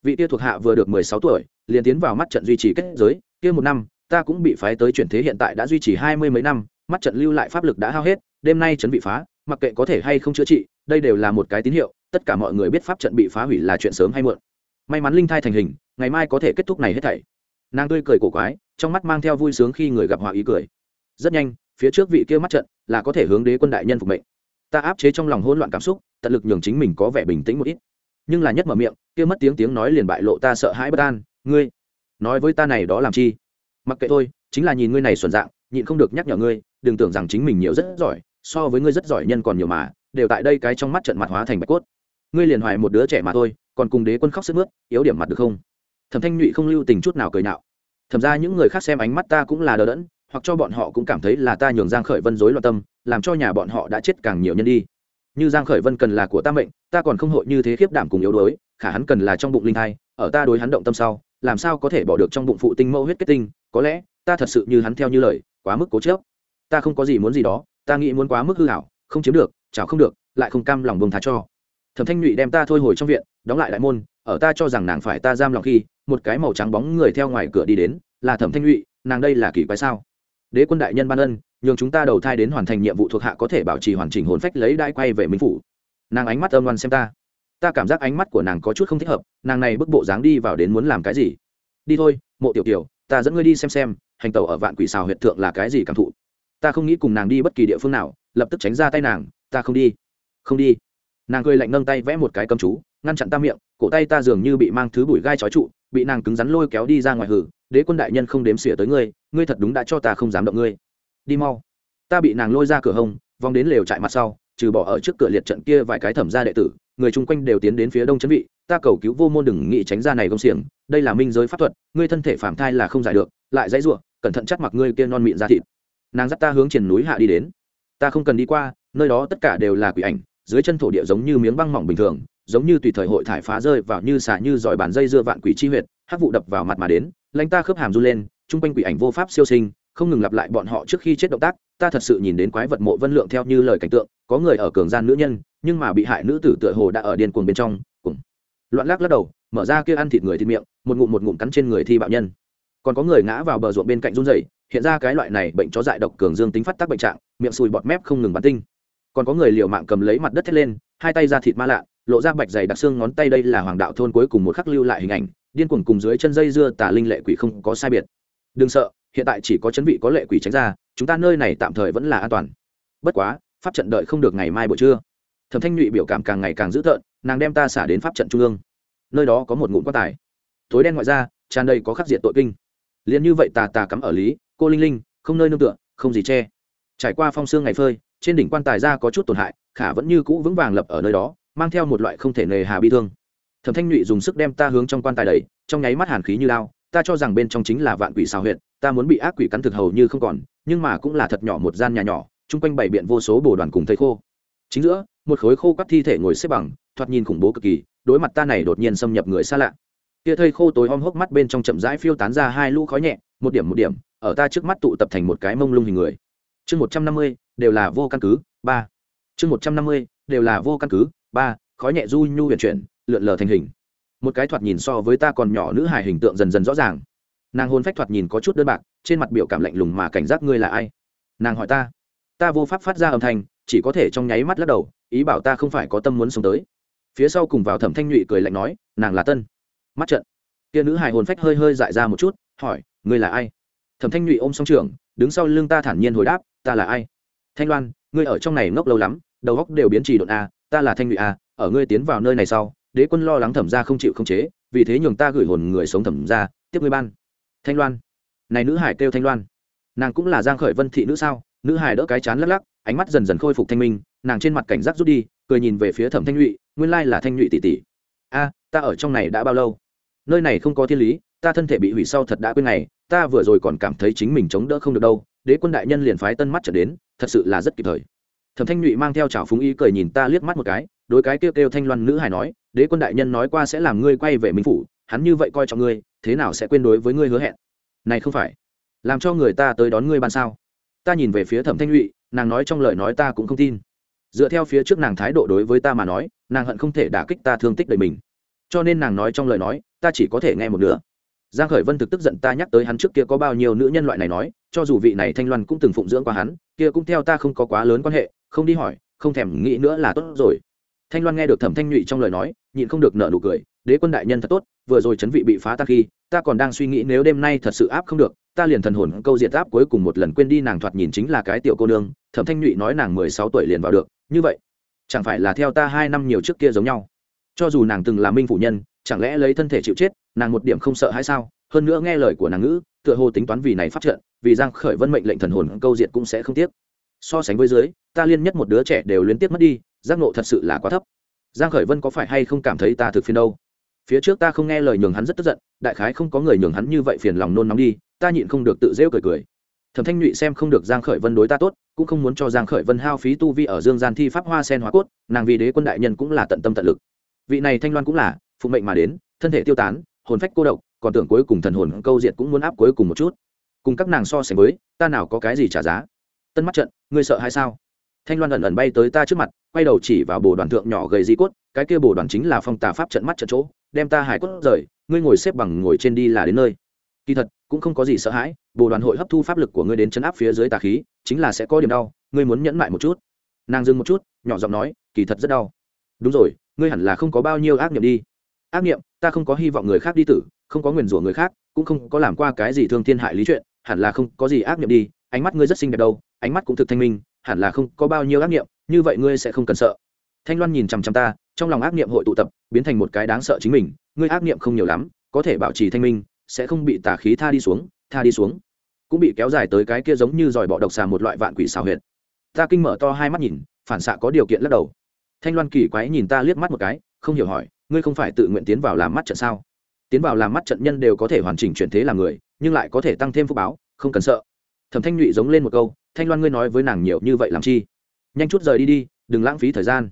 S1: Vị tia thuộc hạ vừa được mười sáu tuổi, liền tiến vào mắt trận duy trì kết giới, kia một năm ta cũng bị phái tới chuyển thế hiện tại đã duy trì hai mươi mấy năm, mắt trận lưu lại pháp lực đã hao hết, đêm nay trấn bị phá, mặc kệ có thể hay không chữa trị, đây đều là một cái tín hiệu, tất cả mọi người biết pháp trận bị phá hủy là chuyện sớm hay muộn. May mắn linh thai thành hình, ngày mai có thể kết thúc này hết thảy. Nàng tươi cười cổ quái, trong mắt mang theo vui sướng khi người gặp họa ý cười. Rất nhanh, phía trước vị kia mắt trận là có thể hướng đế quân đại nhân phục mệnh. Ta áp chế trong lòng hỗn loạn cảm xúc, tận lực nhường chính mình có vẻ bình tĩnh một ít. Nhưng là nhất mở miệng, kia mất tiếng tiếng nói liền bại lộ ta sợ hãi bất an. Ngươi, nói với ta này đó làm chi? Mặc kệ thôi, chính là nhìn ngươi này xuẩn dạng, nhịn không được nhắc nhở ngươi, đừng tưởng rằng chính mình nhiều rất giỏi, so với ngươi rất giỏi nhân còn nhiều mà, đều tại đây cái trong mắt trận mặt hóa thành bạch cốt. Ngươi liền hoài một đứa trẻ mà thôi, còn cùng đế quân khóc sức mướt, yếu điểm mặt được không? Thẩm thanh nhụy không lưu tình chút nào cười nạo. Thẩm ra những người khác xem ánh mắt ta cũng là đờ đẫn, hoặc cho bọn họ cũng cảm thấy là ta nhường giang khởi vân dối loạn tâm, làm cho nhà bọn họ đã chết càng nhiều nhân đi. Như giang khởi vân cần là của ta mệnh, ta còn không hội như thế khiếp đảm cùng yếu đuối, khả hắn cần là trong bụng linh thai, ở ta đối hắn động tâm sau làm sao có thể bỏ được trong bụng phụ tinh mẫu huyết kết tinh, có lẽ, ta thật sự như hắn theo như lời, quá mức cố chấp. Ta không có gì muốn gì đó, ta nghĩ muốn quá mức hư hảo, không chiếm được, chảo không được, lại không cam lòng bông tha cho. Thẩm thanh nhụy đem ta thôi hồi trong viện, đóng lại đại môn, ở ta cho rằng nàng phải ta giam lòng khi, một cái màu trắng bóng người theo ngoài cửa đi đến, là thẩm thanh nhụy, nàng đây là kỳ quái sao? Đế quân đại nhân ban ân, nhường chúng ta đầu thai đến hoàn thành nhiệm vụ thuộc hạ có thể bảo trì hoàn chỉnh hồn phách lấy đai quay về minh phủ. Nàng ánh mắt âm oan xem ta ta cảm giác ánh mắt của nàng có chút không thích hợp, nàng này bức bộ dáng đi vào đến muốn làm cái gì? Đi thôi, mộ tiểu tiểu ta dẫn ngươi đi xem xem, hành tàu ở vạn quỷ xào huyện thượng là cái gì cảm thụ. Ta không nghĩ cùng nàng đi bất kỳ địa phương nào, lập tức tránh ra tay nàng, ta không đi. Không đi. Nàng cười lạnh nâng tay vẽ một cái cầm chú, ngăn chặn ta miệng, cổ tay ta dường như bị mang thứ bụi gai trói trụ, bị nàng cứng rắn lôi kéo đi ra ngoài hử, đế quân đại nhân không đếm xỉa tới ngươi ngươi thật đúng đã cho ta không dám động ngươi. Đi mau. Ta bị nàng lôi ra cửa hông, vòng đến lều trại mặt sau trừ bỏ ở trước cửa liệt trận kia vài cái thẩm gia đệ tử, người chung quanh đều tiến đến phía đông chấn vị, ta cầu cứu vô môn đừng nghĩ tránh ra này công xiềng, đây là minh giới pháp thuật, ngươi thân thể phạm thai là không giải được, lại dãy ruộng cẩn thận chắc mặc ngươi kia non mịn ra thịt. Nàng dắt ta hướng triển núi hạ đi đến. Ta không cần đi qua, nơi đó tất cả đều là quỷ ảnh, dưới chân thổ địa giống như miếng băng mỏng bình thường, giống như tùy thời hội thải phá rơi vào như xả như giỏi bàn dây dưa vạn quỷ chi huyệt, hắc vụ đập vào mặt mà đến, lãnh ta khớp hàm run lên, chung quanh quỷ ảnh vô pháp siêu sinh không ngừng lặp lại bọn họ trước khi chết động tác, ta thật sự nhìn đến quái vật mộ vân lượng theo như lời cảnh tượng, có người ở cường gian nữ nhân, nhưng mà bị hại nữ tử tựa hồ đã ở điên cuồng bên trong, cùng loạn lắc lắc đầu, mở ra kia ăn thịt người thịt miệng, một ngụm một ngụm cắn trên người thi bạo nhân. Còn có người ngã vào bờ ruộng bên cạnh run rẩy, hiện ra cái loại này bệnh chó dại độc cường dương tính phát tác bệnh trạng, miệng sùi bọt mép không ngừng bắn tinh. Còn có người liều mạng cầm lấy mặt đất thét lên, hai tay ra thịt ma lạ, lộ ra bạch dày đặc xương ngón tay đây là hoàng đạo thôn cuối cùng một khắc lưu lại hình ảnh, điên cuồng cùng dưới chân dây dưa tà linh lệ quỷ không có sai biệt. Đừng sợ hiện tại chỉ có chấn vị có lệ quỷ tránh ra, chúng ta nơi này tạm thời vẫn là an toàn. Bất quá, pháp trận đợi không được ngày mai buổi trưa. Thẩm thanh nhụy biểu cảm càng ngày càng dữ tợn, nàng đem ta xả đến pháp trận trung ương. Nơi đó có một ngụm quan tài. Tối đen ngoại ra, tràn đầy có khắc diện tội kinh. Liền như vậy tà tà cắm ở lý, cô linh linh, không nơi nương tựa, không gì che. Trải qua phong sương ngày phơi, trên đỉnh quan tài ra có chút tổn hại, khả vẫn như cũ vững vàng lập ở nơi đó, mang theo một loại không thể nề hà bi thương. Thẩm thanh nhụy dùng sức đem ta hướng trong quan tài đầy trong nháy mắt hàn khí như lao ta cho rằng bên trong chính là vạn quỷ xào huyệt, ta muốn bị ác quỷ cắn thực hầu như không còn, nhưng mà cũng là thật nhỏ một gian nhà nhỏ, chung quanh bảy biện vô số bồ đoàn cùng thầy khô. Chính giữa, một khối khô các thi thể ngồi xếp bằng, thoạt nhìn khủng bố cực kỳ, đối mặt ta này đột nhiên xâm nhập người xa lạ. Kia thây khô tối om hốc mắt bên trong chậm rãi phiêu tán ra hai lũ khói nhẹ, một điểm một điểm, ở ta trước mắt tụ tập thành một cái mông lung hình người. Chương một trăm năm mươi, đều là vô căn cứ, ba. Chương một trăm năm mươi, đều là vô căn cứ, ba. Khói nhẹ du nhu huyền chuyển, lượn lờ thành hình một cái thoạt nhìn so với ta còn nhỏ nữ hài hình tượng dần dần rõ ràng. Nàng hôn phách thoạt nhìn có chút đơn bạc, trên mặt biểu cảm lạnh lùng mà cảnh giác ngươi là ai? Nàng hỏi ta. Ta vô pháp phát ra âm thanh, chỉ có thể trong nháy mắt lắc đầu, ý bảo ta không phải có tâm muốn sống tới. Phía sau cùng vào thẩm thanh nhụy cười lạnh nói, nàng là tân. Mắt trận kia nữ hài hồn phách hơi hơi dại ra một chút, hỏi, ngươi là ai? Thẩm thanh nhụy ôm song trường đứng sau lưng ta thản nhiên hồi đáp, ta là ai? Thanh loan, ngươi ở trong này ngốc lâu lắm, đầu góc đều biến trì độn a, ta là thanh nhụy a, ở ngươi tiến vào nơi này sau đế quân lo lắng thẩm ra không chịu không chế, vì thế nhường ta gửi hồn người sống thẩm ra tiếp ngươi ban. Thanh loan. Này nữ hải kêu thanh loan. Nàng cũng là giang khởi vân thị nữ sao? Nữ hải đỡ cái chán lắc lắc, ánh mắt dần dần khôi phục thanh minh, nàng trên mặt cảnh giác rút đi, cười nhìn về phía thẩm thanh nhụy, nguyên lai là thanh nhụy tỷ tỷ. A, ta ở trong này đã bao lâu? Nơi này không có thiên lý, ta thân thể bị hủy sau thật đã quên ngày, ta vừa rồi còn cảm thấy chính mình chống đỡ không được đâu, đế quân đại nhân liền phái tân mắt trở đến, thật sự là rất kịp thời. Thẩm thanh nhụy mang theo chảo phúng ý cười nhìn ta liếc mắt một cái đối cái kêu kêu thanh loan nữ hải nói, đế quân đại nhân nói qua sẽ làm ngươi quay về minh phủ, hắn như vậy coi trọng ngươi, thế nào sẽ quên đối với ngươi hứa hẹn? Này không phải, làm cho người ta tới đón ngươi ban sao? Ta nhìn về phía thẩm thanh lụy nàng nói trong lời nói ta cũng không tin. Dựa theo phía trước nàng thái độ đối với ta mà nói, nàng hận không thể đả kích ta thương tích đầy mình. Cho nên nàng nói trong lời nói, ta chỉ có thể nghe một nửa. Giang khởi vân thực tức giận ta nhắc tới hắn trước kia có bao nhiêu nữ nhân loại này nói, cho dù vị này thanh loan cũng từng phụng dưỡng qua hắn, kia cũng theo ta không có quá lớn quan hệ, không đi hỏi, không thèm nghĩ nữa là tốt rồi thanh loan nghe được thẩm thanh nhụy trong lời nói, nhịn không được nợ nụ cười, đế quân đại nhân thật tốt, vừa rồi chấn vị bị phá tan khi, ta còn đang suy nghĩ nếu đêm nay thật sự áp không được, ta liền thần hồn câu diệt áp cuối cùng một lần quên đi nàng thoạt nhìn chính là cái tiểu cô nương. Thẩm thanh nhụy nói nàng mười sáu tuổi liền vào được, như vậy, chẳng phải là theo ta hai năm nhiều trước kia giống nhau? Cho dù nàng từng là minh phủ nhân, chẳng lẽ lấy thân thể chịu chết, nàng một điểm không sợ hay sao? Hơn nữa nghe lời của nàng ngữ, tựa hồ tính toán vì này phát trận vì giang khởi vân mệnh lệnh thần hồn câu diệt cũng sẽ không tiếc. So sánh với dưới, ta liên nhất một đứa trẻ đều liên tiếp mất đi giác nộ thật sự là quá thấp. Giang khởi vân có phải hay không cảm thấy ta thực phiền đâu? Phía trước ta không nghe lời nhường hắn rất tức giận, đại khái không có người nhường hắn như vậy phiền lòng nôn nóng đi, ta nhịn không được tự rêu cười cười. Thẩm thanh nhụy xem không được giang khởi vân đối ta tốt, cũng không muốn cho giang khởi vân hao phí tu vi ở dương gian thi pháp hoa sen hóa cốt, nàng vì đế quân đại nhân cũng là tận tâm tận lực. Vị này thanh loan cũng là, phụ mệnh mà đến, thân thể tiêu tán, hồn phách cô độc, còn tưởng cuối cùng thần hồn câu diệt cũng muốn áp cuối cùng một chút. Cùng các nàng so sánh với, ta nào có cái gì trả giá? Tân mắt trận, ngươi sợ hay sao? Thanh loan ẩn ẩn bay tới ta trước mặt, quay đầu chỉ vào bồ đoàn thượng nhỏ gầy di cốt, cái kia bồ đoàn chính là phong tà pháp trận mắt trận chỗ, đem ta hải cốt rời, ngươi ngồi xếp bằng ngồi trên đi là đến nơi. Kỳ thật, cũng không có gì sợ hãi, bồ đoàn hội hấp thu pháp lực của ngươi đến chấn áp phía dưới tà khí, chính là sẽ có điểm đau, ngươi muốn nhẫn mại một chút. Nàng dừng một chút, nhỏ giọng nói, kỳ thật rất đau. Đúng rồi, ngươi hẳn là không có bao nhiêu ác nghiệm đi. Ác nghiệm ta không có hy vọng người khác đi tử, không có nguyền rủa người khác, cũng không có làm qua cái gì thương thiên hại lý chuyện, hẳn là không có gì ác nghiệm đi, ánh mắt ngươi rất xinh đẹp đâu, ánh mắt cũng thực thanh minh hẳn là không có bao nhiêu ác nghiệm, như vậy ngươi sẽ không cần sợ. Thanh loan nhìn chằm chằm ta, trong lòng ác nghiệm hội tụ tập, biến thành một cái đáng sợ chính mình, ngươi ác nghiệm không nhiều lắm, có thể bảo trì thanh minh, sẽ không bị tà khí tha đi xuống, tha đi xuống. Cũng bị kéo dài tới cái kia giống như dòi bọ độc xà một loại vạn quỷ xào huyệt. Ta kinh mở to hai mắt nhìn, phản xạ có điều kiện lắc đầu. Thanh loan kỳ quái nhìn ta liếc mắt một cái, không hiểu hỏi, ngươi không phải tự nguyện tiến vào làm mắt trận sao? Tiến vào làm mắt trận nhân đều có thể hoàn chỉnh chuyển thế làm người, nhưng lại có thể tăng thêm phúc báo, không cần sợ. Thẩm thanh nhụy giống lên một câu thanh loan ngươi nói với nàng nhiều như vậy làm chi? Nhanh chút rời đi đi, đừng lãng phí thời gian.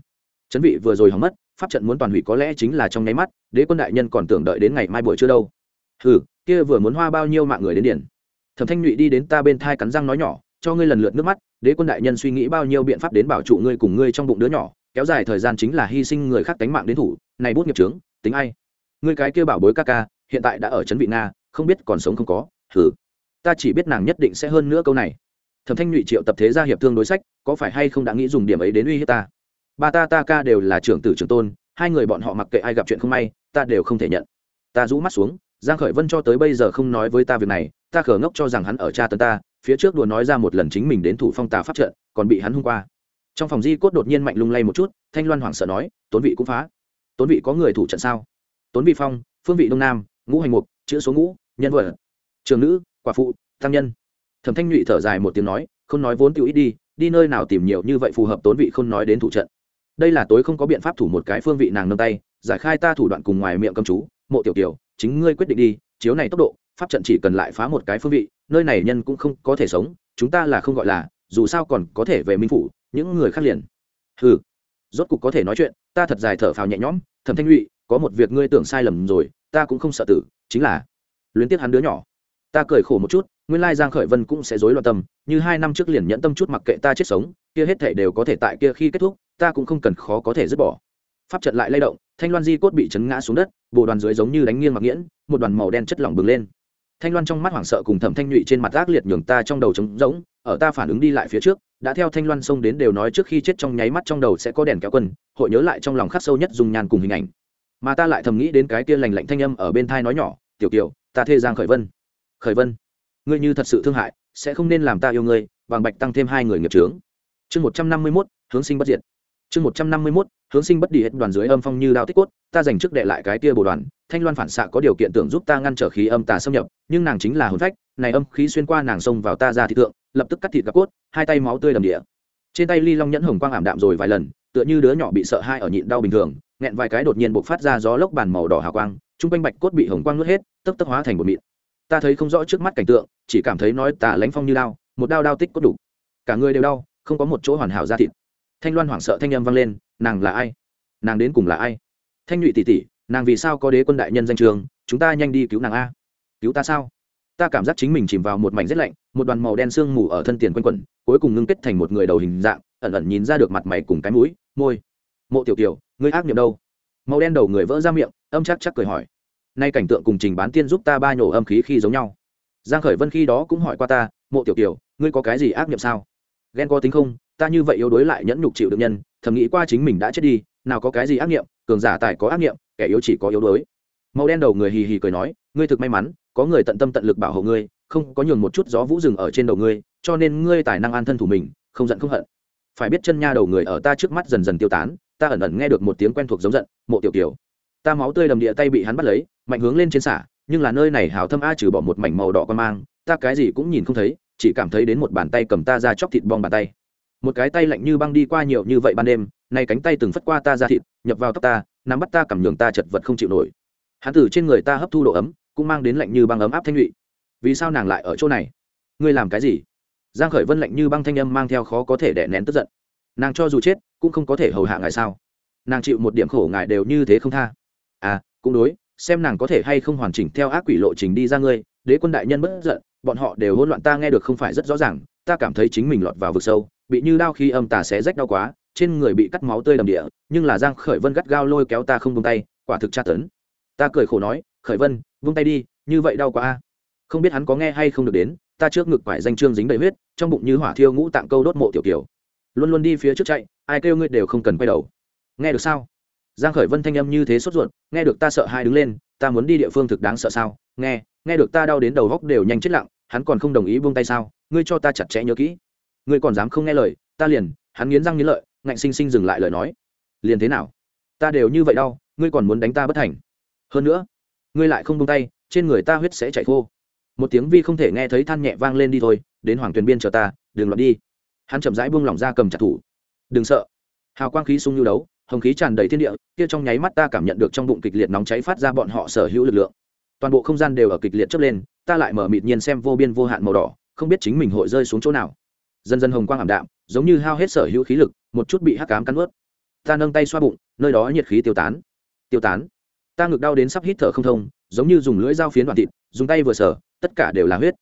S1: Chấn vị vừa rồi hỏng mất, pháp trận muốn toàn hủy có lẽ chính là trong nháy mắt, đế quân đại nhân còn tưởng đợi đến ngày mai buổi chưa đâu. Hừ, kia vừa muốn hoa bao nhiêu mạng người đến điển thẩm thanh nhụy đi đến ta bên thai cắn răng nói nhỏ, cho ngươi lần lượt nước mắt, đế quân đại nhân suy nghĩ bao nhiêu biện pháp đến bảo trụ ngươi cùng ngươi trong bụng đứa nhỏ, kéo dài thời gian chính là hy sinh người khác tánh mạng đến thủ, này bút nghiệp trướng tính ai? Ngươi cái kia bảo bối ca ca, hiện tại đã ở trấn vị nga, không biết còn sống không có thử ta chỉ biết nàng nhất định sẽ hơn nữa câu này thẩm thanh nhụy triệu tập thế gia hiệp thương đối sách, có phải hay không đã nghĩ dùng điểm ấy đến uy hiếp ta? Ba ta ta ca đều là trưởng tử trưởng tôn, hai người bọn họ mặc kệ ai gặp chuyện không may, ta đều không thể nhận. Ta rũ mắt xuống, giang khởi vân cho tới bây giờ không nói với ta việc này, ta khờ ngốc cho rằng hắn ở cha tấn ta, phía trước đùa nói ra một lần chính mình đến thủ phong tà pháp trận, còn bị hắn hung qua. Trong phòng di cốt đột nhiên mạnh lung lay một chút, thanh loan hoảng sợ nói, tốn vị cũng phá. Tốn vị có người thủ trận sao? Tốn vị phong, phương vị đông nam, ngũ hành mục, chữ số ngũ, nhân vật. Trường nữ, quả phụ, tăng nhân thẩm thanh nhụy thở dài một tiếng nói, không nói vốn tiêu ít đi đi nơi nào tìm nhiều như vậy phù hợp tốn vị không nói đến thủ trận. Đây là tối không có biện pháp thủ một cái phương vị nàng nâng tay, giải khai ta thủ đoạn cùng ngoài miệng cầm chú, mộ tiểu tiểu chính ngươi quyết định đi, chiếu này tốc độ, pháp trận chỉ cần lại phá một cái phương vị, nơi này nhân cũng không có thể sống, chúng ta là không gọi là, dù sao còn có thể về minh phủ, những người khác liền. Ừ rốt cục có thể nói chuyện, ta thật dài thở phào nhẹ nhõm, thẩm thanh nhụy, có một việc ngươi tưởng sai lầm rồi, ta cũng không sợ tử, chính là, luyến tiếc hắn đứa nhỏ. Ta cười khổ một chút nguyên lai giang khởi vân cũng sẽ rối loạn tâm, như hai năm trước liền nhẫn tâm chút mặc kệ ta chết sống, kia hết thể đều có thể tại kia khi kết thúc, ta cũng không cần khó có thể dứt bỏ. Pháp trận lại lay động, thanh loan di cốt bị chấn ngã xuống đất, bộ đoàn dưới giống như đánh nghiêng mặc nghiễn, một đoàn màu đen chất lỏng bừng lên. Thanh loan trong mắt hoảng sợ cùng thẩm thanh nhụy trên mặt ác liệt nhường ta trong đầu trống rỗng, ở ta phản ứng đi lại phía trước, đã theo thanh loan xông đến đều nói trước khi chết trong nháy mắt trong đầu sẽ có đèn kéo quân, hội nhớ lại trong lòng khắc sâu nhất dùng nhàn cùng hình ảnh. Mà ta lại thầm nghĩ đến cái kia lành lạnh thanh âm ở bên thai nói nhỏ, tiểu kiều, ta thê giang khởi vân. Khởi vân? Ngươi như thật sự thương hại, sẽ không nên làm ta yêu ngươi, bằng bạch tăng thêm hai người nghiệp trướng chương một trăm năm mươi mốt, hướng sinh bất diệt. Chương một trăm năm mươi mốt, hướng sinh bất đi hết đoàn dưới âm phong như đao tích cốt, ta dành trước đệ lại cái kia bồ đoàn. Thanh loan phản xạ có điều kiện tưởng giúp ta ngăn trở khí âm tà xâm nhập, nhưng nàng chính là hồn phách, này âm khí xuyên qua nàng xông vào ta ra thị tượng lập tức cắt thịt gặp cốt, hai tay máu tươi đầm địa. Trên tay ly long nhẫn hồng quang ảm đạm rồi vài lần, tựa như đứa nhỏ bị sợ hai ở nhịn đau bình thường, nghẹn vài cái đột nhiên bộc phát ra gió lốc bàn màu đỏ hào quang, trung quanh bạch cốt bị hồng quang nuốt hết, tấp tấp hóa thành một mịn ta thấy không rõ trước mắt cảnh tượng, chỉ cảm thấy nói tà lánh phong như đao, một đao đao tích cốt đủ. Cả người đều đau, không có một chỗ hoàn hảo ra thịt. Thanh loan hoảng sợ thanh âm vang lên, nàng là ai? Nàng đến cùng là ai? Thanh nhụy tỷ tỷ, nàng vì sao có đế quân đại nhân danh trường, chúng ta nhanh đi cứu nàng a. Cứu ta sao? Ta cảm giác chính mình chìm vào một mảnh rét lạnh, một đoàn màu đen sương mù ở thân tiền quanh quẩn, cuối cùng ngưng kết thành một người đầu hình dạng, ẩn ẩn nhìn ra được mặt mày cùng cái mũi, môi. Mộ tiểu tiểu, ngươi ác niệm đâu? Màu đen đầu người vỡ ra miệng, âm chắc chắc cười hỏi nay cảnh tượng cùng trình bán tiên giúp ta ba nhổ âm khí khi giống nhau. Giang khởi vân khi đó cũng hỏi qua ta, mộ tiểu tiểu ngươi có cái gì ác niệm sao? Ghen có tính không? Ta như vậy yếu đuối lại nhẫn nhục chịu được nhân, thầm nghĩ qua chính mình đã chết đi, nào có cái gì ác niệm? Cường giả tài có ác niệm, kẻ yếu chỉ có yếu đuối. Màu đen đầu người hì hì cười nói, ngươi thực may mắn, có người tận tâm tận lực bảo hộ ngươi, không có nhường một chút gió vũ rừng ở trên đầu ngươi, cho nên ngươi tài năng an thân thủ mình, không giận không hận. Phải biết chân nha đầu người ở ta trước mắt dần dần tiêu tán, ta ẩn ẩn nghe được một tiếng quen thuộc giống giận, mộ tiểu kiều ta máu tươi đầm địa tay bị hắn bắt lấy, mạnh hướng lên trên xả, nhưng là nơi này hào thâm a trừ bỏ một mảnh màu đỏ con mang, ta cái gì cũng nhìn không thấy, chỉ cảm thấy đến một bàn tay cầm ta ra chóc thịt bong bàn tay. Một cái tay lạnh như băng đi qua nhiều như vậy ban đêm, nay cánh tay từng phất qua ta ra thịt, nhập vào tóc ta, nắm bắt ta cảm nhường ta chật vật không chịu nổi. Hắn tử trên người ta hấp thu độ ấm, cũng mang đến lạnh như băng ấm áp thanh nhụy. Vì sao nàng lại ở chỗ này? Ngươi làm cái gì? Giang khởi vân lạnh như băng thanh âm mang theo khó có thể đè nén tức giận. Nàng cho dù chết, cũng không có thể hầu hạ ngài sao? Nàng chịu một điểm khổ ngài đều như thế không tha à cũng đối, xem nàng có thể hay không hoàn chỉnh theo ác quỷ lộ trình đi ra ngươi, đế quân đại nhân bất giận, bọn họ đều hỗn loạn ta nghe được không phải rất rõ ràng, ta cảm thấy chính mình lọt vào vực sâu, bị như đau khi âm tà xé rách đau quá, trên người bị cắt máu tươi đầm địa, nhưng là giang khởi vân gắt gao lôi kéo ta không buông tay, quả thực tra tấn. Ta cười khổ nói, khởi vân, buông tay đi, như vậy đau quá a. Không biết hắn có nghe hay không được đến, ta trước ngực quải danh trương dính đầy huyết, trong bụng như hỏa thiêu ngũ tạng câu đốt mộ tiểu kiều. Luôn luôn đi phía trước chạy, ai kêu ngươi đều không cần quay đầu. Nghe được sao? Giang khởi vân thanh âm như thế sốt ruột, nghe được ta sợ hai đứng lên, ta muốn đi địa phương thực đáng sợ sao? Nghe nghe được ta đau đến đầu góc đều nhanh chết lặng, hắn còn không đồng ý buông tay sao? Ngươi cho ta chặt chẽ nhớ kỹ. Ngươi còn dám không nghe lời, ta liền, hắn nghiến răng nghiến lợi, ngạnh sinh sinh dừng lại lời nói. Liền thế nào? Ta đều như vậy đau, ngươi còn muốn đánh ta bất thành. Hơn nữa, ngươi lại không buông tay, trên người ta huyết sẽ chảy khô. Một tiếng vi không thể nghe thấy than nhẹ vang lên đi thôi, đến hoàng tuyền biên chờ ta, đừng loạn đi. Hắn chậm rãi buông lỏng ra cầm chặt thủ. Đừng sợ. Hào quang khí sung như đấu hồng khí tràn đầy thiên địa, kia trong nháy mắt ta cảm nhận được trong bụng kịch liệt nóng cháy phát ra bọn họ sở hữu lực lượng. Toàn bộ không gian đều ở kịch liệt chớp lên, ta lại mở mịt nhiên xem vô biên vô hạn màu đỏ, không biết chính mình hội rơi xuống chỗ nào. Dần dần hồng quang ảm đạm, giống như hao hết sở hữu khí lực, một chút bị hắc cám cắn ướt ta nâng tay xoa bụng, nơi đó nhiệt khí tiêu tán. Tiêu tán. Ta ngực đau đến sắp hít thở không thông, giống như dùng lưỡi dao phiến đoạn thịt, dùng tay vừa sở tất cả đều là huyết.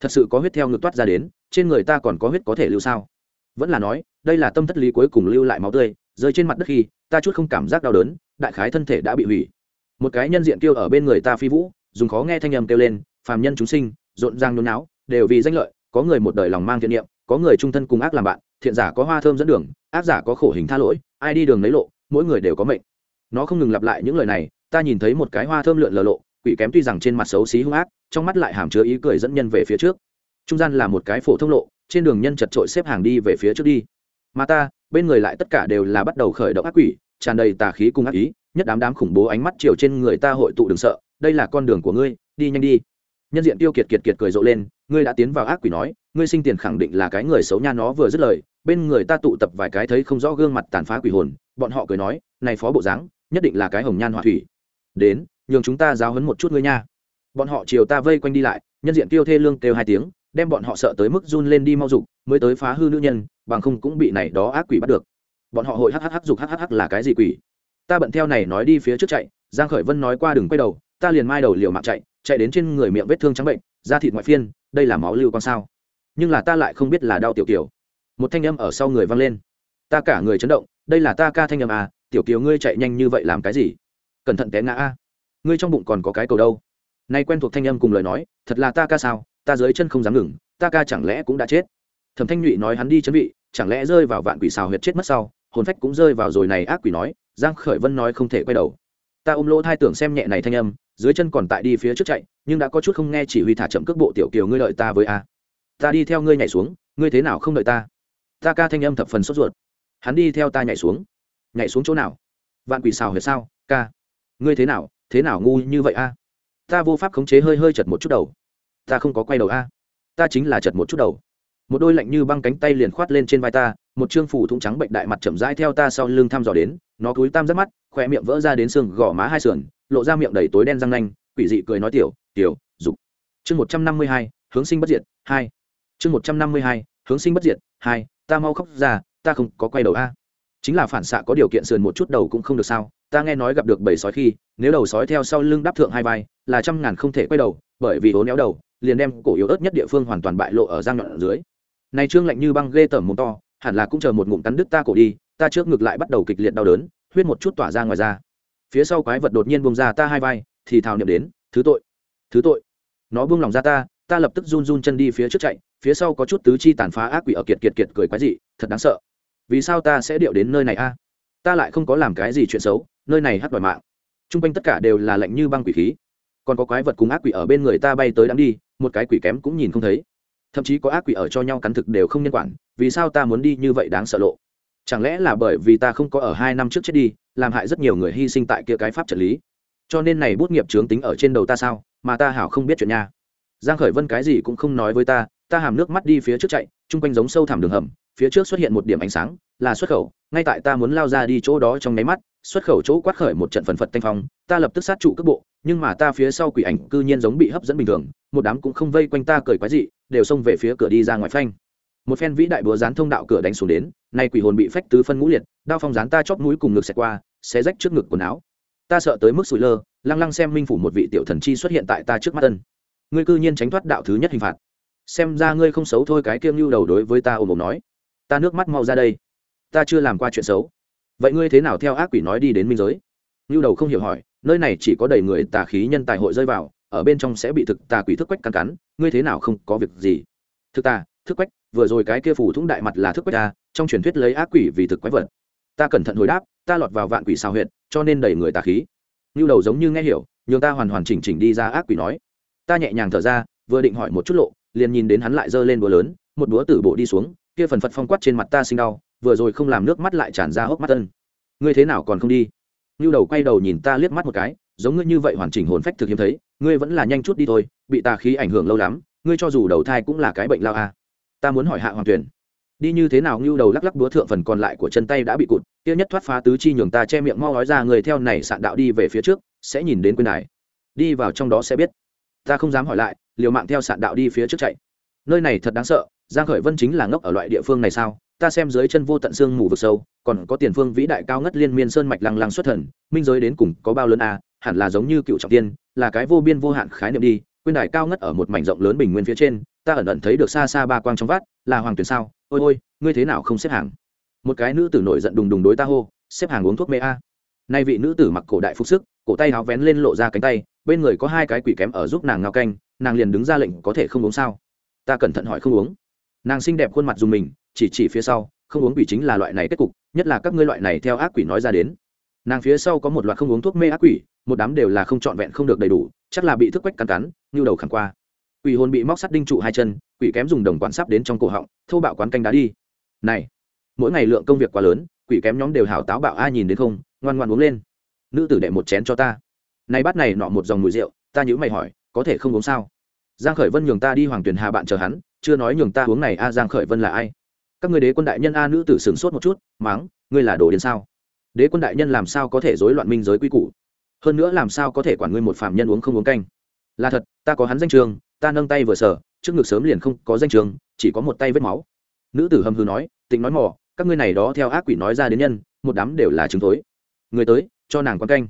S1: Thật sự có huyết theo ngực toát ra đến, trên người ta còn có huyết có thể lưu sao? Vẫn là nói, đây là tâm thất lý cuối cùng lưu lại máu tươi, rơi trên mặt đất khi ta chút không cảm giác đau đớn, đại khái thân thể đã bị hủy. Một cái nhân diện kêu ở bên người ta phi vũ, dùng khó nghe thanh âm kêu lên, phàm nhân chúng sinh, rộn ràng nôn não đều vì danh lợi, có người một đời lòng mang thiện niệm, có người trung thân cùng ác làm bạn, thiện giả có hoa thơm dẫn đường, ác giả có khổ hình tha lỗi, ai đi đường lấy lộ, mỗi người đều có mệnh. Nó không ngừng lặp lại những lời này, ta nhìn thấy một cái hoa thơm lượn lờ lộ, quỷ kém tuy rằng trên mặt xấu xí hung ác, trong mắt lại hàm chứa ý cười dẫn nhân về phía trước. Trung gian là một cái phổ thông lộ, trên đường nhân chật trội xếp hàng đi về phía trước đi. Mà ta bên người lại tất cả đều là bắt đầu khởi động ác quỷ, tràn đầy tà khí cùng ác ý, nhất đám đám khủng bố ánh mắt chiều trên người ta hội tụ đừng sợ, đây là con đường của ngươi, đi nhanh đi. Nhân diện tiêu kiệt kiệt kiệt cười rộ lên, ngươi đã tiến vào ác quỷ nói, ngươi sinh tiền khẳng định là cái người xấu nha, nó vừa dứt lời, bên người ta tụ tập vài cái thấy không rõ gương mặt tàn phá quỷ hồn, bọn họ cười nói, này phó bộ dáng, nhất định là cái hồng nhan họa thủy. Đến, nhường chúng ta giáo hấn một chút ngươi nha. Bọn họ chiều ta vây quanh đi lại, nhân diện tiêu thê lương kêu hai tiếng đem bọn họ sợ tới mức run lên đi mau dục, mới tới phá hư nữ nhân, bằng không cũng bị này đó ác quỷ bắt được. Bọn họ hội hhh dục hhh là cái gì quỷ? Ta bận theo này nói đi phía trước chạy, giang khởi vân nói qua đừng quay đầu, ta liền mai đầu liều mạng chạy chạy đến trên người miệng vết thương trắng bệnh, da thịt ngoại phiên, đây là máu lưu con sao? Nhưng là ta lại không biết là đau tiểu kiều. một thanh âm ở sau người vang lên. Ta cả người chấn động, đây là ta ca thanh âm à tiểu kiều ngươi chạy nhanh như vậy làm cái gì? Cẩn thận té ngã a. Ngươi trong bụng còn có cái cầu đâu? Nay quen thuộc thanh âm cùng lời nói, thật là ta ca sao? Ta dưới chân không dám ngừng, ta ca chẳng lẽ cũng đã chết? Thẩm thanh nhụy nói hắn đi chấn vị, chẳng lẽ rơi vào vạn quỷ xào huyệt chết mất sau, hồn phách cũng rơi vào rồi này ác quỷ nói, giang khởi vân nói không thể quay đầu. Ta ôm lỗ thai tưởng xem nhẹ này thanh âm, dưới chân còn tại đi phía trước chạy, nhưng đã có chút không nghe chỉ huy thả chậm cước bộ tiểu kiều ngươi đợi ta với a. Ta đi theo ngươi nhảy xuống, ngươi thế nào không đợi ta? Ta ca thanh âm thập phần sốt ruột. Hắn đi theo ta nhảy xuống. Nhảy xuống chỗ nào? Vạn quỷ xào huyệt sao, ca? Ngươi thế nào thế nào ngu như vậy a? Ta vô pháp khống chế hơi hơi chật một chút đầu ta không có quay đầu a. Ta chính là chật một chút đầu. Một đôi lạnh như băng cánh tay liền khoát lên trên vai ta, một chương phủ thủng trắng bệnh đại mặt chậm rãi theo ta sau lưng thăm dò đến, nó cúi tam rất mắt khoe miệng vỡ ra đến xương, gò má hai sườn, lộ ra miệng đầy tối đen răng nanh, quỷ dị cười nói tiểu tiểu, dục. Chương một trăm năm mươi hai, hướng sinh bất diệt, hai. Chương một trăm năm mươi hai, hướng sinh bất diệt, hai, ta mau khóc ra, ta không có quay đầu a. Chính là phản xạ có điều kiện sườn một chút đầu cũng không được sao, ta nghe nói gặp được bầy sói khi, nếu đầu sói theo sau lưng đáp thượng hai vai, là trăm ngàn không thể quay đầu, bởi vì hố néo đầu liền đem cổ yếu ớt nhất địa phương hoàn toàn bại lộ ở giang nhọn ở dưới. Này trương lạnh như băng ghê tởm mồm to, hẳn là cũng chờ một ngụm cắn đứt ta cổ đi, ta trước ngực lại bắt đầu kịch liệt đau đớn, huyết một chút tỏa ra ngoài ra phía sau quái vật đột nhiên buông ra ta hai vai, thì thào niệm đến, thứ tội thứ tội. Nó buông lòng ra ta ta lập tức run run chân đi phía trước chạy, phía sau có chút tứ chi tàn phá ác quỷ ở kiệt kiệt kiệt cười quái dị, thật đáng sợ. Vì sao ta sẽ điệu đến nơi này a? Ta lại không có làm cái gì chuyện xấu, nơi này hắt đòi mạng. T r u n g quanh tất cả đều là lạnh như băng quỷ khí. Còn có quái vật cùng ác quỷ ở bên người ta bay tới đắm đi một cái quỷ kém cũng nhìn không thấy. Thậm chí có ác quỷ ở cho nhau cắn thực đều không nhân quản, vì sao ta muốn đi như vậy đáng sợ lộ? Chẳng lẽ là bởi vì ta không có ở hai năm trước chết đi, làm hại rất nhiều người hy sinh tại kia cái pháp trợ lý? Cho nên này bút nghiệp trướng tính ở trên đầu ta sao, mà ta hảo không biết chuyện nha. Giang khởi vân cái gì cũng không nói với ta ta hàm nước mắt đi phía trước chạy, chung quanh giống sâu thẳm đường hầm, phía trước xuất hiện một điểm ánh sáng, là xuất khẩu, ngay tại ta muốn lao ra đi chỗ đó trong nháy mắt, xuất khẩu chỗ quát khởi một trận phần phật thanh phong, ta lập tức sát trụ cước bộ, nhưng mà ta phía sau quỷ ảnh cư nhiên giống bị hấp dẫn bình thường một đám cũng không vây quanh ta cười quái dị, đều xông về phía cửa đi ra ngoài phanh. Một phen vĩ đại búa dán thông đạo cửa đánh xuống đến, nay quỷ hồn bị phách tứ phân ngũ liệt, đao phong dán ta chóp mũi cùng ngực xẹt qua, xé rách trước ngực quần áo. Ta sợ tới mức sủi lơ, lăng lăng xem minh phủ một vị tiểu thần chi xuất hiện tại ta trước mắt tân ngươi cư nhiên tránh thoát đạo thứ nhất hình phạt. Xem ra ngươi không xấu thôi, cái kiêng lưu đầu đối với ta ồm ồm nói. Ta nước mắt mau ra đây. Ta chưa làm qua chuyện xấu. Vậy ngươi thế nào theo ác quỷ nói đi đến minh giới? Lưu đầu không hiểu hỏi, nơi này chỉ có đầy người tà khí nhân tài hội rơi vào ở bên trong sẽ bị thực tà quỷ thức quách cắn cắn, ngươi thế nào không có việc gì? Thực tà, thức quách, vừa rồi cái kia phủ thủng đại mặt là thức quách ta, trong truyền thuyết lấy ác quỷ vì thực quái vật. Ta cẩn thận hồi đáp, ta lọt vào vạn quỷ xào huyện cho nên đầy người tà khí. Lưu đầu giống như nghe hiểu, nhường ta hoàn hoàn chỉnh chỉnh đi ra ác quỷ nói. Ta nhẹ nhàng thở ra, vừa định hỏi một chút lộ, liền nhìn đến hắn lại giơ lên búa lớn, một búa tử bộ đi xuống, kia phần phật phong quát trên mặt ta sinh đau, vừa rồi không làm nước mắt lại tràn ra hốc mắt tân ngươi thế nào còn không đi? Như đầu quay đầu nhìn ta liếc mắt một cái giống ngươi như vậy hoàn chỉnh hồn phách thực hiếm thấy ngươi vẫn là nhanh chút đi thôi bị tà khí ảnh hưởng lâu lắm ngươi cho dù đầu thai cũng là cái bệnh lao à. ta muốn hỏi hạ hoàng tuyển đi như thế nào ngưu đầu lắc lắc đúa thượng phần còn lại của chân tay đã bị cụt tiêu nhất thoát phá tứ chi nhường ta che miệng mau nói ra người theo này sạn đạo đi về phía trước sẽ nhìn đến quên đài. Đi vào trong đó sẽ biết. Ta không dám hỏi lại liều mạng theo sạn đạo đi phía trước chạy. Nơi này thật đáng sợ giang khởi vân chính là ngốc ở loại địa phương này sao? Ta xem dưới chân vô tận xương mù vực sâu còn có tiền phương vĩ đại cao ngất liên miên sơn mạch lăng lăng xuất thần minh giới đến cùng có bao lớn à, hẳn là giống như cựu trọng tiên, là cái vô biên vô hạn khái niệm đi quyên đài cao ngất ở một mảnh rộng lớn bình nguyên phía trên, ta ẩn ẩn thấy được xa xa ba quang trong vắt, là hoàng tuyền sao? Ôi ôi, ngươi thế nào không xếp hàng? Một cái nữ tử nổi giận đùng đùng đối ta hô, xếp hàng uống thuốc mê a. Nay vị nữ tử mặc cổ đại phục sức, cổ tay háo vén lên lộ ra cánh tay, bên người có hai cái quỷ kém ở giúp nàng ngao canh, nàng liền đứng ra lệnh có thể không uống sao? Ta cẩn thận hỏi không uống. Nàng xinh đẹp khuôn mặt dùng mình, chỉ chỉ phía sau, không uống quỷ chính là loại này kết cục, nhất là các ngươi loại này theo ác quỷ nói ra đến nàng phía sau có một loạt không uống thuốc mê ác quỷ, một đám đều là không trọn vẹn không được đầy đủ, chắc là bị thức quách cắn cắn, như đầu khẳng qua. Quỷ hồn bị móc sắt đinh trụ hai chân, quỷ kém dùng đồng quản sắp đến trong cổ họng thâu bạo quán canh đá đi. Này, mỗi ngày lượng công việc quá lớn, quỷ kém nhóm đều hảo táo bạo ai nhìn đến không, ngoan ngoan uống lên. Nữ tử đệ một chén cho ta. Này bát này nọ một dòng mùi rượu, ta nhữ mày hỏi, có thể không uống sao? Giang khởi vân nhường ta đi hoàng tuyền hà bạn chờ hắn, chưa nói nhường ta uống này, a, giang khởi vân là ai? Các người đế quân đại nhân, a, nữ tử sửng sốt một chút, mắng, ngươi là đồ điên sao? Đế quân đại nhân làm sao có thể rối loạn minh giới quy củ? Hơn nữa làm sao có thể quản ngươi một phạm nhân uống không uống canh? Là thật ta có hắn danh trường ta nâng tay vừa sở trước ngực sớm liền không có danh trường chỉ có một tay vết máu. Nữ tử hầm hư nói tính nói mỏ, các ngươi này đó theo ác quỷ nói ra đến nhân một đám đều là chứng tối người tới cho nàng quán canh.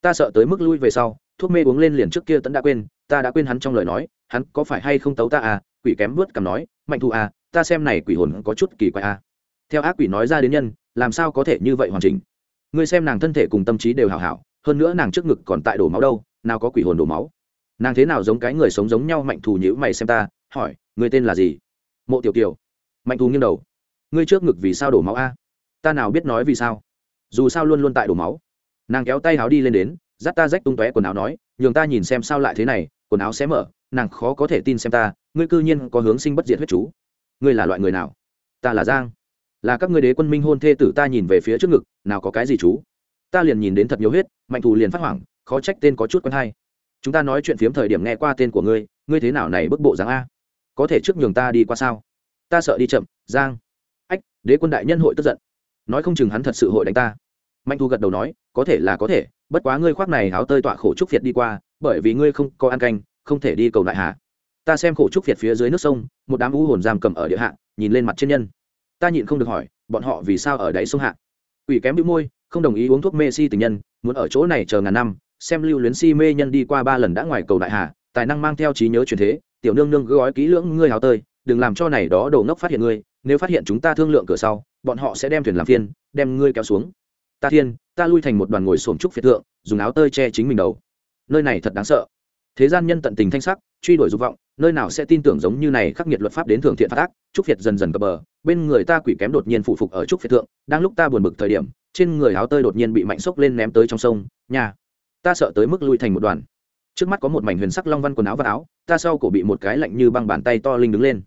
S1: Ta sợ tới mức lui về sau thuốc mê uống lên liền trước kia tẫn đã quên ta đã quên hắn trong lời nói hắn có phải hay không tấu ta à quỷ kém vớt cầm nói mạnh thù à ta xem này quỷ hồn có chút kỳ quái à. Theo ác quỷ nói ra đến nhân làm sao có thể như vậy hoàn chỉnh? Ngươi xem nàng thân thể cùng tâm trí đều hảo hảo, hơn nữa nàng trước ngực còn tại đổ máu đâu, nào có quỷ hồn đổ máu. Nàng thế nào giống cái người sống giống nhau mạnh thù nhữ mày xem ta, hỏi người tên là gì? Mộ tiểu kiều. Mạnh thù nghiêng đầu. Ngươi trước ngực vì sao đổ máu a? Ta nào biết nói vì sao? Dù sao luôn luôn tại đổ máu. Nàng kéo tay áo đi lên đến, dắt ta rách tung tóe quần áo nói, nhường ta nhìn xem sao lại thế này, quần áo xé mở, nàng khó có thể tin xem ta, ngươi cư nhiên có hướng sinh bất diệt huyết chú. Ngươi là loại người nào? Ta là giang là các ngươi đế quân minh hôn thê tử ta nhìn về phía trước ngực, nào có cái gì chú? Ta liền nhìn đến thật nhiều huyết, mạnh thù liền phát hoảng, khó trách tên có chút quen hay. Chúng ta nói chuyện phiếm thời điểm nghe qua tên của ngươi ngươi thế nào này bức bộ dáng a? Có thể trước nhường ta đi qua sao? Ta sợ đi chậm, giang. Ách, đế quân đại nhân hội tức giận. Nói không chừng hắn thật sự hội đánh ta. Mạnh thu gật đầu nói, có thể là có thể, bất quá ngươi khoác này áo tơi tọa khổ trúc việt đi qua, bởi vì ngươi không có ăn canh, không thể đi cầu đại hạ. Ta xem khổ trúc việt phía dưới nước sông, một đám u hồn giam cầm ở địa hạ, nhìn lên mặt trên nhân ta nhịn không được hỏi, bọn họ vì sao ở đáy sông hạ? Ủy kém bị môi, không đồng ý uống thuốc mê si tình nhân, muốn ở chỗ này chờ ngàn năm, xem lưu luyến si mê nhân đi qua ba lần đã ngoài cầu đại hà, tài năng mang theo trí nhớ truyền thế, tiểu nương nương gói kỹ lưỡng ngươi hào tơi, đừng làm cho này đó đồ ngốc phát hiện ngươi, nếu phát hiện chúng ta thương lượng cửa sau, bọn họ sẽ đem thuyền làm phiên, đem ngươi kéo xuống. Ta thiên, ta lui thành một đoàn ngồi xổm trúc phiệt thượng, dùng áo tơi che chính mình đầu. Nơi này thật đáng sợ. Thế gian nhân tận tình thanh sắc, truy đuổi dục vọng, nơi nào sẽ tin tưởng giống như này khắc nghiệt luật pháp đến thường thiện phát ác, trúc phiệt dần dần cập bờ bên người ta quỷ kém đột nhiên phụ phục ở trúc phiệt thượng, đang lúc ta buồn bực thời điểm, trên người áo tơi đột nhiên bị mạnh sốc lên ném tới trong sông, nhà, ta sợ tới mức lui thành một đoàn. Trước mắt có một mảnh huyền sắc long văn quần áo và áo, ta sau cổ bị một cái lạnh như băng bàn tay to linh đứng lên.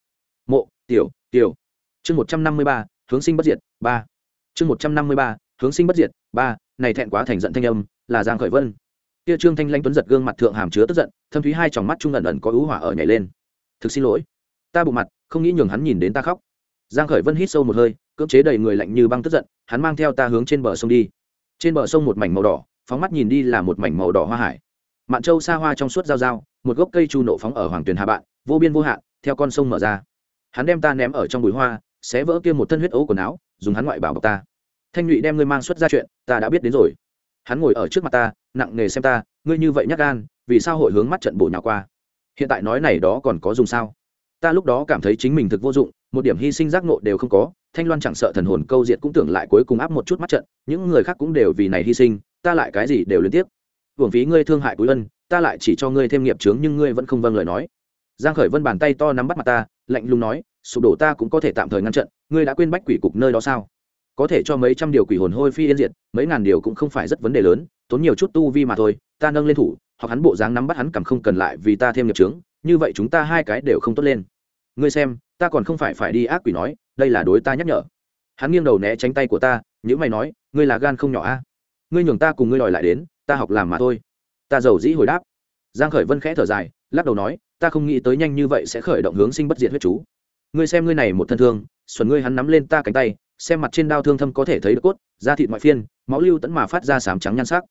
S1: Mộ, tiểu tiểu. Chương một trăm năm mươi ba, hướng sinh bất diệt, ba. Chương một trăm năm mươi ba, hướng sinh bất diệt, ba. Này thẹn quá thành giận thanh âm, là giang khởi vân. Kia trương thanh lanh tuấn giật gương mặt thượng hàm chứa tức giận, thâm thúy hai tròng mắt trung ẩn ẩn có ứ hỏa ở nhảy lên. Thực xin lỗi. Ta bụng mặt, không nghĩ nhường hắn nhìn đến ta khóc giang khởi vân hít sâu một hơi, cưỡng chế đầy người lạnh như băng tức giận, hắn mang theo ta hướng trên bờ sông đi. Trên bờ sông một mảnh màu đỏ, phóng mắt nhìn đi là một mảnh màu đỏ hoa hải. Mạn châu xa hoa trong suốt giao giao, một gốc cây chu nộ phóng ở hoàng tuyền hà bạn, vô biên vô hạn, theo con sông mở ra. Hắn đem ta ném ở trong bụi hoa, xé vỡ kia một thân huyết ấu quần áo, dùng hắn ngoại bảo bọc ta. Thanh nhụy đem ngươi mang xuất ra chuyện, ta đã biết đến rồi. Hắn ngồi ở trước mặt ta, nặng nề xem ta, ngươi như vậy nhắc gan, vì sao hội hướng mắt trận bổ nhào qua? Hiện tại nói này đó còn có dùng sao? Ta lúc đó cảm thấy chính mình thực vô dụng một điểm hy sinh giác ngộ đều không có, thanh loan chẳng sợ thần hồn câu diệt cũng tưởng lại cuối cùng áp một chút mắt trận, những người khác cũng đều vì này hy sinh, ta lại cái gì đều liên tiếp. Hưởng phí ngươi thương hại cuối ân, ta lại chỉ cho ngươi thêm nghiệp chướng nhưng ngươi vẫn không vâng lời nói. Giang khởi vân bàn tay to nắm bắt mặt ta, lạnh lùng nói, sụp đổ ta cũng có thể tạm thời ngăn trận, ngươi đã quên bách quỷ cục nơi đó sao? Có thể cho mấy trăm điều quỷ hồn hôi phi yên diệt, mấy ngàn điều cũng không phải rất vấn đề lớn, tốn nhiều chút tu vi mà thôi, ta nâng lên thủ, hoặc hắn bộ dáng nắm bắt hắn cầm không cần lại vì ta thêm nghiệp chướng, như vậy chúng ta hai cái đều không tốt lên. Ngươi xem ta còn không phải phải đi ác quỷ nói, đây là đối ta nhắc nhở. Hắn nghiêng đầu né tránh tay của ta những mày nói, ngươi là gan không nhỏ a. Ngươi nhường ta cùng ngươi đòi lại đến, ta học làm mà thôi. Ta giàu dĩ hồi đáp. Giang khởi vân khẽ thở dài, lắc đầu nói, ta không nghĩ tới nhanh như vậy sẽ khởi động hướng sinh bất diệt huyết chú. Ngươi xem ngươi này một thân thương, xuẩn ngươi hắn nắm lên ta cánh tay, xem mặt trên đao thương thâm có thể thấy được cốt, da thịt ngoại phiên, máu lưu tẫn mà phát ra sám trắng nhan sắc.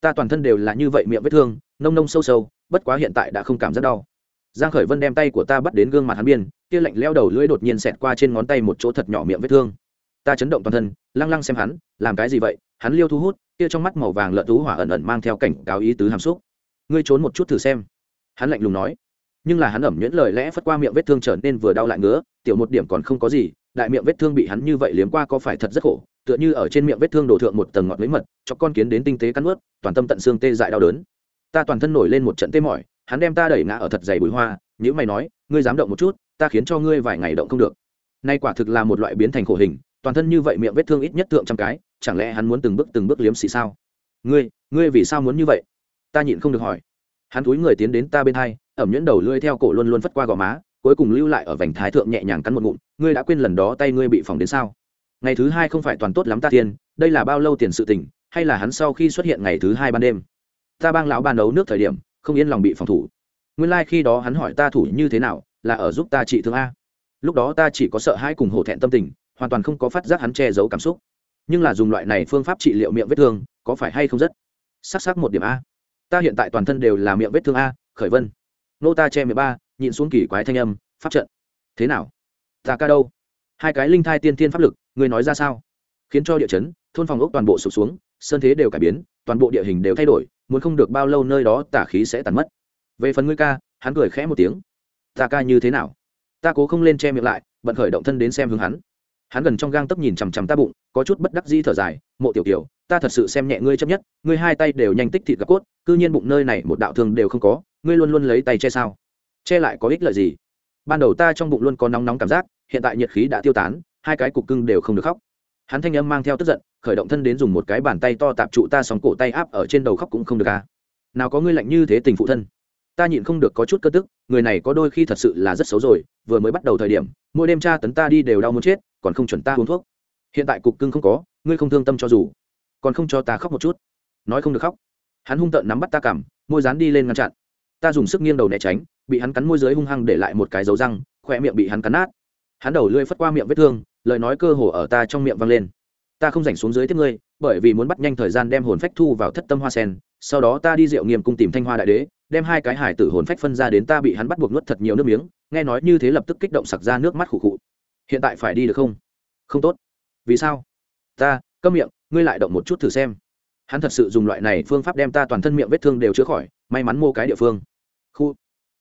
S1: Ta toàn thân đều là như vậy miệng vết thương, nông nông sâu sâu, bất quá hiện tại đã không cảm giác đau. Giang khởi vân đem tay của ta bắt đến gương mặt hắn biên kia lạnh leo đầu lưỡi đột nhiên xẹt qua trên ngón tay một chỗ thật nhỏ miệng vết thương. Ta chấn động toàn thân, lăng lăng xem hắn, làm cái gì vậy? Hắn liêu thu hút, kia trong mắt màu vàng lợn thú hỏa ẩn ẩn mang theo cảnh cáo ý tứ hàm xúc. Ngươi trốn một chút thử xem. Hắn lạnh lùng nói. Nhưng là hắn ẩm nhuyễn lời lẽ phất qua miệng vết thương trở nên vừa đau lại ngứa, tiểu một điểm còn không có gì, đại miệng vết thương bị hắn như vậy liếm qua có phải thật rất khổ? Tựa như ở trên miệng vết thương đổ thượng một tầng ngọt lấy mật, cho con kiến đến tinh tế cắn ướt toàn tâm tận xương tê dại đau đớn. Ta toàn thân nổi lên một trận tê mỏi hắn đem ta đẩy ngã ở thật dày bụi hoa nhữ mày nói, ngươi dám động một chút, ta khiến cho ngươi vài ngày động không được. Nay quả thực là một loại biến thành khổ hình, toàn thân như vậy miệng vết thương ít nhất thượng trăm cái, chẳng lẽ hắn muốn từng bước từng bước liếm xì sao? Ngươi ngươi vì sao muốn như vậy? Ta nhịn không được hỏi. Hắn túi người tiến đến ta bên hai, ẩm nhẫn đầu lưỡi theo cổ luôn luôn phất qua gò má, cuối cùng lưu lại ở vành thái thượng nhẹ nhàng cắn một ngụm, ngươi đã quên lần đó tay ngươi bị phỏng đến sao? Ngày thứ hai không phải toàn tốt lắm ta tiên đây là bao lâu tiền sự tình, hay là hắn sau khi xuất hiện ngày thứ hai ban đêm? Ta bang lão ban nấu nước thời điểm không yên lòng bị phòng thủ. Nguyên lai、like、khi đó hắn hỏi ta thủ như thế nào, là ở giúp ta trị thương a. Lúc đó ta chỉ có sợ hãi cùng hổ thẹn tâm tình, hoàn toàn không có phát giác hắn che giấu cảm xúc. Nhưng là dùng loại này phương pháp trị liệu miệng vết thương, có phải hay không rất sắc sắc một điểm a? Ta hiện tại toàn thân đều là miệng vết thương a, khởi vân. Nô ta che miệng ba, nhịn xuống kỳ quái thanh âm, pháp trận. Thế nào? Ta ca đâu? Hai cái linh thai tiên thiên pháp lực, ngươi nói ra sao? Khiến cho địa chấn, thôn phòng ốc toàn bộ sụp xuống, sơn thế đều cải biến, toàn bộ địa hình đều thay đổi muốn không được bao lâu nơi đó tả khí sẽ tàn mất. Về phần ngươi ca, hắn cười khẽ một tiếng. Ta ca như thế nào? Ta cố không lên che miệng lại, bận khởi động thân đến xem hướng hắn. Hắn gần trong gang tấp nhìn chằm chằm ta bụng, có chút bất đắc dĩ thở dài, mộ tiểu tiểu ta thật sự xem nhẹ ngươi chấp nhất, ngươi hai tay đều nhanh tích thịt gặp cốt, cư nhiên bụng nơi này một đạo thương đều không có, ngươi luôn luôn lấy tay che sao? Che lại có ích lợi gì? Ban đầu ta trong bụng luôn có nóng nóng cảm giác, hiện tại nhiệt khí đã tiêu tán, hai cái cục cưng đều không được khóc. Hắn thanh âm mang theo tức giận khởi động thân đến dùng một cái bàn tay to tạp trụ ta sóng cổ tay áp ở trên đầu khóc cũng không được à. Nào có ngươi lạnh như thế tình phụ thân. Ta nhịn không được có chút cơ tức, người này có đôi khi thật sự là rất xấu rồi, vừa mới bắt đầu thời điểm, mỗi đêm tra tấn ta đi đều đau muốn chết, còn không chuẩn ta uống thuốc. Hiện tại cục cưng không có, ngươi không thương tâm cho dù, còn không cho ta khóc một chút. Nói không được khóc. Hắn hung tợn nắm bắt ta cằm, môi dán đi lên ngăn chặn. Ta dùng sức nghiêng đầu né tránh, bị hắn cắn môi dưới hung hăng để lại một cái dấu răng khoe miệng bị hắn cắn nát. Hắn đầu lưỡi phất qua miệng vết thương, lời nói cơ hồ ở ta trong miệng vang lên ta không rảnh xuống dưới tiếp ngươi, bởi vì muốn bắt nhanh thời gian đem hồn phách thu vào thất tâm hoa sen, sau đó ta đi diệu nghiêm cung tìm thanh hoa đại đế, đem hai cái hải tử hồn phách phân ra đến ta bị hắn bắt buộc nuốt thật nhiều nước miếng, nghe nói như thế lập tức kích động sặc ra nước mắt khụ khụ. Hiện tại phải đi được không? Không tốt. Vì sao? Ta, câm miệng, ngươi lại động một chút thử xem. Hắn thật sự dùng loại này phương pháp đem ta toàn thân miệng vết thương đều chữa khỏi, may mắn mô cái địa phương. Khu,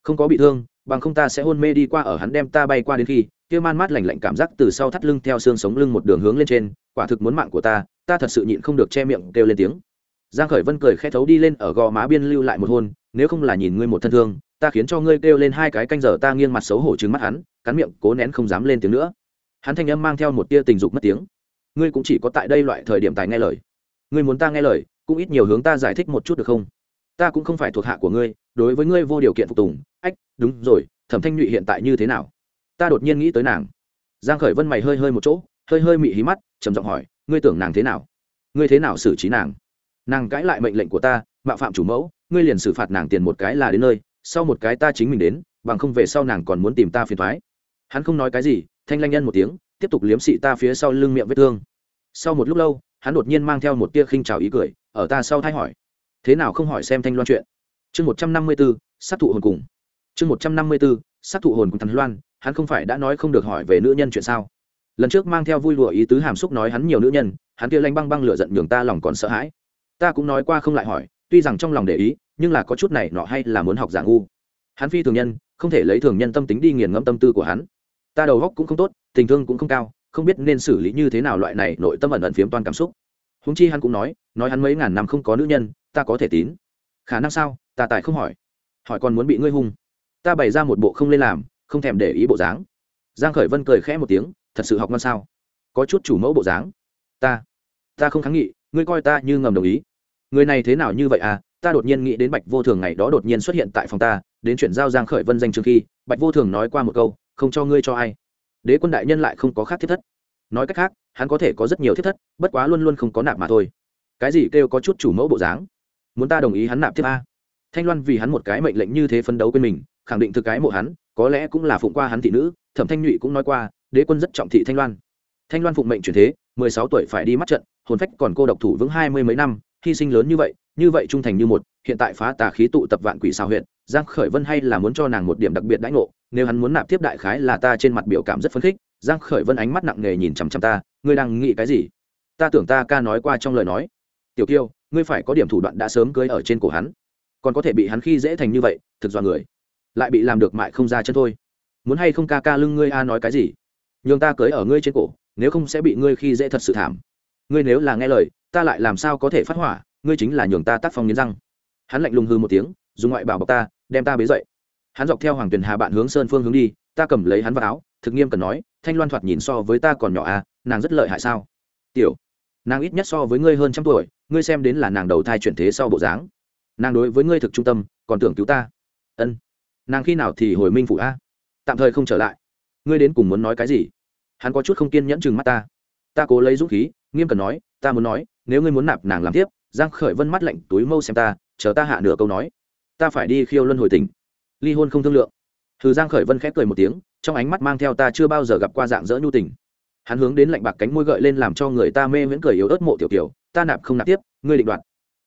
S1: không có bị thương, bằng không ta sẽ hôn mê đi qua ở hắn đem ta bay qua đến khi kia man mát lạnh lạnh cảm giác từ sau thắt lưng theo xương sống lưng một đường hướng lên trên, quả thực muốn mạng của ta ta thật sự nhịn không được che miệng kêu lên tiếng. Giang khởi vân cười khẽ thấu đi lên ở gò má biên lưu lại một hôn, nếu không là nhìn ngươi một thân thương, ta khiến cho ngươi kêu lên hai cái canh giờ ta nghiêng mặt xấu hổ trừng mắt hắn, cắn miệng cố nén không dám lên tiếng nữa. Hắn thanh âm mang theo một tia tình dục mất tiếng. Ngươi cũng chỉ có tại đây loại thời điểm tài nghe lời. Ngươi muốn ta nghe lời, cũng ít nhiều hướng ta giải thích một chút được không? Ta cũng không phải thuộc hạ của ngươi, đối với ngươi vô điều kiện phục tùng. Ách, đúng rồi, thẩm thanh nhụy hiện tại như thế nào? Ta đột nhiên nghĩ tới nàng. Giang khởi vân mày hơi hơi một chỗ, hơi hơi mị hí mắt, trầm giọng hỏi, ngươi tưởng nàng thế nào? Ngươi thế nào xử trí nàng? Nàng cãi lại mệnh lệnh của ta, mạo phạm chủ mẫu, ngươi liền xử phạt nàng tiền một cái là đến nơi, sau một cái ta chính mình đến, bằng không về sau nàng còn muốn tìm ta phiền thoái hắn không nói cái gì, thanh lanh nhân một tiếng, tiếp tục liếm xị ta phía sau lưng miệng vết thương. Sau một lúc lâu, hắn đột nhiên mang theo một tia khinh trào ý cười, ở ta sau thay hỏi, thế nào không hỏi xem thanh loan chuyện? Chương một trăm năm mươi b ố sát thụ hồn cùng. Chương một trăm năm mươi b ố sát thụ hồn cùng thần loan hắn không phải đã nói không được hỏi về nữ nhân chuyện sao? Lần trước mang theo vui lụa ý tứ hàm xúc nói hắn nhiều nữ nhân, hắn kia lanh băng băng lửa giận nhường ta lòng còn sợ hãi. Ta cũng nói qua không lại hỏi, tuy rằng trong lòng để ý, nhưng là có chút này nọ hay là muốn học giả ngu. Hắn phi thường nhân, không thể lấy thường nhân tâm tính đi nghiền ngẫm tâm tư của hắn. Ta đầu góc cũng không tốt, tình thương cũng không cao, không biết nên xử lý như thế nào loại này nội tâm ẩn ẩn phiếm toàn cảm xúc. Húng chi hắn cũng nói nói hắn mấy ngàn năm không có nữ nhân, ta có thể tín. Khả năng sao? Ta tài không hỏi. Hỏi còn muốn bị ngươi hung. Ta bày ra một bộ không lên làm không thèm để ý bộ dáng. Giang khởi vân cười khẽ một tiếng, thật sự học ngon sao? Có chút chủ mẫu bộ dáng. Ta ta không kháng nghị, ngươi coi ta như ngầm đồng ý. Người này thế nào như vậy à? Ta đột nhiên nghĩ đến bạch vô thường ngày đó đột nhiên xuất hiện tại phòng ta, đến chuyển giao giang khởi vân danh trường khi, bạch vô thường nói qua một câu, không cho ngươi cho ai. Đế quân đại nhân lại không có khác thiết thất. Nói cách khác, hắn có thể có rất nhiều thiết thất, bất quá luôn luôn không có nạp mà thôi. Cái gì kêu có chút chủ mẫu bộ dáng? Muốn ta đồng ý hắn nạp tiếp a? Thanh loan vì hắn một cái mệnh lệnh như thế phấn đấu quên mình, khẳng định thực cái mộ hắn có lẽ cũng là phụng qua hắn thị nữ, thẩm thanh nhụy cũng nói qua, đế quân rất trọng thị thanh loan. Thanh loan phụng mệnh chuyển thế, mười sáu tuổi phải đi mắt trận, hồn phách còn cô độc thủ vững hai mươi mấy năm, hy sinh lớn như vậy như vậy trung thành như một, hiện tại phá tà khí tụ tập vạn quỷ sao huyện giang khởi vân hay là muốn cho nàng một điểm đặc biệt đãi ngộ, nếu hắn muốn nạp tiếp đại khái là ta trên mặt biểu cảm rất phấn khích, giang khởi vân ánh mắt nặng nề nhìn chằm chằm ta, ngươi đang nghĩ cái gì? Ta tưởng ta ca nói qua trong lời nói. Tiểu kiêu, ngươi phải có điểm thủ đoạn đã sớm cưới ở trên cổ hắn, còn có thể bị hắn khi dễ thành như vậy, thực do người lại bị làm được mại không ra chân thôi. Muốn hay không ca ca lưng ngươi a nói cái gì? Nhường ta cưới ở ngươi trên cổ, nếu không sẽ bị ngươi khi dễ thật sự thảm. Ngươi nếu là nghe lời, ta lại làm sao có thể phát hỏa? Ngươi chính là nhường ta tác phong nghiến răng. Hắn lạnh lùng hư một tiếng, dùng ngoại bảo bọc ta, đem ta bế dậy. Hắn dọc theo hoàng tuyền hà bạn hướng sơn phương hướng đi, ta cầm lấy hắn vào áo, thực nghiêm cần nói, thanh loan thoạt nhìn so với ta còn nhỏ à nàng rất lợi hại sao? Tiểu, nàng ít nhất so với ngươi hơn trăm tuổi, ngươi xem đến là nàng đầu thai chuyển thế sau bộ dáng. Nàng đối với ngươi thực trung tâm, còn tưởng cứu ta. Ân nàng khi nào thì hồi minh phủ a? Tạm thời không trở lại. Ngươi đến cùng muốn nói cái gì? Hắn có chút không kiên nhẫn chừng mắt ta. Ta cố lấy dũng khí, nghiêm cần nói, ta muốn nói, nếu ngươi muốn nạp nàng làm tiếp giang khởi vân mắt lạnh túi mâu xem ta, chờ ta hạ nửa câu nói. Ta phải đi khiêu luân hồi tình ly hôn không thương lượng. Thứ giang khởi vân khép cười một tiếng, trong ánh mắt mang theo ta chưa bao giờ gặp qua dạng dỡ nhu tình. Hắn hướng đến lạnh bạc cánh môi gợi lên làm cho người ta mê miễn cười yếu ớt mộ tiểu tiểu ta nạp không nạp tiếp, ngươi định đoạt.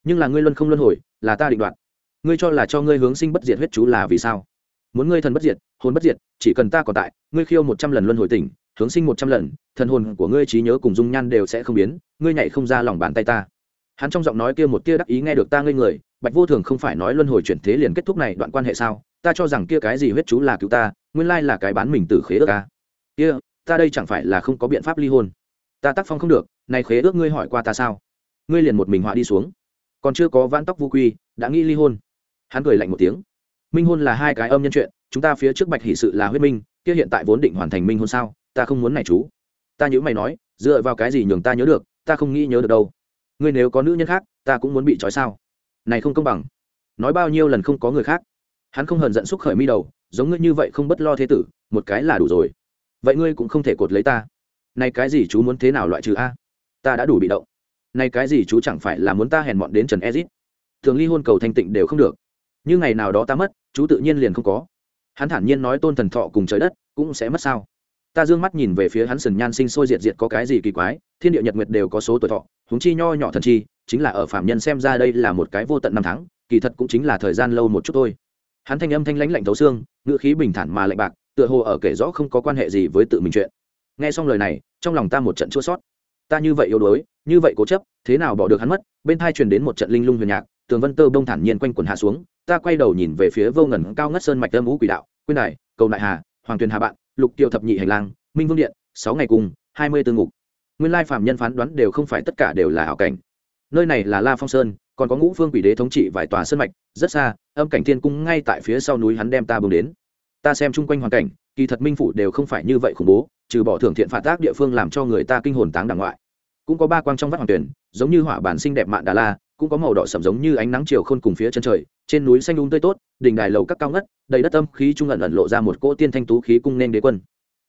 S1: Nhưng là ngươi luân không luân hồi, là ta định đoạt. Ngươi cho là cho ngươi hướng sinh bất diệt huyết chú là vì sao? Muốn ngươi thần bất diệt, hồn bất diệt, chỉ cần ta còn tại, ngươi khiêu một trăm lần luân hồi tỉnh, hướng sinh một trăm lần, thần hồn của ngươi trí nhớ cùng dung nhan đều sẽ không biến, ngươi nhảy không ra lòng bàn tay ta. Hắn trong giọng nói kia một tia đắc ý nghe được ta ngây người, bạch vô thường không phải nói luân hồi chuyển thế liền kết thúc này đoạn quan hệ sao? Ta cho rằng kia cái gì huyết chú là cứu ta, nguyên lai là cái bán mình tử khế ước ta kia, ta đây chẳng phải là không có biện pháp ly hôn. Ta tác phong không được, này khế ước ngươi hỏi qua ta sao? Ngươi liền một mình họa đi xuống. Còn chưa có vãn tóc vô quy, đã nghĩ ly hôn. Hắn cười lạnh một tiếng minh hôn là hai cái âm nhân chuyện, chúng ta phía trước bạch hỷ sự là huyết minh, kia hiện tại vốn định hoàn thành minh hôn sao, ta không muốn này chú. Ta nhớ mày nói, dựa vào cái gì nhường ta nhớ được, ta không nghĩ nhớ được đâu. Ngươi nếu có nữ nhân khác, ta cũng muốn bị trói sao? Này không công bằng. Nói bao nhiêu lần không có người khác. Hắn không hờn giận xúc khởi mi đầu, giống ngươi như vậy không bất lo thế tử, một cái là đủ rồi. Vậy ngươi cũng không thể cột lấy ta. Này cái gì chú muốn thế nào loại trừ a? Ta đã đủ bị động. Này cái gì chú chẳng phải là muốn ta hèn mọn đến trần ezit? Thường ly hôn cầu thanh tịnh đều không được. Như ngày nào đó ta mất chú tự nhiên liền không có. Hắn thản nhiên nói tôn thần thọ cùng trời đất cũng sẽ mất sao? Ta d ư ơ n g mắt nhìn về phía hắn sần nhan sinh sôi diệt diệt có cái gì kỳ quái, thiên địa nhật nguyệt đều có số tuổi thọ húng chi nho nhỏ thần chi, chính là ở phạm nhân xem ra đây là một cái vô tận năm tháng, kỳ thật cũng chính là thời gian lâu một chút thôi. Hắn thanh âm thanh lãnh lạnh thấu xương, ngữ khí bình thản mà lạnh bạc, tựa hồ ở kể rõ không có quan hệ gì với tự mình chuyện. Nghe xong lời này, trong lòng ta một trận chua sót ta như vậy yếu đuối, như vậy cố chấp, thế nào bỏ được hắn mất? Bên thai truyền đến một trận linh lung huyền nhạc tường vân tơ bông thản nhiên quanh quần hạ xuống, ta quay đầu nhìn về phía vô ngần cao ngất sơn mạch âm ú quỷ đạo quyên đài, cầu đại hà, hoàng tuyền hà bạn, lục tiêu thập nhị hành lang, minh vương điện, sáu ngày cùng, hai mươi tư ngục. Nguyên lai phạm nhân phán đoán đều không phải tất cả đều là ảo cảnh. Nơi này là la phong sơn, còn có ngũ phương quỷ đế thống trị vài tòa sơn mạch, rất xa, âm cảnh thiên cung ngay tại phía sau núi hắn đem ta bưng đến. Ta xem chung quanh hoàn cảnh, kỳ thật minh phủ đều không phải như vậy khủng bố, trừ bỏ thưởng thiện phạt tác địa phương làm cho người ta kinh hồn táng đàng ngoại. Cũng có ba quang trong vắt hoàng tuyển, giống như hỏa bản xinh đẹp mạn đà la cũng có màu đỏ sẫm giống như ánh nắng chiều khôn cùng phía chân trời, trên núi xanh um tươi tốt, đỉnh đài lầu các cao ngất, đầy đất âm khí trung ẩn ẩn lộ ra một cỗ tiên thanh tú khí cung nên đế quân.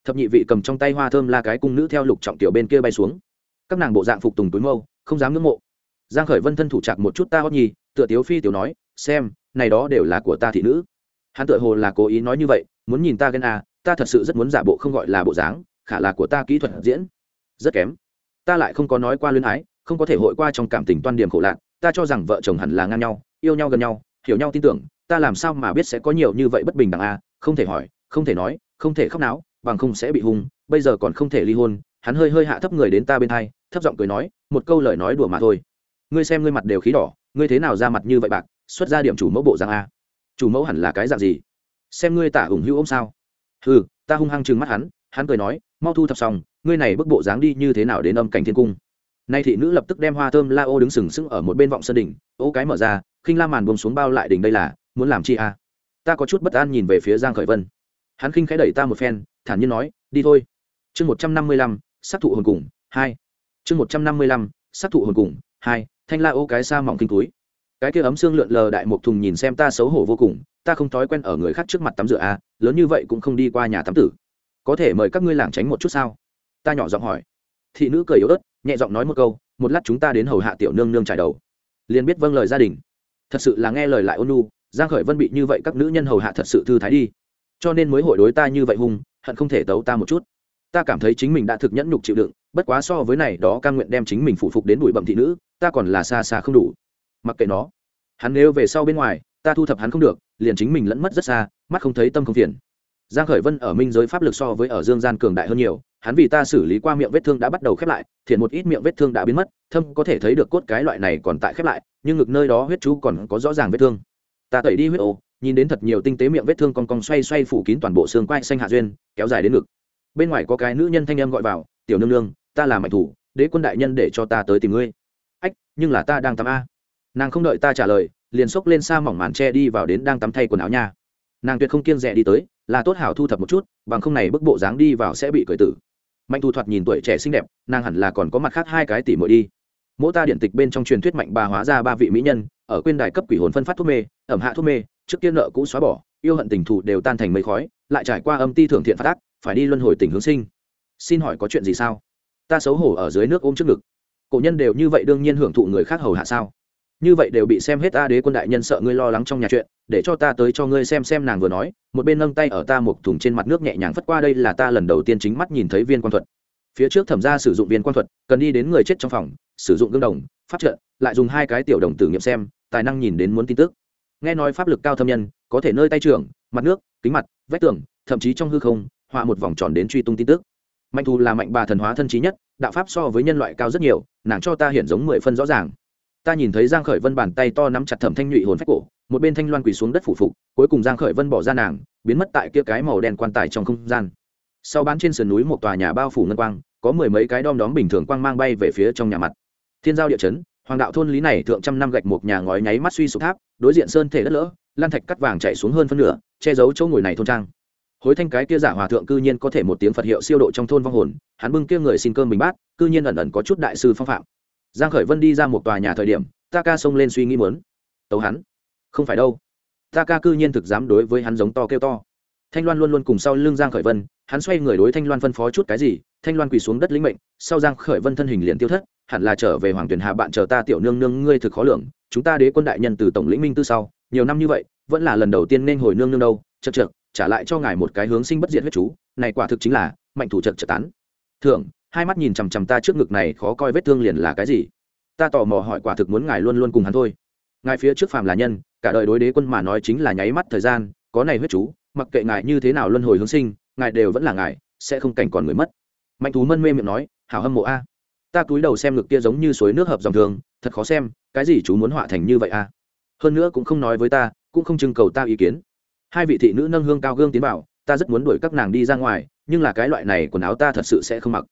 S1: Thập nhị vị cầm trong tay hoa thơm la cái cung nữ theo lục trọng tiểu bên kia bay xuống. Các nàng bộ dạng phục tùng túi mâu, không dám ngưỡng mộ. Giang khởi vân thân thủ chặt một chút ta hót nhì tựa tiếu phi tiểu nói, xem, này đó đều là của ta thị nữ. Hắn tựa hồ là cố ý nói như vậy, muốn nhìn ta ghen à ta thật sự rất muốn giả bộ không gọi là bộ dáng, khả là của ta kỹ thuật diễn. Rất kém. Ta lại không có nói qua luyến ái, không có thể hội qua trong cảm tình toan điểm khổ lạc ta cho rằng vợ chồng hẳn là ngang nhau, yêu nhau gần nhau, hiểu nhau tin tưởng, ta làm sao mà biết sẽ có nhiều như vậy bất bình đẳng a? Không thể hỏi, không thể nói, không thể khóc náo, bằng không sẽ bị hung, bây giờ còn không thể ly hôn, hắn hơi hơi hạ thấp người đến ta bên hai thấp giọng cười nói, một câu lời nói đùa mà thôi. Ngươi xem ngươi mặt đều khí đỏ, ngươi thế nào ra mặt như vậy bạc, xuất ra điểm chủ mẫu bộ dạng a? Chủ mẫu hẳn là cái dạng gì? Xem ngươi tả hùng hữu ông sao? Ừ ta hung hăng chừng mắt hắn hắn cười nói, mau thu thập xong, ngươi này bức bộ dáng đi như thế nào đến âm cảnh thiên cung? Nay thị nữ lập tức đem hoa thơm la ô đứng sừng sững ở một bên vọng sân đỉnh, ô cái mở ra, khinh la màn buông xuống bao lại đỉnh đây là, muốn làm chi à? Ta có chút bất an nhìn về phía giang khởi vân. Hắn khinh khẽ đẩy ta một phen, thản nhiên nói, đi thôi. Chương một trăm năm mươi lăm, sát thụ hồn cùng, hai. Chương một trăm năm mươi lăm, sát thụ hồn cùng, hai, thanh la ô cái xa mỏng kinh túi. Cái kia ấm xương lượn lờ đại một thùng nhìn xem ta xấu hổ vô cùng, ta không thói quen ở người khác trước mặt tắm rửa à lớn như vậy cũng không đi qua nhà tắm tử. Có thể mời các ngươi lảng tránh một chút sao? Ta nhỏ giọng hỏi. Thị nữ cười yếu ớt nhẹ giọng nói một câu, một lát chúng ta đến hầu hạ tiểu nương nương trải đầu. Liền biết vâng lời gia đình. Thật sự là nghe lời lại ôn nu giang khởi vân bị như vậy các nữ nhân hầu hạ thật sự thư thái đi. Cho nên mới hội đối ta như vậy hung, hận không thể tấu ta một chút. Ta cảm thấy chính mình đã thực nhẫn nhục chịu đựng, bất quá so với này, đó cam nguyện đem chính mình phụ phục đến bụi bẩm thị nữ, ta còn là xa xa không đủ. Mặc kệ nó. Hắn nếu về sau bên ngoài, ta thu thập hắn không được, liền chính mình lẫn mất rất xa, mắt không thấy tâm không phiền. Giang khởi vân ở minh giới pháp lực so với ở dương gian cường đại hơn nhiều hắn vì ta xử lý qua miệng vết thương đã bắt đầu khép lại, thiện một ít miệng vết thương đã biến mất, thâm có thể thấy được cốt cái loại này còn tại khép lại, nhưng ngực nơi đó huyết chú còn có rõ ràng vết thương. Ta tẩy đi huyết ô, nhìn đến thật nhiều tinh tế miệng vết thương con cong xoay xoay phủ kín toàn bộ xương quai xanh hạ duyên, kéo dài đến ngực. Bên ngoài có cái nữ nhân thanh em gọi vào, tiểu nương nương, ta là mạnh thủ, đế quân đại nhân để cho ta tới tìm ngươi. Ách, nhưng là ta đang tắm a. Nàng không đợi ta trả lời, liền xốc lên xa mỏng màn tre đi vào đến đang tắm thay quần áo nha. Nàng tuyệt không kiêng rẻ đi tới, là tốt hảo thu thập một chút, bằng không này bức bộ dáng đi vào sẽ bị cởi tử mạnh thu thoạt nhìn tuổi trẻ xinh đẹp, nàng hẳn là còn có mặt khác hai cái tỷ muội đi. Mỗ ta điện tịch bên trong truyền thuyết mạnh bà hóa ra ba vị mỹ nhân, ở quên đài cấp quỷ hồn phân phát thuốc mê, ẩm hạ thuốc mê, trước tiên nợ cũ xóa bỏ, yêu hận tình thù đều tan thành mây khói, lại trải qua âm ti thưởng thiện phát ác, phải đi luân hồi tình hướng sinh. Xin hỏi có chuyện gì sao? Ta xấu hổ ở dưới nước ôm trước ngực. Cổ nhân đều như vậy đương nhiên hưởng thụ người khác hầu hạ sao? Như vậy đều bị xem hết ta đế quân đại nhân sợ ngươi lo lắng trong nhà chuyện, để cho ta tới cho ngươi xem xem nàng vừa nói, một bên nâng tay ở ta một thùng trên mặt nước nhẹ nhàng phất qua đây là ta lần đầu tiên chính mắt nhìn thấy viên quan thuật. Phía trước thẩm ra sử dụng viên quan thuật, cần đi đến người chết trong phòng, sử dụng gương đồng phát trợ lại dùng hai cái tiểu đồng tử nghiệm xem, tài năng nhìn đến muốn tin tức. Nghe nói pháp lực cao thâm nhân, có thể nơi tay trưởng, mặt nước, kính mặt, vách tường, thậm chí trong hư không, họa một vòng tròn đến truy tung tin tức. Mạnh thù là mạnh bà thần hóa thân trí nhất, đạo pháp so với nhân loại cao rất nhiều, nàng cho ta hiện giống mười phân rõ ràng ta nhìn thấy giang khởi vân bàn tay to nắm chặt thẩm thanh nhụy hồn phách cổ, một bên thanh loan quỳ xuống đất phủ phục, cuối cùng giang khởi vân bỏ ra nàng, biến mất tại kia cái màu đen quan tài trong không gian. Sau bán trên sườn núi một tòa nhà bao phủ ngân quang, có mười mấy cái đom đóm bình thường quang mang bay về phía trong nhà mặt. Thiên giao địa chấn, hoàng đạo thôn lý này thượng trăm năm gạch một nhà ngói nháy mắt suy sụp tháp, đối diện sơn thể đất lỡ, lan thạch cắt vàng chạy xuống hơn phân nửa, che giấu chỗ ngồi này thôn trang. Hối thanh cái kia giả hòa thượng cư nhiên có thể một tiếng phật hiệu siêu độ trong thôn vong hồn, hắn bưng kia người xin cơm mình bát, cư nhiên ẩn ẩn có chút đại sư phong phạm giang khởi vân đi ra một tòa nhà thời điểm, ta ca xông lên suy nghĩ muốn. Tấu hắn. Không phải đâu. Ta ca cư nhiên thực dám đối với hắn giống to kêu to. Thanh loan luôn luôn cùng sau lưng giang khởi vân, hắn xoay người đối thanh loan phân phó chút cái gì, thanh loan quỳ xuống đất lĩnh mệnh, sau giang khởi vân thân hình liền tiêu thất, hẳn là trở về hoàng tuyển hạ bạn chờ ta tiểu nương nương ngươi thực khó lường, chúng ta đế quân đại nhân từ tổng lĩnh minh tư sau, nhiều năm như vậy, vẫn là lần đầu tiên nên hồi nương nương đâu chật chật trả lại cho ngài một cái hướng sinh bất diệt huyết chú, này quả thực chính là, mạnh thủ chật chật tán. Thượng hai mắt nhìn chằm chằm ta trước ngực này khó coi vết thương liền là cái gì? Ta tò mò hỏi quả thực muốn ngài luôn luôn cùng hắn thôi. Ngài phía trước phàm là nhân, cả đời đối đế quân mà nói chính là nháy mắt thời gian, có này huyết chú, mặc kệ ngài như thế nào luân hồi hướng sinh, ngài đều vẫn là ngài, sẽ không cảnh còn người mất. Mạnh thú mân mê miệng nói, hảo hâm mộ a. Ta cúi đầu xem ngực kia giống như suối nước hợp dòng thường, thật khó xem, cái gì chú muốn họa thành như vậy a? Hơn nữa cũng không nói với ta, cũng không trưng cầu ta ý kiến. Hai vị thị nữ nâng hương cao gương tiến bảo ta rất muốn đuổi các nàng đi ra ngoài, nhưng là cái loại này quần áo ta thật sự sẽ không mặc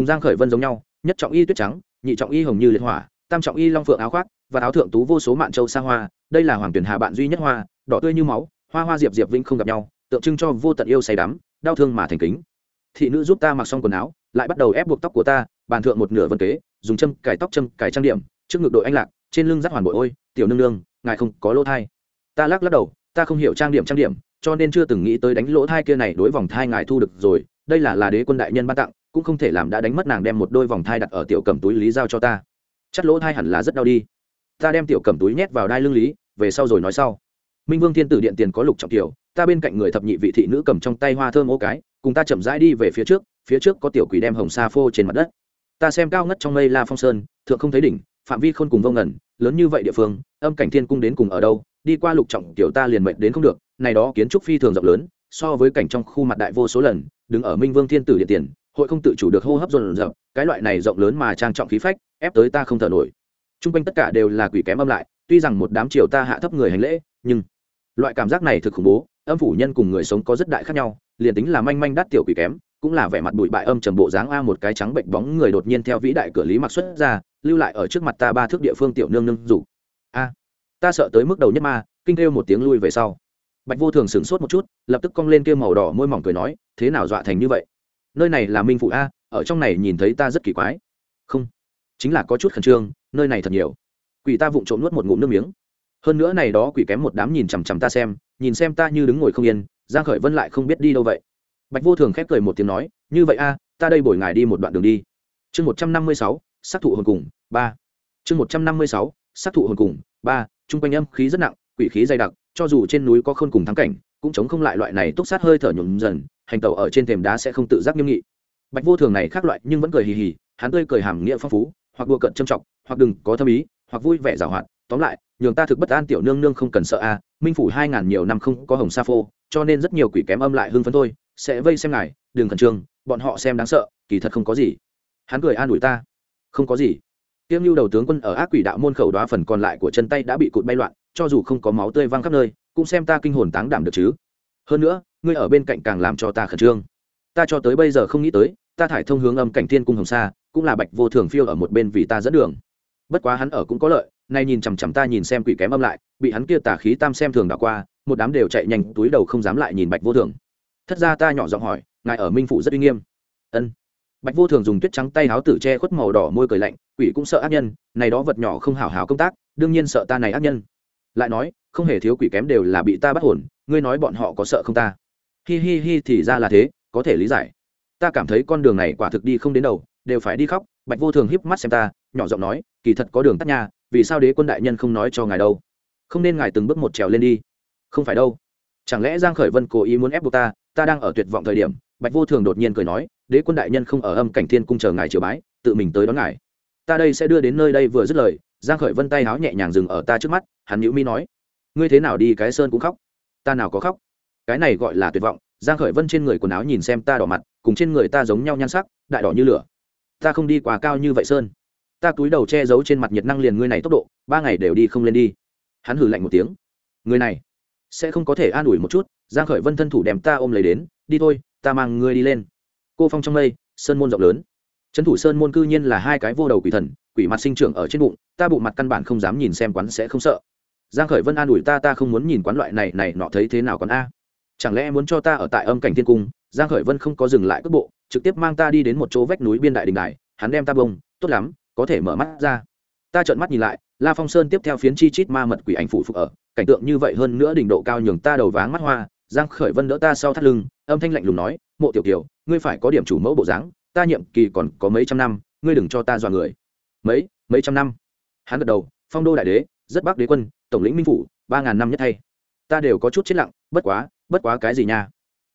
S1: cùng giang khởi vân giống nhau, nhất trọng y tuyết trắng, nhị trọng y hồng như liệt hỏa, tam trọng y long phượng áo khoác và áo thượng tú vô số mạn châu xa hoa. Đây là hoàng tuyển hà bạn duy nhất hoa, đỏ tươi như máu, hoa hoa diệp diệp vĩnh không gặp nhau, tượng trưng cho vô tận yêu say đắm, đau thương mà thành kính. Thị nữ giúp ta mặc xong quần áo, lại bắt đầu ép buộc tóc của ta, bàn thượng một nửa vân kế, dùng châm cài tóc châm cài trang điểm, trước ngực đội anh lạc, trên lưng dắt hoàn bội ôi, tiểu nương nương, ngài không có lỗ thai. Ta lắc lắc đầu, ta không hiểu trang điểm trang điểm, cho nên chưa từng nghĩ tới đánh lỗ thai kia này, đối vòng thai ngài thu được rồi đây là là đế quân đại nhân ban tặng, cũng không thể làm đã đánh mất nàng đem một đôi vòng thai đặt ở tiểu cầm túi lý giao cho ta. Chắt lỗ thai hẳn là rất đau đi. Ta đem tiểu cầm túi nhét vào đai lưng lý, về sau rồi nói sau. Minh vương thiên tử điện tiền có lục trọng tiểu, ta bên cạnh người thập nhị vị thị nữ cầm trong tay hoa thơm ô cái, cùng ta chậm rãi đi về phía trước phía trước có tiểu quỷ đem hồng sa phô trên mặt đất. Ta xem cao ngất trong mây la phong sơn, thượng không thấy đỉnh, phạm vi khôn cùng vông ngẩn lớn như vậy địa phương, âm cảnh thiên cung đến cùng ở đâu, đi qua lục trọng tiểu ta liền mệnh đến không được, này đó kiến trúc phi thường rộng lớn so với cảnh trong khu mặt đại vô số lần, đứng ở minh vương thiên tử điện tiền, hội không tự chủ được hô hấp dồn dập, cái loại này rộng lớn mà trang trọng khí phách, ép tới ta không thở nổi. T r u n g quanh tất cả đều là quỷ kém âm lại, tuy rằng một đám triều ta hạ thấp người hành lễ, nhưng loại cảm giác này thực khủng bố, âm phủ nhân cùng người sống có rất đại khác nhau, liền tính là manh manh đắt tiểu quỷ kém, cũng là vẻ mặt bụi bại âm trầm bộ dáng a một cái trắng bệnh bóng người đột nhiên theo vĩ đại cửa lý mặc xuất ra, lưu lại ở trước mặt ta ba thước địa phương tiểu nương nương rủ a, ta sợ tới mức đầu nhất ma, kinh kêu một tiếng lui về sau bạch vô thường sửng sốt một chút, lập tức cong lên kia màu đỏ môi mỏng cười nói, thế nào dọa thành như vậy? Nơi này là minh phụ a, ở trong này nhìn thấy ta rất kỳ quái. Không, chính là có chút khẩn trương, nơi này thật nhiều. Quỷ ta vụng trộm nuốt một ngụm nước miếng. Hơn nữa này đó quỷ kém một đám nhìn chằm chằm ta xem, nhìn xem ta như đứng ngồi không yên, giang khởi vân lại không biết đi đâu vậy. Bạch vô thường khép cười một tiếng nói, như vậy a, ta đây bồi ngài đi một đoạn đường đi. Chương một trăm năm mươi sáu, sát thụ hồn cùng, ba. Chương một trăm năm mươi sáu, sát thụ hồn cùng, ba. Trung quanh âm khí rất nặng, quỷ khí dày đặc cho dù trên núi có khôn cùng thắng cảnh, cũng chống không lại loại này túc sát hơi thở nhuộm dần, hành tẩu ở trên thềm đá sẽ không tự giác nghiêm nghị. Bạch vô thường này khác loại, nhưng vẫn cười hì hì, hắn tươi cười hàm nghĩa phong phú, hoặc đùa cận châm trọng, hoặc đừng có thâm ý, hoặc vui vẻ giảo hoạt. Tóm lại, nhường ta thực bất an tiểu nương nương không cần sợ a, minh phủ hai ngàn nhiều năm không có hồng sa phô, cho nên rất nhiều quỷ kém âm lại hưng phấn thôi, sẽ vây xem ngài, đừng khẩn trương, bọn họ xem đáng sợ, kỳ thật không có gì. Hắn cười an ủi ta. Không có gì. Tiêm lưu đầu tướng quân ở ác quỷ đạo môn khẩu đoá phần còn lại của chân tay đã bị cụt bay loạn cho dù không có máu tươi văng khắp nơi, cũng xem ta kinh hồn táng đảm được chứ. Hơn nữa, ngươi ở bên cạnh càng làm cho ta khẩn trương. Ta cho tới bây giờ không nghĩ tới, ta thải thông hướng âm cảnh thiên cung hồng sa, cũng là bạch vô thường phiêu ở một bên vì ta dẫn đường. Bất quá hắn ở cũng có lợi, nay nhìn chằm chằm ta nhìn xem quỷ kém âm lại, bị hắn kia tà khí tam xem thường đảo qua, một đám đều chạy nhanh, túi đầu không dám lại nhìn bạch vô thường. Thất ra ta nhỏ giọng hỏi, ngài ở minh phụ rất uy nghiêm. Ân. Bạch vô thường dùng tuyết trắng tay háo tử che khuất màu đỏ môi cười lạnh, quỷ cũng sợ ác nhân, này đó vật nhỏ không hảo hảo công tác, đương nhiên sợ ta này ác nhân lại nói, không hề thiếu quỷ kém đều là bị ta bắt hồn, ngươi nói bọn họ có sợ không ta? Hi hi hi thì ra là thế, có thể lý giải. Ta cảm thấy con đường này quả thực đi không đến đầu, đều phải đi khóc, bạch vô thường híp mắt xem ta, nhỏ giọng nói, kỳ thật có đường tắt nha, vì sao đế quân đại nhân không nói cho ngài đâu? Không nên ngài từng bước một trèo lên đi. Không phải đâu. Chẳng lẽ giang khởi vân cố ý muốn ép buộc ta ta đang ở tuyệt vọng thời điểm, bạch vô thường đột nhiên cười nói, đế quân đại nhân không ở âm cảnh thiên cung chờ ngài triều bái, tự mình tới đón ngài. Ta đây sẽ đưa đến nơi đây vừa dứt lời, giang khởi vân tay háo nhẹ nhàng dừng ở ta trước mắt hắn nhữ mi nói, ngươi thế nào đi, cái sơn cũng khóc. Ta nào có khóc? Cái này gọi là tuyệt vọng. Giang khởi vân trên người quần áo nhìn xem ta đỏ mặt, cùng trên người ta giống nhau nhan sắc, đại đỏ như lửa. Ta không đi quá cao như vậy sơn. Ta túi đầu che giấu trên mặt nhiệt năng liền ngươi này tốc độ, ba ngày đều đi không lên đi. Hắn hừ lạnh một tiếng. Người này sẽ không có thể an ủi một chút. Giang khởi vân thân thủ đem ta ôm lấy đến, đi thôi, ta mang ngươi đi lên. Cô phong trong mây, sơn môn rộng lớn. Trấn thủ sơn môn cư nhiên là hai cái vô đầu quỷ thần, quỷ mặt sinh trưởng ở trên bụng, ta bụng mặt căn bản không dám nhìn xem quán sẽ không sợ giang khởi vân an ủi ta ta không muốn nhìn quán loại này này nọ thấy thế nào còn a? Chẳng lẽ muốn cho ta ở tại âm cảnh thiên cung? Giang khởi vân không có dừng lại cước bộ, trực tiếp mang ta đi đến một chỗ vách núi biên đại đình đài, hắn đem ta bông, tốt lắm, có thể mở mắt ra. Ta trợn mắt nhìn lại, la phong sơn tiếp theo phiến chi chít ma mật quỷ ảnh phủ phục ở, cảnh tượng như vậy hơn nữa đỉnh độ cao nhường ta đầu váng mắt hoa. Giang khởi vân đỡ ta sau thắt lưng, âm thanh lạnh lùng nói, mộ tiểu kiều, ngươi phải có điểm chủ mẫu bộ dáng, ta nhiệm kỳ còn có mấy trăm năm, ngươi đừng cho ta dọa người. Mấy mấy trăm năm? Hắn gật đầu, phong đô đại đế, rất bắc đế quân tổng lĩnh minh phủ, ba ngàn năm nhất thay. Ta đều có chút chết lặng, bất quá bất quá cái gì nha?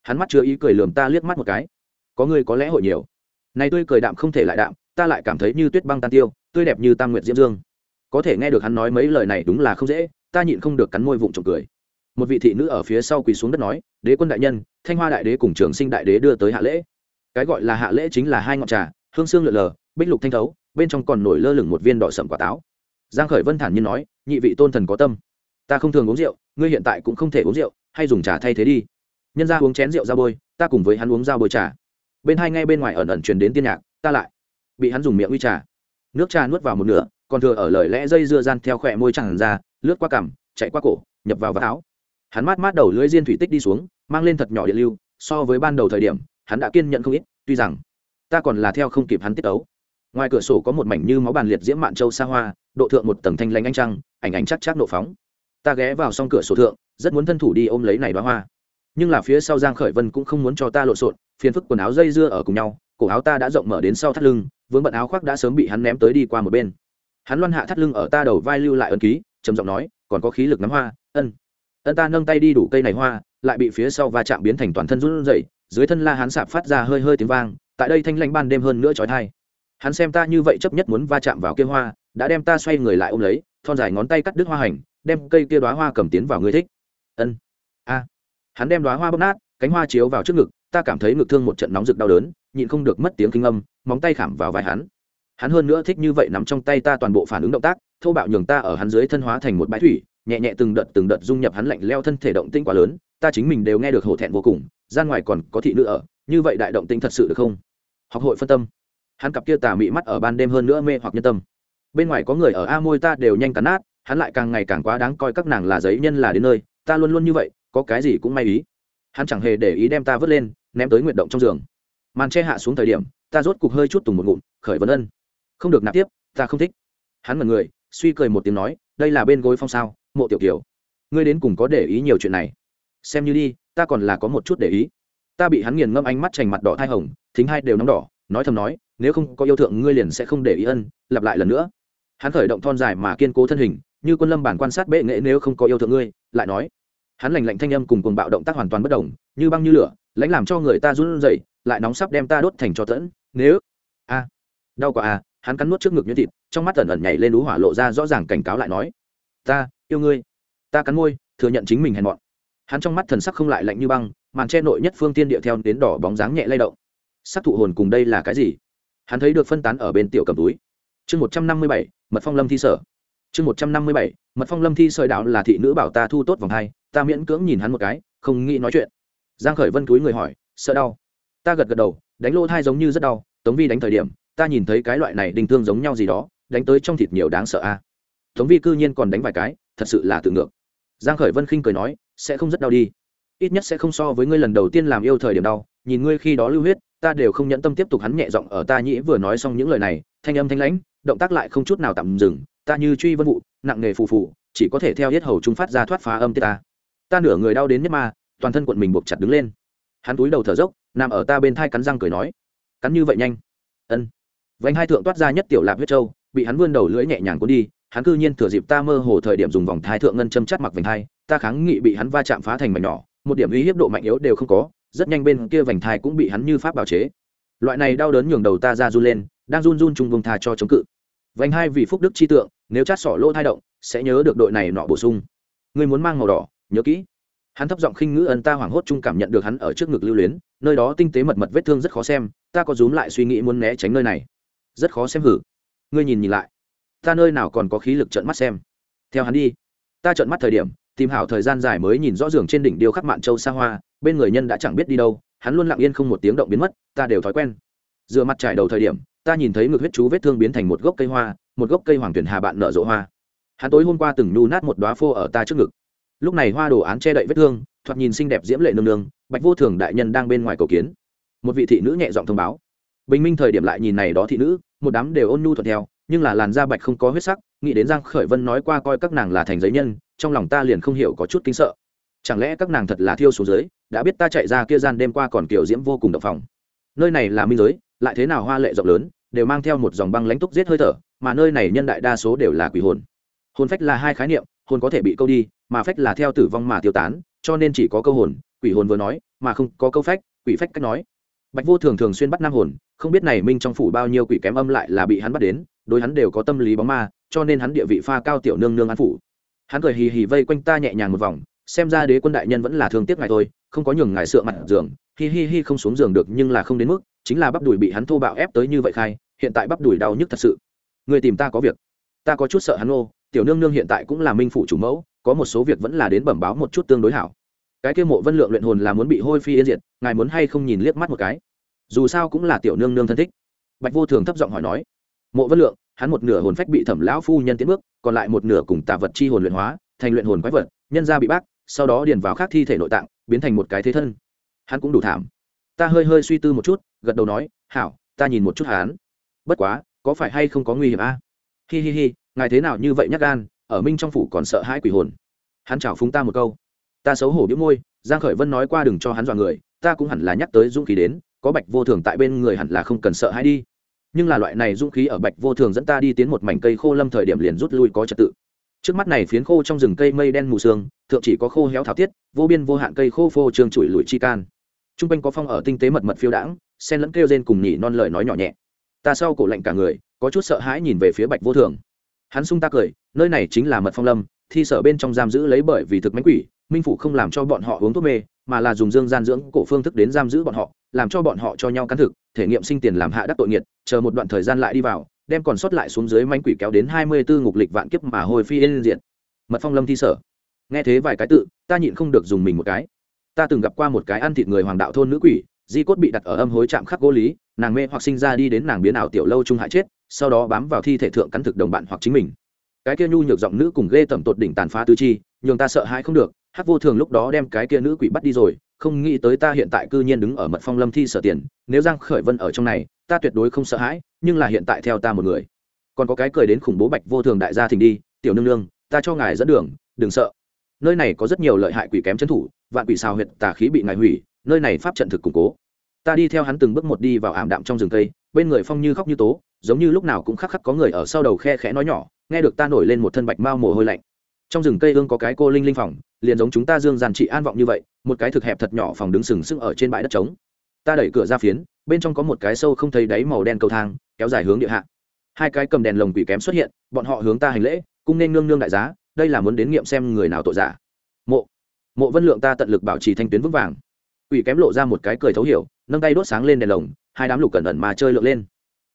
S1: Hắn mắt chứa ý cười lườm ta liếc mắt một cái. Có người có lẽ hội nhiều. Này tươi cười đạm không thể lại đạm, ta lại cảm thấy như tuyết băng tan tiêu, tươi đẹp như tam nguyệt diễm dương. Có thể nghe được hắn nói mấy lời này đúng là không dễ, ta nhịn không được cắn môi vụng trộm cười. Một vị thị nữ ở phía sau quỳ xuống đất nói, đế quân đại nhân, thanh hoa đại đế cùng trường sinh đại đế đưa tới hạ lễ. Cái gọi là hạ lễ chính là hai ngọn trà, hương xương lượn lờ, bích lục thanh thấu, bên trong còn nổi lơ lửng một viên đỏ sậm quả táo. Giang khởi vân thản nhiên nói nhị vị tôn thần có tâm. Ta không thường uống rượu, ngươi hiện tại cũng không thể uống rượu, hay dùng trà thay thế đi. Nhân ra uống chén rượu ra bôi, ta cùng với hắn uống dao bôi trà. Bên hai ngay bên ngoài ẩn ẩn truyền đến tiên nhạc, ta lại bị hắn dùng miệng uy trà. Nước trà nuốt vào một nửa, còn thừa ở lời lẽ dây dưa gian theo khỏe môi chẳng ra, lướt qua cằm, chạy qua cổ, nhập vào vạt áo. Hắn mát mát đầu lưỡi diên thủy tích đi xuống, mang lên thật nhỏ điện lưu, so với ban đầu thời điểm, hắn đã kiên nhận không ít, tuy rằng ta còn là theo không kịp hắn tiết ấu. Ngoài cửa sổ có một mảnh như máu bàn liệt diễm mạn châu xa hoa, độ thượng một tầng thanh lanh anh trăng ảnh ảnh chắc chắc nộ phóng. Ta ghé vào s cửa sổ thượng, rất muốn thân thủ đi ôm lấy này đoá hoa. Nhưng là phía sau giang khởi vân cũng không muốn cho ta lộn xộn, phiền phức quần áo dây dưa ở cùng nhau, cổ áo ta đã rộng mở đến sau thắt lưng, vướng bận áo khoác đã sớm bị hắn ném tới đi qua một bên. Hắn loan hạ thắt lưng ở ta đầu vai lưu lại ân ký, trầm giọng nói, còn có khí lực nắm hoa, ân. Ân ta nâng tay đi đủ cây này hoa, lại bị phía sau va chạm biến thành toàn thân run rẩy, dưới thân la hắn sạp phát ra hơi hơi tiếng vang, tại đây thanh lãnh ban đêm hơn nữa trói thai hắn xem ta như vậy chấp nhất muốn va chạm vào kia hoa, đã đem ta xoay người lại ôm lấy thon dài ngón tay cắt đứt hoa hành, đem cây kia đoá hoa cầm tiến vào người thích. Ân. A. Hắn đem đoá hoa bóp nát, cánh hoa chiếu vào trước ngực, ta cảm thấy ngực thương một trận nóng rực đau đớn, nhịn không được mất tiếng kinh âm, móng tay khảm vào vai hắn. Hắn hơn nữa thích như vậy nằm trong tay ta toàn bộ phản ứng động tác, thô bạo nhường ta ở hắn dưới thân hóa thành một bãi thủy, nhẹ nhẹ từng đợt từng đợt dung nhập hắn lạnh leo thân thể động tinh quá lớn, ta chính mình đều nghe được hổ thẹn vô cùng, gian ngoài còn có thị nữ ở, như vậy đại động tinh thật sự được không? Học hội phân tâm. Hắn cặp kia tà mị mắt ở ban đêm hơn nữa mê hoặc nhân tâm bên ngoài có người ở a môi ta đều nhanh cắn nát, hắn lại càng ngày càng quá đáng coi các nàng là giấy nhân là đến nơi, ta luôn luôn như vậy, có cái gì cũng may ý. Hắn chẳng hề để ý đem ta vớt lên, ném tới nguyện động trong giường. Màn che hạ xuống thời điểm, ta rốt cục hơi chút tùng một ngụm, khởi vấn ân. Không được nạp tiếp, ta không thích. Hắn mật người, suy cười một tiếng nói, đây là bên gối phong sao, mộ tiểu kiều. Ngươi đến cùng có để ý nhiều chuyện này. Xem như đi, ta còn là có một chút để ý. Ta bị hắn nghiền ngâm ánh mắt trành mặt đỏ thai hồng, thính hai đều nóng đỏ, nói thầm nói, nếu không có yêu thượng ngươi liền sẽ không để ý ân, lặp lại lần nữa hắn khởi động thon dài mà kiên cố thân hình, như quân lâm bản quan sát bệ nghệ nếu không có yêu thượng ngươi, lại nói. Hắn lành lạnh thanh âm cùng cùng bạo động tác hoàn toàn bất đồng, như băng như lửa, lãnh làm cho người ta run rẩy, lại nóng sắp đem ta đốt thành cho tẫn. Nếu, a, đau quá à hắn cắn nuốt trước ngực như thịt, trong mắt ẩn ẩn nhảy lên đú hỏa lộ ra rõ ràng cảnh cáo lại nói. Ta, yêu ngươi. Ta cắn môi, thừa nhận chính mình hèn mọn. Hắn trong mắt thần sắc không lại lạnh như băng, màn che nội nhất phương tiên địa theo đến đỏ bóng dáng nhẹ lay động. Sắc thụ hồn cùng đây là cái gì? Hắn thấy được phân tán ở bên tiểu cầm túi. Chương một trăm năm mươi bảy mật phong lâm thi sở. Chương một trăm năm mươi bảy, mật phong lâm thi sợi đạo là thị nữ bảo ta thu tốt vòng hai, ta miễn cưỡng nhìn hắn một cái, không nghĩ nói chuyện. Giang khởi vân túi người hỏi, sợ đau? Ta gật gật đầu, đánh lỗ thai giống như rất đau, tống vi đánh thời điểm, ta nhìn thấy cái loại này đình thương giống nhau gì đó, đánh tới trong thịt nhiều đáng sợ a. Tống vi cư nhiên còn đánh vài cái, thật sự là tự ngược. Giang khởi vân khinh cười nói, sẽ không rất đau đi. Ít nhất sẽ không so với ngươi lần đầu tiên làm yêu thời điểm đau, nhìn ngươi khi đó lưu huyết, ta đều không nhẫn tâm tiếp tục hắn nhẹ giọng ở ta nhĩ vừa nói xong những lời này, thanh âm thanh lãnh động tác lại không chút nào tạm dừng, ta như truy vân vụ, nặng nghề phù phù, chỉ có thể theo hết hầu chúng phát ra thoát phá âm tiết ta. Ta nửa người đau đến nhất ma, toàn thân quận mình buộc chặt đứng lên. Hắn túi đầu thở dốc, nằm ở ta bên thai cắn răng cười nói, cắn như vậy nhanh. Ân. Vánh hai thượng toát ra nhất tiểu lạp huyết châu bị hắn vươn đầu lưỡi nhẹ nhàng cuốn đi, hắn cư nhiên thừa dịp ta mơ hồ thời điểm dùng vòng thai thượng ngân châm chắt mặc vành thai, ta kháng nghị bị hắn va chạm phá thành mảnh nhỏ, một điểm uy hiếp độ mạnh yếu đều không có, rất nhanh bên kia vành thai cũng bị hắn như pháp bào chế. Loại này đau đớn nhường đầu ta ra run lên, đang run run chung vùng thà cho chống cự vành hai vì phúc đức chi tượng, nếu chát sỏ lỗ thai động, sẽ nhớ được đội này nọ bổ sung. Người muốn mang màu đỏ, nhớ kỹ. Hắn thấp giọng khinh ngữ ân ta hoảng hốt chung cảm nhận được hắn ở trước ngực lưu luyến, nơi đó tinh tế mật mật vết thương rất khó xem, ta có rúm lại suy nghĩ muốn né tránh nơi này. Rất khó xem hử. Ngươi nhìn nhìn lại. Ta nơi nào còn có khí lực trợn mắt xem. Theo hắn đi. Ta trợn mắt thời điểm, tìm hảo thời gian dài mới nhìn rõ giường trên đỉnh điêu khắc mạn châu xa hoa, bên người nhân đã chẳng biết đi đâu, hắn luôn lặng yên không một tiếng động biến mất, ta đều thói quen. Dựa mặt trải đầu thời điểm ta nhìn thấy ngực huyết chú vết thương biến thành một gốc cây hoa, một gốc cây hoàng tuyển hà bạn nở rộ hoa. Hắn tối hôm qua từng nhu nát một đoá phô ở ta trước ngực. Lúc này hoa đồ án che đậy vết thương, thoạt nhìn xinh đẹp diễm lệ nương nương, bạch vô thường đại nhân đang bên ngoài cầu kiến. Một vị thị nữ nhẹ giọng thông báo. Bình minh thời điểm lại nhìn này đó thị nữ, một đám đều ôn nhu thuận theo, nhưng là làn da bạch không có huyết sắc, nghĩ đến giang khởi vân nói qua coi các nàng là thành giấy nhân, trong lòng ta liền không hiểu có chút kinh sợ. Chẳng lẽ các nàng thật là thiêu xuống dưới, đã biết ta chạy ra kia gian đêm qua còn kiểu diễm vô cùng động phòng. Nơi này là minh giới lại thế nào hoa lệ rộng lớn, đều mang theo một dòng băng lãnh túc giết hơi thở, mà nơi này nhân đại đa số đều là quỷ hồn. Hồn phách là hai khái niệm, hồn có thể bị câu đi, mà phách là theo tử vong mà tiêu tán, cho nên chỉ có câu hồn, quỷ hồn vừa nói, mà không có câu phách, quỷ phách cách nói. Bạch vô thường thường xuyên bắt nam hồn, không biết này minh trong phủ bao nhiêu quỷ kém âm lại là bị hắn bắt đến, đối hắn đều có tâm lý bóng ma, cho nên hắn địa vị pha cao tiểu nương nương an phủ. Hắn cười hì hì vây quanh ta nhẹ nhàng một vòng, xem ra đế quân đại nhân vẫn là thương tiếc ngài thôi, không có nhường ngài sợ mặt giường, hi hi hi không xuống giường được nhưng là không đến mức chính là bắp đùi bị hắn thô bạo ép tới như vậy khai, hiện tại bắp đùi đau nhức thật sự. Người tìm ta có việc. Ta có chút sợ hắn ô tiểu nương nương hiện tại cũng là minh phụ chủ mẫu, có một số việc vẫn là đến bẩm báo một chút tương đối hảo. Cái kia mộ vân lượng luyện hồn là muốn bị hôi phi yên diệt, ngài muốn hay không nhìn liếc mắt một cái? Dù sao cũng là tiểu nương nương thân thích. Bạch vô thường thấp giọng hỏi nói. Mộ vân lượng, hắn một nửa hồn phách bị thẩm lão phu nhân tiến bước, còn lại một nửa cùng tà vật chi hồn luyện hóa, thành luyện hồn quái vật, nhân ra bị bác, sau đó điền vào khác thi thể nội tạng, biến thành một cái thế thân. Hắn cũng đủ thảm ta hơi hơi suy tư một chút, gật đầu nói, hảo, ta nhìn một chút hắn. Bất quá, có phải hay không có nguy hiểm a? À? hi hi hi, ngài thế nào như vậy nhắc gan, ở minh trong phủ còn sợ hãi quỷ hồn. Hắn chào phúng ta một câu. Ta xấu hổ biếu môi, giang khởi vân nói qua đừng cho hắn dọa người, ta cũng hẳn là nhắc tới dũng khí đến, có bạch vô thường tại bên người hẳn là không cần sợ hãi đi. Nhưng là loại này dũng khí ở bạch vô thường dẫn ta đi tiến một mảnh cây khô lâm thời điểm liền rút lui có trật tự. Trước mắt này phiến khô trong rừng cây mây đen mù sương, thượng chỉ có khô héo thảo tiết, vô biên vô hạn cây khô phô trường chuỗi lùi chi can t r u n g quanh có phong ở tinh tế mật mật phiêu đãng, sen lẫn kêu rên cùng nhỉ non lời nói nhỏ nhẹ. Ta sau cổ lạnh cả người, có chút sợ hãi nhìn về phía bạch vô thường. Hắn sung ta cười, nơi này chính là mật phong lâm, thi sở bên trong giam giữ lấy bởi vì thực mánh quỷ, minh phủ không làm cho bọn họ uống thuốc mê, mà là dùng dương gian dưỡng cổ phương thức đến giam giữ bọn họ, làm cho bọn họ cho nhau cắn thực, thể nghiệm sinh tiền làm hạ đắc tội nghiệt, chờ một đoạn thời gian lại đi vào, đem còn sót lại xuống dưới mánh quỷ kéo đến hai mươi bốn ngục lịch vạn kiếp mà hồi phi lên diện mật phong lâm thi sở. Nghe thế vài cái tự, ta nhịn không được dùng mình một cái ta từng gặp qua một cái ăn thịt người hoàng đạo thôn nữ quỷ, di cốt bị đặt ở âm hối chạm khắc gỗ lý, nàng mê hoặc sinh ra đi đến nàng biến ảo tiểu lâu trung hại chết, sau đó bám vào thi thể thượng cắn thực đồng bạn hoặc chính mình. Cái kia nhu nhược giọng nữ cùng ghê tẩm tột đỉnh tàn phá tứ chi, nhường ta sợ hãi không được, Hắc vô thường lúc đó đem cái kia nữ quỷ bắt đi rồi, không nghĩ tới ta hiện tại cư nhiên đứng ở mật phong lâm thi sở tiền, nếu giang khởi vân ở trong này, ta tuyệt đối không sợ hãi, nhưng là hiện tại theo ta một người. Còn có cái cười đến khủng bố bạch vô thường đại gia thình đi, tiểu nương nương, ta cho ngài dẫn đường, đừng sợ. Nơi này có rất nhiều lợi hại quỷ kém chân thủ vạn quỷ xào huyệt tà khí bị ngài hủy, nơi này pháp trận thực củng cố. Ta đi theo hắn từng bước một đi vào ảm đạm trong rừng cây, bên người phong như khóc như tố, giống như lúc nào cũng khắc khắc có người ở sau đầu khe khẽ nói nhỏ, nghe được ta nổi lên một thân bạch mao mồ hôi lạnh. Trong rừng cây ương có cái cô linh linh phòng, liền giống chúng ta dương giàn trị an vọng như vậy, một cái thực hẹp thật nhỏ phòng đứng sừng sững ở trên bãi đất trống. Ta đẩy cửa ra phiến, bên trong có một cái sâu không thấy đáy màu đen cầu thang, kéo dài hướng địa hạ. Hai cái cầm đèn lồng quỷ kém xuất hiện, bọn họ hướng ta hành lễ, cung nên nương nương đại giá, đây là muốn đến nghiệm xem người nào tội giả. Mộ mộ vân lượng ta tận lực bảo trì thanh tuyến vững vàng. Quỷ kém lộ ra một cái cười thấu hiểu, nâng tay đốt sáng lên đèn lồng, hai đám lục cẩn ẩn mà chơi lượn lên.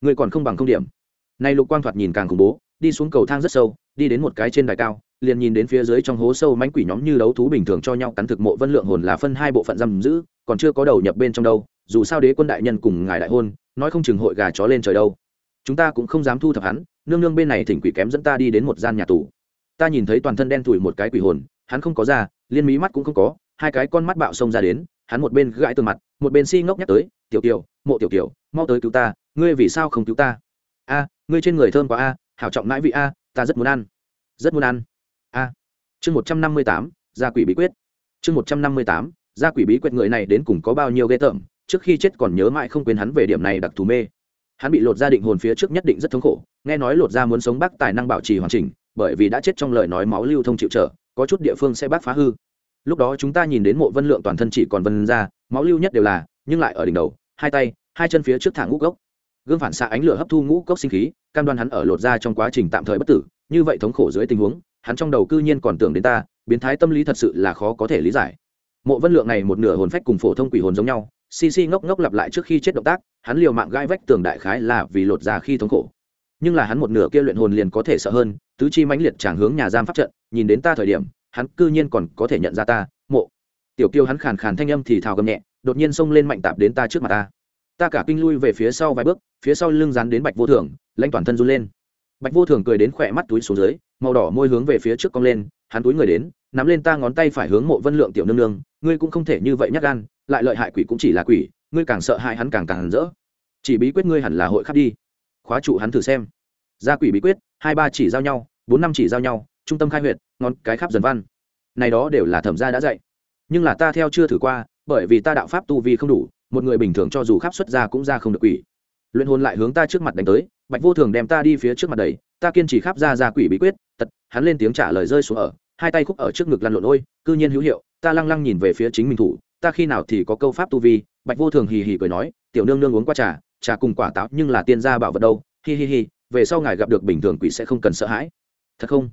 S1: Người còn không bằng không điểm. Nay lục quang thoạt nhìn càng khủng bố, đi xuống cầu thang rất sâu, đi đến một cái trên đài cao, liền nhìn đến phía dưới trong hố sâu mánh quỷ nhóm như đấu thú bình thường cho nhau cắn thực mộ vân lượng hồn là phân hai bộ phận giam giữ, còn chưa có đầu nhập bên trong đâu, dù sao đế quân đại nhân cùng ngài đại hôn, nói không chừng hội gà chó lên trời đâu. Chúng ta cũng không dám thu thập hắn, nương nương bên này thỉnh quỷ kém dẫn ta đi đến một gian nhà tù. Ta nhìn thấy toàn thân đen thủi một cái quỷ hồn, hắn không có da liên mí mắt cũng không có, hai cái con mắt bạo xông ra đến, hắn một bên gãi tường mặt, một bên si ngốc nhắc tới, tiểu kiều, mộ tiểu kiều, mau tới cứu ta, ngươi vì sao không cứu ta? A, ngươi trên người thơm quá a, hảo trọng mãi vị a, ta rất muốn ăn, rất muốn ăn. A. Chương một trăm năm mươi tám, gia quỷ bí quyết. Chương một trăm năm mươi tám, gia quỷ bí quyết người này đến cùng có bao nhiêu ghê tởm, trước khi chết còn nhớ mãi không quên hắn về điểm này đặc thù mê. Hắn bị lột ra định hồn phía trước nhất định rất thống khổ, nghe nói lột ra muốn sống bác tài năng bảo trì hoàn chỉnh, bởi vì đã chết trong lời nói máu lưu thông chịu trở có chút địa phương sẽ bác phá hư. Lúc đó chúng ta nhìn đến mộ vân lượng toàn thân chỉ còn vân ra, máu lưu nhất đều là, nhưng lại ở đỉnh đầu, hai tay, hai chân phía trước thả ngũ cốc. Gương phản xạ ánh lửa hấp thu ngũ cốc sinh khí, cam đoan hắn ở lột ra trong quá trình tạm thời bất tử, như vậy thống khổ dưới tình huống, hắn trong đầu cư nhiên còn tưởng đến ta, biến thái tâm lý thật sự là khó có thể lý giải. Mộ vân lượng này một nửa hồn phách cùng phổ thông quỷ hồn giống nhau xi xi ngốc ngốc lặp lại trước khi chết động tác, hắn liều mạng gai vách tường đại khái là vì lột ra khi thống khổ. Nhưng là hắn một nửa kia luyện hồn liền có thể sợ hơn, tứ chi mãnh liệt chẳng hướng nhà giam pháp trận nhìn đến ta thời điểm, hắn cư nhiên còn có thể nhận ra ta, mộ. Tiểu kiêu hắn khàn khàn thanh âm thì thào gầm nhẹ, đột nhiên xông lên mạnh tạp đến ta trước mặt ta. Ta cả kinh lui về phía sau vài bước, phía sau lưng dán đến bạch vô thường, lãnh toàn thân run lên. Bạch vô thường cười đến khỏe mắt túi xuống dưới, màu đỏ môi hướng về phía trước cong lên, hắn túi người đến, nắm lên ta ngón tay phải hướng mộ vân lượng tiểu nương nương, ngươi cũng không thể như vậy nhắc gan, lại lợi hại quỷ cũng chỉ là quỷ, ngươi càng sợ hãi hắn càng càng hẳn rỡ. Chỉ bí quyết ngươi hẳn là hội khắc đi. Khóa trụ hắn thử xem. Gia quỷ bí quyết, hai ba chỉ giao nhau, bốn năm chỉ giao nhau trung tâm khai huyệt, ngón cái khắp dần văn. Này đó đều là thẩm gia đã dạy. Nhưng là ta theo chưa thử qua, bởi vì ta đạo pháp tu vi không đủ, một người bình thường cho dù khắp xuất ra cũng ra không được quỷ. Luyện hồn lại hướng ta trước mặt đánh tới, bạch vô thường đem ta đi phía trước mặt đầy ta kiên trì khắp ra ra quỷ bí quyết, tật, hắn lên tiếng trả lời rơi xuống ở, hai tay khúc ở trước ngực lăn lộn ôi, cư nhiên hữu hiệu, ta lăng lăng nhìn về phía chính mình thủ, ta khi nào thì có câu pháp tu vi, bạch vô thường hì hì cười nói, tiểu nương nương uống qua trà trà cùng quả táo, nhưng là tiên gia bảo vật đâu, hi hi hi, về sau ngài gặp được bình thường quỷ sẽ không cần sợ hãi. Thật không?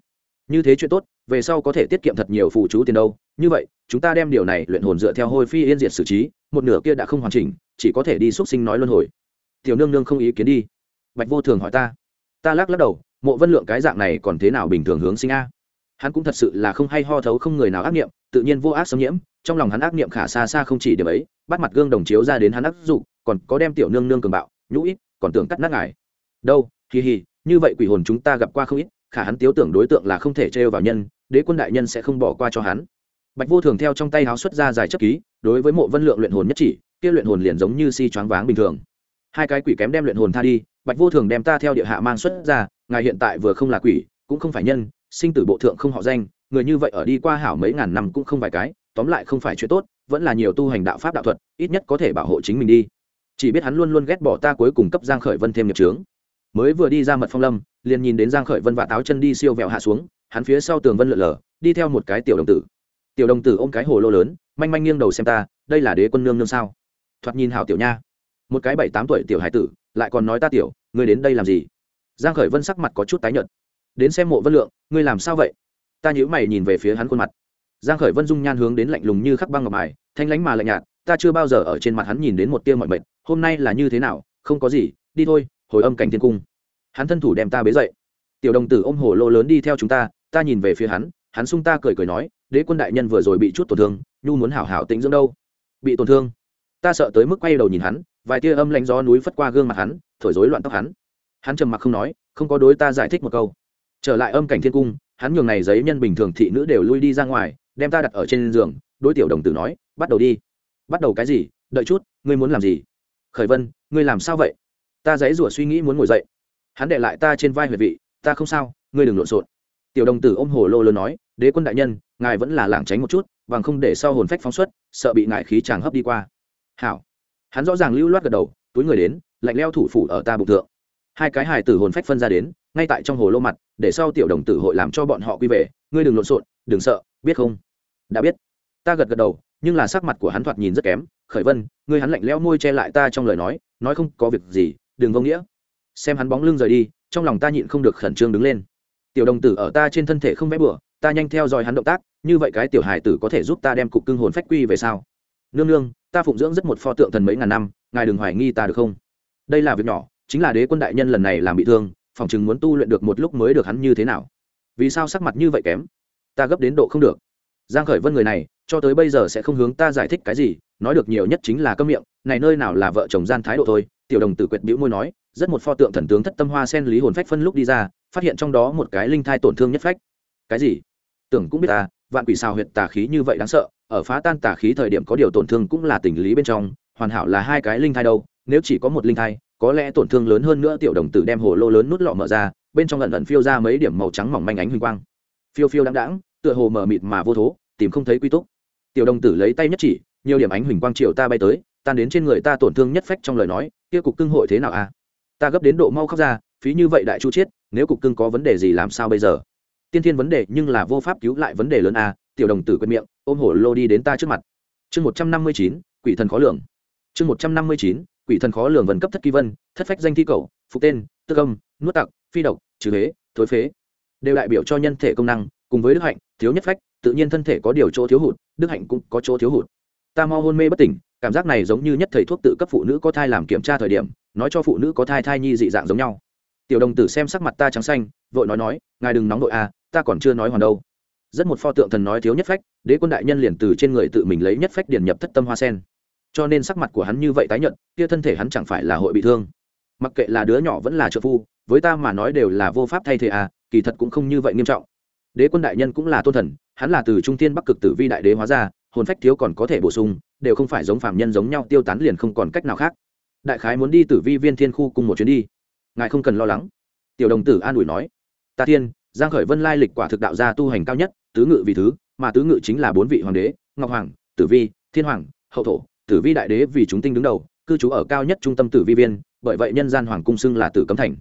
S1: Như thế chuyện tốt, về sau có thể tiết kiệm thật nhiều phụ chú tiền đâu. Như vậy, chúng ta đem điều này luyện hồn dựa theo hôi phi yên diệt xử trí, một nửa kia đã không hoàn chỉnh, chỉ có thể đi x sinh nói luân hồi. Tiểu nương nương không ý kiến đi. Bạch vô thường hỏi ta. Ta lắc lắc đầu, mộ vân lượng cái dạng này còn thế nào bình thường hướng sinh a? Hắn cũng thật sự là không hay ho thấu không người nào ác nghiệm tự nhiên vô ác xâm nhiễm, trong lòng hắn ác nghiệm khả xa xa không chỉ điểm ấy, bắt mặt gương đồng chiếu ra đến hắn ác dụng, còn có đem tiểu nương nương cường bạo, nhũ ít, còn tưởng cắt nát ngài. Đâu hì hì như vậy quỷ hồn chúng ta gặp qua không ít khả hắn tiếu tưởng đối tượng là không thể trêu vào nhân, đế quân đại nhân sẽ không bỏ qua cho hắn. Bạch vô thường theo trong tay háo xuất ra giải chấp ký, đối với mộ vân lượng luyện hồn nhất chỉ, kia luyện hồn liền giống như si choáng váng bình thường. Hai cái quỷ kém đem luyện hồn tha đi, bạch vô thường đem ta theo địa hạ mang xuất ra, ngài hiện tại vừa không là quỷ, cũng không phải nhân, sinh tử bộ thượng không họ danh, người như vậy ở đi qua hảo mấy ngàn năm cũng không vài cái, tóm lại không phải chuyện tốt, vẫn là nhiều tu hành đạo pháp đạo thuật, ít nhất có thể bảo hộ chính mình đi. Chỉ biết hắn luôn luôn ghét bỏ ta cuối cùng cấp giang khởi vân thêm nghiệp trướng mới vừa đi ra mật phong lâm, liền nhìn đến giang khởi vân và táo chân đi siêu vẹo hạ xuống, hắn phía sau tường vân lượn lờ, đi theo một cái tiểu đồng tử. Tiểu đồng tử ôm cái hồ lô lớn, manh manh nghiêng đầu xem ta, đây là đế quân nương nương sao? Thoạt nhìn hảo tiểu nha. Một cái bảy tám tuổi tiểu hải tử, lại còn nói ta tiểu, ngươi đến đây làm gì? Giang khởi vân sắc mặt có chút tái nhợt. Đến xem mộ vân lượng, ngươi làm sao vậy? Ta nhíu mày nhìn về phía hắn khuôn mặt. Giang khởi vân dung nhan hướng đến lạnh lùng như khắc băng ngọc mài, thanh lãnh mà lạnh nhạt, ta chưa bao giờ ở trên mặt hắn nhìn đến một tia mọi mệt, hôm nay là như thế nào, không có gì, đi thôi hồi âm cảnh thiên cung. Hắn thân thủ đem ta bế dậy. Tiểu đồng tử ôm hồ lô lớn đi theo chúng ta ta nhìn về phía hắn hắn sung ta cười cười nói, đế quân đại nhân vừa rồi bị chút tổn thương, nhu muốn hảo hảo tĩnh dưỡng đâu. Bị tổn thương. Ta sợ tới mức quay đầu nhìn hắn, vài tia âm lạnh gió núi phất qua gương mặt hắn, thổi rối loạn tóc hắn. Hắn trầm mặc không nói, không có đối ta giải thích một câu. Trở lại âm cảnh thiên cung, hắn nhường này giấy nhân bình thường thị nữ đều lui đi ra ngoài, đem ta đặt ở trên giường, đối tiểu đồng tử nói, bắt đầu đi. Bắt đầu cái gì? Đợi chút, ngươi muốn làm gì? Khởi vân, ngươi làm sao vậy? Ta dãy rủa suy nghĩ muốn ngồi dậy. Hắn để lại ta trên vai huyệt vị, ta không sao, ngươi đừng lộn xộn. Tiểu đồng tử ôm hồ lô lớn nói, đế quân đại nhân, ngài vẫn là lảng tránh một chút, bằng không để sau hồn phách phóng xuất, sợ bị ngại khí chàng hấp đi qua. Hảo. Hắn rõ ràng lưu loát gật đầu, túi người đến, lạnh leo thủ phủ ở ta bụng thượng. Hai cái hài tử hồn phách phân ra đến, ngay tại trong hồ lô mặt, để sau tiểu đồng tử hội làm cho bọn họ quy về, ngươi đừng lộn xộn, đừng sợ, biết không? Đã biết. Ta gật gật đầu, nhưng là sắc mặt của hắn thoạt nhìn rất kém, khởi vân, ngươi hắn lạnh leo môi che lại ta trong lời nói nói không có việc gì đừng vô nghĩa. Xem hắn bóng lưng rời đi, trong lòng ta nhịn không được khẩn trương đứng lên. Tiểu đồng tử ở ta trên thân thể không vẽ bừa, ta nhanh theo dõi hắn động tác, như vậy cái tiểu hài tử có thể giúp ta đem cục cưng hồn phách quy về sao? Nương nương, ta phụng dưỡng rất một pho tượng thần mấy ngàn năm, ngài đừng hoài nghi ta được không? Đây là việc nhỏ, chính là đế quân đại nhân lần này làm bị thương, phòng chừng muốn tu luyện được một lúc mới được hắn như thế nào? Vì sao sắc mặt như vậy kém? Ta gấp đến độ không được. Giang khởi vân người này, cho tới bây giờ sẽ không hướng ta giải thích cái gì, nói được nhiều nhất chính là câm miệng, này nơi nào là vợ chồng gian thái độ thôi tiểu đồng tử quyệt bĩu môi nói, rất một pho tượng thần tướng thất tâm hoa sen lý hồn phách phân lúc đi ra, phát hiện trong đó một cái linh thai tổn thương nhất phách. Cái gì? Tưởng cũng biết ta vạn quỷ sao huyệt tà khí như vậy đáng sợ, ở phá tan tà khí thời điểm có điều tổn thương cũng là tình lý bên trong, hoàn hảo là hai cái linh thai đâu, nếu chỉ có một linh thai, có lẽ tổn thương lớn hơn nữa tiểu đồng tử đem hồ lô lớn nút lọ mở ra, bên trong lần lần phiêu ra mấy điểm màu trắng mỏng manh ánh huỳnh quang. Phiêu phiêu đáng đáng tựa hồ mờ mịt mà vô thố, tìm không thấy quy túc. Tiểu đồng tử lấy tay nhất chỉ, nhiều điểm ánh huỳnh quang triều ta bay tới tan đến trên người ta tổn thương nhất phách trong lời nói, kia cục cưng hội thế nào à? Ta gấp đến độ mau khóc ra, phí như vậy đại chu chiết, nếu cục cưng có vấn đề gì làm sao bây giờ? Tiên thiên vấn đề nhưng là vô pháp cứu lại vấn đề lớn a tiểu đồng tử quên miệng, ôm hổ lô đi đến ta trước mặt. Chương một trăm năm mươi chín, quỷ thần khó lường. Chương một trăm năm mươi chín, quỷ thần khó lường vần cấp thất kỳ vân, thất phách danh thi cầu, phục tên tức âm nuốt tặc, phi độc, trừ huế, thối phế. Đều đại biểu cho nhân thể công năng, cùng với đức hạnh, thiếu nhất phách, tự nhiên thân thể có điều chỗ thiếu hụt, đức hạnh cũng có chỗ thiếu hụt ta mau hôn mê bất tỉnh, cảm giác này giống như nhất thầy thuốc tự cấp phụ nữ có thai làm kiểm tra thời điểm, nói cho phụ nữ có thai thai nhi dị dạng giống nhau. Tiểu đồng tử xem sắc mặt ta trắng xanh, vội nói nói, ngài đừng nóng đội a à, ta còn chưa nói hoàn đâu. Rất một pho tượng thần nói thiếu nhất phách, đế quân đại nhân liền từ trên người tự mình lấy nhất phách điển nhập thất tâm hoa sen. Cho nên sắc mặt của hắn như vậy tái nhận kia thân thể hắn chẳng phải là hội bị thương. Mặc kệ là đứa nhỏ vẫn là trợ phu, với ta mà nói đều là vô pháp thay thế à kỳ thật cũng không như vậy nghiêm trọng. Đế quân đại nhân cũng là tôn thần, hắn là từ trung tiên bắc cực tử vi đại đế hóa ra hồn phách thiếu còn có thể bổ sung, đều không phải giống phạm nhân giống nhau tiêu tán liền không còn cách nào khác. Đại khái muốn đi tử vi viên thiên khu cùng một chuyến đi. Ngài không cần lo lắng. Tiểu đồng tử an ủi nói. Ta thiên, giang khởi vân lai lịch quả thực đạo gia tu hành cao nhất, tứ ngự vì thứ, mà tứ ngự chính là bốn vị hoàng đế, ngọc hoàng, tử vi, thiên hoàng, hậu thổ. Tử vi đại đế vì chúng tinh đứng đầu, cư trú ở cao nhất trung tâm tử vi viên, bởi vậy nhân gian hoàng cung xưng là tử cấm thành.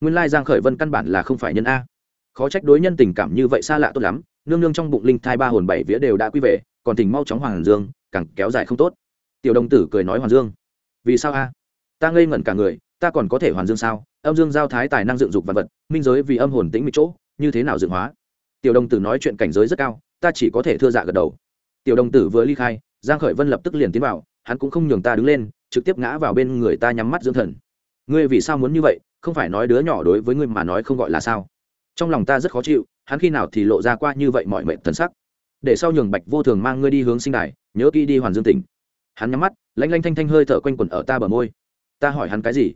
S1: Nguyên lai giang khởi vân căn bản là không phải nhân a. Khó trách đối nhân tình cảm như vậy xa lạ tốt lắm, nương nương trong bụng linh thai ba hồn bảy vía đều đã quy về còn tỉnh mau chóng hoàng dương, càng kéo dài không tốt. Tiểu đồng tử cười nói hoàng dương, vì sao a? Ta ngây ngẩn cả người, ta còn có thể hoàn dương sao? Âm dương giao thái tài năng dựng dục vật vật, minh giới vì âm hồn tĩnh mịch chỗ, như thế nào dựng hóa? Tiểu đồng tử nói chuyện cảnh giới rất cao, ta chỉ có thể thưa dạ gật đầu. Tiểu đồng tử vừa ly khai, giang khởi vân lập tức liền tiến vào, hắn cũng không nhường ta đứng lên, trực tiếp ngã vào bên người ta nhắm mắt dưỡng thần. Ngươi vì sao muốn như vậy? Không phải nói đứa nhỏ đối với ngươi mà nói không gọi là sao? Trong lòng ta rất khó chịu, hắn khi nào thì lộ ra qua như vậy mọi mệnh thần sắc để sau nhường bạch vô thường mang ngươi đi hướng sinh đài, nhớ kỹ đi hoàn dương tỉnh. Hắn nhắm mắt, lanh lanh thanh thanh hơi thở quanh quẩn ở ta bờ môi. Ta hỏi hắn cái gì?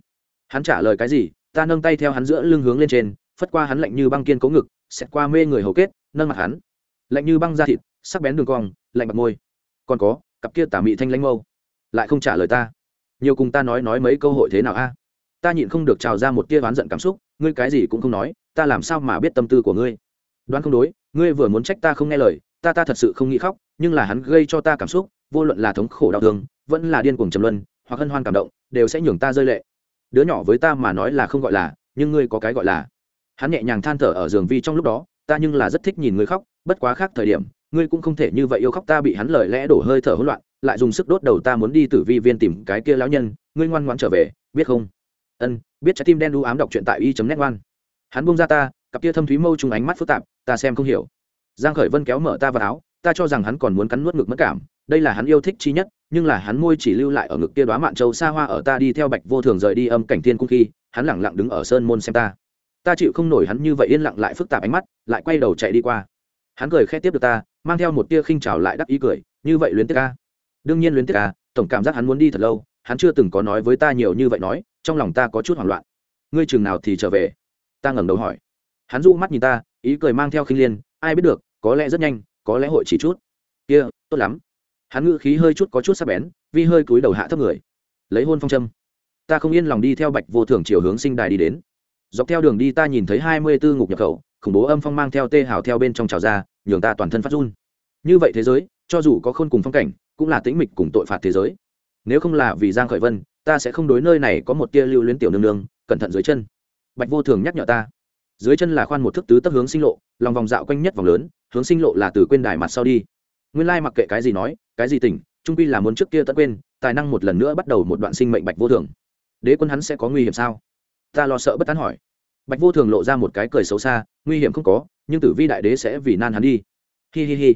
S1: Hắn trả lời cái gì? Ta nâng tay theo hắn giữa lưng hướng lên trên, phất qua hắn lạnh như băng kiên cố ngực, xẹt qua mê người hầu kết, nâng mặt hắn. Lạnh như băng da thịt, sắc bén đường cong, lạnh mặt môi. Còn có, cặp kia tả mị thanh lãnh mâu. Lại không trả lời ta. Nhiều cùng ta nói nói mấy câu hội thế nào a? Ta nhịn không được trào ra một tia oán giận cảm xúc, ngươi cái gì cũng không nói, ta làm sao mà biết tâm tư của ngươi? Đoán không đối, ngươi vừa muốn trách ta không nghe lời ta ta thật sự không nghĩ khóc, nhưng là hắn gây cho ta cảm xúc, vô luận là thống khổ đau thương, vẫn là điên cuồng trầm luân, hoặc hân hoan cảm động, đều sẽ nhường ta rơi lệ. Đứa nhỏ với ta mà nói là không gọi là, nhưng ngươi có cái gọi là. Hắn nhẹ nhàng than thở ở giường vi trong lúc đó, ta nhưng là rất thích nhìn ngươi khóc, bất quá khác thời điểm, ngươi cũng không thể như vậy yêu khóc, ta bị hắn lời lẽ đổ hơi thở hỗn loạn, lại dùng sức đốt đầu ta muốn đi tử vi viên tìm cái kia lão nhân, ngươi ngoan ngoãn trở về, biết không? Ân, biết trái tim đen đu ám đọc truyện tại y chấm nét ngoan hắn buông ra ta, cặp kia thâm thúy mâu trùng ánh mắt phức tạp, ta xem không hiểu giang khởi vân kéo mở ta vào áo, ta cho rằng hắn còn muốn cắn nuốt ngực mất cảm, đây là hắn yêu thích chi nhất, nhưng là hắn môi chỉ lưu lại ở ngực kia đóa mạn châu xa hoa ở ta đi theo bạch vô thường rời đi âm cảnh thiên cung khi, hắn lẳng lặng đứng ở sơn môn xem ta. Ta chịu không nổi hắn như vậy yên lặng lại phức tạp ánh mắt, lại quay đầu chạy đi qua. Hắn cười khẽ tiếp được ta, mang theo một tia khinh trào lại đắc ý cười, như vậy luyến tiếc ca đương nhiên luyến tiếc ca tổng cảm giác hắn muốn đi thật lâu, hắn chưa từng có nói với ta nhiều như vậy nói, trong lòng ta có chút hoảng loạn. Ngươi chừng nào thì trở về? Ta ngẩng đầu hỏi. Hắn dụ mắt nhìn ta, ý cười mang theo khinh liên ai biết được, có lẽ rất nhanh, có lẽ hội chỉ chút. Kia, tốt lắm. Hắn ngữ khí hơi chút có chút sắc bén, vi hơi cúi đầu hạ thấp người. Lấy hôn phong châm. Ta không yên lòng đi theo bạch vô thường chiều hướng sinh đài đi đến. Dọc theo đường đi ta nhìn thấy hai mươi bốn ngục nhập khẩu, khủng bố âm phong mang theo tê hào theo bên trong trào ra, nhường ta toàn thân phát run. Như vậy thế giới, cho dù có khôn cùng phong cảnh, cũng là tĩnh mịch cùng tội phạt thế giới. Nếu không là vì giang khởi vân, ta sẽ không đối nơi này có một tia lưu luyến tiểu nương nương, cẩn thận dưới chân. Bạch vô thường nhắc nhở ta dưới chân là khoan một thức tứ tấp hướng sinh lộ, lòng vòng dạo quanh nhất vòng lớn, hướng sinh lộ là từ quên đài mặt sau đi. Nguyên lai mặc kệ cái gì nói, cái gì tỉnh, trung quy là muốn trước kia tất quên, tài năng một lần nữa bắt đầu một đoạn sinh mệnh bạch vô thường. Đế quân hắn sẽ có nguy hiểm sao? Ta lo sợ bất tán hỏi. Bạch vô thường lộ ra một cái cười xấu xa, nguy hiểm không có, nhưng tử vi đại đế sẽ vì nan hắn đi. Hi hi hi.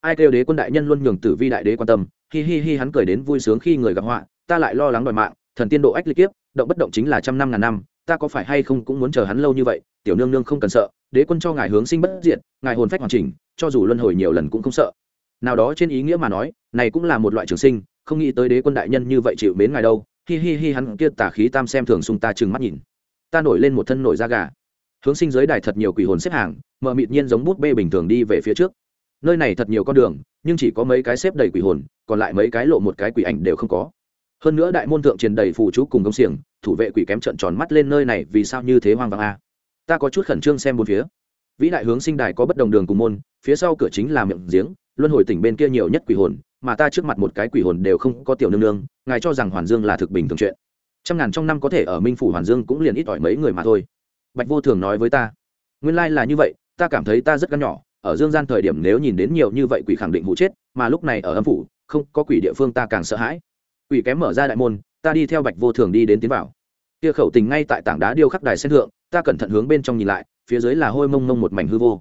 S1: Ai kêu đế quân đại nhân luôn nhường tử vi đại đế quan tâm? Hi hi hi hắn cười đến vui sướng khi người gặp họa, ta lại lo lắng đòi mạng, thần tiên độ ách lịch kiếp, động bất động chính là trăm năm ngàn năm, ta có phải hay không cũng muốn chờ hắn lâu như vậy? Tiểu nương nương không cần sợ, đế quân cho ngài hướng sinh bất diệt, ngài hồn phách hoàn chỉnh, cho dù luân hồi nhiều lần cũng không sợ. Nào đó trên ý nghĩa mà nói, này cũng là một loại trường sinh, không nghĩ tới đế quân đại nhân như vậy chịu mến ngài đâu. Hi hi hi, hắn kia tà khí tam xem thường xung ta chừng mắt nhìn. Ta nổi lên một thân nổi da gà. Hướng sinh giới đài thật nhiều quỷ hồn xếp hàng, mờ mịt nhiên giống bút bê bình thường đi về phía trước. Nơi này thật nhiều con đường, nhưng chỉ có mấy cái xếp đầy quỷ hồn, còn lại mấy cái lộ một cái quỷ ảnh đều không có. Hơn nữa đại môn thượng truyền đầy phù chú cùng công xiềng, thủ vệ quỷ kém trận tròn mắt lên nơi này vì sao như thế hoang vắng a? Ta có chút khẩn trương xem bốn phía. Vĩ đại hướng sinh đài có bất đồng đường cùng môn, phía sau cửa chính là miệng giếng, luân hồi tỉnh bên kia nhiều nhất quỷ hồn, mà ta trước mặt một cái quỷ hồn đều không có tiểu nương nương, ngài cho rằng hoàn dương là thực bình thường chuyện. Trăm ngàn trong năm có thể ở minh phủ hoàn dương cũng liền ít ỏi mấy người mà thôi. Bạch vô thường nói với ta, nguyên lai là như vậy, ta cảm thấy ta rất gắn nhỏ, ở dương gian thời điểm nếu nhìn đến nhiều như vậy quỷ khẳng định vụ chết, mà lúc này ở âm phủ, không có quỷ địa phương ta càng sợ hãi. Quỷ kém mở ra đại môn, ta đi theo bạch vô thường đi đến tiến vào. Kia khẩu tình ngay tại tảng đá điêu khắc đài sen thượng ta cẩn thận hướng bên trong nhìn lại, phía dưới là hôi mông mông một mảnh hư vô.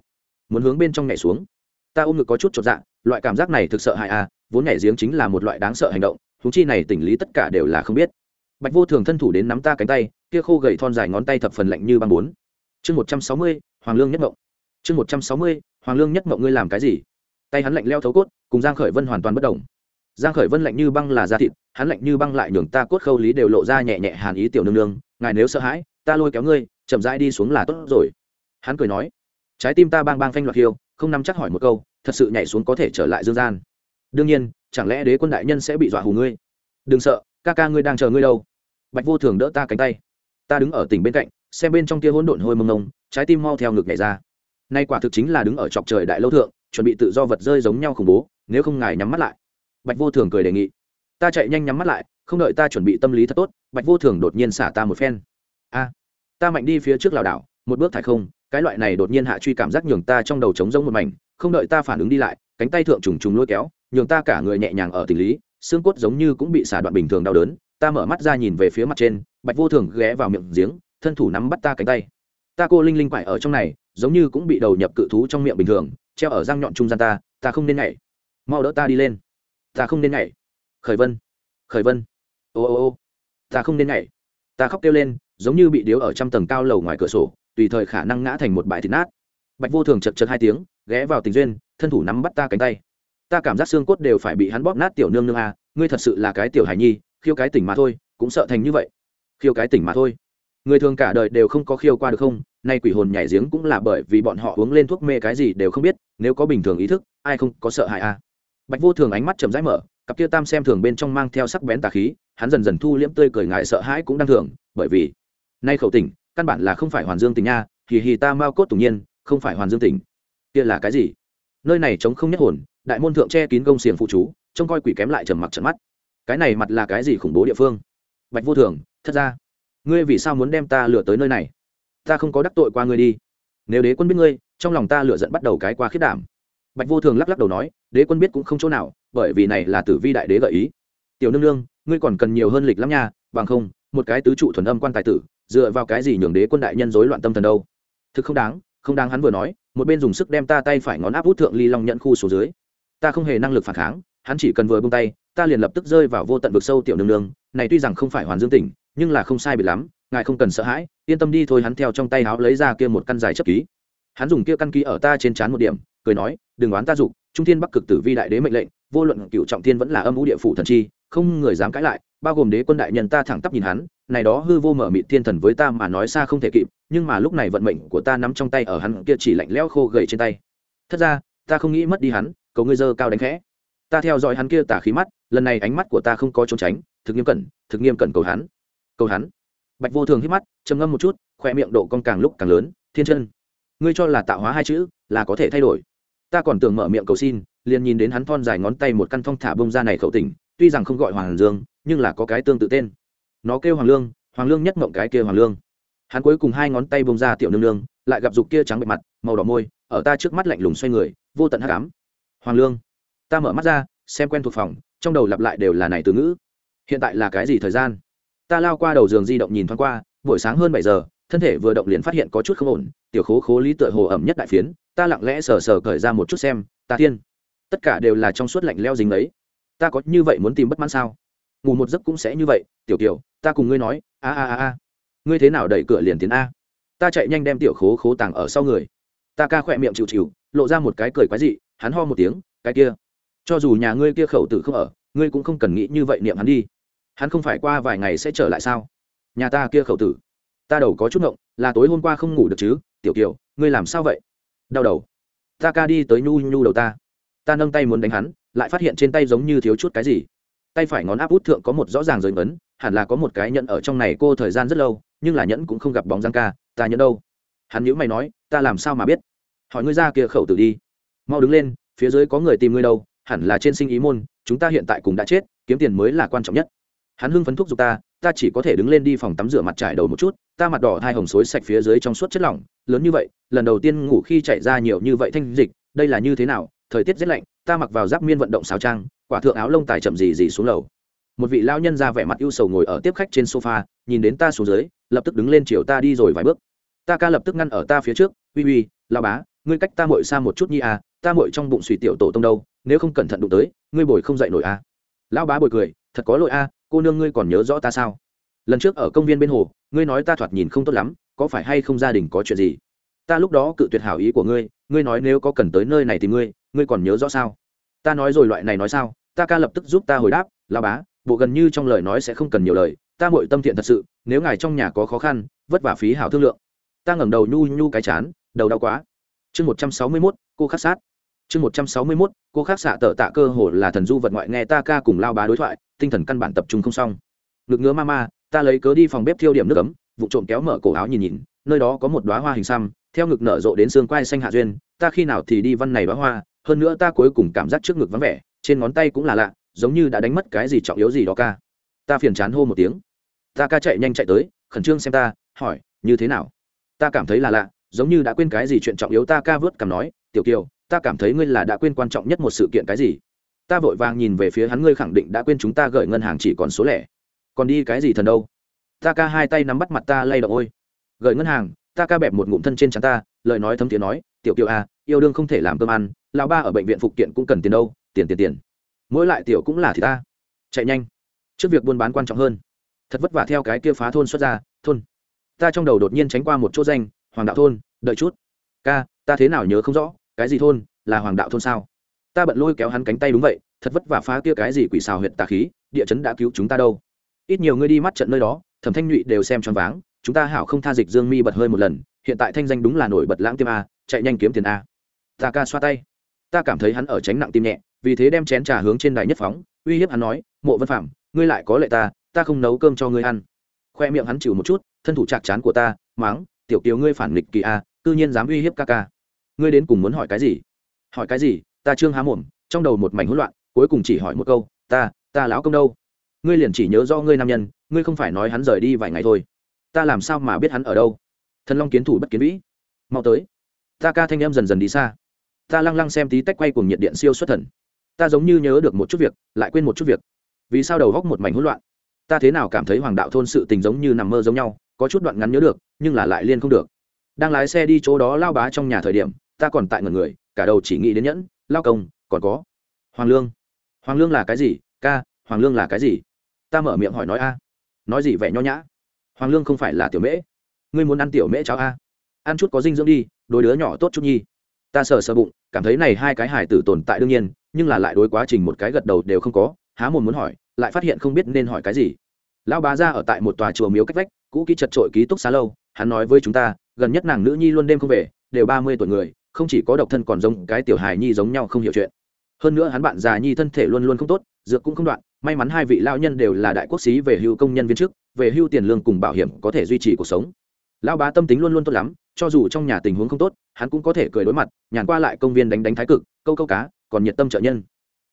S1: Muốn hướng bên trong nhảy xuống. Ta ôm ngực có chút chột dạ loại cảm giác này thực sợ hại à vốn nhảy giếng chính là một loại đáng sợ hành động thú chi này tỉnh lý tất cả đều là không biết. Bạch vô thường thân thủ đến nắm ta cánh tay, kia khô gầy thon dài ngón tay thập phần lạnh như băng bốn. Chương một trăm sáu mươi, hoàng lương nhất mộng. Chương một trăm sáu mươi, hoàng lương nhất mộng ngươi làm cái gì? Tay hắn lạnh leo thấu cốt, cùng giang khởi vân hoàn toàn bất động. Giang khởi vân lạnh như băng là da thịt, hắn lạnh như băng lại nhường ta cốt khâu lý đều lộ ra nhẹ nhẹ hàn ý tiểu nương nương, ngài nếu sợ hãi ta lôi kéo ngươi, chậm rãi đi xuống là tốt rồi. Hắn cười nói, trái tim ta bang bang phanh loạt hiêu không nắm chắc hỏi một câu, thật sự nhảy xuống có thể trở lại dương gian. Đương nhiên, chẳng lẽ đế quân đại nhân sẽ bị dọa hù ngươi? Đừng sợ, ca ca ngươi đang chờ ngươi đâu. Bạch vô thường đỡ ta cánh tay. Ta đứng ở tỉnh bên cạnh, xem bên trong kia hỗn độn hôi mông ngông trái tim mau theo ngực nhảy ra. Nay quả thực chính là đứng ở chọc trời đại lâu thượng, chuẩn bị tự do vật rơi giống nhau khủng bố, nếu không ngài nhắm mắt lại. Bạch vô thường cười đề nghị. Ta chạy nhanh nhắm mắt lại, không đợi ta chuẩn bị tâm lý thật tốt, bạch vô thường đột nhiên xả ta một phen a, ta mạnh đi phía trước lảo đảo, một bước thải không, cái loại này đột nhiên hạ truy cảm giác nhường ta trong đầu trống rỗng một mảnh, không đợi ta phản ứng đi lại, cánh tay thượng trùng trùng lôi kéo, nhường ta cả người nhẹ nhàng ở tình lý, xương cốt giống như cũng bị xả đoạn bình thường đau đớn, ta mở mắt ra nhìn về phía mặt trên, bạch vô thường ghé vào miệng giếng, thân thủ nắm bắt ta cánh tay. Ta cô linh linh quải ở trong này, giống như cũng bị đầu nhập cự thú trong miệng bình thường, treo ở răng nhọn trung gian ta ta không nên nhảy. Mau đỡ ta đi lên. Ta không nên nhảy. Khởi vân. Khởi vân. Ô ô ô. Ta không nên nhảy. Ta khóc kêu lên giống như bị điếu ở trăm tầng cao lầu ngoài cửa sổ, tùy thời khả năng ngã thành một bãi thịt nát. Bạch vô thường chật chật hai tiếng, ghé vào tình duyên, thân thủ nắm bắt ta cánh tay. Ta cảm giác xương cốt đều phải bị hắn bóp nát tiểu nương nương à ngươi thật sự là cái tiểu hài nhi, khiêu cái tỉnh mà thôi, cũng sợ thành như vậy. Khiêu cái tỉnh mà thôi. Người thường cả đời đều không có khiêu qua được không, nay quỷ hồn nhảy giếng cũng là bởi vì bọn họ uống lên thuốc mê cái gì đều không biết, nếu có bình thường ý thức, ai không có sợ hãi à bạch vô thường ánh mắt chậm rãi mở, cặp kia tam xem thường bên trong mang theo sắc bén tà khí, hắn dần dần thu liễm tươi cười ngại sợ hãi cũng đang thường, bởi vì nay khẩu tỉnh, căn bản là không phải hoàn dương tình nha, hì hì ta mao cốt tủng nhiên, không phải hoàn dương tỉnh. Kia là cái gì? Nơi này chống không nhất hồn, đại môn thượng che kín công xiềng phụ chú, trông coi quỷ kém lại trầm mặc trận mắt. Cái này mặt là cái gì khủng bố địa phương? Bạch vô thường, thật ra, ngươi vì sao muốn đem ta lừa tới nơi này? Ta không có đắc tội qua ngươi đi. Nếu đế quân biết ngươi, trong lòng ta lựa giận bắt đầu cái qua khiết đảm. Bạch vô thường lắc lắc đầu nói, đế quân biết cũng không chỗ nào, bởi vì này là tử vi đại đế gợi ý. Tiểu nương nương, ngươi còn cần nhiều hơn lịch lắm nha, bằng không, một cái tứ trụ thuần âm quan tài tử dựa vào cái gì nhường đế quân đại nhân rối loạn tâm thần đâu? Thực không đáng không đáng hắn vừa nói, một bên dùng sức đem ta tay phải ngón áp út thượng ly long nhận khu xuống dưới. Ta không hề năng lực phản kháng, hắn chỉ cần vừa bông tay, ta liền lập tức rơi vào vô tận vực sâu tiểu nương nương. Này tuy rằng không phải hoàn dương tỉnh, nhưng là không sai bị lắm, ngài không cần sợ hãi, yên tâm đi thôi, hắn theo trong tay áo lấy ra kia một căn dài chấp ký. Hắn dùng kia căn ký ở ta trên trán một điểm, cười nói, đừng oán ta dục, trung thiên bắc cực tử vi đại đế mệnh lệnh, vô luận cựu trọng thiên vẫn là âm vũ địa phủ thần chi, không người dám cãi lại, bao gồm đế quân đại nhân ta thẳng tắp nhìn hắn này đó hư vô mở mịt thiên thần với ta mà nói xa không thể kịp, nhưng mà lúc này vận mệnh của ta nắm trong tay ở hắn kia chỉ lạnh lẽo khô gầy trên tay. Thật ra, ta không nghĩ mất đi hắn, cầu ngươi dơ cao đánh khẽ. Ta theo dõi hắn kia tả khí mắt, lần này ánh mắt của ta không có trốn tránh, thực nghiêm cẩn, thực nghiêm cẩn cầu hắn. Cầu hắn. Bạch vô thường hít mắt, trầm ngâm một chút khoe miệng độ con càng lúc càng lớn, thiên chân, ngươi cho là tạo hóa hai chữ là có thể thay đổi. Ta còn tưởng mở miệng cầu xin, liền nhìn đến hắn thon dài ngón tay một căn thong thả bông ra này khẩu tỉnh tuy rằng không gọi hoàng dương, nhưng là có cái tương tự tên nó kêu hoàng lương hoàng lương nhất mộng cái kia hoàng lương. Hắn cuối cùng hai ngón tay bông ra tiểu nương nương lại gặp dục kia trắng bệ mặt màu đỏ môi ở ta trước mắt lạnh lùng xoay người vô tận hắc ám. Hoàng lương ta mở mắt ra xem quen thuộc phòng trong đầu lặp lại đều là này từ ngữ. Hiện tại là cái gì thời gian? Ta lao qua đầu giường di động nhìn thoáng qua buổi sáng hơn bảy giờ thân thể vừa động liền phát hiện có chút không ổn tiểu khố khố lý tựa hồ ẩm nhất đại phiến ta lặng lẽ sờ sờ cởi ra một chút xem ta thiên tất cả đều là trong suốt lạnh leo dính đấy, ta có như vậy muốn tìm bất mãn sao? Ngủ một giấc cũng sẽ như vậy tiểu kiểu ta cùng ngươi nói, a a a a. Ngươi thế nào đẩy cửa liền tiến a. Ta chạy nhanh đem tiểu khố khố tàng ở sau người. Ta ca khỏe miệng chịu chịu, lộ ra một cái cười quái dị, hắn ho một tiếng, cái kia, cho dù nhà ngươi kia khẩu tử không ở, ngươi cũng không cần nghĩ như vậy niệm hắn đi. Hắn không phải qua vài ngày sẽ trở lại sao? Nhà ta kia khẩu tử, ta đầu có chút ngộng, là tối hôm qua không ngủ được chứ, tiểu kiều, ngươi làm sao vậy? Đau đầu. Ta ca đi tới nhu nhu đầu ta. Ta nâng tay muốn đánh hắn, lại phát hiện trên tay giống như thiếu chút cái gì. Tay phải ngón áp út thượng có một rõ ràng rời ấn hẳn là có một cái nhẫn ở trong này cô thời gian rất lâu, nhưng là nhẫn cũng không gặp bóng giang ca, ta nhẫn đâu? Hắn nhữ mày nói, ta làm sao mà biết? Hỏi ngươi ra kia khẩu tử đi. Mau đứng lên, phía dưới có người tìm ngươi đâu, hẳn là trên sinh ý môn, chúng ta hiện tại cũng đã chết, kiếm tiền mới là quan trọng nhất. Hắn hưng phấn thuốc giục ta ta chỉ có thể đứng lên đi phòng tắm rửa mặt trải đầu một chút, ta mặt đỏ hai hồng xối sạch phía dưới trong suốt chất lỏng, lớn như vậy, lần đầu tiên ngủ khi chạy ra nhiều như vậy thanh dịch, đây là như thế nào? Thời tiết rất lạnh, ta mặc vào giáp miên vận động xáo trang, quả thượng áo lông tài chậm gì gì xuống lầu một vị lao nhân ra vẻ mặt ưu sầu ngồi ở tiếp khách trên sofa nhìn đến ta xuống dưới lập tức đứng lên chiều ta đi rồi vài bước. Ta ca lập tức ngăn ở ta phía trước uy uy lao bá ngươi cách ta mội xa một chút nhi à ta mội trong bụng suy tiểu tổ tông đâu nếu không cẩn thận đụng tới ngươi bồi không dậy nổi à. Lão bá bồi cười thật có lỗi à, cô nương ngươi còn nhớ rõ ta sao? Lần trước ở công viên bên hồ ngươi nói ta thoạt nhìn không tốt lắm có phải hay không gia đình có chuyện gì? Ta lúc đó cự tuyệt hảo ý của ngươi ngươi nói nếu có cần tới nơi này thì ngươi ngươi còn nhớ rõ sao? Ta nói rồi loại này nói sao? Ta ca lập tức giúp ta hồi đáp lao bá bộ gần như trong lời nói sẽ không cần nhiều lời, ta mội tâm thiện thật sự, nếu ngài trong nhà có khó khăn, vất vả phí hảo thương lượng. Ta ngẩng đầu nhu nhu cái chán, đầu đau quá. Chương một trăm sáu mươi mốt, cô khắc sát. Chương một trăm sáu mươi mốt, cô khắc xạ tợ tạ cơ hồ là thần du vật ngoại nghe ta ca cùng lao bá đối thoại, tinh thần căn bản tập trung không xong. Ngực ngứa ma ma, ta lấy cớ đi phòng bếp thiêu điểm nước ấm, vụ trộm kéo mở cổ áo nhìn nhìn, nơi đó có một đoá hoa hình xăm, theo ngực nở rộ đến xương quai xanh hạ duyên, ta khi nào thì đi văn này đoá hoa, hơn nữa ta cuối cùng cảm giác trước ngực vắng vẻ, trên ngón tay cũng là lạ giống như đã đánh mất cái gì trọng yếu gì đó ca. Ta phiền chán hô một tiếng. Ta ca chạy nhanh chạy tới, khẩn trương xem ta, hỏi, như thế nào? Ta cảm thấy là lạ, giống như đã quên cái gì chuyện trọng yếu ta ca vớt cảm nói, tiểu kiều, ta cảm thấy ngươi là đã quên quan trọng nhất một sự kiện cái gì? Ta vội vàng nhìn về phía hắn, ngươi khẳng định đã quên chúng ta gửi ngân hàng chỉ còn số lẻ. Còn đi cái gì thần đâu? Ta ca hai tay nắm bắt mặt ta lay động, ôi, gửi ngân hàng, ta ca bẹp một ngụm thân trên chắn ta, lời nói thấm tiếng nói, tiểu kiều à yêu đương không thể làm cơm ăn, lão ba ở bệnh viện phục kiện cũng cần tiền đâu, tiền tiền tiền mỗi lại tiểu cũng là thì ta. Chạy nhanh. Trước việc buôn bán quan trọng hơn. Thật vất vả theo cái kia phá thôn xuất ra, thôn. Ta trong đầu đột nhiên tránh qua một chỗ danh, hoàng đạo thôn, đợi chút. Ca, ta thế nào nhớ không rõ, cái gì thôn, là hoàng đạo thôn sao? Ta bận lôi kéo hắn cánh tay đúng vậy, thật vất vả phá kia cái gì quỷ xào huyện tà khí, địa chấn đã cứu chúng ta đâu. Ít nhiều người đi mắt trận nơi đó, thẩm thanh nhụy đều xem choáng váng, chúng ta hảo không tha dịch dương mi bật hơi một lần, hiện tại thanh danh đúng là nổi bật lãng tiêm a, chạy nhanh kiếm tiền a. Ta ca xoa tay. Ta cảm thấy hắn ở tránh nặng tim nhẹ vì thế đem chén trà hướng trên đài nhất phóng, uy hiếp hắn nói, mộ vân phạm ngươi lại có lệ ta ta không nấu cơm cho ngươi ăn. Khoe miệng hắn chịu một chút, thân thủ chạc chán của ta, máng, tiểu kiều ngươi phản nghịch kỳ a tự nhiên dám uy hiếp ca ca. Ngươi đến cùng muốn hỏi cái gì? Hỏi cái gì? Ta trương há mồm, trong đầu một mảnh hỗn loạn, cuối cùng chỉ hỏi một câu, ta ta lão công đâu? Ngươi liền chỉ nhớ do ngươi nam nhân, ngươi không phải nói hắn rời đi vài ngày thôi. Ta làm sao mà biết hắn ở đâu? Thần long kiến thủ bất kiến vĩ. Mau tới. Ta ca thanh em dần dần đi xa. Ta lăng lăng xem tí tách quay cùng nhiệt điện siêu xuất thần ta giống như nhớ được một chút việc, lại quên một chút việc. Vì sao đầu góc một mảnh hỗn loạn? Ta thế nào cảm thấy hoàng đạo thôn sự tình giống như nằm mơ giống nhau, có chút đoạn ngắn nhớ được, nhưng là lại liên không được. Đang lái xe đi chỗ đó lao bá trong nhà thời điểm, ta còn tại ngần người, cả đầu chỉ nghĩ đến nhẫn, lao công, còn có. Hoàng lương. Hoàng lương là cái gì? Ca, hoàng lương là cái gì? Ta mở miệng hỏi nói a. Nói gì vẻ nho nhã? Hoàng lương không phải là tiểu mễ. Ngươi muốn ăn tiểu mễ cháo a? Ăn chút có dinh dưỡng đi đôi đứa nhỏ tốt chút nhi. Ta sờ sờ bụng, cảm thấy này hai cái hải tử tồn tại đương nhiên nhưng là lại đối quá trình một cái gật đầu đều không có, há mồm muốn hỏi, lại phát hiện không biết nên hỏi cái gì. Lão bá ra ở tại một tòa chùa miếu cách vách, cũ kỹ chật trội ký túc xá lâu, hắn nói với chúng ta, gần nhất nàng nữ nhi luôn đêm không về, đều ba mươi tuổi người, không chỉ có độc thân còn giống cái tiểu hài nhi giống nhau không hiểu chuyện. Hơn nữa hắn bạn già nhi thân thể luôn luôn không tốt, dược cũng không đoạn, may mắn hai vị lao nhân đều là đại quốc sĩ về hưu công nhân viên chức, về hưu tiền lương cùng bảo hiểm có thể duy trì cuộc sống. Lão bá tâm tính luôn luôn tốt lắm, cho dù trong nhà tình huống không tốt, hắn cũng có thể cười đối mặt, nhàn qua lại công viên đánh đánh thái cực, câu câu cá còn nhiệt tâm trợ nhân.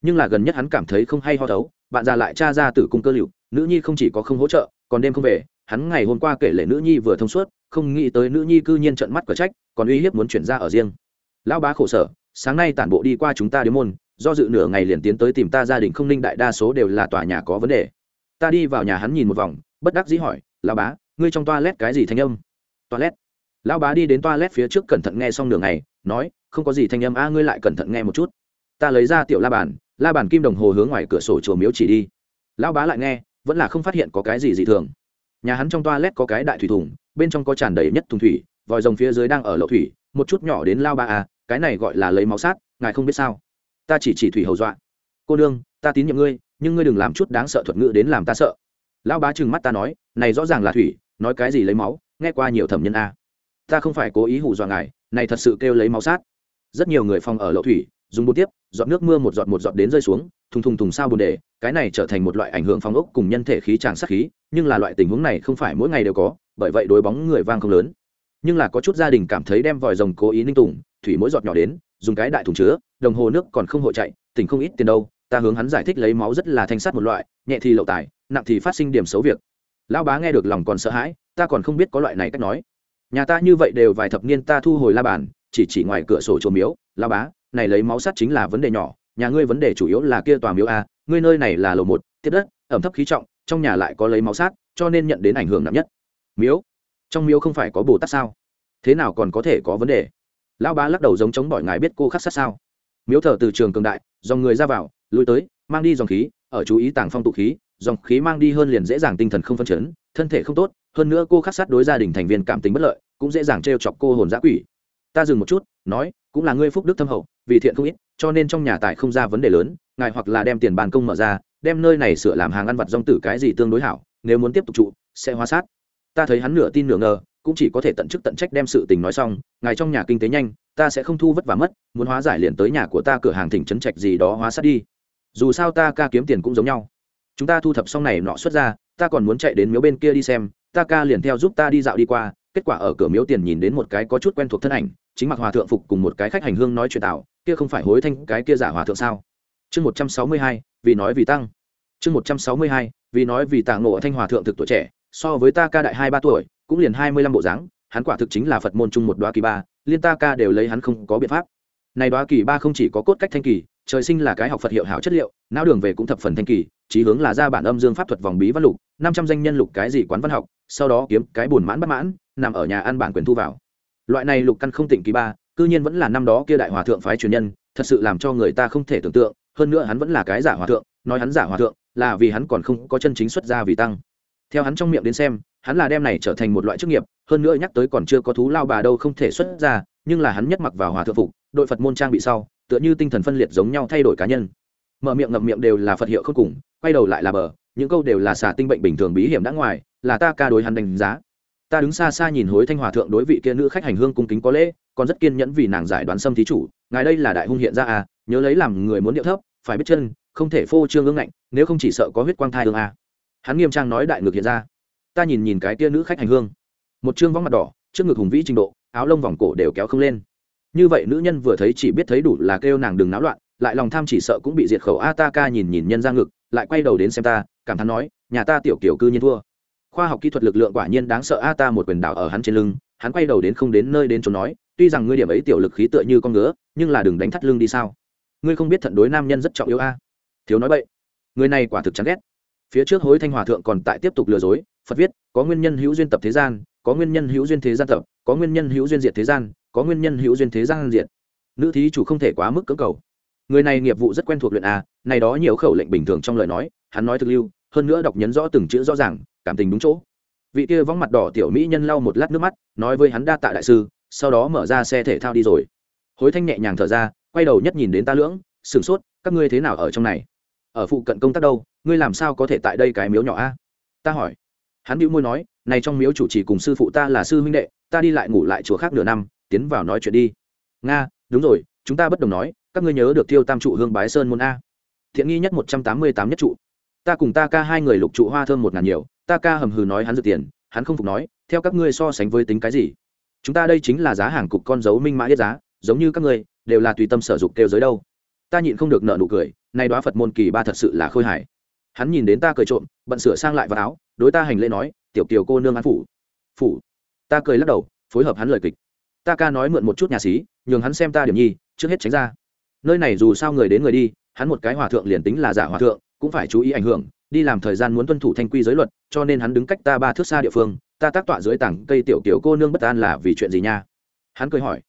S1: Nhưng là gần nhất hắn cảm thấy không hay ho thấu, bạn già lại cha ra tử cung cơ liệu, nữ nhi không chỉ có không hỗ trợ, còn đêm không về, hắn ngày hôm qua kể lệ nữ nhi vừa thông suốt, không nghĩ tới nữ nhi cư nhiên trận mắt cờ trách, còn uy hiếp muốn chuyển ra ở riêng. Lão bá khổ sở, sáng nay tản bộ đi qua chúng ta đến môn, do dự nửa ngày liền tiến tới tìm ta gia đình không ninh đại đa số đều là tòa nhà có vấn đề. Ta đi vào nhà hắn nhìn một vòng, bất đắc dĩ hỏi, lão bá, ngươi trong toilet cái gì thanh âm? Toilet? Lão bá đi đến toilet phía trước cẩn thận nghe xong nửa ngày, nói, không có gì thanh âm a, ngươi lại cẩn thận nghe một chút ta lấy ra tiểu la bàn la bàn kim đồng hồ hướng ngoài cửa sổ chùa miếu chỉ đi. Lão bá lại nghe, vẫn là không phát hiện có cái gì dị thường. Nhà hắn trong toilet có cái đại thủy thùng, bên trong có tràn đầy nhất thùng thủy, vòi rồng phía dưới đang ở lậu thủy, một chút nhỏ đến lao ba à cái này gọi là lấy máu sát, ngài không biết sao. Ta chỉ chỉ thủy hầu dọa. Cô nương, ta tín nhiệm ngươi, nhưng ngươi đừng làm chút đáng sợ thuật ngữ đến làm ta sợ. Lão bá trừng mắt ta nói, này rõ ràng là thủy, nói cái gì lấy máu, nghe qua nhiều thẩm nhân a. À. ta không phải cố ý hù dọa ngài, này thật sự kêu lấy máu sát. Rất nhiều người phòng ở lậu thủy dùng bột tiếp, giọt nước mưa một giọt một giọt đến rơi xuống, thùng thùng thùng sao bồn đề, cái này trở thành một loại ảnh hưởng phong ốc cùng nhân thể khí, tràng sát khí, nhưng là loại tình huống này không phải mỗi ngày đều có, bởi vậy đối bóng người vang không lớn. Nhưng là có chút gia đình cảm thấy đem vòi rồng cố ý ninh tùng, thủy mỗi giọt nhỏ đến, dùng cái đại thùng chứa, đồng hồ nước còn không hội chạy, tỉnh không ít tiền đâu, ta hướng hắn giải thích lấy máu rất là thanh sắt một loại, nhẹ thì lậu tài, nặng thì phát sinh điểm xấu việc. Lão bá nghe được lòng còn sợ hãi, ta còn không biết có loại này cách nói. Nhà ta như vậy đều vài thập niên ta thu hồi la bàn, chỉ chỉ ngoài cửa sổ chùa miếu, lão bá này lấy máu sắt chính là vấn đề nhỏ, nhà ngươi vấn đề chủ yếu là kia tòa miếu a, ngươi nơi này là lầu một, tiếp đất, ẩm thấp khí trọng, trong nhà lại có lấy máu sát cho nên nhận đến ảnh hưởng nặng nhất. Miếu? Trong miếu không phải có bồ tát sao? Thế nào còn có thể có vấn đề? Lão bá lắc đầu giống chống bỏi ngài biết cô khắc sát sao? Miếu thờ từ trường cường đại, dòng người ra vào, lui tới, mang đi dòng khí, ở chú ý tàng phong tụ khí, dòng khí mang đi hơn liền dễ dàng tinh thần không phân chấn, thân thể không tốt, hơn nữa cô khắc sát đối gia đình thành viên cảm tính bất lợi, cũng dễ dàng t chọc cô hồn giã quỷ ta dừng một chút, nói, cũng là ngươi phúc đức thâm hậu, vì thiện không ít, cho nên trong nhà tài không ra vấn đề lớn, ngài hoặc là đem tiền bàn công mở ra, đem nơi này sửa làm hàng ăn vặt rong tử cái gì tương đối hảo, nếu muốn tiếp tục trụ, sẽ hóa sát. Ta thấy hắn nửa tin nửa ngờ, cũng chỉ có thể tận chức tận trách đem sự tình nói xong, ngài trong nhà kinh tế nhanh, ta sẽ không thu vất vả mất, muốn hóa giải liền tới nhà của ta cửa hàng thỉnh trấn trạch gì đó hóa sát đi. Dù sao ta ca kiếm tiền cũng giống nhau. Chúng ta thu thập xong này nọ xuất ra, ta còn muốn chạy đến miếu bên kia đi xem, ta ca liền theo giúp ta đi dạo đi qua, kết quả ở cửa miếu tiền nhìn đến một cái có chút quen thuộc thân ảnh chính mặc hòa thượng phục cùng một cái khách hành hương nói chuyện tạo, kia không phải hối thanh cái kia giả hòa thượng sao? Chương một trăm sáu mươi hai, vì nói vì tăng. Chương một trăm sáu mươi hai, vì nói vì tàng ngộ thanh hòa thượng thực tuổi trẻ, so với ta ca đại hai ba tuổi, cũng liền hai mươi lăm bộ dáng, hắn quả thực chính là phật môn chung một đoá kỳ ba, liên ta ca đều lấy hắn không có biện pháp. Này đoá kỳ ba không chỉ có cốt cách thanh kỳ, trời sinh là cái học phật hiệu hảo chất liệu, não đường về cũng thập phần thanh kỳ, chí hướng là ra bản âm dương pháp thuật vòng bí văn lục, năm trăm danh nhân lục cái gì quán văn học, sau đó kiếm cái buồn mãn bất mãn, nằm ở nhà ăn bản quyền thu vào loại này lục căn không tịnh kỳ ba, cư nhiên vẫn là năm đó kia đại hòa thượng phái truyền nhân, thật sự làm cho người ta không thể tưởng tượng, hơn nữa hắn vẫn là cái giả hòa thượng, nói hắn giả hòa thượng là vì hắn còn không có chân chính xuất gia vì tăng. Theo hắn trong miệng đến xem, hắn là đem này trở thành một loại chức nghiệp, hơn nữa nhắc tới còn chưa có thú lao bà đâu không thể xuất ra nhưng là hắn nhất mặc vào hòa thượng phục, đội phật môn trang bị sau, tựa như tinh thần phân liệt giống nhau thay đổi cá nhân. Mở miệng ngậm miệng đều là phật hiệu không cùng, quay đầu lại là bờ, những câu đều là xả tinh bệnh bình thường bí hiểm đã ngoài, là ta ca đối hắn đánh giá ta đứng xa xa nhìn hối thanh hòa thượng đối vị kia nữ khách hành hương cung kính có lễ, còn rất kiên nhẫn vì nàng giải đoán xâm thí chủ, ngài đây là đại hung hiện ra à nhớ lấy làm người muốn điệu thấp, phải biết chân, không thể phô trương ương ngạnh, nếu không chỉ sợ có huyết quang thai ương à. hắn nghiêm trang nói đại ngược hiện ra. Ta nhìn nhìn cái kia nữ khách hành hương. Một chương vóng mặt đỏ, trước ngực hùng vĩ trình độ, áo lông vòng cổ đều kéo không lên. Như vậy nữ nhân vừa thấy chỉ biết thấy đủ là kêu nàng đừng náo loạn, lại lòng tham chỉ sợ cũng bị diệt khẩu a ta ca nhìn nhìn nhân ra ngực, lại quay đầu đến xem ta, cảm thán nói, nhà ta tiểu kiểu cư nhiên thua khoa học kỹ thuật lực lượng quả nhiên đáng sợ. A, ta một quyền đảo ở hắn trên lưng, hắn quay đầu đến không đến nơi đến chỗ nói, tuy rằng ngươi điểm ấy tiểu lực khí tựa như con ngứa, nhưng là đừng đánh thắt lưng đi sao? Ngươi không biết thận đối nam nhân rất trọng yếu a. Thiếu nói vậy người này quả thực chán ghét. Phía trước hối thanh hòa thượng còn tại tiếp tục lừa dối, phật viết, có nguyên nhân hữu duyên tập thế gian, có nguyên nhân hữu duyên thế gian tập, có nguyên nhân hữu duyên diệt thế gian, có nguyên nhân hữu duyên thế gian diệt. Nữ thí chủ không thể quá mức cưỡng cầu. Người này nghiệp vụ rất quen thuộc luyện a, này đó nhiều khẩu lệnh bình thường trong lời nói, hắn nói thực lưu hơn nữa đọc nhấn rõ từng chữ rõ ràng, cảm tình đúng chỗ. Vị kia vóng mặt đỏ tiểu mỹ nhân lau một lát nước mắt, nói với hắn đa tạ đại sư, sau đó mở ra xe thể thao đi rồi. Hối thanh nhẹ nhàng thở ra, quay đầu nhất nhìn đến ta lưỡng, sửng sốt, các ngươi thế nào ở trong này? Ở phụ cận công tác đâu? Ngươi làm sao có thể tại đây cái miếu nhỏ a? Ta hỏi. Hắn đĩu môi nói, này trong miếu chủ trì cùng sư phụ ta là sư huynh đệ, ta đi lại ngủ lại chùa khác nửa năm, tiến vào nói chuyện đi. Nga, đúng rồi, chúng ta bất đồng nói, các ngươi nhớ được tiêu tam trụ hương bái sơn môn a? Thiện nghi nhất một trăm tám mươi tám nhất trụ ta cùng ta ca hai người lục trụ hoa thơm một ngàn nhiều, ta ca hầm hừ nói hắn dược tiền, hắn không phục nói, theo các ngươi so sánh với tính cái gì? Chúng ta đây chính là giá hàng cục con dấu minh mã yết giá, giống như các ngươi, đều là tùy tâm sở dục kêu giới đâu. Ta nhịn không được nợ nụ cười, nay đoá phật môn kỳ ba thật sự là khôi hài. Hắn nhìn đến ta cười trộm, bận sửa sang lại vào áo, đối ta hành lễ nói, tiểu kiều cô nương an phủ. Phủ? Ta cười lắc đầu, phối hợp hắn lời kịch. Ta ca nói mượn một chút nhà xí, nhường hắn xem ta điểm nhi, trước hết tránh ra. Nơi này dù sao người đến người đi, hắn một cái hòa thượng liền tính là giả hòa thượng cũng phải chú ý ảnh hưởng, đi làm thời gian muốn tuân thủ thanh quy giới luật, cho nên hắn đứng cách ta ba thước xa địa phương, ta tác tọa dưới tảng cây tiểu kiểu cô nương bất an là vì chuyện gì nha? Hắn cười hỏi.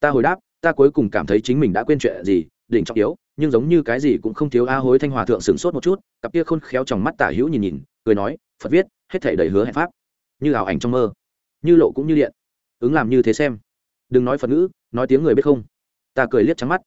S1: Ta hồi đáp, ta cuối cùng cảm thấy chính mình đã quên chuyện gì, đỉnh trọng yếu, nhưng giống như cái gì cũng không thiếu a hối thanh hòa thượng sửng sốt một chút, cặp kia khôn khéo trong mắt tả hữu nhìn nhìn, cười nói, phật viết, hết thể đầy hứa hẹn pháp. Như ảo ảnh trong mơ, như lộ cũng như điện. Ứng làm như thế xem. Đừng nói phật ngữ, nói tiếng người biết không? Ta cười liếc trắng mắt.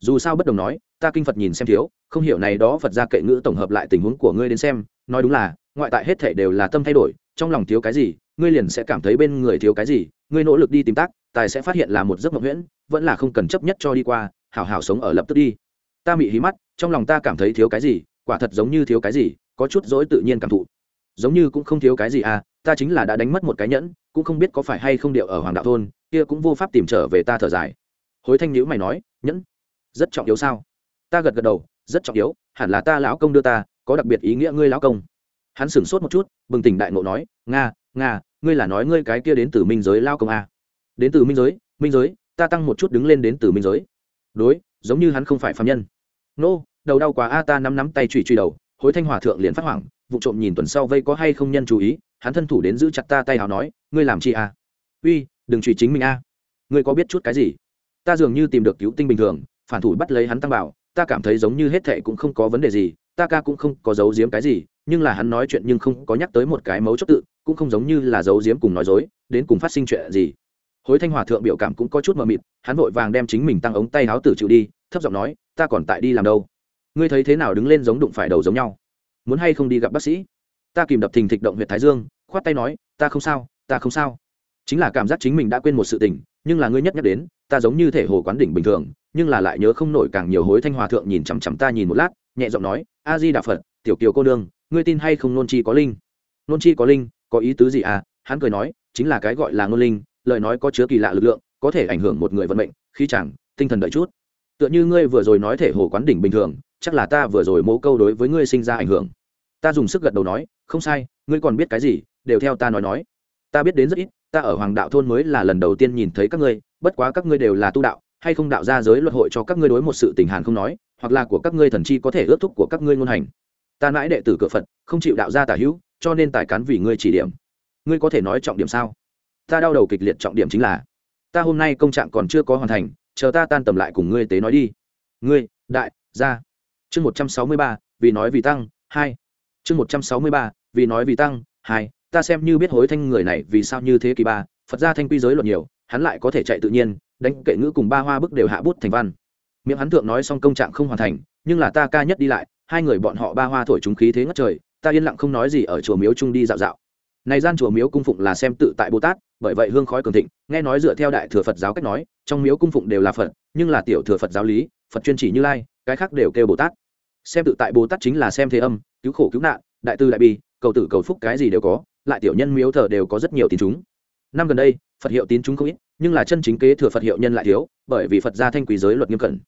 S1: Dù sao bất đồng nói ta kinh phật nhìn xem thiếu không hiểu này đó phật ra kệ ngữ tổng hợp lại tình huống của ngươi đến xem. Nói đúng là ngoại tại hết thể đều là tâm thay đổi trong lòng thiếu cái gì ngươi liền sẽ cảm thấy bên người thiếu cái gì. Ngươi nỗ lực đi tìm tác tài sẽ phát hiện là một giấc mộng nguyễn, vẫn là không cần chấp nhất cho đi qua hảo hảo sống ở lập tức đi. Ta mị hí mắt trong lòng ta cảm thấy thiếu cái gì quả thật giống như thiếu cái gì có chút dỗi tự nhiên cảm thụ. Giống như cũng không thiếu cái gì à ta chính là đã đánh mất một cái nhẫn cũng không biết có phải hay không điệu ở hoàng đạo thôn kia cũng vô pháp tìm trở về ta thở dài. Hối thanh nhữ mày nói nhẫn? Rất trọng yếu sao? Ta gật gật đầu, rất trọng yếu, hẳn là ta lão công đưa ta, có đặc biệt ý nghĩa ngươi lão công. Hắn sửng sốt một chút, bừng tỉnh đại ngộ nói, nga nga, ngươi là nói ngươi cái kia đến từ minh giới lao công à. đến từ minh giới minh giới, ta tăng một chút đứng lên đến từ minh giới. Đối, giống như hắn không phải phạm nhân. Nô, đầu đau quá a, ta nắm nắm tay trụy trụy đầu, hối thanh hòa thượng liền phát hoảng, vụ trộm nhìn tuần sau vây có hay không nhân chú ý, hắn thân thủ đến giữ chặt ta tay hào nói, ngươi làm chi a uy, đừng trụy chính mình a. Ngươi có biết chút cái gì? Ta dường như tìm được cứu tinh bình thường, phản thủ bắt lấy hắn tăng bảo ta cảm thấy giống như hết thệ cũng không có vấn đề gì, ta ca cũng không có giấu giếm cái gì, nhưng là hắn nói chuyện nhưng không có nhắc tới một cái mấu chốt tự, cũng không giống như là giấu giếm cùng nói dối, đến cùng phát sinh chuyện gì. Hối thanh hòa thượng biểu cảm cũng có chút mờ mịt, hắn vội vàng đem chính mình tăng ống tay háo tử chịu đi, thấp giọng nói, ta còn tại đi làm đâu? Ngươi thấy thế nào đứng lên giống đụng phải đầu giống nhau? Muốn hay không đi gặp bác sĩ? Ta kìm đập thình thịch động huyện thái dương, khoát tay nói, ta không sao, ta không sao. Chính là cảm giác chính mình đã quên một sự tình, nhưng là ngươi nhất nhắc đến, ta giống như thể hồ quán đỉnh bình thường nhưng là lại nhớ không nổi càng nhiều hối thanh hòa thượng nhìn chằm chằm ta nhìn một lát, nhẹ giọng nói, a di đà phật, tiểu kiều cô nương, ngươi tin hay không nôn chi có linh? Nôn chi có linh, có ý tứ gì à? Hắn cười nói, chính là cái gọi là nôn linh, lời nói có chứa kỳ lạ lực lượng, có thể ảnh hưởng một người vận mệnh, khí chẳng, tinh thần đợi chút. Tựa như ngươi vừa rồi nói thể hồ quán đỉnh bình thường, chắc là ta vừa rồi mỗ câu đối với ngươi sinh ra ảnh hưởng. Ta dùng sức gật đầu nói, không sai, ngươi còn biết cái gì, đều theo ta nói nói. Ta biết đến rất ít, ta ở hoàng đạo thôn mới là lần đầu tiên nhìn thấy các ngươi, bất quá các ngươi đều là tu đạo hay không đạo ra giới luật hội cho các ngươi đối một sự tình hàn không nói, hoặc là của các ngươi thần chi có thể ước thúc của các ngươi ngôn hành. Ta mãi đệ tử cửa phật, không chịu đạo ra tả hữu, cho nên tài cán vì ngươi chỉ điểm. Ngươi có thể nói trọng điểm sao? Ta đau đầu kịch liệt trọng điểm chính là, ta hôm nay công trạng còn chưa có hoàn thành, chờ ta tan tầm lại cùng ngươi tế nói đi. Ngươi, đại, gia. Chương một trăm sáu mươi ba, vì nói vì tăng, hai. Chương một trăm sáu mươi ba, vì nói vì tăng, hai. Ta xem như biết hối thanh người này vì sao như thế kỳ ba. Phật gia thanh quy giới luật nhiều, hắn lại có thể chạy tự nhiên đánh kệ ngữ cùng ba hoa bức đều hạ bút thành văn. Miệng hắn thượng nói xong công trạng không hoàn thành, nhưng là ta ca nhất đi lại, hai người bọn họ ba hoa thổi chúng khí thế ngất trời, ta yên lặng không nói gì ở chùa miếu trung đi dạo dạo. Này gian chùa miếu cung phụng là xem tự tại bồ tát, bởi vậy hương khói cường thịnh, nghe nói dựa theo đại thừa phật giáo cách nói, trong miếu cung phụng đều là phật, nhưng là tiểu thừa phật giáo lý, phật chuyên chỉ như lai, cái khác đều kêu bồ tát. Xem tự tại bồ tát chính là xem thế âm, cứu khổ cứu nạn, đại tư đại bi, cầu tử cầu phúc cái gì đều có, lại tiểu nhân miếu thờ đều có rất nhiều tín chúng. Năm gần đây, phật hiệu tín chúng không ít nhưng là chân chính kế thừa phật hiệu nhân lại thiếu, bởi vì phật gia thanh quý giới luật nghiêm cẩn.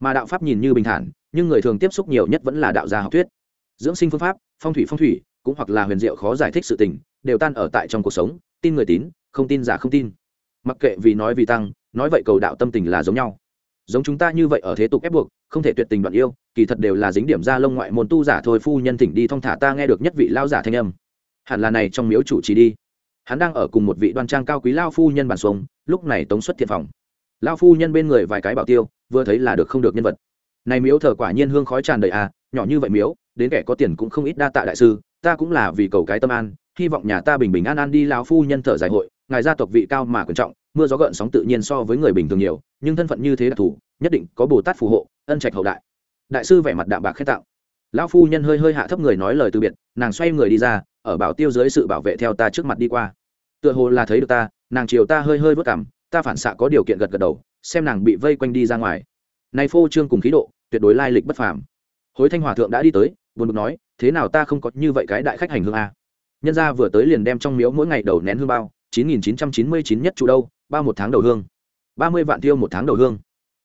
S1: Mà đạo pháp nhìn như bình thản, nhưng người thường tiếp xúc nhiều nhất vẫn là đạo gia học thuyết. Dưỡng sinh phương pháp, phong thủy phong thủy, cũng hoặc là huyền diệu khó giải thích sự tình, đều tan ở tại trong cuộc sống, tin người tín, không tin giả không tin. Mặc kệ vì nói vì tăng, nói vậy cầu đạo tâm tình là giống nhau. Giống chúng ta như vậy ở thế tục ép buộc, không thể tuyệt tình đoạn yêu, kỳ thật đều là dính điểm ra lông ngoại môn tu giả thôi, phu nhân thỉnh đi thong thả ta nghe được nhất vị lao giả thanh âm. Hẳn là này trong miếu chủ trì đi hắn đang ở cùng một vị đoan trang cao quý lao phu nhân bàn xuống, lúc này tống xuất thiện phòng. Lao phu nhân bên người vài cái bảo tiêu, vừa thấy là được không được nhân vật. Này miếu thờ quả nhiên hương khói tràn đầy à nhỏ như vậy miếu, đến kẻ có tiền cũng không ít đa tạ đại sư, ta cũng là vì cầu cái tâm an, hy vọng nhà ta bình bình an an đi lao phu nhân thở giải hội, ngài gia tộc vị cao mà quan trọng, mưa gió gợn sóng tự nhiên so với người bình thường nhiều, nhưng thân phận như thế đặc thù nhất định có bồ tát phù hộ, ân trạch hậu đại. Đại sư vẻ mặt đạm bạc khét tạo lão phu nhân hơi hơi hạ thấp người nói lời từ biệt, nàng xoay người đi ra, ở bảo tiêu dưới sự bảo vệ theo ta trước mặt đi qua tựa hồ là thấy được ta nàng chiều ta hơi hơi vất cảm ta phản xạ có điều kiện gật gật đầu xem nàng bị vây quanh đi ra ngoài. Này phô trương cùng khí độ tuyệt đối lai lịch bất phàm. Hối thanh hòa thượng đã đi tới buồn bực nói thế nào ta không có như vậy cái đại khách hành hương a? Nhân gia vừa tới liền đem trong miếu mỗi ngày đầu nén hương bao chín nghìn chín trăm chín mươi chín nhất trụ đâu ba một tháng đầu hương. Ba mươi vạn tiêu một tháng đầu hương.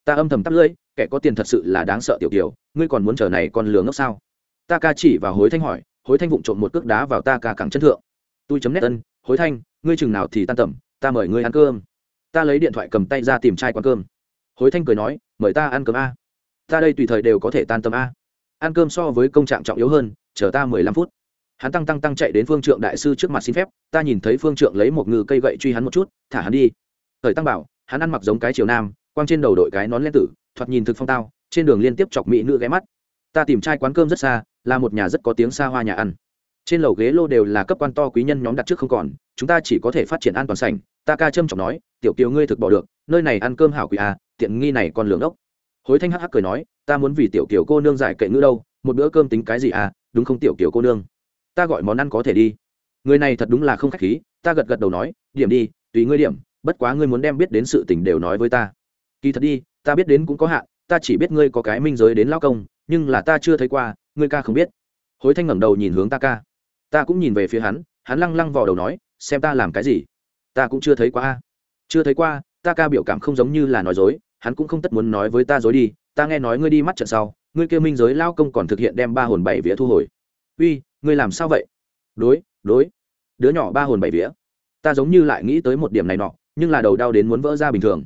S1: Ta âm thầm tắt lưỡi kẻ có tiền thật sự là đáng sợ tiểu tiểu, ngươi còn muốn chờ này còn lừa ngốc sao? Ta ca chỉ vào hối thanh hỏi hối thanh vụng trộm một cước đá vào ta ca cẳng chân thượng. Tôi chấm nét ân hối thanh, ngươi chừng nào thì tan tầm, ta mời ngươi ăn cơm. Ta lấy điện thoại cầm tay ra tìm chai quán cơm. Hối thanh cười nói, mời ta ăn cơm a. Ta đây tùy thời đều có thể tan tầm a. Ăn cơm so với công trạng trọng yếu hơn, chờ ta mười lăm phút. Hắn tăng tăng tăng chạy đến phương trượng đại sư trước mặt xin phép, ta nhìn thấy phương trượng lấy một ngư cây gậy truy hắn một chút, thả hắn đi. Thời tăng bảo, hắn ăn mặc giống cái chiều nam, quang trên đầu đội cái nón len tử, thoạt nhìn thực phong tao, trên đường liên tiếp chọc mỹ nữ ghé mắt. Ta tìm trai quán cơm rất xa, là một nhà rất có tiếng xa hoa nhà ăn trên lầu ghế lô đều là cấp quan to quý nhân nhóm đặt trước không còn, chúng ta chỉ có thể phát triển an toàn sảnh. Ta ca trâm trọng nói, tiểu kiều ngươi thực bỏ được, nơi này ăn cơm hảo quỷ à tiện nghi này còn lường ốc hối thanh hắc hắc cười nói, ta muốn vì tiểu kiều cô nương giải kệ ngữ đâu, một bữa cơm tính cái gì à đúng không tiểu kiều cô nương? Ta gọi món ăn có thể đi. Người này thật đúng là không khách khí, ta gật gật đầu nói, điểm đi, tùy ngươi điểm, bất quá ngươi muốn đem biết đến sự tình đều nói với ta. Kỳ thật đi, ta biết đến cũng có hạn, ta chỉ biết ngươi có cái minh giới đến lao công, nhưng là ta chưa thấy qua, ngươi ca không biết. Hối thanh ngẩng đầu nhìn hướng ta ca ta cũng nhìn về phía hắn hắn lăng lăng vò đầu nói, xem ta làm cái gì. Ta cũng chưa thấy qua chưa thấy qua, ta ca biểu cảm không giống như là nói dối, hắn cũng không tất muốn nói với ta dối đi, ta nghe nói ngươi đi mắt trận sau, ngươi kêu minh giới lao công còn thực hiện đem ba hồn bảy vía thu hồi. Uy, ngươi làm sao vậy? Đối đối. Đứa nhỏ ba hồn bảy vía. Ta giống như lại nghĩ tới một điểm này nọ, nhưng là đầu đau đến muốn vỡ ra bình thường.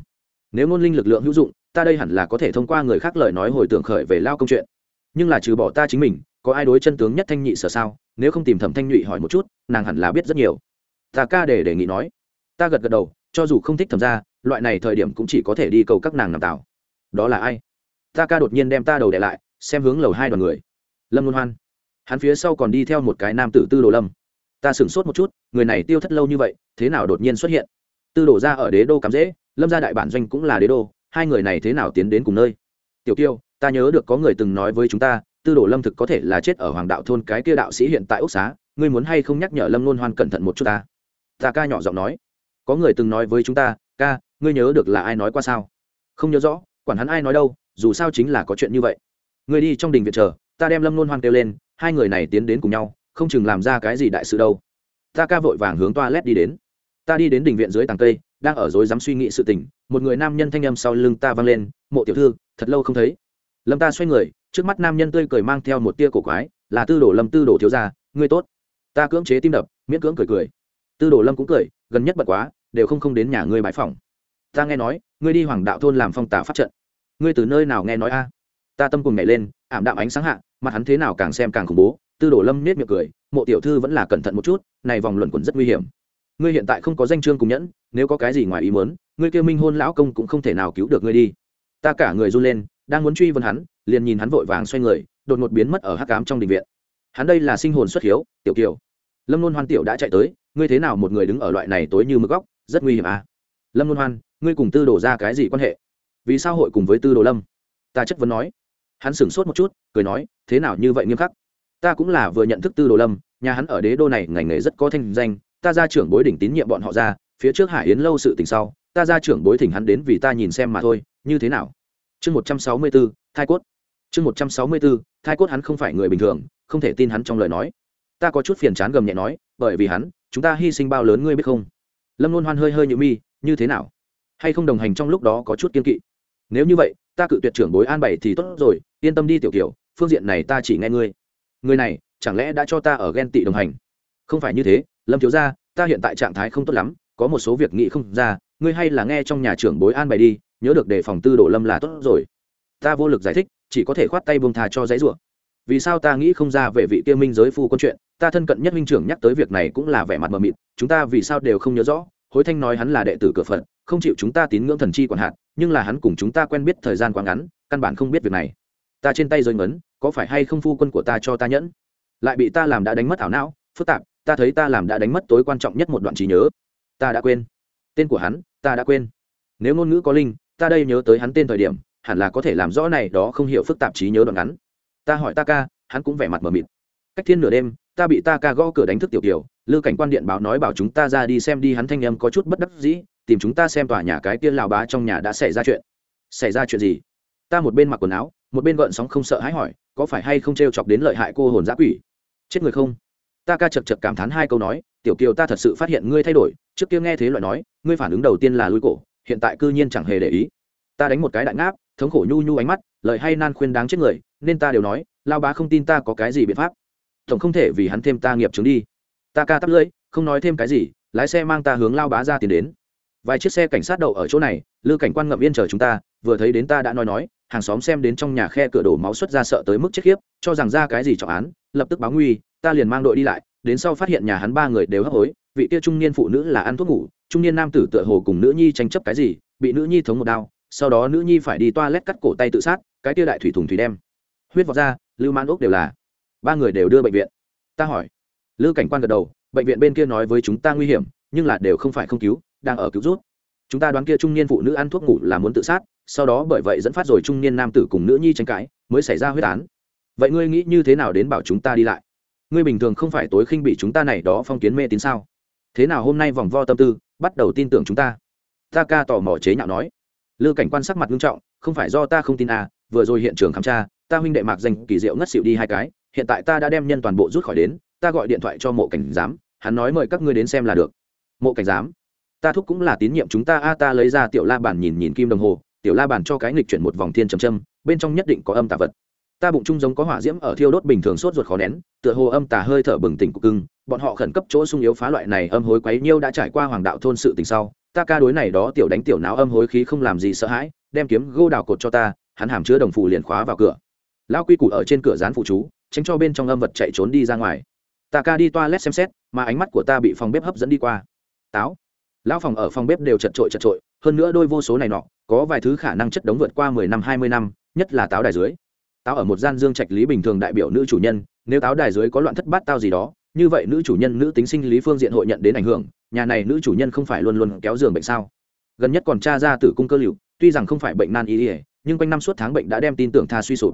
S1: Nếu ngôn linh lực lượng hữu dụng, ta đây hẳn là có thể thông qua người khác lời nói hồi tưởng khởi về lao công chuyện. Nhưng là trừ bỏ ta chính mình có ai đối chân tướng nhất thanh nhị sở sao? Nếu không tìm thẩm thanh nhụy hỏi một chút, nàng hẳn là biết rất nhiều. Ta ca để đề nghị nói. Ta gật gật đầu, cho dù không thích thẩm ra loại này thời điểm cũng chỉ có thể đi cầu các nàng nằm tạo đó là ai? Ta ca đột nhiên đem ta đầu đẻ lại, xem hướng lầu hai đoàn người. Lâm luân hoan. Hắn phía sau còn đi theo một cái nam tử tư đồ lâm. Ta sửng sốt một chút, người này tiêu thất lâu như vậy, thế nào đột nhiên xuất hiện? Tư đồ ra ở đế đô cắm dễ, lâm ra đại bản doanh cũng là đế đô, hai người này thế nào tiến đến cùng nơi? Tiểu tiêu ta nhớ được có người từng nói với chúng ta tư đồ lâm thực có thể là chết ở hoàng đạo thôn cái kia đạo sĩ hiện tại ốc xá, ngươi muốn hay không nhắc nhở lâm nôn hoan cẩn thận một chút ta? Ta ca nhỏ giọng nói. Có người từng nói với chúng ta, ca, ngươi nhớ được là ai nói qua sao? Không nhớ rõ, quản hắn ai nói đâu, dù sao chính là có chuyện như vậy. Ngươi đi trong đình viện chờ, ta đem lâm nôn hoan kêu lên, hai người này tiến đến cùng nhau, không chừng làm ra cái gì đại sự đâu. Ta ca vội vàng hướng toa lét đi đến. Ta đi đến đình viện dưới tàng cây, đang ở dối dám suy nghĩ sự tình, một người nam nhân thanh âm sau lưng ta vang lên, mộ tiểu thư, thật lâu không thấy. Lâm ta xoay người trước mắt nam nhân tươi cười mang theo một tia cổ quái, là tư đồ lâm, tư đồ thiếu gia, ngươi tốt. Ta cưỡng chế tim đập, miễn cưỡng cười cười. Tư đồ lâm cũng cười, gần nhất bật quá, đều không không đến nhà ngươi bãi phòng. Ta nghe nói, ngươi đi hoàng đạo thôn làm phong tả pháp trận. Ngươi từ nơi nào nghe nói a? À? Ta tâm cùng nhảy lên, ảm đạm ánh sáng hạ, mặt hắn thế nào càng xem càng khủng bố. Tư đồ lâm nết miệng cười, mộ tiểu thư vẫn là cẩn thận một chút, này vòng luẩn quẩn rất nguy hiểm. Ngươi hiện tại không có danh chương cùng nhẫn, nếu có cái gì ngoài ý muốn, ngươi kêu minh hôn lão công cũng không thể nào cứu được ngươi đi. Ta cả người run lên đang muốn truy vấn hắn, liền nhìn hắn vội vàng xoay người, đột ngột biến mất ở hắc cám trong đình viện. Hắn đây là sinh hồn xuất hiếu, tiểu kiều. Lâm luân hoan tiểu đã chạy tới, ngươi thế nào một người đứng ở loại này tối như mực góc, rất nguy hiểm à? Lâm luân hoan, ngươi cùng tư đồ ra cái gì quan hệ? Vì sao hội cùng với tư đồ lâm? Ta chất vấn nói. Hắn sửng sốt một chút, cười nói, thế nào như vậy nghiêm khắc? Ta cũng là vừa nhận thức tư đồ lâm, nhà hắn ở đế đô này ngành nghề rất có thanh danh, ta ra trưởng bối đỉnh tín nhiệm bọn họ ra, phía trước hải yến lâu sự tình sau, ta ra trưởng bối thỉnh hắn đến vì ta nhìn xem mà thôi, như thế nào? Chương một trăm sáu mươi bốn thai cốt. Chương một trăm sáu mươi bốn thai cốt hắn không phải người bình thường, không thể tin hắn trong lời nói. Ta có chút phiền chán gầm nhẹ nói, bởi vì hắn, chúng ta hy sinh bao lớn ngươi biết không? Lâm luôn hoan hơi hơi nhự mi, như thế nào? Hay không đồng hành trong lúc đó có chút kiên kỵ? Nếu như vậy, ta cự tuyệt trưởng bối an bày thì tốt rồi, yên tâm đi tiểu kiểu phương diện này ta chỉ nghe ngươi. Người này, chẳng lẽ đã cho ta ở ghen tị đồng hành? Không phải như thế, lâm thiếu ra ta hiện tại trạng thái không tốt lắm, có một số việc nghĩ không ra, ngươi hay là nghe trong nhà trưởng bối an bày đi nhớ được đề phòng tư đồ lâm là tốt rồi. Ta vô lực giải thích, chỉ có thể khoát tay buông thà cho giấy ruộng vì sao ta nghĩ không ra về vị kia minh giới phu quân chuyện, ta thân cận nhất minh trưởng nhắc tới việc này cũng là vẻ mặt mờ mịt, chúng ta vì sao đều không nhớ rõ? Hối thanh nói hắn là đệ tử cửa phận không chịu chúng ta tín ngưỡng thần chi quản hạt, nhưng là hắn cùng chúng ta quen biết thời gian quá ngắn, căn bản không biết việc này. Ta trên tay rơi ngấn, có phải hay không phu quân của ta cho ta nhẫn? Lại bị ta làm đã đánh mất ảo não, phức tạp, ta thấy ta làm đã đánh mất tối quan trọng nhất một đoạn trí nhớ. Ta đã quên. Tên của hắn, ta đã quên. Nếu ngôn ngữ có linh ta đây nhớ tới hắn tên thời điểm, hẳn là có thể làm rõ này đó không hiểu phức tạp trí nhớ đoạn ngắn. Ta hỏi ta ca, hắn cũng vẻ mặt mờ mịt. Cách thiên nửa đêm, ta bị ta ca gõ cửa đánh thức tiểu kiều, lư cảnh quan điện báo nói bảo chúng ta ra đi xem đi, hắn thanh âm có chút bất đắc dĩ, tìm chúng ta xem tòa nhà cái tiên lào bá trong nhà đã xảy ra chuyện. Xảy ra chuyện gì? Ta một bên mặc quần áo, một bên gợn sóng không sợ hãi hỏi, có phải hay không t r e o chọc đến lợi hại cô hồn giã quỷ? Chết người không? Ta ca chật chật cảm thán hai câu nói, tiểu kiều ta thật sự phát hiện ngươi thay đổi, trước kia nghe thế loại nói, ngươi phản ứng đầu tiên là lui cổ hiện tại cư nhiên chẳng hề để ý. Ta đánh một cái đại ngáp, thống khổ nhu nhu ánh mắt, lời hay nan khuyên đáng chết người, nên ta đều nói, lao bá không tin ta có cái gì biện pháp. Tổng không thể vì hắn thêm ta nghiệp chứng đi. Ta ca tắp lưỡi, không nói thêm cái gì, lái xe mang ta hướng lao bá ra tiền đến. Vài chiếc xe cảnh sát đậu ở chỗ này, lư cảnh quan ngậm yên chờ chúng ta, vừa thấy đến ta đã nói nói, hàng xóm xem đến trong nhà khe cửa đổ máu xuất ra sợ tới mức chết khiếp, cho rằng ra cái gì trọng án, lập tức báo nguy, ta liền mang đội đi lại đến sau phát hiện nhà hắn ba người đều hấp hối, vị kia trung niên phụ nữ là ăn thuốc ngủ, trung niên nam tử tựa hồ cùng nữ nhi tranh chấp cái gì, bị nữ nhi thống một đao, sau đó nữ nhi phải đi toa lét cắt cổ tay tự sát, cái kia đại thủy thùng thủy đem. Huyết vọt ra, lưu man ốc đều là. Ba người đều đưa bệnh viện. Ta hỏi. Lư cảnh quan gật đầu, bệnh viện bên kia nói với chúng ta nguy hiểm, nhưng là đều không phải không cứu, đang ở cứu rút. Chúng ta đoán kia trung niên phụ nữ ăn thuốc ngủ là muốn tự sát, sau đó bởi vậy dẫn phát rồi trung niên nam tử cùng nữ nhi tranh cãi, mới xảy ra huyết án. Vậy ngươi nghĩ như thế nào đến bảo chúng ta đi lại? Ngươi bình thường không phải tối khinh bị chúng ta này đó phong kiến mê tín sao? Thế nào hôm nay vòng vo tâm tư, bắt đầu tin tưởng chúng ta? Ta ca tò mò chế nhạo nói. Lư cảnh quan sắc mặt nghiêm trọng, không phải do ta không tin à vừa rồi hiện trường khám tra, ta huynh đệ mạc danh kỳ diệu ngất xỉu đi hai cái, hiện tại ta đã đem nhân toàn bộ rút khỏi đến, ta gọi điện thoại cho mộ cảnh giám, hắn nói mời các ngươi đến xem là được. Mộ cảnh giám, ta thúc cũng là tín nhiệm chúng ta a, ta lấy ra tiểu la bàn nhìn nhìn kim đồng hồ, tiểu la bàn cho cái nghịch chuyển một vòng thiên trầm châm bên trong nhất định có âm tà vật ta bụng trung giống có hỏa diễm ở thiêu đốt bình thường sốt ruột khó nén, tựa hồ âm tà hơi thở bừng tỉnh của cưng, bọn họ khẩn cấp chỗ sung yếu phá loại này âm hối quấy nhiêu đã trải qua hoàng đạo thôn sự tình sau, ta ca đối này đó tiểu đánh tiểu não âm hối khí không làm gì sợ hãi, đem kiếm gô đào cột cho ta, hắn hàm chứa đồng phù liền khóa vào cửa. Lao quy củ ở trên cửa dán phụ chú, tránh cho bên trong âm vật chạy trốn đi ra ngoài. Ta ca đi toilet xem xét, mà ánh mắt của ta bị phòng bếp hấp dẫn đi qua. Táo. Lão phòng ở phòng bếp đều chật trội chật trội, hơn nữa đôi vô số này nọ, có vài thứ khả năng chất đống vượt qua mười năm, hai mươi năm, nhất là táo đài dưới táo ở một gian dương trạch lý bình thường đại biểu nữ chủ nhân, nếu táo đài dưới có loạn thất bát tao gì đó, như vậy nữ chủ nhân nữ tính sinh lý phương diện hội nhận đến ảnh hưởng, nhà này nữ chủ nhân không phải luôn luôn kéo giường bệnh sao? Gần nhất còn tra ra tử cung cơ liệu, tuy rằng không phải bệnh nan y ỉa nhưng quanh năm suốt tháng bệnh đã đem tin tưởng tha suy sụp.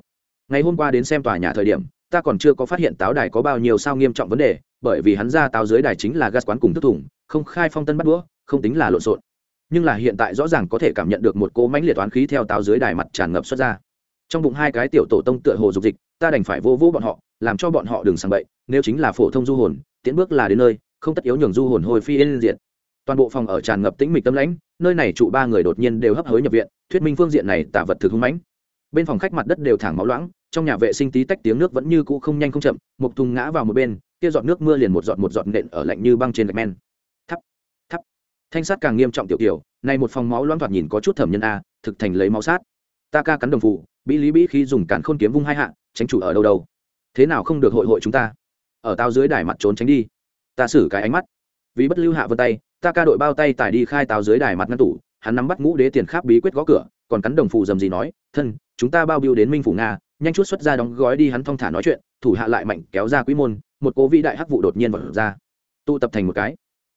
S1: Ngày hôm qua đến xem tòa nhà thời điểm, ta còn chưa có phát hiện táo đài có bao nhiêu sao nghiêm trọng vấn đề, bởi vì hắn ra táo dưới đài chính là gas quán cùng thức thủng không khai phong tân bắt đũa, không tính là lộn xộn. Nhưng là hiện tại rõ ràng có thể cảm nhận được một cỗ mãnh liệt toán khí theo táo dưới đài mặt tràn ngập xuất ra trong bụng hai cái tiểu tổ tông tựa hồ dục dịch, ta đành phải vô vô bọn họ, làm cho bọn họ đừng sang bậy, nếu chính là phổ thông du hồn tiến bước là đến nơi, không tất yếu nhường du hồn hồi phi yên diện toàn bộ phòng ở tràn ngập tĩnh mịch tâm lãnh, nơi này trụ ba người đột nhiên đều hấp hối nhập viện, thuyết minh phương diện này tả vật thực hung mãnh. Bên phòng khách mặt đất đều thẳng máu loãng, trong nhà vệ sinh tí tách tiếng nước vẫn như cũ không nhanh không chậm một thùng ngã vào một bên, kia giọt nước mưa liền một giọt một giọt nện ở lạnh như băng trên gạch men. Thắp thắp. Thanh sát càng nghiêm trọng tiểu tiểu này một phòng máu loãng thoạt nhìn có chút thẩm nhân a, thực thành lấy máu sát. Ta ca cắn đồng phụ Bí lý bĩ khí dùng càn khôn kiếm vung hai hạ, tránh chủ ở đâu đâu. Thế nào không được hội hội chúng ta? Ở tao dưới đài mặt trốn tránh đi. Ta xử cái ánh mắt. Vì bất lưu hạ vân tay, ta ca đội bao tay tải đi khai tao dưới đài mặt ngăn tủ, hắn nắm bắt ngũ đế tiền khác bí quyết gõ cửa, còn cắn đồng phụ dầm gì nói, thân, chúng ta bao biêu đến minh phủ nga, nhanh chút xuất ra đóng gói đi hắn thong thả nói chuyện, thủ hạ lại mạnh kéo ra quý môn, một cố vĩ đại hắc vụ đột nhiên vọt ra. Tụ tập thành một cái.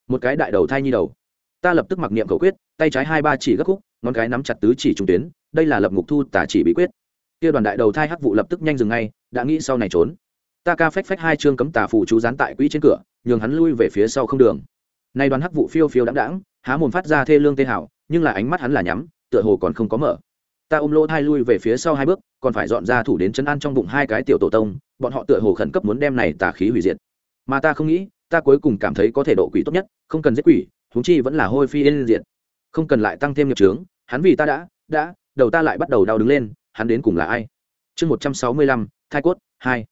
S1: Một cái đại đầu thai nhi đầu. Ta lập tức mặc niệm cầu quyết, tay trái hai ba chỉ gấp khúc, ngón cái nắm chặt tứ chỉ trung tuyến đây là lập ngục thu tả chỉ bí quyết. Kia đoàn đại đầu thai hắc vụ lập tức nhanh dừng ngay, đã nghĩ sau này trốn. Ta ca phách phách hai chương cấm tà phù chú dán tại quỹ trên cửa, nhường hắn lui về phía sau không đường. Nay đoàn hắc vụ phiêu phiêu đãng đãng, há mồm phát ra thê lương tê hảo nhưng là ánh mắt hắn là nhắm, tựa hồ còn không có mở. Ta ôm lỗ thai lui về phía sau hai bước, còn phải dọn ra thủ đến chân ăn trong bụng hai cái tiểu tổ tông, bọn họ tựa hồ khẩn cấp muốn đem này tà khí hủy diệt. Mà ta không nghĩ, ta cuối cùng cảm thấy có thể độ quỷ tốt nhất, không cần giết quỷ thúng chi vẫn là hôi phi yên diện không cần lại tăng thêm nghiệp trướng hắn vì ta đã đã đầu ta lại bắt đầu đau đứng lên, hắn đến cùng là ai? Chương một trăm sáu mươi lăm, thai cốt hai.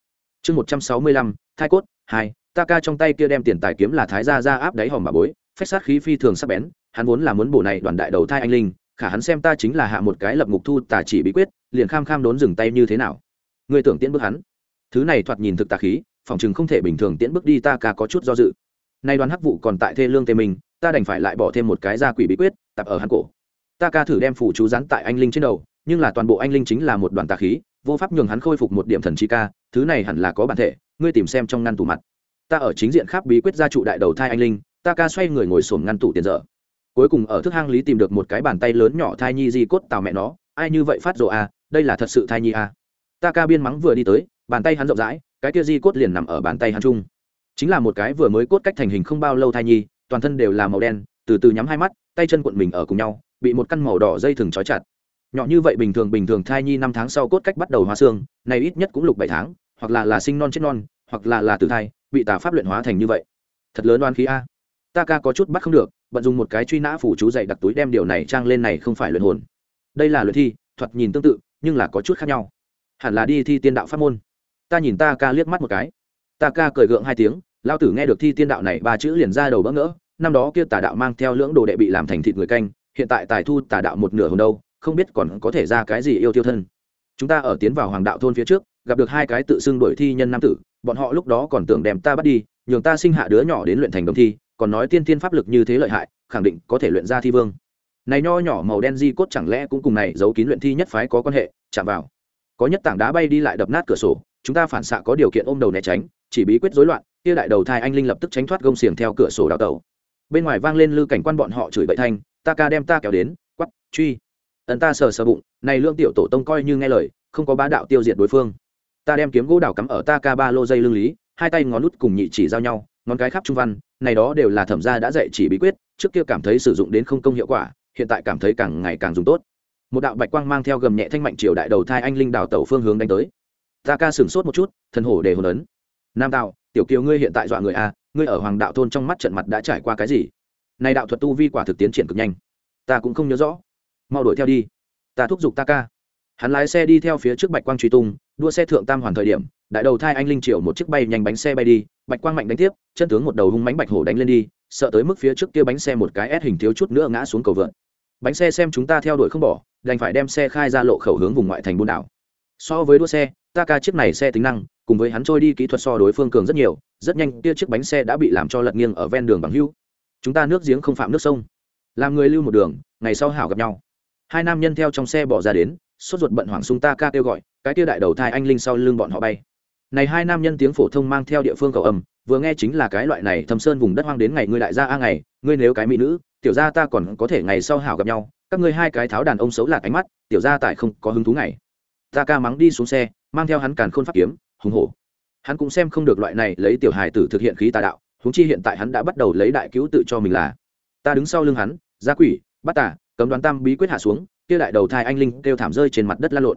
S1: Chương một trăm sáu mươi lăm, thai cốt hai. Ta ca trong tay kia đem tiền tài kiếm là thái gia ra áp đáy hòm bà bối, phách sát khí phi thường sắc bén, hắn vốn là muốn bổ này đoàn đại đầu thai anh linh, khả hắn xem ta chính là hạ một cái lập ngục thu tà chỉ bí quyết, liền kham kham đốn dừng tay như thế nào? Người tưởng tiễn bước hắn. Thứ này thoạt nhìn thực tà khí, phòng chừng không thể bình thường tiễn bước đi ta ca có chút do dự. Nay đoàn hắc vụ còn tại thê lương tề mình, ta đành phải lại bỏ thêm một cái gia quỷ bí quyết, tập ở hắn cổ ta ca thử đem phủ chú rắn tại anh linh trên đầu, nhưng là toàn bộ anh linh chính là một đoàn tà khí, vô pháp nhường hắn khôi phục một điểm thần chi ca, thứ này hẳn là có bản thể, ngươi tìm xem trong ngăn tủ mặt. Ta ở chính diện khác bí quyết gia trụ đại đầu thai anh linh, ta ca xoay người ngồi sổm ngăn tủ tiền dở. Cuối cùng ở thức hang lý tìm được một cái bàn tay lớn nhỏ thai nhi di cốt tào mẹ nó, ai như vậy phát rộ à đây là thật sự thai nhi à. Ta ca biên mắng vừa đi tới, bàn tay hắn rộng rãi, cái kia di cốt liền nằm ở bàn tay hắn chung. Chính là một cái vừa mới cốt cách thành hình không bao lâu thai nhi, toàn thân đều là màu đen, từ từ nhắm hai mắt, tay chân cuộn mình ở cùng nhau bị một căn màu đỏ dây thừng trói chặt. Nhỏ như vậy bình thường bình thường thai nhi năm tháng sau cốt cách bắt đầu hóa xương này ít nhất cũng lục bảy tháng, hoặc là là sinh non chết non, hoặc là là tử thai, bị tà pháp luyện hóa thành như vậy. Thật lớn đoan khí a. Ta ca có chút bắt không được, bận dùng một cái truy nã phủ chú dạy đặt túi đem điều này trang lên này không phải luyện hồn. Đây là luyện thi, thuật nhìn tương tự, nhưng là có chút khác nhau. Hẳn là đi thi tiên đạo pháp môn. Ta nhìn ta ca liếc mắt một cái. Ta ca cười gượng hai tiếng lao tử nghe được thi tiên đạo này ba chữ liền ra đầu bỡ ngỡ, năm đó kia tà đạo mang theo lưỡng đồ đệ bị làm thành thịt người canh hiện tại tài thu tà đạo một nửa hồn đâu, không biết còn có thể ra cái gì yêu tiêu thân. Chúng ta ở tiến vào hoàng đạo thôn phía trước, gặp được hai cái tự xưng đổi thi nhân nam tử, bọn họ lúc đó còn tưởng đem ta bắt đi, nhường ta sinh hạ đứa nhỏ đến luyện thành đồng thi, còn nói tiên tiên pháp lực như thế lợi hại, khẳng định có thể luyện ra thi vương. Này nho nhỏ màu đen di cốt chẳng lẽ cũng cùng này giấu kín luyện thi nhất phái có quan hệ, chạm vào. Có nhất tảng đá bay đi lại đập nát cửa sổ, chúng ta phản xạ có điều kiện ôm đầu né tránh, chỉ bí quyết rối loạn, kia đại đầu thai anh linh lập tức tránh thoát gông xiềng theo cửa sổ đào tẩu. Bên ngoài vang lên lư cảnh quan bọn họ chửi bậy thanh ta ca đem ta kéo đến quắp truy. Ấn ta sờ sờ bụng, này lương tiểu tổ tông coi như nghe lời, không có bá đạo tiêu diệt đối phương. Ta đem kiếm gỗ đào cắm ở ta ca ba lô dây lưng lý, hai tay ngón nút cùng nhị chỉ giao nhau, ngón cái khắp trung văn, này đó đều là thẩm gia đã dạy chỉ bí quyết, trước kia cảm thấy sử dụng đến không công hiệu quả, hiện tại cảm thấy càng ngày càng dùng tốt. Một đạo bạch quang mang theo gầm nhẹ thanh mạnh triều đại đầu thai anh linh đào tẩu phương hướng đánh tới. Ta ca sửng sốt một chút, thần hổ để hồn ấn. Nam đạo tiểu kiều ngươi hiện tại dọa người a ngươi ở hoàng đạo thôn trong mắt trận mặt đã trải qua cái gì? Này đạo thuật tu vi quả thực tiến triển cực nhanh. Ta cũng không nhớ rõ. Mau đuổi theo đi. Ta thúc giục ta ca. Hắn lái xe đi theo phía trước bạch quang truy tung, đua xe thượng tam hoàn thời điểm, đại đầu thai anh linh triệu một chiếc bay nhanh bánh xe bay đi, bạch quang mạnh đánh tiếp, chân tướng một đầu hung mánh bạch hổ đánh lên đi, sợ tới mức phía trước kia bánh xe một cái ép hình thiếu chút nữa ngã xuống cầu vượn. Bánh xe xem chúng ta theo đuổi không bỏ, đành phải đem xe khai ra lộ khẩu hướng vùng ngoại thành buôn đảo. So với đua xe, ta ca chiếc này xe tính năng, cùng với hắn trôi đi kỹ thuật so đối phương cường rất nhiều, rất nhanh kia chiếc bánh xe đã bị làm cho lật nghiêng ở ven đường bằng hưu chúng ta nước giếng không phạm nước sông. Làm người lưu một đường, ngày sau hảo gặp nhau. Hai nam nhân theo trong xe bỏ ra đến, sốt ruột bận hoảng sung ta ca kêu gọi, cái kia đại đầu thai anh linh sau lưng bọn họ bay. Này hai nam nhân tiếng phổ thông mang theo địa phương cầu âm, vừa nghe chính là cái loại này thâm sơn vùng đất hoang đến ngày ngươi đại gia a ngày, ngươi nếu cái mỹ nữ, tiểu gia ta còn có thể ngày sau hảo gặp nhau, các ngươi hai cái tháo đàn ông xấu lạc ánh mắt, tiểu gia tại không có hứng thú ngày. Ta ca mắng đi xuống xe, mang theo hắn càn khôn pháp kiếm, hùng hổ. Hắn cũng xem không được loại này, lấy tiểu hài tử thực hiện khí tà đạo huống chi hiện tại hắn đã bắt đầu lấy đại cứu tự cho mình là. Ta đứng sau lưng hắn gia quỷ bắt tả, cấm đoán tam bí quyết hạ xuống kia đại đầu thai anh linh kêu thảm rơi trên mặt đất la lộn.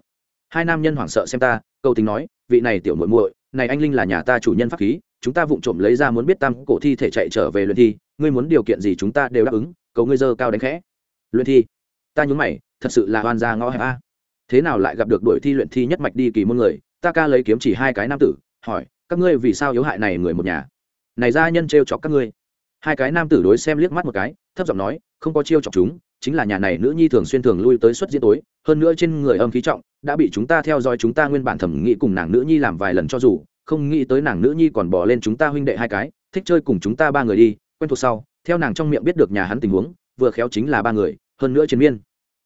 S1: Hai nam nhân hoảng sợ xem ta câu tình nói vị này tiểu muội muội này anh linh là nhà ta chủ nhân pháp khí chúng ta vụng trộm lấy ra muốn biết tam cổ thi thể chạy trở về luyện thi ngươi muốn điều kiện gì chúng ta đều đáp ứng cầu ngươi dơ cao đánh khẽ. Luyện thi ta nhún mày thật sự là oan gia ngõ hẹp a. Thế nào lại gặp được đuổi thi luyện thi nhất mạch đi kỳ môn người ta ca lấy kiếm chỉ hai cái nam tử hỏi các ngươi vì sao yếu hại này người một nhà? Này ra nhân trêu chọc các ngươi. Hai cái nam tử đối xem liếc mắt một cái, thấp giọng nói, không có chiêu chọc chúng, chính là nhà này nữ nhi thường xuyên thường lui tới suất diễn tối, hơn nữa trên người âm khí trọng, đã bị chúng ta theo dõi chúng ta nguyên bản thẩm nghĩ cùng nàng nữ nhi làm vài lần cho dù, không nghĩ tới nàng nữ nhi còn bỏ lên chúng ta huynh đệ hai cái, thích chơi cùng chúng ta ba người đi, quen thuộc sau, theo nàng trong miệng biết được nhà hắn tình huống, vừa khéo chính là ba người, hơn nữa chiến miên.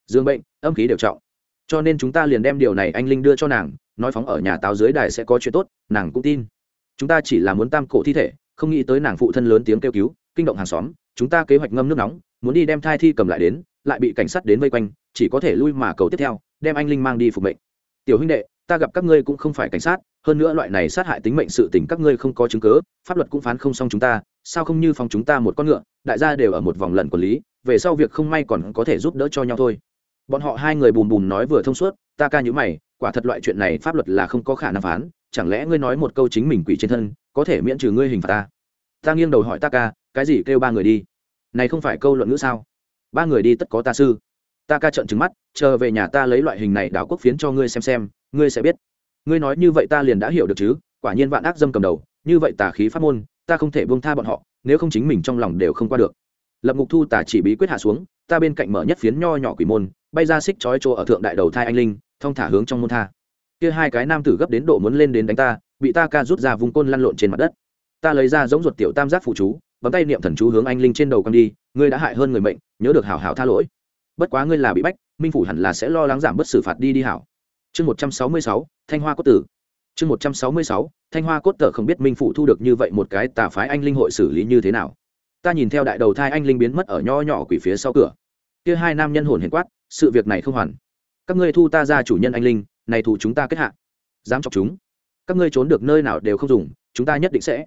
S1: Dương bệnh, âm khí đều trọng. Cho nên chúng ta liền đem điều này anh linh đưa cho nàng, nói phóng ở nhà táo dưới đài sẽ có chuyện tốt, nàng cũng tin. Chúng ta chỉ là muốn tam cổ thi thể không nghĩ tới nàng phụ thân lớn tiếng kêu cứu, kinh động hàng xóm, chúng ta kế hoạch ngâm nước nóng, muốn đi đem thai thi cầm lại đến, lại bị cảnh sát đến vây quanh, chỉ có thể lui mà cầu tiếp theo, đem anh linh mang đi phục mệnh. Tiểu huynh đệ, ta gặp các ngươi cũng không phải cảnh sát, hơn nữa loại này sát hại tính mệnh sự tình các ngươi không có chứng cứ, pháp luật cũng phán không xong chúng ta, sao không như phòng chúng ta một con ngựa, đại gia đều ở một vòng lẩn quản lý, về sau việc không may còn có thể giúp đỡ cho nhau thôi. Bọn họ hai người bùn bùn nói vừa thông suốt, ta ca nhữ mày, quả thật loại chuyện này pháp luật là không có khả năng phán chẳng lẽ ngươi nói một câu chính mình quỷ trên thân, có thể miễn trừ ngươi hình phạt ta? Ta nghiêng đầu hỏi ta ca cái gì kêu ba người đi? Này không phải câu luận ngữ sao? Ba người đi tất có ta sư. Ta ca trợn trứng mắt, chờ về nhà ta lấy loại hình này đảo quốc phiến cho ngươi xem xem, ngươi sẽ biết. Ngươi nói như vậy ta liền đã hiểu được chứ, quả nhiên vạn ác dâm cầm đầu, như vậy tà khí pháp môn, ta không thể buông tha bọn họ, nếu không chính mình trong lòng đều không qua được. Lập ngục thu tà chỉ bí quyết hạ xuống, ta bên cạnh mở nhất phiến nho nhỏ quỷ môn, bay ra xích chói chỗ ở thượng đại đầu thai anh linh, thong thả hướng trong môn tha kia hai cái nam tử gấp đến độ muốn lên đến đánh ta, bị ta ca rút ra vùng côn lăn lộn trên mặt đất. Ta lấy ra giống ruột tiểu tam giác phụ chú, bấm tay niệm thần chú hướng anh linh trên đầu con đi, ngươi đã hại hơn người mệnh, nhớ được hảo hảo tha lỗi. Bất quá ngươi là bị bách, minh phủ hẳn là sẽ lo lắng giảm bớt xử phạt đi đi hảo. Chương một trăm sáu mươi sáu, thanh hoa cốt tử. Chương một trăm sáu mươi sáu, thanh hoa cốt tử không biết minh phủ thu được như vậy một cái tà phái anh linh hội xử lý như thế nào. Ta nhìn theo đại đầu thai anh linh biến mất ở nho nhỏ quỷ phía sau cửa. Kia hai nam nhân hồn hiền quát, sự việc này không hoàn. Các ngươi thu ta ra chủ nhân anh linh này thủ chúng ta kết hạ. Dám chọc chúng. Các ngươi trốn được nơi nào đều không dùng, chúng ta nhất định sẽ.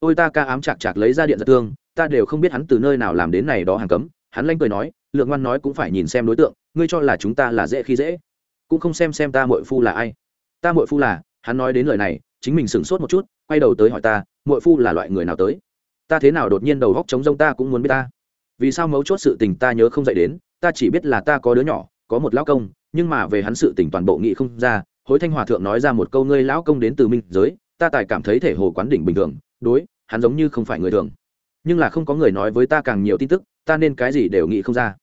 S1: Ôi ta ca ám chạc chạc lấy ra điện giật tương, ta đều không biết hắn từ nơi nào làm đến này đó hàng cấm. Hắn lanh cười nói, lượng ngoan nói cũng phải nhìn xem đối tượng, ngươi cho là chúng ta là dễ khi dễ. Cũng không xem xem ta mội phu là ai. Ta mội phu là, hắn nói đến lời này, chính mình sửng sốt một chút, quay đầu tới hỏi ta mội phu là loại người nào tới? Ta thế nào đột nhiên đầu góc chống rông ta cũng muốn biết ta. Vì sao mấu chốt sự tình ta nhớ không dạy đến, ta chỉ biết là ta có đứa nhỏ, có một lão công nhưng mà về hắn sự tình toàn bộ nghị không ra, hối thanh hòa thượng nói ra một câu ngươi lão công đến từ minh giới, ta tài cảm thấy thể hồ quán đỉnh bình thường, đối, hắn giống như không phải người thường. Nhưng là không có người nói với ta càng nhiều tin tức, ta nên cái gì đều nghĩ không ra.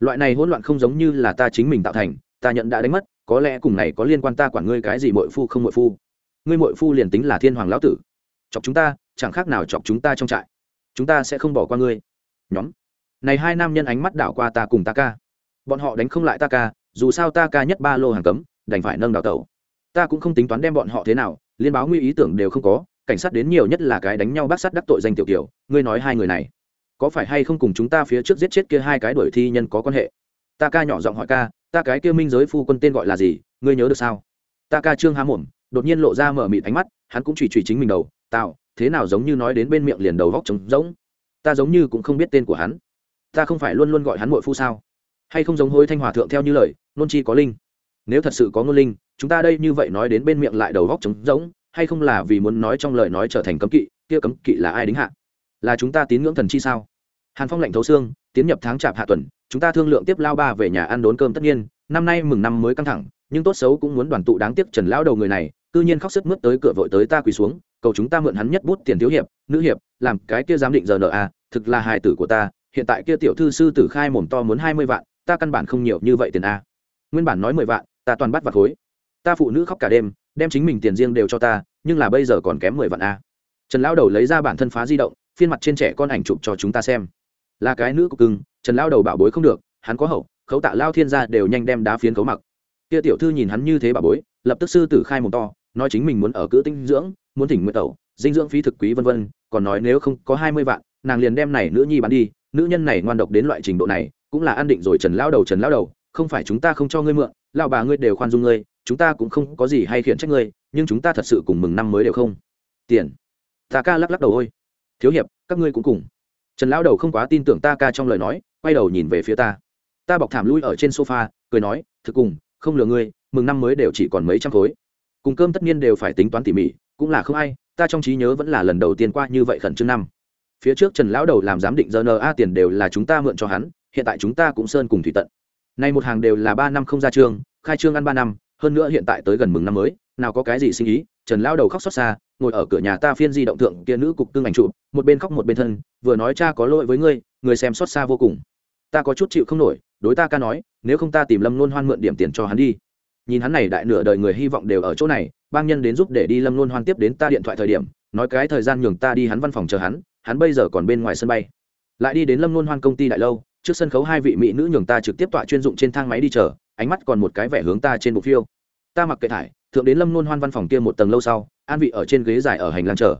S1: Loại này hỗn loạn không giống như là ta chính mình tạo thành, ta nhận đã đánh mất, có lẽ cùng này có liên quan ta quản ngươi cái gì mội phu không mội phu. Ngươi mội phu liền tính là thiên hoàng lão tử. Chọc chúng ta, chẳng khác nào chọc chúng ta trong trại. Chúng ta sẽ không bỏ qua ngươi. Nhóm. Này hai nam nhân ánh mắt đảo qua ta cùng ta ca. Bọn họ đánh không lại ta ca dù sao ta ca nhất ba lô hàng cấm, đành phải nâng đào tẩu. Ta cũng không tính toán đem bọn họ thế nào, liên báo nguy ý tưởng đều không có, cảnh sát đến nhiều nhất là cái đánh nhau bác sát đắc tội danh tiểu kiểu ngươi nói hai người này, có phải hay không cùng chúng ta phía trước giết chết kia hai cái đuổi thi nhân có quan hệ? Ta ca nhỏ giọng hỏi ca, ta cái kia minh giới phu quân tên gọi là gì, ngươi nhớ được sao? Ta ca trương há mồm, đột nhiên lộ ra mở mịt ánh mắt, hắn cũng chỉ chỉ chính mình đầu tạo thế nào giống như nói đến bên miệng liền đầu vóc trống rỗng? Ta giống như cũng không biết tên của hắn. Ta không phải luôn luôn gọi hắn mội phu sao? Hay không giống hối thanh hòa thượng theo như lời nôn chi có linh. Nếu thật sự có ngôn linh chúng ta đây như vậy nói đến bên miệng lại đầu góc trống rỗng hay không là vì muốn nói trong lời nói trở thành cấm kỵ kia cấm kỵ là ai đính hạ? Là chúng ta tín ngưỡng thần chi sao? Hàn phong lạnh thấu xương tiến nhập tháng chạp hạ tuần chúng ta thương lượng tiếp lao ba về nhà ăn đốn cơm tất nhiên năm nay mừng năm mới căng thẳng nhưng tốt xấu cũng muốn đoàn tụ đáng tiếc trần lão đầu người này cư nhiên khóc sức mướt tới cửa vội tới ta quỳ xuống cầu chúng ta mượn hắn nhất bút tiền thiếu hiệp nữ hiệp làm cái kia giám định giờ nợ à, thực là hài tử của ta hiện tại kia tiểu thư sư tử khai mồm to muốn hai mươi vạn ta căn bản không nhiều như vậy tiền a nguyên bản nói mười vạn, ta toàn bắt vặt khối. Ta phụ nữ khóc cả đêm, đem chính mình tiền riêng đều cho ta, nhưng là bây giờ còn kém mười vạn a. Trần lão đầu lấy ra bản thân phá di động, phiên mặt trên trẻ con ảnh chụp cho chúng ta xem. Là cái nữ cục cưng, trần lão đầu bảo bối không được, hắn có hậu, khấu tạ lao thiên gia đều nhanh đem đá phiến cấu mặc. Kia tiểu thư nhìn hắn như thế bảo bối, lập tức sư tử khai mồm to, nói chính mình muốn ở cữ tinh dưỡng, muốn thỉnh nguyện tẩu, dinh dưỡng phí thực quý vân vân, còn nói nếu không có hai mươi vạn, nàng liền đem này nữ nhi bán đi, nữ nhân này ngoan độc đến loại trình độ này, cũng là an định rồi trần lão đầu, trần lão đầu không phải chúng ta không cho ngươi mượn, lão bà ngươi đều khoan dung ngươi, chúng ta cũng không có gì hay khiển trách ngươi, nhưng chúng ta thật sự cùng mừng năm mới đều không. Tiền. Ta ca lắc lắc đầu ôi. Thiếu hiệp, các ngươi cũng cùng. Trần lão đầu không quá tin tưởng ta ca trong lời nói, quay đầu nhìn về phía ta. Ta bọc thảm lui ở trên sofa, cười nói, thực cùng, không lừa ngươi, mừng năm mới đều chỉ còn mấy trăm khối. Cùng cơm tất nhiên đều phải tính toán tỉ mỉ, cũng là không ai, ta trong trí nhớ vẫn là lần đầu tiên qua như vậy khẩn trương năm. Phía trước trần lão đầu làm giám định giờ na tiền đều là chúng ta mượn cho hắn, hiện tại chúng ta cũng sơn cùng thủy tận nay một hàng đều là ba năm không ra trường, khai trương ăn ba năm, hơn nữa hiện tại tới gần mừng năm mới, nào có cái gì suy nghĩ? trần lão đầu khóc xót xa, ngồi ở cửa nhà ta phiên di động thượng kia nữ cục tương ảnh trụ một bên khóc một bên thân, vừa nói cha có lỗi với ngươi, người xem xót xa vô cùng ta có chút chịu không nổi, đối ta ca nói, nếu không ta tìm lâm Luân hoan mượn điểm tiền cho hắn đi nhìn hắn này đại nửa đời người hy vọng đều ở chỗ này, bang nhân đến giúp để đi lâm Luân hoan tiếp đến ta điện thoại thời điểm, nói cái thời gian nhường ta đi hắn văn phòng chờ hắn hắn bây giờ còn bên ngoài sân bay lại đi đến lâm Luân hoan công ty đại lâu trước sân khấu hai vị mỹ nữ nhường ta trực tiếp tọa chuyên dụng trên thang máy đi chờ, ánh mắt còn một cái vẻ hướng ta trên bộ phiêu. Ta mặc kệ thải, thượng đến lâm nôn hoan văn phòng kia một tầng lâu sau, an vị ở trên ghế dài ở hành lang chờ.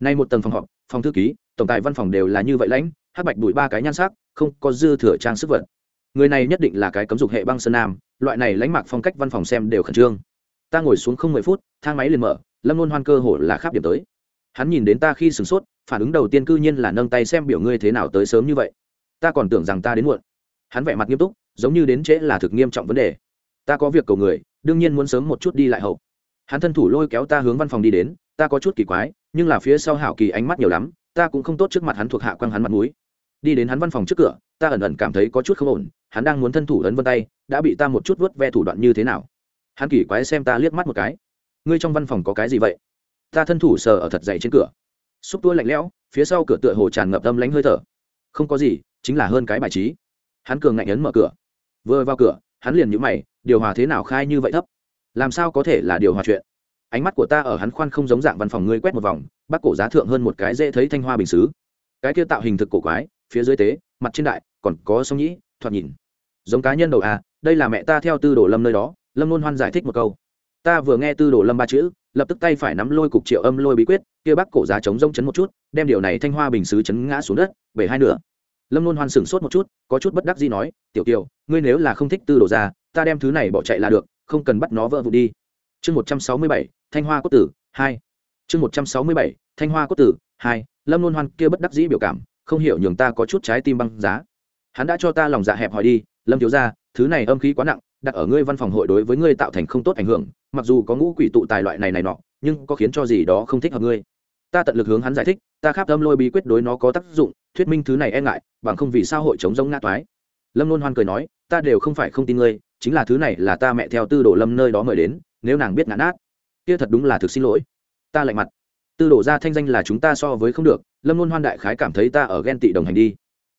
S1: Nay một tầng phòng họp, phòng thư ký, tổng tài văn phòng đều là như vậy lãnh hắc bạch đuổi ba cái nhan sắc, không có dư thừa trang sức vật. Người này nhất định là cái cấm dục hệ băng sơn nam, loại này lãnh mạc phong cách văn phòng xem đều khẩn trương. Ta ngồi xuống không mười phút, thang máy liền mở, lâm luôn hoan cơ hội là khắp điểm tới. Hắn nhìn đến ta khi sửng sốt, phản ứng đầu tiên cư nhiên là nâng tay xem biểu ngươi thế nào tới sớm như vậy ta còn tưởng rằng ta đến muộn. Hắn vẻ mặt nghiêm túc, giống như đến trễ là thực nghiêm trọng vấn đề. Ta có việc cầu người, đương nhiên muốn sớm một chút đi lại hậu. Hắn thân thủ lôi kéo ta hướng văn phòng đi đến, ta có chút kỳ quái, nhưng là phía sau hảo kỳ ánh mắt nhiều lắm, ta cũng không tốt trước mặt hắn thuộc hạ quăng hắn mặt mũi. Đi đến hắn văn phòng trước cửa, ta ẩn ẩn cảm thấy có chút không ổn, hắn đang muốn thân thủ ấn vân tay, đã bị ta một chút vớt ve thủ đoạn như thế nào? Hắn kỳ quái xem ta liếc mắt một cái. Ngươi trong văn phòng có cái gì vậy? Ta thân thủ sờ ở thật dày trên cửa. Xúc tua lạnh lẽo, phía sau cửa tựa hồ tràn ngập âm lánh hơi thở. Không có gì chính là hơn cái bài trí. Hắn cường ngạnh ấn mở cửa. Vừa vào cửa, hắn liền nhũ mày, điều hòa thế nào khai như vậy thấp? Làm sao có thể là điều hòa chuyện? Ánh mắt của ta ở hắn khoan không giống dạng văn phòng ngươi quét một vòng, bác cổ giá thượng hơn một cái dễ thấy thanh hoa bình xứ. Cái kia tạo hình thực cổ quái, phía dưới tế, mặt trên đại, còn có sông nhĩ, thoạt nhìn. Giống cá nhân đầu à đây là mẹ ta theo tư đồ lâm nơi đó, lâm luôn hoan giải thích một câu. Ta vừa nghe tư đồ lâm ba chữ, lập tức tay phải nắm lôi cục triệu âm lôi bí quyết, kia bác cổ giá chống rông chấn một chút, đem điều này thanh hoa bình xứ chấn ngã xuống đất, bể hai nửa lâm nôn hoan sửng sốt một chút, có chút bất đắc gì nói, tiểu kiều, ngươi nếu là không thích tư đồ ra, ta đem thứ này bỏ chạy là được, không cần bắt nó vỡ vụt đi. Chương một trăm sáu mươi bảy, thanh hoa cốt tử, hai. Chương một trăm sáu mươi bảy, thanh hoa cốt tử, hai. Lâm nôn hoan kia bất đắc dĩ biểu cảm, không hiểu nhường ta có chút trái tim băng giá. Hắn đã cho ta lòng dạ hẹp hỏi đi, lâm thiếu ra thứ này âm khí quá nặng, đặt ở ngươi văn phòng hội đối với ngươi tạo thành không tốt ảnh hưởng, mặc dù có ngũ quỷ tụ tài loại này này nọ, nhưng có khiến cho gì đó không thích hợp ngươi. Ta tận lực hướng hắn giải thích, ta khắp âm lôi bí quyết đối nó có tác dụng thuyết minh thứ này e ngại, bằng không vì sao hội chống giống ngã toái. Lâm luôn hoan cười nói, ta đều không phải không tin ngươi, chính là thứ này là ta mẹ theo tư đồ lâm nơi đó mời đến, nếu nàng biết ngã nát, kia thật đúng là thực xin lỗi. Ta lạnh mặt. Tư đồ ra thanh danh là chúng ta so với không được, lâm luôn hoan đại khái cảm thấy ta ở ghen tị đồng hành đi.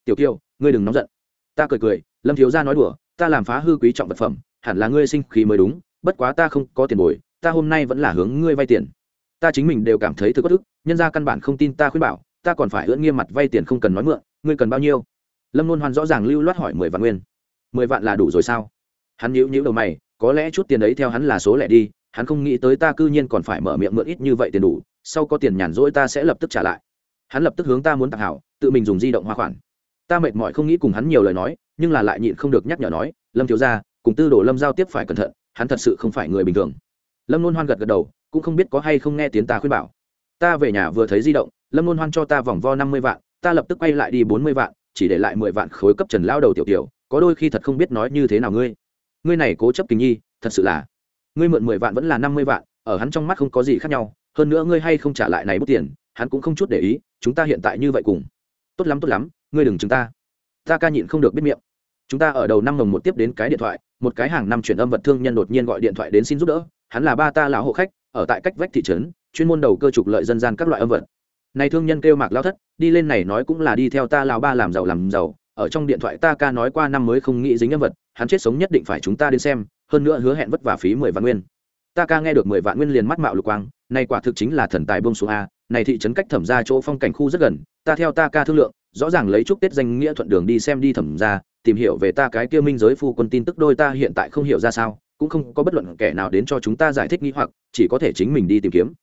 S1: Tiểu kiều ngươi đừng nóng giận. Ta cười cười, lâm thiếu gia nói đùa, ta làm phá hư quý trọng vật phẩm, hẳn là ngươi sinh khí mới đúng, bất quá ta không có tiền bồi, ta hôm nay vẫn là hướng ngươi vay tiền. Ta chính mình đều cảm thấy thực bất ức, nhân ra căn bản không tin ta khuyên bảo ta còn phải ưỡn nghiêm mặt vay tiền không cần nói mượn, ngươi cần bao nhiêu? Lâm luôn hoan rõ ràng lưu loát hỏi mười vạn nguyên. Mười vạn là đủ rồi sao? Hắn nhíu nhíu đầu mày, có lẽ chút tiền ấy theo hắn là số lẻ đi, hắn không nghĩ tới ta cư nhiên còn phải mở miệng mượn ít như vậy tiền đủ, sau có tiền nhàn rỗi ta sẽ lập tức trả lại. Hắn lập tức hướng ta muốn tặng hảo, tự mình dùng di động hoa khoản. Ta mệt mỏi không nghĩ cùng hắn nhiều lời nói, nhưng là lại nhịn không được nhắc nhở nói, lâm thiếu ra cùng tư đồ lâm giao tiếp phải cẩn thận, hắn thật sự không phải người bình thường. Lâm luôn hoan gật gật đầu, cũng không biết có hay không nghe tiếng ta khuyên bảo. Ta về nhà vừa thấy di động lâm luôn hoan cho ta vòng vo năm mươi vạn, ta lập tức quay lại đi bốn mươi vạn, chỉ để lại mười vạn khối cấp trần lao đầu tiểu tiểu, có đôi khi thật không biết nói như thế nào ngươi. Ngươi này cố chấp tình nhi, thật sự là, ngươi mượn mười vạn vẫn là năm mươi vạn, ở hắn trong mắt không có gì khác nhau, hơn nữa ngươi hay không trả lại này bút tiền, hắn cũng không chút để ý, chúng ta hiện tại như vậy cùng. Tốt lắm tốt lắm, ngươi đừng chúng ta. Ta ca nhịn không được biết miệng. Chúng ta ở đầu năm mồng một tiếp đến cái điện thoại, một cái hàng năm chuyển âm vật thương nhân đột nhiên gọi điện thoại đến xin giúp đỡ, hắn là ba ta lão hộ khách, ở tại cách vách thị trấn, chuyên môn đầu cơ trục lợi dân gian các loại âm vật này thương nhân kêu mạc lao thất, đi lên này nói cũng là đi theo ta lão ba làm giàu làm giàu, ở trong điện thoại ta ca nói qua năm mới không nghĩ dính âm vật, hắn chết sống nhất định phải chúng ta đến xem, hơn nữa hứa hẹn vất vả phí mười vạn nguyên. Ta ca nghe được mười vạn nguyên liền mắt mạo lục quang, này quả thực chính là thần tài bông số a, này thị trấn cách thẩm ra chỗ phong cảnh khu rất gần, ta theo ta ca thương lượng, rõ ràng lấy chúc tết danh nghĩa thuận đường đi xem đi thẩm ra tìm hiểu về ta cái kia minh giới phu quân tin tức đôi ta hiện tại không hiểu ra sao, cũng không có bất luận kẻ nào đến cho chúng ta giải thích nghi hoặc, chỉ có thể chính mình đi tìm kiếm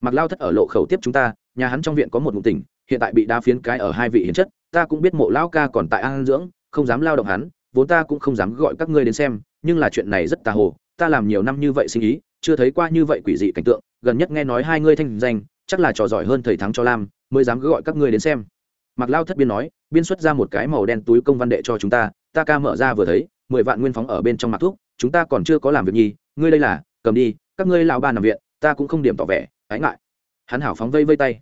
S1: mặc lao thất ở lộ khẩu tiếp chúng ta, nhà hắn trong viện có một ngụ tỉnh, hiện tại bị đá phiến cái ở hai vị hiến chất, ta cũng biết mộ lão ca còn tại an dưỡng, không dám lao động hắn, vốn ta cũng không dám gọi các ngươi đến xem, nhưng là chuyện này rất tà hồ, ta làm nhiều năm như vậy sinh ý, chưa thấy qua như vậy quỷ dị cảnh tượng, gần nhất nghe nói hai ngươi thanh danh, chắc là trò giỏi hơn thầy thắng cho lam, mới dám gọi các ngươi đến xem. Mặc lao thất biên nói, biên xuất ra một cái màu đen túi công văn đệ cho chúng ta ta ca mở ra vừa thấy, mười vạn nguyên phóng ở bên trong mặt thuốc, chúng ta còn chưa có làm việc nhi, ngươi đây là, cầm đi, các ngươi lao ba nằm viện, ta cũng không điểm tỏ vẻ ái ngại. Hắn hảo phóng vây vây tay.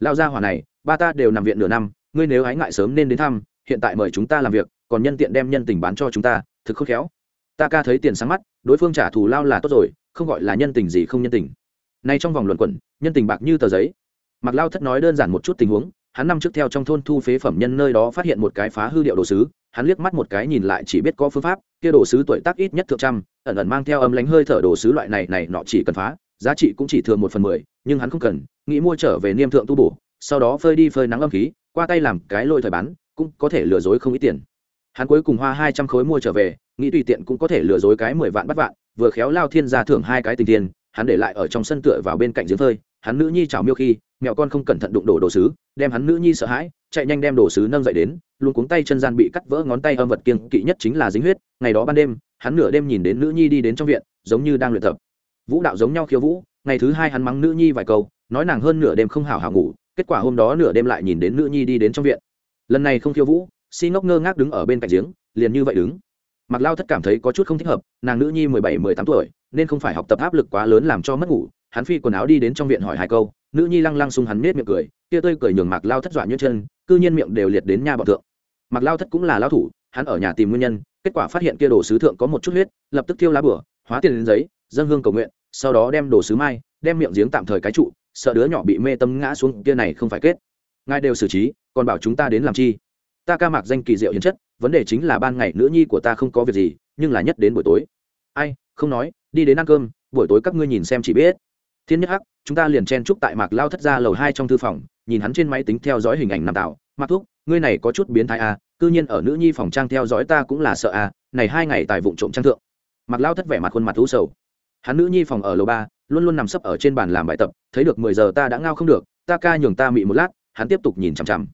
S1: Lao ra hỏa này, ba ta đều nằm viện nửa năm, ngươi nếu ái ngại sớm nên đến thăm, hiện tại mời chúng ta làm việc, còn nhân tiện đem nhân tình bán cho chúng ta, thực khôn khéo. Ta ca thấy tiền sáng mắt, đối phương trả thù lao là tốt rồi, không gọi là nhân tình gì không nhân tình. Nay trong vòng luận quẩn, nhân tình bạc như tờ giấy. Mặc lao thất nói đơn giản một chút tình huống, hắn năm trước theo trong thôn thu phế phẩm nhân nơi đó phát hiện một cái phá hư điệu đồ sứ, hắn liếc mắt một cái nhìn lại chỉ biết có phương pháp, kia đồ sứ tuổi tác ít nhất thượng trăm, ẩn ẩn mang theo âm lánh hơi thở đồ sứ loại này này nọ chỉ cần phá, giá trị cũng chỉ thường một phần mười nhưng hắn không cần, nghĩ mua trở về niêm thượng tu bổ, sau đó phơi đi phơi nắng âm khí, qua tay làm cái lôi thời bán, cũng có thể lừa dối không ít tiền. Hắn cuối cùng hoa hai trăm khối mua trở về, nghĩ tùy tiện cũng có thể lừa dối cái mười vạn bắt vạn, vừa khéo lao thiên ra thưởng hai cái tình tiền, hắn để lại ở trong sân tựa vào bên cạnh giếng phơi, hắn nữ nhi chào miêu khi, mẹo con không cẩn thận đụng đổ đồ sứ, đem hắn nữ nhi sợ hãi, chạy nhanh đem đồ sứ nâng dậy đến, luôn cuống tay chân gian bị cắt vỡ ngón tay âm vật kiêng kỵ nhất chính là dính huyết, ngày đó ban đêm, hắn nửa đêm nhìn đến nữ nhi đi đến trong viện, giống như đang luyện tập. Vũ đạo giống nhau khiêu vũ ngày thứ hai hắn mắng nữ nhi vài câu, nói nàng hơn nửa đêm không hảo hảo ngủ, kết quả hôm đó nửa đêm lại nhìn đến nữ nhi đi đến trong viện. Lần này không khiêu vũ, si ngốc ngơ ngác đứng ở bên cạnh giếng, liền như vậy đứng. Mặc lao thất cảm thấy có chút không thích hợp, nàng nữ nhi mười bảy, mười tám tuổi, nên không phải học tập áp lực quá lớn làm cho mất ngủ. Hắn phi quần áo đi đến trong viện hỏi hai câu, nữ nhi lăng lăng sung hắn nết miệng cười kia tươi cười nhường mạc lao thất dọa như chân, cư nhiên miệng đều liệt đến nha bọn thượng. Mạc lao thất cũng là lao thủ, hắn ở nhà tìm nguyên nhân, kết quả phát hiện kia đồ sứ thượng có một chút huyết, lập tức thiêu lá bửa, hóa tiền đến giấy dân hương cầu nguyện sau đó đem đồ sứ mai đem miệng giếng tạm thời cái trụ sợ đứa nhỏ bị mê tâm ngã xuống kia này không phải kết. Ngài đều xử trí còn bảo chúng ta đến làm chi? Ta ca mạc danh kỳ diệu hiến chất vấn đề chính là ban ngày nữ nhi của ta không có việc gì nhưng là nhất đến buổi tối. Ai không nói đi đến ăn cơm buổi tối các ngươi nhìn xem chỉ biết. Thiên nhất hắc chúng ta liền chen chúc tại mạc lao thất ra lầu hai trong thư phòng nhìn hắn trên máy tính theo dõi hình ảnh nằm tạo. Mặc thuốc ngươi này có chút biến thái à, cư nhiên ở nữ nhi phòng trang theo dõi ta cũng là sợ à, này hai ngày tại vụ trộm trang thượng. Mặc lao thất vẻ mặt khuôn mặt thú sầu hắn nữ nhi phòng ở lầu ba, luôn luôn nằm sấp ở trên bàn làm bài tập, thấy được mười giờ ta đã ngao không được, ta ca nhường ta mị một lát, hắn tiếp tục nhìn chằm chằm.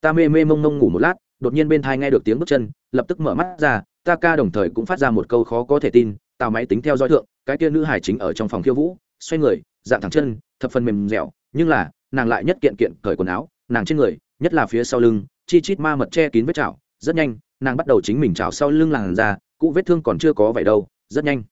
S1: Ta mê mê mông mông ngủ một lát, đột nhiên bên thai nghe được tiếng bước chân, lập tức mở mắt ra, ta ca đồng thời cũng phát ra một câu khó có thể tin, tào máy tính theo dõi thượng, cái kia nữ hải chính ở trong phòng khiêu vũ, xoay người, dạng thẳng chân, thập phần mềm dẻo, nhưng là, nàng lại nhất kiện kiện cởi quần áo, nàng trên người, nhất là phía sau lưng, chi chít ma mật che kín vết chảo, rất nhanh, nàng bắt đầu chính mình chảo sau lưng làn ra cũ vết thương còn chưa có vậy đâu, rất nhanh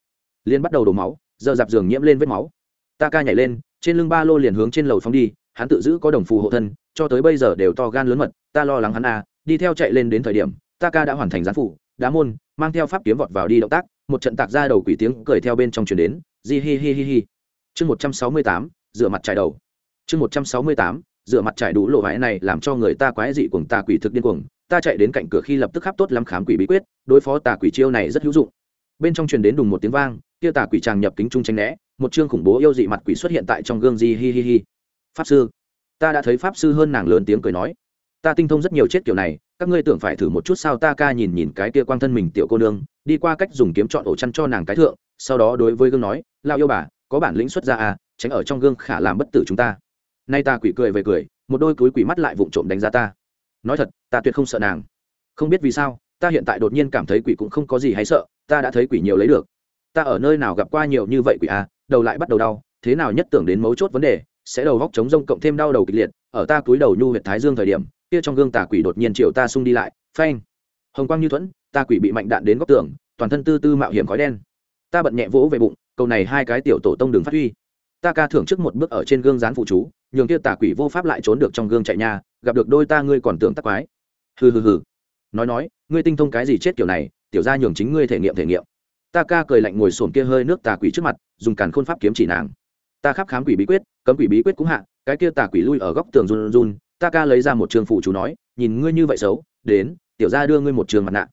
S1: liên bắt đầu đổ máu, giờ dạp giường nhiễm lên vết máu. Ta ca nhảy lên, trên lưng ba lô liền hướng trên lầu phóng đi, hắn tự giữ có đồng phù hộ thân, cho tới bây giờ đều to gan lớn mật, ta lo lắng hắn à đi theo chạy lên đến thời điểm, ta ca đã hoàn thành gián phủ, đá môn, mang theo pháp kiếm vọt vào đi động tác, một trận tạc ra đầu quỷ tiếng cười theo bên trong chuyển đến, di hi hi hi hi. Chương một trăm sáu mươi tám, rửa mặt trải đầu. Chương một trăm sáu mươi tám, rửa mặt trải đủ lộ vải này làm cho người ta quái dị cuồng tà quỷ thực điên cuồng, ta chạy đến cạnh cửa khi lập tức khắp tốt lắm khám quỷ bí quyết, đối phó tà quỷ chiêu này rất hữu dụng bên trong truyền đến đùng một tiếng vang, kia tà quỷ tràng nhập kính trung tranh né, một chương khủng bố yêu dị mặt quỷ xuất hiện tại trong gương di hi hi hi. Pháp sư, ta đã thấy pháp sư hơn nàng lớn tiếng cười nói. Ta tinh thông rất nhiều chết kiểu này, các ngươi tưởng phải thử một chút sao ta ca nhìn nhìn cái kia quang thân mình tiểu cô nương, đi qua cách dùng kiếm chọn ổ chăn cho nàng cái thượng, sau đó đối với gương nói lao yêu bà, có bản lĩnh xuất ra à tránh ở trong gương khả làm bất tử chúng ta. Nay ta quỷ cười về cười, một đôi cúi quỷ mắt lại vụng trộm đánh giá ta. Nói thật, ta tuyệt không sợ nàng. Không biết vì sao ta hiện tại đột nhiên cảm thấy quỷ cũng không có gì hay sợ, ta đã thấy quỷ nhiều lấy được. Ta ở nơi nào gặp qua nhiều như vậy quỷ à? Đầu lại bắt đầu đau, thế nào nhất tưởng đến mấu chốt vấn đề, sẽ đầu góc chống rông cộng thêm đau đầu kịch liệt, ở ta cúi đầu nhu huyệt thái dương thời điểm, kia trong gương tà quỷ đột nhiên chiều ta xung đi lại, phanh. Hồng quang như thuẫn ta quỷ bị mạnh đạn đến góc tường, toàn thân tư tư mạo hiểm khói đen. Ta bận nhẹ vỗ về bụng, câu này hai cái tiểu tổ tông đường phát huy. Ta ca thưởng trước một bước ở trên gương dán phụ chú, nhường kia tà quỷ vô pháp lại trốn được trong gương chạy nha gặp được đôi ta ngươi còn tưởng tắc quái. Hừ hừ hừ nói nói ngươi tinh thông cái gì chết kiểu này tiểu ra nhường chính ngươi thể nghiệm thể nghiệm. Ta ca cười lạnh ngồi sồn kia hơi nước tà quỷ trước mặt dùng càn khôn pháp kiếm chỉ nàng. Ta khắp khám quỷ bí quyết cấm quỷ bí quyết cũng hạ cái kia tà quỷ lui ở góc tường run run ta ca lấy ra một trường phụ chú nói nhìn ngươi như vậy xấu đến tiểu ra đưa ngươi một trường mặt nạ.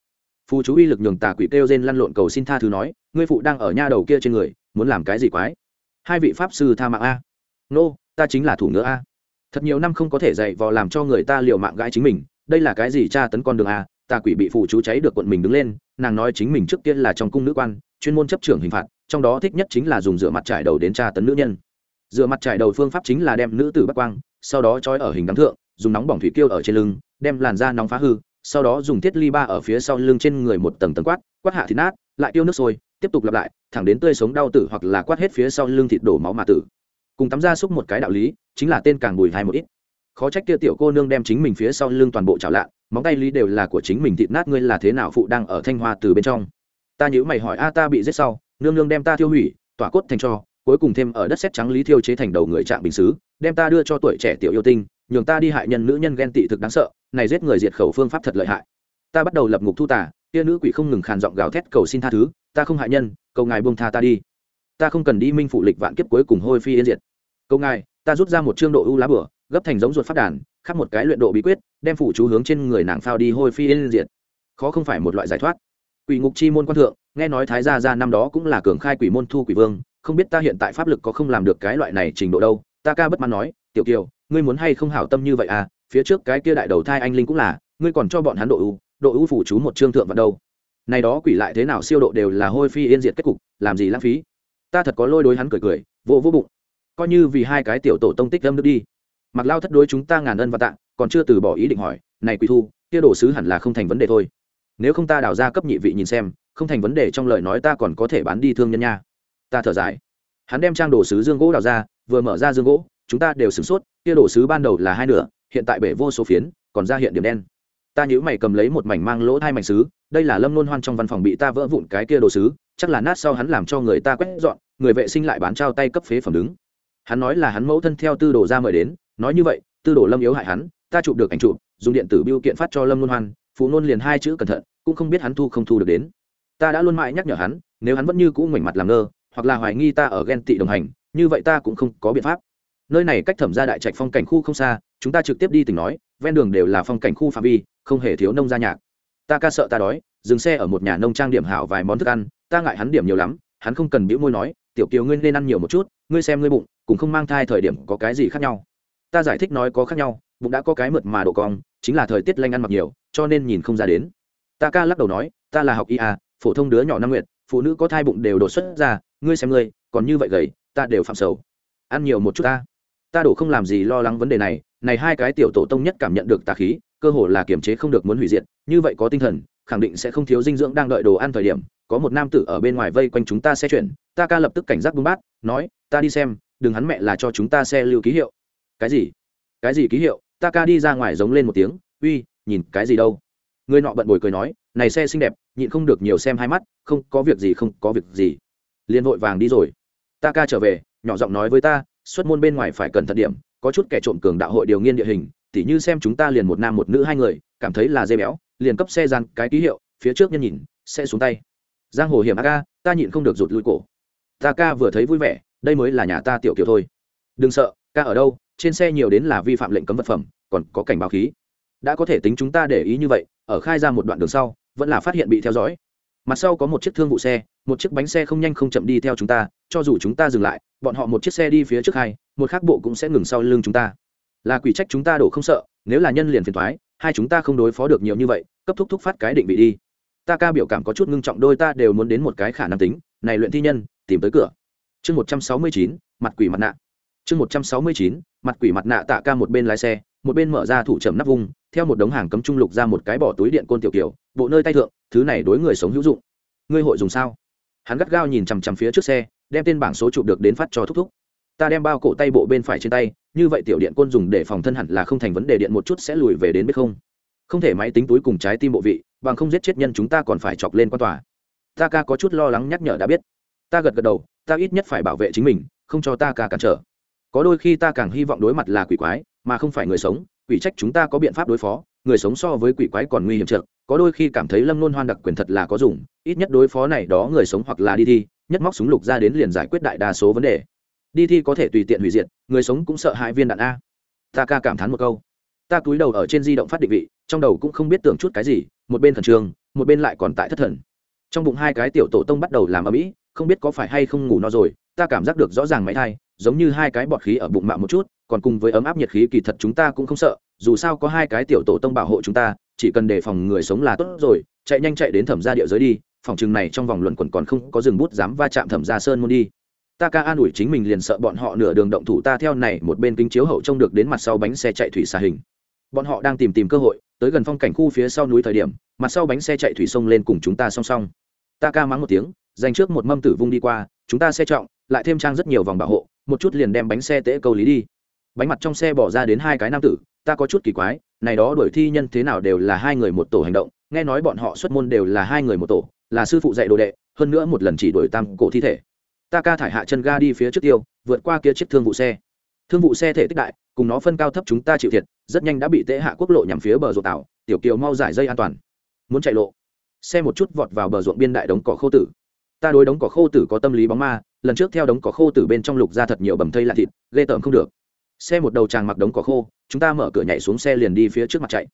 S1: Phụ chú uy lực nhường tà quỷ kêu trên lăn lộn cầu xin tha thứ nói ngươi phụ đang ở nha đầu kia trên người muốn làm cái gì quái? Hai vị pháp sư tha mạng a. Nô、no, ta chính là thủ nữa a. Thật nhiều năm không có thể dạy vò làm cho người ta liều mạng gãi chính mình đây là cái gì tra tấn con đường a? Tà quỷ bị phụ chú cháy được quận mình đứng lên, nàng nói chính mình trước kia là trong cung nữ quan, chuyên môn chấp trưởng hình phạt, trong đó thích nhất chính là dùng rửa mặt trải đầu đến tra tấn nữ nhân. Rửa mặt trải đầu phương pháp chính là đem nữ tử bắc quang, sau đó trói ở hình đám thượng, dùng nóng bỏng thủy tiêu ở trên lưng, đem làn da nóng phá hư, sau đó dùng thiết ly ba ở phía sau lưng trên người một tầng tầng quát quát hạ thịt nát, lại tiêu nước sôi, tiếp tục lặp lại, thẳng đến tươi sống đau tử hoặc là quát hết phía sau lưng thịt đổ máu mà tử. Cùng tắm ra xúc một cái đạo lý, chính là tên càng bùi hai một ít khó trách kia tiểu cô nương đem chính mình phía sau lưng toàn bộ chảo lạ móng tay lý đều là của chính mình thịt nát, ngươi là thế nào phụ đang ở thanh hoa từ bên trong? Ta nhữ mày hỏi, a, ta bị giết sau, nương nương đem ta tiêu hủy, tỏa cốt thành cho, cuối cùng thêm ở đất xét trắng lý thiêu chế thành đầu người trạng bình xứ, đem ta đưa cho tuổi trẻ tiểu yêu tinh, nhường ta đi hại nhân nữ nhân ghen tị thực đáng sợ, này giết người diệt khẩu phương pháp thật lợi hại. Ta bắt đầu lập ngục thu tả kia nữ quỷ không ngừng khàn giọng gào thét, cầu xin tha thứ, ta không hại nhân, cầu ngài buông tha ta đi. Ta không cần đi minh phụ lịch vạn kiếp cuối cùng hôi phi yên diệt. Cầu ngài, ta rút ra một chương độ ưu lá bửa gấp thành giống ruột phát đàn khắc một cái luyện độ bí quyết, đem phủ chú hướng trên người nàng phao đi hôi phi yên diệt. Khó không phải một loại giải thoát. Quỷ ngục chi môn quan thượng, nghe nói thái gia ra năm đó cũng là cường khai quỷ môn thu quỷ vương, không biết ta hiện tại pháp lực có không làm được cái loại này trình độ đâu. Ta ca bất mãn nói, tiểu kiều, ngươi muốn hay không hảo tâm như vậy à? Phía trước cái kia đại đầu thai anh linh cũng là, ngươi còn cho bọn hắn độ ưu độ ưu phủ chú một trương thượng vào đâu. Này đó quỷ lại thế nào siêu độ đều là hôi phi yên diệt kết cục, làm gì lãng phí? Ta thật có lôi đối hắn cười cười vô vô bụng. Coi như vì hai cái tiểu tổ tông tích âm nước đi mặc lao thất đối chúng ta ngàn ân và tạ, còn chưa từ bỏ ý định hỏi, này quỷ thu, kia đồ sứ hẳn là không thành vấn đề thôi. Nếu không ta đào ra cấp nhị vị nhìn xem, không thành vấn đề trong lời nói ta còn có thể bán đi thương nhân nha. Ta thở dài. Hắn đem trang đồ sứ dương gỗ đào ra, vừa mở ra dương gỗ, chúng ta đều sửng sốt, kia đồ sứ ban đầu là hai nửa, hiện tại bể vô số phiến, còn ra hiện điểm đen. Ta nhữ mày cầm lấy một mảnh mang lỗ hai mảnh sứ, đây là lâm nôn hoan trong văn phòng bị ta vỡ vụn cái kia đồ sứ, chắc là nát sau hắn làm cho người ta quét dọn, người vệ sinh lại bán trao tay cấp phế phẩm đứng. Hắn nói là hắn mẫu thân theo tư đồ ra mời đến nói như vậy, tư đồ lâm yếu hại hắn, ta chụp được ảnh chụp, dùng điện tử biêu kiện phát cho lâm luân hoan phụ nôn liền hai chữ cẩn thận, cũng không biết hắn thu không thu được đến. Ta đã luôn mãi nhắc nhở hắn, nếu hắn vẫn như cũ ngoảnh mặt làm ngơ, hoặc là hoài nghi ta ở ghen tị đồng hành, như vậy ta cũng không có biện pháp. Nơi này cách thẩm ra đại trạch phong cảnh khu không xa, chúng ta trực tiếp đi tỉnh nói, ven đường đều là phong cảnh khu phạm vi, không hề thiếu nông gia nhạc. Ta ca sợ ta đói, dừng xe ở một nhà nông trang điểm hảo vài món thức ăn, ta ngại hắn điểm nhiều lắm, hắn không cần bĩu môi nói, tiểu kiều ngươi nên ăn nhiều một chút, ngươi xem ngươi bụng, cũng không mang thai thời điểm có cái gì khác nhau ta giải thích nói có khác nhau, bụng đã có cái mượt mà độ cong, chính là thời tiết lanh ăn mặc nhiều, cho nên nhìn không ra đến. Ta ca lắc đầu nói, ta là học y à phổ thông đứa nhỏ năm nguyện phụ nữ có thai bụng đều đột xuất ra, ngươi xem ngươi, còn như vậy gầy, ta đều phạm sầu. Ăn nhiều một chút ta. Ta đổ không làm gì lo lắng vấn đề này này hai cái tiểu tổ tông nhất cảm nhận được tà khí, cơ hồ là kiềm chế không được muốn hủy diệt, như vậy có tinh thần, khẳng định sẽ không thiếu dinh dưỡng đang đợi đồ ăn thời điểm, có một nam tử ở bên ngoài vây quanh chúng ta xe chuyển, ta ca lập tức cảnh giác bung bát, nói, ta đi xem, đừng hắn mẹ là cho chúng ta xe lưu ký hiệu cái gì? Cái gì ký hiệu? Ta ca đi ra ngoài giống lên một tiếng, uy, nhìn cái gì đâu? Người nọ bận bồi cười nói, này xe xinh đẹp, nhịn không được nhiều xem hai mắt, không có việc gì, không có việc gì. Liền vội vàng đi rồi. Ta ca trở về, nhỏ giọng nói với ta, xuất môn bên ngoài phải cẩn thận điểm, có chút kẻ trộm cường đạo hội điều nghiên địa hình, tỉ như xem chúng ta liền một nam một nữ hai người, cảm thấy là dây béo, liền cấp xe gian cái ký hiệu, phía trước nhân nhìn, sẽ xuống tay. Giang hồ hiểm a ca, ta nhịn không được rụt lui cổ. Ta ca vừa thấy vui vẻ, đây mới là nhà ta tiểu kiểu thôi. Đừng sợ, ca ở đâu trên xe nhiều đến là vi phạm lệnh cấm vật phẩm, còn có cảnh báo khí. Đã có thể tính chúng ta để ý như vậy, ở khai ra một đoạn đường sau, vẫn là phát hiện bị theo dõi. Mặt sau có một chiếc thương vụ xe, một chiếc bánh xe không nhanh không chậm đi theo chúng ta, cho dù chúng ta dừng lại, bọn họ một chiếc xe đi phía trước hai, một khác bộ cũng sẽ ngừng sau lưng chúng ta. Là quỷ trách chúng ta đổ không sợ, nếu là nhân liền phiền thoái hai chúng ta không đối phó được nhiều như vậy, cấp thúc thúc phát cái định vị đi. Ta ca biểu cảm có chút ngưng trọng, đôi ta đều muốn đến một cái khả năng tính. Này luyện thi nhân, tìm tới cửa. Chương một trăm sáu mươi chín, mặt quỷ mặt nạ chương một trăm sáu mươi chín, mặt quỷ mặt nạ tạ ca một bên lái xe, một bên mở ra thủ trầm nắp vung, theo một đống hàng cấm trung lục ra một cái bỏ túi điện côn tiểu kiểu, bộ nơi tay thượng, thứ này đối người sống hữu dụng. Ngươi hội dùng sao? Hắn gắt gao nhìn chằm chằm phía trước xe, đem tên bảng số chụp được đến phát cho thúc thúc. Ta đem bao cổ tay bộ bên phải trên tay, như vậy tiểu điện côn dùng để phòng thân hẳn là không thành vấn đề điện một chút sẽ lùi về đến biết không? Không thể máy tính túi cùng trái tim bộ vị, bằng không giết chết nhân chúng ta còn phải chọc lên quan tòa. Ta ca có chút lo lắng nhắc nhở đã biết. Ta gật gật đầu, ta ít nhất phải bảo vệ chính mình, không cho ta ca cản trở có đôi khi ta càng hy vọng đối mặt là quỷ quái mà không phải người sống quỷ trách chúng ta có biện pháp đối phó người sống so với quỷ quái còn nguy hiểm trượt. Có đôi khi cảm thấy lâm nôn hoan đặc quyền thật là có dùng ít nhất đối phó này đó người sống hoặc là đi thi nhất móc súng lục ra đến liền giải quyết đại đa số vấn đề. Đi thi có thể tùy tiện hủy diệt người sống cũng sợ hãi viên đạn a. Ta ca cảm thán một câu. Ta cúi đầu ở trên di động phát định vị trong đầu cũng không biết tưởng chút cái gì một bên thần trường, một bên lại còn tại thất thần. Trong bụng hai cái tiểu tổ tông bắt đầu làm ở mỹ không biết có phải hay không ngủ no rồi ta cảm giác được rõ ràng máy thai giống như hai cái bọt khí ở bụng mạo một chút, còn cùng với ấm áp nhiệt khí kỳ thật chúng ta cũng không sợ, dù sao có hai cái tiểu tổ tông bảo hộ chúng ta, chỉ cần đề phòng người sống là tốt rồi, chạy nhanh chạy đến thẩm gia địa giới đi, phòng chừng này trong vòng luận quần còn không có rừng bút dám va chạm thẩm gia sơn môn đi. Ta ca an ủi chính mình liền sợ bọn họ nửa đường động thủ ta theo này một bên kính chiếu hậu trông được đến mặt sau bánh xe chạy thủy xà hình. Bọn họ đang tìm tìm cơ hội, tới gần phong cảnh khu phía sau núi thời điểm, mặt sau bánh xe chạy thủy sông lên cùng chúng ta song song. Ta ca mắng một tiếng, dành trước một mâm tử vung đi qua, chúng ta xe trọng, lại thêm trang rất nhiều vòng bảo hộ một chút liền đem bánh xe tễ câu lý đi. Bánh mặt trong xe bỏ ra đến hai cái nam tử, ta có chút kỳ quái, này đó đuổi thi nhân thế nào đều là hai người một tổ hành động, nghe nói bọn họ xuất môn đều là hai người một tổ, là sư phụ dạy đồ đệ, hơn nữa một lần chỉ đuổi tam cổ thi thể. Ta ca thải hạ chân ga đi phía trước tiêu, vượt qua kia chiếc thương vụ xe. Thương vụ xe thể tích đại, cùng nó phân cao thấp chúng ta chịu thiệt, rất nhanh đã bị tễ hạ quốc lộ nhằm phía bờ ruộng tảo tiểu kiều mau giải dây an toàn. Muốn chạy lộ. Xe một chút vọt vào bờ ruộng biên đại đống cỏ khô tử. Ta đối đống cỏ khô tử có tâm lý bóng ma lần trước theo đống cỏ khô từ bên trong lục ra thật nhiều bầm thây lạ thịt, ghê tởm không được. Xe một đầu tràng mặc đống cỏ khô, chúng ta mở cửa nhảy xuống xe liền đi phía trước mặt chạy.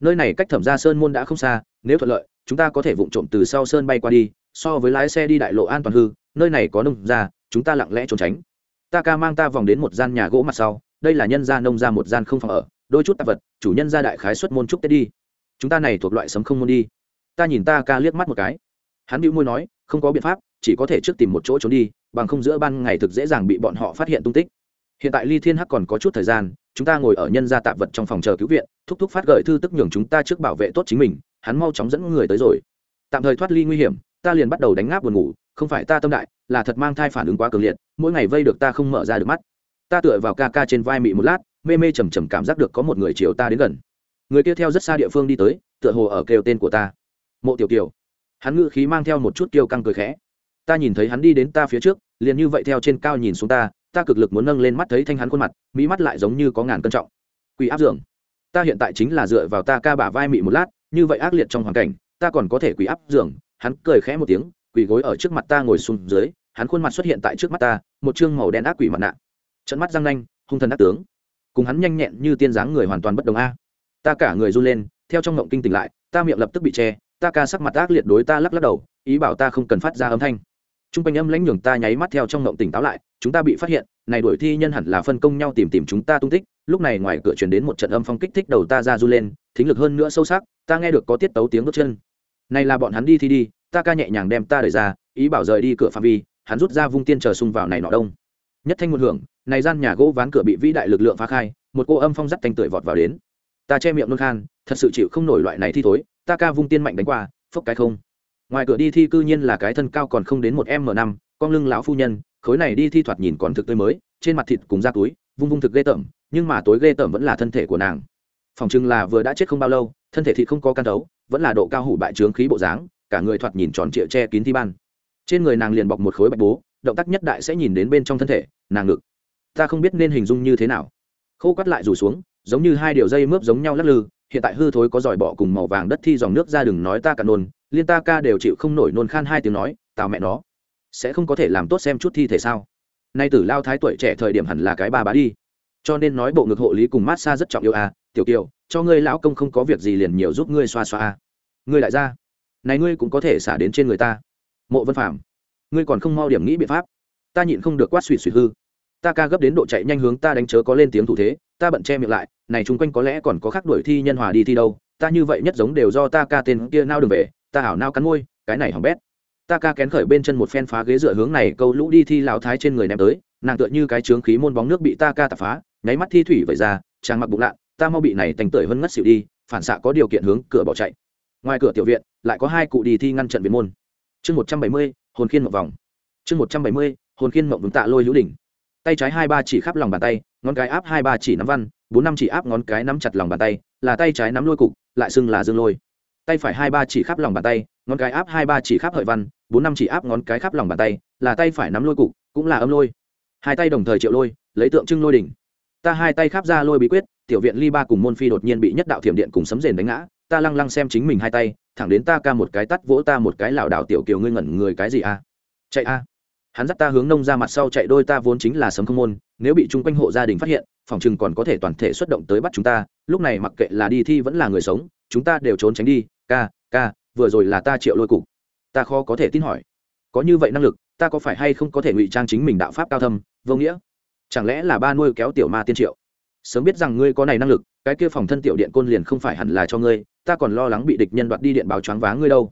S1: Nơi này cách thẩm ra sơn môn đã không xa, nếu thuận lợi, chúng ta có thể vụng trộm từ sau sơn bay qua đi, so với lái xe đi đại lộ an toàn hư, nơi này có nông ra chúng ta lặng lẽ trốn tránh. Ta ca mang ta vòng đến một gian nhà gỗ mặt sau, đây là nhân gia nông ra một gian không phòng ở, đôi chút tạp vật, chủ nhân gia đại khái xuất môn chúc tết đi. Chúng ta này thuộc loại sấm không môn đi. Ta nhìn ta ca liếc mắt một cái. Hắn bĩu môi nói, không có biện pháp chỉ có thể trước tìm một chỗ trốn đi, bằng không giữa ban ngày thực dễ dàng bị bọn họ phát hiện tung tích. Hiện tại ly thiên hắc còn có chút thời gian, chúng ta ngồi ở nhân gia tạp vật trong phòng chờ cứu viện, thúc thúc phát gợi thư tức nhường chúng ta trước bảo vệ tốt chính mình, hắn mau chóng dẫn người tới rồi. Tạm thời thoát ly nguy hiểm, ta liền bắt đầu đánh ngáp buồn ngủ, không phải ta tâm đại, là thật mang thai phản ứng quá cường liệt, mỗi ngày vây được ta không mở ra được mắt. Ta tựa vào ca ca trên vai mị một lát, mê mê chầm chầm cảm giác được có một người chiều ta đến gần. Người kia theo rất xa địa phương đi tới, tựa hồ ở kêu tên của ta. Mộ tiểu kiều. Hắn ngự khí mang theo một chút kiêu căng cười khẽ ta nhìn thấy hắn đi đến ta phía trước, liền như vậy theo trên cao nhìn xuống ta ta cực lực muốn nâng lên mắt thấy thanh hắn khuôn mặt, mỹ mắt lại giống như có ngàn cân trọng. Quỷ áp dường. Ta hiện tại chính là dựa vào ta ca bả vai mị một lát, như vậy ác liệt trong hoàn cảnh, ta còn có thể quỷ áp dường. Hắn cười khẽ một tiếng quỷ gối ở trước mặt ta ngồi xuống dưới, hắn khuôn mặt xuất hiện tại trước mắt ta, một chương màu đen ác quỷ mặt nạ. Trận mắt răng nanh, hung thần ác tướng. Cùng hắn nhanh nhẹn như tiên dáng người hoàn toàn bất đồng a. Ta cả người run lên, theo trong ngộng kinh tỉnh lại, ta miệng lập tức bị che, ta ca sắc mặt ác liệt đối ta lắc lắc đầu, ý bảo ta không cần phát ra âm thanh t r u n g quanh âm lãnh nhường ta nháy mắt theo trong ngộng tỉnh táo lại, chúng ta bị phát hiện, này đuổi thi nhân hẳn là phân công nhau tìm tìm chúng ta tung tích. Lúc này ngoài cửa chuyển đến một trận âm phong kích thích đầu ta ra du lên, thính lực hơn nữa sâu sắc, ta nghe được có tiết tấu tiếng bước chân. Này là bọn hắn đi thì đi, ta ca nhẹ nhàng đem ta đẩy ra, ý bảo rời đi cửa phạm vi, hắn rút ra vung tiên chờ xung vào này nọ đông. Nhất thanh một hưởng, này gian nhà gỗ ván cửa bị vĩ đại lực lượng phá khai, một cô âm phong dắt thanh tưởi vọt vào đến. Ta che miệng nôn khan, thật sự chịu không nổi loại này thi thối, ta ca vung tiên mạnh đánh qua, phốc cái không ngoài cửa đi thi cư nhiên là cái thân cao còn không đến một m năm, con lưng lão phu nhân, khối này đi thi thoạt nhìn còn thực tươi mới, trên mặt thịt cùng da túi, vung vung thực ghê tởm, nhưng mà tối ghê tởm vẫn là thân thể của nàng. Phòng chừng là vừa đã chết không bao lâu, thân thể thịt không có can đấu vẫn là độ cao hủ bại trướng khí bộ dáng, cả người thoạt nhìn tròn trịa che kín thi ban. Trên người nàng liền bọc một khối bạch bố, động tác nhất đại sẽ nhìn đến bên trong thân thể, nàng ngực. Ta không biết nên hình dung như thế nào. Khô quắt lại rủ xuống, giống như hai điều dây mướp giống nhau lắc lư hiện tại hư thối có giỏi bọ cùng màu vàng đất thi dòng nước ra đừng nói ta cả nôn, liên ta ca đều chịu không nổi nôn khan hai tiếng nói, tào mẹ nó, sẽ không có thể làm tốt xem chút thi thể sao? Nay tử lao thái tuổi trẻ thời điểm hẳn là cái ba bá đi. Cho nên nói bộ ngực hộ lý cùng mát xa rất trọng yêu à tiểu kiều, cho ngươi lão công không có việc gì liền nhiều giúp ngươi xoa xoa à. Ngươi lại ra này ngươi cũng có thể xả đến trên người ta. Mộ vân phạm ngươi còn không mau điểm nghĩ biện pháp. Ta nhịn không được quát suỵ suỵ hư. Ta ca gấp đến độ chạy nhanh hướng ta đánh chớ có lên tiếng thủ thế ta bận che miệng lại, này chung quanh có lẽ còn có khác đuổi thi nhân hòa đi thi đâu, ta như vậy nhất giống đều do ta ca tên kia nao đường về, ta hảo nao cắn môi, cái này hỏng bét. Ta ca kén khởi bên chân một phen phá ghế dựa hướng này câu lũ đi thi lão thái trên người ném tới, nàng tựa như cái trướng khí môn bóng nước bị ta ca tạp phá, nháy mắt thi thủy vẩy ra trang mặc bụng lạ, ta mau bị này thành tưởi hơn ngất xỉu đi, phản xạ có điều kiện hướng cửa bỏ chạy. Ngoài cửa tiểu viện, lại có hai cụ đi thi ngăn trận viện môn. Chương một trăm bảy mươi, hồn khiên một vòng. Chương một trăm bảy mươi, hồn khiên mộng vững tạ lôi hữu đỉnh. Tay trái hai ba chỉ khắp lòng bàn tay ngón cái áp hai ba chỉ nắm văn, bốn năm chỉ áp ngón cái nắm chặt lòng bàn tay, là tay trái nắm lôi cục, lại xưng là dương lôi. Tay phải hai ba chỉ khắp lòng bàn tay, ngón cái áp hai ba chỉ khắp hợi văn, bốn năm chỉ áp ngón cái khắp lòng bàn tay, là tay phải nắm lôi cục, cũng là âm lôi. Hai tay đồng thời triệu lôi, lấy tượng trưng lôi đỉnh. Ta hai tay khắp ra lôi bí quyết, tiểu viện ly ba cùng môn phi đột nhiên bị nhất đạo thiểm điện cùng sấm rền đánh ngã, ta lăng lăng xem chính mình hai tay, thẳng đến ta ca một cái tắt vỗ ta một cái lảo đảo tiểu kiều ngươi ngẩn người cái gì a chạy a hắn dắt ta hướng nông ra mặt sau chạy đôi ta vốn chính là sấm không môn, nếu bị chung quanh hộ gia đình phát hiện, phòng chừng còn có thể toàn thể xuất động tới bắt chúng ta, lúc này mặc kệ là đi thi vẫn là người sống, chúng ta đều trốn tránh đi, ca ca, vừa rồi là ta triệu lôi cục. Ta khó có thể tin hỏi, có như vậy năng lực, ta có phải hay không có thể ngụy trang chính mình đạo pháp cao thâm, vô nghĩa? Chẳng lẽ là ba nuôi kéo tiểu ma tiên triệu? Sớm biết rằng ngươi có này năng lực, cái kia phòng thân tiểu điện côn liền không phải hẳn là cho ngươi, ta còn lo lắng bị địch nhân đoạt đi điện báo choáng váng ngươi đâu.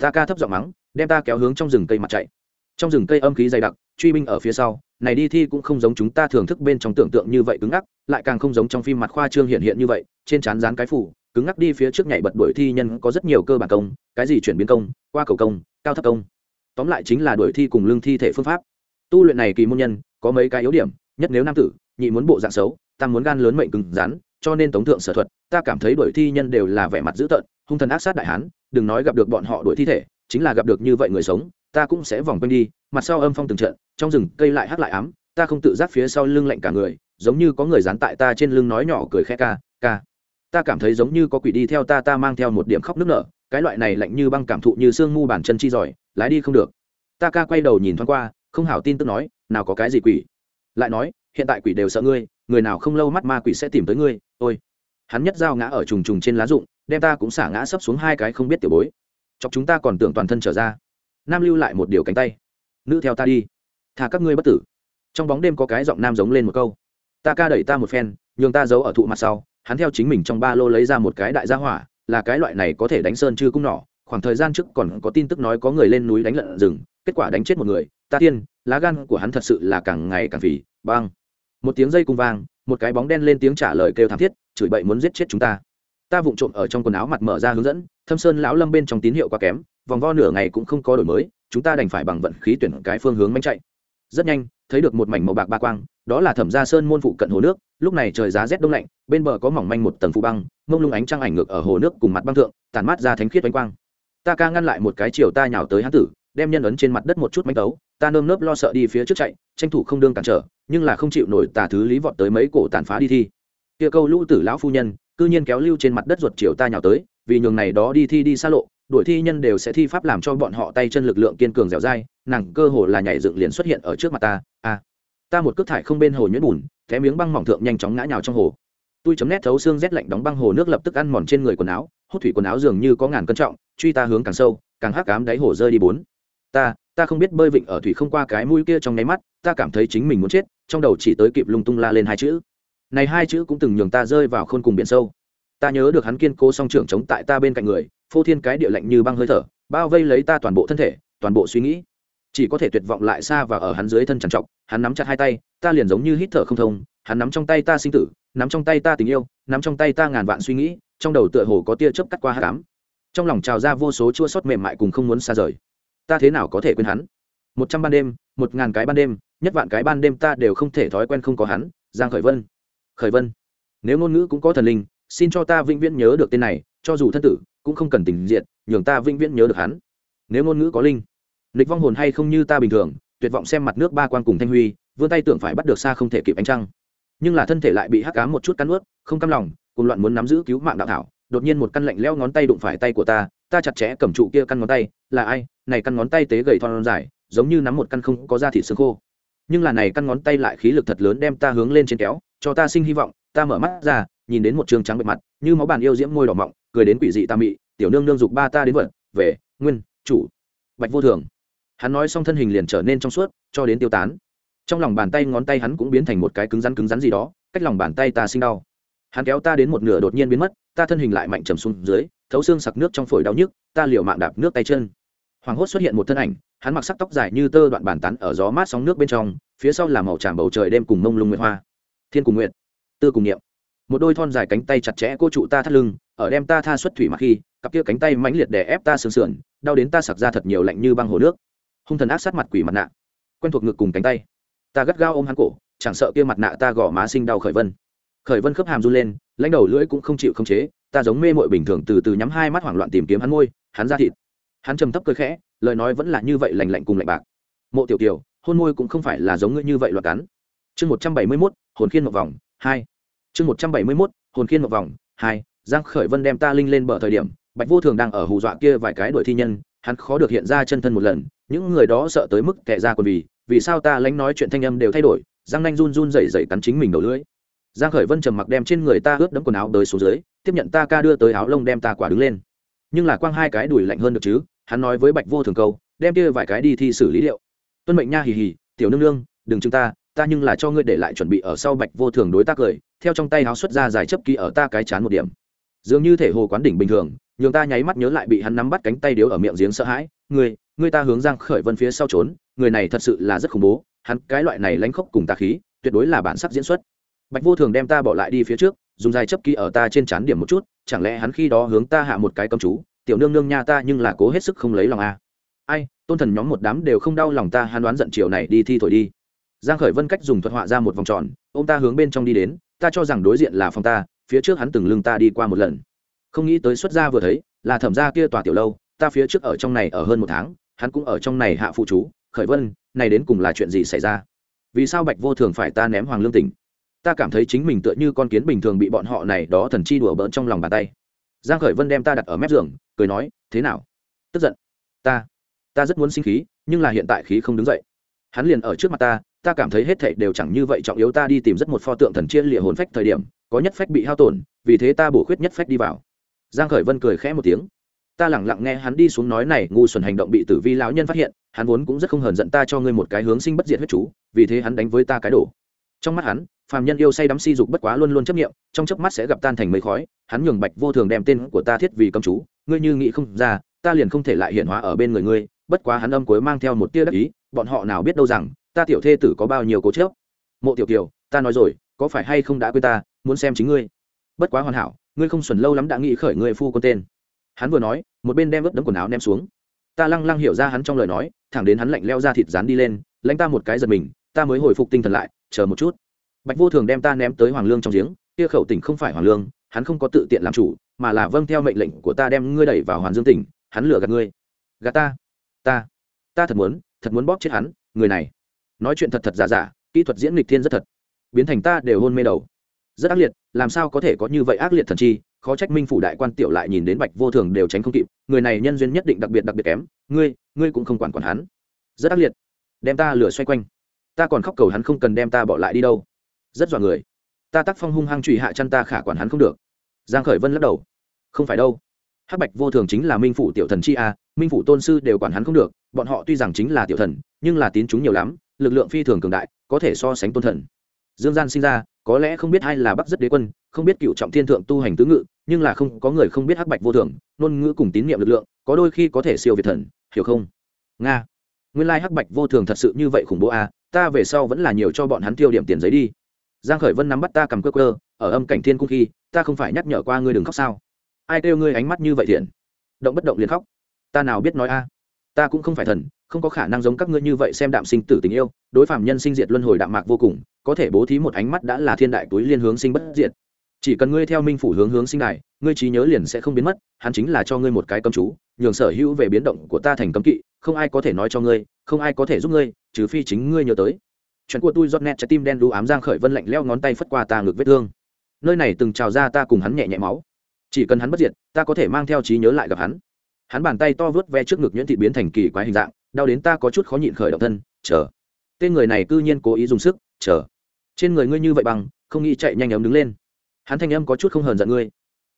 S1: Ta ca thấp giọng mắng, đem ta kéo hướng trong rừng cây mặt chạy trong rừng cây âm khí dày đặc, truy binh ở phía sau, này đi thi cũng không giống chúng ta thưởng thức bên trong tưởng tượng như vậy cứng ngắc, lại càng không giống trong phim mặt khoa trương hiện hiện như vậy, trên trán dán cái phủ, cứng ngắc đi phía trước nhảy bật đuổi thi nhân có rất nhiều cơ bản công, cái gì chuyển biến công, qua cầu công, cao thấp công. Tóm lại chính là đuổi thi cùng lương thi thể phương pháp. Tu luyện này kỳ môn nhân, có mấy cái yếu điểm, nhất nếu nam tử, nhị muốn bộ dạng xấu, tam muốn gan lớn mệnh cứng rắn, cho nên tống thượng sở thuật, ta cảm thấy đuổi thi nhân đều là vẻ mặt dữ tợn, hung thần ác sát đại hán, đừng nói gặp được bọn họ đuổi thi thể chính là gặp được như vậy người sống, ta cũng sẽ vòng quanh đi, mặt sau âm phong từng trận, trong rừng cây lại hắc lại ám, ta không tự giác phía sau lưng lạnh cả người, giống như có người dán tại ta trên lưng nói nhỏ cười khe ca ca. Ta cảm thấy giống như có quỷ đi theo ta ta mang theo một điểm khóc nước nở, cái loại này lạnh như băng cảm thụ như sương mu bàn chân chi giỏi, lái đi không được. Ta ca quay đầu nhìn thoáng qua, không hảo tin tức nói, nào có cái gì quỷ. Lại nói, hiện tại quỷ đều sợ ngươi, người nào không lâu mắt ma quỷ sẽ tìm tới ngươi, ôi. Hắn nhất dao ngã ở trùng trùng trên lá rụng, đem ta cũng xả ngã sấp xuống hai cái không biết tiểu bối chọc chúng ta còn tưởng toàn thân trở ra. Nam lưu lại một điều cánh tay. Nữ theo ta đi. Thà các ngươi bất tử. Trong bóng đêm có cái giọng nam giống lên một câu. Ta ca đẩy ta một phen, nhường ta giấu ở thụ mặt sau. Hắn theo chính mình trong ba lô lấy ra một cái đại gia hỏa, là cái loại này có thể đánh sơn chưa cung nỏ. Khoảng thời gian trước còn có tin tức nói có người lên núi đánh lợn rừng, kết quả đánh chết một người. Ta tiên, lá gan của hắn thật sự là càng ngày càng phì. Băng một tiếng dây cung vang, một cái bóng đen lên tiếng trả lời kêu thảm thiết, chửi bậy muốn giết chết chúng ta. Ta vụng trộm ở trong quần áo mặt mở ra hướng dẫn thâm sơn lão lâm bên trong tín hiệu quá kém, vòng vo nửa ngày cũng không có đổi mới, chúng ta đành phải bằng vận khí tuyển cái phương hướng manh chạy. Rất nhanh, thấy được một mảnh màu bạc ba quang, đó là thẩm gia sơn môn phụ cận hồ nước, lúc này trời giá rét đông lạnh, bên bờ có mỏng manh một tầng phụ băng, mông lung ánh trăng ảnh ngược ở hồ nước cùng mặt băng thượng tàn mát ra thánh khiết ánh quang. Ta ca ngăn lại một cái chiều ta nhào tới hán tử, đem nhân ấn trên mặt đất một chút manh tấu, ta nơm nớp lo sợ đi phía trước chạy, tranh thủ không đương cản trở, nhưng là không chịu nổi tà thứ lý vọt tới mấy cổ tàn phá đi thi. Kia câu lũ tử lão phu nhân, cư nhiên kéo lưu trên mặt đất ruột chiều ta nhào tới vì nhường này đó đi thi đi xa lộ đuổi thi nhân đều sẽ thi pháp làm cho bọn họ tay chân lực lượng kiên cường dẻo dai, nàng cơ hồ là nhảy dựng liền xuất hiện ở trước mặt ta, a. Ta một cước thải không bên hồ nhuyễn bùn, té miếng băng mỏng thượng nhanh chóng ngã nhào trong hồ. Tôi chấm nét thấu xương rét lạnh đóng băng hồ nước lập tức ăn mòn trên người quần áo, hút thủy quần áo dường như có ngàn cân trọng, truy ta hướng càng sâu, càng hắc cám đáy hồ rơi đi bốn. Ta ta không biết bơi vịnh ở thủy không qua cái mũi kia trong nháy mắt, ta cảm thấy chính mình muốn chết, trong đầu chỉ tới kịp lung tung la lên hai chữ. Này hai chữ cũng từng nhường ta rơi vào khôn cùng biển sâu ta nhớ được hắn kiên cố song trưởng chống tại ta bên cạnh người, phô thiên cái địa lạnh như băng hơi thở, bao vây lấy ta toàn bộ thân thể, toàn bộ suy nghĩ. Chỉ có thể tuyệt vọng lại xa và ở hắn dưới thân trằn trọc, hắn nắm chặt hai tay, ta liền giống như hít thở không thông, hắn nắm trong tay ta sinh tử, nắm trong tay ta tình yêu, nắm trong tay ta ngàn vạn suy nghĩ, trong đầu tựa hồ có tia chớp cắt qua hát cám trong lòng trào ra vô số chua sót mềm mại cùng không muốn xa rời. Ta thế nào có thể quên hắn? Một trăm ban đêm, một ngàn cái ban đêm, nhất vạn cái ban đêm ta đều không thể thói quen không có hắn, giang khởi vân. Khởi vân. Nếu ngôn ngữ cũng có thần linh xin cho ta vĩnh viễn nhớ được tên này, cho dù thân tử, cũng không cần tình diện nhường ta vĩnh viễn nhớ được hắn. Nếu ngôn ngữ có linh lịch vong hồn hay không như ta bình thường, tuyệt vọng xem mặt nước ba quan cùng thanh huy, vươn tay tưởng phải bắt được xa không thể kịp ánh trăng. Nhưng là thân thể lại bị hắc cám một chút cắn ướt không cam lòng, cùng loạn muốn nắm giữ cứu mạng đạo thảo, đột nhiên một căn lạnh leo ngón tay đụng phải tay của ta ta chặt chẽ cầm trụ kia căn ngón tay, là ai? Này căn ngón tay tế gầy thon dài, giống như nắm một căn không có da thịt xương khô. Nhưng là này căn ngón tay lại khí lực thật lớn đem ta hướng lên trên kéo, cho ta sinh hy vọng, ta mở mắt ra nhìn đến một trường trắng bệ mặt, như máu bàn yêu diễm môi đỏ mọng, cười đến quỷ dị tà mị, tiểu nương nương dục ba ta đến vật, về, nguyên, chủ. Bạch vô thường. Hắn nói xong thân hình liền trở nên trong suốt, cho đến tiêu tán. Trong lòng bàn tay ngón tay hắn cũng biến thành một cái cứng rắn cứng rắn gì đó, cách lòng bàn tay ta sinh đau. Hắn kéo ta đến một nửa đột nhiên biến mất, ta thân hình lại mạnh trầm xuống dưới, thấu xương sặc nước trong phổi đau nhức, ta liều mạng đạp nước tay chân. Hoàng hốt xuất hiện một thân ảnh, hắn mặc sắc tóc dài như tơ đoạn bàn tán ở gió mát sóng nước bên trong, phía sau là màu tràm bầu trời đêm cùng mông lung nguyệt hoa. Thiên cùng nguyện tư cùng niệm một đôi thon dài cánh tay chặt chẽ cô trụ ta thắt lưng, ở đem ta tha xuất thủy mặc khi, cặp kia cánh tay mãnh liệt đè ép ta sườn sườn, đau đến ta sặc ra thật nhiều lạnh như băng hồ nước. Hung thần ác sát mặt quỷ mặt nạ, quen thuộc ngực cùng cánh tay. Ta gắt gao ôm hắn cổ, chẳng sợ kia mặt nạ ta gõ má sinh đau khởi vân. Khởi vân khớp hàm run lên, lãnh đầu lưỡi cũng không chịu khống chế, ta giống mê mội bình thường từ từ nhắm hai mắt hoảng loạn tìm kiếm hắn môi, hắn ra thịt. Hắn trầm thấp cười khẽ, lời nói vẫn là như vậy lành lạnh cùng lạnh bạc. Mộ tiểu kiều, hôn môi cũng không phải là giống ngươi như vậy loạt cắn. Chương một trăm bảy mươi mốt, hồn khiên một vòng, hai chương một trăm bảy mươi mốt, hồn khiên một vòng, hai, giang khởi vân đem ta linh lên bờ thời điểm, bạch vô thường đang ở hù dọa kia vài cái đuổi thi nhân, hắn khó được hiện ra chân thân một lần, những người đó sợ tới mức kệ ra còn vì vì sao ta lánh nói chuyện thanh âm đều thay đổi, giang nanh run run rẩy rẩy cắn chính mình đầu lưỡi. Giang khởi vân trầm mặc đem trên người ta ướt đẫm quần áo tới xuống dưới, tiếp nhận ta ca đưa tới áo lông đem ta quả đứng lên. Nhưng là quang hai cái đùi lạnh hơn được chứ, hắn nói với bạch vô thường câu, đem kia vài cái đi thi xử lý liệu. Tuân mệnh nha hì hì, tiểu nương nương, đừng chúng ta ta nhưng là cho ngươi để lại chuẩn bị ở sau bạch vô thường đối tác cười theo trong tay háo xuất ra dài chấp kỳ ở ta cái chán một điểm. Dường như thể hồ quán đỉnh bình thường, nhường ta nháy mắt nhớ lại bị hắn nắm bắt cánh tay điếu ở miệng giếng sợ hãi. Người người ta hướng giang khởi vân phía sau trốn, người này thật sự là rất khủng bố, hắn cái loại này lánh khốc cùng tà khí, tuyệt đối là bản sắc diễn xuất. Bạch vô thường đem ta bỏ lại đi phía trước, dùng dài chấp ký ở ta trên chán điểm một chút, chẳng lẽ hắn khi đó hướng ta hạ một cái công chú, tiểu nương nương nha ta nhưng là cố hết sức không lấy lòng a ai, tôn thần nhóm một đám đều không đau lòng ta, hắn đoán giận chiều này đi thi thổi đi. Giang khởi vân cách dùng thuật họa ra một vòng tròn ông ta hướng bên trong đi đến ta cho rằng đối diện là phòng ta, phía trước hắn từng lưng ta đi qua một lần. Không nghĩ tới xuất gia vừa thấy, là thẩm gia kia tòa tiểu lâu, ta phía trước ở trong này ở hơn một tháng, hắn cũng ở trong này hạ phụ chú, khởi vân, này đến cùng là chuyện gì xảy ra? Vì sao bạch vô thường phải ta ném hoàng lương tỉnh? Ta cảm thấy chính mình tựa như con kiến bình thường bị bọn họ này đó thần chi đùa bỡn trong lòng bàn tay. Giang khởi vân đem ta đặt ở mép giường, cười nói, thế nào? Tức giận. Ta ta rất muốn sinh khí, nhưng là hiện tại khí không đứng dậy. Hắn liền ở trước mặt ta ta cảm thấy hết thảy đều chẳng như vậy, trọng yếu ta đi tìm rất một pho tượng thần chia lịa hồn phách thời điểm, có nhất phách bị hao tổn, vì thế ta bổ khuyết nhất phách đi vào. Giang khởi vân cười khẽ một tiếng. Ta lẳng lặng nghe hắn đi xuống nói này, ngu xuẩn hành động bị tử vi lão nhân phát hiện, hắn vốn cũng rất không hờn giận ta cho ngươi một cái hướng sinh bất diệt huyết chú, vì thế hắn đánh với ta cái đổ trong mắt hắn, phàm nhân yêu say đắm si dục bất quá luôn luôn chấp niệm, trong chớp mắt sẽ gặp tan thành mây khói, hắn nhường bạch vô thường đem tên của ta thiết vì công chú, ngươi như nghĩ không ra, ta liền không thể lại hiện hóa ở bên người ngươi, bất quá hắn âm cuối mang theo một tia đắc ý, bọn họ nào biết đâu rằng ta tiểu thê tử có bao nhiêu cố chớp mộ tiểu kiều, ta nói rồi, có phải hay không đã quên ta, muốn xem chính ngươi. Bất quá hoàn hảo, ngươi không xuẩn lâu lắm đã nghĩ khởi ngươi phu con tên. Hắn vừa nói, một bên đem ướt đấm quần áo ném xuống. Ta lăng lăng hiểu ra hắn trong lời nói, thẳng đến hắn lạnh leo ra thịt dán đi lên, lãnh ta một cái giật mình, ta mới hồi phục tinh thần lại, chờ một chút. Bạch vô thường đem ta ném tới hoàng lương trong giếng, kia khẩu tỉnh không phải hoàng lương, hắn không có tự tiện làm chủ, mà là vâng theo mệnh lệnh của ta đem ngươi đẩy vào hoàn dương tỉnh, hắn lừa gạt ngươi. Gạt ta? Ta. Ta thật muốn thật muốn bóp chết hắn, người này nói chuyện thật thật giả giả, kỹ thuật diễn nghịch thiên rất thật. Biến thành ta đều hôn mê đầu. Rất ác liệt, làm sao có thể có như vậy ác liệt thần chi, khó trách minh phủ đại quan tiểu lại nhìn đến bạch vô thường đều tránh không kịp, người này nhân duyên nhất định đặc biệt đặc biệt kém, ngươi ngươi cũng không quản quản hắn. Rất ác liệt. Đem ta lửa xoay quanh. Ta còn khóc cầu hắn không cần đem ta bỏ lại đi đâu. Rất dọa người. Ta tác phong hung hăng trụy hạ chăn ta khả quản hắn không được. Giang khởi vân lắc đầu. Không phải đâu. Hắc bạch vô thường chính là minh phủ tiểu thần chi a, minh phủ tôn sư đều quản hắn không được, bọn họ tuy rằng chính là tiểu thần, nhưng là tín chúng nhiều lắm lực lượng phi thường cường đại, có thể so sánh tôn thần. Dương gian sinh ra, có lẽ không biết ai là bắc rất đế quân, không biết cựu trọng thiên thượng tu hành tứ ngự, nhưng là không, có người không biết hắc bạch vô thường, ngôn ngữ cùng tín niệm lực lượng, có đôi khi có thể siêu việt thần, hiểu không? Nga. Nguyên lai hắc bạch vô thường thật sự như vậy khủng bố a ta về sau vẫn là nhiều cho bọn hắn tiêu điểm tiền giấy đi. Giang khởi vân nắm bắt ta cầm cơ cơ ở âm cảnh thiên cung khi, ta không phải nhắc nhở qua ngươi đừng khóc sao? Ai kêu ngươi ánh mắt như vậy thiện? Động bất động liền khóc. Ta nào biết nói a? Ta cũng không phải thần, không có khả năng giống các ngươi như vậy xem đạm sinh tử tình yêu, đối phạm nhân sinh diệt luân hồi đạm mạc vô cùng, có thể bố thí một ánh mắt đã là thiên đại túi liên hướng sinh bất diệt. Chỉ cần ngươi theo minh phủ hướng hướng sinh đại ngươi trí nhớ liền sẽ không biến mất, hắn chính là cho ngươi một cái cấm chú, nhường sở hữu về biến động của ta thành cấm kỵ, không ai có thể nói cho ngươi, không ai có thể giúp ngươi, trừ phi chính ngươi nhớ tới. Chuyện của tôi giọt nét trái tim đen đu ám giang khởi vân lạnh leo ngón tay phất qua ta ngực vết thương. Nơi này từng trào ra ta cùng hắn nhẹ nhẹ máu. Chỉ cần hắn bất diệt, ta có thể mang theo trí nhớ lại gặp hắn hắn bàn tay to vớt ve trước ngực nhuyễn thị biến thành kỳ quái hình dạng, đau đến ta có chút khó nhịn khởi động thân, chờ. Tên người này cư nhiên cố ý dùng sức, chờ. Trên người ngươi như vậy bằng, không nghĩ chạy nhanh ấm đứng lên. Hắn thanh âm có chút không hờn giận ngươi.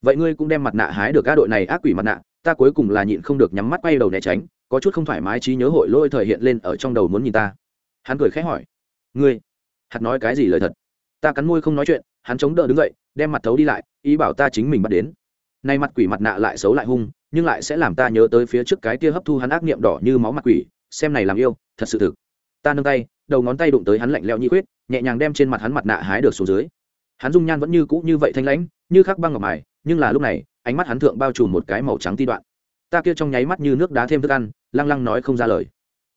S1: Vậy ngươi cũng đem mặt nạ hái được các đội này ác quỷ mặt nạ, ta cuối cùng là nhịn không được nhắm mắt quay đầu né tránh, có chút không thoải mái trí nhớ hội lôi thời hiện lên ở trong đầu muốn nhìn ta. Hắn cười khẽ hỏi. Ngươi? Hắn nói cái gì lời thật? Ta cắn môi không nói chuyện, hắn chống đỡ đứng dậy, đem mặt thấu đi lại, ý bảo ta chính mình bắt đến. Nay mặt quỷ mặt nạ lại xấu lại hung nhưng lại sẽ làm ta nhớ tới phía trước cái kia hấp thu hắn ác niệm đỏ như máu mặt quỷ, xem này làm yêu, thật sự thực. Ta nâng tay, đầu ngón tay đụng tới hắn lạnh leo như quyết nhẹ nhàng đem trên mặt hắn mặt nạ hái được xuống dưới. Hắn dung nhan vẫn như cũ như vậy thanh lãnh, như khắc băng ngọc mài, nhưng là lúc này, ánh mắt hắn thượng bao trùm một cái màu trắng ti đoạn. Ta kia trong nháy mắt như nước đá thêm thức ăn, lăng lăng nói không ra lời.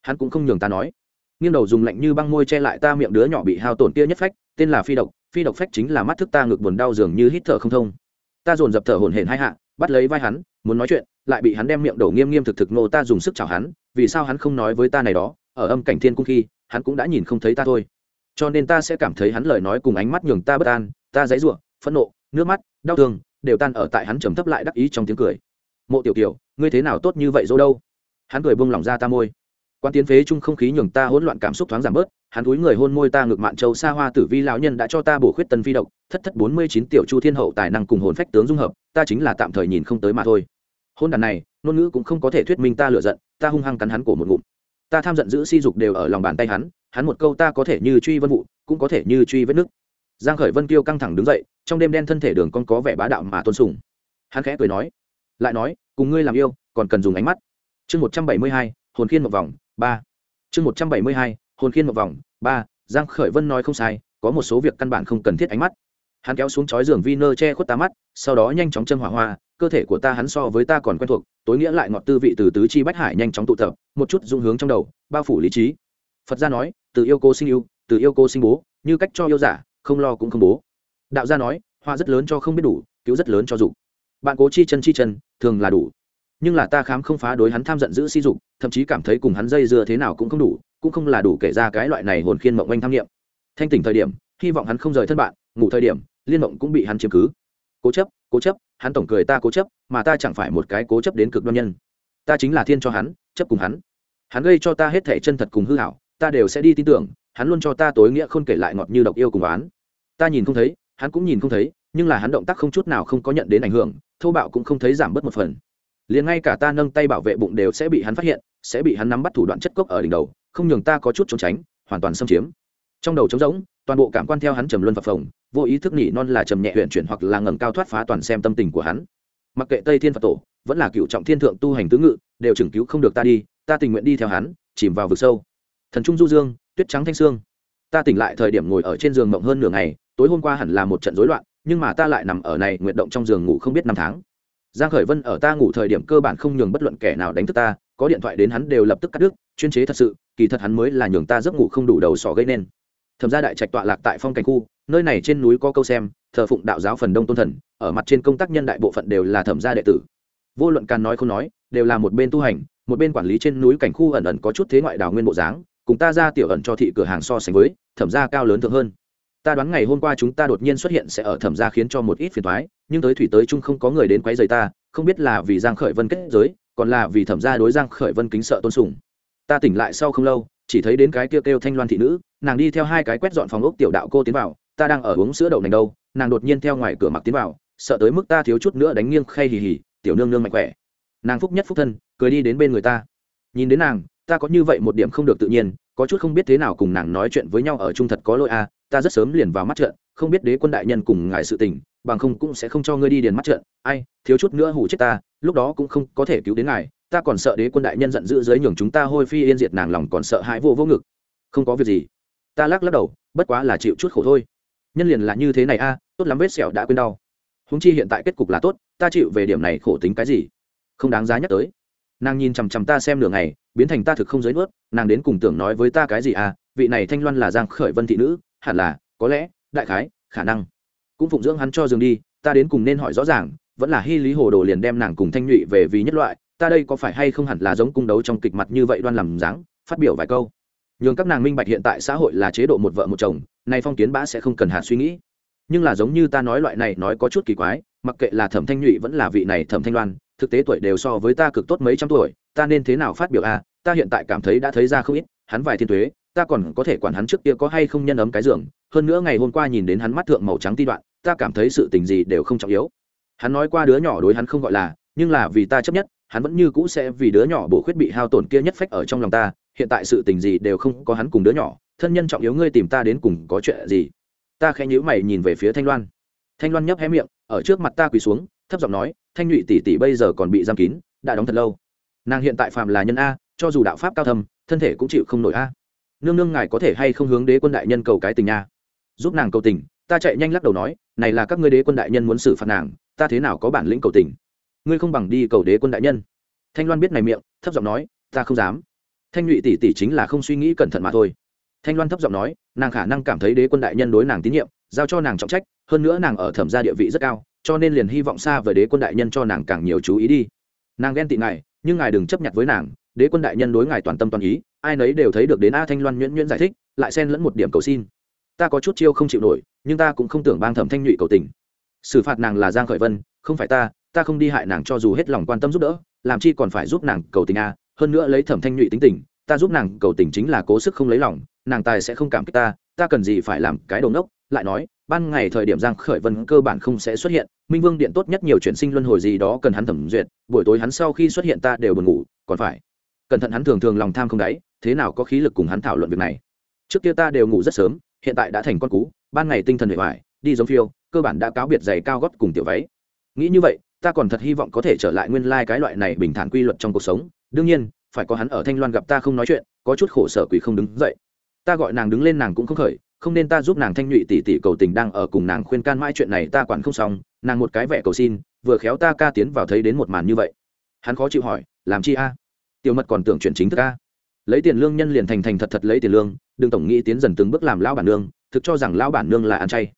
S1: Hắn cũng không nhường ta nói. Nghiêng đầu dùng lạnh như băng môi che lại ta miệng đứa nhỏ bị hao tổn kia nhất phách, tên là phi độc phi độc phách chính là mắt thức ta ngực buồn đau dường như hít thở không thông. Ta dồn dập thở hổn hển hai hạ bắt lấy vai hắn muốn nói chuyện lại bị hắn đem miệng đổ nghiêm nghiêm thực thực nô ta dùng sức chào hắn vì sao hắn không nói với ta này đó ở âm cảnh thiên cung khi hắn cũng đã nhìn không thấy ta thôi. Cho nên ta sẽ cảm thấy hắn lời nói cùng ánh mắt nhường ta bất an ta dãy ruộng phẫn nộ nước mắt đau thương đều tan ở tại hắn trầm thấp lại đắc ý trong tiếng cười. Mộ tiểu tiểu, ngươi thế nào tốt như vậy dỗ đâu? Hắn cười buông lỏng ra ta môi. Quan tiến phế chung không khí nhường ta hỗn loạn cảm xúc thoáng giảm bớt hắn túi người hôn môi ta ngược mạn châu xa hoa tử vi lão nhân đã cho ta bổ khuyết tân phi độc thất thất bốn mươi chín tiểu chu thiên hậu tài năng cùng hồn phách tướng dung hợp ta chính là tạm thời nhìn không tới mà thôi. Hôn đàn này, ngôn ngữ cũng không có thể thuyết minh ta lựa giận, ta hung hăng cắn hắn cổ một ngụm. Ta tham giận giữ si dục đều ở lòng bàn tay hắn hắn một câu ta có thể như truy vân vụ, cũng có thể như truy vết nước giang khởi vân kiêu căng thẳng đứng dậy, trong đêm đen thân thể đường con có vẻ bá đạo mà tôn sùng. Hắn khẽ cười nói, lại nói, cùng ngươi làm yêu, còn cần dùng ánh mắt. Chương một trăm bảy mươi hai, hồn khiên một vòng, ba. Chương một trăm bảy mươi hai, hồn khiên một vòng, ba. Giang khởi vân nói không sai, có một số việc căn bản không cần thiết ánh mắt hắn kéo xuống chói giường vi nơ che khuất ta mắt, sau đó nhanh chóng châm hỏa hoa, cơ thể của ta hắn so với ta còn quen thuộc, tối nghĩa lại ngọt tư vị từ tứ chi bách hải nhanh chóng tụ tập, một chút dung hướng trong đầu, bao phủ lý trí. Phật gia nói, từ yêu cô sinh yêu, từ yêu cô sinh bố, như cách cho yêu giả, không lo cũng không bố. Đạo gia nói, hoa rất lớn cho không biết đủ, cứu rất lớn cho dục. Bạn cố chi chân chi chân, thường là đủ. Nhưng là ta khám không phá đối hắn tham giận giữ si dục, thậm chí cảm thấy cùng hắn dây dưa thế nào cũng không đủ, cũng không là đủ kể ra cái loại này hồn khiên mộng oanh tham nghiệm thanh tỉnh thời điểm, hy vọng hắn không rời thân bạn ngủ thời điểm, liên mộng cũng bị hắn chiếm cứ. Cố chấp cố chấp, hắn tổng cười ta cố chấp, mà ta chẳng phải một cái cố chấp đến cực đoan nhân. Ta chính là thiên cho hắn, chấp cùng hắn. Hắn gây cho ta hết thể chân thật cùng hư hảo, ta đều sẽ đi tin tưởng, hắn luôn cho ta tối nghĩa không kể lại ngọt như độc yêu cùng oán. Ta nhìn không thấy, hắn cũng nhìn không thấy, nhưng là hắn động tác không chút nào không có nhận đến ảnh hưởng thâu bạo cũng không thấy giảm bớt một phần. Liền ngay cả ta nâng tay bảo vệ bụng đều sẽ bị hắn phát hiện, sẽ bị hắn nắm bắt thủ đoạn chất cốc ở đỉnh đầu, không nhường ta có chút trốn tránh, hoàn toàn xâm chiếm. Trong đầu trống rỗng toàn bộ cảm quan theo hắn trầm luân phập phồng, vô ý thức nỉ non là trầm nhẹ huyện chuyển hoặc là ngầm cao thoát phá toàn xem tâm tình của hắn. Mặc kệ tây thiên phật tổ, vẫn là cựu trọng thiên thượng tu hành tứ ngự, đều chừng cứu không được ta đi, ta tình nguyện đi theo hắn, chìm vào vực sâu. Thần trung du dương, tuyết trắng thanh sương ta tỉnh lại thời điểm ngồi ở trên giường mộng hơn nửa ngày, tối hôm qua hẳn là một trận rối loạn, nhưng mà ta lại nằm ở này nguyện động trong giường ngủ không biết năm tháng. Giang khởi vân ở ta ngủ thời điểm cơ bản không nhường bất luận kẻ nào đánh thức ta, có điện thoại đến hắn đều lập tức cắt đứt, chuyên chế thật sự, kỳ thật hắn mới là nhường ta giấc ngủ không đủ đầu sỏ gây nên thẩm gia đại trạch tọa lạc tại phong cảnh khu, nơi này trên núi có câu xem, thờ phụng đạo giáo phần đông tôn thần, ở mặt trên công tác nhân đại bộ phận đều là thẩm gia đệ tử. Vô luận càn nói không nói, đều là một bên tu hành, một bên quản lý trên núi cảnh khu ẩn ẩn có chút thế ngoại đào nguyên bộ dáng, cùng ta ra tiểu ẩn cho thị cửa hàng so sánh với, thẩm gia cao lớn thượng hơn. Ta đoán ngày hôm qua chúng ta đột nhiên xuất hiện sẽ ở thẩm gia khiến cho một ít phiền toái, nhưng tới thủy tới chung không có người đến quấy rầy ta, không biết là vì giang khởi vân kết giới, còn là vì thẩm gia đối giang khởi vân kính sợ tôn sùng. Ta tỉnh lại sau không lâu chỉ thấy đến cái kêu kêu thanh loan thị nữ nàng đi theo hai cái quét dọn phòng ốc tiểu đạo cô tiến vào ta đang ở uống sữa đậu nành đâu. Nàng đột nhiên theo ngoài cửa mặc tiến vào sợ tới mức ta thiếu chút nữa đánh nghiêng khay hì hì tiểu nương nương mạnh khỏe. Nàng phúc nhất phúc thân cười đi đến bên người ta. Nhìn đến nàng ta có như vậy một điểm không được tự nhiên có chút không biết thế nào cùng nàng nói chuyện với nhau ở trung thật có lỗi a à, ta rất sớm liền vào mắt trận không biết đế quân đại nhân cùng ngài sự tình bằng không cũng sẽ không cho ngươi đi điền mắt trận. Ai thiếu chút nữa hủ chết ta lúc đó cũng không có thể cứu đến ngài ta còn sợ đế quân đại nhân giận dữ dưới nhường chúng ta hôi phi yên diệt nàng lòng còn sợ hãi vô vô ngực. Không có việc gì. Ta lắc lắc đầu, bất quá là chịu chút khổ thôi. Nhân liền là như thế này a à, tốt lắm vết sẹo đã quên đau. Húng chi hiện tại kết cục là tốt, ta chịu về điểm này khổ tính cái gì? Không đáng giá nhắc tới. Nàng nhìn chằm chằm ta xem nửa ngày, biến thành ta thực không giới nuốt, nàng đến cùng tưởng nói với ta cái gì à vị này thanh loan là giang khởi vân thị nữ, hẳn là, có lẽ, đại khái, khả năng. Cũng phụng dưỡng hắn cho giường đi, ta đến cùng nên hỏi rõ ràng, vẫn là hy lý hồ đồ liền đem nàng cùng thanh nhụy về vì nhất loại ta đây có phải hay không hẳn là giống cung đấu trong kịch mặt như vậy đoan làm dáng, phát biểu vài câu. Nhường các nàng minh bạch hiện tại xã hội là chế độ một vợ một chồng, nay phong kiến bã sẽ không cần hạt suy nghĩ. Nhưng là giống như ta nói loại này nói có chút kỳ quái, mặc kệ là thẩm thanh nhụy vẫn là vị này thẩm thanh loan, thực tế tuổi đều so với ta cực tốt mấy trăm tuổi, ta nên thế nào phát biểu a ta hiện tại cảm thấy đã thấy ra không ít, hắn vài thiên thuế ta còn có thể quản hắn trước kia có hay không nhân ấm cái giường, hơn nữa ngày hôm qua nhìn đến hắn mắt thượng màu trắng ti đoạn, ta cảm thấy sự tình gì đều không trọng yếu. Hắn nói qua đứa nhỏ đối hắn không gọi là, nhưng là vì ta chấp nhất hắn vẫn như cũ sẽ vì đứa nhỏ bổ khuyết bị hao tổn kia nhất phách ở trong lòng ta, hiện tại sự tình gì đều không có hắn cùng đứa nhỏ, thân nhân trọng yếu ngươi tìm ta đến cùng có chuyện gì? Ta khẽ nhíu mày nhìn về phía thanh loan. Thanh loan nhấp hé miệng, ở trước mặt ta quỳ xuống, thấp giọng nói, thanh nhụy tỷ tỷ bây giờ còn bị giam kín, đã đóng thật lâu. Nàng hiện tại phàm là nhân a, cho dù đạo pháp cao thâm, thân thể cũng chịu không nổi a. Nương nương ngài có thể hay không hướng đế quân đại nhân cầu cái tình nha giúp nàng cầu tình, ta chạy nhanh lắc đầu nói, này là các ngươi đế quân đại nhân muốn xử phạt nàng, ta thế nào có bản lĩnh cầu tình? Ngươi không bằng đi cầu đế quân đại nhân. Thanh loan biết này miệng, thấp giọng nói, ta không dám. Thanh nhụy tỷ tỷ chính là không suy nghĩ cẩn thận mà thôi. Thanh loan thấp giọng nói, nàng khả năng cảm thấy đế quân đại nhân đối nàng tín nhiệm, giao cho nàng trọng trách, hơn nữa nàng ở thẩm gia địa vị rất cao, cho nên liền hy vọng xa về đế quân đại nhân cho nàng càng nhiều chú ý đi. Nàng ghen tị ngài, nhưng ngài đừng chấp nhận với nàng, đế quân đại nhân đối ngài toàn tâm toàn ý, ai nấy đều thấy được đến a thanh loan nhuyễn nhuyễn giải thích, lại xen lẫn một điểm cầu xin. Ta có chút chiêu không chịu nổi, nhưng ta cũng không tưởng bang thẩm thanh nhụy cầu tình. Xử phạt nàng là giang khởi vân, không phải ta ta không đi hại nàng cho dù hết lòng quan tâm giúp đỡ, làm chi còn phải giúp nàng cầu tình a, hơn nữa lấy thẩm thanh nhụy tính tình, ta giúp nàng cầu tình chính là cố sức không lấy lòng, nàng tài sẽ không cảm kích ta ta cần gì phải làm cái đầu nốc lại nói, ban ngày thời điểm giang khởi vân cơ bản không sẽ xuất hiện, minh vương điện tốt nhất nhiều chuyển sinh luân hồi gì đó cần hắn thẩm duyệt, buổi tối hắn sau khi xuất hiện ta đều buồn ngủ, còn phải cẩn thận hắn thường thường lòng tham không đáy, thế nào có khí lực cùng hắn thảo luận việc này? Trước kia ta đều ngủ rất sớm, hiện tại đã thành con cú, ban ngày tinh thần hề hoài đi giống phiêu, cơ bản đã cáo biệt giày cao gót cùng tiểu váy. Nghĩ như vậy ta còn thật hy vọng có thể trở lại nguyên lai cái loại này bình thản quy luật trong cuộc sống. Đương nhiên, phải có hắn ở thanh loan gặp ta không nói chuyện, có chút khổ sở quỷ không đứng dậy. Ta gọi nàng đứng lên nàng cũng không khởi, không nên ta giúp nàng thanh nhụy tỷ tỷ cầu tình đang ở cùng nàng khuyên can mãi chuyện này ta quản không xong, nàng một cái vẻ cầu xin, vừa khéo ta ca tiến vào thấy đến một màn như vậy. Hắn khó chịu hỏi, làm chi a? Tiểu mật còn tưởng chuyện chính thức a? Lấy tiền lương nhân liền thành thành thật thật lấy tiền lương, đừng tổng nghĩ tiến dần từng bước làm lao bản nương, thực cho rằng lao bản nương là ăn chay.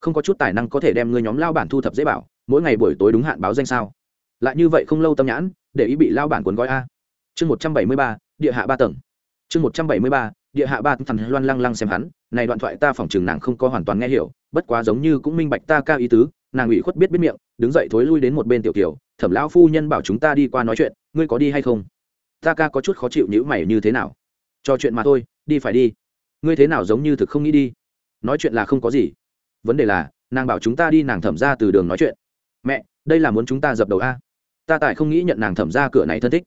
S1: Không có chút tài năng có thể đem ngươi nhóm lao bản thu thập dễ bảo mỗi ngày buổi tối đúng hạn báo danh sao? Lại như vậy không lâu tâm nhãn, để ý bị lao bản cuốn gói a. Chương một trăm bảy mươi ba, địa hạ ba tầng. Chương một trăm bảy mươi ba, địa hạ ba thằng loan lăng lăng xem hắn, này đoạn thoại ta phỏng chừng nàng không có hoàn toàn nghe hiểu, bất quá giống như cũng minh bạch ta ca ý tứ, nàng ủy khuất biết biết miệng, đứng dậy thối lui đến một bên tiểu kiều, thẩm lão phu nhân bảo chúng ta đi qua nói chuyện, ngươi có đi hay không? Ta ca có chút khó chịu nhữ mày như thế nào. Cho chuyện mà thôi, đi phải đi. Ngươi thế nào giống như thực không nghĩ đi. Nói chuyện là không có gì. Vấn đề là, nàng bảo chúng ta đi, nàng thẩm ra từ đường nói chuyện mẹ, đây là muốn chúng ta dập đầu a. Ta tại không nghĩ nhận nàng thẩm ra cửa này thân thích.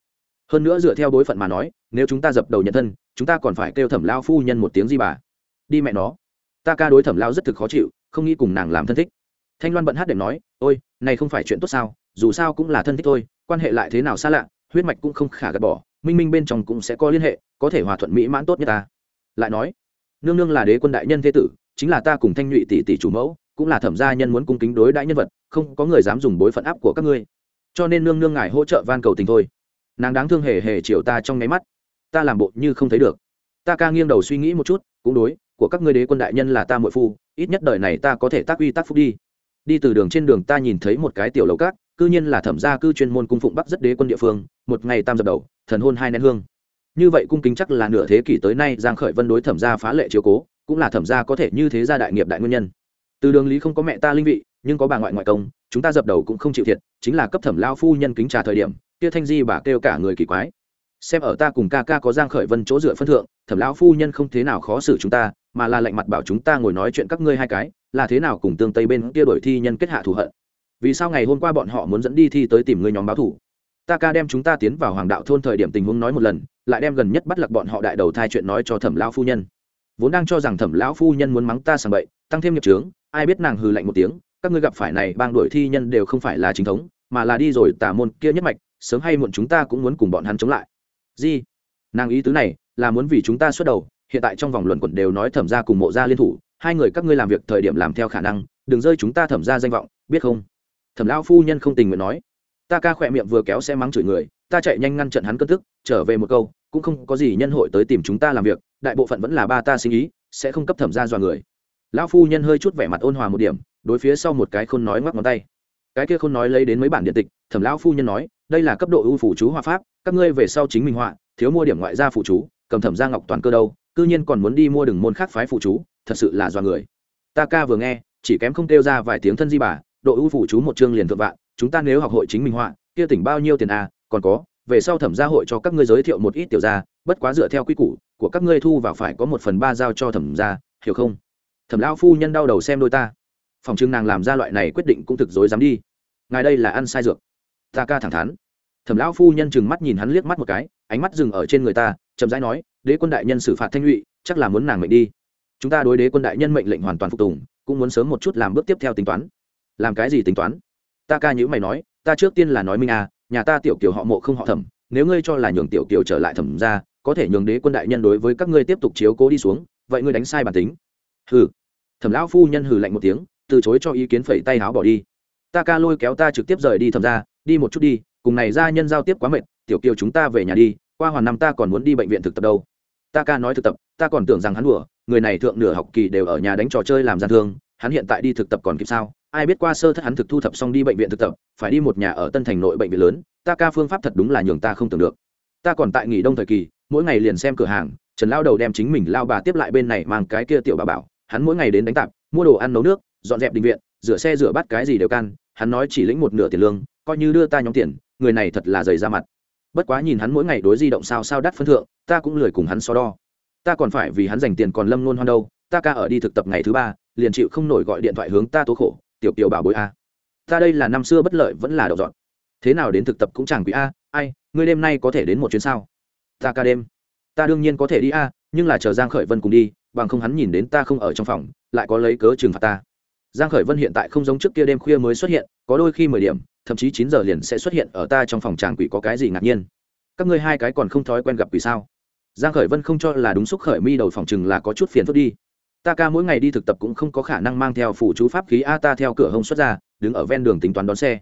S1: Hơn nữa dựa theo bối phận mà nói, nếu chúng ta dập đầu nhận thân, chúng ta còn phải kêu thẩm lao phu nhân một tiếng gì bà. Đi mẹ nó. Ta ca đối thẩm lao rất thực khó chịu, không nghĩ cùng nàng làm thân thích. Thanh loan bận hát đệm nói, ôi, này không phải chuyện tốt sao, dù sao cũng là thân thích thôi, quan hệ lại thế nào xa lạ, huyết mạch cũng không khả gạt bỏ, minh minh bên trong cũng sẽ có liên hệ, có thể hòa thuận mỹ mãn tốt nhất ta. Lại nói, nương nương là đế quân đại nhân thế tử, chính là ta cùng thanh nhụy tỷ tỷ chủ mẫu, cũng là thẩm gia nhân muốn cung kính đối đại nhân vật không có người dám dùng bối phận áp của các ngươi. Cho nên nương nương ngài hỗ trợ van cầu tình thôi. Nàng đáng thương hề hề chiều ta trong nháy mắt. Ta làm bộ như không thấy được. Ta ca nghiêng đầu suy nghĩ một chút, cũng đối, của các ngươi đế quân đại nhân là ta muội phu, ít nhất đời này ta có thể tác uy tác phúc đi. Đi từ đường trên đường ta nhìn thấy một cái tiểu lầu cát, cư nhiên là thẩm gia cư chuyên môn cung phụng bắc rất đế quân địa phương, một ngày tam dập đầu, thần hôn hai nén hương. Như vậy cung kính chắc là nửa thế kỷ tới nay giang khởi vân đối thẩm gia phá lệ chiếu cố, cũng là thẩm gia có thể như thế gia đại nghiệp đại nguyên nhân. Từ đường lý không có mẹ ta linh vị nhưng có bà ngoại ngoại công, chúng ta dập đầu cũng không chịu thiệt, chính là cấp thẩm lao phu nhân kính trà thời điểm, kia thanh di bà kêu cả người kỳ quái. Xem ở ta cùng ca ca có giang khởi vân chỗ dựa phân thượng, thẩm lão phu nhân không thế nào khó xử chúng ta, mà là lạnh mặt bảo chúng ta ngồi nói chuyện các ngươi hai cái, là thế nào cùng tương tây bên kia đổi thi nhân kết hạ thù hận. Vì sao ngày hôm qua bọn họ muốn dẫn đi thi tới tìm ngươi nhóm báo thủ? Ta ca đem chúng ta tiến vào hoàng đạo thôn thời điểm tình huống nói một lần, lại đem gần nhất bắt lặc bọn họ đại đầu thai chuyện nói cho thẩm lão phu nhân. Vốn đang cho rằng thẩm lão phu nhân muốn mắng ta sàng bậy, tăng thêm nghiệp trướng ai biết nàng hừ lạnh một tiếng các ngươi gặp phải này, bang đuổi thi nhân đều không phải là chính thống, mà là đi rồi tà môn kia nhất mạch, sớm hay muộn chúng ta cũng muốn cùng bọn hắn chống lại. Gì? Nàng ý tứ này là muốn vì chúng ta xuất đầu, hiện tại trong vòng luận quẩn đều nói thẩm ra cùng mộ gia liên thủ, hai người các ngươi làm việc thời điểm làm theo khả năng, đừng rơi chúng ta thẩm ra danh vọng, biết không? Thẩm lão phu nhân không tình nguyện nói. Ta ca khỏe miệng vừa kéo xe mắng chửi người, ta chạy nhanh ngăn trận hắn cất tức, trở về một câu, cũng không có gì nhân hội tới tìm chúng ta làm việc, đại bộ phận vẫn là ba ta sinh ý, sẽ không cấp thẩm ra dọa người. Lão phu nhân hơi chút vẻ mặt ôn hòa một điểm đối phía sau một cái khôn nói ngoắc ngón tay. Cái kia khôn nói lấy đến mấy bản điện tịch, thẩm lão phu nhân nói, đây là cấp độ ưu phủ chú hòa pháp, các ngươi về sau chính mình họa, thiếu mua điểm ngoại gia phụ chú, cầm thẩm gia ngọc toàn cơ đâu, cư nhiên còn muốn đi mua đừng môn khác phái phụ chú, thật sự là do người. Ta ca vừa nghe, chỉ kém không kêu ra vài tiếng thân di bà, độ ưu phụ chú một chương liền thượng vạn, chúng ta nếu học hội chính minh họa, kia tỉnh bao nhiêu tiền à còn có, về sau thẩm gia hội cho các ngươi giới thiệu một ít tiểu gia, bất quá dựa theo quy củ của các ngươi thu vào phải có một phần ba giao cho thẩm gia, hiểu không? Thẩm lão phu nhân đau đầu xem đôi ta phòng trưng nàng làm ra loại này quyết định cũng thực dối dám đi. Ngài đây là ăn sai dược. Ta ca thẳng thắn. Thẩm lão phu nhân chừng mắt nhìn hắn liếc mắt một cái, ánh mắt dừng ở trên người ta, chậm rãi nói, đế quân đại nhân xử phạt thanh lụy chắc là muốn nàng mệnh đi. Chúng ta đối đế quân đại nhân mệnh lệnh hoàn toàn phục tùng, cũng muốn sớm một chút làm bước tiếp theo tính toán. Làm cái gì tính toán? Ta ca nhữ mày nói, ta trước tiên là nói minh à nhà ta tiểu kiều họ mộ không họ thẩm, nếu ngươi cho là nhường tiểu kiều trở lại thẩm ra, có thể nhường đế quân đại nhân đối với các ngươi tiếp tục chiếu cố đi xuống, vậy ngươi đánh sai bản tính. Hừ. Thẩm lão phu nhân hừ lạnh một tiếng từ chối cho ý kiến phẩy tay áo bỏ đi. Ta ca lôi kéo ta trực tiếp rời đi thẩm ra đi một chút đi, cùng này gia nhân giao tiếp quá mệt, tiểu kiều chúng ta về nhà đi, qua hoàn năm ta còn muốn đi bệnh viện thực tập đâu. Ta ca nói thực tập, ta còn tưởng rằng hắn đùa, người này thượng nửa học kỳ đều ở nhà đánh trò chơi làm gian thương, hắn hiện tại đi thực tập còn kịp sao? Ai biết qua sơ thất hắn thực thu thập xong đi bệnh viện thực tập, phải đi một nhà ở tân thành nội bệnh viện lớn, ta ca phương pháp thật đúng là nhường ta không tưởng được. Ta còn tại nghỉ đông thời kỳ, mỗi ngày liền xem cửa hàng, trần lao đầu đem chính mình lao bà tiếp lại bên này mang cái kia tiểu bà bảo, hắn mỗi ngày đến đánh tạp, mua đồ ăn nấu nước dọn dẹp đình viện, rửa xe rửa bát cái gì đều can, hắn nói chỉ lĩnh một nửa tiền lương, coi như đưa ta nhóm tiền, người này thật là dày ra mặt. Bất quá nhìn hắn mỗi ngày đối di động sao sao đắt phân thượng, ta cũng lười cùng hắn so đo. Ta còn phải vì hắn dành tiền còn lâm luôn hoan đâu, ta ca ở đi thực tập ngày thứ ba, liền chịu không nổi gọi điện thoại hướng ta tố khổ, tiểu kiều bảo bối a. Ta đây là năm xưa bất lợi vẫn là đậu dọn. Thế nào đến thực tập cũng chẳng quý a, ai, ngươi đêm nay có thể đến một chuyến sao? Ta ca đêm. Ta đương nhiên có thể đi a, nhưng là chờ giang khởi vân cùng đi, bằng không hắn nhìn đến ta không ở trong phòng, lại có lấy cớ trừng phạt ta giang khởi vân hiện tại không giống trước kia đêm khuya mới xuất hiện, có đôi khi mười điểm, thậm chí chín giờ liền sẽ xuất hiện ở ta trong phòng tràng quỷ có cái gì ngạc nhiên. Các ngươi hai cái còn không thói quen gặp quỷ sao? Giang khởi vân không cho là đúng xúc khởi mi đầu phòng chừng là có chút phiền phức đi. Ta ca mỗi ngày đi thực tập cũng không có khả năng mang theo phủ chú pháp khí a ta theo cửa hông xuất ra, đứng ở ven đường tính toán đón xe.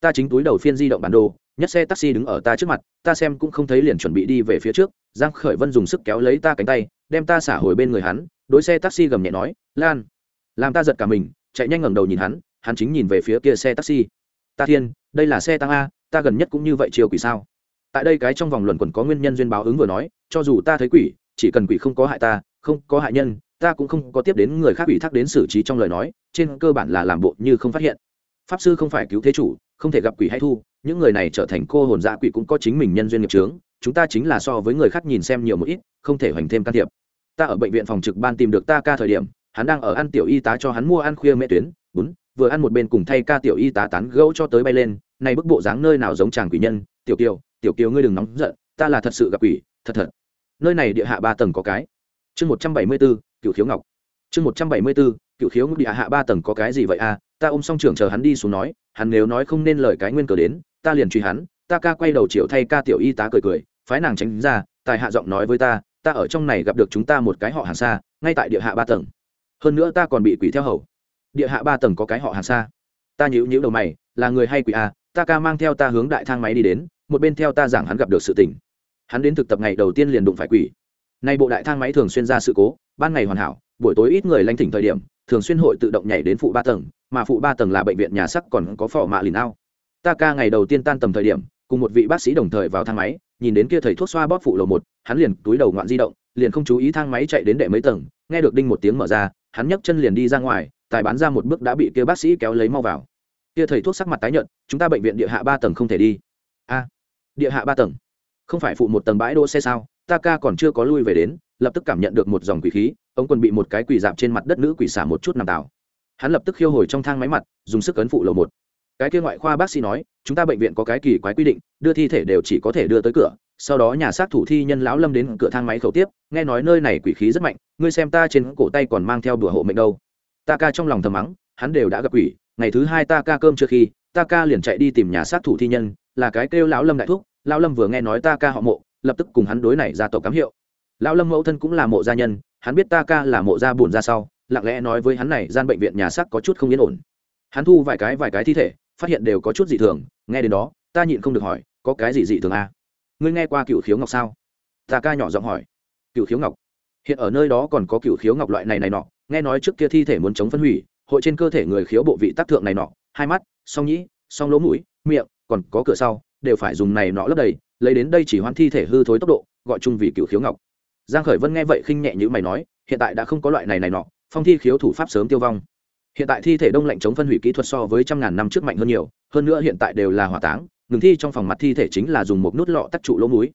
S1: Ta chính túi đầu phiên di động bản đồ, nhất xe taxi đứng ở ta trước mặt, ta xem cũng không thấy liền chuẩn bị đi về phía trước. Giang khởi vân dùng sức kéo lấy ta cánh tay, đem ta xả hồi bên người hắn, đối xe taxi gầm nhẹ nói, lan, làm ta giật cả mình chạy nhanh ngẩng đầu nhìn hắn hắn chính nhìn về phía kia xe taxi. Ta thiên, đây là xe tăng a, ta gần nhất cũng như vậy chiều quỷ sao? Tại đây cái trong vòng luận quẩn có nguyên nhân duyên báo ứng vừa nói, cho dù ta thấy quỷ, chỉ cần quỷ không có hại ta, không có hại nhân, ta cũng không có tiếp đến người khác ủy thác đến xử trí trong lời nói, trên cơ bản là làm bộ như không phát hiện. Pháp sư không phải cứu thế chủ, không thể gặp quỷ hay thu, những người này trở thành cô hồn dạ quỷ cũng có chính mình nhân duyên nghiệp trướng chúng ta chính là so với người khác nhìn xem nhiều một ít, không thể hoành thêm can thiệp. Ta ở bệnh viện phòng trực ban tìm được ta ca thời điểm hắn đang ở ăn tiểu y tá cho hắn mua ăn khuya mẹ tuyến, bún, vừa ăn một bên cùng thay ca tiểu y tá tán gẫu cho tới bay lên, này bức bộ dáng nơi nào giống chàng quỷ nhân, tiểu kiều tiểu kiều ngươi đừng nóng giận, ta là thật sự gặp quỷ, thật thật. Nơi này địa hạ ba tầng có cái. Chương một trăm bảy mươi bốn cựu khiếu ngọc. Chương một trăm bảy mươi bốn cựu khiếu ngọc địa hạ ba tầng có cái gì vậy à? Ta ôm xong trưởng chờ hắn đi xuống nói, hắn nếu nói không nên lời cái nguyên cờ đến, ta liền truy hắn, ta ca quay đầu triệu thay ca tiểu y tá cười cười, phái nàng tránh ra, tài hạ giọng nói với ta ta ở trong này gặp được chúng ta một cái họ hàng xa, ngay tại địa hạ ba tầng hơn nữa ta còn bị quỷ theo hầu. Địa hạ ba tầng có cái họ hàng xa ta nhíu nhíu đầu mày, là người hay quỷ à? Ta ca mang theo ta hướng đại thang máy đi đến, một bên theo ta giảng hắn gặp được sự tình. Hắn đến thực tập ngày đầu tiên liền đụng phải quỷ. Nay bộ đại thang máy thường xuyên ra sự cố, ban ngày hoàn hảo, buổi tối ít người lanh thỉnh thời điểm, thường xuyên hội tự động nhảy đến phụ ba tầng, mà phụ ba tầng là bệnh viện nhà sắc còn có phỏ mạ lìn ao. Ta ca ngày đầu tiên tan tầm thời điểm, cùng một vị bác sĩ đồng thời vào thang máy, nhìn đến kia thầy thuốc xoa bóp phụ lầu một, hắn liền túi đầu ngoạn di động liền không chú ý thang máy chạy đến đệ mấy tầng, nghe được đinh một tiếng mở ra, hắn nhấc chân liền đi ra ngoài, tài bán ra một bước đã bị kia bác sĩ kéo lấy mau vào. Kia thầy thuốc sắc mặt tái nhợt, chúng ta bệnh viện địa hạ ba tầng không thể đi. A, địa hạ ba tầng? Không phải phụ một tầng bãi đỗ xe sao? Ta ca còn chưa có lui về đến, lập tức cảm nhận được một dòng quỷ khí ông quân bị một cái quỷ dạp trên mặt đất nữ quỷ xả một chút nằm tạo hắn lập tức khiêu hồi trong thang máy mặt, dùng sức ấn phụ lầu một. Cái kia ngoại khoa bác sĩ nói, chúng ta bệnh viện có cái kỳ quái quy định, đưa thi thể đều chỉ có thể đưa tới cửa sau đó nhà xác thủ thi nhân lão lâm đến cửa thang máy khẩu tiếp, nghe nói nơi này quỷ khí rất mạnh, ngươi xem ta trên cổ tay còn mang theo đùa hộ mệnh đâu. Ta ca trong lòng thầm mắng, hắn đều đã gặp quỷ, ngày thứ hai ta ca cơm trước khi, ta ca liền chạy đi tìm nhà sát thủ thi nhân, là cái kêu lão lâm đại thúc, lão lâm vừa nghe nói ta ca họ mộ, lập tức cùng hắn đối này ra tổ cám hiệu. Lão lâm mẫu thân cũng là mộ gia nhân, hắn biết ta ca là mộ gia buồn ra sau, lặng lẽ nói với hắn này, gian bệnh viện nhà xác có chút không yên ổn. Hắn thu vài cái vài cái thi thể, phát hiện đều có chút dị thường, nghe đến đó, ta nhịn không được hỏi, có cái gì dị thường à? Ngươi nghe qua cựu khiếu ngọc sao? Ta ca nhỏ giọng hỏi. Cựu khiếu ngọc. Hiện ở nơi đó còn có cựu khiếu ngọc loại này này nọ, nghe nói trước kia thi thể muốn chống phân hủy, hội trên cơ thể người khiếu bộ vị tác thượng này nọ, hai mắt, song nhĩ, song lỗ mũi, miệng, còn có cửa sau, đều phải dùng này nọ lấp đầy, lấy đến đây chỉ hoãn thi thể hư thối tốc độ, gọi chung vì cựu khiếu ngọc. Giang khởi vân nghe vậy khinh nhẹ như mày nói, hiện tại đã không có loại này này nọ, phong thi khiếu thủ pháp sớm tiêu vong. Hiện tại thi thể đông lạnh chống phân hủy kỹ thuật so với trăm ngàn năm trước mạnh hơn nhiều, hơn nữa hiện tại đều là hỏa táng ngừng thi trong phòng mặt thi thể chính là dùng một nút lọ tắc trụ lỗ mũi.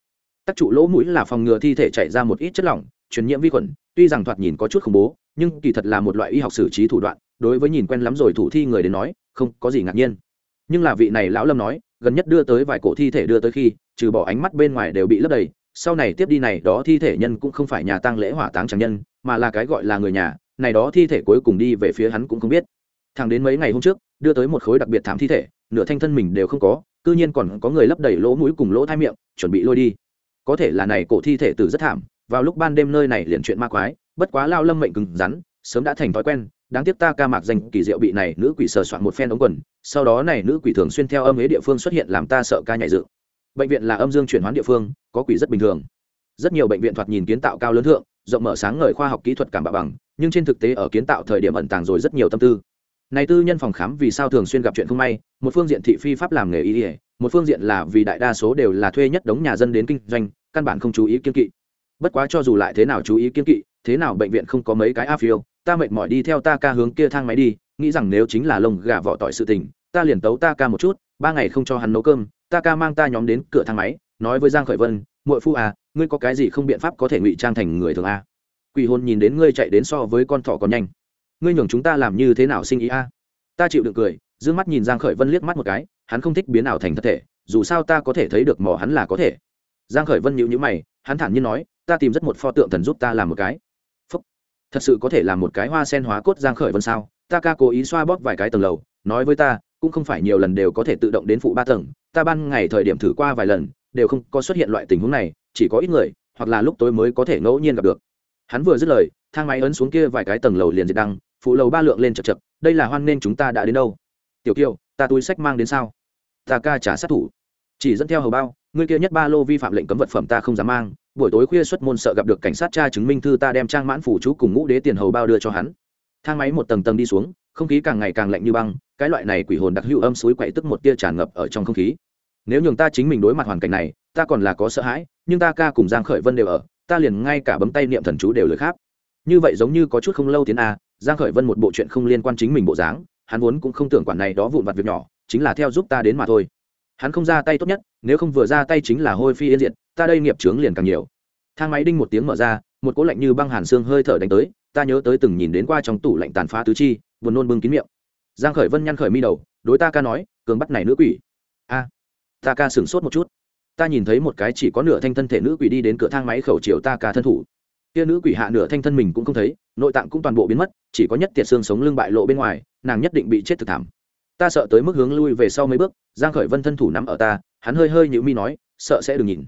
S1: Tắc trụ lỗ mũi là phòng ngừa thi thể chạy ra một ít chất lỏng, truyền nhiễm vi khuẩn, tuy rằng thoạt nhìn có chút khủng bố, nhưng kỳ thật là một loại y học xử trí thủ đoạn, đối với nhìn quen lắm rồi thủ thi người đến nói, không có gì ngạc nhiên. Nhưng là vị này lão lâm nói, gần nhất đưa tới vài cổ thi thể đưa tới khi, trừ bỏ ánh mắt bên ngoài đều bị lấp đầy, sau này tiếp đi này đó thi thể nhân cũng không phải nhà tang lễ hỏa táng tráng nhân, mà là cái gọi là người nhà, này đó thi thể cuối cùng đi về phía hắn cũng không biết. Thằng đến mấy ngày hôm trước, đưa tới một khối đặc biệt thảm thi thể, nửa thanh thân mình đều không có cư nhiên còn có người lấp đầy lỗ mũi cùng lỗ thai miệng, chuẩn bị lôi đi. Có thể là này cổ thi thể tử rất thảm, vào lúc ban đêm nơi này liền chuyện ma quái, bất quá lao lâm mệnh cứng rắn, sớm đã thành thói quen, đáng tiếc ta ca mạc danh kỳ diệu bị này nữ quỷ sờ soạn một phen ống quần, sau đó này nữ quỷ thường xuyên theo âm ế địa phương xuất hiện làm ta sợ ca nhảy dự. Bệnh viện là âm dương chuyển hoán địa phương, có quỷ rất bình thường. Rất nhiều bệnh viện thoạt nhìn kiến tạo cao lớn thượng, rộng mở sáng ngời khoa học kỹ thuật cảm bạ bằng, nhưng trên thực tế ở kiến tạo thời điểm ẩn tàng rồi rất nhiều tâm tư này tư nhân phòng khám vì sao thường xuyên gặp chuyện không may, một phương diện thị phi pháp làm nghề y ỉa một phương diện là vì đại đa số đều là thuê nhất đống nhà dân đến kinh doanh, căn bản không chú ý kiên kỵ bất quá cho dù lại thế nào chú ý kiên kỵ, thế nào bệnh viện không có mấy cái a phiêu, ta mệt mỏi đi theo ta ca hướng kia thang máy đi, nghĩ rằng nếu chính là lông gà vỏ tỏi sự tình, ta liền tấu ta ca một chút, ba ngày không cho hắn nấu cơm, ta ca mang ta nhóm đến cửa thang máy, nói với giang khởi vân, muội phu à ngươi có cái gì không biện pháp có thể ngụy trang thành người thường a à? quỷ hôn nhìn đến ngươi chạy đến so với con thỏ còn nhanh ngươi nhường chúng ta làm như thế nào sinh ý a? À? Ta chịu đựng cười d mắt nhìn giang khởi vân liếc mắt một cái, hắn không thích biến ảo thành thật thể, dù sao ta có thể thấy được mỏ hắn là có thể. Giang khởi vân nhíu nhíu mày, hắn thản nhiên nói, ta tìm rất một pho tượng thần giúp ta làm một cái. Phúc. thật sự có thể làm một cái hoa sen hóa cốt giang khởi vân sao? Ta ca cố ý xoa bóp vài cái tầng lầu, nói với ta, cũng không phải nhiều lần đều có thể tự động đến phụ ba tầng, ta ban ngày thời điểm thử qua vài lần, đều không có xuất hiện loại tình huống này, chỉ có ít người, hoặc là lúc tối mới có thể ngẫu nhiên gặp được. Hắn vừa dứt lời, thang máy ấn xuống kia vài cái tầng lầu liền diệt đăng phụ lầu ba lượng lên chật chật, đây là hoan nên chúng ta đã đến đâu? Tiểu kiều, ta túi sách mang đến sao? Ta ca trả sát thủ. Chỉ dẫn theo hầu bao, ngươi kia nhất ba lô vi phạm lệnh cấm vật phẩm ta không dám mang, buổi tối khuya xuất môn sợ gặp được cảnh sát tra chứng minh thư ta đem trang mãn phủ chú cùng ngũ đế tiền hầu bao đưa cho hắn. Thang máy một tầng tầng đi xuống, không khí càng ngày càng lạnh như băng, cái loại này quỷ hồn đặc hữu âm suối quậy tức một tia tràn ngập ở trong không khí. Nếu nhường ta chính mình đối mặt hoàn cảnh này, ta còn là có sợ hãi, nhưng ta ca cùng giang khởi vân đều ở, ta liền ngay cả bấm tay niệm thần chú đều lời khác như vậy giống như có chút không lâu tiến a giang khởi vân một bộ chuyện không liên quan chính mình bộ dáng, hắn vốn cũng không tưởng quản này đó vụn vặt việc nhỏ, chính là theo giúp ta đến mà thôi. Hắn không ra tay tốt nhất, nếu không vừa ra tay chính là hôi phi yên diệt, ta đây nghiệp chướng liền càng nhiều. Thang máy đinh một tiếng mở ra, một cỗ lạnh như băng hàn xương hơi thở đánh tới, ta nhớ tới từng nhìn đến qua trong tủ lạnh tàn phá tứ chi, buồn nôn bưng kín miệng. Giang khởi vân nhăn khởi mi đầu, đối ta ca nói, cường bắt này nữ quỷ. A, ta ca sửng sốt một chút. Ta nhìn thấy một cái chỉ có nửa thanh thân thể nữ quỷ đi đến cửa thang máy khẩu chiều ta ca thân thủ kia nữ quỷ hạ nửa thanh thân mình cũng không thấy nội tạng cũng toàn bộ biến mất chỉ có nhất tiệt xương sống lưng bại lộ bên ngoài nàng nhất định bị chết thực thảm. Ta sợ tới mức hướng lui về sau mấy bước giang khởi vân thân thủ nắm ở ta hắn hơi hơi nhíu mi nói sợ sẽ đừng nhìn.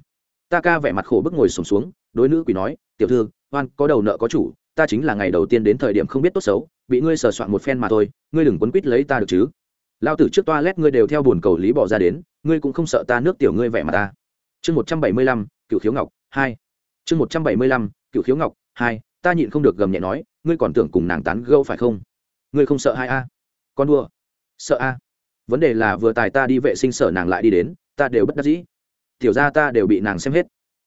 S1: Ta ca vẻ mặt khổ bức ngồi sụp xuống, xuống đối nữ quỷ nói tiểu thư oan có đầu nợ có chủ ta chính là ngày đầu tiên đến thời điểm không biết tốt xấu bị ngươi sờ soạn một phen mà thôi ngươi đừng quấn quýt lấy ta được chứ. Lao tử trước toa lét ngươi đều theo buồn cầu lý bỏ ra đến ngươi cũng không sợ ta nước tiểu ngươi vẻ mà ta. Chương một trăm bảy mươi lăm cựu khiếu ngọc hai. Chương một trăm bảy mươi lăm cựu khiếu ngọc, hai, ta nhịn không được gầm nhẹ nói, ngươi còn tưởng cùng nàng tán gâu phải không? Ngươi không sợ hai a? Con đua sợ a. Vấn đề là vừa tài ta đi vệ sinh sở nàng lại đi đến, ta đều bất đắc dĩ. Tiểu ra ta đều bị nàng xem hết.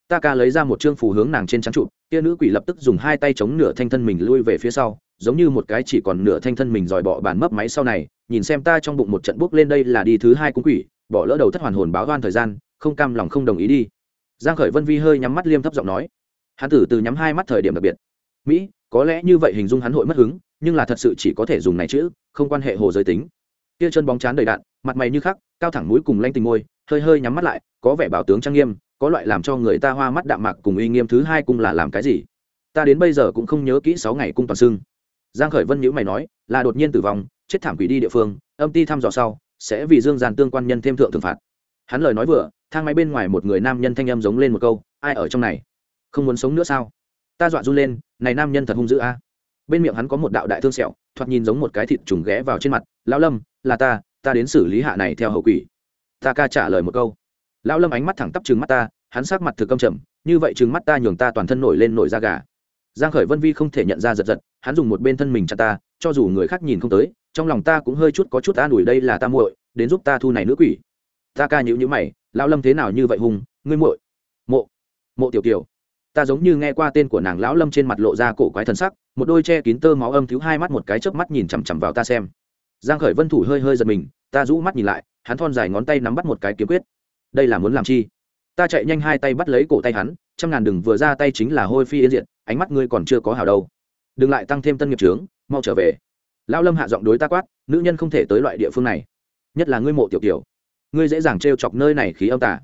S1: Ta ca lấy ra một chương phù hướng nàng trên trắng trụ, kia nữ quỷ lập tức dùng hai tay chống nửa thanh thân mình lui về phía sau, giống như một cái chỉ còn nửa thanh thân mình dòi bọ bàn mấp máy sau này, nhìn xem ta trong bụng một trận bốc lên đây là đi thứ hai cung quỷ, bỏ lỡ đầu thất hoàn hồn báo đoan thời gian, không cam lòng không đồng ý đi. Giang khởi vân vi hơi nhắm mắt liêm thấp giọng nói hắn tử từ nhắm hai mắt thời điểm đặc biệt. Mỹ, có lẽ như vậy hình dung hắn hội mất hứng, nhưng là thật sự chỉ có thể dùng này chữ, không quan hệ hồ giới tính. Kia chân bóng chán đầy đạn, mặt mày như khắc, cao thẳng mũi cùng lanh tình môi, hơi hơi nhắm mắt lại, có vẻ bảo tướng trang nghiêm, có loại làm cho người ta hoa mắt đạm mạc cùng uy nghiêm thứ hai cung là làm cái gì. Ta đến bây giờ cũng không nhớ kỹ sáu ngày cung toàn xưng. Giang khởi vân nhữ mày nói, là đột nhiên tử vong, chết thảm quỷ đi địa phương, âm ti thăm dò sau, sẽ vì dương giàn tương quan nhân thêm thượng thượng phạt. Hắn lời nói vừa, thang máy bên ngoài một người nam nhân thanh âm giống lên một câu, ai ở trong này? Không muốn sống nữa sao? Ta dọa run lên, này nam nhân thật hung dữ a. Bên miệng hắn có một đạo đại thương sẹo, thoạt nhìn giống một cái thịt trùng ghé vào trên mặt. Lão lâm, là ta ta đến xử lý hạ này theo hậu quỷ. Ta ca trả lời một câu. Lão lâm ánh mắt thẳng tắp trừng mắt ta, hắn sắc mặt thực công trầm, như vậy trừng mắt ta nhường ta toàn thân nổi lên nổi da gà. Giang khởi vân vi không thể nhận ra giật giật, hắn dùng một bên thân mình chặt ta, cho dù người khác nhìn không tới, trong lòng ta cũng hơi chút có chút an ủi đây là ta muội, đến giúp ta thu này nữ quỷ. Ta ca nhíu nhíu mày, lão lâm thế nào như vậy hùng ngươi muội? Mộ mộ tiểu tiểu ta giống như nghe qua tên của nàng lão lâm trên mặt lộ ra cổ quái thần sắc, một đôi che kín tơ máu âm thiếu hai mắt một cái chớp mắt nhìn chằm chằm vào ta xem. Giang khởi vân thủ hơi hơi giật mình, ta rũ mắt nhìn lại, hắn thon dài ngón tay nắm bắt một cái kiếm quyết. Đây là muốn làm chi? Ta chạy nhanh hai tay bắt lấy cổ tay hắn, trăm ngàn đừng vừa ra tay chính là hôi phi yên diện ánh mắt ngươi còn chưa có hảo đâu. Đừng lại tăng thêm tân nghiệp trướng mau trở về. Lão lâm hạ giọng đối ta quát, nữ nhân không thể tới loại địa phương này. Nhất là ngươi mộ tiểu tiểu ngươi dễ dàng trêu chọc nơi này khí âm tà.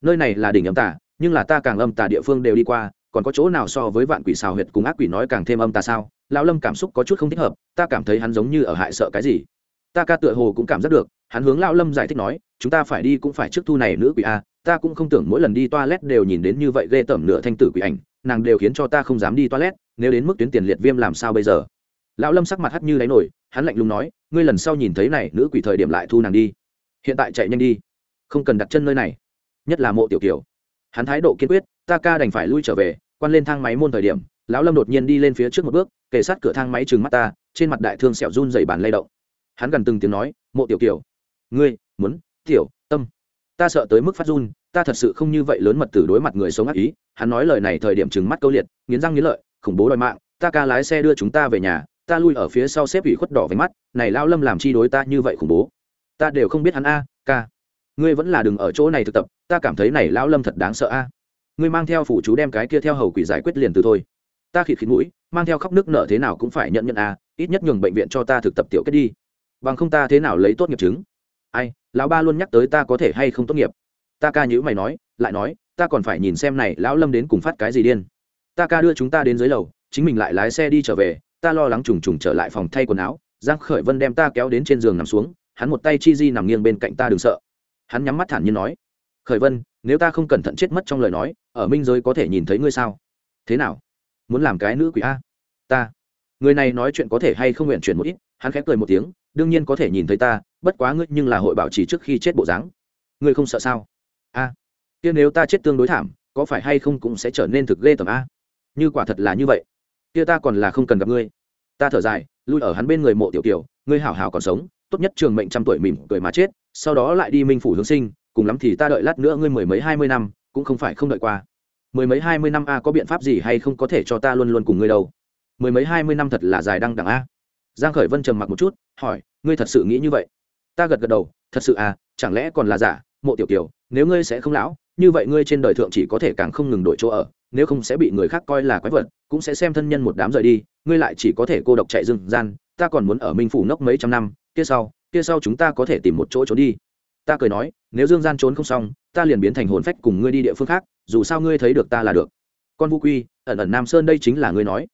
S1: Nơi này là đỉnh âm tà nhưng là ta càng âm tà địa phương đều đi qua, còn có chỗ nào so với vạn quỷ xào huyệt cùng ác quỷ nói càng thêm âm tà sao? Lão lâm cảm xúc có chút không thích hợp, ta cảm thấy hắn giống như ở hại sợ cái gì. Ta ca tựa hồ cũng cảm giác được, hắn hướng lão lâm giải thích nói, chúng ta phải đi cũng phải trước thu này nữ quỷ a, ta cũng không tưởng mỗi lần đi toilet đều nhìn đến như vậy ghê tởm nửa thanh tử quỷ ảnh, nàng đều khiến cho ta không dám đi toilet, nếu đến mức tuyến tiền liệt viêm làm sao bây giờ? Lão lâm sắc mặt hắt như đáy nổi, hắn lạnh lùng nói, ngươi lần sau nhìn thấy này nữ quỷ thời điểm lại thu nàng đi. Hiện tại chạy nhanh đi. Không cần đặt chân nơi này. Nhất là mộ tiểu kiều hắn thái độ kiên quyết, ta ca đành phải lui trở về, quan lên thang máy môn thời điểm, lão lâm đột nhiên đi lên phía trước một bước, kề sát cửa thang máy trừng mắt ta, trên mặt đại thương sẹo run dày bàn lay động. Hắn gần từng tiếng nói, mộ tiểu kiều, ngươi muốn, tiểu tâm, ta sợ tới mức phát run, ta thật sự không như vậy lớn mật tử đối mặt người sống ác ý. Hắn nói lời này thời điểm trừng mắt câu liệt, nghiến răng nghiến lợi, khủng bố đòi mạng, ta ca lái xe đưa chúng ta về nhà, ta lui ở phía sau xếp ủy khuất đỏ váy mắt, này lao lâm làm chi đối ta như vậy khủng bố? Ta đều không biết hắn a, ca ngươi vẫn là đừng ở chỗ này thực tập, ta cảm thấy này lão lâm thật đáng sợ a. Ngươi mang theo phụ chú đem cái kia theo hầu quỷ giải quyết liền từ thôi. Ta khịt khịt mũi, mang theo khóc nước nợ thế nào cũng phải nhận nhận a, ít nhất nhường bệnh viện cho ta thực tập tiểu kết đi. Bằng không ta thế nào lấy tốt nghiệp chứng? Ai, lão ba luôn nhắc tới ta có thể hay không tốt nghiệp. Ta ca nhữ mày nói, lại nói, ta còn phải nhìn xem này lão lâm đến cùng phát cái gì điên. Ta ca đưa chúng ta đến dưới lầu, chính mình lại lái xe đi trở về, ta lo lắng trùng trùng trở lại phòng thay quần áo. Giang khởi vân đem ta kéo đến trên giường nằm xuống, hắn một tay chi di nằm nghiêng bên cạnh ta đừng sợ hắn nhắm mắt thản nhiên nói, khởi vân, nếu ta không cẩn thận chết mất trong lời nói, ở minh giới có thể nhìn thấy ngươi sao? Thế nào? Muốn làm cái nữ quỷ a? Ta. Người này nói chuyện có thể hay không nguyện chuyển một ít, hắn khẽ cười một tiếng, đương nhiên có thể nhìn thấy ta, bất quá ngươi nhưng là hội bảo trì trước khi chết bộ dáng. Ngươi không sợ sao? A. Kia nếu ta chết tương đối thảm, có phải hay không cũng sẽ trở nên thực ghê tởm a? Như quả thật là như vậy. Kia ta còn là không cần gặp ngươi. Ta thở dài, lui ở hắn bên người mộ tiểu tiểu ngươi hảo hảo còn sống tốt nhất trường mệnh trăm tuổi mỉm cười mà chết, sau đó lại đi minh phủ hướng sinh, cùng lắm thì ta đợi lát nữa ngươi mười mấy hai mươi năm, cũng không phải không đợi qua. Mười mấy hai mươi năm a, có biện pháp gì hay không có thể cho ta luôn luôn cùng ngươi đâu? Mười mấy hai mươi năm thật là dài đăng đẳng a. Giang khởi vân trầm mặc một chút, hỏi, ngươi thật sự nghĩ như vậy? Ta gật gật đầu, thật sự à chẳng lẽ còn là giả, mộ tiểu kiều, nếu ngươi sẽ không lão, như vậy ngươi trên đời thượng chỉ có thể càng không ngừng đổi chỗ ở, nếu không sẽ bị người khác coi là quái vật, cũng sẽ xem thân nhân một đám rời đi, ngươi lại chỉ có thể cô độc chạy rừng gian, ta còn muốn ở minh phủ nốc mấy trăm năm kia sau kia sau chúng ta có thể tìm một chỗ trốn đi. Ta cười nói, nếu dương gian trốn không xong, ta liền biến thành hồn phách cùng ngươi đi địa phương khác, dù sao ngươi thấy được ta là được. Con vũ quy, ẩn ẩn nam sơn đây chính là ngươi nói.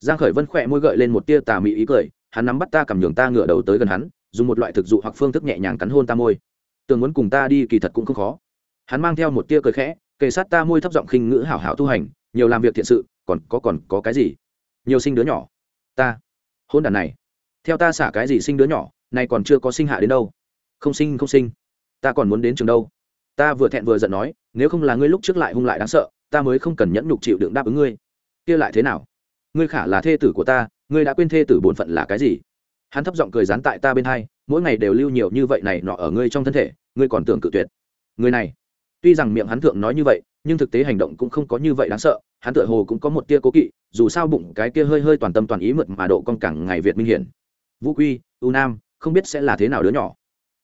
S1: Giang khởi vân khỏe môi gợi lên một tia tà mị ý cười, hắn nắm bắt ta cầm nhường ta ngửa đầu tới gần hắn, dùng một loại thực dụ hoặc phương thức nhẹ nhàng cắn hôn ta môi. Tường muốn cùng ta đi kỳ thật cũng không khó. Hắn mang theo một tia cười khẽ, kề sát ta môi thấp giọng khinh ngữ hảo hảo tu hành, nhiều làm việc thiện sự, còn có còn có cái gì? Nhiều sinh đứa nhỏ. Ta. Hôn đàn này. Theo ta xả cái gì sinh đứa nhỏ? Này còn chưa có sinh hạ đến đâu. Không sinh không sinh. Ta còn muốn đến trường đâu. Ta vừa thẹn vừa giận nói, nếu không là ngươi lúc trước lại hung lại đáng sợ, ta mới không cần nhẫn nhục chịu đựng đáp ứng ngươi. Kia lại thế nào? Ngươi khả là thê tử của ta, ngươi đã quên thê tử bổn phận là cái gì? Hắn thấp giọng cười dán tại ta bên hai, mỗi ngày đều lưu nhiều như vậy này nọ ở ngươi trong thân thể, ngươi còn tưởng cự tuyệt. Người này, tuy rằng miệng hắn thượng nói như vậy, nhưng thực tế hành động cũng không có như vậy đáng sợ, hắn tựa hồ cũng có một tia cố kỵ, dù sao bụng cái kia hơi hơi toàn tâm toàn ý mượt mà độ con càng ngày việt minh hiển. Vũ quy, u nam không biết sẽ là thế nào đứa nhỏ.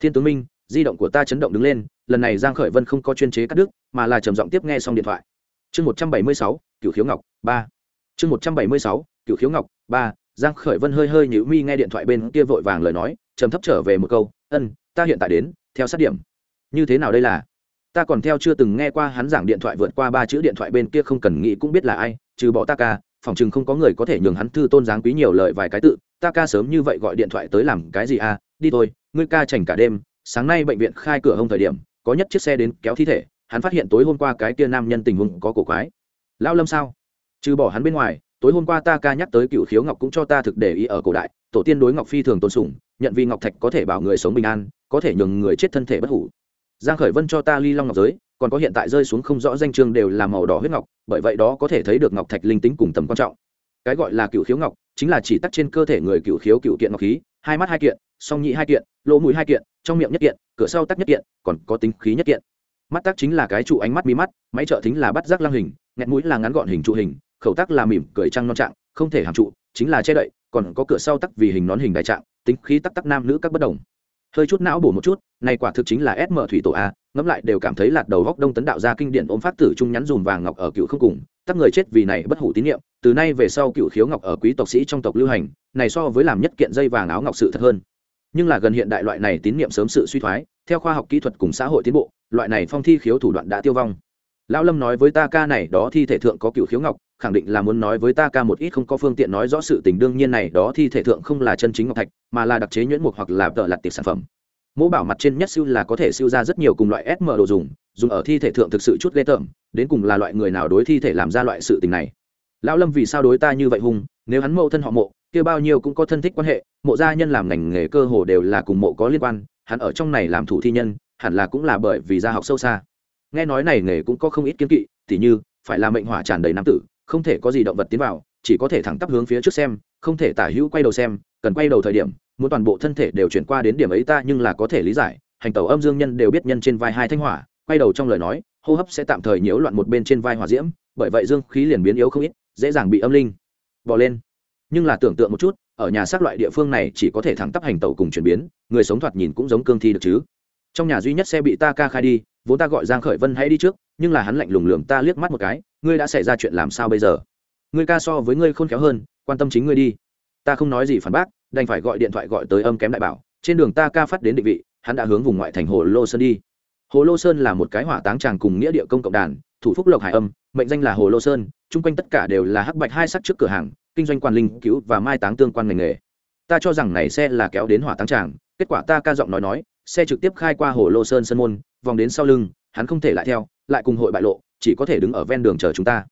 S1: Thiên tướng minh, di động của ta chấn động đứng lên, lần này giang khởi vân không có chuyên chế cắt đứt, mà là trầm giọng tiếp nghe xong điện thoại. Chương một trăm bảy mươi sáu, cửu khiếu ngọc, ba. Chương một trăm bảy mươi sáu, cửu khiếu ngọc, ba. Giang khởi vân hơi hơi nhíu mi nghe điện thoại bên kia vội vàng lời nói, trầm thấp trở về một câu, ân, ta hiện tại đến, theo sát điểm. Như thế nào đây là? Ta còn theo chưa từng nghe qua hắn giảng điện thoại vượt qua ba chữ điện thoại bên kia không cần nghĩ cũng biết là ai, trừ bỏ ta ca, phòng chừng không có người có thể nhường hắn thư tôn dáng quý nhiều lời vài cái tự ta ca sớm như vậy gọi điện thoại tới làm cái gì à? Đi thôi, ngươi ca chảnh cả đêm, sáng nay bệnh viện khai cửa hông thời điểm, có nhất chiếc xe đến kéo thi thể, hắn phát hiện tối hôm qua cái kia nam nhân tình huống có cổ quái. Lao lâm sao? Trừ bỏ hắn bên ngoài, tối hôm qua ta ca nhắc tới cựu khiếu ngọc cũng cho ta thực để ý ở cổ đại, tổ tiên đối ngọc phi thường tôn sùng, nhận vì ngọc thạch có thể bảo người sống bình an, có thể nhường người chết thân thể bất hủ. Giang khởi vân cho ta ly long ngọc giới, còn có hiện tại rơi xuống không rõ danh chương đều là màu đỏ huyết ngọc, bởi vậy đó có thể thấy được ngọc thạch linh tính cùng tầm quan trọng cái gọi là cựu khiếu ngọc, chính là chỉ tắc trên cơ thể người cựu khiếu cựu kiện ngọc khí, hai mắt hai kiện, song nhị hai kiện, lỗ mũi hai kiện, trong miệng nhất kiện, cửa sau tắc nhất kiện, còn có tính khí nhất kiện. Mắt tắc chính là cái trụ ánh mắt mí mắt, máy trợ thính là bắt giác lang hình, nghẹt mũi là ngắn gọn hình trụ hình, khẩu tắc là mỉm cười trăng non trạng, không thể hàm trụ, chính là che đậy, còn có cửa sau tắc vì hình nón hình đại trạng, tính khí tắc tắc nam nữ các bất đồng hơi chút não bổ một chút, này quả thực chính là sm thủy tổ a, ngẫm lại đều cảm thấy lạt đầu góc đông tấn đạo ra kinh điển ôm phát tử trung nhắn dùm vàng ngọc ở cựu không cùng, tắc người chết vì này bất hủ tín nhiệm từ nay về sau cựu khiếu ngọc ở quý tộc sĩ trong tộc lưu hành, này so với làm nhất kiện dây vàng áo ngọc sự thật hơn. Nhưng là gần hiện đại loại này tín nhiệm sớm sự suy thoái, theo khoa học kỹ thuật cùng xã hội tiến bộ, loại này phong thi khiếu thủ đoạn đã tiêu vong. Lão lâm nói với ta ca này, đó thi thể thượng có cựu khiếu ngọc khẳng định là muốn nói với ta ca một ít không có phương tiện nói rõ sự tình, đương nhiên này đó thi thể thượng không là chân chính ngọc thạch, mà là đặc chế nhuyễn mục hoặc là tợ lặt tiệc sản phẩm. Mẫu bảo mặt trên nhất siêu là có thể siêu ra rất nhiều cùng loại sm đồ dùng dùng ở thi thể thượng thực sự chút ghê tởm, đến cùng là loại người nào đối thi thể làm ra loại sự tình này? Lão lâm vì sao đối ta như vậy hung? Nếu hắn mộ thân họ mộ, kia bao nhiêu cũng có thân thích quan hệ, mộ gia nhân làm ngành nghề cơ hồ đều là cùng mộ có liên quan, hắn ở trong này làm thủ thi nhân, hẳn là cũng là bởi vì gia học sâu xa. Nghe nói này nghề cũng có không ít kiến kỵ, tỉ như, phải là mệnh hỏa tràn đầy nam tử không thể có gì động vật tiến vào, chỉ có thể thẳng tắp hướng phía trước xem, không thể tả hữu quay đầu xem, cần quay đầu thời điểm, muốn toàn bộ thân thể đều chuyển qua đến điểm ấy ta nhưng là có thể lý giải, hành tẩu âm dương nhân đều biết nhân trên vai hai thanh hỏa, quay đầu trong lời nói, hô hấp sẽ tạm thời nhiễu loạn một bên trên vai hỏa diễm, bởi vậy dương khí liền biến yếu không ít, dễ dàng bị âm linh bỏ lên. Nhưng là tưởng tượng một chút, ở nhà xác loại địa phương này chỉ có thể thẳng tắp hành tẩu cùng chuyển biến, người sống thoạt nhìn cũng giống cương thi được chứ trong nhà duy nhất xe bị ta ca khai đi, vốn ta gọi giang khởi vân hãy đi trước, nhưng là hắn lạnh lùng lườm ta liếc mắt một cái, ngươi đã xảy ra chuyện làm sao bây giờ? Ngươi ca so với ngươi khôn khéo hơn, quan tâm chính ngươi đi. Ta không nói gì phản bác, đành phải gọi điện thoại gọi tới âm kém đại bảo, trên đường ta ca phát đến định vị, hắn đã hướng vùng ngoại thành hồ lô sơn đi. Hồ lô sơn là một cái hỏa táng tràng cùng nghĩa địa công cộng đàn, thủ phúc lộc hải âm, mệnh danh là hồ lô sơn, chung quanh tất cả đều là hắc bạch hai sắc trước cửa hàng, kinh doanh quan linh, cứu và mai táng tương quan ngành nghề. Ta cho rằng này xe là kéo đến hỏa táng tràng, kết quả ta ca giọng nói nói xe trực tiếp khai qua hồ lô sơn sân môn, vòng đến sau lưng, hắn không thể lại theo, lại cùng hội bại lộ, chỉ có thể đứng ở ven đường chờ chúng ta.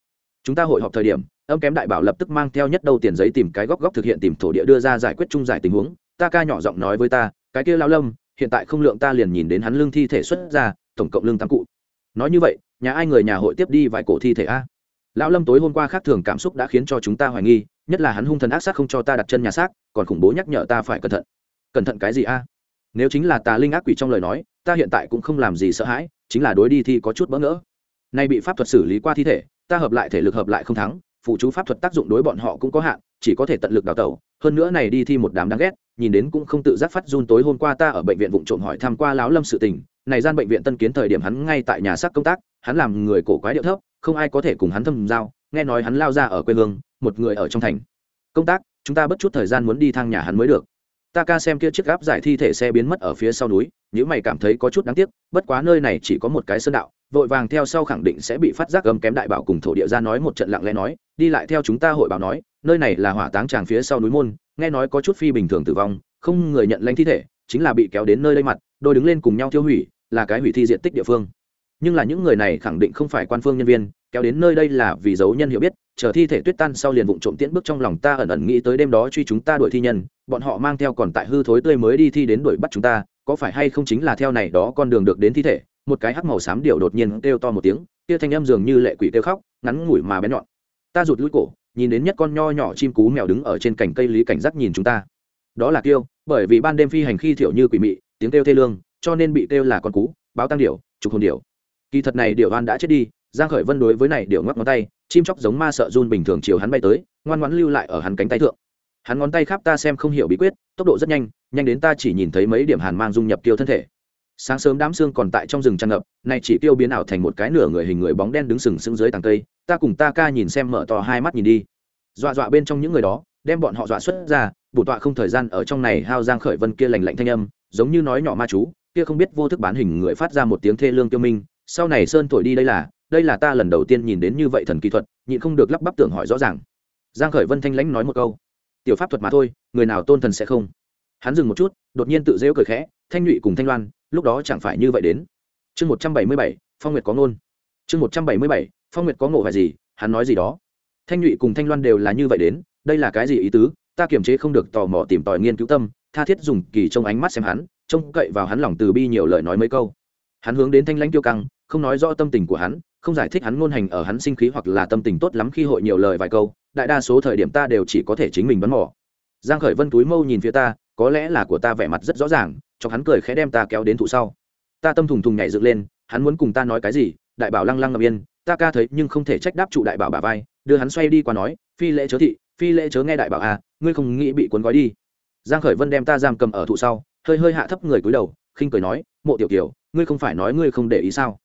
S1: Chúng ta hội họp thời điểm, âm kém đại bảo lập tức mang theo nhất đầu tiền giấy tìm cái góc góc thực hiện tìm thổ địa đưa ra giải quyết chung giải tình huống. Ta ca nhỏ giọng nói với ta, cái kia lao lâm, hiện tại không lượng ta liền nhìn đến hắn lương thi thể xuất ra, tổng cộng lương tám cụ. Nói như vậy, nhà ai người nhà hội tiếp đi vài cổ thi thể a? Lão lâm tối hôm qua khác thường cảm xúc đã khiến cho chúng ta hoài nghi, nhất là hắn hung thần ác sát không cho ta đặt chân nhà xác, còn khủng bố nhắc nhở ta phải cẩn thận. Cẩn thận cái gì a? Nếu chính là tà linh ác quỷ trong lời nói, ta hiện tại cũng không làm gì sợ hãi, chính là đối đi thi có chút bỡ ngỡ. Nay bị pháp thuật xử lý qua thi thể, ta hợp lại thể lực hợp lại không thắng, phụ chú pháp thuật tác dụng đối bọn họ cũng có hạn, chỉ có thể tận lực đào tẩu. Hơn nữa này đi thi một đám đáng ghét, nhìn đến cũng không tự giác phát run tối hôm qua ta ở bệnh viện vụ trộm hỏi tham qua lão lâm sự tình. Này gian bệnh viện tân kiến thời điểm hắn ngay tại nhà xác công tác, hắn làm người cổ quái điệu thấp, không ai có thể cùng hắn thâm giao, nghe nói hắn lao ra ở quê hương, một người ở trong thành. Công tác, chúng ta bất chút thời gian muốn đi thang nhà hắn mới được ta ca xem kia chiếc gáp giải thi thể xe biến mất ở phía sau núi nếu mày cảm thấy có chút đáng tiếc, bất quá nơi này chỉ có một cái sơn đạo, vội vàng theo sau khẳng định sẽ bị phát giác gầm kém đại bảo cùng thổ địa ra nói một trận lặng lẽ nói, đi lại theo chúng ta hội báo nói, nơi này là hỏa táng tràng phía sau núi môn, nghe nói có chút phi bình thường tử vong, không người nhận lãnh thi thể, chính là bị kéo đến nơi đây mặt, đôi đứng lên cùng nhau tiêu hủy, là cái hủy thi diện tích địa phương. Nhưng là những người này khẳng định không phải quan phương nhân viên, kéo đến nơi đây là vì dấu nhân hiểu biết chờ thi thể tuyết tan sau liền vụng trộm tiễn bước trong lòng ta ẩn ẩn nghĩ tới đêm đó truy chúng ta đuổi thi nhân, bọn họ mang theo còn tại hư thối tươi mới đi thi đến đuổi bắt chúng ta, có phải hay không chính là theo này đó con đường được đến thi thể? Một cái hắc màu xám điệu đột nhiên kêu to một tiếng, kia thanh âm dường như lệ quỷ kêu khóc, ngắn ngủi mà bén nhọn. Ta rụt lũi cổ, nhìn đến nhất con nho nhỏ chim cú mèo đứng ở trên cành cây lý cảnh giác nhìn chúng ta. Đó là kêu bởi vì ban đêm phi hành khi thiểu như quỷ mị, tiếng kêu thê lương, cho nên bị kêu là con cú, báo tăng điệu trục hồn điệu kỳ thật này điệu oan đã chết đi, giang khởi vân đối với này điệu ngoắc ngón tay chim chóc giống ma sợ run bình thường chiều hắn bay tới, ngoan ngoãn lưu lại ở hắn cánh tay thượng. Hắn ngón tay khắp ta xem không hiểu bí quyết, tốc độ rất nhanh nhanh đến ta chỉ nhìn thấy mấy điểm hàn mang dung nhập tiêu thân thể. Sáng sớm đám xương còn tại trong rừng tràn ngập, nay chỉ tiêu biến ảo thành một cái nửa người hình người bóng đen đứng sừng sững dưới tàng cây, ta cùng ta ca nhìn xem mở to hai mắt nhìn đi. Dọa dọa bên trong những người đó, đem bọn họ dọa xuất ra, bổ tọa không thời gian ở trong này hao giang khởi vân kia lành lạnh thanh âm, giống như nói nhỏ ma chú, kia không biết vô thức bán hình người phát ra một tiếng thê lương tiêu minh, sau này sơn thổi đi đây là đây là ta lần đầu tiên nhìn đến như vậy thần kỹ thuật, nhịn không được lắp bắp tưởng hỏi rõ ràng. Giang khởi vân thanh lãnh nói một câu, tiểu pháp thuật mà thôi, người nào tôn thần sẽ không. Hắn dừng một chút, đột nhiên tự rêu cười khẽ, thanh nhụy cùng thanh loan, lúc đó chẳng phải như vậy đến. Chương một trăm bảy mươi bảy, phong nguyệt có ngôn. Chương một trăm bảy mươi bảy, phong nguyệt có ngộ phải gì, hắn nói gì đó. Thanh nhụy cùng thanh loan đều là như vậy đến, đây là cái gì ý tứ? Ta kiềm chế không được tò mò tìm tòi nghiên cứu tâm, tha thiết dùng kỳ trong ánh mắt xem hắn, trông cậy vào hắn lòng từ bi nhiều lời nói mấy câu. Hắn hướng đến thanh lãnh tiêu căng không nói rõ tâm tình của hắn, không giải thích hắn ngôn hành ở hắn sinh khí hoặc là tâm tình tốt lắm khi hội nhiều lời vài câu, đại đa số thời điểm ta đều chỉ có thể chính mình bắn mỏ. Giang khởi vân túi mâu nhìn phía ta, có lẽ là của ta vẻ mặt rất rõ ràng, cho hắn cười khẽ đem ta kéo đến thụ sau. Ta tâm thùng thùng nhảy dựng lên, hắn muốn cùng ta nói cái gì, đại bảo lăng lăng ngậm yên, ta ca thấy nhưng không thể trách đáp trụ đại bảo bà vai, đưa hắn xoay đi qua nói, phi lễ chớ thị, phi lễ chớ nghe đại bảo à ngươi không nghĩ bị cuốn gói đi. Giang khởi vân đem ta giam cầm ở thụ sau, hơi hơi hạ thấp người cúi đầu, khinh cười nói, mộ tiểu kiều, ngươi không phải nói ngươi không để ý sao?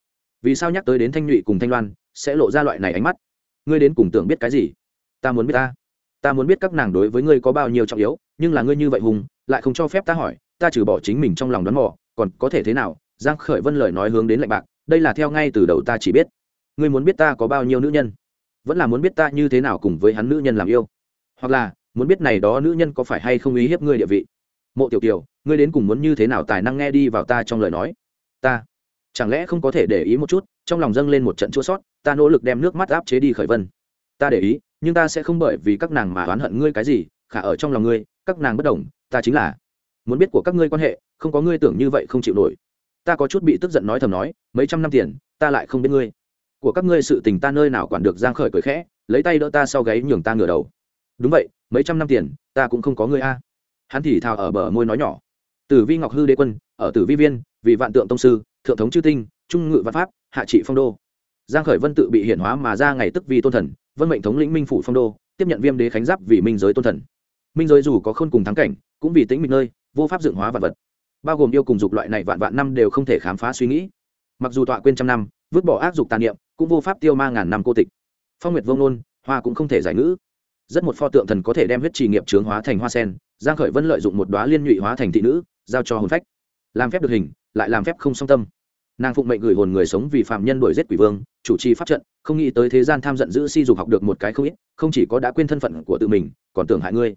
S1: Vì sao nhắc tới đến thanh nhụy cùng thanh loan sẽ lộ ra loại này ánh mắt? Ngươi đến cùng tưởng biết cái gì? Ta muốn biết ta. Ta muốn biết các nàng đối với ngươi có bao nhiêu trọng yếu, nhưng là ngươi như vậy hùng, lại không cho phép ta hỏi, ta trừ bỏ chính mình trong lòng đoán mò, còn có thể thế nào? Giang khởi vân lời nói hướng đến lạnh bạc, đây là theo ngay từ đầu ta chỉ biết. Ngươi muốn biết ta có bao nhiêu nữ nhân? Vẫn là muốn biết ta như thế nào cùng với hắn nữ nhân làm yêu? Hoặc là, muốn biết này đó nữ nhân có phải hay không ý hiếp ngươi địa vị? Mộ tiểu tiểu ngươi đến cùng muốn như thế nào tài năng nghe đi vào ta trong lời nói? Ta chẳng lẽ không có thể để ý một chút, trong lòng dâng lên một trận chua sót, ta nỗ lực đem nước mắt áp chế đi khởi vân. Ta để ý, nhưng ta sẽ không bởi vì các nàng mà oán hận ngươi cái gì, khả ở trong lòng ngươi, các nàng bất đồng, ta chính là muốn biết của các ngươi quan hệ, không có ngươi tưởng như vậy không chịu nổi. Ta có chút bị tức giận nói thầm nói, mấy trăm năm tiền, ta lại không biết ngươi. Của các ngươi sự tình ta nơi nào quản được, giang khởi cười khẽ, lấy tay đỡ ta sau gáy nhường ta ngửa đầu. Đúng vậy, mấy trăm năm tiền, ta cũng không có ngươi a. Hắn thì thào ở bờ môi nói nhỏ. Tử vi ngọc hư đế quân, ở tử vi viên, vì vạn tượng tông sư thượng thống chư tinh, trung ngự văn pháp, hạ trị phong đô. Giang khởi vân tự bị hiển hóa mà ra ngày tức vì tôn thần, vân mệnh thống lĩnh minh phủ phong đô, tiếp nhận viêm đế khánh giáp vì minh giới tôn thần. Minh giới dù có khôn cùng thắng cảnh, cũng vì tĩnh mịch nơi, vô pháp dựng hóa vật vật. Bao gồm yêu cùng dục loại này vạn vạn năm đều không thể khám phá suy nghĩ. Mặc dù tọa quên trăm năm, vứt bỏ ác dục tàn niệm, cũng vô pháp tiêu ma ngàn năm cô tịch. Phong nguyệt vông nôn hoa cũng không thể giải ngữ. Rất một pho tượng thần có thể đem huyết trì nghiệp trướng hóa thành hoa sen, giang khởi vân lợi dụng một đóa liên nhụy hóa thành thị nữ, giao cho hồn phách. Làm phép được hình, lại làm phép không song tâm nàng phụng mệnh gửi hồn người sống vì phạm nhân đuổi giết quỷ vương chủ trì pháp trận không nghĩ tới thế gian tham giận giữ si dục học được một cái không ít không chỉ có đã quên thân phận của tự mình còn tưởng hại ngươi.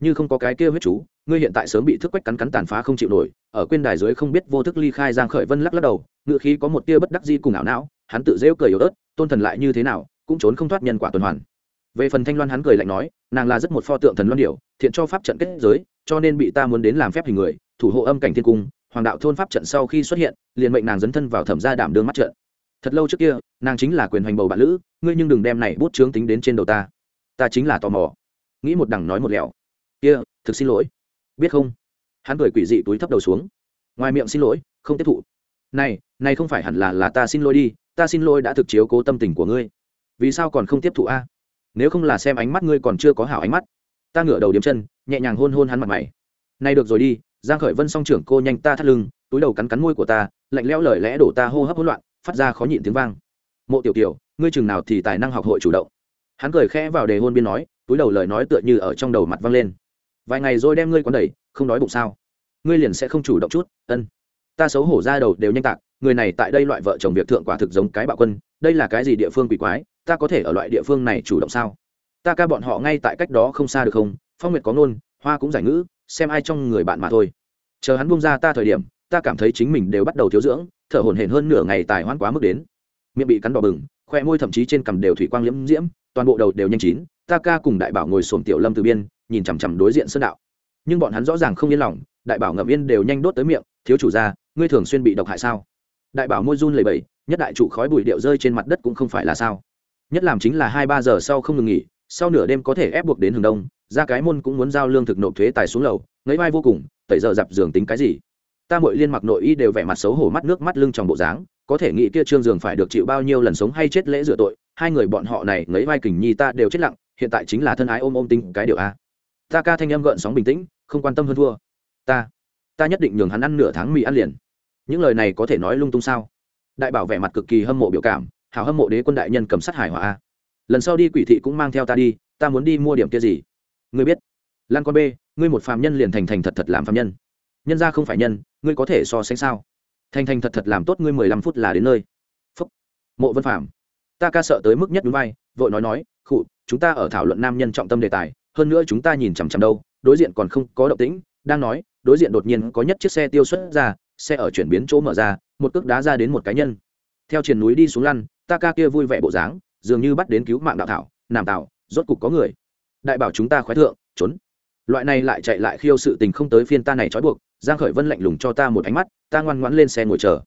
S1: Như không có cái kia huyết chú ngươi hiện tại sớm bị thức quách cắn cắn tàn phá không chịu nổi ở quên đài dưới không biết vô thức ly khai giang khởi vân lắc lắc đầu ngựa khí có một tia bất đắc di cùng ảo não hắn tự rêu cười yếu ớt tôn thần lại như thế nào cũng trốn không thoát nhân quả tuần hoàn. Về phần thanh loan hắn cười lạnh nói nàng là rất một pho tượng thần loan điểu, thiện cho pháp trận kết giới cho nên bị ta muốn đến làm phép hình người thủ hộ âm cảnh thiên cung hoàng đạo thôn pháp trận sau khi xuất hiện, liền mệnh nàng dấn thân vào thẩm gia đảm đương mắt trận. Thật lâu trước kia, nàng chính là quyền hoành bầu bạn lữ, ngươi nhưng đừng đem này bút chướng tính đến trên đầu ta. Ta chính là tò mò. Nghĩ một đằng nói một lẻo kia, thực xin lỗi. Biết không? Hắn cười quỷ dị túi thấp đầu xuống. Ngoài miệng xin lỗi, không tiếp thụ. Này này không phải hẳn là là ta xin lỗi đi, ta xin lỗi đã thực chiếu cố tâm tình của ngươi. Vì sao còn không tiếp thụ a? Nếu không là xem ánh mắt ngươi còn chưa có hảo ánh mắt. Ta ngửa đầu điếm chân, nhẹ nhàng hôn hôn hắn mặt mày. Này được rồi đi giang khởi vân song trưởng cô nhanh ta thắt lưng, túi đầu cắn cắn môi của ta, lạnh lẽo lời lẽ đổ ta hô hấp hỗn loạn, phát ra khó nhịn tiếng vang. Mộ tiểu tiểu ngươi chừng nào thì tài năng học hội chủ động. Hắn cười khẽ vào đề hôn biên nói, túi đầu lời nói tựa như ở trong đầu mặt vang lên. Vài ngày rồi đem ngươi quấn đẩy, không đói bụng sao? Ngươi liền sẽ không chủ động chút, ân. Ta xấu hổ ra đầu đều nhanh tạc, người này tại đây loại vợ chồng việc thượng quả thực giống cái bạo quân, đây là cái gì địa phương quỷ quái, ta có thể ở loại địa phương này chủ động sao? Ta ca bọn họ ngay tại cách đó không xa được không? Phong nguyệt có ngôn, hoa cũng giải ngữ xem ai trong người bạn mà thôi. Chờ hắn buông ra ta thời điểm, ta cảm thấy chính mình đều bắt đầu thiếu dưỡng, thở hổn hển hơn nửa ngày tài hoãn quá mức đến. Miệng bị cắn đỏ bừng, khoe môi thậm chí trên cằm đều thủy quang liễm diễm, toàn bộ đầu đều nhanh chín, ta ca cùng đại bảo ngồi xổm tiểu lâm từ biên, nhìn chằm chằm đối diện sơn đạo. Nhưng bọn hắn rõ ràng không yên lòng, đại bảo ngậm yên đều nhanh đốt tới miệng, thiếu chủ gia, ngươi thường xuyên bị độc hại sao? Đại bảo môi run lầy bẩy, nhất đại trụ khói bụi điệu rơi trên mặt đất cũng không phải là sao. Nhất làm chính là hai ba giờ sau không ngừng nghỉ, sau nửa đêm có thể ép buộc đến hừng đông ra cái môn cũng muốn giao lương thực nộp thuế tài xuống lầu, ngấy vai vô cùng, tẩy giờ dập giường tính cái gì? Ta mội liên mặc nội y đều vẻ mặt xấu hổ mắt nước mắt lưng trong bộ dáng, có thể nghĩ kia trương giường phải được chịu bao nhiêu lần sống hay chết lễ rửa tội, hai người bọn họ này ngấy vai kình nhi ta đều chết lặng, hiện tại chính là thân ái ôm ôm tính cái điều a. Ta ca thanh em gợn sóng bình tĩnh, không quan tâm hơn thua. Ta ta nhất định nhường hắn ăn nửa tháng mì ăn liền. Những lời này có thể nói lung tung sao? Đại bảo vẻ mặt cực kỳ hâm mộ biểu cảm, hào hâm mộ đế quân đại nhân cầm sát hải hỏa a. Lần sau đi quỷ thị cũng mang theo ta đi, ta muốn đi mua điểm kia gì? Ngươi biết lan con b ngươi một phạm nhân liền thành thành thật thật làm phạm nhân. Nhân ra không phải nhân ngươi có thể so sánh sao? Thành thành thật thật làm tốt ngươi mười lăm phút là đến nơi. Phúc. Mộ vân phạm, ta ca sợ tới mức nhất đúng vai vội nói nói khụ chúng ta ở thảo luận nam nhân trọng tâm đề tài hơn nữa chúng ta nhìn chằm chằm đâu đối diện còn không có động tĩnh đang nói đối diện đột nhiên có nhất chiếc xe tiêu xuất ra xe ở chuyển biến chỗ mở ra một cước đá ra đến một cá nhân. Theo triền núi đi xuống lăn ta ca kia vui vẻ bộ dáng dường như bắt đến cứu mạng đạo thảo nàm tạo rốt cục có người đại bảo chúng ta khoái thượng, trốn. Loại này lại chạy lại khiêu sự tình không tới phiên ta này trói buộc, giang khởi vân lạnh lùng cho ta một ánh mắt, ta ngoan ngoãn lên xe ngồi chờ.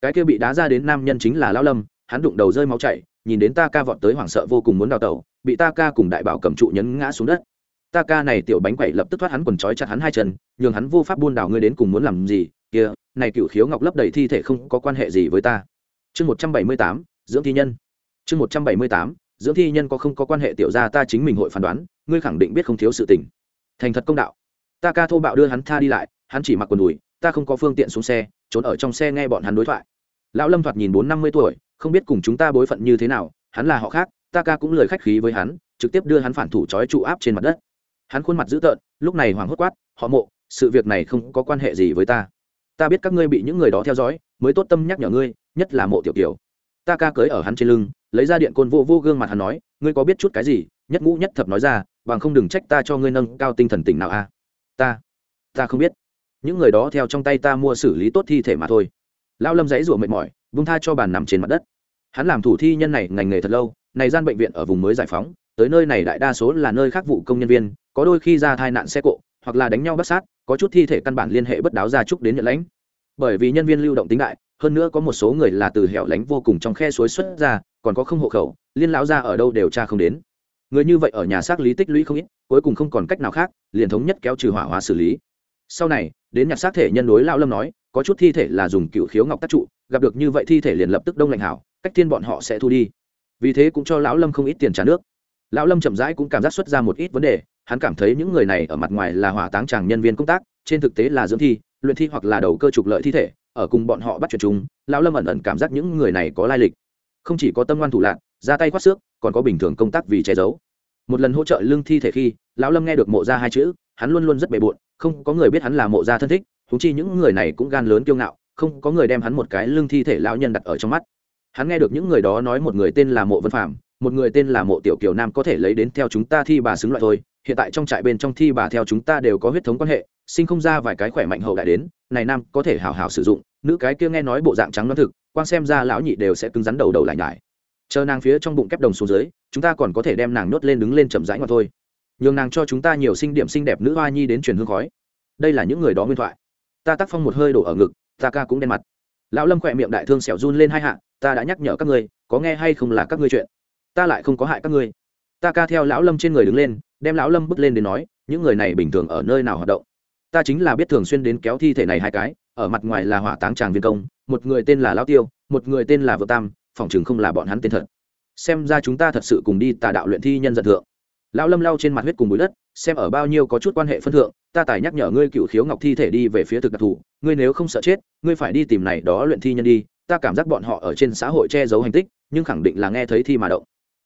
S1: Cái kia bị đá ra đến nam nhân chính là lão lâm, hắn đụng đầu rơi máu chảy, nhìn đến ta ca vọt tới hoảng sợ vô cùng muốn đào tẩu, bị ta ca cùng đại bảo cầm trụ nhấn ngã xuống đất. Ta ca này tiểu bánh quẩy lập tức thoát hắn quần trói chặt hắn hai chân, nhường hắn vô pháp buôn đảo ngươi đến cùng muốn làm gì, kia, này cựu khiếu ngọc lấp đầy thi thể không có quan hệ gì với ta. Chương một trăm bảy mươi tám, dưỡng thi nhân. Chương một trăm bảy mươi tám dưỡng thi nhân có không có quan hệ tiểu ra ta chính mình hội phán đoán, ngươi khẳng định biết không thiếu sự tình. Thành thật công đạo. Ta ca thô bạo đưa hắn tha đi lại, hắn chỉ mặc quần đùi, ta không có phương tiện xuống xe, trốn ở trong xe nghe bọn hắn đối thoại. Lão lâm thoạt nhìn bốn năm mươi tuổi, không biết cùng chúng ta bối phận như thế nào, hắn là họ khác, ta ca cũng lời khách khí với hắn, trực tiếp đưa hắn phản thủ trói trụ áp trên mặt đất. Hắn khuôn mặt dữ tợn, lúc này hoàng hốt quát, họ mộ, sự việc này không có quan hệ gì với ta. Ta biết các ngươi bị những người đó theo dõi, mới tốt tâm nhắc nhở ngươi, nhất là mộ tiểu kiều ta ca cưới ở hắn trên lưng, lấy ra điện côn vô vô gương mặt hắn nói, ngươi có biết chút cái gì? Nhất ngũ nhất thập nói ra, bằng không đừng trách ta cho ngươi nâng cao tinh thần tỉnh nào a. Ta ta không biết. Những người đó theo trong tay ta mua xử lý tốt thi thể mà thôi. Lao lâm dãy rủa mệt mỏi, vung tha cho bàn nằm trên mặt đất. Hắn làm thủ thi nhân này ngành nghề thật lâu, này gian bệnh viện ở vùng mới giải phóng, tới nơi này đại đa số là nơi khác vụ công nhân viên, có đôi khi ra thai nạn xe cộ, hoặc là đánh nhau bắt sát, có chút thi thể căn bản liên hệ bất đáo ra chúc đến nhận lãnh. Bởi vì nhân viên lưu động tính đại hơn nữa có một số người là từ hẻo lánh vô cùng trong khe suối xuất ra, còn có không hộ khẩu, liên lão ra ở đâu đều tra không đến. Người như vậy ở nhà xác lý tích lũy không ít, cuối cùng không còn cách nào khác, liền thống nhất kéo trừ hỏa hóa xử lý. Sau này, đến nhặt xác thể nhân đối lão lâm nói, có chút thi thể là dùng cựu khiếu ngọc tác trụ, gặp được như vậy thi thể liền lập tức đông lạnh hảo, cách thiên bọn họ sẽ thu đi. Vì thế cũng cho lão lâm không ít tiền trả nước. Lão lâm chậm rãi cũng cảm giác xuất ra một ít vấn đề, hắn cảm thấy những người này ở mặt ngoài là hỏa táng tràng nhân viên công tác, trên thực tế là dưỡng thi, luyện thi hoặc là đầu cơ trục lợi thi thể ở cùng bọn họ bắt chuyện chúng lão lâm ẩn ẩn cảm giác những người này có lai lịch. Không chỉ có tâm ngoan thủ lạc ra tay khoát xước, còn có bình thường công tác vì che giấu. Một lần hỗ trợ lương thi thể khi, lão lâm nghe được mộ ra hai chữ, hắn luôn luôn rất bề bộn, không có người biết hắn là mộ gia thân thích thúng chi những người này cũng gan lớn kiêu ngạo, không có người đem hắn một cái lương thi thể lão nhân đặt ở trong mắt. Hắn nghe được những người đó nói một người tên là mộ vân phạm một người tên là mộ tiểu kiều nam có thể lấy đến theo chúng ta thi bà xứng loại thôi, hiện tại trong trại bên trong thi bà theo chúng ta đều có huyết thống quan hệ, sinh không ra vài cái khỏe mạnh hậu đại đến này nam có thể hào hào sử dụng, nữ cái kia nghe nói bộ dạng trắng nó thực quan xem ra lão nhị đều sẽ cứng rắn đầu đầu lại nhải. Chờ nàng phía trong bụng kép đồng xuống dưới, chúng ta còn có thể đem nàng nhốt lên đứng lên chậm rãi mà thôi. Nhường nàng cho chúng ta nhiều sinh điểm xinh đẹp nữ hoa nhi đến truyền hương khói. Đây là những người đó nguyên thoại. Ta tác phong một hơi đổ ở ngực, ta ca cũng đen mặt. Lão lâm khỏe miệng đại thương xẻo run lên hai hạ, ta đã nhắc nhở các ngươi, có nghe hay không là các ngươi chuyện. Ta lại không có hại các ngươi. Ta ca theo lão lâm trên người đứng lên, đem lão lâm bước lên đến nói, những người này bình thường ở nơi nào hoạt động? Ta chính là biết thường xuyên đến kéo thi thể này hai cái, ở mặt ngoài là hỏa táng tràng viên công, một người tên là lão tiêu, một người tên là vợ tam, phòng chừng không là bọn hắn tên thật. Xem ra chúng ta thật sự cùng đi tà đạo luyện thi nhân dân thượng. Lão lâm lao trên mặt huyết cùng bụi đất, xem ở bao nhiêu có chút quan hệ phân thượng, ta tài nhắc nhở ngươi cựu khiếu ngọc thi thể đi về phía thực đặc thù, ngươi nếu không sợ chết, ngươi phải đi tìm này đó luyện thi nhân đi, ta cảm giác bọn họ ở trên xã hội che giấu hành tích, nhưng khẳng định là nghe thấy thi mà động.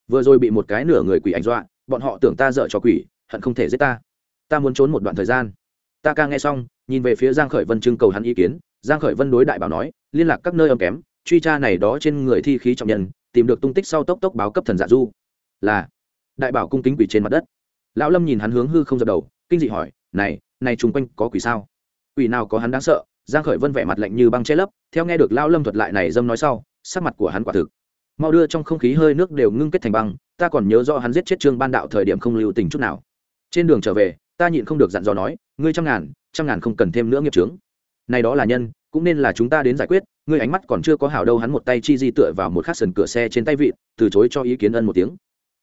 S1: Vừa rồi bị một cái nửa người quỷ ảnh dọa, bọn họ tưởng ta dợ cho quỷ, hận không thể giết ta. Ta muốn trốn một đoạn thời gian ta ca nghe xong, nhìn về phía giang khởi vân trưng cầu hắn ý kiến, giang khởi vân đối đại bảo nói, liên lạc các nơi âm kém, truy tra này đó trên người thi khí trọng nhân, tìm được tung tích sau tốc tốc báo cấp thần dạ du. Là, đại bảo cung kính quỷ trên mặt đất. Lão lâm nhìn hắn hướng hư không dập đầu, kinh dị hỏi, này này chung quanh có quỷ sao? Quỷ nào có hắn đáng sợ? Giang khởi vân vẻ mặt lạnh như băng che lấp, theo nghe được lão lâm thuật lại này dâm nói sau, sắc mặt của hắn quả thực. Mau đưa trong không khí hơi nước đều ngưng kết thành băng, ta còn nhớ rõ hắn giết chết trương ban đạo thời điểm không lưu tình chút nào. Trên đường trở về ta nhịn không được dặn dò nói ngươi trăm ngàn trăm ngàn không cần thêm nữa nghiệp trướng này đó là nhân cũng nên là chúng ta đến giải quyết ngươi ánh mắt còn chưa có hảo đâu hắn một tay chi di tựa vào một khắc sần cửa xe trên tay vịt từ chối cho ý kiến ân một tiếng.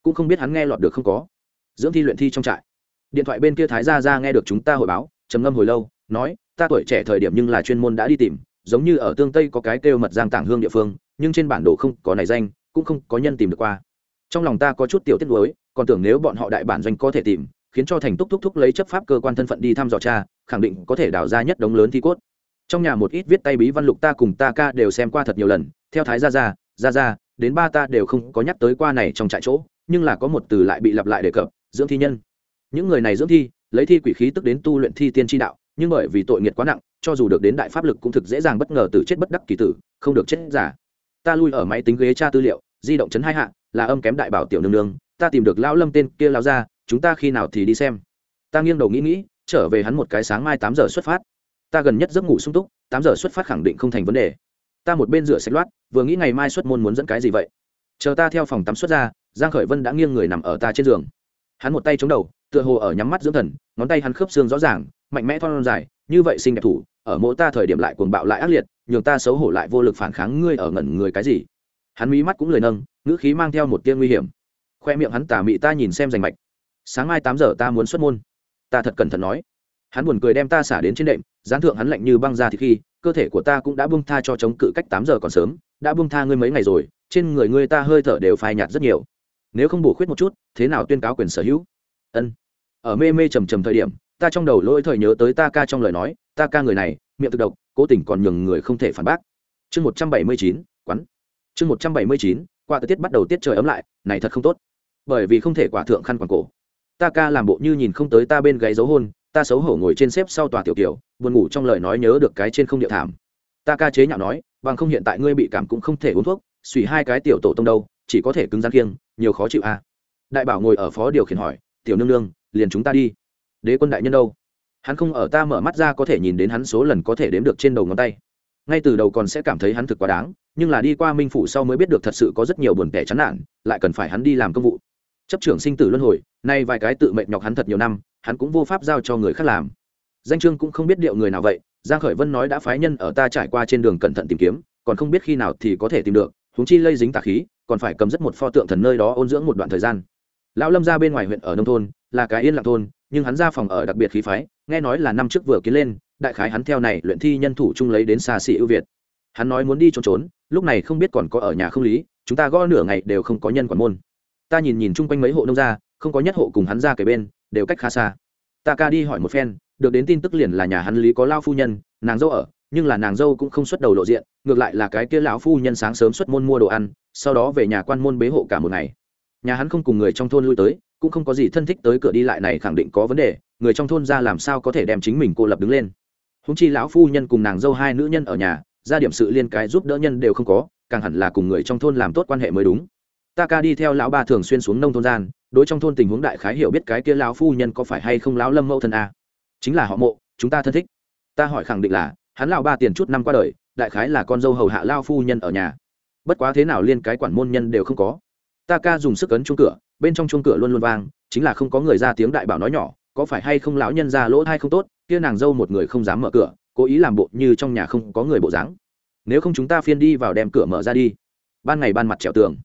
S1: Cũng không biết hắn nghe lọt được không có. Dưỡng thi luyện thi trong trại. Điện thoại bên kia thái gia ra nghe được chúng ta hồi báo trầm ngâm hồi lâu nói ta tuổi trẻ thời điểm nhưng là chuyên môn đã đi tìm giống như ở tương tây có cái kêu mật giang tảng hương địa phương nhưng trên bản đồ không có này danh cũng không có nhân tìm được qua. Trong lòng ta có chút tiểu tiết lối, còn tưởng nếu bọn họ đại bản doanh có thể tìm khiến cho thành túc thúc thúc lấy chấp pháp cơ quan thân phận đi thăm dò cha, khẳng định có thể đào ra nhất đống lớn thi cốt. Trong nhà một ít viết tay bí văn lục ta cùng ta ca đều xem qua thật nhiều lần, theo thái gia gia gia gia, đến ba ta đều không có nhắc tới qua này trong trại chỗ, nhưng là có một từ lại bị lặp lại đề cập, dưỡng thi nhân. Những người này dưỡng thi, lấy thi quỷ khí tức đến tu luyện thi tiên tri đạo, nhưng bởi vì tội nghiệt quá nặng, cho dù được đến đại pháp lực cũng thực dễ dàng bất ngờ từ chết bất đắc kỳ tử, không được chết giả. Ta lui ở máy tính ghế tra tư liệu, di động chấn hai hạ, là âm kém đại bảo tiểu nương nương, ta tìm được lão lâm tên kia lao ra chúng ta khi nào thì đi xem. Ta nghiêng đầu nghĩ nghĩ, trở về hắn một cái sáng mai tám giờ xuất phát. Ta gần nhất giấc ngủ sung túc, tám giờ xuất phát khẳng định không thành vấn đề. Ta một bên rửa sạch loát, vừa nghĩ ngày mai xuất môn muốn dẫn cái gì vậy? Chờ ta theo phòng tắm xuất ra, giang khởi vân đã nghiêng người nằm ở ta trên giường. Hắn một tay chống đầu, tựa hồ ở nhắm mắt dưỡng thần, ngón tay hắn khớp xương rõ ràng, mạnh mẽ thon dài, như vậy xinh đẹp thủ, ở mỗi ta thời điểm lại cuồng bạo lại ác liệt, nhường ta xấu hổ lại vô lực phản kháng ngươi ở ngẩn người cái gì? Hắn mí mắt cũng lười nâng, ngữ khí mang theo một tia nguy hiểm. Khoe miệng hắn tà mị ta nhìn xem rành mạch sáng mai tám giờ ta muốn xuất môn. Ta thật cẩn thận nói. Hắn buồn cười đem ta xả đến trên đệm gián thượng hắn lạnh như băng ra thì khi, cơ thể của ta cũng đã bung tha cho chống cự cách tám giờ còn sớm, đã bung tha ngươi mấy ngày rồi, trên người ngươi ta hơi thở đều phai nhạt rất nhiều. Nếu không bổ khuyết một chút, thế nào tuyên cáo quyền sở hữu? Ân. Ở mê mê trầm trầm thời điểm, ta trong đầu lỗi thời nhớ tới ta ca trong lời nói, ta ca người này, miệng thực độc, cố tình còn nhường người không thể phản bác. Chương một trăm bảy mươi chín quắn chương một trăm bảy mươi chín qua thời tiết bắt đầu tiết trời ấm lại, này thật không tốt. Bởi vì không thể quả thượng khăn quàng cổ ta ca làm bộ như nhìn không tới ta bên gáy dấu hôn ta xấu hổ ngồi trên xếp sau tòa tiểu tiểu, buồn ngủ trong lời nói nhớ được cái trên không địa thảm. Ta ca chế nhạo nói bằng không hiện tại ngươi bị cảm cũng không thể uống thuốc suy hai cái tiểu tổ tông đâu chỉ có thể cứng rắn kiêng nhiều khó chịu a à. đại bảo ngồi ở phó điều khiển hỏi tiểu nương nương liền chúng ta đi. Đế quân đại nhân đâu? Hắn không ở ta mở mắt ra có thể nhìn đến hắn số lần có thể đếm được trên đầu ngón tay. Ngay từ đầu còn sẽ cảm thấy hắn thực quá đáng nhưng là đi qua minh phủ sau mới biết được thật sự có rất nhiều buồn tẻ chán nản lại cần phải hắn đi làm công vụ. Chấp trưởng sinh tử luân hồi nay vài cái tự mệnh nhọc hắn thật nhiều năm, hắn cũng vô pháp giao cho người khác làm. Danh trương cũng không biết điệu người nào vậy, giang khởi vân nói đã phái nhân ở ta trải qua trên đường cẩn thận tìm kiếm, còn không biết khi nào thì có thể tìm được chúng chi lây dính tà khí, còn phải cầm rất một pho tượng thần nơi đó ôn dưỡng một đoạn thời gian. Lão lâm ra bên ngoài huyện ở nông thôn, là cái yên lặng thôn, nhưng hắn ra phòng ở đặc biệt khí phái, nghe nói là năm trước vừa kiến lên, đại khái hắn theo này luyện thi nhân thủ chung lấy đến xa xỉ ưu việt. Hắn nói muốn đi trốn trốn, lúc này không biết còn có ở nhà không lý, chúng ta gõ nửa ngày đều không có nhân quản môn. Ta nhìn nhìn chung quanh mấy hộ nông gia không có nhất hộ cùng hắn ra kể bên, đều cách khá xa. Ta ca đi hỏi một phen, được đến tin tức liền là nhà hắn lý có lao phu nhân, nàng dâu ở, nhưng là nàng dâu cũng không xuất đầu lộ diện, ngược lại là cái kia lão phu nhân sáng sớm xuất môn mua đồ ăn, sau đó về nhà quan môn bế hộ cả một ngày. Nhà hắn không cùng người trong thôn lui tới, cũng không có gì thân thích tới cửa đi lại này khẳng định có vấn đề, người trong thôn ra làm sao có thể đem chính mình cô lập đứng lên. Húng chi lão phu nhân cùng nàng dâu hai nữ nhân ở nhà, ra điểm sự liên cái giúp đỡ nhân đều không có, càng hẳn là cùng người trong thôn làm tốt quan hệ mới đúng ta ca đi theo lão ba thường xuyên xuống nông thôn gian, đối trong thôn tình huống đại khái hiểu biết cái kia lão phu nhân có phải hay không lão lâm mẫu thân a? Chính là họ mộ, chúng ta thân thích. Ta hỏi khẳng định là, hắn lão ba tiền chút năm qua đời, đại khái là con dâu hầu hạ lao phu nhân ở nhà. Bất quá thế nào liên cái quản môn nhân đều không có. Ta ca dùng sức ấn chuông cửa, bên trong chuông cửa luôn luôn vang, chính là không có người ra tiếng đại bảo nói nhỏ, có phải hay không lão nhân ra lỗ thai không tốt, kia nàng dâu một người không dám mở cửa, cố ý làm bộ như trong nhà không có người bộ dáng. Nếu không chúng ta phiên đi vào đem cửa mở ra đi. Ban ngày ban mặt trèo tường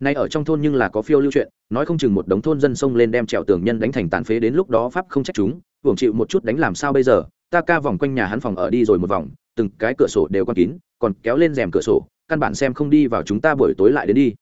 S1: nay ở trong thôn nhưng là có phiêu lưu chuyện, nói không chừng một đống thôn dân xông lên đem trèo tường nhân đánh thành tàn phế đến lúc đó pháp không trách chúng, hưởng chịu một chút đánh làm sao bây giờ, ta ca vòng quanh nhà hắn phòng ở đi rồi một vòng, từng cái cửa sổ đều quan kín, còn kéo lên rèm cửa sổ, căn bản xem không đi vào chúng ta buổi tối lại đến đi.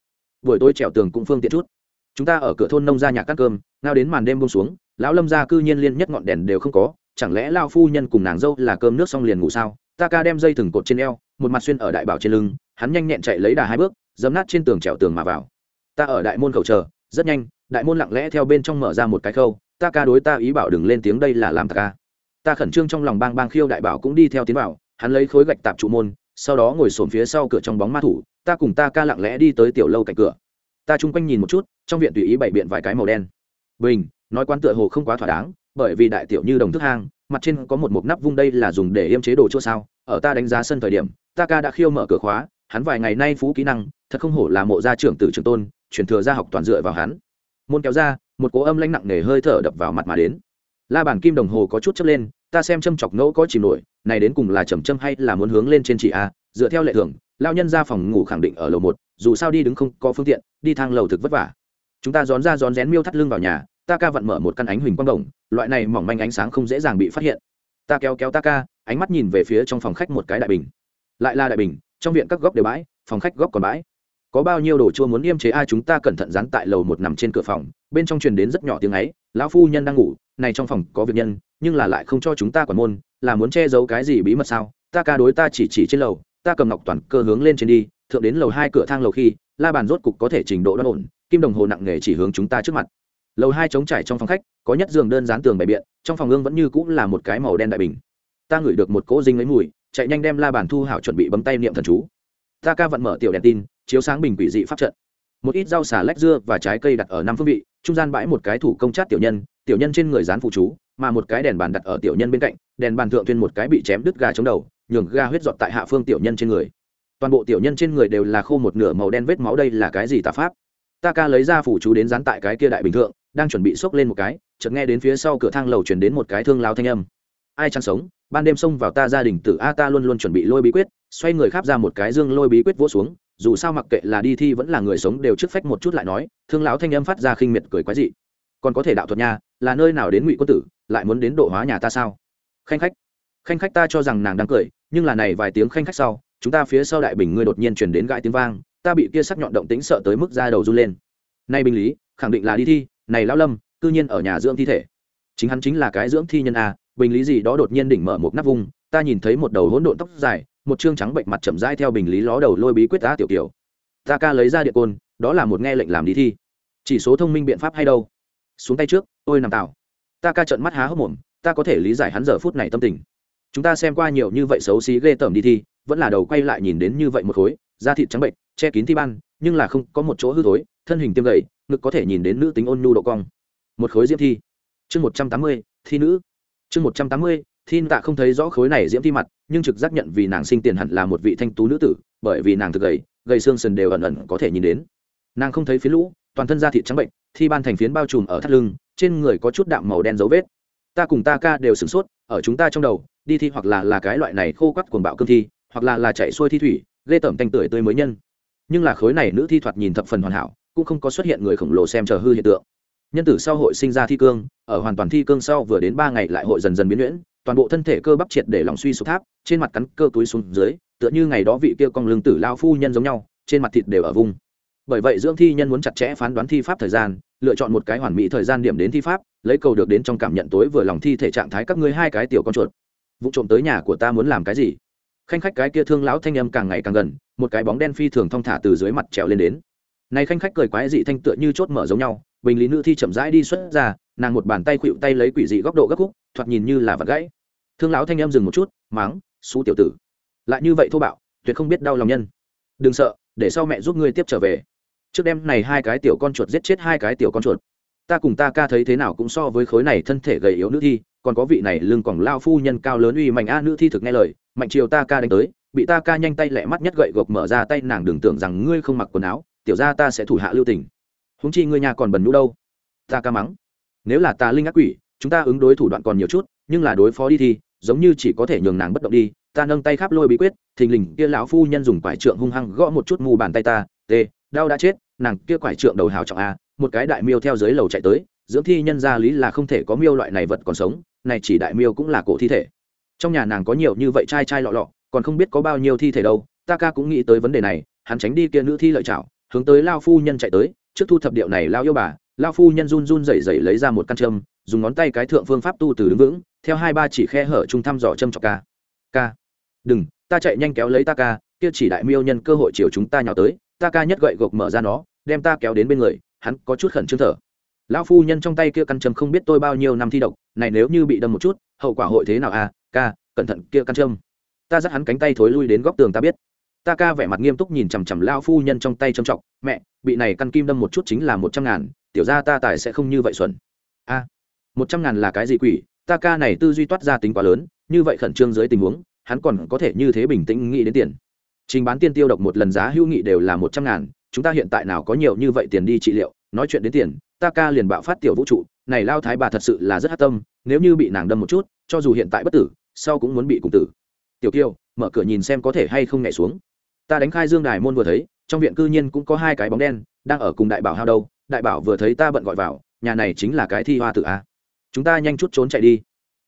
S1: Buổi tối trèo tường cũng phương tiện chút. Chúng ta ở cửa thôn nông ra nhà cắt cơm, ngao đến màn đêm bông xuống, lão lâm gia cư nhiên liên nhất ngọn đèn đều không có, chẳng lẽ lao phu nhân cùng nàng dâu là cơm nước xong liền ngủ sao? Ta ca đem dây thừng cột trên eo, một mặt xuyên ở đại bảo trên lưng, hắn nhanh nhẹn chạy lấy đà hai bước dấm nát trên tường trèo tường mà vào. Ta ở đại môn khẩu chờ, rất nhanh, đại môn lặng lẽ theo bên trong mở ra một cái khâu, ta ca đối ta ý bảo đừng lên tiếng đây là làm ta ca. Ta khẩn trương trong lòng bang bang khiêu đại bảo cũng đi theo tiến bảo hắn lấy khối gạch tạp trụ môn, sau đó ngồi xổm phía sau cửa trong bóng ma thủ, ta cùng ta ca lặng lẽ đi tới tiểu lâu cạnh cửa. Ta chung quanh nhìn một chút, trong viện tùy ý bày biện vài cái màu đen. Bình, nói quán tựa hồ không quá thỏa đáng, bởi vì đại tiểu như đồng thức hang, mặt trên có một mục nắp vung đây là dùng để yêm chế đồ chỗ sao, ở ta đánh giá sân thời điểm, ta ca đã khiêu mở cửa khóa hắn vài ngày nay phú kỹ năng, thật không hổ là mộ gia trưởng tử trường tôn, truyền thừa gia học toàn dựa vào hắn. Môn kéo ra, một cố âm lãnh nặng nề hơi thở đập vào mặt mà đến. La bàn kim đồng hồ có chút chấp lên, ta xem châm chọc ngẫu có chìm nổi, này đến cùng là chầm châm hay là muốn hướng lên trên chị a, dựa theo lệ thường lao nhân ra phòng ngủ khẳng định ở lầu một, dù sao đi đứng không có phương tiện, đi thang lầu thực vất vả. Chúng ta rón ra rón rén miêu thắt lưng vào nhà, ta ca vặn mở một căn ánh huỳnh quang đồng, loại này mỏng manh ánh sáng không dễ dàng bị phát hiện. Ta kéo kéo ta ca, ánh mắt nhìn về phía trong phòng khách một cái đại bình. Lại là đại bình trong viện các góc đều bãi, phòng khách góc còn bãi. Có bao nhiêu đồ chua muốn yêm chế ai chúng ta cẩn thận dán tại lầu một nằm trên cửa phòng, bên trong truyền đến rất nhỏ tiếng ấy, lão phu nhân đang ngủ, này trong phòng có việc nhân, nhưng là lại không cho chúng ta quản môn, là muốn che giấu cái gì bí mật sao? Ta ca đối ta chỉ chỉ trên lầu, ta cầm ngọc toàn cơ hướng lên trên đi, thượng đến lầu hai cửa thang lầu khi, la bàn rốt cục có thể trình độ đoan ổn, kim đồng hồ nặng nghề chỉ hướng chúng ta trước mặt. Lầu hai trống trải trong phòng khách, có nhất giường đơn dán tường bày biện, trong phòng ương vẫn như cũng là một cái màu đen đại bình. Ta ngửi được một cỗ dinh lấy mùi chạy nhanh đem la bàn thu hảo chuẩn bị bấm tay niệm thần chú. Ta ca vận mở tiểu đèn tin, chiếu sáng bình quỷ dị pháp trận. Một ít rau xà lách dưa và trái cây đặt ở năm phương vị, trung gian bãi một cái thủ công chát tiểu nhân tiểu nhân trên người dán phụ chú, mà một cái đèn bàn đặt ở tiểu nhân bên cạnh, đèn bàn thượng tuyên một cái bị chém đứt gà chống đầu, nhường ga huyết dọn tại hạ phương tiểu nhân trên người. Toàn bộ tiểu nhân trên người đều là khô một nửa màu đen vết máu đây là cái gì tà pháp? Ta ca lấy ra phủ chú đến dán tại cái kia đại bình thượng, đang chuẩn bị xốc lên một cái, chợt nghe đến phía sau cửa thang lầu chuyển đến một cái thương lao thanh âm ai chăn sống, ban đêm xông vào ta gia đình tử a ta luôn luôn chuẩn bị lôi bí quyết, xoay người khắp ra một cái dương lôi bí quyết vỗ xuống, dù sao mặc kệ là đi thi vẫn là người sống đều trước phách một chút lại nói, thương lão thanh âm phát ra khinh miệt cười quái dị. Còn có thể đạo thuật nha, là nơi nào đến ngụy quân tử, lại muốn đến độ hóa nhà ta sao? Khanh khách. Khanh khách ta cho rằng nàng đang cười, nhưng là này vài tiếng khanh khách sau, chúng ta phía sau đại bình ngươi đột nhiên chuyển đến gãi tiếng vang, ta bị kia sắc nhọn động tính sợ tới mức da đầu run lên. Nay bình lý, khẳng định là đi thi, này lão lâm, cư nhiên ở nhà dưỡng thi thể. Chính hắn chính là cái dưỡng thi nhân a bình lý gì đó đột nhiên đỉnh mở một nắp vung, ta nhìn thấy một đầu hỗn độn tóc dài, một chương trắng bệnh mặt chậm rãi theo bình lý ló đầu lôi bí quyết ta tiểu kiểu. Ta ca lấy ra địa côn, đó là một nghe lệnh làm đi thi. Chỉ số thông minh biện pháp hay đâu? Xuống tay trước, tôi nằm tạo ta ca trận mắt há hốc mồm, ta có thể lý giải hắn giờ phút này tâm tình. Chúng ta xem qua nhiều như vậy xấu xí ghê tởm đi thi, vẫn là đầu quay lại nhìn đến như vậy một khối, da thịt trắng bệnh, che kín thi ban, nhưng là không có một chỗ hư thối, thân hình tiêm gầy, ngực có thể nhìn đến nữ tính ôn nhu độ cong. Một khối diễm thi. Chương một trăm tám mươi, thi nữ chương một trăm tám mươi, thiên tạ không thấy rõ khối này diễm thi mặt, nhưng trực giác nhận vì nàng sinh tiền hẳn là một vị thanh tú nữ tử, bởi vì nàng thực gầy gầy xương sần đều ẩn ẩn có thể nhìn đến. Nàng không thấy phiến lũ, toàn thân da thịt trắng bệnh, thi ban thành phiến bao trùm ở thắt lưng, trên người có chút đạm màu đen dấu vết. Ta cùng ta ca đều sửng sốt, ở chúng ta trong đầu, đi thi hoặc là là cái loại này khô quắt cuồng bạo cương thi, hoặc là là chạy xuôi thi thủy, ghê tởm tanh tưởi tươi mới nhân. Nhưng là khối này nữ thi thoạt nhìn thập phần hoàn hảo, cũng không có xuất hiện người khổng lồ xem chờ hư hiện tượng nhân tử sau hội sinh ra thi cương, ở hoàn toàn thi cương sau vừa đến ba ngày lại hội dần dần biến nhuyễn, toàn bộ thân thể cơ bắp triệt để lòng suy sụp tháp, trên mặt cắn cơ túi xuống dưới, tựa như ngày đó vị kia con lương tử lao phu nhân giống nhau, trên mặt thịt đều ở vùng. Bởi vậy dưỡng thi nhân muốn chặt chẽ phán đoán thi pháp thời gian, lựa chọn một cái hoàn mỹ thời gian điểm đến thi pháp, lấy cầu được đến trong cảm nhận tối vừa lòng thi thể trạng thái các ngươi hai cái tiểu con chuột. Vụ trộm tới nhà của ta muốn làm cái gì? Khanh khách cái kia thương lão thanh âm càng ngày càng gần, một cái bóng đen phi thường thong thả từ dưới mặt trèo lên đến. Này khanh khách cười quái dị thanh tựa như chốt mở giống nhau bình lý nữ thi chậm rãi đi xuất ra, nàng một bàn tay khuỵu tay lấy quỷ dị góc độ gấp khúc, thoạt nhìn như là vật gãy. Thương lão thanh em dừng một chút máng xú tiểu tử. Lại như vậy thô bạo, tuyệt không biết đau lòng nhân. Đừng sợ, để sau mẹ giúp ngươi tiếp trở về. Trước đêm này hai cái tiểu con chuột giết chết hai cái tiểu con chuột. Ta cùng ta ca thấy thế nào cũng so với khối này thân thể gầy yếu nữ thi, còn có vị này lưng còn lao phu nhân cao lớn uy mạnh a nữ thi thực nghe lời, mạnh chiều ta ca đánh tới, bị ta ca nhanh tay lẹ mắt nhất gậy gộc mở ra tay, nàng đừng tưởng rằng ngươi không mặc quần áo, tiểu ra ta sẽ thủ hạ lưu tình húng chi ngươi nhà còn bẩn nhũ đâu? Ta ca mắng. Nếu là tà linh ác quỷ chúng ta ứng đối thủ đoạn còn nhiều chút nhưng là đối phó đi thì, giống như chỉ có thể nhường nàng bất động đi. Ta nâng tay khắp lôi bí quyết thình lình kia lão phu nhân dùng quải trượng hung hăng gõ một chút mù bàn tay ta. Tê đau đã chết nàng kia quải trượng đầu hào trọng a. Một cái đại miêu theo dưới lầu chạy tới dưỡng thi nhân gia lý là không thể có miêu loại này vật còn sống này chỉ đại miêu cũng là cổ thi thể. Trong nhà nàng có nhiều như vậy trai trai lọ lọ còn không biết có bao nhiêu thi thể đâu. Ta ca cũng nghĩ tới vấn đề này hắn tránh đi kia nữ thi lợi chảo hướng tới lao phu nhân chạy tới trước thu thập điệu này lao yêu bà, lao phu nhân run run rẩy rẩy lấy ra một căn châm, dùng ngón tay cái thượng phương pháp tu từ đứng vững, theo hai ba chỉ khe hở trung thăm dò châm chọc ca. Ca. Đừng, ta chạy nhanh kéo lấy ta ca, kia chỉ đại miêu nhân cơ hội chiều chúng ta nhào tới, ta ca nhất gậy gộc mở ra nó, đem ta kéo đến bên người, hắn có chút khẩn trương thở. Lão phu nhân trong tay kia căn châm không biết tôi bao nhiêu năm thi độc, này nếu như bị đâm một chút, hậu quả hội thế nào à? Ca, cẩn thận, kia căn châm. Ta dắt hắn cánh tay thối lui đến góc tường ta biết ta ca vẻ mặt nghiêm túc nhìn chằm chằm lao phu nhân trong tay trầm trọng mẹ, bị này căn kim đâm một chút chính là một trăm ngàn, tiểu ra ta tài sẽ không như vậy xuẩn. A, một trăm ngàn là cái gì quỷ? Ta ca này tư duy toát ra tính quá lớn, như vậy khẩn trương dưới tình huống, hắn còn có thể như thế bình tĩnh nghĩ đến tiền. Trình bán tiên tiêu độc một lần giá hữu nghị đều là một trăm ngàn, chúng ta hiện tại nào có nhiều như vậy tiền đi trị liệu, nói chuyện đến tiền, ta ca liền bạo phát tiểu vũ trụ, này lao thái bà thật sự là rất hát tâm, nếu như bị nàng đâm một chút, cho dù hiện tại bất tử, sau cũng muốn bị cùng tử. Tiểu kiêu, mở cửa nhìn xem có thể hay không nhảy xuống ta đánh khai dương đài môn vừa thấy trong viện cư nhiên cũng có hai cái bóng đen đang ở cùng đại bảo hao đâu đại bảo vừa thấy ta bận gọi vào nhà này chính là cái thi hoa tự a. Chúng ta nhanh chút trốn chạy đi.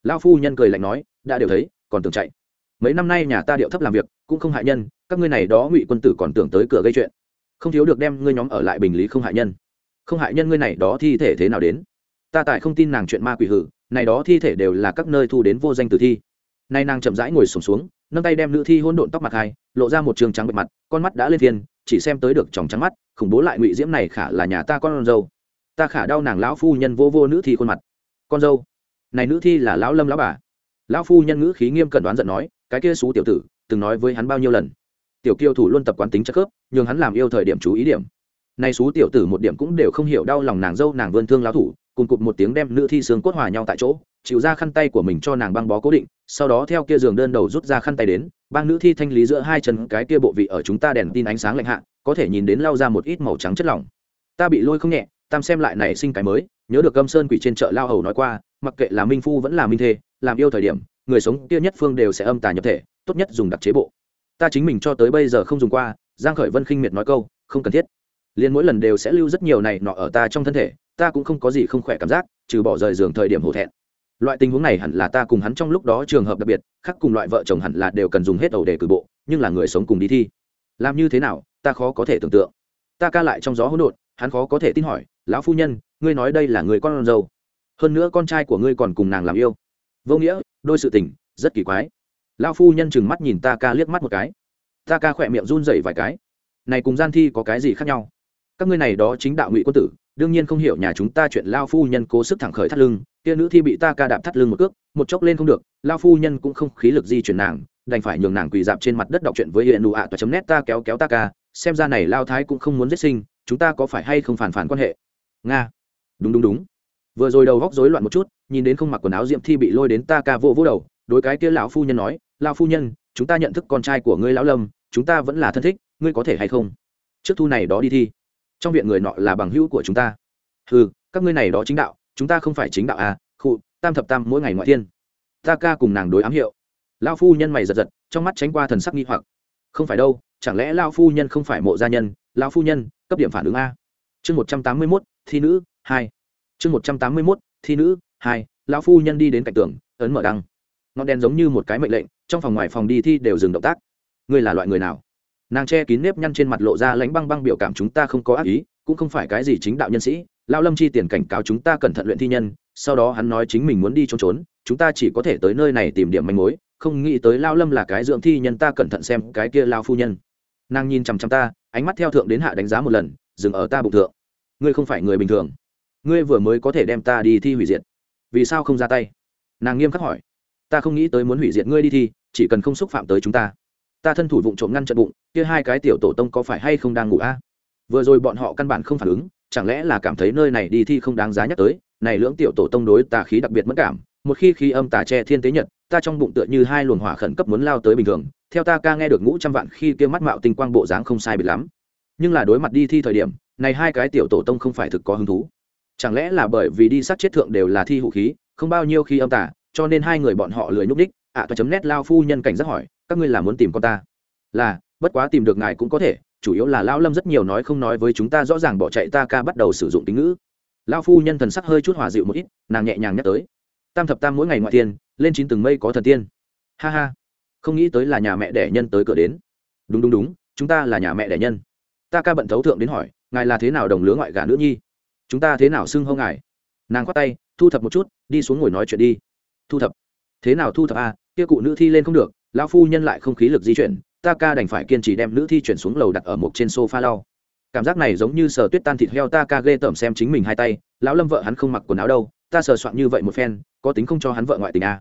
S1: Lao phu nhân cười lạnh nói đã đều thấy còn tưởng chạy. Mấy năm nay nhà ta điệu thấp làm việc cũng không hại nhân các ngươi này đó ngụy quân tử còn tưởng tới cửa gây chuyện. Không thiếu được đem ngươi nhóm ở lại bình lý không hại nhân. Không hại nhân ngươi này đó thi thể thế nào đến? Ta tại không tin nàng chuyện ma quỷ hử này đó thi thể đều là các nơi thu đến vô danh tử thi. Nay nàng chậm rãi ngồi sùng xuống, xuống nâng tay đem nữ thi hôn độn tóc mặt hai lộ ra một trường trắng bệ mặt, con mắt đã lên thiên, chỉ xem tới được tròng trắng mắt, khủng bố lại ngụy diễm này khả là nhà ta con dâu. Ta khả đau nàng lão phu nhân vô vô nữ thi khuôn mặt. Con dâu? Này nữ thi là lão lâm lão bà. Lão phu nhân ngữ khí nghiêm cẩn đoán giận nói, cái kia xú tiểu tử, từng nói với hắn bao nhiêu lần? Tiểu kiêu thủ luôn tập quán tính chất khớp, nhường hắn làm yêu thời điểm chú ý điểm. Nay xú tiểu tử một điểm cũng đều không hiểu đau lòng nàng dâu nàng vươn thương lão thủ, cùng cụt một tiếng đem nữ thi xương cốt hòa nhau tại chỗ chịu ra khăn tay của mình cho nàng băng bó cố định, sau đó theo kia giường đơn đầu rút ra khăn tay đến, băng nữ thi thanh lý giữa hai chân cái kia bộ vị ở chúng ta đèn tin ánh sáng lạnh hạ, có thể nhìn đến lau ra một ít màu trắng chất lỏng. Ta bị lôi không nhẹ, tam xem lại này sinh cái mới, nhớ được âm sơn quỷ trên chợ lao hầu nói qua, mặc kệ là minh phu vẫn là minh thê, làm yêu thời điểm, người sống kia nhất phương đều sẽ âm tà nhập thể, tốt nhất dùng đặc chế bộ. Ta chính mình cho tới bây giờ không dùng qua, giang khởi vân khinh miệt nói câu, không cần thiết. Liền mỗi lần đều sẽ lưu rất nhiều này nọ ở ta trong thân thể, ta cũng không có gì không khỏe cảm giác, trừ bỏ rời giường thời điểm hổ thẹn loại tình huống này hẳn là ta cùng hắn trong lúc đó trường hợp đặc biệt, khác cùng loại vợ chồng hẳn là đều cần dùng hết ẩu để cử bộ, nhưng là người sống cùng đi thi. Làm như thế nào, ta khó có thể tưởng tượng. Ta ca lại trong gió hỗn độn, hắn khó có thể tin hỏi, lão phu nhân, ngươi nói đây là người con dâu. Hơn nữa con trai của ngươi còn cùng nàng làm yêu. Vô nghĩa, đôi sự tình, rất kỳ quái. Lão phu nhân chừng mắt nhìn ta ca liếc mắt một cái. Ta ca khỏe miệng run rẩy vài cái. Này cùng gian thi có cái gì khác nhau? Các ngươi này đó chính đạo ngụy quân tử, đương nhiên không hiểu nhà chúng ta chuyện lao phu nhân cố sức thẳng khởi thắt lưng kia nữ thi bị ta ca đạp thắt lưng một cước, một chốc lên không được lao phu nhân cũng không khí lực di chuyển nàng, đành phải nhường nàng quỳ dạp trên mặt đất đọc chuyện với hiện nụ ạ toa chấm nét ta kéo kéo ta ca, xem ra này lao thái cũng không muốn giết sinh, chúng ta có phải hay không phản phản quan hệ? Nga. Đúng đúng đúng. Vừa rồi đầu góc rối loạn một chút, nhìn đến không mặc quần áo diệm thi bị lôi đến ta ca vô vô đầu, đối cái kia lão phu nhân nói lao phu nhân, chúng ta nhận thức con trai của ngươi lão lâm, chúng ta vẫn là thân thích, ngươi có thể hay không? Trước thu này đó đi thi. Trong viện người nọ là bằng hữu của chúng ta. Ừ các ngươi này đó chính đạo chúng ta không phải chính đạo à khụ tam thập tam mỗi ngày ngoại thiên. Ta ca cùng nàng đối ám hiệu. Lao phu nhân mày giật giật, trong mắt tránh qua thần sắc nghi hoặc. Không phải đâu, chẳng lẽ lao phu nhân không phải mộ gia nhân? Lao phu nhân, cấp điểm phản ứng a. Chương một trăm tám mươi mốt, thi nữ, hai. Chương một trăm tám mươi mốt, thi nữ, hai. Lão phu nhân đi đến cạnh tường, ấn mở đăng. Ngọn đèn giống như một cái mệnh lệnh, trong phòng ngoài phòng đi thi đều dừng động tác. Ngươi là loại người nào? Nàng che kín nếp nhăn trên mặt lộ ra lánh băng băng biểu cảm chúng ta không có ác ý, cũng không phải cái gì chính đạo nhân sĩ lao lâm chi tiền cảnh cáo chúng ta cẩn thận luyện thi nhân, sau đó hắn nói chính mình muốn đi trốn trốn, chúng ta chỉ có thể tới nơi này tìm điểm manh mối, không nghĩ tới lao lâm là cái dưỡng thi nhân, ta cẩn thận xem cái kia lao phu nhân. Nàng nhìn chằm chằm ta, ánh mắt theo thượng đến hạ đánh giá một lần, dừng ở ta bụng thượng. Ngươi không phải người bình thường. Ngươi vừa mới có thể đem ta đi thi hủy diệt. Vì sao không ra tay? Nàng nghiêm khắc hỏi. Ta không nghĩ tới muốn hủy diệt ngươi đi thi, chỉ cần không xúc phạm tới chúng ta. Ta thân thủ vụng trộm ngăn trận bụng, kia hai cái tiểu tổ tông có phải hay không đang ngủ a? Vừa rồi bọn họ căn bản không phản ứng chẳng lẽ là cảm thấy nơi này đi thi không đáng giá nhắc tới, này lưỡng tiểu tổ tông đối tà khí đặc biệt mất cảm, một khi khí âm tà che thiên tế nhật, ta trong bụng tựa như hai luồng hỏa khẩn cấp muốn lao tới bình thường, theo ta ca nghe được ngũ trăm vạn khi kia mắt mạo tinh quang bộ dáng không sai biệt lắm. Nhưng là đối mặt đi thi thời điểm, này hai cái tiểu tổ tông không phải thực có hứng thú. Chẳng lẽ là bởi vì đi sát chết thượng đều là thi hữu khí, không bao nhiêu khi âm tả cho nên hai người bọn họ lười nhúc đích ạ à, toa chấm nét lao phu nhân cảnh giác hỏi, các ngươi là muốn tìm con ta? Là, bất quá tìm được ngài cũng có thể chủ yếu là lao lâm rất nhiều nói không nói với chúng ta, rõ ràng bỏ chạy ta ca bắt đầu sử dụng tính ngữ. Lão phu nhân thần sắc hơi chút hòa dịu một ít, nàng nhẹ nhàng nhắc tới. Tam thập tam mỗi ngày ngoại tiên lên chín từng mây có thần tiên. Ha ha, không nghĩ tới là nhà mẹ đẻ nhân tới cửa đến. Đúng đúng đúng, chúng ta là nhà mẹ đẻ nhân. Ta ca bận thấu thượng đến hỏi, ngài là thế nào đồng lứa ngoại gà nữ nhi? Chúng ta thế nào xưng hô ngài? Nàng khoát tay, thu thập một chút, đi xuống ngồi nói chuyện đi. Thu thập. Thế nào thu thập a à? kia cụ nữ thi lên không được, lão phu nhân lại không khí lực di chuyển ta ca đành phải kiên trì đem nữ thi chuyển xuống lầu đặt ở một trên sofa lau. Cảm giác này giống như sờ tuyết tan thịt heo ta ca ghê tởm xem chính mình hai tay, lão lâm vợ hắn không mặc quần áo đâu, ta sờ soạn như vậy một phen, có tính không cho hắn vợ ngoại tình à.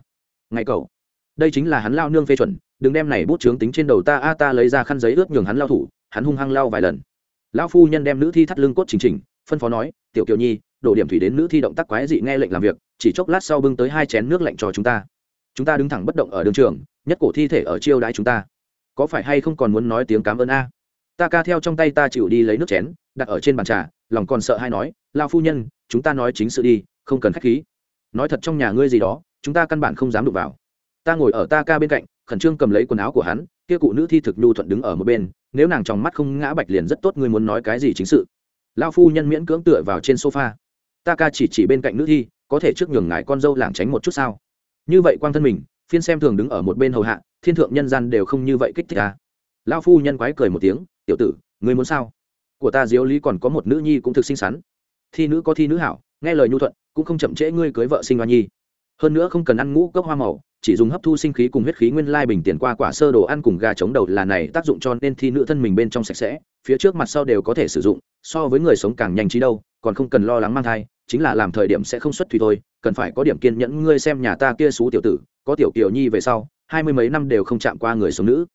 S1: ngày cậu, đây chính là hắn lao nương phê chuẩn, đừng đem này bút chướng tính trên đầu ta, a ta lấy ra khăn giấy ướt nhường hắn lao thủ, hắn hung hăng lao vài lần. Lão phu nhân đem nữ thi thắt lưng cốt chỉnh chỉnh, phân phó nói, tiểu kiều nhi, đổ điểm thủy đến nữ thi động tác quái dị nghe lệnh làm việc, chỉ chốc lát sau bưng tới hai chén nước lạnh cho chúng ta. Chúng ta đứng thẳng bất động ở đường trường, nhất cổ thi thể ở chiêu đãi chúng ta có phải hay không còn muốn nói tiếng cảm ơn a? Ta ca theo trong tay ta chịu đi lấy nước chén, đặt ở trên bàn trà, lòng còn sợ hay nói lao phu nhân, chúng ta nói chính sự đi, không cần khách khí. Nói thật trong nhà ngươi gì đó, chúng ta căn bản không dám đụng vào. Ta ngồi ở ta ca bên cạnh, khẩn trương cầm lấy quần áo của hắn, kia cụ nữ thi thực nhu thuận đứng ở một bên, nếu nàng trong mắt không ngã bạch liền rất tốt ngươi muốn nói cái gì chính sự. Lao phu nhân miễn cưỡng tựa vào trên sofa. Ta ca chỉ chỉ bên cạnh nữ thi, có thể trước nhường ngài con dâu làng tránh một chút sao? Như vậy quang thân mình phiên xem thường đứng ở một bên hầu hạ, thiên thượng nhân gian đều không như vậy kích thích à. ta lao phu nhân quái cười một tiếng, tiểu tử, ngươi muốn sao? Của ta diếu lý còn có một nữ nhi cũng thực xinh xắn. Thi nữ có thi nữ hảo, nghe lời nhu thuận, cũng không chậm trễ ngươi cưới vợ sinh hoa nhi. Hơn nữa không cần ăn ngũ cốc hoa màu, chỉ dùng hấp thu sinh khí cùng huyết khí nguyên lai bình tiền qua quả sơ đồ ăn cùng gà chống đầu là này tác dụng cho nên thi nữ thân mình bên trong sạch sẽ, phía trước mặt sau đều có thể sử dụng, so với người sống càng nhanh trí đâu, còn không cần lo lắng mang thai chính là làm thời điểm sẽ không xuất thủy thôi, cần phải có điểm kiên nhẫn ngươi xem nhà ta kia xú tiểu tử, có tiểu kiều nhi về sau, hai mươi mấy năm đều không chạm qua người sống nữ.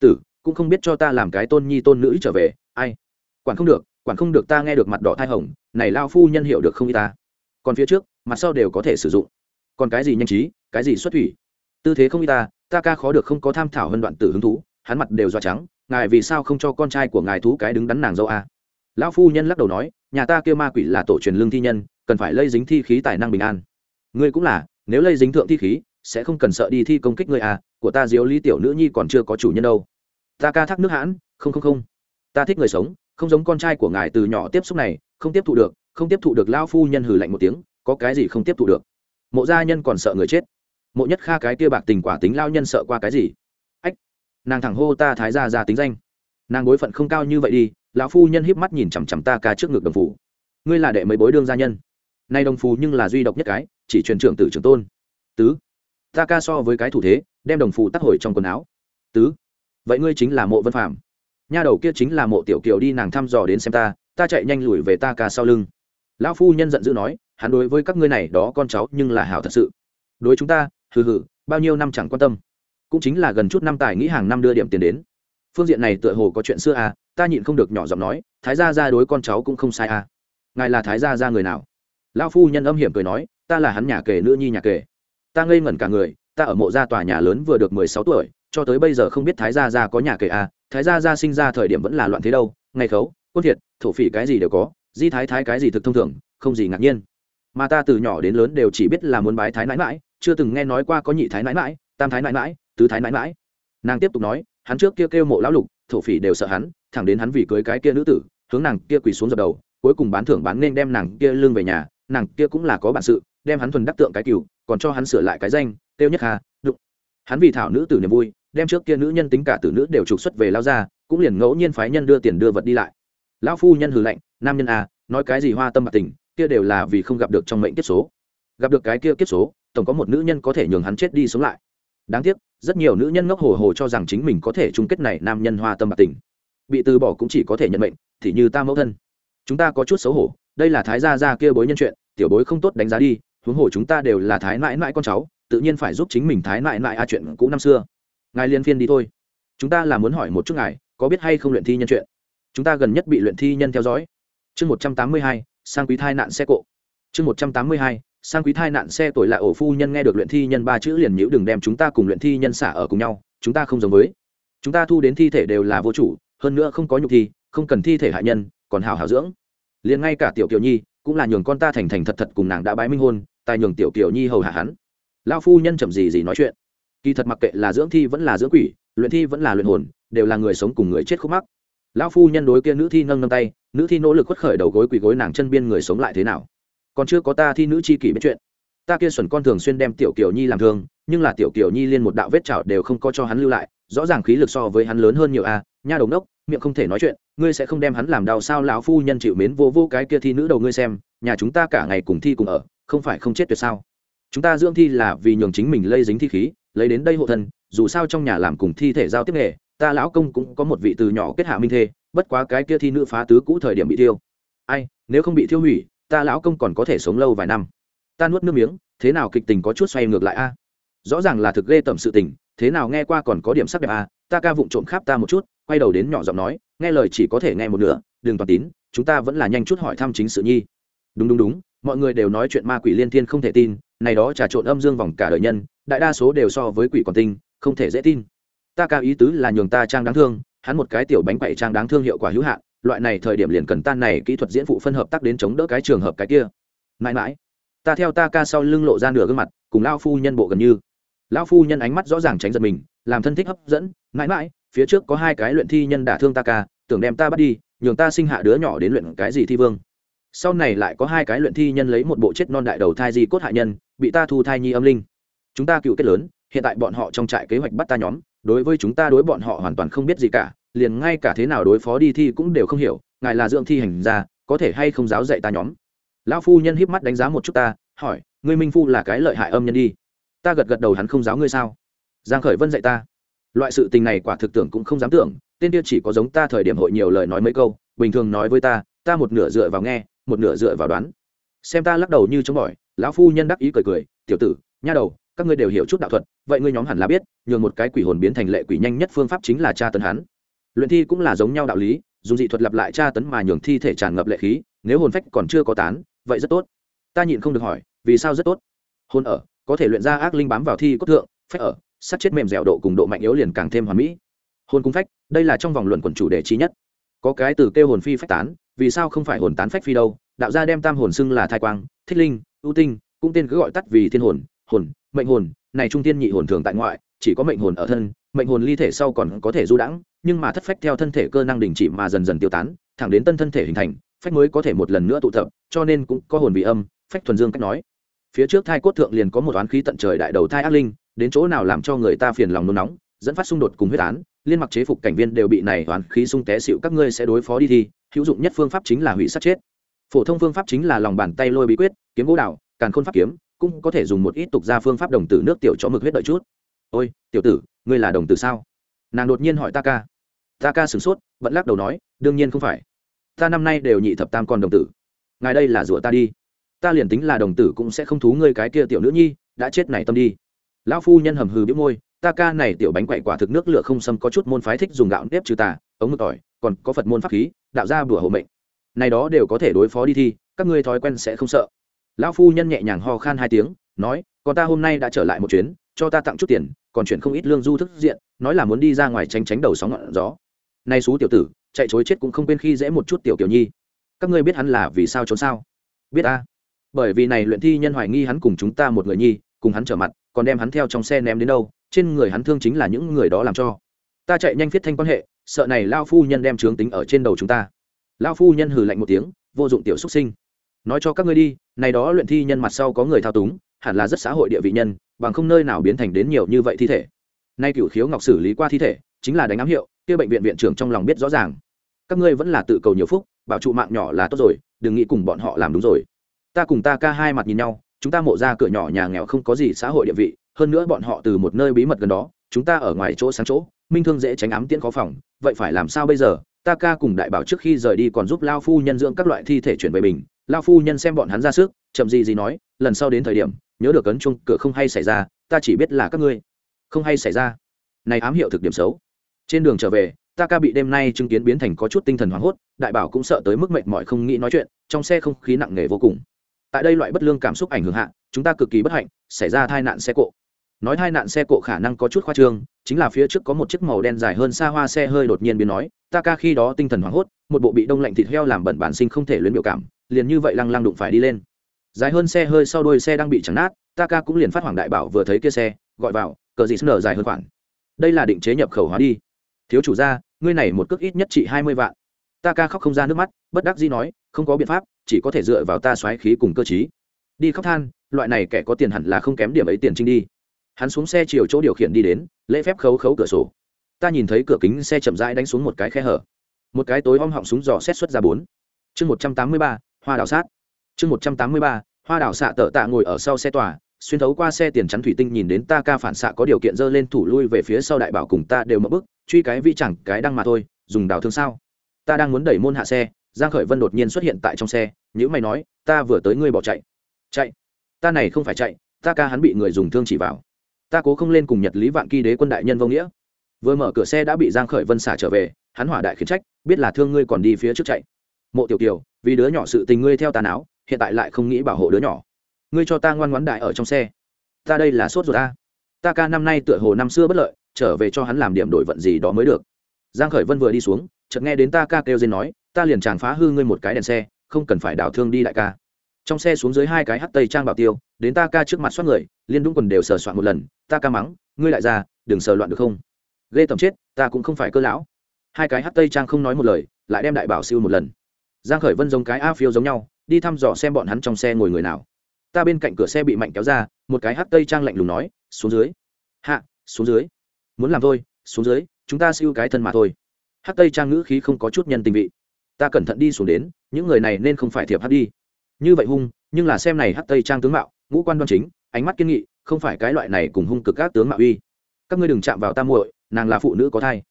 S1: Tử, cũng không biết cho ta làm cái tôn nhi tôn nữ trở về, ai? Quản không được, quản không được ta nghe được mặt đỏ thai hồng, này lao phu nhân hiểu được không y ta. Còn phía trước, mặt sau đều có thể sử dụng. Còn cái gì nhanh trí, cái gì xuất thủy? Tư thế không y ta ta ca khó được không có tham thảo hơn đoạn tử hứng thú, hắn mặt đều do trắng, ngài vì sao không cho con trai của ngài thú cái đứng đắn nàng dâu a lão phu nhân lắc đầu nói, nhà ta kêu ma quỷ là tổ truyền lương thi nhân cần phải lây dính thi khí tài năng bình an. Ngươi cũng là, nếu lây dính thượng thi khí, sẽ không cần sợ đi thi công kích ngươi à của ta diếu lý tiểu nữ nhi còn chưa có chủ nhân đâu. Ta ca thác nước hãn, không không không. Ta thích người sống, không giống con trai của ngài từ nhỏ tiếp xúc này, không tiếp thụ được, không tiếp thụ được lao phu nhân hừ lạnh một tiếng, có cái gì không tiếp thụ được. Mộ gia nhân còn sợ người chết. Mộ nhất kha cái kia bạc tình quả tính lao nhân sợ qua cái gì? Ách, nàng thẳng hô ta thái gia ra tính danh. Nàng bối phận không cao như vậy đi, lão phu nhân híp mắt nhìn chằm chằm ta ca trước ngực đồng phủ. Ngươi là đệ mấy bối đương gia nhân? Nay đồng phù nhưng là duy độc nhất cái, chỉ truyền trưởng tử trưởng tôn. Tứ, ta ca so với cái thủ thế, đem đồng phù tắc hồi trong quần áo. Tứ, vậy ngươi chính là mộ vân phạm nha đầu kia chính là mộ tiểu kiều đi nàng thăm dò đến xem ta ta chạy nhanh lùi về ta ca sau lưng. Lão phu nhân giận dữ nói, hắn đối với các ngươi này đó con cháu nhưng là hảo thật sự. Đối chúng ta, hừ hừ, bao nhiêu năm chẳng quan tâm. Cũng chính là gần chút năm tài nghĩ hàng năm đưa điểm tiền đến. Phương diện này tựa hồ có chuyện xưa à ta nhịn không được nhỏ giọng nói, thái gia ra đối con cháu cũng không sai à. Ngài là thái gia ra người nào? Lão phu nhân âm hiểm cười nói, ta là hắn nhà kể nữ nhi nhà kể. Ta ngây ngẩn cả người, ta ở mộ gia tòa nhà lớn vừa được mười sáu tuổi, cho tới bây giờ không biết thái gia gia có nhà kể à thái gia gia sinh ra thời điểm vẫn là loạn thế đâu, ngày khấu, quân thiệt, thổ phỉ cái gì đều có, di thái thái cái gì thực thông thường, không gì ngạc nhiên. Mà ta từ nhỏ đến lớn đều chỉ biết là muốn bái thái nãi mãi, chưa từng nghe nói qua có nhị thái nãi mãi, tam thái nãi mãi, tứ thái nãi mãi. Nàng tiếp tục nói, hắn trước kia kêu mộ lão lục, thổ phỉ đều sợ hắn, thẳng đến hắn vì cưới cái kia nữ tử, hướng nàng kia quỳ xuống dập đầu, cuối cùng bán thưởng bán nên đem nàng kia lương về nhà nàng kia cũng là có bản sự, đem hắn thuần đắc tượng cái cừu, còn cho hắn sửa lại cái danh, tiêu nhất hà, đụng. Hắn vì thảo nữ tử niềm vui, đem trước kia nữ nhân tính cả tử nữ đều trục xuất về lao ra, cũng liền ngẫu nhiên phái nhân đưa tiền đưa vật đi lại. Lão phu nhân hừ lạnh, nam nhân à nói cái gì hoa tâm bạc tình, kia đều là vì không gặp được trong mệnh kiếp số. Gặp được cái kia kiếp số, tổng có một nữ nhân có thể nhường hắn chết đi sống lại. Đáng tiếc, rất nhiều nữ nhân ngốc hồ hồ cho rằng chính mình có thể chung kết này nam nhân hoa tâm bạc tình. Bị từ bỏ cũng chỉ có thể nhận mệnh, thì như ta mẫu thân. Chúng ta có chút xấu hổ, đây là thái gia gia kia bối nhân chuyện tiểu bối không tốt đánh giá đi, huống hồ chúng ta đều là thái mãi mãi con cháu, tự nhiên phải giúp chính mình thái mãi mãi a chuyện cũ năm xưa. Ngài liên phiên đi thôi. Chúng ta là muốn hỏi một chút ngài, có biết hay không luyện thi nhân chuyện? Chúng ta gần nhất bị luyện thi nhân theo dõi. Chương một trăm tám mươi hai, sang quý thai nạn xe cộ. Chương một trăm tám mươi hai, sang quý thai nạn xe tuổi là ổ phu nhân nghe được luyện thi nhân ba chữ liền nhữ đừng đem chúng ta cùng luyện thi nhân xả ở cùng nhau, chúng ta không giống với. Chúng ta thu đến thi thể đều là vô chủ, hơn nữa không có nhục thi, không cần thi thể hại nhân, còn hào hảo dưỡng. Liền ngay cả tiểu kiều nhi cũng là nhường con ta thành thành thật thật cùng nàng đã bái minh hôn, tài nhường tiểu kiều nhi hầu hạ hắn. Lao phu nhân chậm gì gì nói chuyện. Kỳ thật mặc kệ là dưỡng thi vẫn là dưỡng quỷ, luyện thi vẫn là luyện hồn, đều là người sống cùng người chết khúc mắc. Lão phu nhân đối kia nữ thi nâng nâng tay, nữ thi nỗ lực khuất khởi đầu gối quỳ gối nàng chân biên người sống lại thế nào. Còn chưa có ta thi nữ chi kỷ biết chuyện. Ta kia xuẩn con thường xuyên đem tiểu kiều nhi làm thương, nhưng là tiểu kiều nhi liên một đạo vết chảo đều không có cho hắn lưu lại, rõ ràng khí lực so với hắn lớn hơn nhiều a, nha đồng đốc miệng không thể nói chuyện ngươi sẽ không đem hắn làm đau sao lão phu nhân chịu mến vô vô cái kia thi nữ đầu ngươi xem, nhà chúng ta cả ngày cùng thi cùng ở, không phải không chết tuyệt sao? Chúng ta dưỡng thi là vì nhường chính mình lây dính thi khí, lấy đến đây hộ thân, dù sao trong nhà làm cùng thi thể giao tiếp nghề, ta lão công cũng có một vị từ nhỏ kết hạ minh thê, bất quá cái kia thi nữ phá tứ cũ thời điểm bị tiêu ai, nếu không bị thiêu hủy, ta lão công còn có thể sống lâu vài năm. Ta nuốt nước miếng, thế nào kịch tình có chút xoay ngược lại a? Rõ ràng là thực ghê tẩm sự tình thế nào nghe qua còn có điểm sắc đẹp à? ta ca vụng trộm khắp ta một chút, quay đầu đến nhỏ giọng nói, nghe lời chỉ có thể nghe một nửa, đừng toàn tín, chúng ta vẫn là nhanh chút hỏi thăm chính sự nhi. Đúng đúng đúng, mọi người đều nói chuyện ma quỷ liên thiên không thể tin, này đó trà trộn âm dương vòng cả đời nhân, đại đa số đều so với quỷ còn tinh, không thể dễ tin. Ta ca ý tứ là nhường ta trang đáng thương, hắn một cái tiểu bánh quậy trang đáng thương hiệu quả hữu hạn, loại này thời điểm liền cần tan này kỹ thuật diễn phụ phân hợp tác đến chống đỡ cái trường hợp cái kia. Mãi mãi, ta theo ta ca sau lưng lộ ra nửa gương mặt, cùng lao phu nhân bộ gần như lão phu nhân ánh mắt rõ ràng tránh giật mình, làm thân thích hấp dẫn, mãi mãi, phía trước có hai cái luyện thi nhân đả thương ta ca, tưởng đem ta bắt đi, nhường ta sinh hạ đứa nhỏ đến luyện cái gì thi vương. Sau này lại có hai cái luyện thi nhân lấy một bộ chết non đại đầu thai di cốt hạ nhân, bị ta thu thai nhi âm linh. Chúng ta cựu kết lớn, hiện tại bọn họ trong trại kế hoạch bắt ta nhóm, đối với chúng ta đối bọn họ hoàn toàn không biết gì cả, liền ngay cả thế nào đối phó đi thi cũng đều không hiểu, ngài là dưỡng thi hành ra có thể hay không giáo dạy ta nhóm? Lão phu nhân híp mắt đánh giá một chút ta, hỏi, ngươi minh phu là cái lợi hại âm nhân đi ta gật gật đầu hắn không giáo ngươi sao? Giang khởi vân dạy ta. Loại sự tình này quả thực tưởng cũng không dám tưởng, tên kia chỉ có giống ta thời điểm hội nhiều lời nói mấy câu, bình thường nói với ta ta một nửa dựa vào nghe, một nửa dựa vào đoán. Xem ta lắc đầu như chống bỏi, lão phu nhân đắc ý cười cười, tiểu tử, nha đầu, các ngươi đều hiểu chút đạo thuật, vậy ngươi nhóm hẳn là biết, nhường một cái quỷ hồn biến thành lệ quỷ nhanh nhất phương pháp chính là tra tấn hắn. Luyện thi cũng là giống nhau đạo lý, dùng dị thuật lặp lại tra tấn mà nhường thi thể tràn ngập lệ khí, nếu hồn phách còn chưa có tán, vậy rất tốt. Ta nhịn không được hỏi, vì sao rất tốt? Hồn ở có thể luyện ra ác linh bám vào thi cốt thượng, phách ở, sát chết mềm dẻo độ cùng độ mạnh yếu liền càng thêm hoàn mỹ. Hồn cung phách, đây là trong vòng luận quần chủ đề trí nhất. Có cái từ kêu hồn phi phách tán, vì sao không phải hồn tán phách phi đâu? Đạo gia đem tam hồn xưng là thai quang, thích linh, ưu tinh, cũng tên cứ gọi tắt vì thiên hồn hồn, mệnh hồn, này trung tiên nhị hồn thường tại ngoại, chỉ có mệnh hồn ở thân, mệnh hồn ly thể sau còn có thể du đãng, nhưng mà thất phách theo thân thể cơ năng đình chỉ mà dần dần tiêu tán, thẳng đến tân thân thể hình thành, phách mới có thể một lần nữa tụ tập, cho nên cũng có hồn vị âm, phách thuần dương cách nói phía trước thai cốt thượng liền có một oán khí tận trời đại đầu thai ác linh, đến chỗ nào làm cho người ta phiền lòng nôn nóng, dẫn phát xung đột cùng huyết án, liên mặc chế phục cảnh viên đều bị này oán khí sung té xịu các ngươi sẽ đối phó đi thi, hữu dụng nhất phương pháp chính là hủy sát chết. Phổ thông phương pháp chính là lòng bàn tay lôi bí quyết, kiếm gỗ đào, càn khôn pháp kiếm, cũng có thể dùng một ít tục ra phương pháp đồng tử nước tiểu cho mực huyết đợi chút. Ôi, tiểu tử, ngươi là đồng tử sao? Nàng đột nhiên hỏi ta ca. Ta ca sửng sốt, vẫn lắc đầu nói, đương nhiên không phải. Ta năm nay đều nhị thập tam con đồng tử. Ngài đây là rủa ta đi ta liền tính là đồng tử cũng sẽ không thú ngươi cái kia tiểu nữ nhi, đã chết này tâm đi. Lão phu nhân hầm hừ biếu môi, ta ca này tiểu bánh quậy quả thực nước lửa không xâm có chút môn phái thích dùng gạo nếp trừ tà, ống mực tỏi, còn có phật môn pháp khí, đạo gia bửa hộ mệnh. Này đó đều có thể đối phó đi thi, các ngươi thói quen sẽ không sợ. Lão phu nhân nhẹ nhàng ho khan hai tiếng, nói con ta hôm nay đã trở lại một chuyến, cho ta tặng chút tiền, còn chuyển không ít lương du thức diện, nói là muốn đi ra ngoài tránh tránh đầu sóng ngọn gió. Nay xú tiểu tử, chạy chối chết cũng không quên khi dễ một chút tiểu kiểu nhi. Các ngươi biết hắn là vì sao trốn sao? Biết a bởi vì này luyện thi nhân hoài nghi hắn cùng chúng ta một người nhi, cùng hắn trở mặt, còn đem hắn theo trong xe ném đến đâu, trên người hắn thương chính là những người đó làm cho. Ta chạy nhanh viết thanh quan hệ, sợ này lao phu nhân đem trướng tính ở trên đầu chúng ta. Lao phu nhân hừ lạnh một tiếng, vô dụng tiểu xuất sinh. Nói cho các ngươi đi, này đó luyện thi nhân mặt sau có người thao túng, hẳn là rất xã hội địa vị nhân, bằng không nơi nào biến thành đến nhiều như vậy thi thể. Nay cửu khiếu ngọc xử lý qua thi thể, chính là đánh ám hiệu, kia bệnh viện viện trưởng trong lòng biết rõ ràng. Các ngươi vẫn là tự cầu nhiều phúc, bảo trụ mạng nhỏ là tốt rồi, đừng nghĩ cùng bọn họ làm đúng rồi ta cùng ta ca hai mặt nhìn nhau, chúng ta mộ ra cửa nhỏ nhà nghèo không có gì xã hội địa vị, hơn nữa bọn họ từ một nơi bí mật gần đó, chúng ta ở ngoài chỗ sáng chỗ, minh thương dễ tránh ám tiễn khó phòng, vậy phải làm sao bây giờ? Ta ca cùng đại bảo trước khi rời đi còn giúp lao phu nhân dưỡng các loại thi thể chuyển về bình. Lao phu nhân xem bọn hắn ra sức, chậm gì gì nói, lần sau đến thời điểm, nhớ được cấn chung cửa không hay xảy ra, ta chỉ biết là các ngươi. Không hay xảy ra. Này ám hiệu thực điểm xấu. Trên đường trở về, ta ca bị đêm nay chứng kiến biến thành có chút tinh thần hoảng hốt, đại bảo cũng sợ tới mức mệt mỏi không nghĩ nói chuyện, trong xe không khí nặng nề vô cùng tại đây loại bất lương cảm xúc ảnh hưởng hạ, chúng ta cực kỳ bất hạnh, xảy ra tai nạn xe cộ. Nói tai nạn xe cộ khả năng có chút khoa trương, chính là phía trước có một chiếc màu đen dài hơn xa hoa xe hơi đột nhiên biến nói, ta ca khi đó tinh thần hoảng hốt, một bộ bị đông lạnh thịt heo làm bẩn bản sinh không thể luyến biểu cảm, liền như vậy lăng lăng đụng phải đi lên. Dài hơn xe hơi sau đuôi xe đang bị trắng nát, ta ca cũng liền phát hoàng đại bảo vừa thấy kia xe, gọi vào, cờ gì nở dài hơn khoản? Đây là định chế nhập khẩu hóa đi. Thiếu chủ gia, ngươi này một cước ít nhất trị hai mươi vạn. Ta ca khóc không ra nước mắt, bất đắc dĩ nói, không có biện pháp chỉ có thể dựa vào ta xoáy khí cùng cơ chí đi khóc than, loại này kẻ có tiền hẳn là không kém điểm ấy tiền trinh đi. Hắn xuống xe chiều chỗ điều khiển đi đến, lễ phép khấu khấu cửa sổ. Ta nhìn thấy cửa kính xe chậm rãi đánh xuống một cái khe hở. Một cái tối om họng súng dò xét xuất ra bốn. Chương một trăm tám mươi ba, hoa đào sát. Chương một trăm tám mươi ba, hoa đào xạ tợ tạ ngồi ở sau xe tòa, xuyên thấu qua xe tiền chắn thủy tinh nhìn đến ta ca phản xạ có điều kiện dơ lên thủ lui về phía sau đại bảo cùng ta đều mất bức truy cái vi chẳng cái đăng mà thôi, dùng đào thương sao. Ta đang muốn đẩy môn hạ xe giang khởi vân đột nhiên xuất hiện tại trong xe nhữ mày nói ta vừa tới ngươi bỏ chạy. Chạy? Ta này không phải chạy ta ca hắn bị người dùng thương chỉ vào. Ta cố không lên cùng nhật lý vạn kỳ đế quân đại nhân vô nghĩa. Vừa mở cửa xe đã bị giang khởi vân xả trở về hắn hỏa đại khiến trách biết là thương ngươi còn đi phía trước chạy. Mộ tiểu Tiểu, vì đứa nhỏ sự tình ngươi theo tà não hiện tại lại không nghĩ bảo hộ đứa nhỏ. Ngươi cho ta ngoan ngoãn đại ở trong xe. Ta đây là sốt ruột ta. Ta ca năm nay tựa hồ năm xưa bất lợi trở về cho hắn làm điểm đổi vận gì đó mới được. Giang khởi vân vừa đi xuống chợt nghe đến ta ca kêu dên nói ta liền chàng phá hư ngươi một cái đèn xe, không cần phải đảo thương đi đại ca. Trong xe xuống dưới hai cái hắt tây trang bảo tiêu, đến ta ca trước mặt xoát người, liên đúng quần đều sờ soạn một lần, ta ca mắng, ngươi lại ra, đừng sờ loạn được không? Ghê tầm chết, ta cũng không phải cơ lão. Hai cái hắt tây trang không nói một lời, lại đem đại bảo siêu một lần. Giang khởi vân giống cái a phiêu giống nhau, đi thăm dò xem bọn hắn trong xe ngồi người nào. Ta bên cạnh cửa xe bị mạnh kéo ra, một cái hắt tây trang lạnh lùng nói, xuống dưới. Hạ, xuống dưới. Muốn làm thôi, xuống dưới, chúng ta siêu cái thân mà thôi. Hắt tây trang ngữ khí không có chút nhân tình vị ta cẩn thận đi xuống đến, những người này nên không phải thiệp hát đi. Như vậy hung, nhưng là xem này Hát tây trang tướng mạo, ngũ quan đoan chính, ánh mắt kiên nghị, không phải cái loại này cùng hung cực các tướng mạo uy. Các ngươi đừng chạm vào ta muội, nàng là phụ nữ có thai.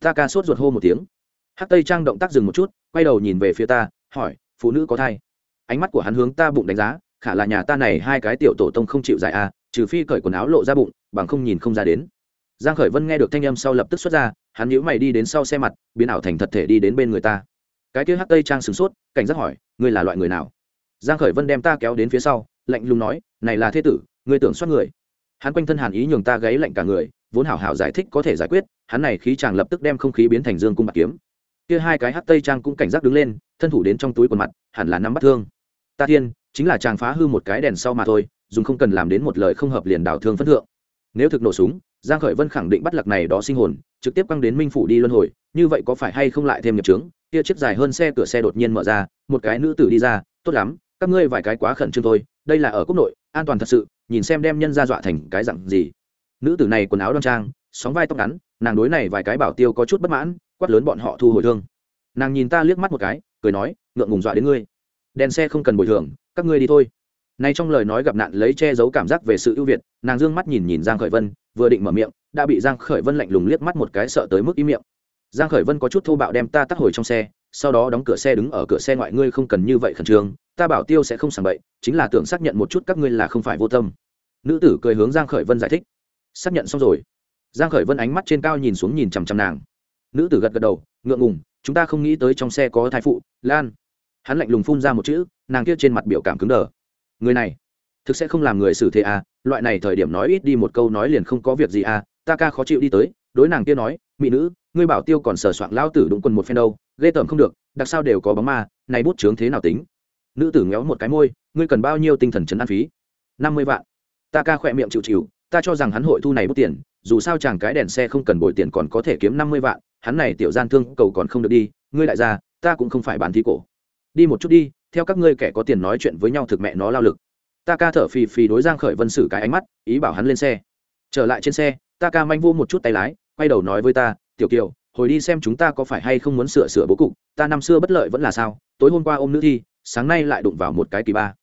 S1: Ta ca sốt ruột hô một tiếng. Hát tây trang động tác dừng một chút, quay đầu nhìn về phía ta, hỏi, phụ nữ có thai? Ánh mắt của hắn hướng ta bụng đánh giá, khả là nhà ta này hai cái tiểu tổ tông không chịu giải a trừ phi cởi quần áo lộ ra bụng, bằng không nhìn không ra đến. Giang khởi vân nghe được thanh âm sau lập tức xuất ra, hắn nhíu mày đi đến sau xe mặt, biến ảo thành thật thể đi đến bên người ta cái kia hắc tây trang sửng sốt, cảnh giác hỏi, ngươi là loại người nào? Giang khởi vân đem ta kéo đến phía sau, lạnh lùng nói, này là thế tử, ngươi tưởng soát người. Hắn quanh thân hàn ý nhường ta gáy lạnh cả người, vốn hảo hảo giải thích có thể giải quyết, hắn này khí chàng lập tức đem không khí biến thành dương cung bạc kiếm. Kia hai cái hắc tây trang cũng cảnh giác đứng lên, thân thủ đến trong túi quần mặt, hẳn là nắm bắt thương. Ta thiên, chính là chàng phá hư một cái đèn sau mà thôi, dùng không cần làm đến một lời không hợp liền đảo thương phân thượng. Nếu thực nổ súng, giang khởi vân khẳng định bắt lạc này đó sinh hồn, trực tiếp quăng đến minh phủ đi luân hồi, như vậy có phải hay không lại thêm nghiệp chứng kia chiếc dài hơn xe cửa xe đột nhiên mở ra, một cái nữ tử đi ra, tốt lắm, các ngươi vài cái quá khẩn trương thôi, đây là ở quốc nội, an toàn thật sự, nhìn xem đem nhân ra dọa thành cái dặn gì. Nữ tử này quần áo đoan trang, sóng vai tóc ngắn, nàng đối này vài cái bảo tiêu có chút bất mãn, quát lớn bọn họ thu hồi thương. Nàng nhìn ta liếc mắt một cái, cười nói, ngượng ngùng dọa đến ngươi. Đèn xe không cần bồi thường, các ngươi đi thôi. Nay trong lời nói gặp nạn lấy che giấu cảm giác về sự ưu việt, nàng dương mắt nhìn nhìn giang khởi vân, vừa định mở miệng, đã bị giang khởi vân lạnh lùng liếc mắt một cái sợ tới mức im miệng giang khởi vân có chút thô bạo đem ta tắt hồi trong xe, sau đó đóng cửa xe đứng ở cửa xe ngoại ngươi không cần như vậy khẩn trương, ta bảo tiêu sẽ không sảng bậy, chính là tưởng xác nhận một chút các ngươi là không phải vô tâm. Nữ tử cười hướng giang khởi vân giải thích. Xác nhận xong rồi. Giang khởi vân ánh mắt trên cao nhìn xuống nhìn chằm chằm nàng. Nữ tử gật gật đầu, ngượng ngùng, chúng ta không nghĩ tới trong xe có thai phụ, lan. Hắn lạnh lùng phun ra một chữ, nàng kia trên mặt biểu cảm cứng đờ. Người này, thực sẽ không làm người xử thế à loại này thời điểm nói ít đi một câu nói liền không có việc gì à ta ca khó chịu đi tới, đối nàng kia nói, mỹ nữ ngươi bảo tiêu còn sờ soạng lao tử đụng quần một phen đâu, ghê tởm không được, đặc sao đều có bóng ma, này bút chướng thế nào tính? Nữ tử ngéo một cái môi, ngươi cần bao nhiêu tinh thần chấn an phí? Năm mươi vạn. Ta ca khỏe miệng chịu chịu, ta cho rằng hắn hội thu này bút tiền, dù sao chàng cái đèn xe không cần bồi tiền còn có thể kiếm năm mươi vạn, hắn này tiểu gian thương cầu còn không được đi, ngươi đại gia, ta cũng không phải bán thí cổ. Đi một chút đi, theo các ngươi kẻ có tiền nói chuyện với nhau thực mẹ nó lao lực. Ta ca thở phì phì đối giang khởi vân sử cái ánh mắt, ý bảo hắn lên xe. Trở lại trên xe, ta ca manh vô một chút tay lái, quay đầu nói với ta tiểu kiều, hồi đi xem chúng ta có phải hay không muốn sửa sửa bố cục, ta năm xưa bất lợi vẫn là sao, tối hôm qua ôm nữ thi, sáng nay lại đụng vào một cái kỳ ba.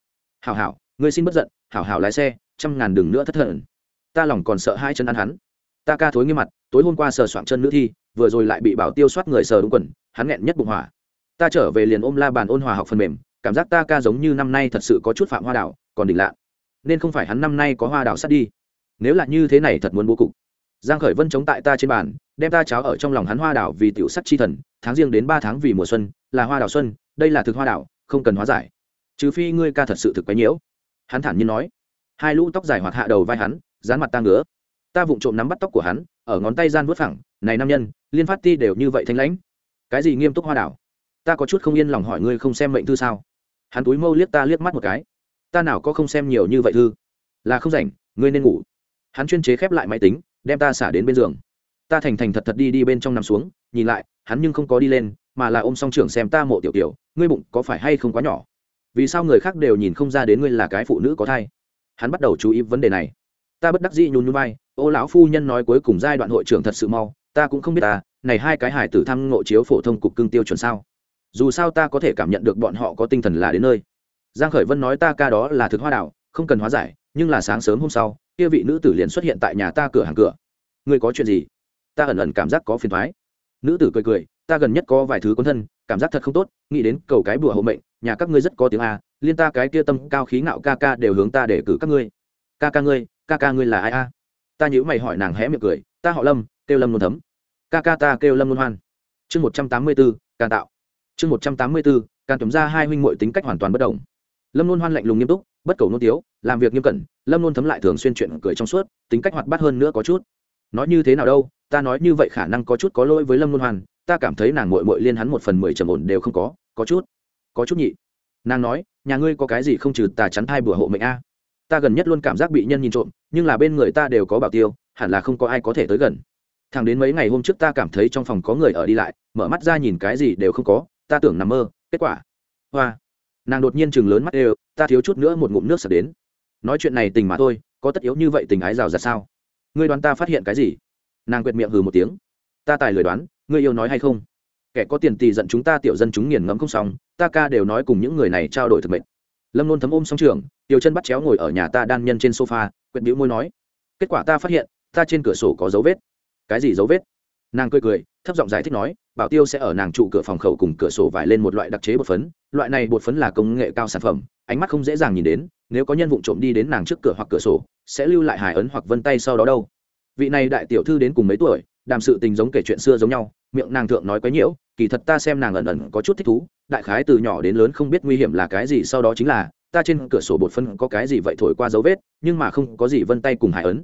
S1: Hảo hảo, ngươi xin bất giận, hảo hảo lái xe, trăm ngàn đừng nữa thất thần. Ta lòng còn sợ hai chân ăn hắn. Ta ca thối nghiêm mặt, tối hôm qua sờ soạng chân nữ thi, vừa rồi lại bị bảo tiêu soát người sờ đúng quần, hắn nghẹn nhất bụng hỏa. Ta trở về liền ôm la bàn ôn hòa học phần mềm, cảm giác ta ca giống như năm nay thật sự có chút phạm hoa đảo, còn đỉnh lạ. Nên không phải hắn năm nay có hoa đảo sắt đi. Nếu là như thế này thật muốn bố cục giang khởi vân chống tại ta trên bàn, đem ta cháo ở trong lòng hắn hoa đảo vì tiểu sắc chi thần, tháng riêng đến ba tháng vì mùa xuân, là hoa đảo xuân, đây là thực hoa đảo, không cần hóa giải. Trừ phi ngươi ca thật sự thực quấy nhiễu. Hắn thản nhiên nói. Hai lũ tóc dài hoạt hạ đầu vai hắn, dán mặt ta ngứa. Ta vụng trộm nắm bắt tóc của hắn, ở ngón tay gian vuốt phẳng, này nam nhân, liên phát ti đều như vậy thanh lãnh. Cái gì nghiêm túc hoa đảo? Ta có chút không yên lòng hỏi ngươi không xem mệnh thư sao? Hắn túi mâu liếc ta liếc mắt một cái. Ta nào có không xem nhiều như vậy thư? Là không rảnh, ngươi nên ngủ. Hắn chuyên chế khép lại máy tính đem ta xả đến bên giường. Ta thành thành thật thật đi đi bên trong nằm xuống, nhìn lại, hắn nhưng không có đi lên, mà là ôm song trưởng xem ta mộ tiểu tiểu, ngươi bụng có phải hay không quá nhỏ? Vì sao người khác đều nhìn không ra đến ngươi là cái phụ nữ có thai? Hắn bắt đầu chú ý vấn đề này. Ta bất đắc dĩ nhún nhún vai, ô lão phu nhân nói cuối cùng giai đoạn hội trưởng thật sự mau, ta cũng không biết ta, này hai cái hải tử thăm ngộ chiếu phổ thông cục cưng tiêu chuẩn sao? Dù sao ta có thể cảm nhận được bọn họ có tinh thần là đến nơi. Giang khởi vân nói, ta ca đó là thực hoa đạo không cần hóa giải, nhưng là sáng sớm hôm sau kia vị nữ tử liền xuất hiện tại nhà ta cửa hàng cửa. Ngươi có chuyện gì? Ta ẩn ẩn cảm giác có phiền thoái. Nữ tử cười cười, ta gần nhất có vài thứ quấn thân, cảm giác thật không tốt, nghĩ đến cầu cái bùa hộ mệnh, nhà các ngươi rất có tiếng a, liên ta cái kia tâm cao khí ngạo ca ca đều hướng ta để cử các ngươi. Ca ca ngươi, ca ca ngươi là ai a? Ta nhữ mày hỏi nàng hé miệng cười, ta họ lâm, kêu lâm luôn thấm. Ca ca ta kêu lâm luôn hoan. Chương một trăm tám mươi bốn can tạo. Chương một trăm tám mươi bốn can tấm ra hai huynh muội tính cách hoàn toàn bất đồng lâm luôn hoan lạnh lùng nghiêm túc, bất cầu nôn tiếu, làm việc nghiêm cẩn, lâm luôn thấm lại thường xuyên chuyện cười trong suốt, tính cách hoạt bát hơn nữa có chút. Nói như thế nào đâu, ta nói như vậy khả năng có chút có lỗi với lâm luôn hoan, ta cảm thấy nàng mội mội liên hắn một phần mười trầm ổn đều không có có chút có chút nhị. Nàng nói, nhà ngươi có cái gì không trừ tà chắn thai bữa hộ mệnh a? Ta gần nhất luôn cảm giác bị nhân nhìn trộm, nhưng là bên người ta đều có bảo tiêu, hẳn là không có ai có thể tới gần. Thằng đến mấy ngày hôm trước ta cảm thấy trong phòng có người ở đi lại, mở mắt ra nhìn cái gì đều không có, ta tưởng nằm mơ, kết quả. Hoa nàng đột nhiên chừng lớn mắt đều ta thiếu chút nữa một ngụm nước sập đến. Nói chuyện này tình mà thôi, có tất yếu như vậy tình ái rào ra sao? Ngươi đoán ta phát hiện cái gì? Nàng quệt miệng hừ một tiếng. Ta tài lời đoán, ngươi yêu nói hay không? Kẻ có tiền tì giận chúng ta tiểu dân chúng nghiền ngẫm không xong, ta ca đều nói cùng những người này trao đổi thực mệnh. Lâm nôn thấm ôm xong trường, tiểu chân bắt chéo ngồi ở nhà ta đan nhân trên sofa quyệt bĩu môi nói, kết quả ta phát hiện, ta trên cửa sổ có dấu vết. Cái gì dấu vết? Nàng cười cười, thấp giọng giải thích nói bảo tiêu sẽ ở nàng trụ cửa phòng khẩu cùng cửa sổ vải lên một loại đặc chế bột phấn. Loại này bột phấn là công nghệ cao sản phẩm, ánh mắt không dễ dàng nhìn đến, nếu có nhân vụ trộm đi đến nàng trước cửa hoặc cửa sổ, sẽ lưu lại hài ấn hoặc vân tay sau đó đâu. Vị này đại tiểu thư đến cùng mấy tuổi, đàm sự tình giống kể chuyện xưa giống nhau, miệng nàng thượng nói quấy nhiễu, kỳ thật ta xem nàng ẩn ẩn có chút thích thú, đại khái từ nhỏ đến lớn không biết nguy hiểm là cái gì, sau đó chính là, ta trên cửa sổ bột phân có cái gì vậy thổi qua dấu vết, nhưng mà không có gì vân tay cùng hải ấn.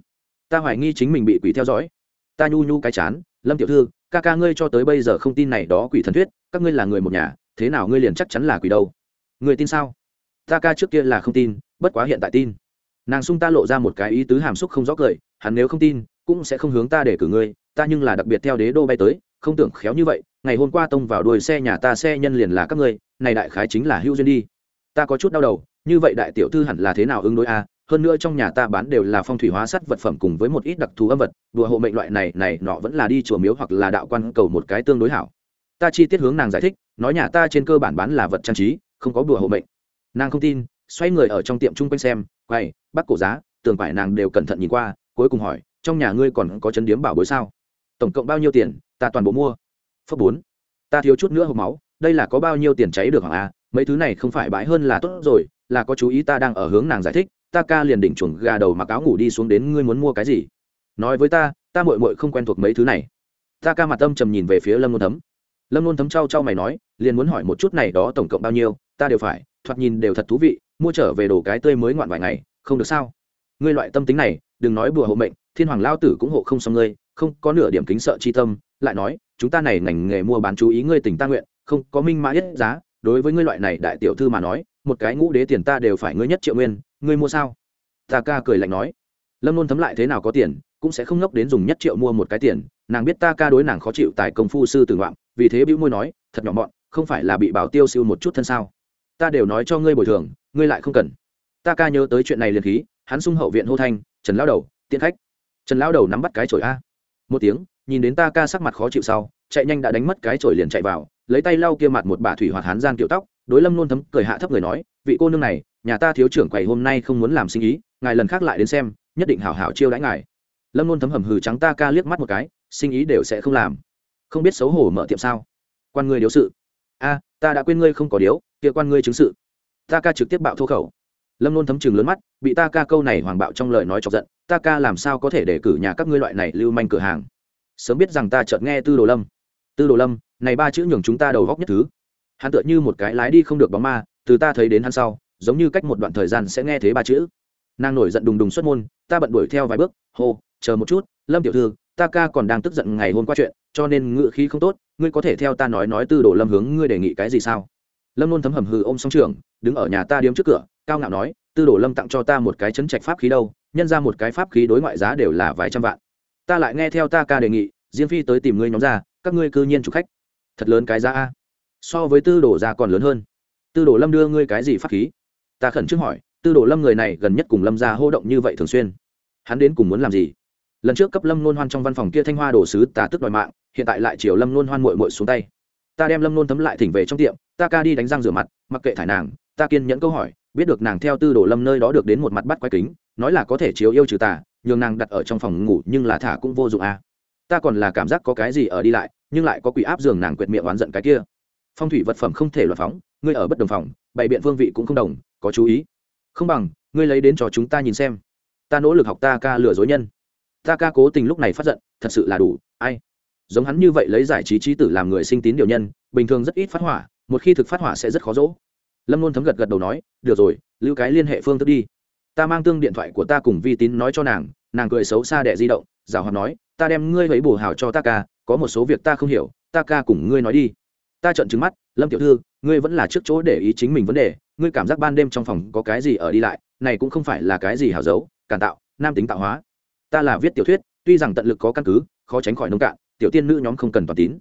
S1: Ta hoài nghi chính mình bị quỷ theo dõi. Ta nhu nhu cái chán, lâm tiểu thư ca ca ngươi cho tới bây giờ không tin này đó quỷ thần thuyết, các ngươi là người một nhà, thế nào ngươi liền chắc chắn là quỷ đâu? Người tin sao? Ta ca trước kia là không tin, bất quá hiện tại tin. Nàng sung ta lộ ra một cái ý tứ hàm xúc không rõ cười, hắn nếu không tin, cũng sẽ không hướng ta để cử ngươi, ta nhưng là đặc biệt theo đế đô bay tới, không tưởng khéo như vậy, ngày hôm qua tông vào đuôi xe nhà ta xe nhân liền là các ngươi, này đại khái chính là hữu duyên đi. Ta có chút đau đầu, như vậy đại tiểu thư hẳn là thế nào ứng đối a hơn nữa trong nhà ta bán đều là phong thủy hóa sắt vật phẩm cùng với một ít đặc thù âm vật, đùa hộ mệnh loại này này nọ vẫn là đi chùa miếu hoặc là đạo quan cầu một cái tương đối hảo. Ta chi tiết hướng nàng giải thích, nói nhà ta trên cơ bản bán là vật trang trí, không có đùa hộ mệnh. Nàng không tin, xoay người ở trong tiệm chung quanh xem, quay, bắt cổ giá tường phải nàng đều cẩn thận nhìn qua, cuối cùng hỏi, trong nhà ngươi còn có chấn điếm bảo bối sao? Tổng cộng bao nhiêu tiền, ta toàn bộ mua. Phớt bốn. Ta thiếu chút nữa hộp máu, đây là có bao nhiêu tiền cháy được hả? A mấy thứ này không phải bãi hơn là tốt rồi, là có chú ý ta đang ở hướng nàng giải thích ta ca liền đỉnh chuồng gà đầu mặc áo ngủ đi xuống đến ngươi muốn mua cái gì? Nói với ta ta mội mội không quen thuộc mấy thứ này. Ta ca mặt âm trầm nhìn về phía lâm nôn thấm. Lâm nôn thấm trao trao mày nói, liền muốn hỏi một chút này đó tổng cộng bao nhiêu, ta đều phải, thoạt nhìn đều thật thú vị, mua trở về đồ cái tươi mới ngoạn vài ngày, không được sao? Ngươi loại tâm tính này, đừng nói bùa hộ mệnh, thiên hoàng lao tử cũng hộ không xong ngươi, không có nửa điểm kính sợ chi tâm, lại nói, chúng ta này ngành nghề mua bán chú ý ngươi tình ta nguyện, không có minh mã nhất giá, đối với ngươi loại này đại tiểu thư mà nói một cái ngũ đế tiền ta đều phải ngươi nhất triệu nguyên, ngươi mua sao? Ta ca cười lạnh nói. Lâm luôn thấm lại thế nào có tiền, cũng sẽ không ngốc đến dùng nhất triệu mua một cái tiền. Nàng biết ta ca đối nàng khó chịu tại công phu sư tử ngoạm, vì thế bĩu môi nói, thật nhỏ mọn, không phải là bị bảo tiêu siêu một chút thân sao? Ta đều nói cho ngươi bồi thường, ngươi lại không cần. Ta ca nhớ tới chuyện này liền khí, hắn sung hậu viện hô thanh, trần lao đầu tiện khách. Trần lao đầu nắm bắt cái chổi a. Một tiếng, nhìn đến ta ca sắc mặt khó chịu sau, chạy nhanh đã đánh mất cái chổi liền chạy vào, lấy tay lau kia mặt một bà thủy hoạt hán gian kiểu tóc đối lâm nôn thấm cười hạ thấp người nói, vị cô nương này, nhà ta thiếu trưởng quầy hôm nay không muốn làm sinh ý, ngài lần khác lại đến xem, nhất định hảo hảo chiêu đãi ngài. Lâm nôn thấm hầm hừ trắng ta ca liếc mắt một cái, sinh ý đều sẽ không làm. Không biết xấu hổ mở tiệm sao? Quan ngươi điếu sự. A, ta đã quên ngươi không có điếu, kia quan ngươi chứng sự. Ta ca trực tiếp bạo thô khẩu. Lâm nôn thấm chừng lớn mắt, bị ta ca câu này hoàng bạo trong lời nói chọc giận, ta ca làm sao có thể để cử nhà các ngươi loại này lưu manh cửa hàng? Sớm biết rằng ta chợt nghe tư đồ lâm. Tư đồ lâm, này ba chữ nhường chúng ta đầu góc nhất thứ hắn tựa như một cái lái đi không được bóng ma, từ ta thấy đến hắn sau, giống như cách một đoạn thời gian sẽ nghe thấy ba chữ. Nàng nổi giận đùng đùng xuất môn, ta bận đuổi theo vài bước, hô, chờ một chút, lâm tiểu thư, ta ca còn đang tức giận ngày hôm qua chuyện, cho nên ngự khí không tốt, ngươi có thể theo ta nói nói tư đồ lâm hướng ngươi đề nghị cái gì sao? Lâm luôn thấm hầm hừ ôm song trường, đứng ở nhà ta điếm trước cửa, cao ngạo nói, tư đồ lâm tặng cho ta một cái chấn trạch pháp khí đâu, nhân ra một cái pháp khí đối ngoại giá đều là vài trăm vạn. Ta lại nghe theo ta ca đề nghị, diêm phi tới tìm ngươi nhóm ra, các ngươi cư nhiên chủ khách. Thật lớn cái giá a so với tư đồ ra còn lớn hơn. Tư đồ lâm đưa ngươi cái gì pháp khí? Ta khẩn trương hỏi, tư đồ lâm người này gần nhất cùng lâm ra hô động như vậy thường xuyên. Hắn đến cùng muốn làm gì? Lần trước cấp lâm nôn hoan trong văn phòng kia thanh hoa đồ sứ tà tức đòi mạng, hiện tại lại chiều lâm nôn hoan mội mội xuống tay. Ta đem lâm nôn thấm lại thỉnh về trong tiệm, ta ca đi đánh răng rửa mặt, mặc kệ thải nàng, ta kiên nhẫn câu hỏi, biết được nàng theo tư đồ lâm nơi đó được đến một mặt bắt quái kính, nói là có thể chiếu yêu trừ tà, nhường nàng đặt ở trong phòng ngủ nhưng là thả cũng vô dụng à. ta còn là cảm giác có cái gì ở đi lại, nhưng lại có quỷ áp giường nàng quyệt miệng oán giận cái kia phong thủy vật phẩm không thể loạt phóng, ngươi ở bất đồng phòng, bày biện phương vị cũng không đồng, có chú ý. Không bằng, ngươi lấy đến cho chúng ta nhìn xem. Ta nỗ lực học ta ca lừa dối nhân. Ta ca cố tình lúc này phát giận, thật sự là đủ, ai? Giống hắn như vậy lấy giải trí trí tử làm người sinh tín điều nhân, bình thường rất ít phát hỏa, một khi thực phát hỏa sẽ rất khó dỗ. Lâm luôn thấm gật gật đầu nói, được rồi, lưu cái liên hệ phương thức đi. Ta mang tương điện thoại của ta cùng vi tín nói cho nàng nàng cười xấu xa đẻ di động, rào hoạt nói, ta đem ngươi lấy bổ hào cho ta ca, có một số việc ta không hiểu, ta ca cùng ngươi nói đi ta trợn trừng mắt, lâm tiểu thư, ngươi vẫn là trước chỗ để ý chính mình vấn đề, ngươi cảm giác ban đêm trong phòng có cái gì ở đi lại, này cũng không phải là cái gì hào giấu càn tạo, nam tính tạo hóa. Ta là viết tiểu thuyết, tuy rằng tận lực có căn cứ, khó tránh khỏi nông cạn, tiểu tiên nữ nhóm không cần toàn tín.